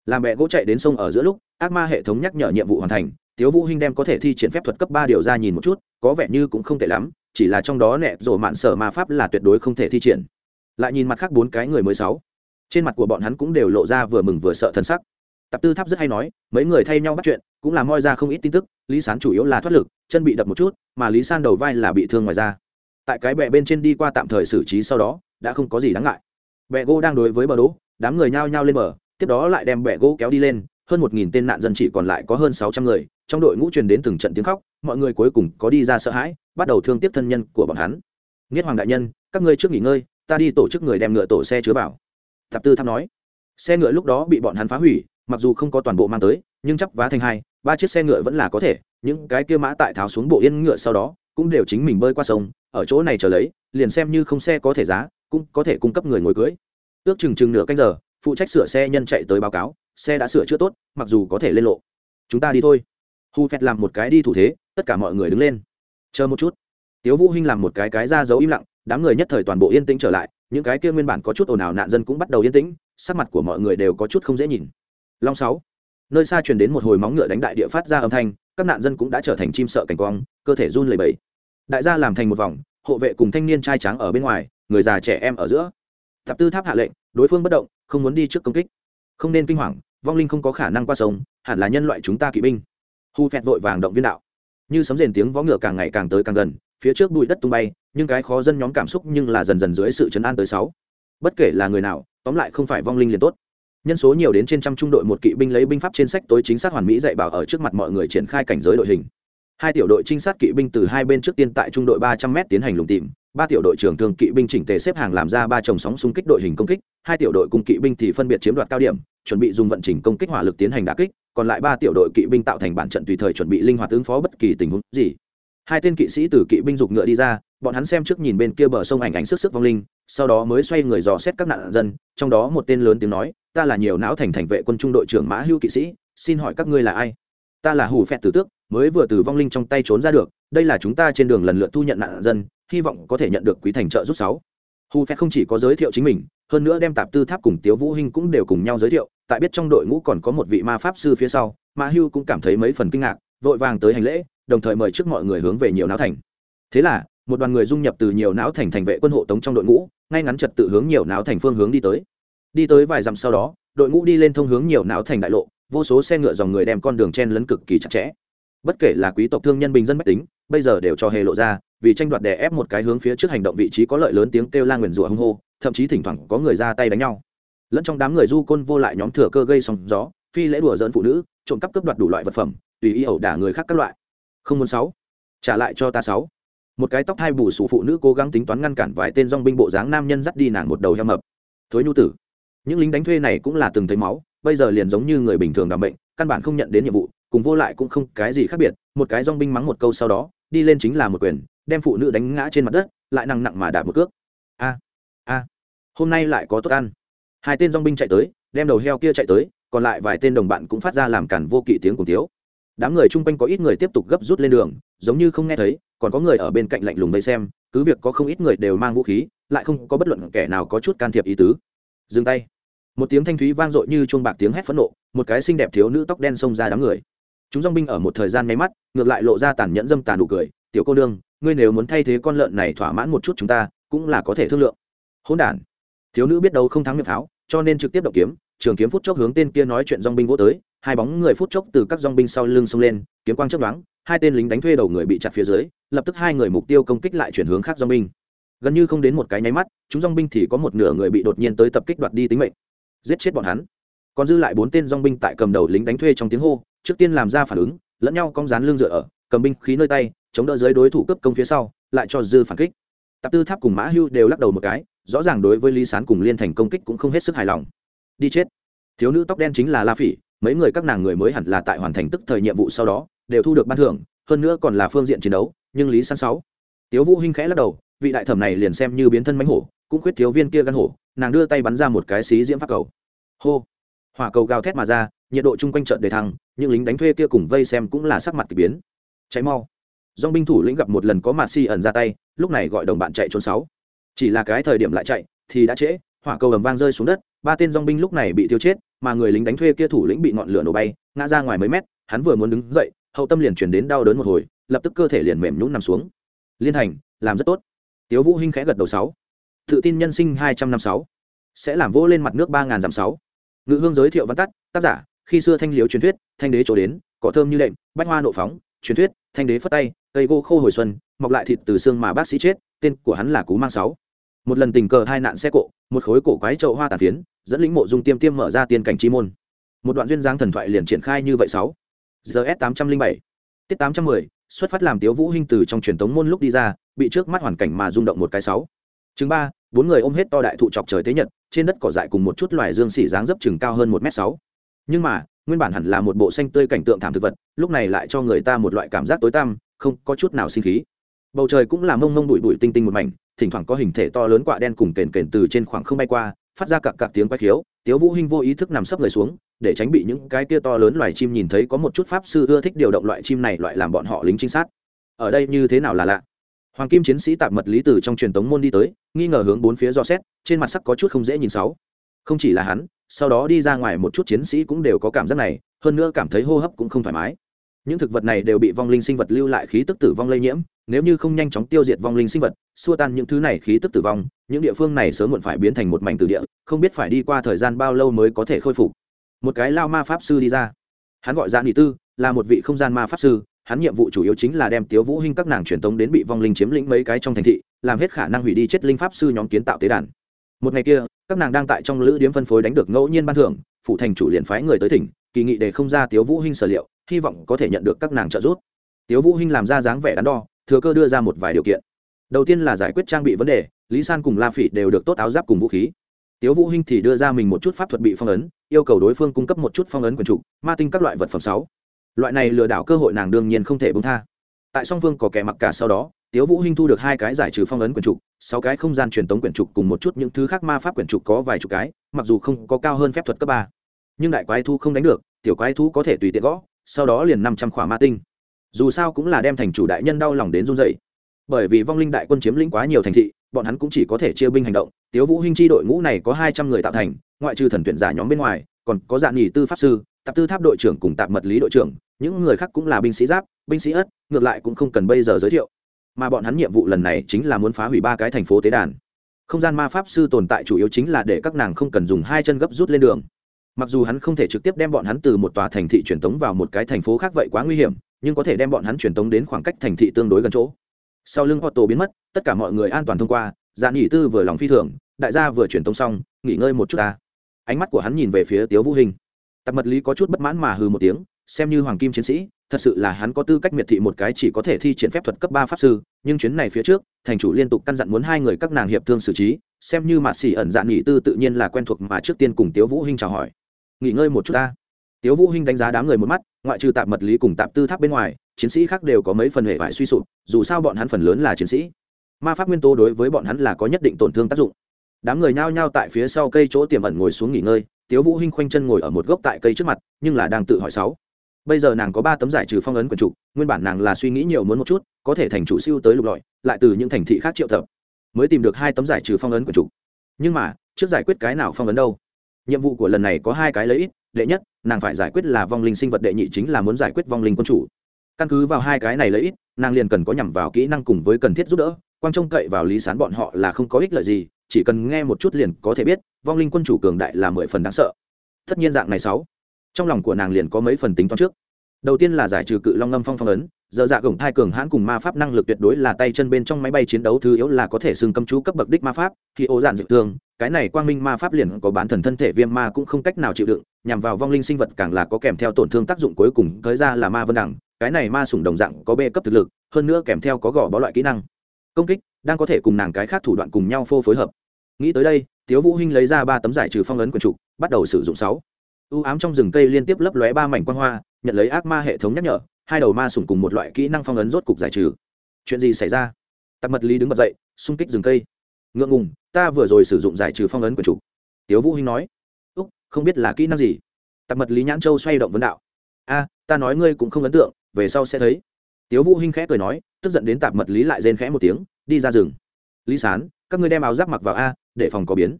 Làm mẹ gỗ chạy đến sông ở giữa lúc, ác ma hệ thống nhắc nhở nhiệm vụ hoàn thành, tiếu vũ hinh đem có thể thi triển phép thuật cấp ba điều ra nhìn một chút, có vẻ như cũng không tệ lắm, chỉ là trong đó nẹ rổ mạn sở ma pháp là tuyệt đối không thể thi triển. Lại nhìn mặt khác bốn cái người mới sáu trên mặt của bọn hắn cũng đều lộ ra vừa mừng vừa sợ thân sắc. Tập tư tháp rất hay nói, mấy người thay nhau bắt chuyện, cũng là moi ra không ít tin tức, lý sán chủ yếu là thoát lực, chân bị đập một chút, mà lý san đầu vai là bị thương ngoài ra tại cái bệ bên trên đi qua tạm thời xử trí sau đó, đã không có gì đáng ngại. Bệ gỗ đang đối với bờ đỗ, đám người nhao nhao lên bờ, tiếp đó lại đem bệ gỗ kéo đi lên, hơn một nghìn tên nạn dân chỉ còn lại có hơn sáu trăm người, trong đội ngũ truyền đến từng trận tiếng khóc, mọi người cuối cùng có đi ra sợ hãi, bắt đầu thương tiếc thân nhân của bọn hắn. Nghiết hoàng đại nhân, các ngươi trước nghỉ ngơi, ta đi tổ chức người đem ngựa tổ xe chứa vào thập tư tháp nói. Xe ngựa lúc đó bị bọn hắn phá hủy, mặc dù không có toàn bộ mang tới, nhưng chắp vá thành hai, ba chiếc xe ngựa vẫn là có thể. Những cái kia mã tại tháo xuống bộ yên ngựa sau đó, cũng đều chính mình bơi qua sông, ở chỗ này chờ lấy, liền xem như không xe có thể giá, cũng có thể cung cấp người ngồi cưới. Ước chừng chừng nửa canh giờ, phụ trách sửa xe nhân chạy tới báo cáo, xe đã sửa chữa tốt, mặc dù có thể lên lộ. Chúng ta đi thôi. Hu phẹt làm một cái đi thủ thế, tất cả mọi người đứng lên. Chờ một chút. Tiếu vũ hinh làm một cái cái ra dấu im lặng, đám người nhất thời toàn bộ yên tĩnh trở lại những cái kia nguyên bản có chút ồn ào nạn dân cũng bắt đầu yên tĩnh, sắc mặt của mọi người đều có chút không dễ nhìn. Long sáu, nơi xa truyền đến một hồi móng ngựa đánh đại địa phát ra âm thanh, các nạn dân cũng đã trở thành chim sợ cảnh quang, cơ thể run lẩy bẩy. Đại gia làm thành một vòng, hộ vệ cùng thanh niên trai tráng ở bên ngoài, người già trẻ em ở giữa. Thập tư tháp hạ lệnh, đối phương bất động, không muốn đi trước công kích. Không nên kinh hoàng, vong linh không có khả năng qua sống hẳn là nhân loại chúng ta kỵ binh. Hu phẹt vội vàng động viên đạo. Như sấm rền tiếng vó ngựa càng ngày càng tới càng gần phía trước bụi đất tung bay, nhưng cái khó dân nhóm cảm xúc nhưng là dần dần dưới sự chấn an tới sáu. Bất kể là người nào, tóm lại không phải vong linh liền tốt. Nhân số nhiều đến trên trăm trung đội một kỵ binh lấy binh pháp trên sách tối chính xác hoàn mỹ dạy bảo ở trước mặt mọi người triển khai cảnh giới đội hình. Hai tiểu đội trinh sát kỵ binh từ hai bên trước tiên tại trung đội ba trăm m tiến hành lùng tìm, ba tiểu đội trưởng thường kỵ binh chỉnh tề xếp hàng làm ra ba chồng sóng xung kích đội hình công kích, hai tiểu đội cùng kỵ binh thì phân biệt chiếm đoạt cao điểm, chuẩn bị dùng vận trình công kích hỏa lực tiến hành đả kích, còn lại ba tiểu đội kỵ binh tạo thành bản trận tùy thời chuẩn bị linh hoạt ứng phó bất kỳ tình huống gì hai tên kỵ sĩ từ kỵ binh dục ngựa đi ra, bọn hắn xem trước nhìn bên kia bờ sông ảnh ánh sức sức vong linh, sau đó mới xoay người dò xét các nạn dân, trong đó một tên lớn tiếng nói, ta là nhiều não thành thành vệ quân trung đội trưởng mã hưu kỵ sĩ, xin hỏi các ngươi là ai? Ta là hủ phẹt tử tước, mới vừa từ vong linh trong tay trốn ra được, đây là chúng ta trên đường lần lượt thu nhận nạn dân, hy vọng có thể nhận được quý thành trợ giúp sáu. Hủ phẹt không chỉ có giới thiệu chính mình, hơn nữa đem tạp tư tháp cùng tiếu vũ hinh cũng đều cùng nhau giới thiệu, tại biết trong đội ngũ còn có một vị ma pháp sư phía sau, mã hưu cũng cảm thấy mấy phần kinh ngạc, vội vàng tới hành lễ đồng thời mời trước mọi người hướng về nhiều não thành. Thế là, một đoàn người dung nhập từ nhiều não thành thành vệ quân hộ tống trong đội ngũ, ngay ngắn trật tự hướng nhiều não thành phương hướng đi tới. Đi tới vài dặm sau đó, đội ngũ đi lên thông hướng nhiều não thành đại lộ, vô số xe ngựa dòng người đem con đường chen lấn cực kỳ chặt chẽ. Bất kể là quý tộc thương nhân bình dân bách tính, bây giờ đều cho hề lộ ra, vì tranh đoạt đè ép một cái hướng phía trước hành động vị trí có lợi lớn tiếng kêu la nguyền rủa hung hô, thậm chí thỉnh thoảng có người ra tay đánh nhau. Lẫn trong đám người du côn vô lại nhóm thừa cơ gây sóng gió, phi lễ đùa dỡn phụ nữ, trộm cắp cướp đoạt đủ loại vật phẩm, tùy ý ẩu đả người khác các loại không muốn sáu. Trả lại cho ta sáu. Một cái tóc hai bù sủ phụ nữ cố gắng tính toán ngăn cản vài tên dong binh bộ dáng nam nhân dắt đi nàng một đầu heo mập. Thối nhu tử. Những lính đánh thuê này cũng là từng thấy máu, bây giờ liền giống như người bình thường đảm bệnh, căn bản không nhận đến nhiệm vụ, cùng vô lại cũng không cái gì khác biệt, một cái dong binh mắng một câu sau đó, đi lên chính là một quyền, đem phụ nữ đánh ngã trên mặt đất, lại nặng nặng mà đạp một cước. A a, hôm nay lại có tốt ăn. Hai tên dong binh chạy tới, đem đầu heo kia chạy tới, còn lại vài tên đồng bạn cũng phát ra làm cản vô kỵ tiếng cùng tiếu đám người chung quanh có ít người tiếp tục gấp rút lên đường, giống như không nghe thấy, còn có người ở bên cạnh lạnh lùng vây xem, cứ việc có không ít người đều mang vũ khí, lại không có bất luận kẻ nào có chút can thiệp ý tứ. Dừng tay. Một tiếng thanh thúy vang dội như chuông bạc tiếng hét phẫn nộ, một cái xinh đẹp thiếu nữ tóc đen xông ra đám người. Chúng dong binh ở một thời gian nháy mắt, ngược lại lộ ra tàn nhẫn dâm tàn đủ cười, tiểu cô nương, ngươi nếu muốn thay thế con lợn này thỏa mãn một chút chúng ta, cũng là có thể thương lượng. Hỗn đản. Thiếu nữ biết đâu không thắng miệng pháo, cho nên trực tiếp động kiếm, trường kiếm phút chốc hướng tên kia nói chuyện dong binh vô tới hai bóng người phút chốc từ các dong binh sau lưng xông lên, kiếm quang chấp đoán hai tên lính đánh thuê đầu người bị chặt phía dưới, lập tức hai người mục tiêu công kích lại chuyển hướng khác dong binh. Gần như không đến một cái nháy mắt, chúng dong binh thì có một nửa người bị đột nhiên tới tập kích đoạt đi tính mệnh. Giết chết bọn hắn. Còn dư lại bốn tên dong binh tại cầm đầu lính đánh thuê trong tiếng hô, trước tiên làm ra phản ứng, lẫn nhau cong rán lưng dựa ở, cầm binh khí nơi tay, chống đỡ dưới đối thủ cấp công phía sau, lại cho dư phản kích. Tạp tư tháp cùng mã hưu đều lắc đầu một cái, rõ ràng đối với lý sán cùng liên thành công kích cũng không hết sức hài lòng. Đi chết. Thiếu nữ tóc đen chính là la phỉ mấy người các nàng người mới hẳn là tại hoàn thành tức thời nhiệm vụ sau đó, đều thu được ban thưởng, hơn nữa còn là phương diện chiến đấu, nhưng lý san sáu. Tiếu vũ hinh khẽ lắc đầu, vị đại thẩm này liền xem như biến thân mánh hổ, cũng khuyết thiếu viên kia gan hổ, nàng đưa tay bắn ra một cái xí diễm pháp cầu. Hô. Hỏa cầu gào thét mà ra, nhiệt độ chung quanh trận đề thăng, những lính đánh thuê kia cùng vây xem cũng là sắc mặt kỳ biến. Cháy mau. Dong binh thủ lĩnh gặp một lần có mạt si ẩn ra tay, lúc này gọi đồng bạn chạy trốn sáu. Chỉ là cái thời điểm lại chạy, thì đã trễ, hỏa cầu ầm vang rơi xuống đất, ba tên dong binh lúc này bị tiêu chết mà người lính đánh thuê kia thủ lĩnh bị ngọn lửa nổ bay, ngã ra ngoài mấy mét, hắn vừa muốn đứng dậy, hậu tâm liền chuyển đến đau đớn một hồi, lập tức cơ thể liền mềm nhũn nằm xuống. Liên thành, làm rất tốt. Tiếu vũ hinh khẽ gật đầu sáu. Tự tin nhân sinh hai trăm năm sáu. Sẽ làm vỗ lên mặt nước ba ngàn dặm sáu. Ngự hương giới thiệu văn tắt, tác giả, khi xưa thanh liếu truyền thuyết, thanh đế chỗ đến, cỏ thơm như đệm, bách hoa nộ phóng, truyền thuyết, thanh đế phất tay, cây gỗ khô hồi xuân, mọc lại thịt từ xương mà bác sĩ chết, tên của hắn là cú mang sáu một lần tình cờ hai nạn xe cộ, một khối cổ quái trậu hoa tàn phiến, dẫn lĩnh mộ dung tiêm tiêm mở ra tiên cảnh chi môn. Một đoạn duyên dáng thần thoại liền triển khai như vậy sáu. Gs tám trăm linh bảy. Tiết tám trăm mười, xuất phát làm tiếu vũ hinh từ trong truyền thống môn lúc đi ra, bị trước mắt hoàn cảnh mà rung động một cái sáu. Chứng ba, bốn người ôm hết to đại thụ chọc trời thế nhật, trên đất cỏ dại cùng một chút loài dương xỉ dáng dấp chừng cao hơn một m sáu. Nhưng mà, nguyên bản hẳn là một bộ xanh tươi cảnh tượng thảm thực vật, lúc này lại cho người ta một loại cảm giác tối tăm, không có chút nào sinh khí. Bầu trời cũng là mông mông bụi bụi tinh tinh một mảnh thỉnh thoảng có hình thể to lớn quạ đen cùng kền kền từ trên khoảng không bay qua, phát ra cặp cặp tiếng quay khiếu, tiếu vũ hinh vô ý thức nằm sấp người xuống, để tránh bị những cái kia to lớn loài chim nhìn thấy có một chút pháp sư ưa thích điều động loại chim này loại làm bọn họ lính trinh sát. Ở đây như thế nào là lạ? Hoàng kim chiến sĩ tạp mật lý từ trong truyền tống môn đi tới, nghi ngờ hướng bốn phía do xét, trên mặt sắc có chút không dễ nhìn sáu. Không chỉ là hắn, sau đó đi ra ngoài một chút chiến sĩ cũng đều có cảm giác này, hơn nữa cảm thấy hô hấp cũng không thoải mái. Những thực vật này đều bị vong linh sinh vật lưu lại khí tức tử vong lây nhiễm nếu như không nhanh chóng tiêu diệt vong linh sinh vật, xua tan những thứ này khí tức tử vong, những địa phương này sớm muộn phải biến thành một mảnh tử địa, không biết phải đi qua thời gian bao lâu mới có thể khôi phục. Một cái lao ma pháp sư đi ra. Hắn gọi ra nghị tư, là một vị không gian ma pháp sư, hắn nhiệm vụ chủ yếu chính là đem tiếu vũ hinh các nàng truyền tống đến bị vong linh chiếm lĩnh mấy cái trong thành thị, làm hết khả năng hủy đi chết linh pháp sư nhóm kiến tạo tế đàn. Một ngày kia, các nàng đang tại trong lữ điếm phân phối đánh được ngẫu nhiên ban thưởng phụ thành chủ liền phái người tới thỉnh, kỳ nghị để không ra tiếu vũ hinh sở liệu, hy vọng có thể nhận được các nàng trợ giúp. Tiếu vũ hinh làm ra dáng vẻ đắn đo thừa cơ đưa ra một vài điều kiện. Đầu tiên là giải quyết trang bị vấn đề, lý san cùng la phỉ đều được tốt áo giáp cùng vũ khí. Tiếu vũ hinh thì đưa ra mình một chút pháp thuật bị phong ấn, yêu cầu đối phương cung cấp một chút phong ấn quyền chủ ma tinh các loại vật phẩm sáu. Loại này lừa đảo cơ hội nàng đương nhiên không thể buông tha. Tại song phương có kẻ mặc cả sau đó, tiếu vũ hinh thu được hai cái giải trừ phong ấn quyền trục sáu cái không gian truyền tống quyển trục cùng một chút những thứ khác ma pháp quyển trục có vài chục cái, mặc dù không có cao hơn phép thuật cấp ba. Nhưng đại quái thu không đánh được, tiểu quái thu có thể tùy tiện gõ, sau đó liền năm trăm khỏa ma tinh dù sao cũng là đem thành chủ đại nhân đau lòng đến run dậy bởi vì vong linh đại quân chiếm lĩnh quá nhiều thành thị, bọn hắn cũng chỉ có thể chia binh hành động. Tiếu vũ hinh chi đội ngũ này có hai trăm người tạo thành, ngoại trừ thần tuyển giả nhóm bên ngoài, còn có dạng nghỉ tư pháp sư, tạp tư tháp đội trưởng cùng tạp mật lý đội trưởng, những người khác cũng là binh sĩ giáp, binh sĩ ất, ngược lại cũng không cần bây giờ giới thiệu. Mà bọn hắn nhiệm vụ lần này chính là muốn phá hủy ba cái thành phố tế đàn. Không gian ma pháp sư tồn tại chủ yếu chính là để các nàng không cần dùng hai chân gấp rút lên đường mặc dù hắn không thể trực tiếp đem bọn hắn từ một tòa thành thị truyền tống vào một cái thành phố khác vậy quá nguy hiểm, nhưng có thể đem bọn hắn truyền tống đến khoảng cách thành thị tương đối gần chỗ. Sau lưng Otto biến mất, tất cả mọi người an toàn thông qua dạ nghỉ tư vừa lòng phi thường, đại gia vừa truyền tống xong, nghỉ ngơi một chút ta. Ánh mắt của hắn nhìn về phía tiếu vũ hình. Tập mật lý có chút bất mãn mà hừ một tiếng, xem như hoàng kim chiến sĩ, thật sự là hắn có tư cách miệt thị một cái chỉ có thể thi triển phép thuật cấp ba pháp sư, nhưng chuyến này phía trước, thành chủ liên tục căn dặn muốn hai người các nàng hiệp thương xử trí, xem như mạt xỉ ẩn dạ nghỉ tư tự nhiên là quen thuộc mà trước tiên cùng tiếu vũ hinh chào hỏi nghỉ ngơi một chút ta. Tiếu vũ hinh đánh giá đám người một mắt, ngoại trừ tạp mật lý cùng tạp tư tháp bên ngoài, chiến sĩ khác đều có mấy phần hệ vải suy sụp, dù sao bọn hắn phần lớn là chiến sĩ. Ma pháp nguyên tố đối với bọn hắn là có nhất định tổn thương tác dụng. Đám người nhao nhao tại phía sau cây chỗ tiềm ẩn ngồi xuống nghỉ ngơi, tiếu vũ hinh khoanh chân ngồi ở một gốc tại cây trước mặt, nhưng là đang tự hỏi sáu. Bây giờ nàng có ba tấm giải trừ phong ấn quyền chủ, nguyên bản nàng là suy nghĩ nhiều muốn một chút, có thể thành chủ siêu tới lục lọi, lại từ những thành thị khác triệu tập, mới tìm được hai tấm giải trừ phong ấn quyền chủ. Nhưng mà, trước giải quyết cái nào phong ấn đâu? Nhiệm vụ của lần này có hai cái lấy ít đệ nhất, nàng phải giải quyết là vong linh sinh vật, đệ nhị chính là muốn giải quyết vong linh quân chủ. Căn cứ vào hai cái này lấy ít nàng liền cần có nhằm vào kỹ năng cùng với cần thiết giúp đỡ. Quang trông cậy vào lý sán bọn họ là không có ích lợi gì, chỉ cần nghe một chút liền có thể biết, vong linh quân chủ cường đại là mười phần đáng sợ. Tất nhiên dạng này sáu. Trong lòng của nàng liền có mấy phần tính toán trước. Đầu tiên là giải trừ cự long ngâm phong phong ấn, giờ dạ gồng thai cường hãn cùng ma pháp năng lực tuyệt đối là tay chân bên trong máy bay chiến đấu thứ yếu là có thể xưng cầm chú cấp bậc đích ma pháp khi ô giản dự thương cái này quang minh ma pháp liền có bán thần thân thể viêm ma cũng không cách nào chịu đựng, nhằm vào vong linh sinh vật càng là có kèm theo tổn thương tác dụng cuối cùng tới ra là ma vân đẳng, cái này ma sủng đồng dạng có bê cấp thực lực, hơn nữa kèm theo có gò bó loại kỹ năng. Công kích, đang có thể cùng nàng cái khác thủ đoạn cùng nhau phô phối hợp. Nghĩ tới đây, tiếu vũ hinh lấy ra ba tấm giải trừ phong ấn quyền trục, bắt đầu sử dụng sáu. U ám trong rừng cây liên tiếp lấp lóe ba mảnh quang hoa, nhận lấy ác ma hệ thống nhắc nhở, hai đầu ma sủng cùng một loại kỹ năng phong ấn rốt cục giải trừ. Chuyện gì xảy ra? Tạp mật lý đứng bật dậy, xung kích rừng cây ngượng ngùng, ta vừa rồi sử dụng giải trừ phong ấn của chủ. tiếu vũ hinh nói, úc, không biết là kỹ năng gì. Tạp mật lý nhãn châu xoay động vấn đạo, a, ta nói ngươi cũng không ấn tượng, về sau sẽ thấy. Tiếu vũ hinh khẽ cười nói, tức giận đến tạp mật lý lại rên khẽ một tiếng, đi ra rừng. Lý sán, các ngươi đem áo giáp mặc vào a, để phòng có biến.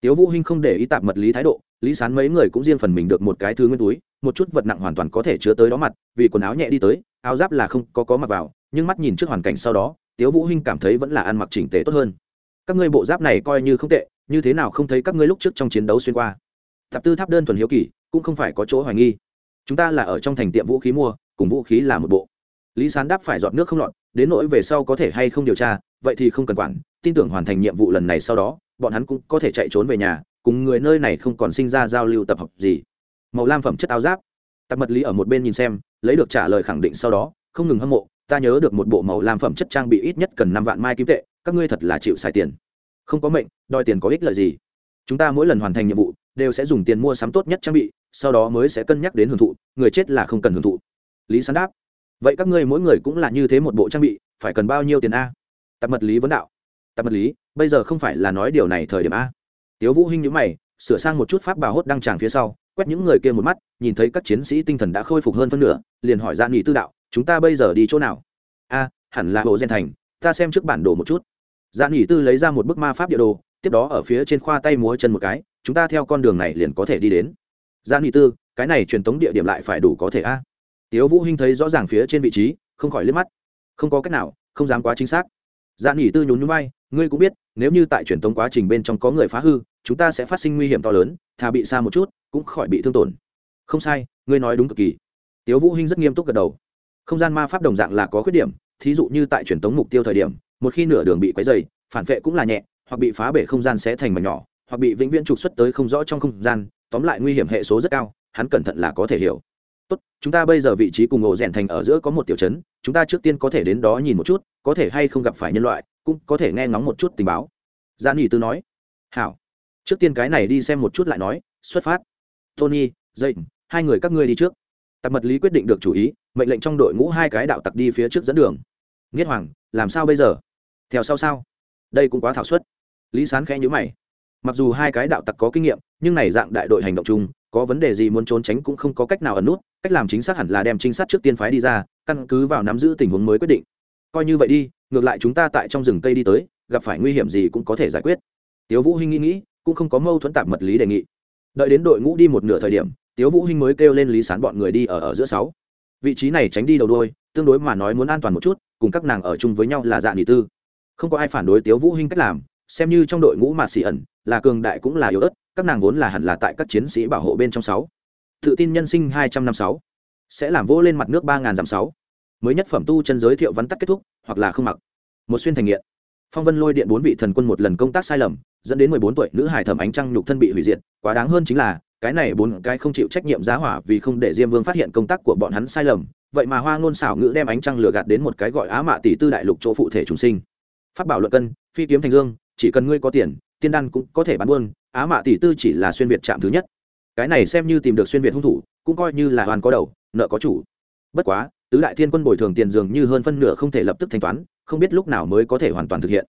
Tiếu vũ hinh không để ý tạp mật lý thái độ, lý sán mấy người cũng riêng phần mình được một cái thứ nguyên túi, một chút vật nặng hoàn toàn có thể chứa tới đó mặt, vì quần áo nhẹ đi tới, áo giáp là không có có mặc vào, nhưng mắt nhìn trước hoàn cảnh sau đó, tiếu vũ hinh cảm thấy vẫn là ăn mặc chỉnh tề tốt hơn các ngươi bộ giáp này coi như không tệ, như thế nào không thấy các ngươi lúc trước trong chiến đấu xuyên qua? Thập tư tháp đơn thuần hiếu kỳ, cũng không phải có chỗ hoài nghi. Chúng ta là ở trong thành tiệm vũ khí mua, cùng vũ khí là một bộ. Lý sán đáp phải dọn nước không lọt, đến nỗi về sau có thể hay không điều tra, vậy thì không cần quản, tin tưởng hoàn thành nhiệm vụ lần này sau đó, bọn hắn cũng có thể chạy trốn về nhà, cùng người nơi này không còn sinh ra giao lưu tập hợp gì. Màu lam phẩm chất áo giáp. Tạp mật lý ở một bên nhìn xem, lấy được trả lời khẳng định sau đó, không ngừng hâm mộ, ta nhớ được một bộ màu lam phẩm chất trang bị ít nhất cần năm vạn mai kim tệ các ngươi thật là chịu xài tiền. Không có mệnh, đòi tiền có ích lợi gì? Chúng ta mỗi lần hoàn thành nhiệm vụ, đều sẽ dùng tiền mua sắm tốt nhất trang bị, sau đó mới sẽ cân nhắc đến hưởng thụ, người chết là không cần hưởng thụ. Lý sán đáp, vậy các ngươi mỗi người cũng là như thế một bộ trang bị, phải cần bao nhiêu tiền a? Tập mật lý vấn đạo tập mật lý, bây giờ không phải là nói điều này thời điểm a? Tiếu vũ hinh nhíu mày, sửa sang một chút pháp bào hốt đăng tràng phía sau, quét những người kia một mắt, nhìn thấy các chiến sĩ tinh thần đã khôi phục hơn phân nửa, liền hỏi ra nghỉ tư đạo, chúng ta bây giờ đi chỗ nào? A, hẳn là hồ gen thành, ta xem trước bản đồ một chút dạ nghỉ tư lấy ra một bức ma pháp địa đồ, tiếp đó ở phía trên khoa tay múa chân một cái, chúng ta theo con đường này liền có thể đi đến. Dạ nghỉ tư, cái này truyền tống địa điểm lại phải đủ có thể a. Tiếu vũ hinh thấy rõ ràng phía trên vị trí, không khỏi liếc mắt. Không có cách nào, không dám quá chính xác. Dạ nghỉ tư nhún nhún vai, ngươi cũng biết, nếu như tại truyền tống quá trình bên trong có người phá hư, chúng ta sẽ phát sinh nguy hiểm to lớn, thà bị xa một chút, cũng khỏi bị thương tổn. Không sai, ngươi nói đúng cực kỳ. Tiếu vũ hinh rất nghiêm túc gật đầu. Không gian ma pháp đồng dạng là có khuyết điểm, thí dụ như tại truyền tống mục tiêu thời điểm một khi nửa đường bị quấy dày phản vệ cũng là nhẹ, hoặc bị phá bể không gian sẽ thành mảnh nhỏ, hoặc bị vĩnh viễn trục xuất tới không rõ trong không gian, tóm lại nguy hiểm hệ số rất cao, hắn cẩn thận là có thể hiểu. Tốt, chúng ta bây giờ vị trí cùng ổ rèn thành ở giữa có một tiểu trấn, chúng ta trước tiên có thể đến đó nhìn một chút, có thể hay không gặp phải nhân loại, cũng có thể nghe ngóng một chút tình báo. Gian nghỉ tư nói. Hảo, trước tiên cái này đi xem một chút lại nói, xuất phát. Tony, dậy, hai người các ngươi đi trước. Tặc mật lý quyết định được chủ ý, mệnh lệnh trong đội ngũ hai cái đạo tặc đi phía trước dẫn đường. Nghiết hoàng, làm sao bây giờ? Theo sau sao? Đây cũng quá thảo suất. Lý sán khẽ nhữ mày. Mặc dù hai cái đạo tặc có kinh nghiệm, nhưng này dạng đại đội hành động chung, có vấn đề gì muốn trốn tránh cũng không có cách nào ẩn nút, cách làm chính xác hẳn là đem trinh sát trước tiên phái đi ra, căn cứ vào nắm giữ tình huống mới quyết định. Coi như vậy đi, ngược lại chúng ta tại trong rừng cây đi tới, gặp phải nguy hiểm gì cũng có thể giải quyết. Tiếu vũ hinh nghĩ nghĩ, cũng không có mâu thuẫn tạp mật lý đề nghị. Đợi đến đội ngũ đi một nửa thời điểm, tiếu vũ hinh mới kêu lên lý sán bọn người đi ở ở giữa sáu. Vị trí này tránh đi đầu đuôi, tương đối mà nói muốn an toàn một chút, cùng các nàng ở chung với nhau là dạ nghỉ tư không có ai phản đối tiếu vũ hinh cách làm, xem như trong đội ngũ mà xì ẩn, là cường đại cũng là yếu ớt, các nàng vốn là hẳn là tại các chiến sĩ bảo hộ bên trong sáu. Tự tin nhân sinh hai trăm năm sáu. Sẽ làm vô lên mặt nước ba ngàn dặm sáu. Mới nhất phẩm tu chân giới thiệu vắn tắt kết thúc, hoặc là không mặc. Một xuyên thành nghiện. Phong vân lôi điện bốn vị thần quân một lần công tác sai lầm, dẫn đến mười bốn tuổi nữ hải thẩm ánh trăng nhục thân bị hủy diệt, quá đáng hơn chính là, cái này bốn cái không chịu trách nhiệm giá hỏa vì không để diêm vương phát hiện công tác của bọn hắn sai lầm, vậy mà hoa ngôn xảo ngữ đem ánh trăng lừa gạt đến một cái gọi á mạ tỷ tư đại lục chỗ phụ thể chúng sinh. Pháp bảo luận cân, phi kiếm thành dương, chỉ cần ngươi có tiền, tiên đan cũng có thể bán buôn, á mạ tỷ tư chỉ là xuyên việt chạm thứ nhất. Cái này xem như tìm được xuyên việt hung thủ, cũng coi như là hoàn có đầu, nợ có chủ. Bất quá, tứ đại thiên quân bồi thường tiền dường như hơn phân nửa không thể lập tức thanh toán, không biết lúc nào mới có thể hoàn toàn thực hiện.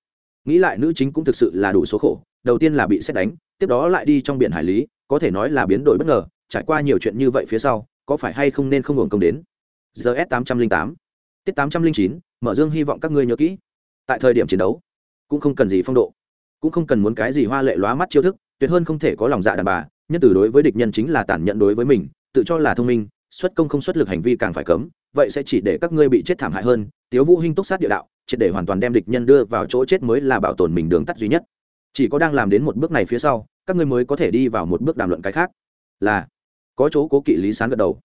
Nghĩ lại nữ chính cũng thực sự là đủ số khổ, đầu tiên là bị xét đánh, tiếp đó lại đi trong biển hải lý, có thể nói là biến đổi bất ngờ, trải qua nhiều chuyện như vậy phía sau, có phải hay không nên không hưởng công đến? Gs tám trăm linh tám. Tiết tám trăm linh chín, mở dương hy vọng các ngươi nhớ kỹ tại thời điểm chiến đấu, cũng không cần gì phong độ, cũng không cần muốn cái gì hoa lệ lóa mắt chiêu thức, tuyệt hơn không thể có lòng dạ đàn bà, nhân từ đối với địch nhân chính là tàn nhẫn đối với mình, tự cho là thông minh, xuất công không xuất lực hành vi càng phải cấm, vậy sẽ chỉ để các ngươi bị chết thảm hại hơn, tiếu vũ hinh túc sát địa đạo, triệt để hoàn toàn đem địch nhân đưa vào chỗ chết mới là bảo tồn mình đường tắt duy nhất. Chỉ có đang làm đến một bước này phía sau, các ngươi mới có thể đi vào một bước đàm luận cái khác. Là, có chỗ cố kỵ lý sáng gật đầu.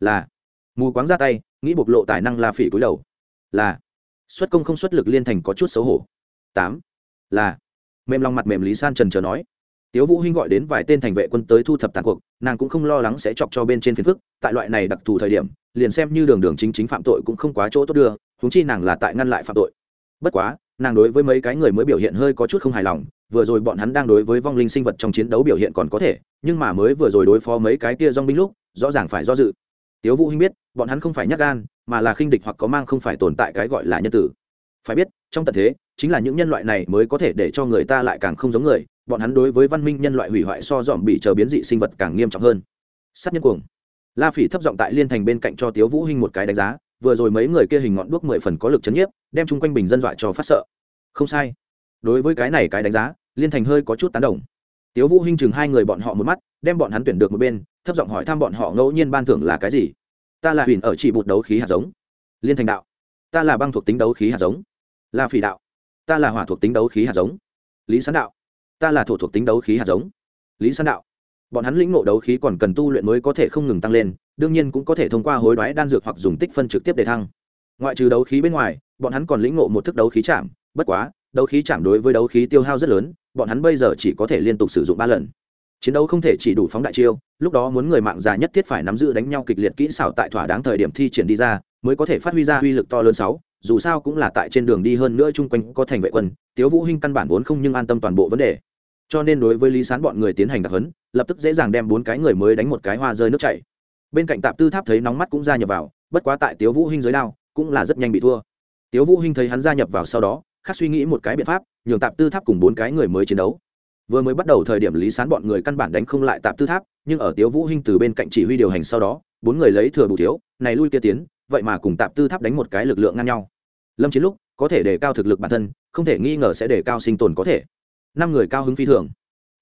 Là, mù quáng ra tay, nghĩ bộc lộ tài năng la phỉ cúi đầu. Là xuất công không xuất lực liên thành có chút xấu hổ. Tám, là, mềm lòng mặt mềm lý san trần chờ nói. Tiếu vũ hinh gọi đến vài tên thành vệ quân tới thu thập tàn cuộc, nàng cũng không lo lắng sẽ chọc cho bên trên phiền phức, tại loại này đặc thù thời điểm, liền xem như đường đường chính chính phạm tội cũng không quá chỗ tốt đưa, huống chi nàng là tại ngăn lại phạm tội. Bất quá, nàng đối với mấy cái người mới biểu hiện hơi có chút không hài lòng, vừa rồi bọn hắn đang đối với vong linh sinh vật trong chiến đấu biểu hiện còn có thể, nhưng mà mới vừa rồi đối phó mấy cái kia dong binh lúc, rõ ràng phải do dự. Tiếu vũ hinh biết, bọn hắn không phải nhát gan mà là khinh địch hoặc có mang không phải tồn tại cái gọi là nhân tử. Phải biết, trong tận thế, chính là những nhân loại này mới có thể để cho người ta lại càng không giống người, bọn hắn đối với văn minh nhân loại hủy hoại so dòm bị chờ biến dị sinh vật càng nghiêm trọng hơn. Sát nhân cuồng. La phỉ thấp giọng tại liên thành bên cạnh cho tiếu vũ hinh một cái đánh giá, vừa rồi mấy người kia hình ngọn đuốc mười phần có lực chấn nhiếp, đem chung quanh bình dân dọa cho phát sợ. Không sai. Đối với cái này cái đánh giá, liên thành hơi có chút tán đồng. Tiếu vũ hinh chừng hai người bọn họ một mắt, đem bọn hắn tuyển được một bên, thấp giọng hỏi thăm bọn họ ngẫu nhiên ban thưởng là cái gì ta là huyền ở chỉ bụt đấu khí hạt giống. Liên thành đạo. Ta là băng thuộc tính đấu khí hạt giống. La phỉ đạo. Ta là hỏa thuộc tính đấu khí hạt giống. Lý sán đạo. Ta là thổ thuộc tính đấu khí hạt giống. Lý sán đạo. Bọn hắn lĩnh ngộ đấu khí còn cần tu luyện mới có thể không ngừng tăng lên, đương nhiên cũng có thể thông qua hối đoái đan dược hoặc dùng tích phân trực tiếp để thăng. Ngoại trừ đấu khí bên ngoài, bọn hắn còn lĩnh ngộ một thức đấu khí chạm. Bất quá, đấu khí chạm đối với đấu khí tiêu hao rất lớn, bọn hắn bây giờ chỉ có thể liên tục sử dụng ba lần chiến đấu không thể chỉ đủ phóng đại chiêu, lúc đó muốn người mạng già nhất thiết phải nắm giữ đánh nhau kịch liệt kỹ xảo tại thỏa đáng thời điểm thi triển đi ra, mới có thể phát huy ra uy lực to lớn sáu, dù sao cũng là tại trên đường đi hơn nữa chung quanh có thành vệ quân, tiếu vũ hinh căn bản vốn không nhưng an tâm toàn bộ vấn đề. Cho nên đối với lý sán bọn người tiến hành đặc hấn lập tức dễ dàng đem bốn cái người mới đánh một cái hoa rơi nước chảy. Bên cạnh Tạm tư tháp thấy nóng mắt cũng gia nhập vào, bất quá tại tiếu vũ hinh dưới đao, cũng là rất nhanh bị thua. Tiếu vũ hinh thấy hắn gia nhập vào sau đó khác suy nghĩ một cái biện pháp, nhường Tạm tư tháp cùng bốn cái người mới chiến đấu vừa mới bắt đầu thời điểm lý sán bọn người căn bản đánh không lại tạp tư tháp, nhưng ở tiếu vũ hinh từ bên cạnh chỉ huy điều hành sau đó, bốn người lấy thừa bù thiếu, này lui kia tiến, vậy mà cùng tạp tư tháp đánh một cái lực lượng ngang nhau. Lâm chiến lúc, có thể đề cao thực lực bản thân, không thể nghi ngờ sẽ đề cao sinh tồn có thể. Năm người cao hứng phi thường.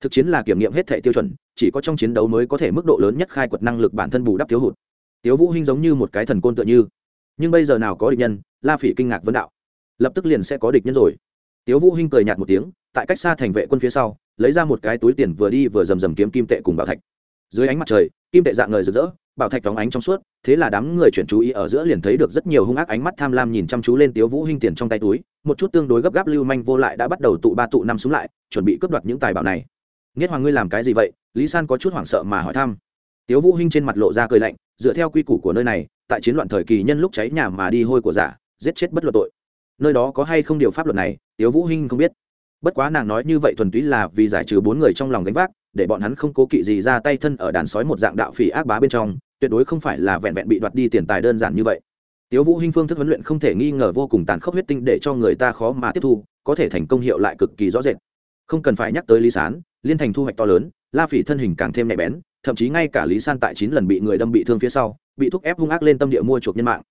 Thực chiến là kiểm nghiệm hết thể tiêu chuẩn, chỉ có trong chiến đấu mới có thể mức độ lớn nhất khai quật năng lực bản thân bù đắp thiếu hụt. Tiếu vũ hinh giống như một cái thần côn tựa như. Nhưng bây giờ nào có địch nhân, la phỉ kinh ngạc vấn đạo. Lập tức liền sẽ có địch nhân rồi. Tiếu vũ hinh cười nhạt một tiếng, tại cách xa thành vệ quân phía sau lấy ra một cái túi tiền vừa đi vừa rầm rầm kiếm kim tệ cùng bảo thạch. Dưới ánh mặt trời, kim tệ dạng ngời rực rỡ, bảo thạch đóng ánh trong suốt, thế là đám người chuyển chú ý ở giữa liền thấy được rất nhiều hung ác ánh mắt tham lam nhìn chăm chú lên tiếu vũ hinh tiền trong tay túi, một chút tương đối gấp gáp lưu manh vô lại đã bắt đầu tụ ba tụ năm xuống lại, chuẩn bị cướp đoạt những tài bảo này. Nghiệt hoàng ngươi làm cái gì vậy? Lý san có chút hoảng sợ mà hỏi thăm. Tiếu vũ hinh trên mặt lộ ra cười lạnh, dựa theo quy củ của nơi này, tại chiến loạn thời kỳ nhân lúc cháy nhà mà đi hôi của giả, giết chết bất luận tội. Nơi đó có hay không điều pháp luật này, tiếu vũ hinh không biết bất quá nàng nói như vậy thuần túy là vì giải trừ bốn người trong lòng gánh vác, để bọn hắn không cố kỵ gì ra tay thân ở đàn sói một dạng đạo phỉ ác bá bên trong, tuyệt đối không phải là vẹn vẹn bị đoạt đi tiền tài đơn giản như vậy. Tiếu vũ hinh phương thức huấn luyện không thể nghi ngờ vô cùng tàn khốc huyết tinh để cho người ta khó mà tiếp thu, có thể thành công hiệu lại cực kỳ rõ rệt. Không cần phải nhắc tới lý sán, liên thành thu hoạch to lớn, la phỉ thân hình càng thêm nhạy bén, thậm chí ngay cả lý san tại chín lần bị người đâm bị thương phía sau, bị thúc ép hung ác lên tâm địa mua chuộc nhân mạng.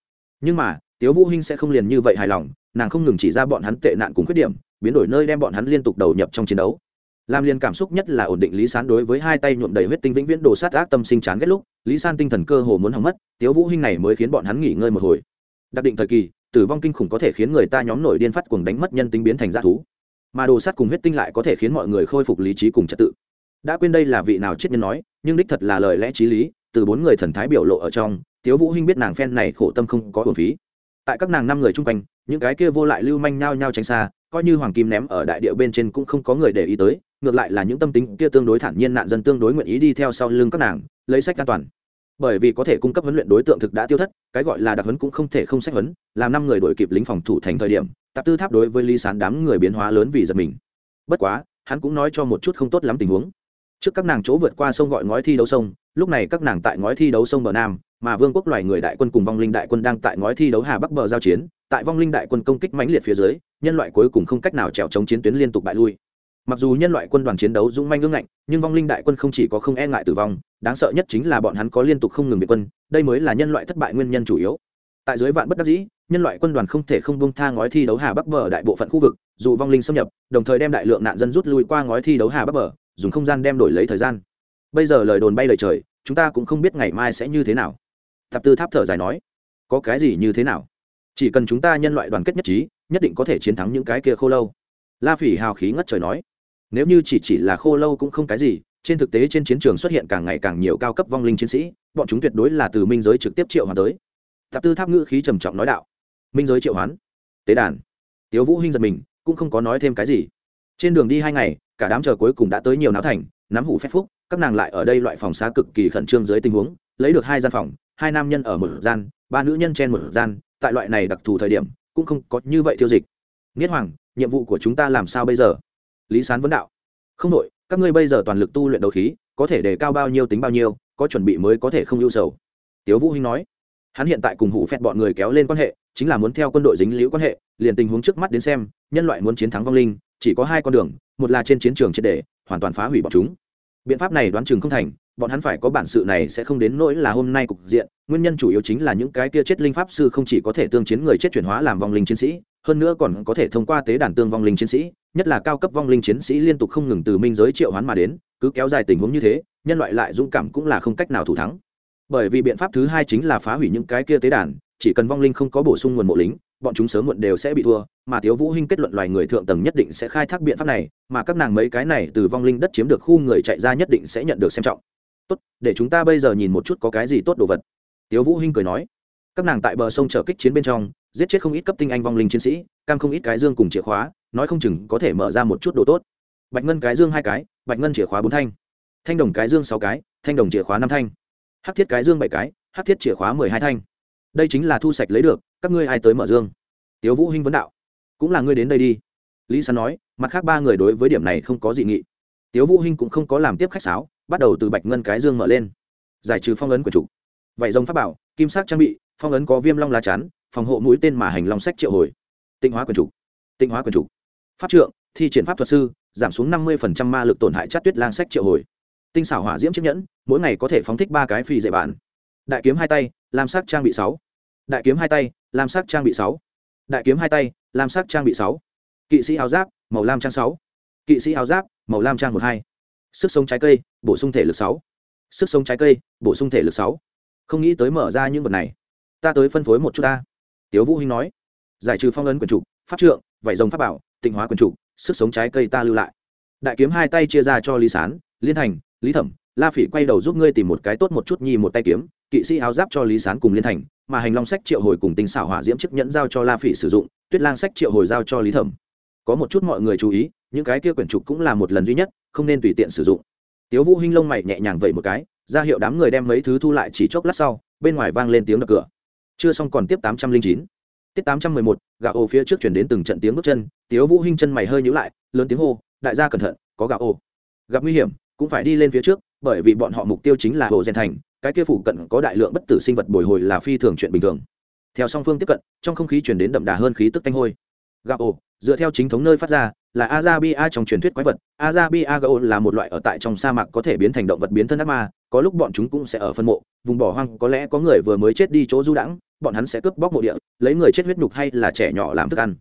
Nhưng mà, tiếu vũ hinh sẽ không liền như vậy hài lòng, nàng không ngừng chỉ ra bọn hắn tệ nạn cùng khuyết điểm biến đổi nơi đem bọn hắn liên tục đầu nhập trong chiến đấu. Làm liền cảm xúc nhất là ổn định lý sán đối với hai tay nhuộm đầy huyết tinh vĩnh viễn đồ sát ác tâm sinh chán ghét lúc, lý san tinh thần cơ hồ muốn hỏng mất, tiếu vũ hinh này mới khiến bọn hắn nghỉ ngơi một hồi. Đặc định thời kỳ, tử vong kinh khủng có thể khiến người ta nhóm nổi điên phát cuồng đánh mất nhân tính biến thành g thú. Mà đồ sát cùng huyết tinh lại có thể khiến mọi người khôi phục lý trí cùng trật tự. Đã quên đây là vị nào chết nhân nói, nhưng đích thật là lời lẽ t r í lý, từ bốn người thần thái biểu lộ ở trong, tiếu vũ hinh biết nàng phen này khổ tâm không có hồn phí. Tại các nàng năm người chung quanh, những cái kia vô lại lưu manh nhao nhao tránh xa coi như hoàng kim ném ở đại địa bên trên cũng không có người để ý tới, ngược lại là những tâm tính kia tương đối thản nhiên nạn dân tương đối nguyện ý đi theo sau lưng các nàng, lấy sách an toàn. Bởi vì có thể cung cấp huấn luyện đối tượng thực đã tiêu thất, cái gọi là đặc huấn cũng không thể không sách huấn, làm năm người đổi kịp lính phòng thủ thành thời điểm, tạp tư tháp đối với ly sán đám người biến hóa lớn vì giật mình. Bất quá, hắn cũng nói cho một chút không tốt lắm tình huống. Trước các nàng chỗ vượt qua sông gọi ngói thi đấu sông, lúc này các nàng tại ngói thi đấu sông bờ nam, mà vương quốc loài người đại quân cùng vong linh đại quân đang tại ngói thi đấu hà bắc bờ giao chiến tại vong linh đại quân công kích mãnh liệt phía dưới, nhân loại cuối cùng không cách nào trèo chống chiến tuyến liên tục bại lui. Mặc dù nhân loại quân đoàn chiến đấu dũng manh ngưng ngạnh, nhưng vong linh đại quân không chỉ có không e ngại tử vong, đáng sợ nhất chính là bọn hắn có liên tục không ngừng việt quân, đây mới là nhân loại thất bại nguyên nhân chủ yếu. Tại dưới vạn bất đắc dĩ, nhân loại quân đoàn không thể không bông tha ngói thi đấu hà bắc bờ đại bộ phận khu vực, dù vong linh xâm nhập, đồng thời đem đại lượng nạn dân rút lui qua ngói thi đấu hà bắc bờ, dùng không gian đem đổi lấy thời gian. Bây giờ lời đồn bay lời trời, chúng ta cũng không biết ngày mai sẽ như thế nào. Thập tư tháp thở dài nói, có cái gì như thế nào? Chỉ cần chúng ta nhân loại đoàn kết nhất trí, nhất định có thể chiến thắng những cái kia khô lâu. La phỉ hào khí ngất trời nói. Nếu như chỉ chỉ là khô lâu cũng không cái gì, trên thực tế trên chiến trường xuất hiện càng ngày càng nhiều cao cấp vong linh chiến sĩ, bọn chúng tuyệt đối là từ minh giới trực tiếp triệu hoán tới. Thập tư tháp ngữ khí trầm trọng nói đạo. Minh giới triệu hoán? Tế đàn. Tiếu vũ hinh giật mình, cũng không có nói thêm cái gì. Trên đường đi hai ngày, cả đám chờ cuối cùng đã tới nhiều náo thành, nắm hủ phép phúc, các nàng lại ở đây loại phòng xá cực kỳ khẩn trương dưới tình huống, lấy được hai gian phòng, hai nam nhân ở một gian, ba nữ nhân trên một gian tại loại này đặc thù thời điểm, cũng không có như vậy tiêu dịch. Nghiết hoàng, nhiệm vụ của chúng ta làm sao bây giờ? Lý sán vấn đạo. Không đội các ngươi bây giờ toàn lực tu luyện đấu khí, có thể đề cao bao nhiêu tính bao nhiêu, có chuẩn bị mới có thể không ưu sầu. Tiếu vũ hinh nói. Hắn hiện tại cùng hủ phẹt bọn người kéo lên quan hệ, chính là muốn theo quân đội dính liễu quan hệ, liền tình huống trước mắt đến xem, nhân loại muốn chiến thắng vong linh, chỉ có hai con đường, một là trên chiến trường triệt để, hoàn toàn phá hủy bọn chúng. Biện pháp này đoán chừng không thành bọn hắn phải có bản sự này sẽ không đến nỗi là hôm nay cục diện, nguyên nhân chủ yếu chính là những cái kia chết linh pháp sư không chỉ có thể tương chiến người chết chuyển hóa làm vong linh chiến sĩ, hơn nữa còn có thể thông qua tế đàn tương vong linh chiến sĩ, nhất là cao cấp vong linh chiến sĩ liên tục không ngừng từ minh giới triệu hoán mà đến, cứ kéo dài tình huống như thế, nhân loại lại dũng cảm cũng là không cách nào thủ thắng. Bởi vì biện pháp thứ hai chính là phá hủy những cái kia tế đàn, chỉ cần vong linh không có bổ sung nguồn mộ lính, bọn chúng sớm muộn đều sẽ bị thua, mà thiếu vũ hinh kết luận loài người thượng tầng nhất định sẽ khai thác biện pháp này, mà các nàng mấy cái này từ vong linh đất chiếm được khu người chạy ra nhất định sẽ nhận được xem trọng tốt, để chúng ta bây giờ nhìn một chút có cái gì tốt đồ vật. Tiếu vũ hinh cười nói. Các nàng tại bờ sông trở kích chiến bên trong, giết chết không ít cấp tinh anh vong linh chiến sĩ, cam không ít cái dương cùng chìa khóa, nói không chừng có thể mở ra một chút đồ tốt. Bạch ngân cái dương hai cái, bạch ngân chìa khóa bốn thanh. Thanh đồng cái dương sáu cái, thanh đồng chìa khóa năm thanh. Hắc thiết cái dương bảy cái, hắc thiết chìa khóa mười hai thanh. Đây chính là thu sạch lấy được, các ngươi ai tới mở dương? Tiếu vũ hinh vấn đạo. Cũng là ngươi đến đây đi. Lý sán nói, mặt khác ba người đối với điểm này không có dị nghị. Tiếu vũ hinh cũng không có làm tiếp khách sáo bắt đầu từ bạch ngân cái dương mở lên. Giải trừ phong ấn của chủ. Vậy rồng pháp bảo, kim sắc trang bị, phong ấn có viêm long lá chắn, phòng hộ mũi tên mà hành long sách triệu hồi. Tinh hóa quyền chủ. Tinh hóa quyền chủ. Pháp trượng, thi triển pháp thuật sư, giảm xuống năm mươi ma lực tổn hại chất tuyết lang sách triệu hồi. Tinh xảo hỏa diễm chiếc nhẫn, mỗi ngày có thể phóng thích ba cái phi dạy bản đại kiếm hai tay, lam sắc trang bị sáu. Đại kiếm hai tay, lam sắc trang bị sáu. Đại kiếm hai tay, lam sắc trang bị sáu. Kỵ sĩ áo giáp, màu lam trang sáu. Kỵ sĩ áo giáp, màu lam trang một hai sức sống trái cây, bổ sung thể lực sáu. Sức sống trái cây, bổ sung thể lực sáu. Không nghĩ tới mở ra những vật này. Ta tới phân phối một chút ta. Tiếu vũ hinh nói. Giải trừ phong ấn quyền trục pháp trượng vảy rồng pháp bảo, tịnh hóa quyền trục sức sống trái cây ta lưu lại. Đại kiếm hai tay chia ra cho lý sán, liên thành, lý thẩm, la phỉ quay đầu giúp ngươi tìm một cái tốt một chút nhi một tay kiếm, kỵ sĩ áo giáp cho lý sán cùng liên thành, mà hành long sách triệu hồi cùng tinh xảo hỏa diễm chiếc nhẫn giao cho la phỉ sử dụng, tuyết lang sách triệu hồi giao cho lý thẩm. Có một chút mọi người chú ý những cái kia quyển trục cũng là một lần duy nhất, không nên tùy tiện sử dụng. Tiếu vũ hinh lông mày nhẹ nhàng vậy một cái, ra hiệu đám người đem mấy thứ thu lại chỉ chốc lát sau, bên ngoài vang lên tiếng đập cửa. Chưa xong còn tiếp tám trăm linh chín. Tiết tám trăm mười một, gạo ô phía trước chuyển đến từng trận tiếng bước chân, tiếu vũ hinh chân mày hơi nhíu lại, lớn tiếng hô, đại gia cẩn thận, có gạo ô. Gặp nguy hiểm, cũng phải đi lên phía trước, bởi vì bọn họ mục tiêu chính là hồ gen thành, cái kia phụ cận có đại lượng bất tử sinh vật bồi hồi là phi thường chuyện bình thường. Theo song phương tiếp cận, trong không khí chuyển đến đậm đà hơn khí tức tanh hôi gạo ổ dựa theo chính thống nơi phát ra là azabia trong truyền thuyết quái vật. Azabia Gao là một loại ở tại trong sa mạc có thể biến thành động vật biến thân ác ma có lúc bọn chúng cũng sẽ ở phân mộ vùng bỏ hoang có lẽ có người vừa mới chết đi chỗ du đãng bọn hắn sẽ cướp bóc mộ địa lấy người chết huyết nhục hay là trẻ nhỏ làm thức ăn.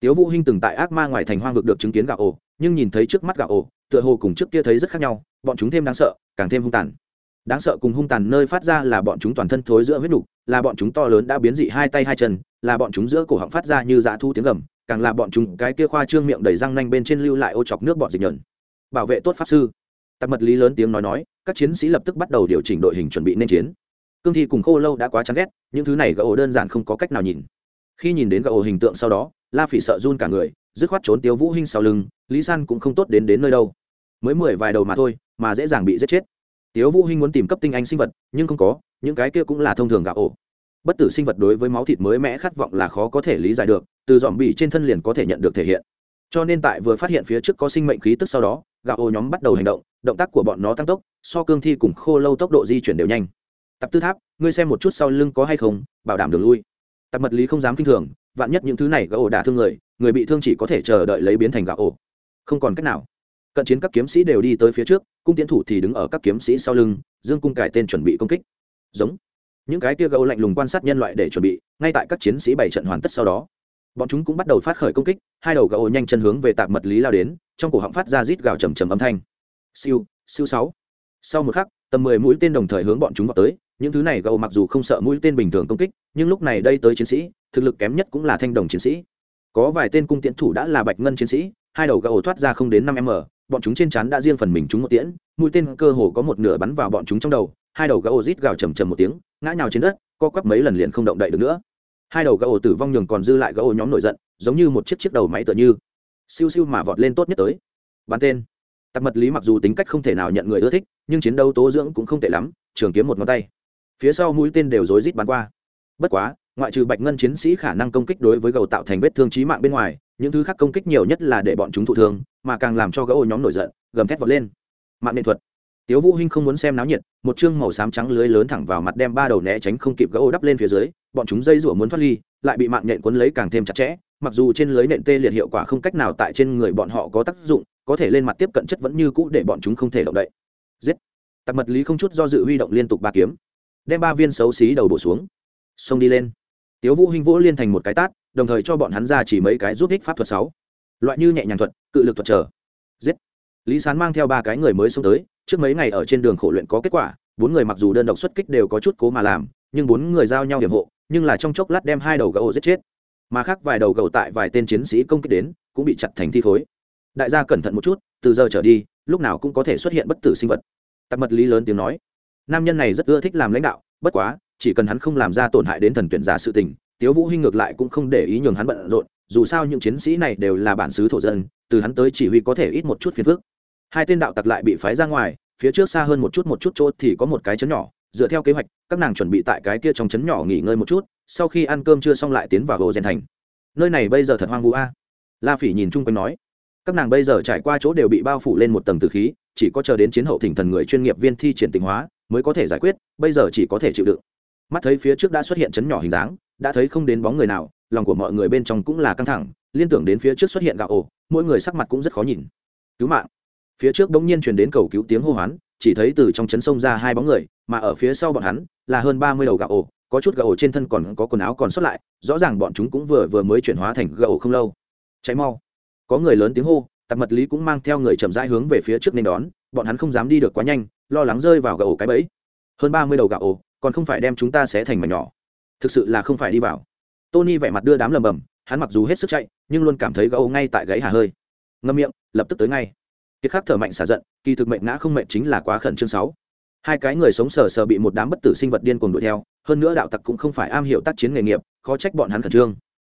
Tiếu vũ hinh từng tại ác ma ngoài thành hoang vực được chứng kiến Gao, nhưng nhìn thấy trước mắt Gao, tựa hồ cùng trước kia thấy rất khác nhau bọn chúng thêm đáng sợ càng thêm hung tàn. Đáng sợ cùng hung tàn nơi phát ra là bọn chúng toàn thân thối giữa huyết nhục là bọn chúng to lớn đã biến dị hai tay hai chân là bọn chúng giữa cổ họng phát ra như dã thu tiếng gầm càng là bọn chúng cái kia khoa trương miệng đầy răng nanh bên trên lưu lại ô chọc nước bọt dịch nhẫn bảo vệ tốt pháp sư. Tạp mật lý lớn tiếng nói nói, các chiến sĩ lập tức bắt đầu điều chỉnh đội hình chuẩn bị nên chiến. Cương thi cùng khô lâu đã quá chán ghét, những thứ này gã ổ đơn giản không có cách nào nhìn. Khi nhìn đến gã ổ hình tượng sau đó, la phỉ sợ run cả người, dứt khoát trốn tiêu vũ hinh sau lưng, lý san cũng không tốt đến đến nơi đâu. Mới mười vài đầu mà thôi, mà dễ dàng bị giết chết. Tiếu vũ hinh muốn tìm cấp tinh anh sinh vật, nhưng không có, những cái kia cũng là thông thường gạo ổ bất tử sinh vật đối với máu thịt mới mẽ khát vọng là khó có thể lý giải được, từ dòm bỉ trên thân liền có thể nhận được thể hiện. Cho nên tại vừa phát hiện phía trước có sinh mệnh khí tức sau đó, gạo ô nhóm bắt đầu hành động động tác của bọn nó tăng tốc, so cương thi cùng khô lâu tốc độ di chuyển đều nhanh. Tập tư tháp, ngươi xem một chút sau lưng có hay không, bảo đảm đường lui. Tập mật lý không dám kinh thường, vạn nhất những thứ này gạo ổ đả thương người người bị thương chỉ có thể chờ đợi lấy biến thành gạo ổ không còn cách nào. Cận chiến các kiếm sĩ đều đi tới phía trước, cung tiến thủ thì đứng ở các kiếm sĩ sau lưng, dương cung cải tên chuẩn bị công kích. Giống những cái tia gấu lạnh lùng quan sát nhân loại để chuẩn bị, ngay tại các chiến sĩ bảy trận hoàn tất sau đó. Bọn chúng cũng bắt đầu phát khởi công kích, hai đầu gấu nhanh chân hướng về tạp mật lý lao đến, trong cổ họng phát ra rít gào trầm trầm âm thanh. Siêu siêu sáu. Sau một khắc, tầm mười mũi tên đồng thời hướng bọn chúng vào tới, những thứ này gấu mặc dù không sợ mũi tên bình thường công kích, nhưng lúc này đây tới chiến sĩ, thực lực kém nhất cũng là thanh đồng chiến sĩ. Có vài tên cung tiễn thủ đã là bạch ngân chiến sĩ, hai đầu gấu thoát ra không đến năm m, bọn chúng trên chắn đã riêng phần mình chúng một tiễn, mũi tên cơ hồ có một nửa bắn vào bọn chúng trong đầu, hai đầu gấu rít gào trầm trầm một tiếng ngã nhào trên đất, co quắp mấy lần liền không động đậy được nữa. Hai đầu gấu tử vong nhường còn dư lại gấu nhóm nổi giận, giống như một chiếc chiếc đầu máy tựa như. Siêu siêu mà vọt lên tốt nhất tới. Bắn tên. Tặc mật lý mặc dù tính cách không thể nào nhận người ưa thích, nhưng chiến đấu tố dưỡng cũng không tệ lắm, trường kiếm một ngón tay. Phía sau mũi tên đều rối rít bắn qua. Bất quá, ngoại trừ bạch ngân chiến sĩ khả năng công kích đối với gầu tạo thành vết thương trí mạng bên ngoài, những thứ khác công kích nhiều nhất là để bọn chúng thụ thương, mà càng làm cho gấu nhóm nổi giận, gầm thét vọt lên. Mạng nghệ thuật tiếu vũ hinh không muốn xem náo nhiệt, một chương màu xám trắng lưới lớn thẳng vào mặt đem ba đầu né tránh không kịp gấu đắp lên phía dưới, bọn chúng dây rủa muốn thoát ly, lại bị mạng nhện cuốn lấy càng thêm chặt chẽ, mặc dù trên lưới nện tê liệt hiệu quả không cách nào tại trên người bọn họ có tác dụng, có thể lên mặt tiếp cận chất vẫn như cũ để bọn chúng không thể động đậy. Giết! Tặc mật lý không chút do dự huy động liên tục ba kiếm, đem ba viên xấu xí đầu bổ xuống. Xông đi lên. Tiếu vũ hinh vỗ liên thành một cái tát, đồng thời cho bọn hắn ra chỉ mấy cái giúp ích pháp thuật sáu. Loại như nhẹ nhàng thuật, cự lực thuật trở. Giết! Lý sán mang theo ba cái người mới xông tới trước mấy ngày ở trên đường khổ luyện có kết quả, bốn người mặc dù đơn độc xuất kích đều có chút cố mà làm, nhưng bốn người giao nhau hiểm hộ, nhưng là trong chốc lát đem hai đầu gấu giết chết. Mà khác vài đầu gấu tại vài tên chiến sĩ công kích đến, cũng bị chặt thành thi khối. Đại gia cẩn thận một chút, từ giờ trở đi, lúc nào cũng có thể xuất hiện bất tử sinh vật. Tạp mật lý lớn tiếng nói. Nam nhân này rất ưa thích làm lãnh đạo, bất quá, chỉ cần hắn không làm ra tổn hại đến thần tuyển giả sự tình, tiếu vũ hinh ngược lại cũng không để ý nhường hắn bận rộn, dù sao những chiến sĩ này đều là bản xứ thổ dân, từ hắn tới chỉ huy có thể ít một chút phiền phức hai tên đạo tặc lại bị phái ra ngoài, phía trước xa hơn một chút một chút chỗ thì có một cái chấn nhỏ. Dựa theo kế hoạch, các nàng chuẩn bị tại cái kia trong chấn nhỏ nghỉ ngơi một chút, sau khi ăn cơm chưa xong lại tiến vào gỗ rèn thành. Nơi này bây giờ thật hoang vu a. La phỉ nhìn chung quanh nói, các nàng bây giờ trải qua chỗ đều bị bao phủ lên một tầng từ khí, chỉ có chờ đến chiến hậu thỉnh thần người chuyên nghiệp viên thi triển tình hóa mới có thể giải quyết, bây giờ chỉ có thể chịu đựng. Mắt thấy phía trước đã xuất hiện chấn nhỏ hình dáng, đã thấy không đến bóng người nào, lòng của mọi người bên trong cũng là căng thẳng, liên tưởng đến phía trước xuất hiện gạo ổ, mỗi người sắc mặt cũng rất khó nhìn. Cứu mạng! Phía trước bỗng nhiên truyền đến cầu cứu tiếng hô hoán, chỉ thấy từ trong chấn sông ra hai bóng người, mà ở phía sau bọn hắn là hơn ba mươi đầu gạo ổ, có chút gạo ổ trên thân còn có quần áo còn sót lại, rõ ràng bọn chúng cũng vừa vừa mới chuyển hóa thành gạo ổ không lâu. Cháy mau. Có người lớn tiếng hô tạp mật lý cũng mang theo người chậm rãi hướng về phía trước nên đón, bọn hắn không dám đi được quá nhanh, lo lắng rơi vào gạo ổ cái bẫy. Hơn ba mươi đầu gạo ổ, còn không phải đem chúng ta sẽ thành mảnh nhỏ. Thực sự là không phải đi vào. Tony vẻ mặt đưa đám lầm bầm, hắn mặc dù hết sức chạy, nhưng luôn cảm thấy gạo ổ ngay tại gáy hà hơi. Ngâm miệng, lập tức tới ngay kiệt khắc thở mạnh xả giận, kỳ thực mệnh ngã không mệnh chính là quá khẩn trương sáu. Hai cái người sống sờ sờ bị một đám bất tử sinh vật điên cuồng đuổi theo, hơn nữa đạo tặc cũng không phải am hiểu tác chiến nghề nghiệp, khó trách bọn hắn khẩn trương.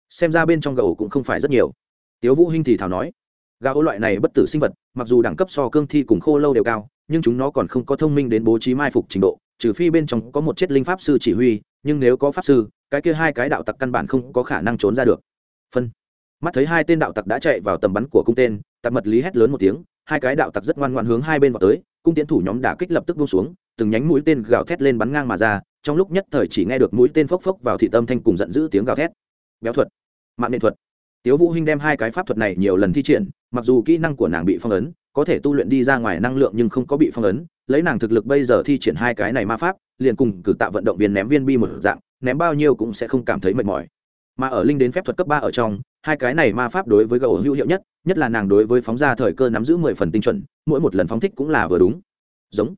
Xem ra bên trong gạo cũng không phải rất nhiều. Tiếu vũ hinh thì thảo nói gạo loại này bất tử sinh vật, mặc dù đẳng cấp so cương thi cùng khô lâu đều cao, nhưng chúng nó còn không có thông minh đến bố trí mai phục trình độ, trừ phi bên trong có một chết linh pháp sư chỉ huy, nhưng nếu có pháp sư, cái kia hai cái đạo tặc căn bản không có khả năng trốn ra được. Phân. Mắt thấy hai tên đạo tặc đã chạy vào tầm bắn của cung tên, tạp mật lý hét lớn một tiếng hai cái đạo tặc rất ngoan ngoan hướng hai bên vào tới, cung tiến thủ nhóm đả kích lập tức buông xuống, từng nhánh mũi tên gào thét lên bắn ngang mà ra, trong lúc nhất thời chỉ nghe được mũi tên phốc phốc vào thị tâm thanh cùng giận dữ tiếng gào thét. Béo thuật, mạng nghệ thuật. Tiếu vũ hinh đem hai cái pháp thuật này nhiều lần thi triển, mặc dù kỹ năng của nàng bị phong ấn, có thể tu luyện đi ra ngoài năng lượng nhưng không có bị phong ấn, lấy nàng thực lực bây giờ thi triển hai cái này ma pháp, liền cùng cử tạo vận động viên ném viên bi một dạng, ném bao nhiêu cũng sẽ không cảm thấy mệt mỏi. Mà ở linh đến phép thuật cấp ba ở trong hai cái này ma pháp đối với gầu hữu hiệu nhất nhất là nàng đối với phóng ra thời cơ nắm giữ mười phần tinh chuẩn, mỗi một lần phóng thích cũng là vừa đúng. Giống.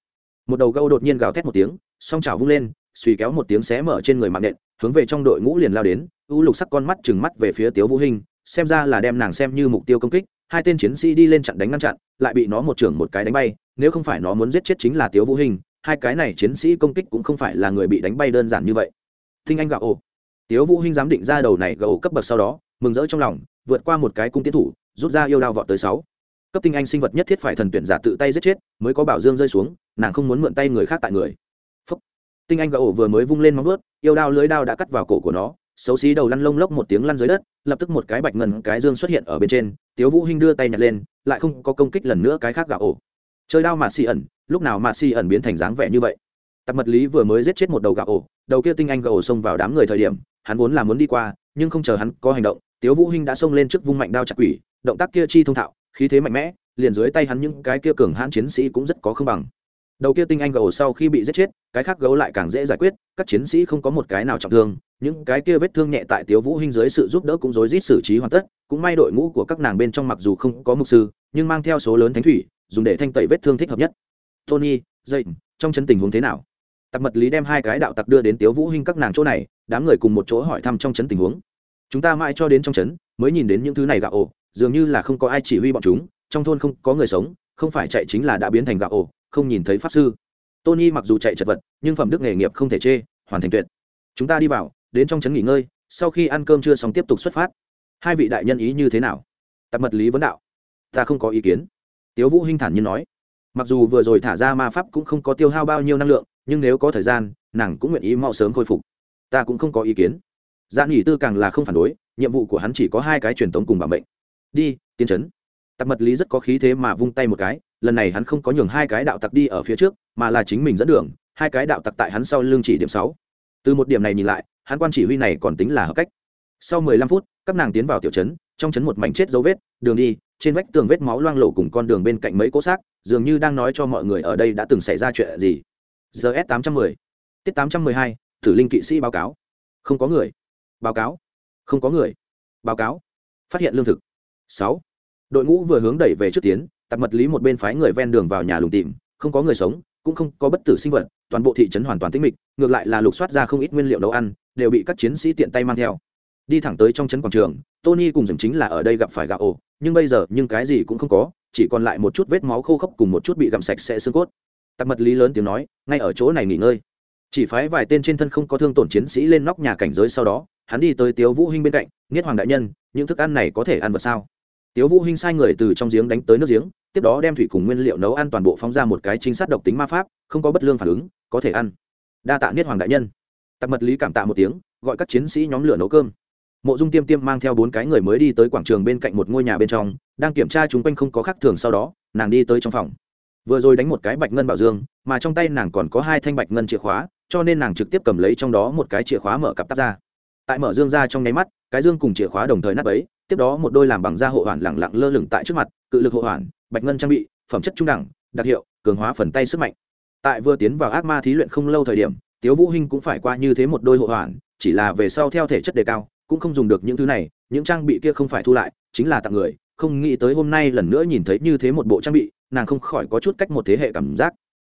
Một đầu gâu đột nhiên gào thét một tiếng, song trào vung lên, suy kéo một tiếng xé mở trên người mạng nện, hướng về trong đội ngũ liền lao đến, u lục sắc con mắt chừng mắt về phía tiếu vũ hình xem ra là đem nàng xem như mục tiêu công kích, hai tên chiến sĩ đi lên chặn đánh ngăn chặn, lại bị nó một trưởng một cái đánh bay, nếu không phải nó muốn giết chết chính là tiếu vũ hình hai cái này chiến sĩ công kích cũng không phải là người bị đánh bay đơn giản như vậy. Thinh anh gạo ồ. Tiếu vũ hinh dám định ra đầu này gầu cấp bậc sau đó mừng rỡ trong lòng, vượt qua một cái cung tiến thủ, rút ra yêu đao vọt tới sáu. Cấp tinh anh sinh vật nhất thiết phải thần tuyển giả tự tay giết chết, mới có bảo dương rơi xuống, nàng không muốn mượn tay người khác tại người. Phúc. tinh anh gầu vừa mới vung lên móng ướt yêu đao lưới đao đã cắt vào cổ của nó, xấu xí đầu lăn lông lốc một tiếng lăn dưới đất, lập tức một cái bạch ngần cái dương xuất hiện ở bên trên, tiếu vũ hinh đưa tay nhặt lên, lại không có công kích lần nữa cái khác gà ổ. Chơi đao mà xì ẩn, lúc nào mà xì ẩn biến thành dáng vẻ như vậy? Tạp mật lý vừa mới giết chết một đầu gà ổ, đầu kia tinh anh gà ổ xông vào đám người thời điểm, hắn vốn là muốn đi qua, nhưng không chờ hắn có hành động tiếu vũ hinh đã xông lên trước vung mạnh đao chặt quỷ, động tác kia chi thông thạo, khí thế mạnh mẽ, liền dưới tay hắn những cái kia cường hãn chiến sĩ cũng rất có không bằng. Đầu kia tinh anh gấu sau khi bị giết chết, cái khác gấu lại càng dễ giải quyết, các chiến sĩ không có một cái nào trọng thương, những cái kia vết thương nhẹ tại tiếu vũ hinh dưới sự giúp đỡ cũng rối rít xử trí hoàn tất, cũng may đội ngũ của các nàng bên trong mặc dù không có mục sư, nhưng mang theo số lớn thánh thủy, dùng để thanh tẩy vết thương thích hợp nhất. Tony dậy trong chân tình huống thế nào? Tặc mật lý đem hai cái đạo tặc đưa đến tiếu vũ hinh các nàng chỗ này, đám người cùng một chỗ hỏi thăm trong chấn tình huống chúng ta mãi cho đến trong chấn mới nhìn đến những thứ này gạo ổ, dường như là không có ai chỉ huy bọn chúng, trong thôn không có người sống, không phải chạy chính là đã biến thành gạo ổ, không nhìn thấy pháp sư. Tony mặc dù chạy chật vật, nhưng phẩm đức nghề nghiệp không thể chê, hoàn thành tuyệt. Chúng ta đi vào, đến trong trấn nghỉ ngơi, sau khi ăn cơm chưa xong tiếp tục xuất phát. Hai vị đại nhân ý như thế nào? Tạp mật lý vấn đạo. Ta không có ý kiến. Tiếu vũ hinh thản nhiên nói. Mặc dù vừa rồi thả ra ma pháp cũng không có tiêu hao bao nhiêu năng lượng, nhưng nếu có thời gian, nàng cũng nguyện ý mau sớm khôi phục. Ta cũng không có ý kiến. Giản nghỉ tư càng là không phản đối, nhiệm vụ của hắn chỉ có hai cái truyền tống cùng bảo mệnh. Đi, tiến trấn tặc mật lý rất có khí thế mà vung tay một cái, lần này hắn không có nhường hai cái đạo tặc đi ở phía trước, mà là chính mình dẫn đường, hai cái đạo tặc tại hắn sau lưng chỉ điểm sáu. Từ một điểm này nhìn lại, hắn quan chỉ huy này còn tính là hợp cách. Sau mười lăm phút, các nàng tiến vào tiểu trấn, trong trấn một mảnh chết dấu vết, đường đi, trên vách tường vết máu loang lổ cùng con đường bên cạnh mấy cỗ xác, dường như đang nói cho mọi người ở đây đã từng xảy ra chuyện gì. Gs tám trăm mười. Tiết tám trăm mười hai, thử linh kỵ sĩ báo cáo. Không có người báo cáo. Không có người. Báo cáo. Phát hiện lương thực. Sáu. Đội ngũ vừa hướng đẩy về trước tiến, tạp mật lý một bên phái người ven đường vào nhà lùng tìm, không có người sống, cũng không có bất tử sinh vật, toàn bộ thị trấn hoàn toàn tĩnh mịch, ngược lại là lục soát ra không ít nguyên liệu nấu ăn, đều bị các chiến sĩ tiện tay mang theo. Đi thẳng tới trong trấn quảng trường, tony cùng dừng chính là ở đây gặp phải gạo ổ, nhưng bây giờ, nhưng cái gì cũng không có, chỉ còn lại một chút vết máu khô khốc cùng một chút bị gặm sạch sẽ xương cốt. Tạp mật lý lớn tiếng nói, ngay ở chỗ này nghỉ ngơi. Chỉ phái vài tên trên thân không có thương tổn chiến sĩ lên nóc nhà cảnh giới sau đó hắn đi tới tiếu vũ hinh bên cạnh nghiết hoàng đại nhân, những thức ăn này có thể ăn vật sao? Tiếu vũ hinh sai người từ trong giếng đánh tới nước giếng, tiếp đó đem thủy cùng nguyên liệu nấu ăn toàn bộ phóng ra một cái chính sát độc tính ma pháp, không có bất lương phản ứng, có thể ăn. Đa tạ niết hoàng đại nhân. Tạp mật lý cảm tạ một tiếng, gọi các chiến sĩ nhóm lửa nấu cơm. Mộ dung tiêm tiêm mang theo bốn cái người mới đi tới quảng trường bên cạnh một ngôi nhà bên trong, đang kiểm tra chúng quanh không có khác thường sau đó, nàng đi tới trong phòng. Vừa rồi đánh một cái bạch ngân bảo dương, mà trong tay nàng còn có hai thanh bạch ngân chìa khóa, cho nên nàng trực tiếp cầm lấy trong đó một cái chìa khóa mở cặp tắt ra tại mở dương ra trong nháy mắt, cái dương cùng chìa khóa đồng thời nắp ấy, tiếp đó một đôi làm bằng da hộ hoàn lẳng lặng lơ lửng tại trước mặt, cự lực hộ hoàn, bạch ngân trang bị, phẩm chất trung đẳng, đặc hiệu, cường hóa phần tay sức mạnh. Tại vừa tiến vào ác ma thí luyện không lâu thời điểm, tiếu vũ hinh cũng phải qua như thế một đôi hộ hoàn, chỉ là về sau theo thể chất đề cao, cũng không dùng được những thứ này, những trang bị kia không phải thu lại, chính là tặng người, không nghĩ tới hôm nay lần nữa nhìn thấy như thế một bộ trang bị, nàng không khỏi có chút cách một thế hệ cảm giác.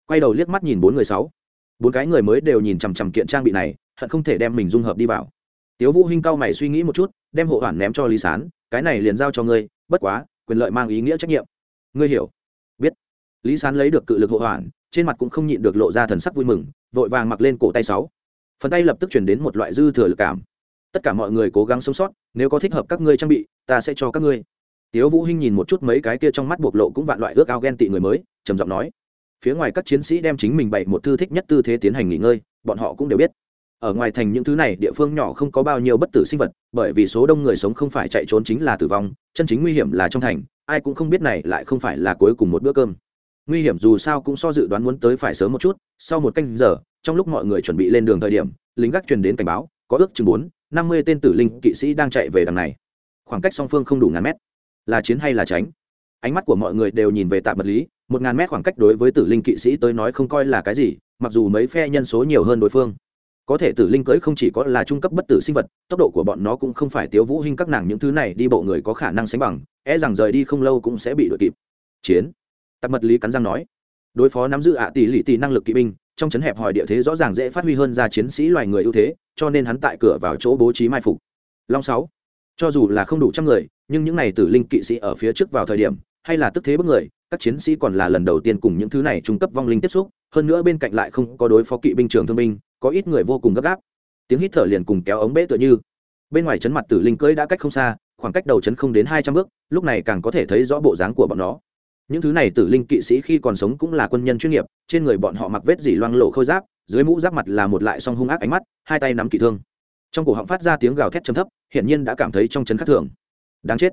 Quay đầu liếc mắt nhìn bốn người sáu, bốn cái người mới đều nhìn chằm chằm kiện trang bị này, hận không thể đem mình dung hợp đi vào tiếu vũ hinh cao mày suy nghĩ một chút, đem hộ hoàn ném cho lý sán, cái này liền giao cho ngươi, bất quá, quyền lợi mang ý nghĩa trách nhiệm. Ngươi hiểu. Biết. Lý sán lấy được cự lực hộ hoàn, trên mặt cũng không nhịn được lộ ra thần sắc vui mừng, vội vàng mặc lên cổ tay sáu. Phần tay lập tức chuyển đến một loại dư thừa lực cảm. Tất cả mọi người cố gắng sống sót, nếu có thích hợp các ngươi trang bị, ta sẽ cho các ngươi. Tiếu vũ hinh nhìn một chút mấy cái kia trong mắt bộc lộ cũng vạn loại ước ao ghen tị người mới, trầm giọng nói, phía ngoài các chiến sĩ đem chính mình bày một thư thích nhất tư thế tiến hành nghỉ ngơi, bọn họ cũng đều biết ở ngoài thành những thứ này địa phương nhỏ không có bao nhiêu bất tử sinh vật, bởi vì số đông người sống không phải chạy trốn chính là tử vong, chân chính nguy hiểm là trong thành, ai cũng không biết này lại không phải là cuối cùng một bữa cơm. Nguy hiểm dù sao cũng so dự đoán muốn tới phải sớm một chút, sau một canh giờ, trong lúc mọi người chuẩn bị lên đường thời điểm, lính gác truyền đến cảnh báo, có ước chừng bốn, năm mươi tên tử linh kỵ sĩ đang chạy về đằng này. Khoảng cách song phương không đủ ngàn mét. Là chiến hay là tránh? Ánh mắt của mọi người đều nhìn về tạm vật lý, một ngàn mét khoảng cách đối với tử linh kỵ sĩ tới nói không coi là cái gì, mặc dù mấy phe nhân số nhiều hơn đối phương có thể tử linh cưỡi không chỉ có là trung cấp bất tử sinh vật, tốc độ của bọn nó cũng không phải tiếu vũ hình các nàng những thứ này đi bộ người có khả năng sánh bằng e rằng rời đi không lâu cũng sẽ bị đuổi kịp. Chiến. Tạp mật lý cắn răng nói. Đối phó nắm giữ ạ tỷ lỵ tỷ năng lực kỵ binh, trong chấn hẹp hòi địa thế rõ ràng dễ phát huy hơn ra chiến sĩ loài người ưu thế, cho nên hắn tại cửa vào chỗ bố trí mai phục. Long sáu. Cho dù là không đủ trăm người, nhưng những này tử linh kỵ sĩ ở phía trước vào thời điểm, hay là tức thế bức người, các chiến sĩ còn là lần đầu tiên cùng những thứ này trung cấp vong linh tiếp xúc, hơn nữa bên cạnh lại không có đối phó kỵ binh trường thương binh có ít người vô cùng gấp gáp. Tiếng hít thở liền cùng kéo ống bể tựa như. Bên ngoài chấn mặt tử linh cưỡi đã cách không xa, khoảng cách đầu chấn không đến hai trăm bước, lúc này càng có thể thấy rõ bộ dáng của bọn nó. Những thứ này tử linh kỵ sĩ khi còn sống cũng là quân nhân chuyên nghiệp, trên người bọn họ mặc vết dỉ loang lộ khôi giáp, dưới mũ giáp mặt là một lại song hung ác ánh mắt, hai tay nắm kỵ thương. Trong cổ họng phát ra tiếng gào thét trầm thấp, hiển nhiên đã cảm thấy trong chấn khắc thường. Đáng chết.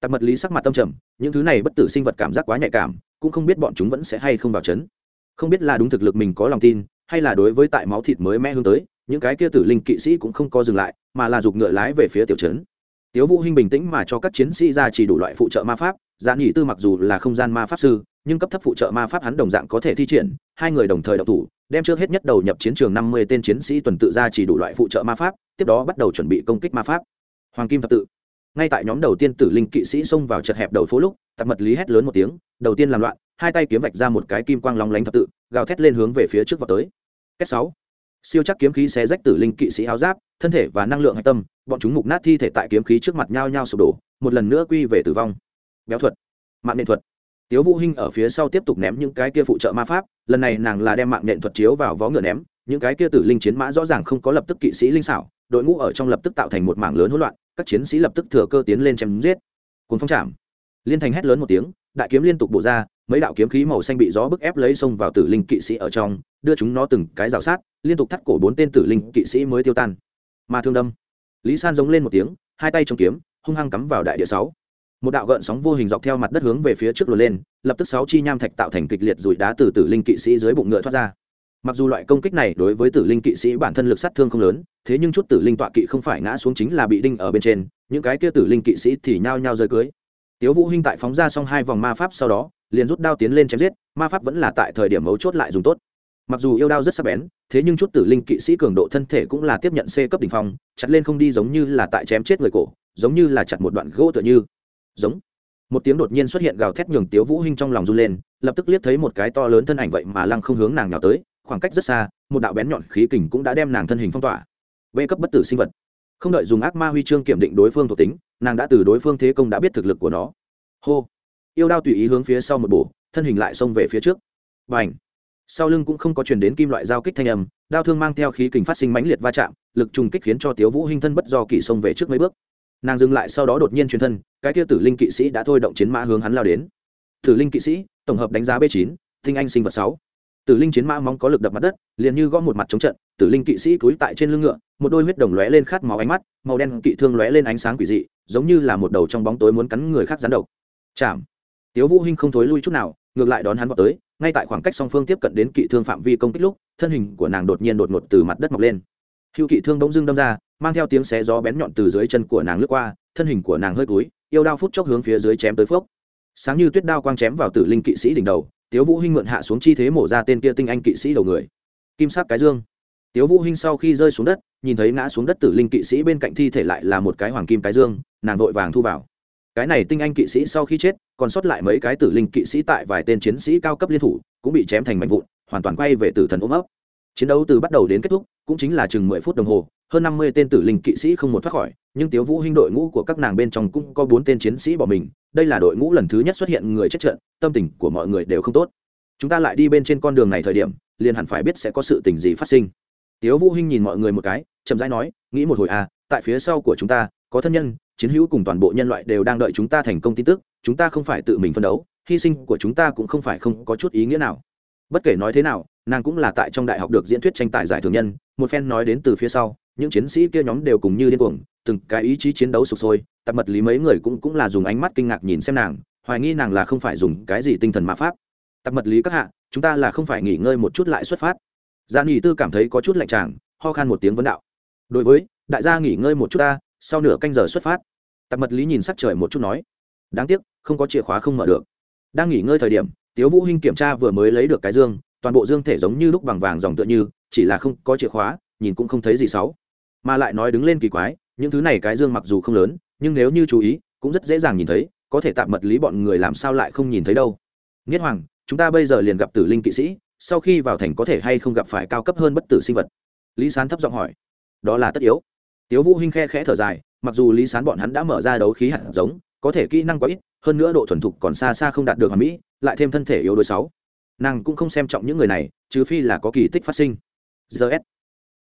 Tạp mật lý sắc mặt tâm trầm, những thứ này bất tử sinh vật cảm giác quá nhạy cảm, cũng không biết bọn chúng vẫn sẽ hay không vào chấn. Không biết là đúng thực lực mình có lòng tin hay là đối với tại máu thịt mới mẽ hướng tới, những cái kia tử linh kỵ sĩ cũng không có dừng lại, mà là giục ngựa lái về phía tiểu trấn. Tiếu vũ hinh bình tĩnh mà cho các chiến sĩ ra chỉ đủ loại phụ trợ ma pháp dạ giãn nghỉ tư mặc dù là không gian ma pháp sư, nhưng cấp thấp phụ trợ ma pháp hắn đồng dạng có thể thi triển, hai người đồng thời đậu thủ, đem trước hết nhất đầu nhập chiến trường năm mươi tên chiến sĩ tuần tự ra chỉ đủ loại phụ trợ ma pháp, tiếp đó bắt đầu chuẩn bị công kích ma pháp. Hoàng kim thập tự. Ngay tại nhóm đầu tiên tử linh kỵ sĩ xông vào chật hẹp đầu phố lúc tập mật lý hét lớn một tiếng, đầu tiên làm loạn hai tay kiếm vạch ra một cái kim quang lóng lánh thập tự, gào thét lên hướng về phía trước vào tới. Cách sáu. Siêu chắc kiếm khí xé rách tử linh kỵ sĩ áo giáp, thân thể và năng lượng hạch tâm, bọn chúng mục nát thi thể tại kiếm khí trước mặt nhau nhau sụp đổ, một lần nữa quy về tử vong. Béo thuật. Mạng nện thuật. Tiếu vũ hinh ở phía sau tiếp tục ném những cái kia phụ trợ ma pháp, lần này nàng là đem mạng nện thuật chiếu vào vó ngựa ném, những cái kia tử linh chiến mã rõ ràng không có lập tức kỵ sĩ linh xảo, đội ngũ ở trong lập tức tạo thành một mảng lớn hỗn loạn, các chiến sĩ lập tức thừa cơ tiến lên chém giết. Cuốn phong chạm. Liên thành hét lớn một tiếng, đại kiếm liên tục bổ ra mấy đạo kiếm khí màu xanh bị gió bức ép lấy xông vào tử linh kỵ sĩ ở trong, đưa chúng nó từng cái rào sát, liên tục thắt cổ bốn tên tử linh kỵ sĩ mới tiêu tan. Mà thương đâm. Lý san giống lên một tiếng, hai tay trong kiếm, hung hăng cắm vào đại địa sáu. Một đạo gợn sóng vô hình dọc theo mặt đất hướng về phía trước lùa lên, lập tức sáu chi nham thạch tạo thành kịch liệt rủi đá từ tử linh kỵ sĩ dưới bụng ngựa thoát ra. Mặc dù loại công kích này đối với tử linh kỵ sĩ bản thân lực sát thương không lớn, thế nhưng chút tử linh tọa kỵ không phải ngã xuống chính là bị đinh ở bên trên, những cái kia tử linh kỵ sĩ thì nhao nhao rơi cưới. Tiếu vũ hinh tại phóng ra xong hai vòng ma pháp sau đó liền rút đao tiến lên chém giết, ma pháp vẫn là tại thời điểm mấu chốt lại dùng tốt. Mặc dù yêu đao rất sắc bén, thế nhưng chút tử linh kỵ sĩ cường độ thân thể cũng là tiếp nhận c cấp đỉnh phong, chặt lên không đi giống như là tại chém chết người cổ, giống như là chặt một đoạn gỗ tựa như. Giống. Một tiếng đột nhiên xuất hiện gào thét nhường tiếu vũ hinh trong lòng run lên, lập tức liếc thấy một cái to lớn thân ảnh vậy mà lăng không hướng nàng nhào tới, khoảng cách rất xa, một đạo bén nhọn khí kình cũng đã đem nàng thân hình phong tỏa. V cấp bất tử sinh vật. Không đợi dùng ác ma huy chương kiểm định đối phương thuộc tính, nàng đã từ đối phương thế công đã biết thực lực của nó. Hô yêu đao tùy ý hướng phía sau một bổ, thân hình lại xông về phía trước. Và ảnh sau lưng cũng không có chuyển đến kim loại giao kích thanh âm, đao thương mang theo khí kình phát sinh mãnh liệt va chạm, lực trùng kích khiến cho tiếu vũ hinh thân bất do kỳ xông về trước mấy bước. Nàng dừng lại sau đó đột nhiên truyền thân, cái kia tử linh kỵ sĩ đã thôi động chiến mã hướng hắn lao đến. Tử linh kỵ sĩ, tổng hợp đánh giá b 9 tinh anh sinh vật sáu. Tử linh chiến mã móng có lực đập mặt đất, liền như gõ một mặt chống trận, tử linh kỵ sĩ cúi tại trên lưng ngựa, một đôi huyết đồng lóe lên khát máu ánh mắt, màu đen kỵ thương lóe lên ánh sáng quỷ dị, giống như là một đầu trong bóng tối muốn cắn người khác rắn độc. Chạm! Tiếu vũ hinh không thối lui chút nào, ngược lại đón hắn vào tới, ngay tại khoảng cách song phương tiếp cận đến kỵ thương phạm vi công kích lúc, thân hình của nàng đột nhiên đột ngột từ mặt đất mọc lên. Hưu kỵ thương bỗng dưng đâm ra, mang theo tiếng xé gió bén nhọn từ dưới chân của nàng lướt qua, thân hình của nàng hơi cúi, yêu đao phút chốc hướng phía dưới chém tới phốc. Sáng như tuyết đao quang chém vào tử linh kỵ sĩ đỉnh đầu, tiếu vũ hinh mượn hạ xuống chi thế mổ ra tên kia tinh anh kỵ sĩ đầu người. Kim sắc cái dương. Tiếu vũ hinh sau khi rơi xuống đất, nhìn thấy ngã xuống đất tử linh kỵ sĩ bên cạnh thi thể lại là một cái hoàng kim cái dương, nàng vội vàng thu vào cái này tinh anh kỵ sĩ sau khi chết, còn sót lại mấy cái tử linh kỵ sĩ tại vài tên chiến sĩ cao cấp liên thủ, cũng bị chém thành mảnh vụn, hoàn toàn quay về tử thần ôm ấp. Chiến đấu từ bắt đầu đến kết thúc, cũng chính là chừng mười phút đồng hồ, hơn năm mươi tên tử linh kỵ sĩ không một thoát khỏi, nhưng tiếu vũ hinh đội ngũ của các nàng bên trong cũng có bốn tên chiến sĩ bỏ mình, đây là đội ngũ lần thứ nhất xuất hiện người chết trận, tâm tình của mọi người đều không tốt. Chúng ta lại đi bên trên con đường này thời điểm, liền hẳn phải biết sẽ có sự tình gì phát sinh. Tiếu vũ hinh nhìn mọi người một cái, chậm rãi nói, nghĩ một hồi à tại phía sau của chúng ta, có thân nhân chiến hữu cùng toàn bộ nhân loại đều đang đợi chúng ta thành công tin tức, chúng ta không phải tự mình phân đấu, hy sinh của chúng ta cũng không phải không có chút ý nghĩa nào. Bất kể nói thế nào, nàng cũng là tại trong đại học được diễn thuyết tranh tài giải thưởng nhân, một phen nói đến từ phía sau, những chiến sĩ kia nhóm đều cùng như điên cuồng, từng cái ý chí chiến đấu sụp sôi tập mật lý mấy người cũng cũng là dùng ánh mắt kinh ngạc nhìn xem nàng, hoài nghi nàng là không phải dùng cái gì tinh thần ma pháp. Tập mật lý các hạ, chúng ta là không phải nghỉ ngơi một chút lại xuất phát. Gia nghỉ tư cảm thấy có chút lạnh tràng ho khan một tiếng vấn đạo. Đối với, đại gia nghỉ ngơi một chút ta sau nửa canh giờ xuất phát, tạp mật lý nhìn sắc trời một chút nói, đáng tiếc, không có chìa khóa không mở được. Đang nghỉ ngơi thời điểm, tiếu vũ hinh kiểm tra vừa mới lấy được cái dương, toàn bộ dương thể giống như lúc bằng vàng dòng tựa như, chỉ là không có chìa khóa, nhìn cũng không thấy gì xấu. Mà lại nói đứng lên kỳ quái, những thứ này cái dương mặc dù không lớn, nhưng nếu như chú ý, cũng rất dễ dàng nhìn thấy, có thể tạm mật lý bọn người làm sao lại không nhìn thấy đâu. Nghiết hoàng, chúng ta bây giờ liền gặp tử linh kỵ sĩ, sau khi vào thành có thể hay không gặp phải cao cấp hơn bất tử sinh vật? Lý sán thấp giọng hỏi. Đó là tất yếu tiếu vũ hinh khe khẽ thở dài, mặc dù lý sán bọn hắn đã mở ra đấu khí hạt giống, có thể kỹ năng quá ít, hơn nữa độ thuần thục còn xa xa không đạt được hoàn mỹ, lại thêm thân thể yếu đuối sáu. Nàng cũng không xem trọng những người này, trừ phi là có kỳ tích phát sinh. Gs